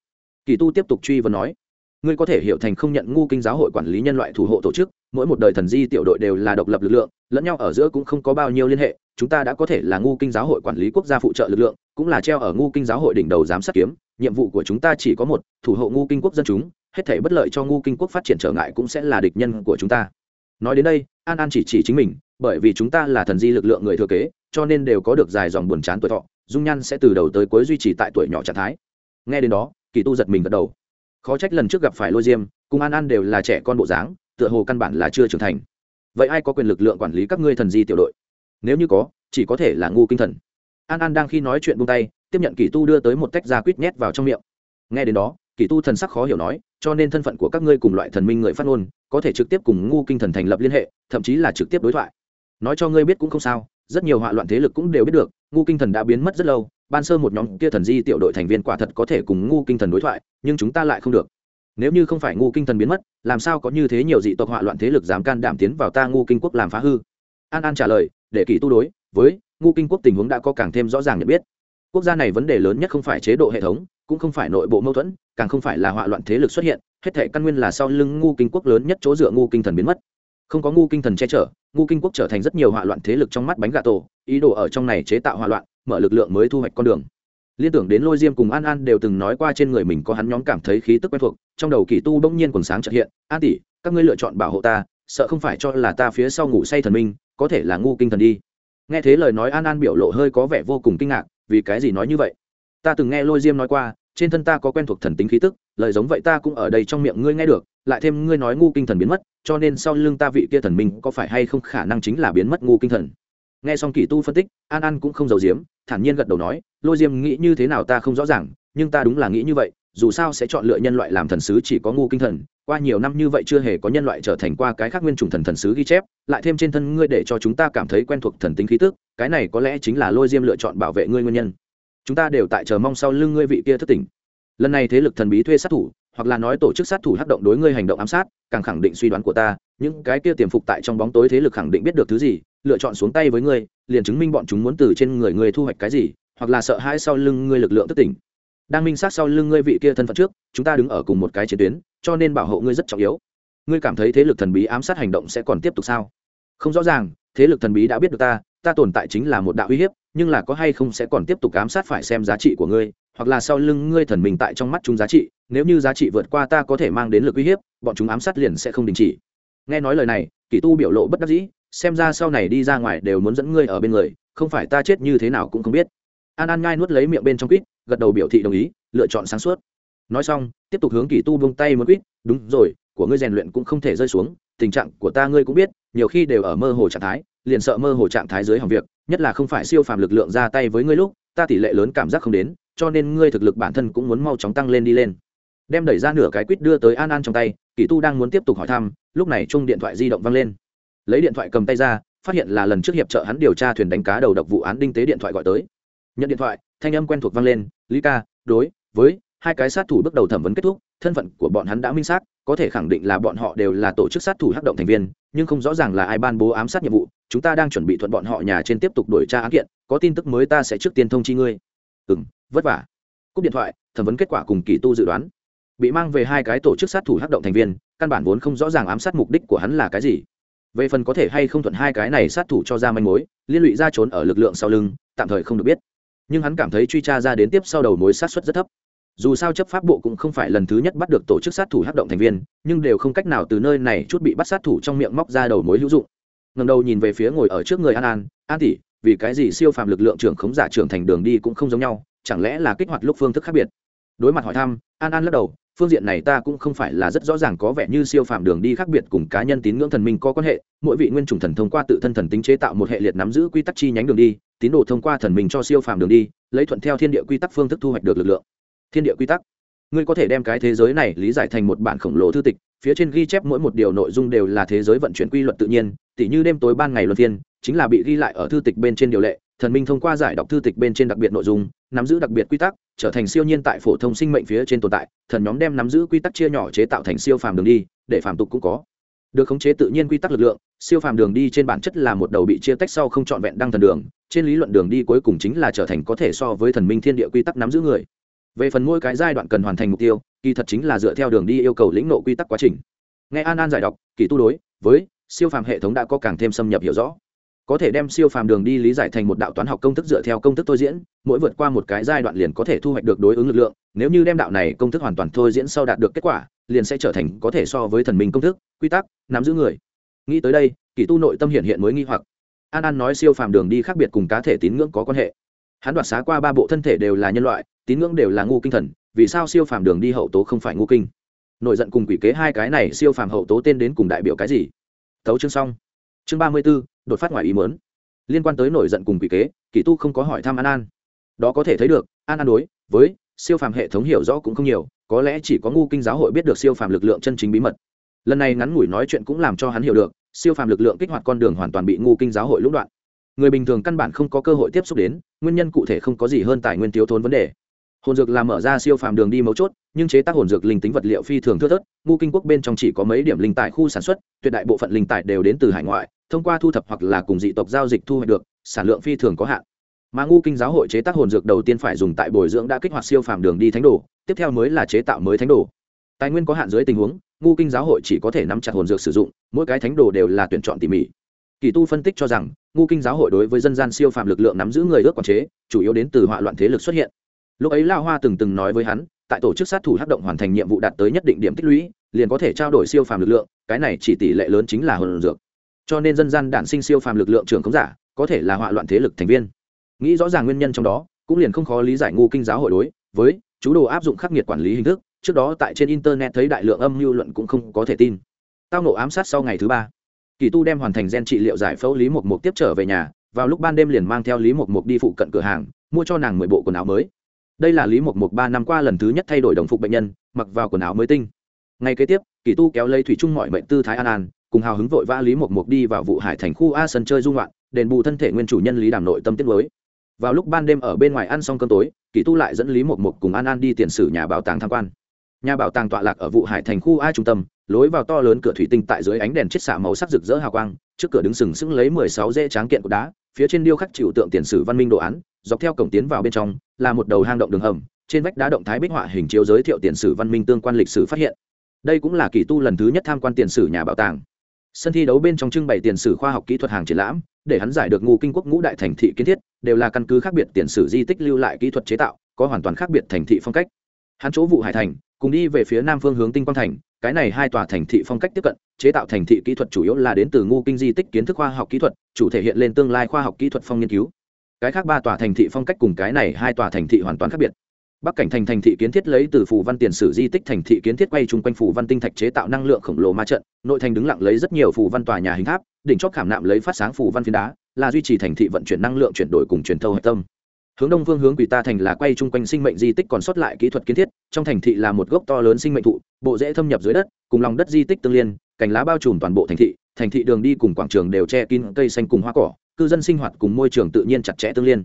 Kỳ tu tiếp tục truy vấn nói, ngươi có thể hiểu thành không nhận ngu kinh giáo hội quản lý nhân loại thủ hộ tổ chức, mỗi một đời thần di tiểu đội đều là độc lập lực lượng, lẫn nhau ở giữa cũng không có bao nhiêu liên hệ, chúng ta đã có thể là ngu kinh giáo hội quản lý quốc gia phụ trợ lực lượng, cũng là treo ở ngu kinh giáo hội đỉnh đầu giám sát kiếm, nhiệm vụ của chúng ta chỉ có một, thủ hộ ngu kinh quốc dân chúng, hết thể bất lợi cho ngu kinh quốc phát triển trở ngại cũng sẽ là địch nhân của chúng ta. Nói đến đây, an an chỉ chỉ chính mình bởi vì chúng ta là thần di lực lượng người thừa kế, cho nên đều có được dài dòng buồn chán tuổi thọ, dung nhan sẽ từ đầu tới cuối duy trì tại tuổi nhỏ trạng thái. Nghe đến đó, kỳ tu giật mình gật đầu. Khó trách lần trước gặp phải lôi diêm, cùng an an đều là trẻ con bộ dáng, tựa hồ căn bản là chưa trưởng thành. Vậy ai có quyền lực lượng quản lý các ngươi thần di tiểu đội? Nếu như có, chỉ có thể là ngu kinh thần. An an đang khi nói chuyện buông tay, tiếp nhận kỳ tu đưa tới một tách da quýt nhét vào trong miệng. Nghe đến đó, kỳ tu thần sắc khó hiểu nói, cho nên thân phận của các ngươi cùng loại thần minh người phát ngôn, có thể trực tiếp cùng ngu kinh thần thành lập liên hệ, thậm chí là trực tiếp đối thoại nói cho ngươi biết cũng không sao, rất nhiều họa loạn thế lực cũng đều biết được ngu kinh thần đã biến mất rất lâu, ban sơ một nhóm kia thần di tiểu đội thành viên quả thật có thể cùng ngu kinh thần đối thoại, nhưng chúng ta lại không được. Nếu như không phải ngu kinh thần biến mất, làm sao có như thế nhiều dị tộc họa loạn thế lực dám can đảm tiến vào ta ngu kinh quốc làm phá hư? An an trả lời, để kỳ tu đối, với ngu kinh quốc tình huống đã có càng thêm rõ ràng nhận biết. Quốc gia này vấn đề lớn nhất không phải chế độ hệ thống, cũng không phải nội bộ mâu thuẫn, càng không phải là họa loạn thế lực xuất hiện, hết thể căn nguyên là sau lưng ngu kinh quốc lớn nhất chỗ dựa ngu kinh thần biến mất không có ngu kinh thần che chở, ngu kinh quốc trở thành rất nhiều hỏa loạn thế lực trong mắt bánh gà tổ, ý đồ ở trong này chế tạo hỏa loạn, mở lực lượng mới thu hoạch con đường. Liên tưởng đến lôi diêm cùng an an đều từng nói qua trên người mình có hắn nhóm cảm thấy khí tức quen thuộc, trong đầu kỳ tu bỗng nhiên còn sáng trật hiện, an tỷ, các ngươi lựa chọn bảo hộ ta, sợ không phải cho là ta phía sau ngủ say thần minh, có thể là ngu kinh thần đi. Nghe thế lời nói, an an biểu lộ hơi có vẻ vô cùng kinh ngạc, vì cái gì nói như vậy? Ta từng nghe lôi diêm nói qua trên thân ta có quen thuộc thần tính khí tức, lời giống vậy ta cũng ở đây trong miệng ngươi nghe được, lại thêm ngươi nói ngu kinh thần biến mất, cho nên sau lưng ta vị kia thần minh có phải hay không khả năng chính là biến mất ngu kinh thần? Nghe xong kỳ tu phân tích, an an cũng không giàu diếm thản nhiên gật đầu nói, lôi diêm nghĩ như thế nào ta không rõ ràng, nhưng ta đúng là nghĩ như vậy, dù sao sẽ chọn lựa nhân loại làm thần sứ chỉ có ngu kinh thần, qua nhiều năm như vậy chưa hề có nhân loại trở thành qua cái khác nguyên chủng thần thần sứ ghi chép, lại thêm trên thân ngươi để cho chúng ta cảm thấy quen thuộc thần tính khí tức, cái này có lẽ chính là lôi diêm lựa chọn bảo vệ ngươi nguyên nhân chúng ta đều tại chờ mong sau lưng ngươi vị kia thất tỉnh. Lần này thế lực thần bí thuê sát thủ, hoặc là nói tổ chức sát thủ hắc động đối ngươi hành động ám sát, càng khẳng định suy đoán của ta, những cái kia tiềm phục tại trong bóng tối thế lực khẳng định biết được thứ gì, lựa chọn xuống tay với ngươi, liền chứng minh bọn chúng muốn từ trên người ngươi thu hoạch cái gì, hoặc là sợ hãi sau lưng ngươi lực lượng thất tỉnh. Đang minh sát sau lưng ngươi vị kia thân phận trước, chúng ta đứng ở cùng một cái chiến tuyến, cho nên bảo hộ ngươi rất trọng yếu. Ngươi cảm thấy thế lực thần bí ám sát hành động sẽ còn tiếp tục sao? Không rõ ràng, thế lực thần bí đã biết được ta ta tồn tại chính là một đạo uy hiếp nhưng là có hay không sẽ còn tiếp tục ám sát phải xem giá trị của ngươi, hoặc là sau lưng ngươi thần mình tại trong mắt chúng giá trị, nếu như giá trị vượt qua ta có thể mang đến lực uy hiếp, bọn chúng ám sát liền sẽ không đình chỉ. Nghe nói lời này, kỷ tu biểu lộ bất đắc dĩ, xem ra sau này đi ra ngoài đều muốn dẫn ngươi ở bên người, không phải ta chết như thế nào cũng không biết. An an ngai nuốt lấy miệng bên trong quýt, gật đầu biểu thị đồng ý, lựa chọn sáng suốt. Nói xong, tiếp tục hướng kỷ tu buông tay muốn quýt, đúng rồi, của ngươi rèn luyện cũng không thể rơi xuống, tình trạng của ta ngươi cũng biết, nhiều khi đều ở mơ hồ trạng thái liền sợ mơ hồ trạng thái dưới hỏng việc, nhất là không phải siêu phàm lực lượng ra tay với ngươi lúc, ta tỷ lệ lớn cảm giác không đến, cho nên ngươi thực lực bản thân cũng muốn mau chóng tăng lên đi lên. Đem đẩy ra nửa cái quýt đưa tới an an trong tay kỷ tu đang muốn tiếp tục hỏi thăm, lúc này chung điện thoại di động văng lên. Lấy điện thoại cầm tay ra, phát hiện là lần trước hiệp trợ hắn điều tra thuyền đánh cá đầu độc vụ án đinh tế điện thoại gọi tới. Nhận điện thoại, thanh âm quen thuộc vang lên, lý ca, đối, với, hai cái sát thủ bước đầu thẩm vấn kết thúc thân phận của bọn hắn đã minh xác, có thể khẳng định là bọn họ đều là tổ chức sát thủ hắc động thành viên, nhưng không rõ ràng là ai ban bố ám sát nhiệm vụ, chúng ta đang chuẩn bị thuận bọn họ nhà trên tiếp tục đổi tra án kiện, có tin tức mới ta sẽ trước tiên thông chi ngươi. Ừ m vất vả. Cúp điện thoại, thẩm vấn kết quả cùng kỳ tu dự đoán. Bị mang về hai cái tổ chức sát thủ hắc động thành viên, căn bản vốn không rõ ràng ám sát mục đích của hắn là cái gì. Về phần có thể hay không thuận hai cái này sát thủ cho ra manh mối, liên lụy ra trốn ở lực lượng sau lưng, tạm thời không được biết. Nhưng hắn cảm thấy truy tra ra đến tiếp sau đầu mối sát xuất rất thấp dù sao chấp pháp bộ cũng không phải lần thứ nhất bắt được tổ chức sát thủ hắc động thành viên, nhưng đều không cách nào từ nơi này chút bị bắt sát thủ trong miệng móc ra đầu mối hữu dụng. Ngầm đầu nhìn về phía ngồi ở trước người an an an tỷ, vì cái gì siêu phàm lực lượng trưởng khống giả trưởng thành đường đi cũng không giống nhau, chẳng lẽ là kích hoạt lúc phương thức khác biệt? Đối mặt hỏi thăm, an an lắc đầu, phương diện này ta cũng không phải là rất rõ ràng có vẻ như siêu phàm đường đi khác biệt cùng cá nhân tín ngưỡng thần minh có quan hệ, mỗi vị nguyên chủng thần thông qua tự thân thần tính chế tạo một hệ liệt nắm giữ quy tắc chi nhánh đường đi, tín đồ thông qua thần minh cho siêu phàm đường đi, lấy thuận theo thiên địa quy tắc phương thức thu hoạch được lực lượng thiên địa quy tắc. Ngươi có thể đem cái thế giới này lý giải thành một bản khổng lồ thư tịch, phía trên ghi chép mỗi một điều nội dung đều là thế giới vận chuyển quy luật tự nhiên, tỉ như đêm tối ban ngày luân phiên, chính là bị ghi lại ở thư tịch bên trên điều lệ, thần minh thông qua giải đọc thư tịch bên trên đặc biệt nội dung, nắm giữ đặc biệt quy tắc, trở thành siêu nhiên tại phổ thông sinh mệnh phía trên tồn tại, thần nhóm đem nắm giữ quy tắc chia nhỏ chế tạo thành siêu phàm đường đi, để phàm tục cũng có. Được khống chế tự nhiên quy tắc lực lượng, siêu phàm đường đi trên bản chất là một đầu bị chia tách sau không trọn vẹn đăng thần đường, trên lý luận đường đi cuối cùng chính là trở thành có thể so với thần minh thiên địa quy tắc nắm giữ người về phần mỗi cái giai đoạn cần hoàn thành mục tiêu, kỳ thật chính là dựa theo đường đi yêu cầu lĩnh nộ quy tắc quá trình. Nghe an an giải đọc, kỳ tu đối với siêu phàm hệ thống đã có càng thêm xâm nhập hiểu rõ. Có thể đem siêu phàm đường đi lý giải thành một đạo toán học công thức dựa theo công thức thôi diễn, mỗi vượt qua một cái giai đoạn liền có thể thu hoạch được đối ứng lực lượng, nếu như đem đạo này công thức hoàn toàn thôi diễn sau đạt được kết quả, liền sẽ trở thành có thể so với thần minh công thức, quy tắc, nắm giữ người. Nghĩ tới đây, kỳ tu nội tâm hiện hiện mới nghi hoặc. An an nói siêu phàm đường đi khác biệt cùng cá thể tín ngưỡng có quan hệ. Hắn đoạt xá qua ba bộ thân thể đều là nhân loại tín ngưỡng đều là ngu kinh thần, vì sao siêu phàm đường đi hậu tố không phải ngu kinh? Nội giận cùng quỷ kế hai cái này siêu phàm hậu tố tên đến cùng đại biểu cái gì? Thấu chương xong. Chương ba mươi b ố đột phát ngoài ý mớn liên quan tới nổi giận cùng quỷ kế, kỳ tu không có hỏi thăm an an. Đó có thể thấy được, an an đối với siêu phàm hệ thống hiểu rõ cũng không nhiều, có lẽ chỉ có ngu kinh giáo hội biết được siêu phàm lực lượng chân chính bí mật. Lần này ngắn ngủi nói chuyện cũng làm cho hắn hiểu được, siêu phàm lực lượng kích hoạt con đường hoàn toàn bị ngu kinh giáo hội lũng đoạn. Người bình thường căn bản không có cơ hội tiếp xúc đến, nguyên nhân cụ thể không có gì hơn tài nguyên thiếu thốn vấn đề hồn dược làm mở ra siêu phàm đường đi mấu chốt, nhưng chế tác hồn dược linh tính vật liệu phi thường thưa thớt, ngu kinh quốc bên trong chỉ có mấy điểm linh tài khu sản xuất, tuyệt đại bộ phận linh tài đều đến từ hải ngoại, thông qua thu thập hoặc là cùng dị tộc giao dịch thu hoạch được, sản lượng phi thường có hạn. Mà ngu kinh giáo hội chế tác hồn dược đầu tiên phải dùng tại bồi dưỡng đã kích hoạt siêu phàm đường đi thánh đồ, tiếp theo mới là chế tạo mới thánh đồ. Tài nguyên có hạn dưới tình huống, ngu kinh giáo hội chỉ có thể nắm chặt hồn dược sử dụng, mỗi cái thánh đồ đều là tuyển chọn tỉ mỉ. Kỳ tu phân tích cho rằng, ngu kinh giáo hội đối với dân gian siêu phàm lực lượng nắm giữ người ước quản chế, chủ yếu đến từ họa loạn thế lực xuất hiện lúc ấy lao hoa từng từng nói với hắn, tại tổ chức sát thủ hắc động hoàn thành nhiệm vụ đạt tới nhất định điểm tích lũy, liền có thể trao đổi siêu phàm lực lượng, cái này chỉ tỷ lệ lớn chính là hồn dược. Cho nên dân gian đản sinh siêu phàm lực lượng trưởng khống giả, có thể là họa loạn thế lực thành viên. Nghĩ rõ ràng nguyên nhân trong đó, cũng liền không khó lý giải ngu kinh giáo hội đối với chú đồ áp dụng khắc nghiệt quản lý hình thức, trước đó tại trên internet thấy đại lượng âm mưu luận cũng không có thể tin. Tao nổ ám sát sau ngày thứ ba, kỳ tu đem hoàn thành gen trị liệu giải phẫu lý một mục tiếp trở về nhà, vào lúc ban đêm liền mang theo lý một mục đi phụ cận cửa hàng, mua cho nàng mười bộ quần áo mới đây là lý mộc mộc ba năm qua lần thứ nhất thay đổi đồng phục bệnh nhân, mặc vào quần áo mới tinh. Ngay kế tiếp, kỳ tu kéo lấy thủy chung mọi mệnh tư thái an an, cùng hào hứng vội vã lý mộc mộc đi vào vụ hải thành khu a sân chơi dung loạn đền bù thân thể nguyên chủ nhân lý đàm nội tâm tiết mới vào lúc ban đêm ở bên ngoài ăn xong cơm tối, kỳ tu lại dẫn lý mộc mộc cùng an an đi tiền sử nhà bảo tàng tham quan. Nhà bảo tàng tọa lạc ở vụ hải thành khu a trung tâm, lối vào to lớn cửa thủy tinh tại dưới ánh đèn chiết xạ màu sắc rực rỡ hào quang, trước cửa đứng sừng sững lấy mười sáu dễ tráng kiện của đá, phía trên điêu khắc chịu tượng tiền sử văn minh đồ án dọc theo cổng tiến vào bên trong, là một đầu hang động đường hầm, trên vách đá động thái bích họa hình chiếu giới thiệu tiền sử văn minh tương quan lịch sử phát hiện. Đây cũng là kỳ tu lần thứ nhất tham quan tiền sử nhà bảo tàng. Sân thi đấu bên trong trưng bày tiền sử khoa học kỹ thuật hàng triển lãm, để hắn giải được ngụ kinh quốc ngũ đại thành thị kiến thiết, đều là căn cứ khác biệt tiền sử di tích lưu lại kỹ thuật chế tạo, có hoàn toàn khác biệt thành thị phong cách. Hắn chỗ vụ hải thành, cùng đi về phía nam phương hướng tinh quang thành, cái này hai tòa thành thị phong cách tiếp cận, chế tạo thành thị kỹ thuật chủ yếu là đến từ ngu kinh di tích kiến thức khoa học kỹ thuật, chủ thể hiện lên tương lai khoa học kỹ thuật phong nghiên cứu cái khác ba tòa thành thị phong cách cùng cái này hai tòa thành thị hoàn toàn khác biệt. Bắc cảnh thành thành thị kiến thiết lấy từ phù văn tiền sử di tích thành thị kiến thiết quay chung quanh phù văn tinh thạch chế tạo năng lượng khổng lồ ma trận, nội thành đứng lặng lấy rất nhiều phù văn tòa nhà hình tháp, đỉnh chót khảm nạm lấy phát sáng phù văn phiến đá, là duy trì thành thị vận chuyển năng lượng chuyển đổi cùng truyền thâu hệ tâm. Hướng đông phương hướng quỷ ta thành là quay chung quanh sinh mệnh di tích còn sót lại kỹ thuật kiến thiết, trong thành thị là một gốc to lớn sinh mệnh thụ, bộ dễ thâm nhập dưới đất, cùng lòng đất di tích tương liên, cành lá bao trùm toàn bộ thành thị thành thị đường đi cùng quảng trường đều che kín cây xanh cùng hoa cỏ cư dân sinh hoạt cùng môi trường tự nhiên chặt chẽ tương liên.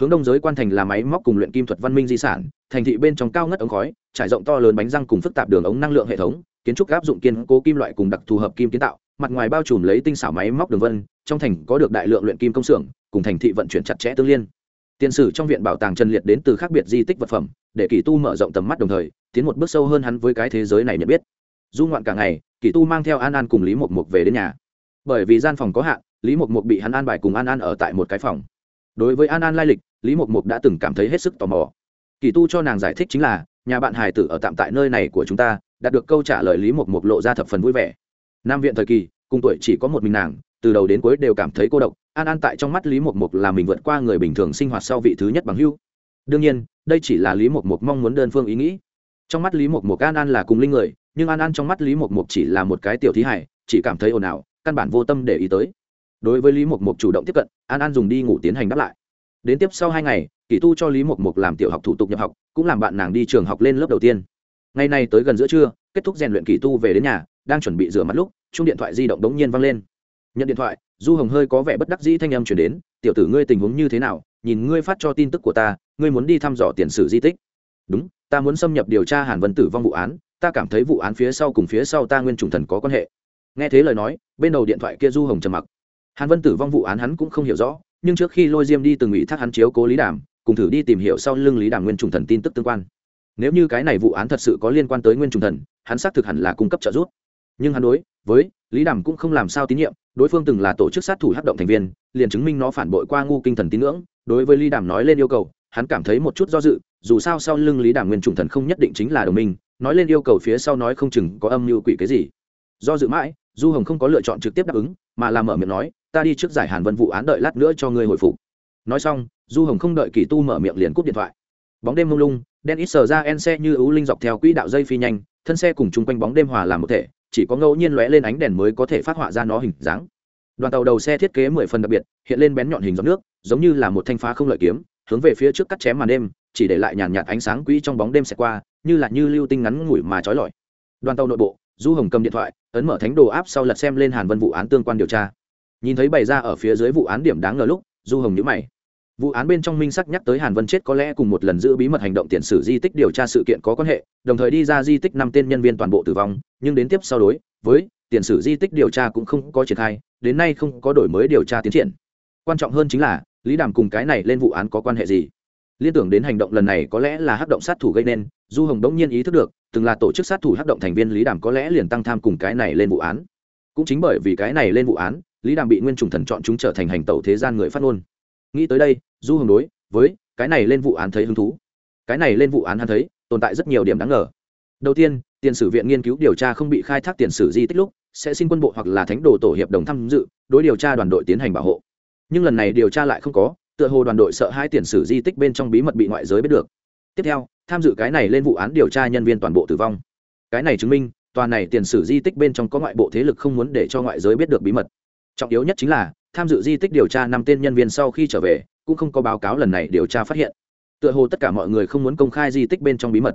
Hướng đông giới quan thành là máy móc cùng luyện kim thuật văn minh di sản, thành thị bên trong cao ngất ống khói, trải rộng to lớn bánh răng cùng phức tạp đường ống năng lượng hệ thống, kiến trúc áp dụng kiên cố kim loại cùng đặc thù hợp kim kiến tạo, mặt ngoài bao trùm lấy tinh xảo máy móc đường vân, trong thành có được đại lượng luyện kim công xưởng, cùng thành thị vận chuyển chặt chẽ tương liên. Tiền sử trong viện bảo tàng trần liệt đến từ khác biệt di tích vật phẩm, để kỳ tu mở rộng tầm mắt đồng thời, tiến một bước sâu hơn hắn với cái thế giới này nhận biết. Du ngoạn cả ngày, kỳ tu mang theo an an cùng lý mộc mộc về đến nhà. Bởi vì gian phòng có hạn lý mộc mộc bị hắn an bài cùng an an ở tại một cái phòng. Đối với an an lai lịch, lý mộc mộc đã từng cảm thấy hết sức tò mò. Kỳ tu cho nàng giải thích chính là, nhà bạn hài tử ở tạm tại nơi này của chúng ta, đạt được câu trả lời lý mộc mộc lộ ra thập phần vui vẻ. Nam viện thời kỳ, cùng tuổi chỉ có một mình nàng, từ đầu đến cuối đều cảm thấy cô độc. An an tại trong mắt lý mộc mộc là mình vượt qua người bình thường sinh hoạt sau vị thứ nhất bằng hưu đương nhiên, đây chỉ là lý mộc mộc mong muốn đơn phương ý nghĩ. Trong mắt lý mộc mộc an an là cùng linh người, nhưng an an trong mắt lý mộc mộc chỉ là một cái tiểu thí hải, chỉ cảm thấy ồn ào, căn bản vô tâm để ý tới đối với lý mộc mộc chủ động tiếp cận, an an dùng đi ngủ tiến hành đáp lại. Đến tiếp sau hai ngày, kỳ tu cho lý mộc mộc làm tiểu học thủ tục nhập học, cũng làm bạn nàng đi trường học lên lớp đầu tiên. Ngày nay tới gần giữa trưa, kết thúc rèn luyện kỳ tu về đến nhà, đang chuẩn bị rửa mặt lúc chung điện thoại di động đống nhiên văng lên. Nhận điện thoại, du hồng hơi có vẻ bất đắc dĩ thanh âm chuyển đến, tiểu tử ngươi tình huống như thế nào? Nhìn ngươi phát cho tin tức của ta, ngươi muốn đi thăm dò tiền sử di tích. Đúng, ta muốn xâm nhập điều tra hàn vân tử vong vụ án, ta cảm thấy vụ án phía sau cùng phía sau ta nguyên trùng thần có quan hệ. Nghe thế lời nói, bên đầu điện thoại kia du hồng trầm mặc hàn vân tử vong vụ án hắn cũng không hiểu rõ, nhưng trước khi lôi diêm đi từng ủy thác hắn chiếu cố lý đàm, cùng thử đi tìm hiểu sau lưng lý đàm nguyên trùng thần tin tức tương quan. Nếu như cái này vụ án thật sự có liên quan tới nguyên trùng thần, hắn xác thực hẳn là cung cấp trợ giúp. Nhưng hắn đối với lý đàm cũng không làm sao tín nhiệm, đối phương từng là tổ chức sát thủ hắc động thành viên, liền chứng minh nó phản bội qua ngu kinh thần tín ngưỡng. Đối với lý đàm nói lên yêu cầu, hắn cảm thấy một chút do dự, dù sao sau lưng lý đàm nguyên trùng thần không nhất định chính là đồng minh, nói lên yêu cầu phía sau nói không chừng có âm mưu quỷ cái gì. Do dự mãi, du hồng không có lựa chọn trực tiếp đáp ứng, mà làm mở miệng nói ta đi trước giải hàn vân vụ án đợi lát nữa cho ngươi hồi phục. Nói xong, du hồng không đợi kỳ tu mở miệng liền cúp điện thoại. Bóng đêm mông lung đen ít sờ ra en xe như ưu linh dọc theo quỹ đạo dây phi nhanh, thân xe cùng chung quanh bóng đêm hòa làm một thể, chỉ có ngẫu nhiên lóe lên ánh đèn mới có thể phát họa ra nó hình dáng. Đoàn tàu đầu xe thiết kế mười phần đặc biệt, hiện lên bén nhọn hình giọt nước, giống như là một thanh phá không lợi kiếm, hướng về phía trước cắt chém màn đêm, chỉ để lại nhàn nhạt ánh sáng quỹ trong bóng đêm xẹt qua, như là như lưu tinh ngắn ngủi mà trói lọi. Đoàn tàu nội bộ, du hồng cầm điện thoại, ấn mở thánh đồ áp sau lật xem lên hàn vân vụ án tương quan điều tra nhìn thấy bày ra ở phía dưới vụ án điểm đáng ngờ lúc, du hồng nhữ mày. Vụ án bên trong minh sắc nhắc tới hàn vân chết có lẽ cùng một lần giữ bí mật hành động tiền sử di tích điều tra sự kiện có quan hệ, đồng thời đi ra di tích năm tên nhân viên toàn bộ tử vong, nhưng đến tiếp sau đối với tiền sử di tích điều tra cũng không có triển khai, đến nay không có đổi mới điều tra tiến triển. Quan trọng hơn chính là, lý đàm cùng cái này lên vụ án có quan hệ gì? Liên tưởng đến hành động lần này có lẽ là hắc động sát thủ gây nên, du hồng đống nhiên ý thức được, từng là tổ chức sát thủ hắc động thành viên lý đàm có lẽ liền tăng tham cùng cái này lên vụ án. Cũng chính bởi vì cái này lên vụ án lý đàm bị nguyên trùng thần chọn chúng trở thành hành tẩu thế gian người phát ngôn. Nghĩ tới đây, du hồng đối với cái này lên vụ án thấy hứng thú. Cái này lên vụ án hắn thấy tồn tại rất nhiều điểm đáng ngờ. Đầu tiên, tiền sử viện nghiên cứu điều tra không bị khai thác tiền sử di tích lúc, sẽ xin quân bộ hoặc là thánh đồ tổ hiệp đồng tham dự, đối điều tra đoàn đội tiến hành bảo hộ. Nhưng lần này điều tra lại không có, tựa hồ đoàn đội sợ hai tiền sử di tích bên trong bí mật bị ngoại giới biết được. Tiếp theo, tham dự cái này lên vụ án điều tra nhân viên toàn bộ tử vong. Cái này chứng minh, tòa này tiền sử di tích bên trong có ngoại bộ thế lực không muốn để cho ngoại giới biết được bí mật trọng yếu nhất chính là, tham dự di tích điều tra năm tên nhân viên sau khi trở về, cũng không có báo cáo lần này điều tra phát hiện. Tựa hồ tất cả mọi người không muốn công khai di tích bên trong bí mật.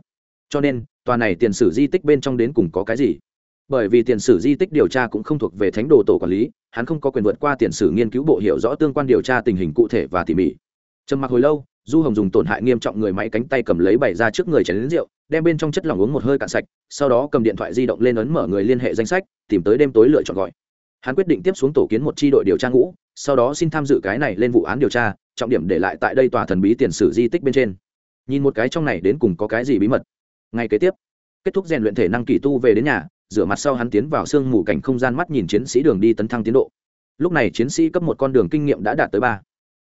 Cho nên, tòa này tiền sử di tích bên trong đến cùng có cái gì? Bởi vì tiền sử di tích điều tra cũng không thuộc về thánh đồ tổ quản lý, hắn không có quyền vượt qua tiền sử nghiên cứu bộ hiểu rõ tương quan điều tra tình hình cụ thể và tỉ mỉ. Trầm mặc hồi lâu, du hồng dùng tổn hại nghiêm trọng người máy cánh tay cầm lấy bày ra trước người chén lính rượu, đem bên trong chất lỏng uống một hơi cạn sạch, sau đó cầm điện thoại di động lên ấn mở người liên hệ danh sách, tìm tới đêm tối lựa chọn gọi hắn quyết định tiếp xuống tổ kiến một tri đội điều tra ngũ, sau đó xin tham dự cái này lên vụ án điều tra, trọng điểm để lại tại đây tòa thần bí tiền sử di tích bên trên. Nhìn một cái trong này đến cùng có cái gì bí mật. Ngay kế tiếp, kết thúc rèn luyện thể năng kỳ tu về đến nhà, rửa mặt sau hắn tiến vào sương mù cảnh không gian mắt nhìn chiến sĩ đường đi tấn thăng tiến độ. Lúc này chiến sĩ cấp một con đường kinh nghiệm đã đạt tới ba.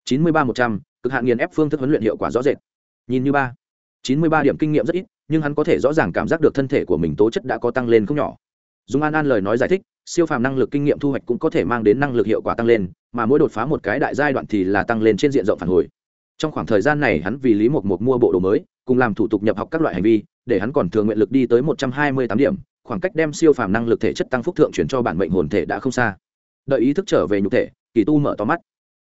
chín mươi ba một trăm, cực hạn nghiền ép phương thức huấn luyện hiệu quả rõ rệt. Nhìn như ba. chín mươi ba điểm kinh nghiệm rất ít, nhưng hắn có thể rõ ràng cảm giác được thân thể của mình tố chất đã có tăng lên không nhỏ dùng an an lời nói giải thích, siêu phàm năng lực kinh nghiệm thu hoạch cũng có thể mang đến năng lực hiệu quả tăng lên, mà mỗi đột phá một cái đại giai đoạn thì là tăng lên trên diện rộng phản hồi. Trong khoảng thời gian này hắn vì lý mộc mộc mua bộ đồ mới, cùng làm thủ tục nhập học các loại hành vi, để hắn còn thường nguyện lực đi tới một trăm hai mươi tám điểm, khoảng cách đem siêu phàm năng lực thể chất tăng phúc thượng chuyển cho bản mệnh hồn thể đã không xa. Đợi ý thức trở về nhục thể, kỳ tu mở to mắt.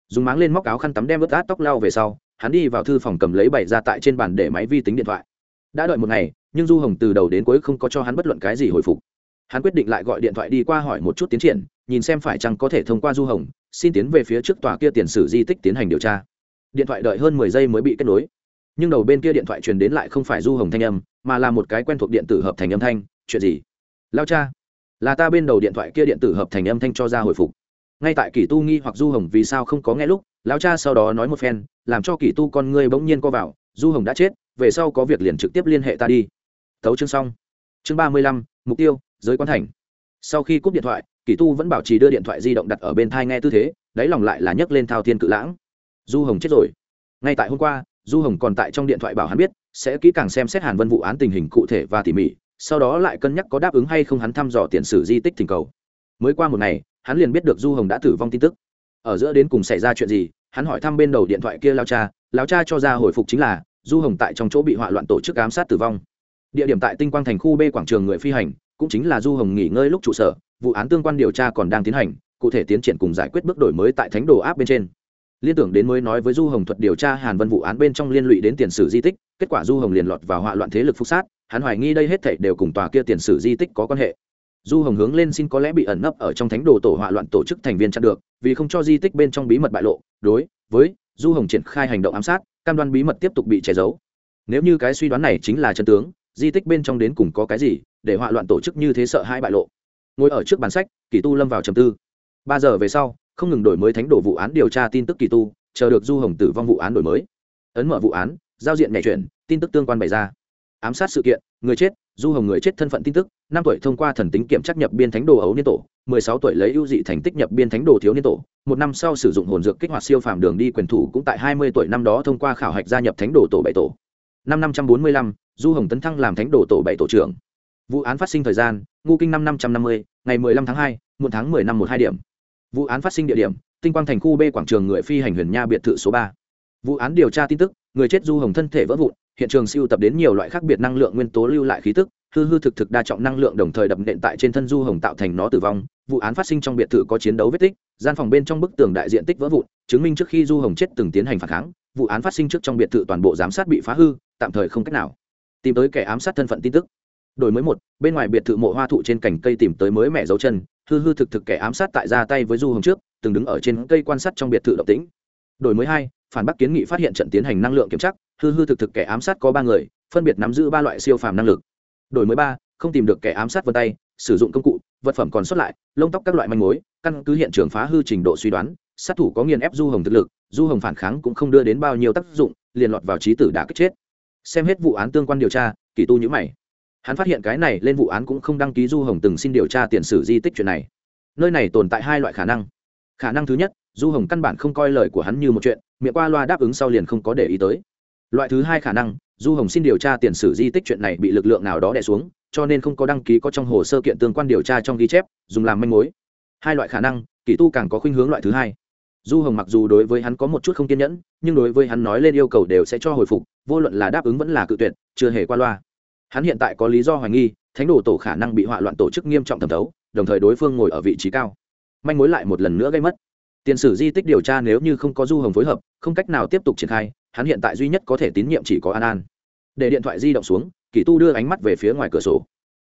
Dùng máng lên móc áo khăn tắm đem vớt át tóc lao về sau, hắn đi vào thư phòng cầm lấy bày ra tại trên bàn để máy vi tính điện thoại. Đã đợi một ngày, nhưng du hồng từ đầu đến cuối không có cho hắn bất luận cái gì hồi phục hắn quyết định lại gọi điện thoại đi qua hỏi một chút tiến triển, nhìn xem phải chăng có thể thông qua du hồng, xin tiến về phía trước tòa kia tiền sử di tích tiến hành điều tra. Điện thoại đợi hơn mười giây mới bị kết nối. Nhưng đầu bên kia điện thoại truyền đến lại không phải du hồng thanh âm, mà là một cái quen thuộc điện tử hợp thành âm thanh, chuyện gì? Lao cha. Là ta bên đầu điện thoại kia điện tử hợp thành âm thanh cho ra hồi phục. Ngay tại kỷ tu nghi hoặc du hồng vì sao không có nghe lúc lão cha sau đó nói một phen, làm cho kỷ tu con ngươi bỗng nhiên co vào, du hồng đã chết, về sau có việc liền trực tiếp liên hệ ta đi. Tấu chương xong. Chương ba mươi lăm, mục tiêu giới quan thành. Sau khi cúp điện thoại, kỳ tu vẫn bảo trì đưa điện thoại di động đặt ở bên thai nghe tư thế, đáy lòng lại là nhấc lên thao thiên cự lãng. Du hồng chết rồi. Ngay tại hôm qua, du hồng còn tại trong điện thoại bảo hắn biết, sẽ kỹ càng xem xét hàn vân vụ án tình hình cụ thể và tỉ mỉ, sau đó lại cân nhắc có đáp ứng hay không hắn thăm dò tiền sử di tích thỉnh cầu. Mới qua một ngày, hắn liền biết được du hồng đã tử vong tin tức. Ở giữa đến cùng xảy ra chuyện gì, hắn hỏi thăm bên đầu điện thoại kia lao cha lao cha cho ra hồi phục chính là, du hồng tại trong chỗ bị hỏa loạn tổ chức ám sát tử vong. Địa điểm tại tinh quang thành khu b quảng trường người phi hành cũng chính là du hồng nghỉ ngơi lúc trụ sở, vụ án tương quan điều tra còn đang tiến hành, cụ thể tiến triển cùng giải quyết bước đổi mới tại thánh đồ áp bên trên. Liên tưởng đến mới nói với du hồng thuật điều tra hàn vân vụ án bên trong liên lụy đến tiền sử di tích, kết quả du hồng liền lọt vào hỏa loạn thế lực phúc sát, hắn hoài nghi đây hết thảy đều cùng tòa kia tiền sử di tích có quan hệ. Du hồng hướng lên xin có lẽ bị ẩn nấp ở trong thánh đồ tổ hỏa loạn tổ chức thành viên chặn được, vì không cho di tích bên trong bí mật bại lộ, đối với du hồng triển khai hành động ám sát, cam đoan bí mật tiếp tục bị che giấu. Nếu như cái suy đoán này chính là chân tướng di tích bên trong đến cùng có cái gì, để họa loạn tổ chức như thế sợ hai bại lộ. Ngồi ở trước bàn sách, kỳ tu lâm vào trầm tư. Ba giờ về sau, không ngừng đổi mới thánh đồ vụ án điều tra tin tức kỳ tu, chờ được du hồng tử vong vụ án đổi mới. Ấn mở vụ án, giao diện nhảy chuyển, tin tức tương quan bày ra. Ám sát sự kiện, người chết, du hồng người chết thân phận tin tức, năm tuổi thông qua thần tính kiểm trắc nhập biên thánh đồ ấu niên tổ, mười sáu tuổi lấy ưu dị thành tích nhập biên thánh đồ thiếu niên tổ, một năm sau sử dụng hồn dược kích hoạt siêu phàm đường đi quyền thủ cũng tại hai mươi tuổi năm đó thông qua khảo hạch gia nhập thánh đồ tổ bảy tổ. Năm năm trăm bốn mươi lăm du hồng tấn thăng làm thánh đồ tổ bảy tổ trưởng. Vụ án phát sinh thời gian, ngu kinh năm năm trăm năm mươi, ngày mười lăm tháng hai một tháng mười năm một hai điểm. Vụ án phát sinh địa điểm, tinh quang thành khu b quảng trường người phi hành huyền nha biệt thự số ba. Vụ án điều tra tin tức, người chết du hồng thân thể vỡ vụn, hiện trường siêu tập đến nhiều loại khác biệt năng lượng nguyên tố lưu lại khí tức, hư hư thực thực đa trọng năng lượng đồng thời đập nện tại trên thân du hồng tạo thành nó tử vong. Vụ án phát sinh trong biệt thự có chiến đấu vết tích, gian phòng bên trong bức tường đại diện tích vỡ vụn, chứng minh trước khi du hồng chết từng tiến hành phản kháng. Vụ án phát sinh trước trong biệt thự toàn bộ giám sát bị phá hư, tạm thời không cách nào tìm tới kẻ ám sát thân phận tin tức. Đổi mới một, bên ngoài biệt thự mộ hoa thụ trên cành cây tìm tới mới mẹ dấu chân, hư hư thực thực kẻ ám sát tại ra tay với du hồng trước, từng đứng ở trên cây quan sát trong biệt thự động tĩnh. Đổi mới hai, phản bác kiến nghị phát hiện trận tiến hành năng lượng kiểm tra, hư hư thực thực kẻ ám sát có ba người, phân biệt nắm giữ ba loại siêu phàm năng lực. Đổi mới ba, không tìm được kẻ ám sát vân tay, sử dụng công cụ, vật phẩm còn xuất lại, lông tóc các loại manh mối, căn cứ hiện trường phá hư trình độ suy đoán, sát thủ có nghiền ép du hồng thực lực, du hồng phản kháng cũng không đưa đến bao nhiêu tác dụng, liền lọt vào trí tử đã kích chết xem hết vụ án tương quan điều tra, kỳ tu nhữ mày. Hắn phát hiện cái này lên vụ án cũng không đăng ký du hồng từng xin điều tra tiền sử di tích chuyện này. Nơi này tồn tại hai loại khả năng. Khả năng thứ nhất, du hồng căn bản không coi lời của hắn như một chuyện, miệng qua loa đáp ứng sau liền không có để ý tới. Loại thứ hai khả năng, du hồng xin điều tra tiền sử di tích chuyện này bị lực lượng nào đó đẻ xuống, cho nên không có đăng ký có trong hồ sơ kiện tương quan điều tra trong ghi chép, dùng làm manh mối. Hai loại khả năng, kỳ tu càng có khuynh hướng loại thứ hai. Du hồng mặc dù đối với hắn có một chút không kiên nhẫn, nhưng đối với hắn nói lên yêu cầu đều sẽ cho hồi phục vô luận là đáp ứng vẫn là cự tuyệt, chưa hề qua loa. Hắn hiện tại có lý do hoài nghi, thánh đồ tổ khả năng bị họa loạn tổ chức nghiêm trọng thẩm thấu, đồng thời đối phương ngồi ở vị trí cao. Manh mối lại một lần nữa gây mất. Tiền sử di tích điều tra nếu như không có du hồng phối hợp, không cách nào tiếp tục triển khai, hắn hiện tại duy nhất có thể tín nhiệm chỉ có an an. Để điện thoại di động xuống, kỳ tu đưa ánh mắt về phía ngoài cửa sổ.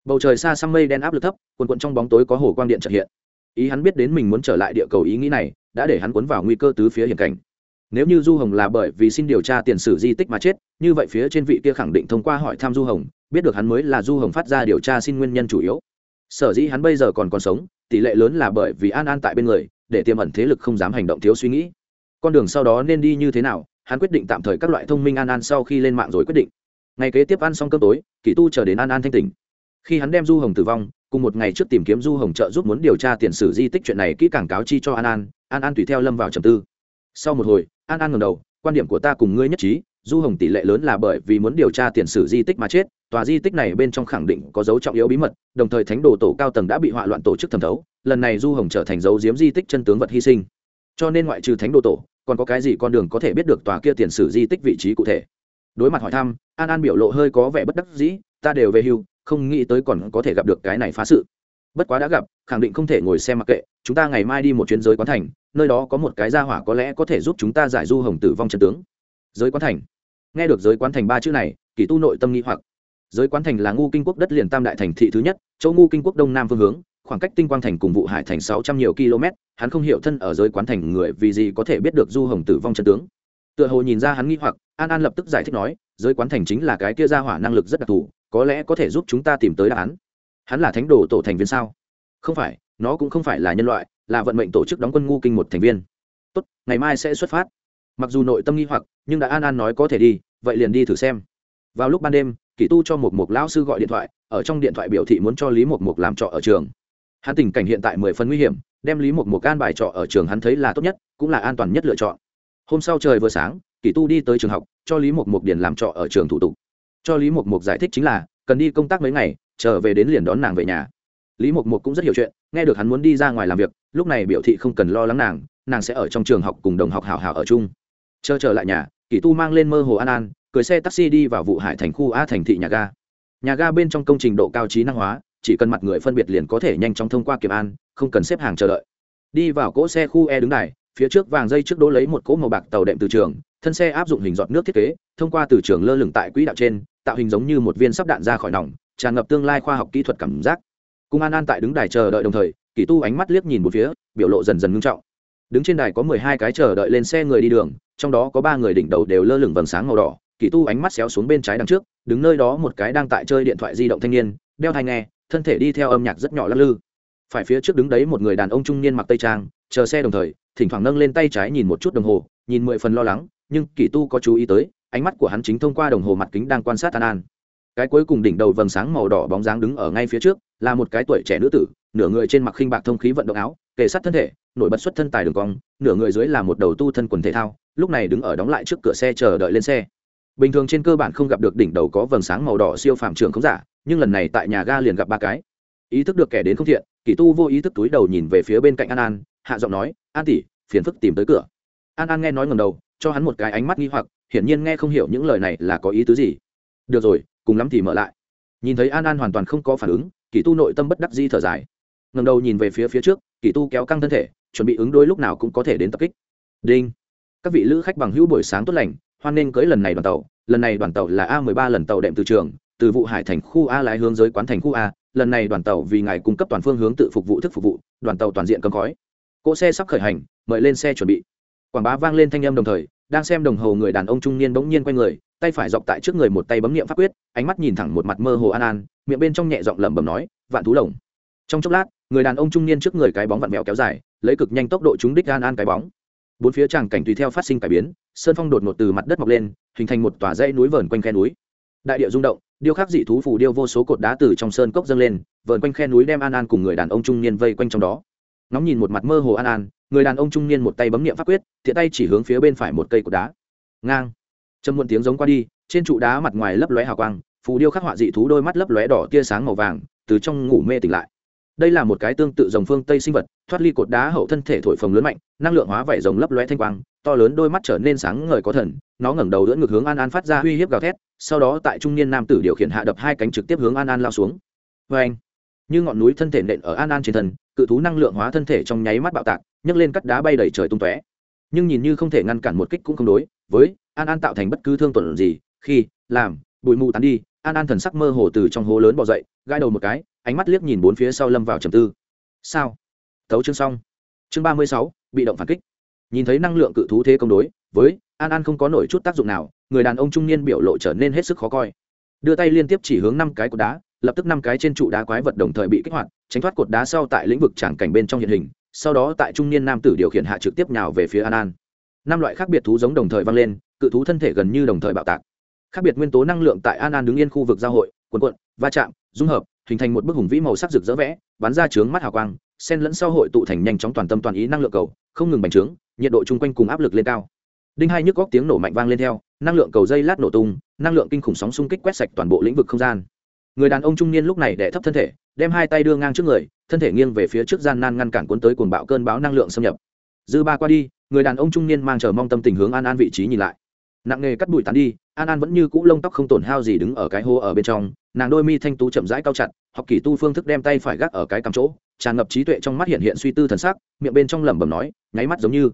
Bầu trời xa xăm mây đen áp lực thấp, quần quận trong bóng tối có hồ quang điện trợ hiện. Ý hắn biết đến mình muốn trở lại địa cầu ý nghĩ này, đã để hắn cuốn vào nguy cơ tứ phía hiểm cảnh nếu như du hồng là bởi vì xin điều tra tiền sử di tích mà chết, như vậy phía trên vị kia khẳng định thông qua hỏi thăm du hồng, biết được hắn mới là du hồng phát ra điều tra xin nguyên nhân chủ yếu. Sở dĩ hắn bây giờ còn còn sống, tỷ lệ lớn là bởi vì an an tại bên người, để tiềm ẩn thế lực không dám hành động thiếu suy nghĩ. Con đường sau đó nên đi như thế nào, hắn quyết định tạm thời các loại thông minh an an sau khi lên mạng rồi quyết định. Ngày kế tiếp ăn xong cơm tối kỷ tu chờ đến an an thanh tỉnh. Khi hắn đem du hồng tử vong, cùng một ngày trước tìm kiếm du hồng trợ giúp muốn điều tra tiền sử di tích chuyện này kỹ càng cáo chi cho an an an an tùy theo lâm vào trầm tư. Sau một hồi an an ngầm đầu, quan điểm của ta cùng ngươi nhất trí, du hồng tỷ lệ lớn là bởi vì muốn điều tra tiền sử di tích mà chết, tòa di tích này bên trong khẳng định có dấu trọng yếu bí mật, đồng thời thánh đồ tổ cao tầng đã bị hoạ loạn tổ chức thẩm thấu, lần này du hồng trở thành dấu diếm di tích chân tướng vật hy sinh. Cho nên ngoại trừ thánh đồ tổ, còn có cái gì con đường có thể biết được tòa kia tiền sử di tích vị trí cụ thể? Đối mặt hỏi thăm, an an biểu lộ hơi có vẻ bất đắc dĩ, ta đều về hưu, không nghĩ tới còn có thể gặp được cái này phá sự. Bất quá đã gặp, khẳng định không thể ngồi xem mặc kệ, chúng ta ngày mai đi một chuyến giới quán thành nơi đó có một cái gia hỏa có lẽ có thể giúp chúng ta giải du hồng tử vong chân tướng. Giới quán thành. Nghe được giới quán thành ba chữ này, kỳ tu nội tâm nghi hoặc. Giới quán thành là ngu kinh quốc đất liền tam đại thành thị thứ nhất châu ngu kinh quốc đông nam phương hướng, khoảng cách tinh quang thành cùng vụ hải thành sáu trăm nhiều km, hắn không hiểu thân ở giới quán thành người vì gì có thể biết được du hồng tử vong chân tướng. Tựa hồ nhìn ra hắn nghi hoặc, an an lập tức giải thích nói, giới quán thành chính là cái kia gia hỏa năng lực rất đặc thù, có lẽ có thể giúp chúng ta tìm tới đáp án. Hắn là thánh đồ tổ thành viên sao? Không phải, nó cũng không phải là nhân loại là vận mệnh tổ chức đóng quân ngu kinh một thành viên. Tốt, ngày mai sẽ xuất phát. Mặc dù nội tâm nghi hoặc, nhưng đã an an nói có thể đi, vậy liền đi thử xem. Vào lúc ban đêm, kỳ tu cho một mục lão sư gọi điện thoại, ở trong điện thoại biểu thị muốn cho lý một mục làm trọ ở trường. Hắn tình cảnh hiện tại mười phần nguy hiểm, đem lý một mục an bài trọ ở trường hắn thấy là tốt nhất, cũng là an toàn nhất lựa chọn. Hôm sau trời vừa sáng, kỳ tu đi tới trường học, cho lý một mục điền làm trọ ở trường thủ tục. Cho lý một mục giải thích chính là, cần đi công tác mấy ngày, trở về đến liền đón nàng về nhà. Lý mộc mộc cũng rất hiểu chuyện, nghe được hắn muốn đi ra ngoài làm việc lúc này biểu thị không cần lo lắng nàng nàng sẽ ở trong trường học cùng đồng học hào hào ở chung. Chờ trở lại nhà kỷ tu mang lên mơ hồ an an, cưới xe taxi đi vào vụ hải thành khu a thành thị nhà ga. Nhà ga bên trong công trình độ cao trí năng hóa, chỉ cần mặt người phân biệt liền có thể nhanh chóng thông qua kiểm an, không cần xếp hàng chờ đợi. Đi vào cỗ xe khu e đứng đài, phía trước vàng dây trước đỗ lấy một cỗ màu bạc tàu đệm từ trường, thân xe áp dụng hình giọt nước thiết kế, thông qua từ trường lơ lửng tại quỹ đạo trên, tạo hình giống như một viên sắp đạn ra khỏi nòng, tràn ngập tương lai khoa học kỹ thuật cảm giác. Cùng an an tại đứng đài chờ đợi đồng thời kỳ tu ánh mắt liếc nhìn một phía, biểu lộ dần dần ngưng trọng. Đứng trên đài có mười hai cái chờ đợi lên xe người đi đường, trong đó có ba người đỉnh đầu đều lơ lửng vầng sáng màu đỏ. Kỳ tu ánh mắt xéo xuống bên trái đằng trước, đứng nơi đó một cái đang tại chơi điện thoại di động thanh niên, đeo thai nghe, thân thể đi theo âm nhạc rất nhỏ lắc lư. Phải phía trước đứng đấy một người đàn ông trung niên mặc tây trang, chờ xe đồng thời, thỉnh thoảng nâng lên tay trái nhìn một chút đồng hồ, nhìn mười phần lo lắng, nhưng kỳ tu có chú ý tới, ánh mắt của hắn chính thông qua đồng hồ mặt kính đang quan sát an an. Cái cuối cùng đỉnh đầu vầng sáng màu đỏ bóng dáng đứng ở ngay phía trước là một cái tuổi trẻ nữ tử, nửa người trên mặc khinh bạc thông khí vận động áo, kề sát thân thể, nổi bật xuất thân tài đường cong, nửa người dưới là một đầu tu thân quần thể thao, lúc này đứng ở đóng lại trước cửa xe chờ đợi lên xe. Bình thường trên cơ bản không gặp được đỉnh đầu có vầng sáng màu đỏ siêu phàm trường không giả, nhưng lần này tại nhà ga liền gặp ba cái. Ý thức được kẻ đến không thiện, kỳ tu vô ý thức túi đầu nhìn về phía bên cạnh an an, hạ giọng nói, an tỷ, phiền phức tìm tới cửa. An an nghe nói ngầm đầu, cho hắn một cái ánh mắt nghi hoặc, hiển nhiên nghe không hiểu những lời này là có ý tứ gì. Được rồi, cùng lắm thì mở lại. Nhìn thấy an an hoàn toàn không có phản ứng kỳ tu nội tâm bất đắc di thở dài. Ngầm đầu nhìn về phía phía trước, kỳ tu kéo căng thân thể, chuẩn bị ứng đôi lúc nào cũng có thể đến tập kích. Đinh. Các vị lữ khách bằng hữu buổi sáng tốt lành, hoan nên cưới lần này đoàn tàu. Lần này đoàn tàu là a mười ba lần tàu đệm từ trường, từ vụ hải thành khu a lái hướng giới quán thành khu a. Lần này đoàn tàu vì ngài cung cấp toàn phương hướng tự phục vụ thức phục vụ, đoàn tàu toàn diện cầm khói cỗ xe sắp khởi hành, mời lên xe chuẩn bị. Quảng bá vang lên thanh âm đồng thời, đang xem đồng hồ người đàn ông trung niên bỗng nhiên quay người, tay phải dọc tại trước người một tay bấm nghiệm pháp quyết, ánh mắt nhìn thẳng một mặt mơ hồ an an miệng bên trong nhẹ giọng lẩm bẩm nói, vạn thú lồng. Trong chốc lát, người đàn ông trung niên trước người cái bóng vặn vẹo kéo dài, lấy cực nhanh tốc độ trúng đích an an cái bóng. Bốn phía tràng cảnh tùy theo phát sinh cải biến, sơn phong đột ngột từ mặt đất mọc lên, hình thành một tòa dãy núi vờn quanh khe núi. Đại địa rung động, điêu khắc dị thú phù điêu vô số cột đá từ trong sơn cốc dâng lên, vờn quanh khe núi đem an an cùng người đàn ông trung niên vây quanh trong đó. Ngóng nhìn một mặt mơ hồ an an, người đàn ông trung niên một tay bấm niệm pháp quyết thiện tay chỉ hướng phía bên phải một cây cột đá. Ngang. Châm muộn tiếng giống qua đi, trên trụ đá mặt ngoài lấp lóe hào quang phù điêu khắc họa dị thú đôi mắt lấp lóe đỏ tia sáng màu vàng, từ trong ngủ mê tỉnh lại. Đây là một cái tương tự dòng phương tây sinh vật, thoát ly cột đá hậu thân thể thổi phồng lớn mạnh, năng lượng hóa vảy rồng lấp lóe thanh quang, to lớn đôi mắt trở nên sáng ngời có thần, nó ngẩng đầu đỡ ngược hướng an an phát ra uy hiếp gào thét, sau đó tại trung niên nam tử điều khiển hạ đập hai cánh trực tiếp hướng an an lao xuống. Vê anh, như ngọn núi thân thể nện ở an an trên thân, cự thú năng lượng hóa thân thể trong nháy mắt bạo tạc, nhấc lên cắt đá bay đầy trời tung tóe. Nhưng nhìn như không thể ngăn cản một kích cũng không đối, với an an tạo thành bất cứ thương tổn gì, khi, làm, bụi mù tán đi an an thần sắc mơ hồ từ trong hố lớn bỏ dậy gai đầu một cái, ánh mắt liếc nhìn bốn phía sau lâm vào trầm tư. Sao? Thấu chương xong. Chương ba mươi sáu, bị động phản kích. Nhìn thấy năng lượng cự thú thế công đối với an an không có nổi chút tác dụng nào, người đàn ông trung niên biểu lộ trở nên hết sức khó coi. Đưa tay liên tiếp chỉ hướng năm cái cột đá, lập tức năm cái trên trụ đá quái vật đồng thời bị kích hoạt, tránh thoát cột đá sau tại lĩnh vực tràng cảnh bên trong hiện hình, sau đó tại trung niên nam tử điều khiển hạ trực tiếp nhào về phía an an. Năm loại khác biệt thú giống đồng thời vang lên, cự thú thân thể gần như đồng thời bạo tạc khác biệt nguyên tố năng lượng tại an an đứng yên khu vực giao hội, quần quận, va chạm, dung hợp, hình thành một bức hùng vĩ màu sắc rực rỡ vẽ, bắn ra trướng mắt hào quang sen lẫn sau hội tụ thành nhanh chóng toàn tâm toàn ý năng lượng cầu, không ngừng bành trướng, nhiệt độ chung quanh cùng áp lực lên cao. Đinh hai nhức góc tiếng nổ mạnh vang lên theo, năng lượng cầu dây lát nổ tung, năng lượng kinh khủng sóng xung kích quét sạch toàn bộ lĩnh vực không gian. Người đàn ông trung niên lúc này đẻ thấp thân thể, đem hai tay đưa ngang trước người, thân thể nghiêng về phía trước gian nan ngăn cản cuốn tới cuồng bạo cơn bão năng lượng xâm nhập. Dư ba qua đi, người đàn ông trung niên mang chờ mong tâm tình hướng an an vị trí nhìn lại. Nặng nghề cắt bụi tán đi an an vẫn như cũ lông tóc không tổn hao gì đứng ở cái hô ở bên trong, nàng đôi mi thanh tú chậm rãi cao chặt, học kỳ tu phương thức đem tay phải gác ở cái cắm chỗ, tràn ngập trí tuệ trong mắt hiện hiện suy tư thần sắc, miệng bên trong lẩm bẩm nói, nháy mắt giống như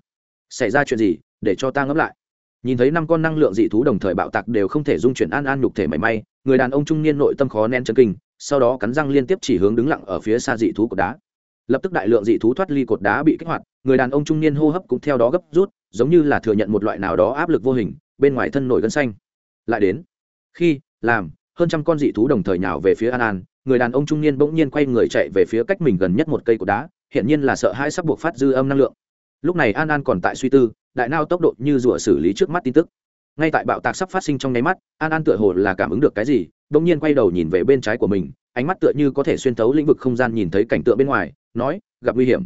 xảy ra chuyện gì, để cho ta ngẫm lại. Nhìn thấy năm con năng lượng dị thú đồng thời bạo tạc đều không thể dung chuyển an an nhục thể mảy may, người đàn ông trung niên nội tâm khó nén chân kinh, sau đó cắn răng liên tiếp chỉ hướng đứng lặng ở phía xa dị thú cột đá. Lập tức đại lượng dị thú thoát ly cột đá bị kích hoạt, người đàn ông trung niên hô hấp cũng theo đó gấp rút, giống như là thừa nhận một loại nào đó áp lực vô hình, bên ngoài thân nổi gân xanh lại đến. Khi, làm, hơn trăm con dị thú đồng thời nhào về phía an an, người đàn ông trung niên bỗng nhiên quay người chạy về phía cách mình gần nhất một cây cột đá hiện nhiên là sợ hãi sắp buộc phát dư âm năng lượng. Lúc này an an còn tại suy tư, đại nao tốc độ như rủa xử lý trước mắt tin tức. Ngay tại bạo tạc sắp phát sinh trong nháy mắt, an an tựa hồ là cảm ứng được cái gì, bỗng nhiên quay đầu nhìn về bên trái của mình, ánh mắt tựa như có thể xuyên thấu lĩnh vực không gian nhìn thấy cảnh tượng bên ngoài, nói, gặp nguy hiểm.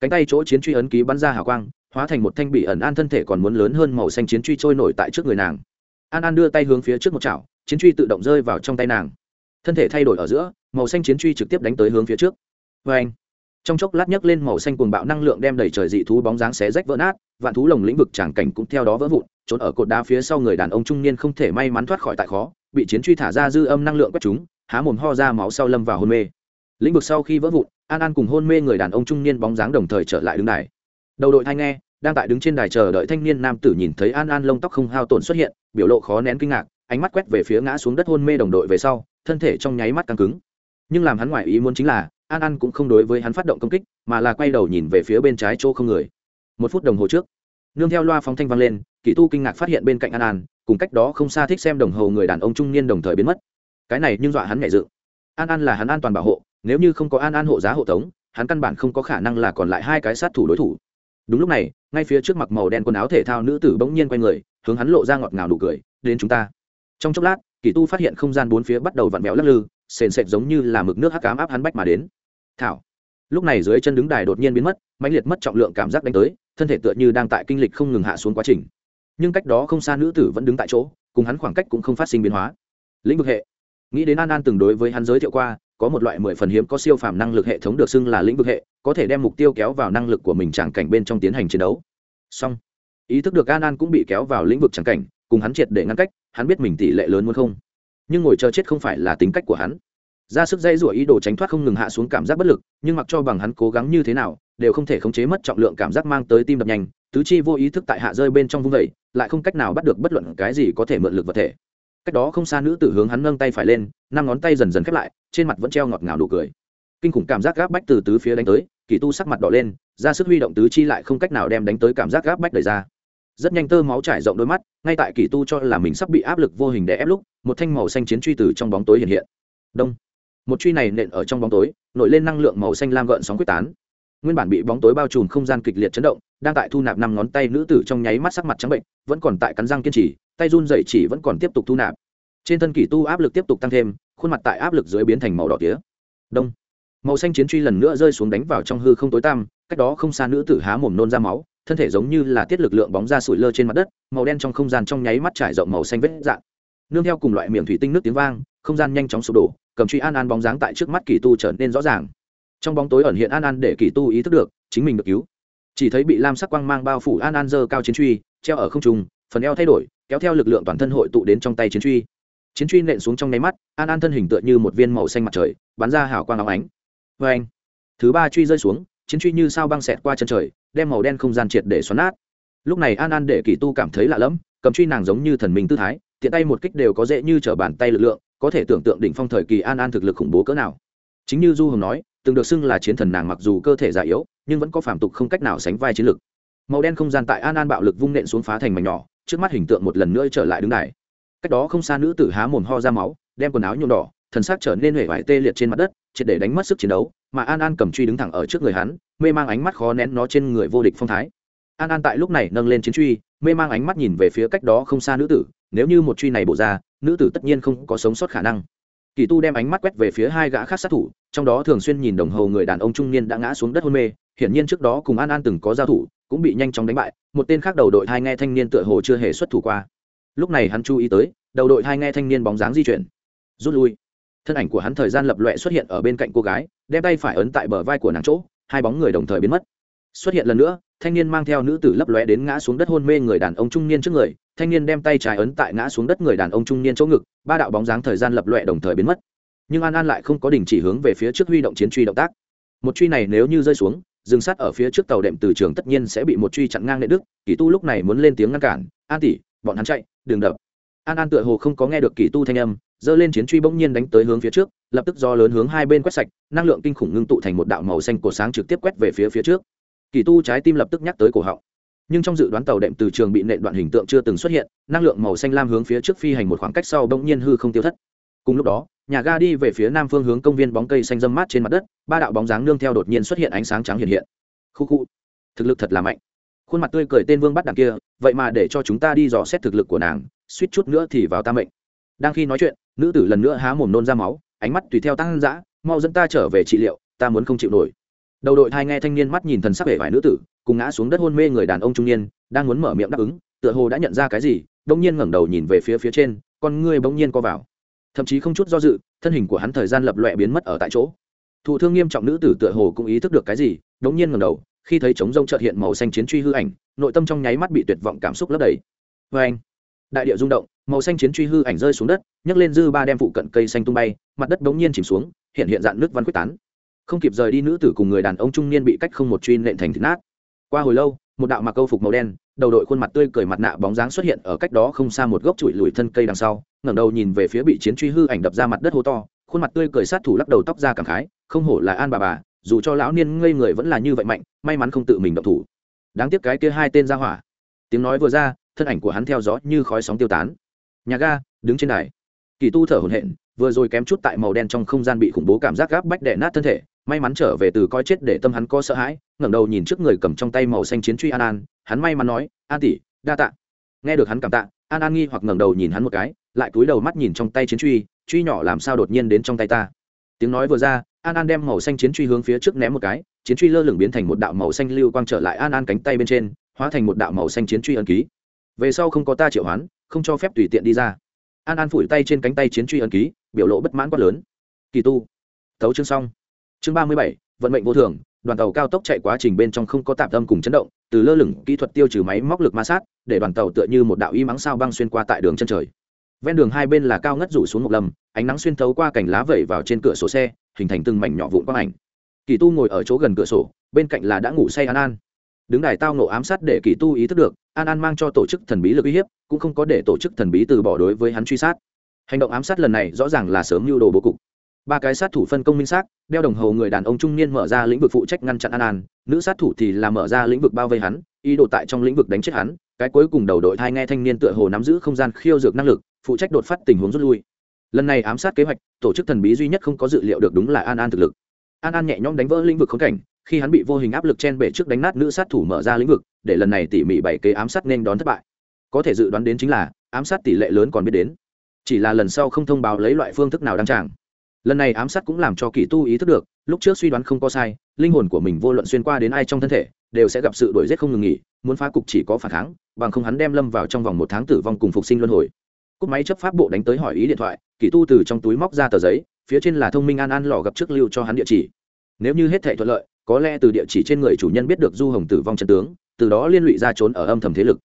Cánh tay chỗ chiến truy ấn ký bắn ra hào quang, hóa thành một thanh bị ẩn an thân thể còn muốn lớn hơn màu xanh chiến truy trôi nổi tại trước người nàng an an đưa tay hướng phía trước một chảo, chiến truy tự động rơi vào trong tay nàng. Thân thể thay đổi ở giữa, màu xanh chiến truy trực tiếp đánh tới hướng phía trước. Vê anh, trong chốc lát nhấc lên màu xanh cuồng bạo năng lượng đem đẩy trời dị thú bóng dáng xé rách vỡ nát, vạn thú lồng lĩnh vực tràng cảnh cũng theo đó vỡ vụn, trốn ở cột đá phía sau người đàn ông trung niên không thể may mắn thoát khỏi tại khó, bị chiến truy thả ra dư âm năng lượng quét chúng, há mồm ho ra máu sau lâm vào hôn mê. Lĩnh vực sau khi vỡ vụn, an an cùng hôn mê người đàn ông trung niên bóng dáng đồng thời trở lại đứng đài. Đầu đội thanh nghe đang tại đứng trên đài chờ đợi thanh niên nam tử nhìn thấy an an lông tóc không hao tổn xuất hiện biểu lộ khó nén kinh ngạc ánh mắt quét về phía ngã xuống đất hôn mê đồng đội về sau thân thể trong nháy mắt căng cứng. Nhưng làm hắn ngoại ý muốn chính là an an cũng không đối với hắn phát động công kích mà là quay đầu nhìn về phía bên trái chỗ không người. Một phút đồng hồ trước nương theo loa phóng thanh vang lên kỳ tu kinh ngạc phát hiện bên cạnh an an cùng cách đó không xa thích xem đồng hồ người đàn ông trung niên đồng thời biến mất. Cái này nhưng dọa hắn nhảy dự, an an là hắn an toàn bảo hộ nếu như không có an an hộ giá hộ tống hắn căn bản không có khả năng là còn lại hai cái sát thủ đối thủ. Đúng lúc này ngay phía trước mặt màu đen quần áo thể thao nữ tử bỗng nhiên quay người, hướng hắn lộ ra ngọt ngào nụ cười, đến chúng ta. Trong chốc lát, kỳ tu phát hiện không gian bốn phía bắt đầu vặn vẹo lắc lư, sền sệt giống như là mực nước hắc cám áp hắn bách mà đến. Thảo. Lúc này dưới chân đứng đài đột nhiên biến mất, mãnh liệt mất trọng lượng cảm giác đánh tới, thân thể tựa như đang tại kinh lịch không ngừng hạ xuống quá trình. Nhưng cách đó không xa nữ tử vẫn đứng tại chỗ, cùng hắn khoảng cách cũng không phát sinh biến hóa. Lĩnh vực hệ. Nghĩ đến an an từng đối với hắn giới thiệu qua có một loại mười phần hiếm có siêu phàm năng lực hệ thống được xưng là lĩnh vực hệ, có thể đem mục tiêu kéo vào năng lực của mình tràng cảnh bên trong tiến hành chiến đấu. Song ý thức được an an cũng bị kéo vào lĩnh vực tràng cảnh, cùng hắn triệt để ngăn cách, hắn biết mình tỷ lệ lớn muốn không. Nhưng ngồi chờ chết không phải là tính cách của hắn. Ra sức dây rủa ý đồ tránh thoát không ngừng hạ xuống cảm giác bất lực, nhưng mặc cho bằng hắn cố gắng như thế nào, đều không thể khống chế mất trọng lượng cảm giác mang tới tim đập nhanh, tứ chi vô ý thức tại hạ rơi bên trong vung vẩy lại không cách nào bắt được bất luận cái gì có thể mượn lực vật thể. Cách đó không xa nữ tử hướng hắn nâng tay phải lên, năm ngón tay dần dần khép lại trên mặt vẫn treo ngọt ngào đủ cười. Kinh khủng cảm giác gáp bách từ tứ phía đánh tới, kỳ tu sắc mặt đỏ lên, ra sức huy động tứ chi lại không cách nào đem đánh tới cảm giác gáp bách đẩy ra. Rất nhanh tơ máu trải rộng đôi mắt, ngay tại kỳ tu cho là mình sắp bị áp lực vô hình để ép lúc, một thanh màu xanh chiến truy từ trong bóng tối hiện hiện. Đông. Một truy này nện ở trong bóng tối, nổi lên năng lượng màu xanh lam gợn sóng quyết tán. Nguyên bản bị bóng tối bao trùm không gian kịch liệt chấn động, đang tại thu nạp năm ngón tay nữ tử trong nháy mắt sắc mặt trắng bệnh, vẫn còn tại cắn răng kiên trì, tay run dậy chỉ vẫn còn tiếp tục thu nạp. Trên thân kỳ tu áp lực tiếp tục tăng thêm khuôn mặt tại áp lực dưới biến thành màu đỏ tía. Đông. Màu xanh chiến truy lần nữa rơi xuống đánh vào trong hư không tối tăm, cách đó không xa nữ tử há mồm nôn ra máu, thân thể giống như là tiết lực lượng bóng ra sủi lơ trên mặt đất, màu đen trong không gian trong nháy mắt trải rộng màu xanh vết dạng. Nương theo cùng loại miệng thủy tinh nước tiếng vang, không gian nhanh chóng sụp đổ, cầm truy an an bóng dáng tại trước mắt kỳ tu trở nên rõ ràng. Trong bóng tối ẩn hiện an an để kỳ tu ý thức được, chính mình được cứu. Chỉ thấy bị lam sắc quang mang bao phủ an an dơ cao chiến truy, treo ở không trung, phần eo thay đổi, kéo theo lực lượng toàn thân hội tụ đến trong tay chiến truy chiến truy nện xuống trong nháy mắt, an an thân hình tựa như một viên màu xanh mặt trời, bắn ra hào quang áo ánh. Vê anh, thứ ba truy rơi xuống, chiến truy như sao băng xẹt qua chân trời, đem màu đen không gian triệt để xoắn nát. Lúc này an an để kỳ tu cảm thấy lạ lẫm, cầm truy nàng giống như thần minh tư thái, tiện tay một kích đều có dễ như t r ở bàn tay lực lượng, có thể tưởng tượng đỉnh phong thời kỳ an an thực lực khủng bố cỡ nào. Chính như du hồng nói, từng được xưng là chiến thần nàng mặc dù cơ thể già yếu, nhưng vẫn có phản tục không cách nào sánh vai chiến lực. Màu đen không gian tại an an bạo lực vung nện xuống phá thành mảnh nhỏ, trước mắt hình tượng một lần nữa trở lại đứng đài cách đó không xa nữ tử há mồm ho ra máu, đem quần áo nhuộm đỏ, thần xác trở nên huệ vải tê liệt trên mặt đất, triệt để đánh mất sức chiến đấu, mà an an cầm truy đứng thẳng ở trước người hắn, mê mang ánh mắt khó nén nó trên người vô địch phong thái. An an tại lúc này nâng lên chiến truy, mê mang ánh mắt nhìn về phía cách đó không xa nữ tử, nếu như một truy này bổ ra, nữ tử tất nhiên không có sống sót khả năng. Kỳ tu đem ánh mắt quét về phía hai gã khác sát thủ, trong đó thường xuyên nhìn đồng hồ người đàn ông trung niên đã ngã xuống đất hôn mê, hiển nhiên trước đó cùng an an từng có giao thủ, cũng bị nhanh chóng đánh bại, một tên khác đầu đội hai nghe thanh niên tựa hồ chưa hề xuất thủ qua lúc này hắn chú ý tới, đầu đội hai nghe thanh niên bóng dáng di chuyển. Rút lui. Thân ảnh của hắn thời gian lập loẹ xuất hiện ở bên cạnh cô gái, đem tay phải ấn tại bờ vai của nàng chỗ, hai bóng người đồng thời biến mất. Xuất hiện lần nữa, thanh niên mang theo nữ tử lấp lóe đến ngã xuống đất hôn mê người đàn ông trung niên trước người, thanh niên đem tay trái ấn tại ngã xuống đất người đàn ông trung niên chỗ ngực, ba đạo bóng dáng thời gian lập loẹ đồng thời biến mất. Nhưng an an lại không có đình chỉ hướng về phía trước huy động chiến truy động tác. Một truy này nếu như rơi xuống, dừng sát ở phía trước tàu đệm từ trường tất nhiên sẽ bị một truy chặn ngang nệ đức, kỳ tu lúc này muốn lên tiếng ngăn cản, an tỷ, bọn hắn chạy đừng đập. An an tựa hồ không có nghe được kỳ tu thanh âm dơ lên chiến truy bỗng nhiên đánh tới hướng phía trước, lập tức do lớn hướng hai bên quét sạch, năng lượng kinh khủng ngưng tụ thành một đạo màu xanh cổ sáng trực tiếp quét về phía phía trước. Kỳ tu trái tim lập tức nhắc tới cổ họng. Nhưng trong dự đoán tàu đệm từ trường bị nện đoạn hình tượng chưa từng xuất hiện, năng lượng màu xanh lam hướng phía trước phi hành một khoảng cách sau bỗng nhiên hư không tiêu thất. Cùng lúc đó, nhà ga đi về phía nam phương hướng công viên bóng cây xanh dâm mát trên mặt đất, ba đạo bóng dáng nương theo đột nhiên xuất hiện ánh sáng trắng hiện hiện. Khu khu. Thực lực thật là mạnh khuôn mặt tươi cười tên vương bắt đằng kia, vậy mà để cho chúng ta đi dò xét thực lực của nàng, suýt chút nữa thì vào ta mệnh. Đang khi nói chuyện, nữ tử lần nữa há mồm nôn ra máu, ánh mắt tùy theo tăng dã, mau dẫn ta trở về trị liệu, ta muốn không chịu nổi. Đầu đội thai nghe thanh niên mắt nhìn thần sắc vẻ vải nữ tử, cùng ngã xuống đất hôn mê người đàn ông trung niên, đang muốn mở miệng đáp ứng, tựa hồ đã nhận ra cái gì bỗng nhiên ngẩng đầu nhìn về phía phía trên, con ngươi bỗng nhiên co vào. Thậm chí không chút do dự, thân hình của hắn thời gian lập loẹ biến mất ở tại chỗ. Thụ thương nghiêm trọng nữ tử tựa hồ cũng ý thức được cái gì bỗng nhiên ngẩng đầu khi thấy trống rông trợt hiện màu xanh chiến truy hư ảnh, nội tâm trong nháy mắt bị tuyệt vọng cảm xúc lấp đầy. Vê anh, đại địa rung động, màu xanh chiến truy hư ảnh rơi xuống đất, nhấc lên dư ba đem phụ cận cây xanh tung bay, mặt đất bỗng nhiên chìm xuống, hiện hiện dạng nước văn quyết tán. Không kịp rời đi nữ tử cùng người đàn ông trung niên bị cách không một truy nện thành thịt nát. Qua hồi lâu, một đạo mặc câu phục màu đen, đầu đội khuôn mặt tươi cười mặt nạ bóng dáng xuất hiện ở cách đó không xa một gốc trụi lùi thân cây đằng sau, ngẩng đầu nhìn về phía bị chiến truy hư ảnh đập ra mặt đất hô to, khuôn mặt tươi cười sát thủ lắc đầu tóc ra cảm khái, không hổ là an bà bà dù cho lão niên ngây người vẫn là như vậy mạnh, may mắn không tự mình động thủ. Đáng tiếc cái kia hai tên ra hỏa. Tiếng nói vừa ra, thân ảnh của hắn theo gió như khói sóng tiêu tán. Nhà ga, đứng trên đài. Kỳ tu thở hổn hển, vừa rồi kém chút tại màu đen trong không gian bị khủng bố cảm giác gáp bách đè nát thân thể, may mắn trở về từ coi chết để tâm hắn có sợ hãi, ngẩng đầu nhìn trước người cầm trong tay màu xanh chiến truy an an, hắn may mắn nói, an tỷ, đa tạ. Nghe được hắn cảm tạ, an an nghi hoặc ngẩng đầu nhìn hắn một cái, lại cúi đầu mắt nhìn trong tay chiến truy truy nhỏ làm sao đột nhiên đến trong tay ta. Tiếng nói vừa ra an an đem màu xanh chiến truy hướng phía trước ném một cái, chiến truy lơ lửng biến thành một đạo màu xanh lưu quang trở lại an an cánh tay bên trên, hóa thành một đạo màu xanh chiến truy ấn ký. Về sau không có ta triệu hoán, không cho phép tùy tiện đi ra. An an phủi tay trên cánh tay chiến truy ấn ký, biểu lộ bất mãn quát lớn. Kỳ tu. Tấu chương xong. Chương ba mươi bảy, vận mệnh vô thường, đoàn tàu cao tốc chạy quá trình bên trong không có tạm tâm cùng chấn động, từ lơ lửng kỹ thuật tiêu trừ máy móc lực ma sát, để đoàn tàu tựa như một đạo y mắng sao băng xuyên qua tại đường chân trời ven đường hai bên là cao ngất rủ xuống một lầm, ánh nắng xuyên thấu qua cành lá vẩy vào trên cửa sổ xe, hình thành từng mảnh nhỏ vụn quang ảnh. Kỳ tu ngồi ở chỗ gần cửa sổ, bên cạnh là đã ngủ say an an. Đứng đài tao nổ ám sát để kỳ tu ý thức được, an an mang cho tổ chức thần bí lực uy hiếp, cũng không có để tổ chức thần bí từ bỏ đối với hắn truy sát. Hành động ám sát lần này rõ ràng là sớm mưu đồ bố cục. Ba cái sát thủ phân công minh xác, đeo đồng hồ người đàn ông trung niên mở ra lĩnh vực phụ trách ngăn chặn an an, nữ sát thủ thì là mở ra lĩnh vực bao vây hắn, ý đồ tại trong lĩnh vực đánh chết hắn, cái cuối cùng đầu đội thai nghe thanh niên tựa hồ nắm giữ không gian khiêu dược năng lực phụ trách đột phát tình huống rút lui. Lần này ám sát kế hoạch, tổ chức thần bí duy nhất không có dự liệu được đúng là an an thực lực. An an nhẹ nhõm đánh vỡ lĩnh vực khống cảnh, khi hắn bị vô hình áp lực chen bể trước đánh nát nữ sát thủ mở ra lĩnh vực, để lần này tỉ mỉ bảy kế ám sát nên đón thất bại. Có thể dự đoán đến chính là, ám sát tỷ lệ lớn còn biết đến. Chỉ là lần sau không thông báo lấy loại phương thức nào đăng tràng. Lần này ám sát cũng làm cho kỳ tu ý thức được, lúc trước suy đoán không có sai, linh hồn của mình vô luận xuyên qua đến ai trong thân thể, đều sẽ gặp sự đổi rét không ngừng nghỉ, muốn phá cục chỉ có phản kháng, bằng không hắn đem lâm vào trong vòng một tháng tử vong cùng phục sinh luân hồi cúp máy chấp pháp bộ đánh tới hỏi ý điện thoại, kỳ tu từ trong túi móc ra tờ giấy, phía trên là thông minh an an lò gặp trước lưu cho hắn địa chỉ. Nếu như hết thể thuận lợi, có lẽ từ địa chỉ trên người chủ nhân biết được du hồng tử vong trận tướng, từ đó liên lụy ra trốn ở âm thầm thế lực.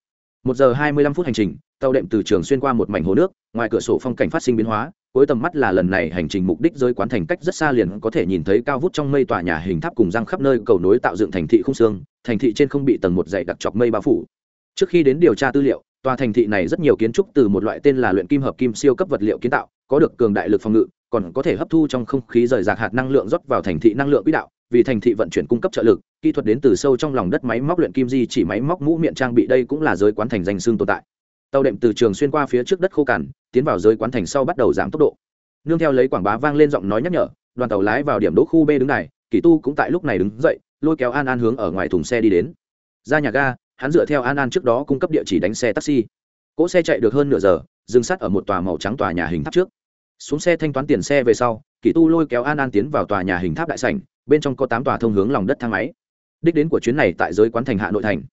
Một giờ hai mươi lăm phút hành trình, tàu đệm từ trường xuyên qua một mảnh hồ nước, ngoài cửa sổ phong cảnh phát sinh biến hóa, cuối tầm mắt là lần này hành trình mục đích rơi quán thành cách rất xa liền có thể nhìn thấy cao vút trong mây tòa nhà hình tháp cùng răng khắp nơi cầu nối tạo dựng thành thị không xương, thành thị trên không bị tầng một dày đặc chọc mây bao phủ. Trước khi đến điều tra tư liệu tòa thành thị này rất nhiều kiến trúc từ một loại tên là luyện kim hợp kim siêu cấp vật liệu kiến tạo, có được cường đại lực phòng ngự, còn có thể hấp thu trong không khí rời rạc hạt năng lượng rót vào thành thị năng lượng quỹ đạo, vì thành thị vận chuyển cung cấp trợ lực, kỹ thuật đến từ sâu trong lòng đất máy móc luyện kim di chỉ máy móc mũ miệng trang bị đây cũng là giới quán thành danh xương tồn tại. Tàu đệm từ trường xuyên qua phía trước đất khô cằn, tiến vào giới quán thành sau bắt đầu giảm tốc độ. Nương theo lấy quảng bá vang lên giọng nói nhắc nhở, đoàn tàu lái vào điểm đỗ khu b đứng này, kỳ tu cũng tại lúc này đứng dậy, lôi kéo an an hướng ở ngoài thùng xe đi đến. Ra nhà ga hắn dựa theo an an trước đó cung cấp địa chỉ đánh xe taxi. Cỗ xe chạy được hơn nửa giờ, dừng sát ở một tòa màu trắng tòa nhà hình tháp trước. Xuống xe thanh toán tiền xe về sau, kỳ tu lôi kéo an an tiến vào tòa nhà hình tháp đại sảnh, bên trong có tám tòa thông hướng lòng đất thang máy. Đích đến của chuyến này tại giới quán thành hạ nội thành.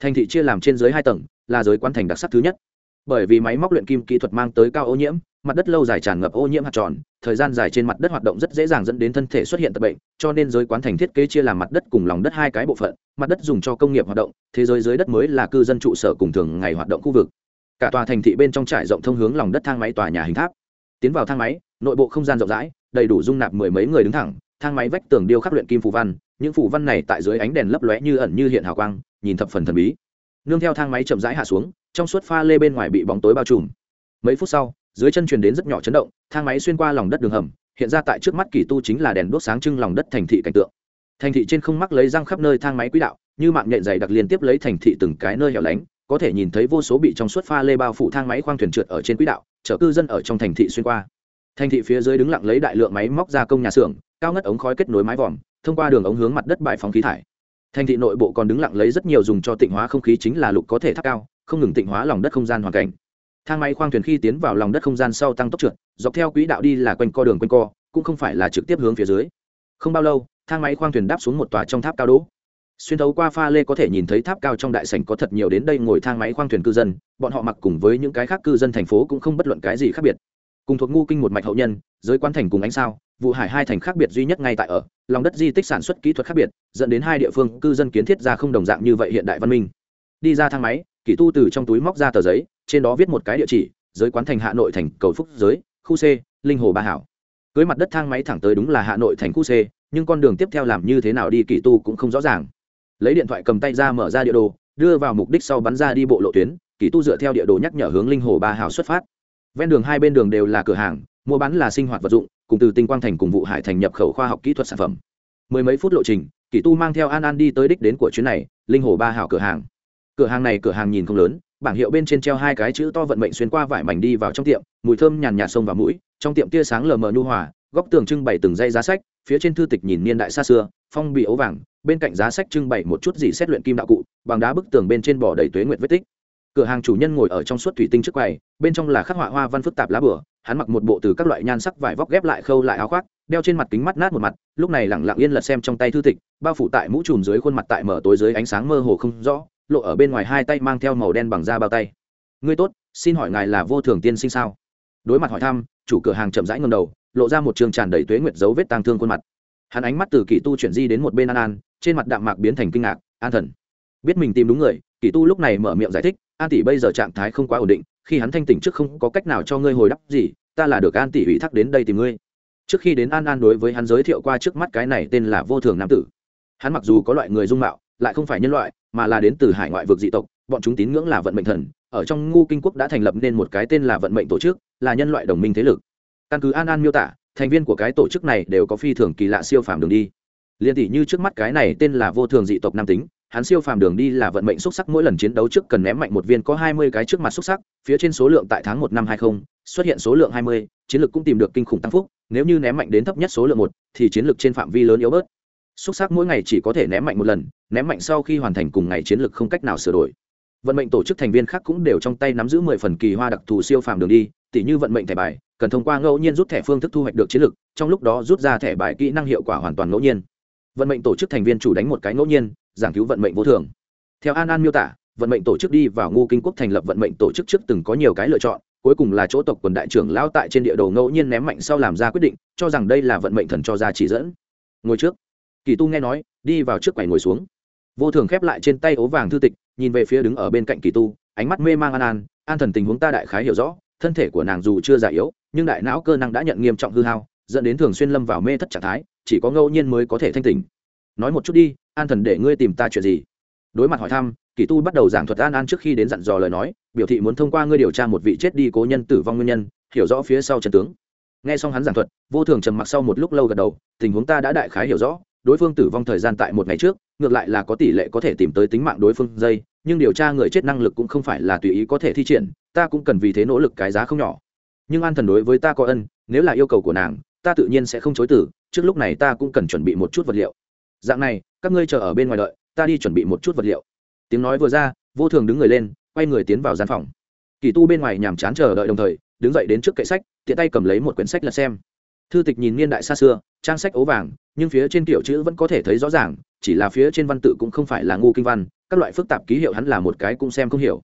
Thành thị chia làm trên dưới hai tầng, là giới quán thành đặc sắc thứ nhất. Bởi vì máy móc luyện kim kỹ thuật mang tới cao ô nhiễm mặt đất lâu dài tràn ngập ô nhiễm hạt tròn, thời gian dài trên mặt đất hoạt động rất dễ dàng dẫn đến thân thể xuất hiện tật bệnh, cho nên giới quán thành thiết kế chia làm mặt đất cùng lòng đất hai cái bộ phận, mặt đất dùng cho công nghiệp hoạt động, thế giới dưới đất mới là cư dân trụ sở cùng thường ngày hoạt động khu vực. Cả tòa thành thị bên trong trải rộng thông hướng lòng đất thang máy tòa nhà hình tháp. Tiến vào thang máy, nội bộ không gian rộng rãi, đầy đủ dung nạp mười mấy người đứng thẳng, thang máy vách tường điêu khắc luyện kim phù văn, những phù văn này tại dưới ánh đèn lấp lóe như ẩn như hiện hào quang, nhìn thập phần thần bí. Nương theo thang máy chậm rãi hạ xuống, trong suốt pha lê bên ngoài bị bóng tối bao trùm. Mấy phút sau dưới chân truyền đến rất nhỏ chấn động, thang máy xuyên qua lòng đất đường hầm, hiện ra tại trước mắt kỳ tu chính là đèn đốt sáng trưng lòng đất thành thị cảnh tượng. Thành thị trên không mắc lấy răng khắp nơi thang máy quỹ đạo, như mạng nhện dày đặc liên tiếp lấy thành thị từng cái nơi hẻo lánh, có thể nhìn thấy vô số bị trong suốt pha lê bao phủ thang máy khoang thuyền trượt ở trên quỹ đạo, chở cư dân ở trong thành thị xuyên qua. Thành thị phía dưới đứng lặng lấy đại lượng máy móc gia công nhà xưởng, cao ngất ống khói kết nối mái vòm, thông qua đường ống hướng mặt đất bãi phóng khí thải. Thành thị nội bộ còn đứng lặng lấy rất nhiều dùng cho tịnh hóa không khí chính là lục có thể tháp cao, không ngừng tịnh hóa lòng đất không gian hoàn cảnh thang máy khoang thuyền khi tiến vào lòng đất không gian sau tăng tốc trượt, dọc theo quỹ đạo đi là quanh co đường quanh co, cũng không phải là trực tiếp hướng phía dưới. Không bao lâu, thang máy khoang thuyền đáp xuống một tòa trong tháp cao đỗ. Xuyên thấu qua pha lê có thể nhìn thấy tháp cao trong đại sảnh có thật nhiều đến đây ngồi thang máy khoang thuyền cư dân, bọn họ mặc cùng với những cái khác cư dân thành phố cũng không bất luận cái gì khác biệt. Cùng thuộc ngu kinh một mạch hậu nhân, giới quan thành cùng ánh sao, vụ hải hai thành khác biệt duy nhất ngay tại ở, lòng đất di tích sản xuất kỹ thuật khác biệt, dẫn đến hai địa phương cư dân kiến thiết ra không đồng dạng như vậy hiện đại văn minh. Đi ra thang máy kỷ tu từ trong túi móc ra tờ giấy trên đó viết một cái địa chỉ, giới quán thành hà nội thành, cầu phúc giới, khu c, linh hồ ba hảo. Cưới mặt đất thang máy thẳng tới đúng là hà nội thành khu c, nhưng con đường tiếp theo làm như thế nào đi kỷ tu cũng không rõ ràng. Lấy điện thoại cầm tay ra mở ra địa đồ, đưa vào mục đích sau bắn ra đi bộ lộ tuyến kỷ tu dựa theo địa đồ nhắc nhở hướng linh hồ ba hảo xuất phát. Ven đường hai bên đường đều là cửa hàng, mua bán là sinh hoạt vật dụng, cùng từ tinh quang thành cùng vụ hải thành nhập khẩu khoa học kỹ thuật sản phẩm. Mười mấy phút lộ trình kỷ tu mang theo an an đi tới đích đến của chuyến này, linh hồ ba hảo cửa hàng. Cửa hàng này cửa hàng nhìn không lớn bảng hiệu bên trên treo hai cái chữ to vận mệnh xuyên qua vải mảnh đi vào trong tiệm, mùi thơm nhàn nhạt sông vào mũi, trong tiệm tia sáng lờ mờ nhu hòa, góc tường trưng bày từng dây giá sách, phía trên thư tịch nhìn niên đại xa xưa, phong bị ấu vàng, bên cạnh giá sách trưng bày một chút gì xét luyện kim đạo cụ, bằng đá bức tường bên trên bỏ đầy tuế nguyệt vết tích. Cửa hàng chủ nhân ngồi ở trong suốt thủy tinh trước quầy, bên trong là khắc họa hoa văn phức tạp lá bửa, hắn mặc một bộ từ các loại nhan sắc vải vóc ghép lại khâu lại áo khoác, đeo trên mặt kính mắt nát một mặt, lúc này lẳng lặng yên lật xem trong tay thư tịch, bao phủ tại mũ trùm dưới khuôn mặt tại mở tối dưới ánh sáng mơ hồ không rõ lộ ở bên ngoài hai tay mang theo màu đen bằng da bao tay. Ngươi tốt, xin hỏi ngài là vô thường tiên sinh sao? Đối mặt hỏi thăm, chủ cửa hàng chậm rãi ngầm đầu, lộ ra một trường tràn đầy tuế nguyệt dấu vết tang thương khuôn mặt. Hắn ánh mắt từ kỳ tu chuyển di đến một bên an an, trên mặt đạm mạc biến thành kinh ngạc, an thần, biết mình tìm đúng người. Kỳ tu lúc này mở miệng giải thích, an tỷ bây giờ trạng thái không quá ổn định, khi hắn thanh tỉnh trước không có cách nào cho ngươi hồi đáp gì, ta là được an tỷ ủy thác đến đây tìm ngươi. Trước khi đến an an đối với hắn giới thiệu qua trước mắt cái này tên là vô thường nam tử, hắn mặc dù có loại người dung mạo lại không phải nhân loại, mà là đến từ hải ngoại vực dị tộc, bọn chúng tín ngưỡng là vận mệnh thần. Ở trong ngu kinh quốc đã thành lập nên một cái tên là vận mệnh tổ chức, là nhân loại đồng minh thế lực. Căn cứ an an miêu tả, thành viên của cái tổ chức này đều có phi thường kỳ lạ siêu phàm đường đi. Liên tỷ như trước mắt cái này tên là vô thường dị tộc nam tính, hắn siêu phàm đường đi là vận mệnh xúc sắc mỗi lần chiến đấu trước cần ném mạnh một viên có hai mươi cái trước mặt xúc sắc, phía trên số lượng tại tháng một năm hai không, xuất hiện số lượng hai mươi, chiến lược cũng tìm được kinh khủng tăng phúc, nếu như ném mạnh đến thấp nhất số lượng một, thì chiến lược trên phạm vi lớn yếu bớt xúc sắc mỗi ngày chỉ có thể ném mạnh một lần, ném mạnh sau khi hoàn thành cùng ngày chiến lược không cách nào sửa đổi. Vận mệnh tổ chức thành viên khác cũng đều trong tay nắm giữ mười phần kỳ hoa đặc thù siêu phàm đường đi, tỉ như vận mệnh thẻ bài, cần thông qua ngẫu nhiên rút thẻ phương thức thu hoạch được chiến lược, trong lúc đó rút ra thẻ bài kỹ năng hiệu quả hoàn toàn ngẫu nhiên. Vận mệnh tổ chức thành viên chủ đánh một cái ngẫu nhiên, giảng cứu vận mệnh vô thường. Theo an an miêu tả, vận mệnh tổ chức đi vào ngu kinh quốc thành lập vận mệnh tổ chức trước từng có nhiều cái lựa chọn, cuối cùng là chỗ tộc quần đại trưởng lao tại trên địa đồ ngẫu nhiên ném mạnh sau làm ra quyết định, cho rằng đây là vận mệnh thần cho ra chỉ dẫn. Ngồi trước kỳ tu nghe nói, đi vào trước quầy ngồi xuống. Vô thường khép lại trên tay ố vàng thư tịch, nhìn về phía đứng ở bên cạnh kỳ tu, ánh mắt mê mang an an. An thần tình huống ta đại khái hiểu rõ, thân thể của nàng dù chưa già yếu, nhưng đại não cơ năng đã nhận nghiêm trọng hư hao, dẫn đến thường xuyên lâm vào mê thất trạng thái, chỉ có ngẫu nhiên mới có thể thanh tỉnh. Nói một chút đi, an thần để ngươi tìm ta chuyện gì? Đối mặt hỏi thăm, kỳ tu bắt đầu giảng thuật an an trước khi đến dặn dò lời nói, biểu thị muốn thông qua ngươi điều tra một vị chết đi cố nhân tử vong nguyên nhân, hiểu rõ phía sau trận tướng. Nghe xong hắn giảng thuật, vô thường trầm mặc sau một lúc lâu gật đầu, tình huống ta đã đại khái hiểu rõ đối phương tử vong thời gian tại một ngày trước, ngược lại là có tỷ lệ có thể tìm tới tính mạng đối phương dây, nhưng điều tra người chết năng lực cũng không phải là tùy ý có thể thi triển, ta cũng cần vì thế nỗ lực cái giá không nhỏ. Nhưng an thần đối với ta có ân, nếu là yêu cầu của nàng, ta tự nhiên sẽ không chối từ, trước lúc này ta cũng cần chuẩn bị một chút vật liệu. Dạng này, các ngươi chờ ở bên ngoài đợi, ta đi chuẩn bị một chút vật liệu. Tiếng nói vừa ra, vô thường đứng người lên, quay người tiến vào gian phòng. Kỳ tu bên ngoài nhàm chán chờ đợi đồng thời, đứng dậy đến trước kệ sách, tiện tay cầm lấy một quyển sách lật xem. Thư tịch nhìn niên đại xa xưa, trang sách ố vàng nhưng phía trên kiểu chữ vẫn có thể thấy rõ ràng, chỉ là phía trên văn tự cũng không phải là ngu kinh văn, các loại phức tạp ký hiệu hắn là một cái cũng xem không hiểu.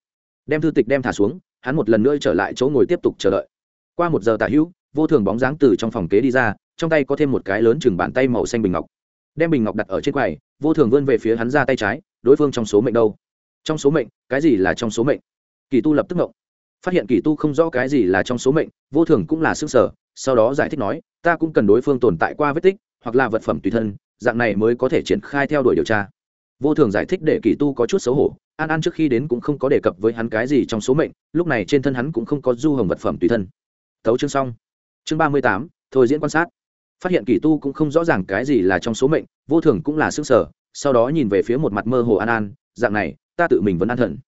Đem thư tịch đem thả xuống, hắn một lần nữa trở lại chỗ ngồi tiếp tục chờ đợi. Qua một giờ tả hữu, vô thường bóng dáng từ trong phòng kế đi ra, trong tay có thêm một cái lớn chừng bàn tay màu xanh bình ngọc. Đem bình ngọc đặt ở trên quầy, vô thường vươn về phía hắn ra tay trái, đối phương trong số mệnh đâu? Trong số mệnh, cái gì là trong số mệnh? Kỳ tu lập tức ngộng. Phát hiện kỳ tu không rõ cái gì là trong số mệnh, vô thường cũng là xương sở sau đó giải thích nói, ta cũng cần đối phương tồn tại qua vết tích hoặc là vật phẩm tùy thân, dạng này mới có thể triển khai theo đuổi điều tra. Vô thường giải thích để kỳ tu có chút xấu hổ, an an trước khi đến cũng không có đề cập với hắn cái gì trong số mệnh, lúc này trên thân hắn cũng không có du hồng vật phẩm tùy thân. Tấu chương xong. Chương ba mươi tám, thôi diễn quan sát. Phát hiện kỳ tu cũng không rõ ràng cái gì là trong số mệnh, vô thường cũng là s ư ơ n g sở, sau đó nhìn về phía một mặt mơ hồ an an, dạng này, ta tự mình vẫn an thần.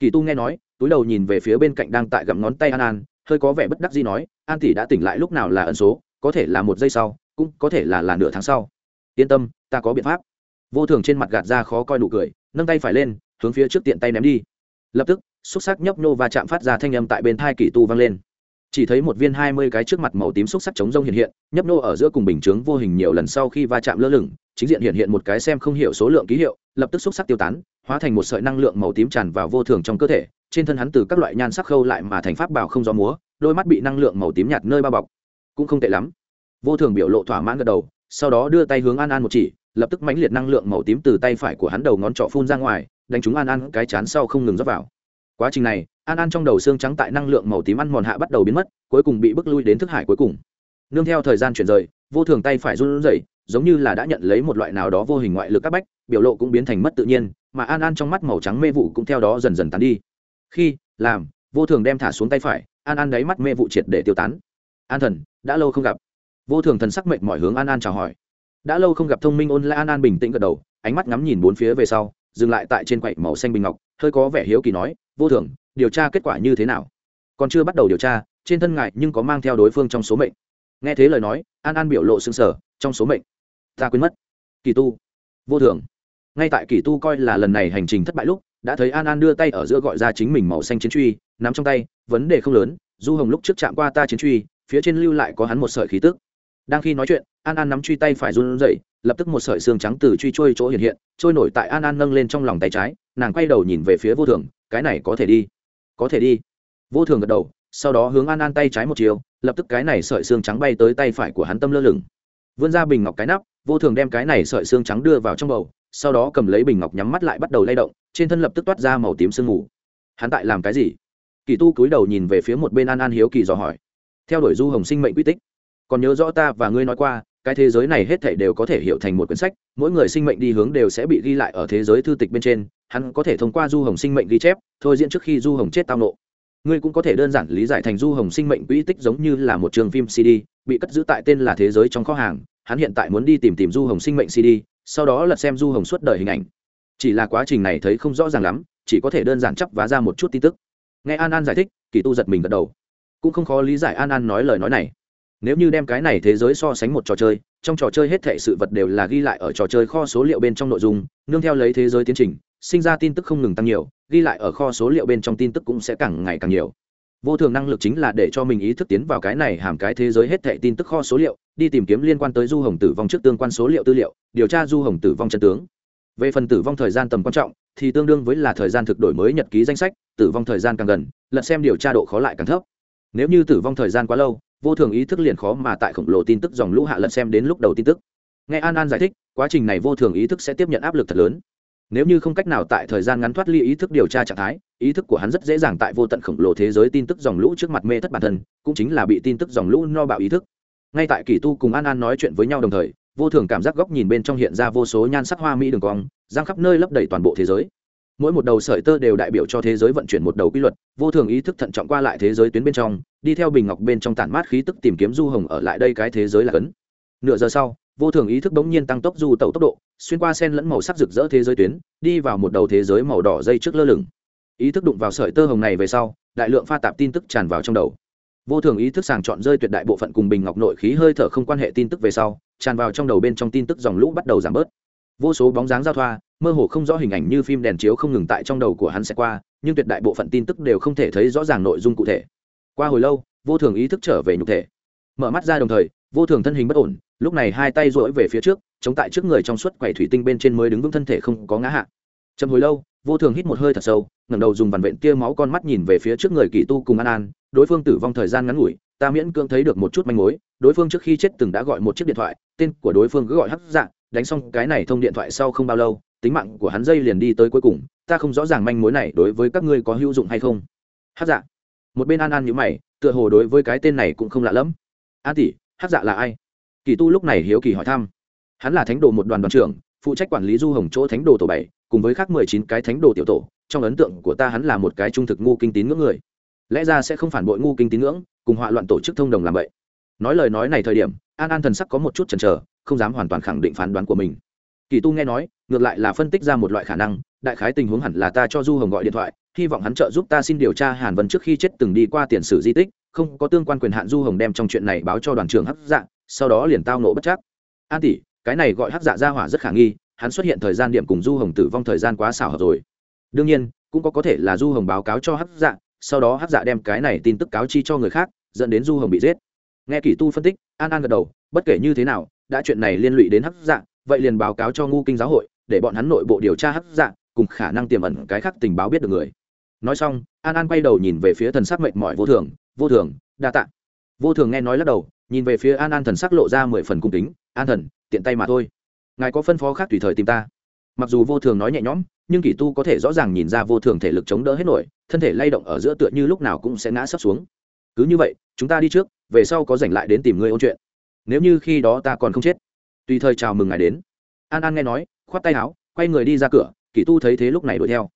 Kỳ tu nghe nói, túi đầu nhìn về phía bên cạnh đang tại gặm ngón tay an an, hơi có vẻ bất đắc gì nói, an tỷ đã tỉnh lại lúc nào là ẩn số, có thể là một giây sau cũng có thể là là nửa tháng sau. Yên tâm, ta có biện pháp. Vô thường trên mặt gạt ra khó coi nụ cười, nâng tay phải lên, hướng phía trước tiện tay ném đi. Lập tức, xúc sắc nhấp nô và chạm phát ra thanh âm tại bên thai kỷ tu vang lên. Chỉ thấy một viên hai mươi cái trước mặt màu tím xúc sắc chống rông hiện hiện, nhấp nô ở giữa cùng bình chướng vô hình nhiều lần sau khi va chạm lơ lửng, chính diện hiện hiện một cái xem không hiểu số lượng ký hiệu, lập tức xúc sắc tiêu tán, hóa thành một sợi năng lượng màu tím tràn vào vô thường trong cơ thể, trên thân hắn từ các loại nhan sắc khâu lại mà thành pháp bảo không gió múa, đôi mắt bị năng lượng màu tím nhạt nơi bao bọc. Cũng không tệ lắm vô thường biểu lộ thỏa mãn gật đầu, sau đó đưa tay hướng an an một chỉ, lập tức mãnh liệt năng lượng màu tím từ tay phải của hắn đầu ngón trỏ phun ra ngoài, đánh trúng an an cái chán sau không ngừng rót vào. Quá trình này, an an trong đầu xương trắng tại năng lượng màu tím ăn mòn hạ bắt đầu biến mất, cuối cùng bị bức lui đến thức hải cuối cùng. Nương theo thời gian chuyển rời, vô thường tay phải run rẩy, giống như là đã nhận lấy một loại nào đó vô hình ngoại lực các bách, biểu lộ cũng biến thành mất tự nhiên, mà an an trong mắt màu trắng mê vụ cũng theo đó dần dần tán đi. Khi, làm, vô thường đem thả xuống tay phải, an an đáy mắt mê vụ triệt để tiêu tán. An thần, đã lâu không gặp vô thường thần sắc mệnh mọi hướng an an chào hỏi. Đã lâu không gặp thông minh ôn lại an an bình tĩnh gật đầu, ánh mắt ngắm nhìn bốn phía về sau, dừng lại tại trên quậy màu xanh bình ngọc, hơi có vẻ hiếu kỳ nói, vô thường, điều tra kết quả như thế nào? Còn chưa bắt đầu điều tra, trên thân ngại nhưng có mang theo đối phương trong số mệnh. Nghe thế lời nói, an an biểu lộ xương sở trong số mệnh? Ta quên mất. Kỳ tu. Vô thường. Ngay tại kỳ tu coi là lần này hành trình thất bại lúc, đã thấy an an đưa tay ở giữa gọi ra chính mình màu xanh chiến truy, nắm trong tay, vấn đề không lớn, du hồng lúc trước chạm qua ta chiến truy, phía trên lưu lại có hắn một sợi khí tức đang khi nói chuyện, an an nắm truy tay phải run rẩy, lập tức một sợi xương trắng từ truy trôi chỗ hiện hiện, trôi nổi tại an an nâng lên trong lòng tay trái, nàng quay đầu nhìn về phía vô thường, cái này có thể đi, có thể đi. Vô thường gật đầu, sau đó hướng an an tay trái một chiều, lập tức cái này sợi xương trắng bay tới tay phải của hắn tâm lơ lửng. Vươn ra bình ngọc cái nắp, vô thường đem cái này sợi xương trắng đưa vào trong bầu, sau đó cầm lấy bình ngọc nhắm mắt lại bắt đầu lay động, trên thân lập tức toát ra màu tím sương mù. Hắn tại làm cái gì? Kỳ tu cúi đầu nhìn về phía một bên an an hiếu kỳ dò hỏi. Theo đuổi du hồng sinh mệnh quy tích còn nhớ rõ ta và ngươi nói qua, cái thế giới này hết thảy đều có thể hiểu thành một quyển sách, mỗi người sinh mệnh đi hướng đều sẽ bị ghi lại ở thế giới thư tịch bên trên, hắn có thể thông qua du hồng sinh mệnh ghi chép, thôi diễn trước khi du hồng chết tao nộ. Ngươi cũng có thể đơn giản lý giải thành du hồng sinh mệnh quỹ tích giống như là một trường phim cd, bị cất giữ tại tên là thế giới trong kho hàng, hắn hiện tại muốn đi tìm tìm du hồng sinh mệnh cd, sau đó lật xem du hồng suốt đời hình ảnh. Chỉ là quá trình này thấy không rõ ràng lắm, chỉ có thể đơn giản chấp vá ra một chút tin tức. Nghe an an giải thích, kỳ tu giật mình gật đầu. Cũng không khó lý giải an an nói lời nói này nếu như đem cái này thế giới so sánh một trò chơi, trong trò chơi hết thệ sự vật đều là ghi lại ở trò chơi kho số liệu bên trong nội dung, nương theo lấy thế giới tiến trình, sinh ra tin tức không ngừng tăng nhiều, ghi lại ở kho số liệu bên trong tin tức cũng sẽ càng ngày càng nhiều. Vô thường năng lực chính là để cho mình ý thức tiến vào cái này hàm cái thế giới hết thệ tin tức kho số liệu, đi tìm kiếm liên quan tới du hồng tử vong trước tương quan số liệu tư liệu, điều tra du hồng tử vong chân tướng. Về phần tử vong thời gian tầm quan trọng, thì tương đương với là thời gian thực đổi mới nhật ký danh sách, tử vong thời gian càng gần, lật xem điều tra độ khó lại càng thấp. Nếu như tử vong thời gian quá lâu vô thường ý thức liền khó mà tại khổng lồ tin tức dòng lũ hạ lật xem đến lúc đầu tin tức. Nghe an an giải thích, quá trình này vô thường ý thức sẽ tiếp nhận áp lực thật lớn. Nếu như không cách nào tại thời gian ngắn thoát ly ý thức điều tra trạng thái, ý thức của hắn rất dễ dàng tại vô tận khổng lồ thế giới tin tức dòng lũ trước mặt mê thất bản thân, cũng chính là bị tin tức dòng lũ no bạo ý thức. Ngay tại kỳ tu cùng an an nói chuyện với nhau đồng thời, vô thường cảm giác góc nhìn bên trong hiện ra vô số nhan sắc hoa mỹ đường cong, giang khắp nơi lấp đầy toàn bộ thế giới mỗi một đầu sợi tơ đều đại biểu cho thế giới vận chuyển một đầu quy luật, vô thường ý thức thận trọng qua lại thế giới tuyến bên trong, đi theo bình ngọc bên trong tản mát khí tức tìm kiếm du hồng ở lại đây cái thế giới là cấn. Nửa giờ sau, vô thường ý thức bỗng nhiên tăng tốc du tẩu tốc độ, xuyên qua sen lẫn màu sắc rực rỡ thế giới tuyến, đi vào một đầu thế giới màu đỏ dây trước lơ lửng. Ý thức đụng vào sợi tơ hồng này về sau, đại lượng pha tạp tin tức tràn vào trong đầu. Vô thường ý thức sàng chọn rơi tuyệt đại bộ phận cùng bình ngọc nội khí hơi thở không quan hệ tin tức về sau, tràn vào trong đầu bên trong tin tức dòng lũ bắt đầu giảm bớt. Vô số bóng dáng giao thoa mơ hồ không rõ hình ảnh như phim đèn chiếu không ngừng tại trong đầu của hắn sẽ qua, nhưng tuyệt đại bộ phận tin tức đều không thể thấy rõ ràng nội dung cụ thể. Qua hồi lâu, vô thường ý thức trở về nhục thể. Mở mắt ra đồng thời, vô thường thân hình bất ổn, lúc này hai tay rỗi về phía trước, chống tại trước người trong suốt quầy thủy tinh bên trên mới đứng vững thân thể không có ngã hạ. Chậm hồi lâu, vô thường hít một hơi thật sâu, ngẩng đầu dùng vằn vện tia máu con mắt nhìn về phía trước người kỳ tu cùng an an, đối phương tử vong thời gian ngắn ngủi, ta miễn cưỡng thấy được một chút manh mối, đối phương trước khi chết từng đã gọi một chiếc điện thoại, tên của đối phương cứ gọi hắc dạng đánh xong cái này thông điện thoại sau không bao lâu tính mạng của hắn dây liền đi tới cuối cùng, ta không rõ ràng manh mối này đối với các ngươi có hữu dụng hay không. Hắc dạ. Một bên an an nhữ mày, tựa hồ đối với cái tên này cũng không lạ lẫm. An tỷ, hắc dạ là ai? Kỳ tu lúc này hiếu kỳ hỏi thăm. Hắn là thánh đồ một đoàn đoàn trưởng, phụ trách quản lý du hồng chỗ thánh đồ tổ bảy, cùng với khác mười chín cái thánh đồ tiểu tổ, trong ấn tượng của ta hắn là một cái trung thực ngu kinh tín ngưỡng người. Lẽ ra sẽ không phản bội ngu kinh tín ngưỡng, cùng họa loạn tổ chức thông đồng làm vậy. Nói lời nói này thời điểm, an an thần sắc có một chút chần chờ, không dám hoàn toàn khẳng định phán đoán của mình kỳ tu nghe nói, ngược lại là phân tích ra một loại khả năng, đại khái tình huống hẳn là ta cho du hồng gọi điện thoại, hy vọng hắn trợ giúp ta xin điều tra hàn vân trước khi chết từng đi qua tiền sử di tích, không có tương quan quyền hạn du hồng đem trong chuyện này báo cho đoàn trưởng hắc dạ sau đó liền tao nộ bất chắc. An tỷ, cái này gọi hắc dạ ra hỏa rất khả nghi, hắn xuất hiện thời gian điểm cùng du hồng tử vong thời gian quá xảo hợp rồi. Đương nhiên, cũng có có thể là du hồng báo cáo cho hắc dạ sau đó hắc dạ đem cái này tin tức cáo chi cho người khác, dẫn đến du hồng bị giết. Nghe Kỳ tu phân tích, an an gật đầu, bất kể như thế nào, đã chuyện này liên lụy đến hắc dạ vậy liền báo cáo cho ngu kinh giáo hội, để bọn hắn nội bộ điều tra hắc dạng cùng khả năng tiềm ẩn cái khác tình báo biết được người. Nói xong, an an quay đầu nhìn về phía thần sắc mệt mỏi vô thường vô thường, đa tạ. Vô thường nghe nói lắc đầu, nhìn về phía an an thần sắc lộ ra mười phần cung kính, an thần, tiện tay mà thôi. Ngài có phân phó khác tùy thời tìm ta. Mặc dù vô thường nói nhẹ nhõm, nhưng kỷ tu có thể rõ ràng nhìn ra vô thường thể lực chống đỡ hết nổi, thân thể lay động ở giữa tựa như lúc nào cũng sẽ ngã sấp xuống. Cứ như vậy, chúng ta đi trước, về sau có giành lại đến tìm ngươi ôn chuyện. Nếu như khi đó ta còn không chết tùy thời chào mừng ngài đến. An an nghe nói, khoát tay áo, quay người đi ra cửa, kỷ tu thấy thế lúc này đuổi theo.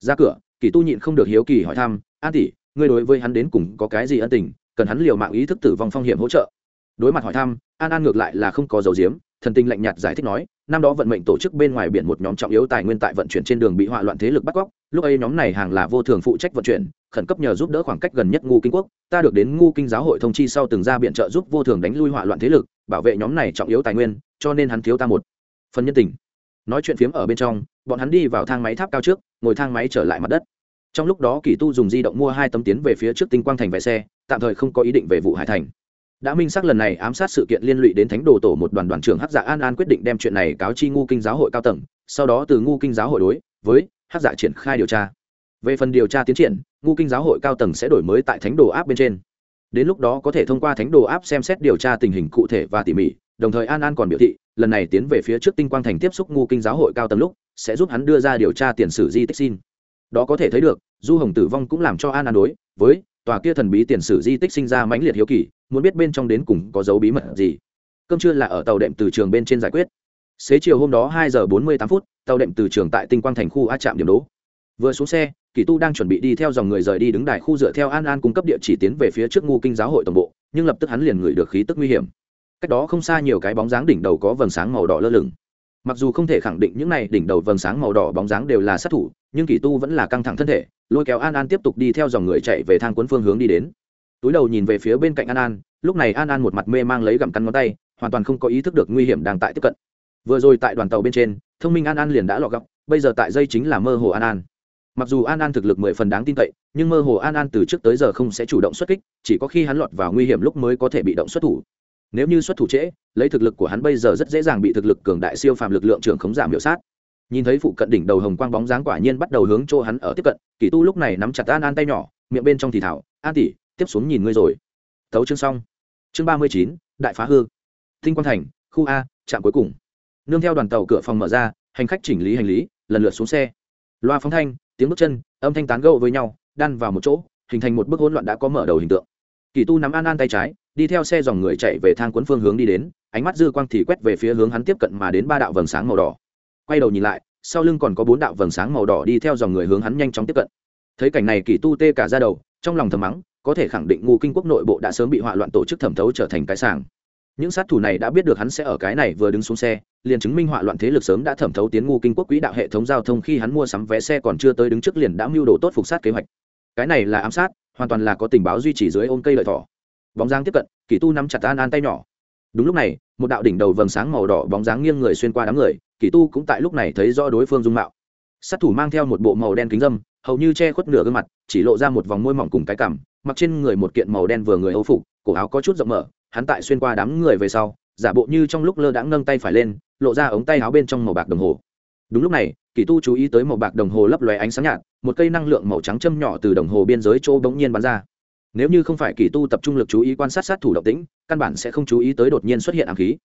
Ra cửa, kỷ tu nhịn không được hiếu kỳ hỏi thăm, an tỷ, ngươi đối với hắn đến cùng có cái gì ân tình, cần hắn liều mạng ý thức tử vong phong hiểm hỗ trợ? Đối mặt hỏi thăm, an an ngược lại là không có dầu diếm thần tinh lạnh nhạt giải thích nói, năm đó vận mệnh tổ chức bên ngoài biển một nhóm trọng yếu tài nguyên tại vận chuyển trên đường bị hỏa loạn thế lực bắt cóc, lúc ấy nhóm này hàng là vô thường phụ trách vận chuyển, khẩn cấp nhờ giúp đỡ khoảng cách gần nhất ngu kinh quốc, ta được đến ngu kinh giáo hội thông chi sau từng ra biện trợ giúp vô thường đánh lui hỏa loạn thế lực, bảo vệ nhóm này trọng yếu tài nguyên, cho nên hắn thiếu ta một phần nhân tình. Nói chuyện phiếm ở bên trong, bọn hắn đi vào thang máy tháp cao trước, ngồi thang máy trở lại mặt đất. Trong lúc đó, kỳ tu dùng di động mua hai tấm tiến về phía trước tinh quang thành vé xe, tạm thời không có ý định về vụ hải thành đã minh xác lần này ám sát sự kiện liên lụy đến thánh đồ tổ một đoàn đoàn trưởng hắc dạ an an quyết định đem chuyện này cáo chi ngu kinh giáo hội cao tầng, sau đó từ ngu kinh giáo hội đối với hắc dạ triển khai điều tra. Về phần điều tra tiến triển, ngu kinh giáo hội cao tầng sẽ đổi mới tại thánh đồ áp bên trên. Đến lúc đó có thể thông qua thánh đồ áp xem xét điều tra tình hình cụ thể và tỉ mỉ, đồng thời an an còn biểu thị, lần này tiến về phía trước tinh quang thành tiếp xúc ngu kinh giáo hội cao tầng lúc, sẽ giúp hắn đưa ra điều tra tiền sử di tích xin. Đó có thể thấy được, du hồng tử vong cũng làm cho an an đối với tòa kia thần bí tiền sử di tích sinh ra mãnh liệt hiếu kỳ, muốn biết bên trong đến cùng có dấu bí mật gì. Cơm trưa là ở tàu đệm từ trường bên trên giải quyết. Xế chiều hôm đó hai giờ bốn mươi tám phút, tàu đệm từ trường tại tinh quang thành khu a trạm điểm đố vừa xuống xe, kỳ tu đang chuẩn bị đi theo dòng người rời đi đứng đài khu dựa theo an an cung cấp địa chỉ tiến về phía trước ngu kinh giáo hội tổng bộ, nhưng lập tức hắn liền ngửi được khí tức nguy hiểm. Cách đó không xa nhiều cái bóng dáng đỉnh đầu có vầng sáng màu đỏ lơ lửng. Mặc dù không thể khẳng định những này đỉnh đầu vầng sáng màu đỏ bóng dáng đều là sát thủ nhưng kỳ tu vẫn là căng thẳng thân thể, lôi kéo an an tiếp tục đi theo dòng người chạy về thang cuốn phương hướng đi đến. Túi đầu nhìn về phía bên cạnh an an, lúc này an an một mặt mê mang lấy gặm cắn ngón tay, hoàn toàn không có ý thức được nguy hiểm đang tại tiếp cận. Vừa rồi tại đoàn tàu bên trên, thông minh an an liền đã lọ gọc bây giờ tại dây chính là mơ hồ an an. Mặc dù an an thực lực mười phần đáng tin cậy, nhưng mơ hồ an an từ trước tới giờ không sẽ chủ động xuất kích, chỉ có khi hắn lọt vào nguy hiểm lúc mới có thể bị động xuất thủ. Nếu như xuất thủ trễ, lấy thực lực của hắn bây giờ rất dễ dàng bị thực lực cường đại siêu phàm lực lượng trưởng khống giảm hiệu sát nhìn thấy phụ cận đỉnh đầu hồng quang bóng dáng quả nhiên bắt đầu hướng chỗ hắn ở tiếp cận, kỳ tu lúc này nắm chặt an an tay nhỏ, miệng bên trong thì thảo, an tỉ tiếp xuống nhìn ngươi rồi. Thấu chương xong. Chương ba mươi chín, đại phá hư. Thinh quang thành, khu a, trạm cuối cùng. Nương theo đoàn tàu cửa phòng mở ra, hành khách chỉnh lý hành lý, lần lượt xuống xe. Loa phóng thanh, tiếng bước chân, âm thanh tán gẫu với nhau, đan vào một chỗ, hình thành một bức hỗn loạn đã có mở đầu hình tượng. Kỳ tu nắm an an tay trái, đi theo xe dòng người chạy về thang cuốn phương hướng đi đến, ánh mắt dư quang thì quét về phía hướng hắn tiếp cận mà đến ba đạo vầng sáng màu đỏ quay đầu nhìn lại, sau lưng còn có bốn đạo vầng sáng màu đỏ đi theo dòng người hướng hắn nhanh chóng tiếp cận. Thấy cảnh này kỳ tu tê cả ra đầu, trong lòng thầm mắng, có thể khẳng định ngu kinh quốc nội bộ đã sớm bị hỏa loạn tổ chức thẩm thấu trở thành cái sàng những sát thủ này đã biết được hắn sẽ ở cái này vừa đứng xuống xe, liền chứng minh hỏa loạn thế lực sớm đã thẩm thấu tiến ngu kinh quốc quỹ đạo hệ thống giao thông khi hắn mua sắm vé xe còn chưa tới đứng trước liền đã mưu đồ tốt phục sát kế hoạch. Cái này là ám sát, hoàn toàn là có tình báo duy trì dưới ôm cây lợi thỏ. Bóng dáng tiếp cận kỳ tu nắm chặt an an tay nhỏ đúng lúc này, một đạo đỉnh đầu vầng sáng màu đỏ bóng dáng nghiêng người xuyên qua đám người, kỳ tu cũng tại lúc này thấy rõ đối phương dung mạo. Sát thủ mang theo một bộ màu đen kính dâm, hầu như che khuất nửa gương mặt, chỉ lộ ra một vòng môi mỏng cùng cái cằm, mặc trên người một kiện màu đen vừa người âu phục, cổ áo có chút rộng mở, hắn tại xuyên qua đám người về sau, giả bộ như trong lúc lơ đãng nâng tay phải lên, lộ ra ống tay áo bên trong màu bạc đồng hồ. Đúng lúc này, kỳ tu chú ý tới màu bạc đồng hồ lấp lóe ánh sáng nhạt, một cây năng lượng màu trắng châm nhỏ từ đồng hồ biên giới chỗ bỗng nhiên bắn ra nếu như không phải kỳ tu tập trung lực chú ý quan sát sát thủ động tĩnh, căn bản sẽ không chú ý tới đột nhiên xuất hiện ám khí.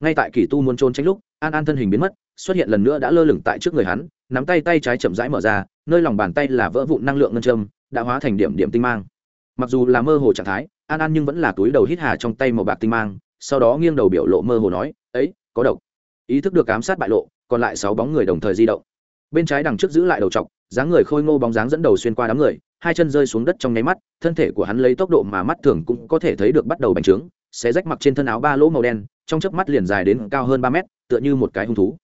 Ngay tại kỳ tu muốn trốn tránh lúc, an an thân hình biến mất, xuất hiện lần nữa đã lơ lửng tại trước người hắn, nắm tay tay trái chậm rãi mở ra, nơi lòng bàn tay là vỡ vụn năng lượng ngân châm, đã hóa thành điểm điểm tinh mang. Mặc dù là mơ hồ trạng thái, an an nhưng vẫn là túi đầu hít hà trong tay màu bạc tinh mang, sau đó nghiêng đầu biểu lộ mơ hồ nói, ấy, có độc. Ý thức được ám sát bại lộ, còn lại sáu bóng người đồng thời di động. Bên trái đằng trước giữ lại đầu t dáng người khôi ngô bóng dáng dẫn đầu xuyên qua đám người hai chân rơi xuống đất trong nháy mắt, thân thể của hắn lấy tốc độ mà mắt thường cũng có thể thấy được bắt đầu bành trướng, xé rách mặc trên thân áo ba lỗ màu đen, trong chớp mắt liền dài đến cao hơn ba mét, tựa như một cái hung thú.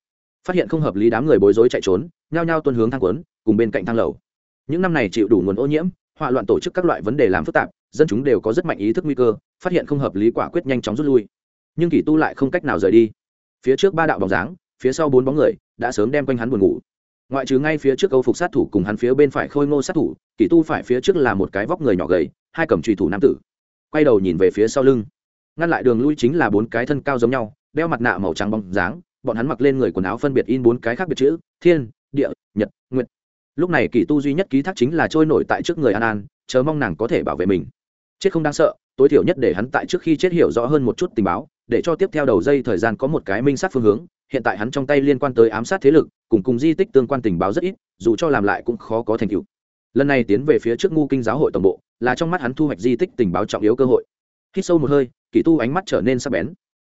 Phát hiện không hợp lý đám người bối rối chạy trốn, nhao nhao tuân hướng thang quấn, cùng bên cạnh thang lầu. Những năm này chịu đủ nguồn ô nhiễm họa loạn tổ chức các loại vấn đề làm phức tạp, dân chúng đều có rất mạnh ý thức nguy cơ, phát hiện không hợp lý quả quyết nhanh chóng rút lui. Nhưng kỳ tu lại không cách nào rời đi. Phía trước ba đạo bóng dáng, phía sau bốn bóng người, đã sớm đem quanh hắn buồn ngủ ngoại trừ ngay phía trước câu phục sát thủ cùng hắn phía bên phải khôi ngô sát thủ, kỳ tu phải phía trước là một cái vóc người nhỏ gầy, hai cầm trùy thủ nam tử. Quay đầu nhìn về phía sau lưng. Ngăn lại đường lui chính là bốn cái thân cao giống nhau, đeo mặt nạ màu trắng bóng dáng, bọn hắn mặc lên người quần áo phân biệt in bốn cái khác biệt chữ, thiên, địa, nhật, nguyệt. Lúc này kỳ tu duy nhất ký thác chính là trôi nổi tại trước người an an, chờ mong nàng có thể bảo vệ mình. Chết không đáng sợ, tối thiểu nhất để hắn tại trước khi chết hiểu rõ hơn một chút tình báo, để cho tiếp theo đầu dây thời gian có một cái minh sát phương hướng hiện tại hắn trong tay liên quan tới ám sát thế lực, cùng cùng di tích tương quan tình báo rất ít, dù cho làm lại cũng khó có thành tựu. Lần này tiến về phía trước ngu kinh giáo hội tổng bộ, là trong mắt hắn thu hoạch di tích tình báo trọng yếu cơ hội. Hít sâu một hơi, kỳ tu ánh mắt trở nên sắc bén.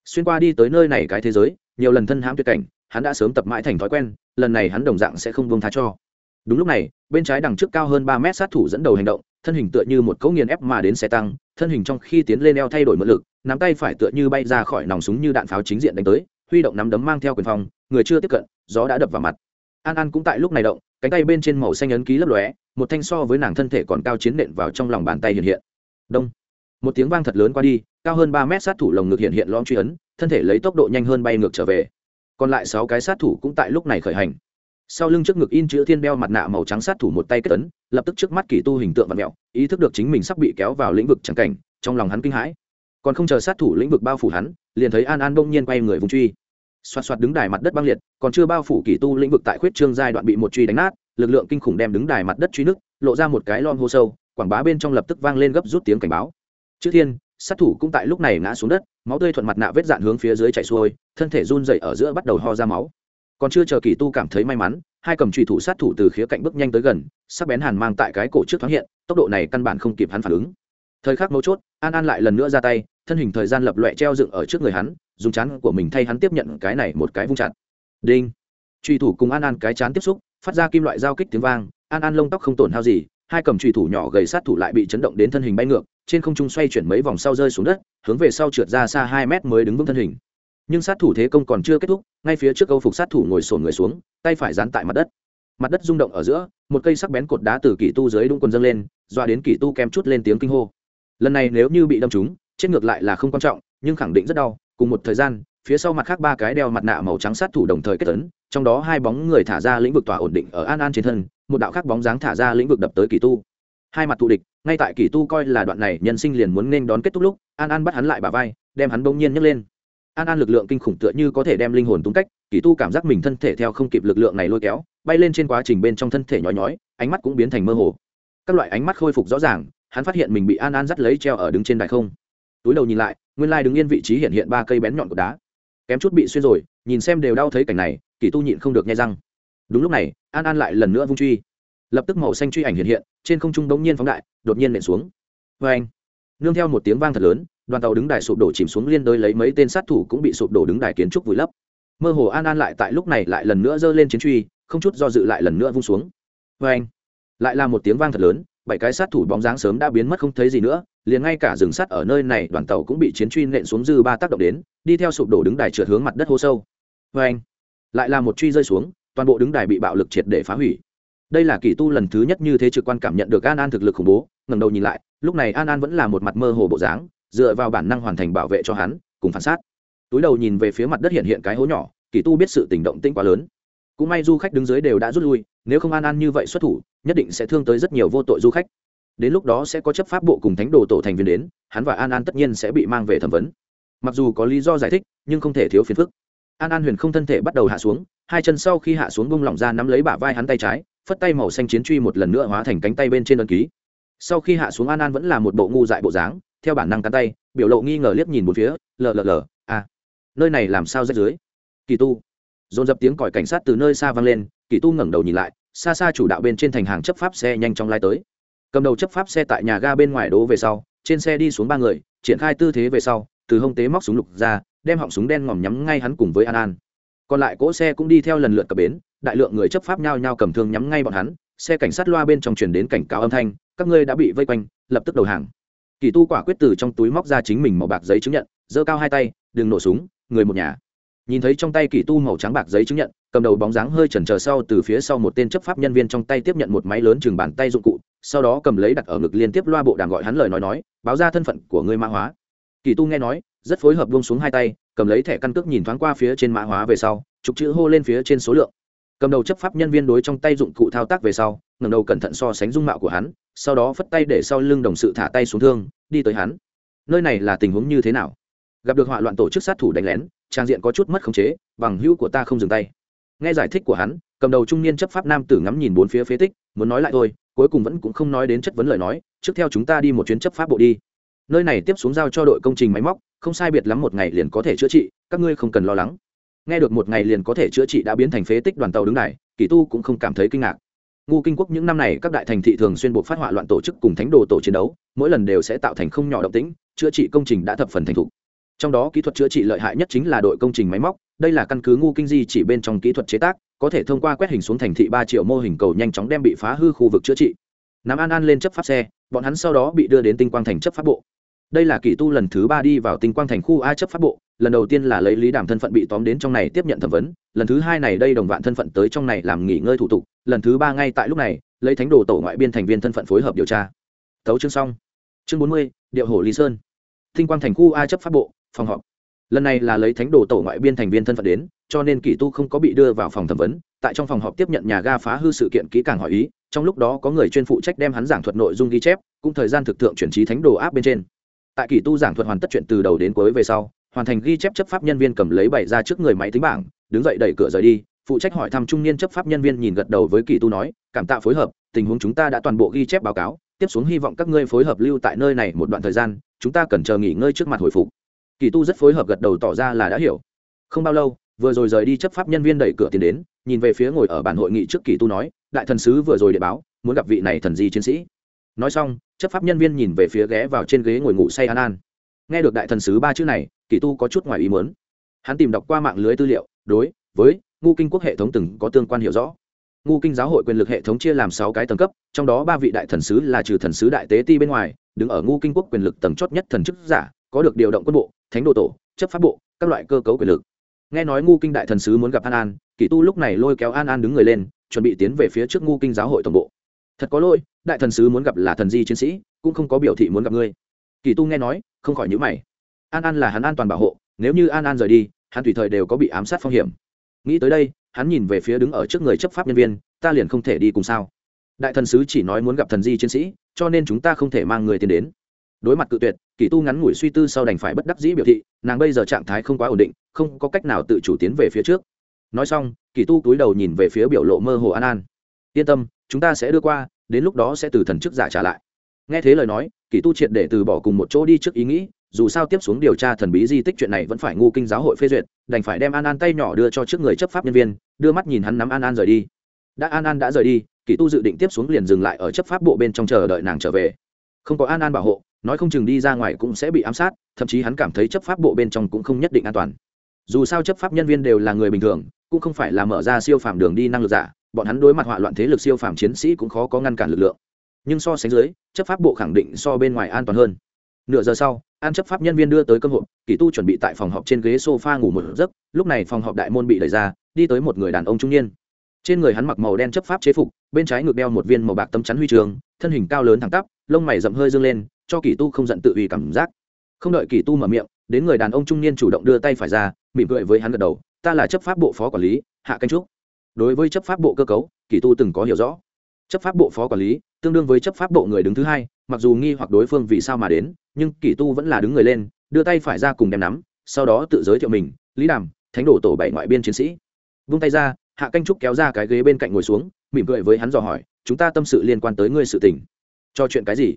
Xuyên qua đi tới nơi này cái thế giới, nhiều lần thân hãm tuyệt cảnh, hắn đã sớm tập mãi thành thói quen, lần này hắn đồng dạng sẽ không buông tha cho. Đúng lúc này, bên trái đằng trước cao hơn ba mét sát thủ dẫn đầu hành động, thân hình tựa như một cấu nghiền ép mà đến xe tăng, thân hình trong khi tiến lên eo thay đổi mượn lực, nắm tay phải tựa như bay ra khỏi nòng súng như đạn pháo chính diện đánh tới huy động nắm đấm mang theo quyền phòng người chưa tiếp cận, gió đã đập vào mặt. An an cũng tại lúc này động, cánh tay bên trên màu xanh ấn ký lấp lóe, một thanh so với nàng thân thể còn cao chiến nện vào trong lòng bàn tay hiện hiện. Đông. Một tiếng vang thật lớn qua đi, cao hơn ba mét sát thủ lồng ngực hiện hiện lõm truy ấn, thân thể lấy tốc độ nhanh hơn bay ngược trở về. Còn lại sáu cái sát thủ cũng tại lúc này khởi hành. Sau lưng trước ngực in chữ thiên beo mặt nạ màu trắng sát thủ một tay kết ấn, lập tức trước mắt kỳ tu hình tượng và mẹo, ý thức được chính mình sắp bị kéo vào lĩnh vực trắng cảnh, trong lòng hắn kinh hãi. Còn không chờ sát thủ lĩnh vực bao phủ hắn liền thấy an an đông nhiên quay người vùng truy. Xoạt xoạt đứng đài mặt đất băng liệt, còn chưa bao phủ kỳ tu lĩnh vực tại khuyết trương giai đoạn bị một truy đánh nát, lực lượng kinh khủng đem đứng đài mặt đất truy nước lộ ra một cái lon hô sâu, quảng bá bên trong lập tức vang lên gấp rút tiếng cảnh báo. Chữ thiên, sát thủ cũng tại lúc này ngã xuống đất, máu tươi thuận mặt nạ vết dạn hướng phía dưới chảy xuôi, thân thể run dậy ở giữa bắt đầu ho ra máu. Còn chưa chờ kỳ tu cảm thấy may mắn, hai cầm trùy thủ sát thủ từ khía cạnh bước nhanh tới gần, sắc bén hàn mang tại cái cổ trước thoáng hiện, tốc độ này căn bản không kịp hắn phản ứng thời khắc mấu chốt, an an lại lần nữa ra tay, thân hình thời gian lập loẹ treo dựng ở trước người hắn, dùng chán của mình thay hắn tiếp nhận cái này một cái vung chặt. Đinh. Truy thủ cùng an an cái chán tiếp xúc, phát ra kim loại giao kích tiếng vang, an an lông tóc không tổn hao gì, hai cầm truy thủ nhỏ gầy sát thủ lại bị chấn động đến thân hình bay ngược, trên không trung xoay chuyển mấy vòng sau rơi xuống đất, hướng về sau trượt ra xa hai mét mới đứng vững thân hình. Nhưng sát thủ thế công còn chưa kết thúc, ngay phía trước câu phục sát thủ ngồi sổn người xuống, tay phải dán tại mặt đất. Mặt đất rung động ở giữa, một cây sắc bén cột đá từ kỳ tu dưới đúng quần dâng lên doa đến kỳ tu kém chút lên tiếng kinh hô lần này nếu như bị đâm trúng, chết ngược lại là không quan trọng, nhưng khẳng định rất đau. Cùng một thời gian, phía sau mặt khác ba cái đeo mặt nạ màu trắng sát thủ đồng thời kết tấn trong đó hai bóng người thả ra lĩnh vực tỏa ổn định ở an an trên thân, một đạo khác bóng dáng thả ra lĩnh vực đập tới kỳ tu. Hai mặt thù địch, ngay tại kỳ tu coi là đoạn này nhân sinh liền muốn nên đón kết thúc lúc, an an bắt hắn lại bà vai, đem hắn bỗng nhiên nhấc lên. An an lực lượng kinh khủng tựa như có thể đem linh hồn tung cách, kỳ tu cảm giác mình thân thể theo không kịp lực lượng này lôi kéo, bay lên trên quá trình bên trong thân thể nhói nhói, ánh mắt cũng biến thành mơ hồ. Các loại ánh mắt khôi phục rõ ràng hắn phát hiện mình bị an an dắt lấy treo ở đứng trên đài không. Túi đầu nhìn lại, nguyên lai đứng yên vị trí hiện hiện ba cây bén nhọn của đá. Kém chút bị xuyên rồi, nhìn xem đều đau thấy cảnh này, kỳ tu nhịn không được nghe răng. Đúng lúc này, an an lại lần nữa vung truy. Lập tức màu xanh truy ảnh hiện hiện, trên không trung đống nhiên phóng đại, đột nhiên nện xuống. Vê anh, nương theo một tiếng vang thật lớn, đoàn tàu đứng đài sụp đổ chìm xuống liên đới lấy mấy tên sát thủ cũng bị sụp đổ đứng đài kiến trúc vùi lấp. Mơ hồ an an lại tại lúc này lại lần nữa giơ lên chiến truy, không chút do dự lại lần nữa vung xuống. Vê anh, lại là một tiếng vang thật lớn bảy cái sát thủ bóng dáng sớm đã biến mất không thấy gì nữa, liền ngay cả rừng sắt ở nơi này đoàn tàu cũng bị chiến truy nện xuống dư ba tác động đến, đi theo sụp đổ đứng đài trượt hướng mặt đất hô sâu. Vê anh, lại là một truy rơi xuống, toàn bộ đứng đài bị bạo lực triệt để phá hủy. Đây là kỳ tu lần thứ nhất như thế trực quan cảm nhận được an an thực lực khủng bố, ngẩng đầu nhìn lại, lúc này an an vẫn là một mặt mơ hồ bộ dáng, dựa vào bản năng hoàn thành bảo vệ cho hắn, cùng phản sát. Túi đầu nhìn về phía mặt đất hiện hiện cái hố nhỏ, kỳ tu biết sự tình động tĩnh quá lớn cũng may du khách đứng dưới đều đã rút lui, nếu không an an như vậy xuất thủ, nhất định sẽ thương tới rất nhiều vô tội du khách. Đến lúc đó sẽ có chấp pháp bộ cùng thánh đồ tổ thành viên đến, hắn và an an tất nhiên sẽ bị mang về thẩm vấn. Mặc dù có lý do giải thích, nhưng không thể thiếu phiền phức. An an huyền không thân thể bắt đầu hạ xuống, hai chân sau khi hạ xuống bung lỏng ra nắm lấy bả vai hắn tay trái, phất tay màu xanh chiến truy một lần nữa hóa thành cánh tay bên trên đơn ký. Sau khi hạ xuống an an vẫn là một bộ ngu dại bộ dáng, theo bản năng cắn tay, biểu lộ nghi ngờ liếc nhìn một phía, lờ lờ lờ à nơi này làm sao rách dưới? Kỳ tu dồn dập tiếng còi cảnh sát từ nơi xa vang lên, kỳ tu ngẩng đầu nhìn lại, xa xa chủ đạo bên trên thành hàng chấp pháp xe nhanh chóng lai tới. Cầm đầu chấp pháp xe tại nhà ga bên ngoài đố về sau, trên xe đi xuống ba người, triển khai tư thế về sau, từ hông tế móc súng lục ra, đem họng súng đen ngòm nhắm ngay hắn cùng với an an. Còn lại cỗ xe cũng đi theo lần lượt cập bến, đại lượng người chấp pháp nhao nhao cầm thương nhắm ngay bọn hắn, xe cảnh sát loa bên trong truyền đến cảnh cáo âm thanh, các ngươi đã bị vây quanh, lập tức đầu hàng. Kỳ tu quả quyết từ trong túi móc ra chính mình màu bạc giấy chứng nhận, giơ cao hai tay, đừng nổ súng, người một nhà nhìn thấy trong tay kỳ tu màu trắng bạc giấy chứng nhận, cầm đầu bóng dáng hơi chần chờ sau từ phía sau một tên chấp pháp nhân viên trong tay tiếp nhận một máy lớn chừng bàn tay dụng cụ, sau đó cầm lấy đặt ở ngực liên tiếp loa bộ đàm gọi hắn lời nói nói, báo ra thân phận của người mã hóa. Kỳ tu nghe nói, rất phối hợp buông xuống hai tay, cầm lấy thẻ căn cước nhìn thoáng qua phía trên mã hóa về sau trục chữ hô lên phía trên số lượng. Cầm đầu chấp pháp nhân viên đối trong tay dụng cụ thao tác về sau, ngẩng đầu cẩn thận so sánh dung mạo của hắn, sau đó phất tay để sau lưng đồng sự thả tay xuống thương, đi tới hắn. Nơi này là tình huống như thế nào? Gặp được họa loạn tổ chức sát thủ đánh lén trang diện có chút mất khống chế, bằng hữu của ta không dừng tay. Nghe giải thích của hắn, cầm đầu trung niên chấp pháp nam tử ngắm nhìn bốn phía phế tích, muốn nói lại thôi, cuối cùng vẫn cũng không nói đến chất vấn lời nói, trước theo chúng ta đi một chuyến chấp pháp bộ đi. Nơi này tiếp xuống giao cho đội công trình máy móc, không sai biệt lắm một ngày liền có thể chữa trị, các ngươi không cần lo lắng. Nghe được một ngày liền có thể chữa trị đã biến thành phế tích đoàn tàu đứng này kỳ tu cũng không cảm thấy kinh ngạc. Ngu kinh quốc những năm này các đại thành thị thường xuyên buộc phát họa loạn tổ chức cùng thánh đồ tổ chiến đấu, mỗi lần đều sẽ tạo thành không nhỏ động tĩnh, chữa trị công trình đã thập phần thành thục trong đó kỹ thuật chữa trị lợi hại nhất chính là đội công trình máy móc, đây là căn cứ ngu kinh di chỉ bên trong kỹ thuật chế tác, có thể thông qua quét hình xuống thành thị ba triệu mô hình cầu nhanh chóng đem bị phá hư khu vực chữa trị. Nắm an an lên chấp pháp xe, bọn hắn sau đó bị đưa đến tinh quang thành chấp pháp bộ. Đây là kỳ tu lần thứ ba đi vào tinh quang thành khu a chấp pháp bộ, lần đầu tiên là lấy lý đàm thân phận bị tóm đến trong này tiếp nhận thẩm vấn, lần thứ hai này đây đồng vạn thân phận tới trong này làm nghỉ ngơi thủ tục, lần thứ ba ngay tại lúc này, lấy thánh đồ tổ ngoại biên thành viên thân phận phối hợp điều tra. Tấu chương xong. Chương bốn mươi, điệu hổ lý sơn. Tinh quang thành khu a chấp pháp bộ phòng họp. Lần này là lấy thánh đồ tổ ngoại biên thành viên thân phận đến, cho nên kỳ tu không có bị đưa vào phòng thẩm vấn. Tại trong phòng họp tiếp nhận nhà ga phá hư sự kiện kỹ càng hỏi ý, trong lúc đó có người chuyên phụ trách đem hắn giảng thuật nội dung ghi chép, cũng thời gian thực thượng chuyển trí thánh đồ áp bên trên. Tại kỳ tu giảng thuật hoàn tất chuyện từ đầu đến cuối về sau, hoàn thành ghi chép chấp pháp nhân viên cầm lấy bày ra trước người máy tính bảng, đứng dậy đẩy cửa rời đi, phụ trách hỏi thăm trung niên chấp pháp nhân viên nhìn gật đầu với kỳ tu nói, cảm tạ phối hợp, tình huống chúng ta đã toàn bộ ghi chép báo cáo, tiếp xuống hy vọng các ngươi phối hợp lưu tại nơi này một đoạn thời gian, chúng ta cần chờ nghỉ ngơi trước mặt hồi phục kỳ tu rất phối hợp gật đầu tỏ ra là đã hiểu. Không bao lâu, vừa rồi rời đi chấp pháp nhân viên đẩy cửa tiến đến, nhìn về phía ngồi ở bàn hội nghị trước kỳ tu nói, đại thần sứ vừa rồi để báo, muốn gặp vị này thần di chiến sĩ. Nói xong, chấp pháp nhân viên nhìn về phía ghé vào trên ghế ngồi ngủ say an an. Nghe được đại thần sứ ba chữ này, kỳ tu có chút ngoài ý muốn. Hắn tìm đọc qua mạng lưới tư liệu, đối với ngu kinh quốc hệ thống từng có tương quan hiểu rõ. Ngu kinh giáo hội quyền lực hệ thống chia làm sáu cái tầng cấp, trong đó ba vị đại thần sứ là trừ thần sứ đại tế ti bên ngoài, đứng ở ngu kinh quốc quyền lực tầng chót nhất thần chức giả có được điều động quân bộ, thánh đồ tổ, chấp pháp bộ, các loại cơ cấu quyền lực. Nghe nói ngu kinh đại thần sứ muốn gặp an an kỳ tu lúc này lôi kéo an an đứng người lên, chuẩn bị tiến về phía trước ngu kinh giáo hội tổng bộ. Thật có lỗi, đại thần sứ muốn gặp là thần di chiến sĩ, cũng không có biểu thị muốn gặp ngươi. Kỳ tu nghe nói, không khỏi nhữ mày. An an là hắn an toàn bảo hộ, nếu như an an rời đi, hắn tùy thời đều có bị ám sát phong hiểm. Nghĩ tới đây, hắn nhìn về phía đứng ở trước người chấp pháp nhân viên, ta liền không thể đi cùng sao? Đại thần sứ chỉ nói muốn gặp thần di chiến sĩ, cho nên chúng ta không thể mang người tiền đến đối mặt cự tuyệt, kỳ tu ngắn ngủi suy tư sau đành phải bất đắc dĩ biểu thị, nàng bây giờ trạng thái không quá ổn định, không có cách nào tự chủ tiến về phía trước. Nói xong, kỳ tu túi đầu nhìn về phía biểu lộ mơ hồ an an. Yên tâm, chúng ta sẽ đưa qua, đến lúc đó sẽ từ thần chức giả trả lại. Nghe thế lời nói, kỳ tu triệt để từ bỏ cùng một chỗ đi trước ý nghĩ, dù sao tiếp xuống điều tra thần bí di tích chuyện này vẫn phải ngu kinh giáo hội phê duyệt, đành phải đem an an tay nhỏ đưa cho trước người chấp pháp nhân viên, đưa mắt nhìn hắn nắm an an rời đi. Đã an an đã rời đi, kỳ tu dự định tiếp xuống liền dừng lại ở chấp pháp bộ bên trong chờ đợi nàng trở về. Không có an an bảo hộ nói không chừng đi ra ngoài cũng sẽ bị ám sát, thậm chí hắn cảm thấy chấp pháp bộ bên trong cũng không nhất định an toàn. Dù sao chấp pháp nhân viên đều là người bình thường, cũng không phải là mở ra siêu phàm đường đi năng lực giả, bọn hắn đối mặt họa loạn thế lực siêu phàm chiến sĩ cũng khó có ngăn cản lực lượng. Nhưng so sánh dưới, chấp pháp bộ khẳng định so bên ngoài an toàn hơn. Nửa giờ sau, an chấp pháp nhân viên đưa tới cơm hộp, kỳ tu chuẩn bị tại phòng họp trên ghế sofa ngủ một giấc, lúc này phòng họp đại môn bị đẩy ra, đi tới một người đàn ông trung niên. Trên người hắn mặc màu đen chấp pháp chế phục, bên trái ngược đeo một viên màu bạc tấm chắn huy trường, thân hình cao lớn thẳng tắp, lông mày rậm hơi dương lên cho kỳ tu không giận tự ủy cảm giác. Không đợi kỳ tu mở miệng, đến người đàn ông trung niên chủ động đưa tay phải ra, mỉm cười với hắn gật đầu, ta là chấp pháp bộ phó quản lý, hạ canh trúc. Đối với chấp pháp bộ cơ cấu, kỳ tu từng có hiểu rõ. Chấp pháp bộ phó quản lý, tương đương với chấp pháp bộ người đứng thứ hai, mặc dù nghi hoặc đối phương vì sao mà đến, nhưng kỳ tu vẫn là đứng người lên, đưa tay phải ra cùng đem nắm, sau đó tự giới thiệu mình, lý đàm, thánh đổ tổ bảy ngoại biên chiến sĩ. Vung tay ra, hạ canh trúc kéo ra cái ghế bên cạnh ngồi xuống, mỉm cười với hắn dò hỏi, chúng ta tâm sự liên quan tới ngươi sự tình. Cho chuyện cái gì?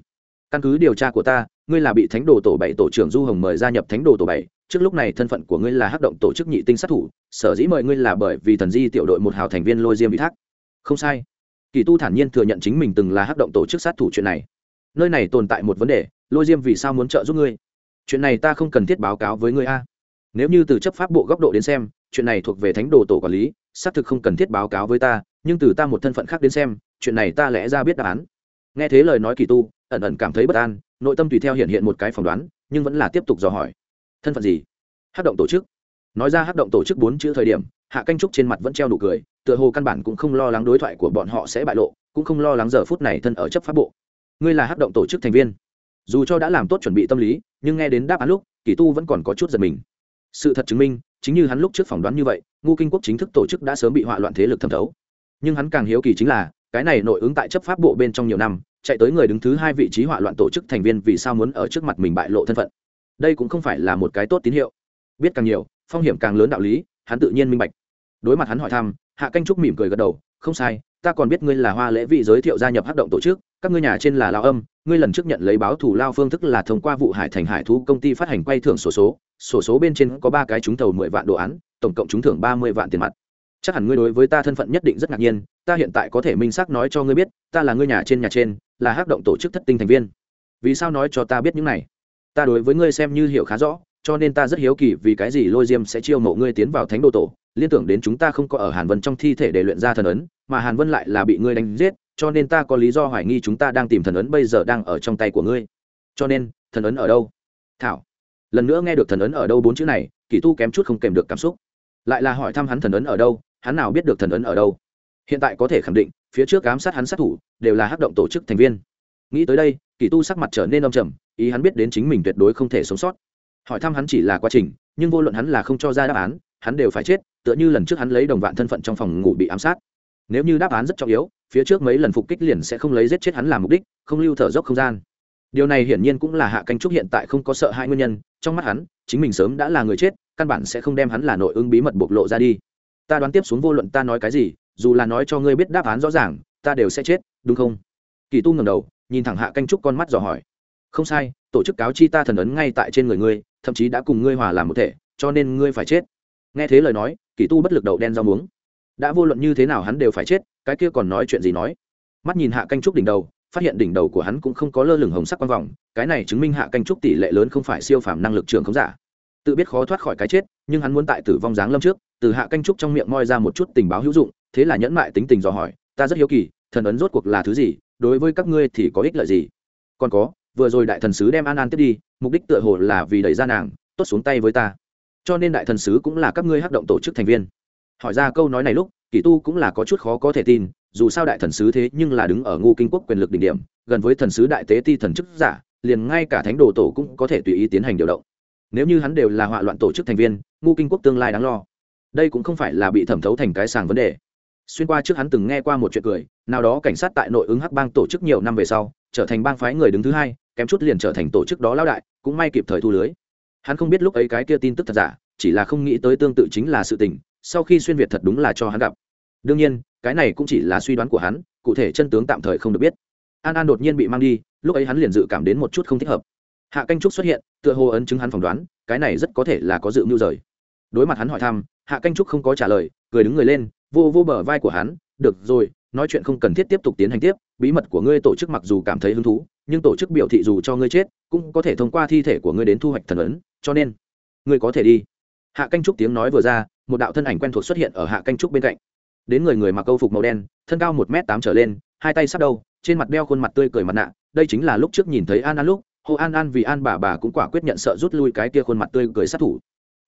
Căn cứ điều tra của ta, ngươi là bị thánh đồ tổ bảy tổ trưởng du hồng mời gia nhập thánh đồ tổ bảy. Trước lúc này thân phận của ngươi là hắc động tổ chức nhị tinh sát thủ, sở dĩ mời ngươi là bởi vì thần di tiểu đội một hào thành viên lôi diêm bị thác. Không sai. Kỳ tu thản nhiên thừa nhận chính mình từng là hắc động tổ chức sát thủ chuyện này. Nơi này tồn tại một vấn đề, lôi diêm vì sao muốn trợ giúp ngươi? Chuyện này ta không cần thiết báo cáo với ngươi a. Nếu như từ chấp pháp bộ góc độ đến xem, chuyện này thuộc về thánh đồ tổ quản lý, xác thực không cần thiết báo cáo với ta, nhưng từ ta một thân phận khác đến xem, chuyện này ta lẽ ra biết đáp án. Nghe thế lời nói kỳ tu ẩn ẩn cảm thấy bất an, nội tâm tùy theo hiện hiện một cái phỏng đoán, nhưng vẫn là tiếp tục dò hỏi. Thân phận gì? Hát động tổ chức. Nói ra hát động tổ chức bốn chữ thời điểm, hạ canh trúc trên mặt vẫn treo nụ cười, tựa hồ căn bản cũng không lo lắng đối thoại của bọn họ sẽ bại lộ, cũng không lo lắng giờ phút này thân ở chấp pháp bộ. Ngươi là hát động tổ chức thành viên. Dù cho đã làm tốt chuẩn bị tâm lý, nhưng nghe đến đáp án lúc, kỳ tu vẫn còn có chút giật mình. Sự thật chứng minh, chính như hắn lúc trước phỏng đoán như vậy ngu kinh quốc chính thức tổ chức đã sớm bị hoạ loạn thế lực thẩm thấu. Nhưng hắn càng hiếu kỳ chính là, cái này nội ứng tại chấp pháp bộ bên trong nhiều năm chạy tới người đứng thứ hai vị trí họa loạn tổ chức thành viên vì sao muốn ở trước mặt mình bại lộ thân phận. Đây cũng không phải là một cái tốt tín hiệu. Biết càng nhiều, phong hiểm càng lớn đạo lý, hắn tự nhiên minh bạch. Đối mặt hắn hỏi thăm, hạ canh trúc mỉm cười gật đầu, không sai, ta còn biết ngươi là hoa lễ vị giới thiệu gia nhập hát động tổ chức, các ngươi nhà trên là lao âm, ngươi lần trước nhận lấy báo thủ lao phương thức là thông qua vụ hải thành hải thú công ty phát hành quay thưởng sổ số sổ số bên trên có ba cái trúng thầu mười vạn đồ án, tổng cộng trúng thưởng ba mươi vạn tiền mặt chắc hẳn ngươi đối với ta thân phận nhất định rất ngạc nhiên, ta hiện tại có thể minh xác nói cho ngươi biết, ta là ngươi nhà trên nhà trên, là hát động tổ chức thất tinh thành viên. Vì sao nói cho ta biết những này? Ta đối với ngươi xem như hiểu khá rõ, cho nên ta rất hiếu kỳ vì cái gì lôi diêm sẽ chiêu mộ ngươi tiến vào thánh đồ tổ. Liên tưởng đến chúng ta không có ở hàn vân trong thi thể để luyện ra thần ấn, mà hàn vân lại là bị ngươi đánh giết, cho nên ta có lý do hoài nghi chúng ta đang tìm thần ấn bây giờ đang ở trong tay của ngươi. Cho nên, thần ấn ở đâu? Thảo. Lần nữa nghe được thần ấn ở đâu bốn chữ này kỳ tu kém chút không kèm được cảm xúc. Lại là hỏi thăm hắn thần ấn ở đâu hắn nào biết được thần ấn ở đâu. Hiện tại có thể khẳng định, phía trước ám sát hắn sát thủ đều là hắc động tổ chức thành viên. Nghĩ tới đây, kỳ tu sắc mặt trở nên âm trầm, ý hắn biết đến chính mình tuyệt đối không thể sống sót. Hỏi thăm hắn chỉ là quá trình, nhưng vô luận hắn là không cho ra đáp án, hắn đều phải chết, tựa như lần trước hắn lấy đồng vạn thân phận trong phòng ngủ bị ám sát. Nếu như đáp án rất trọng yếu, phía trước mấy lần phục kích liền sẽ không lấy giết chết hắn làm mục đích, không lưu thở dốc không gian. Điều này hiển nhiên cũng là hạ canh trúc hiện tại không có sợ hai nguyên nhân, trong mắt hắn, chính mình sớm đã là người chết, căn bản sẽ không đem hắn là nội ứng bí mật bộc lộ ra đi ta đoán tiếp xuống vô luận ta nói cái gì, dù là nói cho ngươi biết đáp án rõ ràng, ta đều sẽ chết, đúng không? Kỳ tu ngầm đầu, nhìn thẳng hạ canh trúc con mắt dò hỏi. Không sai, tổ chức cáo chi ta thần ấn ngay tại trên người ngươi, thậm chí đã cùng ngươi hòa làm một thể, cho nên ngươi phải chết. Nghe thế lời nói, kỳ tu bất lực đầu đen rau muống. Đã vô luận như thế nào hắn đều phải chết, cái kia còn nói chuyện gì nói? Mắt nhìn hạ canh trúc đỉnh đầu, phát hiện đỉnh đầu của hắn cũng không có lơ lửng hồng sắc quang vòng, cái này chứng minh hạ canh trúc tỷ lệ lớn không phải siêu phàm năng lực trường không giả. Tự biết khó thoát khỏi cái chết, nhưng hắn muốn tại tử vong dáng lâm trước từ hạ canh trúc trong miệng moi ra một chút tình báo hữu dụng, thế là nhẫn mại tính tình dò hỏi, ta rất hiếu kỳ, thần ấn rốt cuộc là thứ gì, đối với các ngươi thì có ích lợi gì? Còn có, vừa rồi đại thần sứ đem an an tiếp đi, mục đích tựa hồ là vì đẩy ra nàng, tốt xuống tay với ta. Cho nên đại thần sứ cũng là các ngươi hắc động tổ chức thành viên. Hỏi ra câu nói này lúc, kỳ tu cũng là có chút khó có thể tin, dù sao đại thần sứ thế nhưng là đứng ở ngu kinh quốc quyền lực đỉnh điểm, gần với thần sứ đại tế ti thần chức giả, liền ngay cả thánh đồ tổ cũng có thể tùy ý tiến hành điều động. Nếu như hắn đều là họa loạn tổ chức thành viên ngu kinh quốc tương lai đáng lo đây cũng không phải là bị thẩm thấu thành cái sàng vấn đề. Xuyên qua trước hắn từng nghe qua một chuyện cười, nào đó cảnh sát tại nội ứng hắc bang tổ chức nhiều năm về sau, trở thành bang phái người đứng thứ hai, kém chút liền trở thành tổ chức đó lao đại, cũng may kịp thời thu lưới. Hắn không biết lúc ấy cái kia tin tức thật giả, chỉ là không nghĩ tới tương tự chính là sự tình, sau khi xuyên việt thật đúng là cho hắn gặp. Đương nhiên, cái này cũng chỉ là suy đoán của hắn, cụ thể chân tướng tạm thời không được biết. An an đột nhiên bị mang đi, lúc ấy hắn liền dự cảm đến một chút không thích hợp. Hạ canh trúc xuất hiện, tựa hồ ấn chứng hắn phỏng đoán, cái này rất có thể là có dự mưu rời đối mặt hắn hỏi thăm, hạ canh trúc không có trả lời, cười đứng người lên, vô vô bờ vai của hắn, được rồi, nói chuyện không cần thiết tiếp tục tiến hành tiếp, bí mật của ngươi tổ chức mặc dù cảm thấy hứng thú, nhưng tổ chức biểu thị dù cho ngươi chết, cũng có thể thông qua thi thể của ngươi đến thu hoạch thần ấn, cho nên, ngươi có thể đi. Hạ canh trúc tiếng nói vừa ra, một đạo thân ảnh quen thuộc xuất hiện ở hạ canh trúc bên cạnh. Đến người người mặc câu phục màu đen, thân cao một m tám trở lên, hai tay sắp đầu trên mặt đeo khuôn mặt tươi cười mặt nạ, đây chính là lúc trước nhìn thấy an an lúc hồ an an vì an bà bà cũng quả quyết nhận sợ rút lui cái kia khuôn mặt tươi cười sát thủ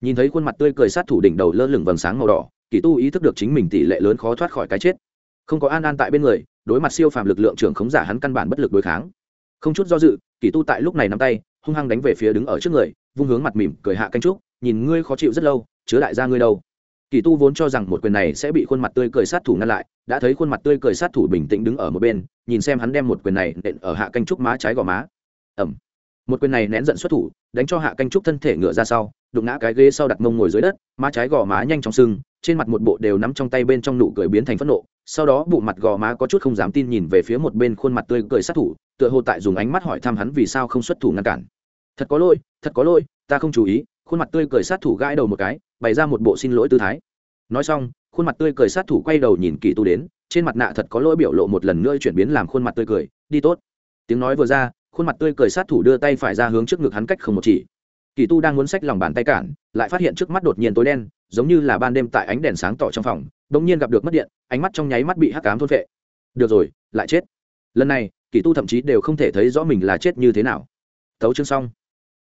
nhìn thấy khuôn mặt tươi cười sát thủ đỉnh đầu lơ lửng vầng sáng màu đỏ, kỳ tu ý thức được chính mình tỷ lệ lớn khó thoát khỏi cái chết. Không có an an tại bên người, đối mặt siêu phàm lực lượng trưởng khống giả hắn căn bản bất lực đối kháng. Không chút do dự, kỳ tu tại lúc này nắm tay, hung hăng đánh về phía đứng ở trước người, vung hướng mặt mỉm cười hạ canh trúc, nhìn ngươi khó chịu rất lâu, chứa đại gia ngươi đâu? Kỳ tu vốn cho rằng một quyền này sẽ bị khuôn mặt tươi cười sát thủ ngăn lại, đã thấy khuôn mặt tươi cười sát thủ bình tĩnh đứng ở một bên, nhìn xem hắn đem một quyền này nện ở hạ canh trúc má trái gò má. Ẩm một quyền này nén giận xuất thủ, đánh cho hạ canh trúc thân thể ngựa ra sau, đụng ngã cái ghế sau đặt mông ngồi dưới đất, má trái gò má nhanh trong sưng, trên mặt một bộ đều nắm trong tay bên trong nụ cười biến thành phẫn nộ, sau đó bộ mặt gò má có chút không dám tin nhìn về phía một bên khuôn mặt tươi cười sát thủ, tựa hồ tại dùng ánh mắt hỏi thăm hắn vì sao không xuất thủ ngăn cản. Thật có lỗi, thật có lỗi, ta không chú ý. Khuôn mặt tươi cười sát thủ gãi đầu một cái, bày ra một bộ xin lỗi tư thái. Nói xong, khuôn mặt tươi cười sát thủ quay đầu nhìn kỳ tu đến, trên mặt nạ thật có lỗi biểu lộ một lần nữa chuyển biến làm khuôn mặt tươi cười, đi tốt. Tiếng nói vừa ra khuôn mặt tươi cười sát thủ đưa tay phải ra hướng trước ngực hắn cách không một chỉ. Kỳ tu đang muốn xách lòng bàn tay cản, lại phát hiện trước mắt đột nhiên tối đen, giống như là ban đêm tại ánh đèn sáng tỏ trong phòng đ ỗ n g nhiên gặp được mất điện, ánh mắt trong nháy mắt bị hắc cám thôn vệ được rồi, lại chết. Lần này, kỳ tu thậm chí đều không thể thấy rõ mình là chết như thế nào. Tấu chương xong.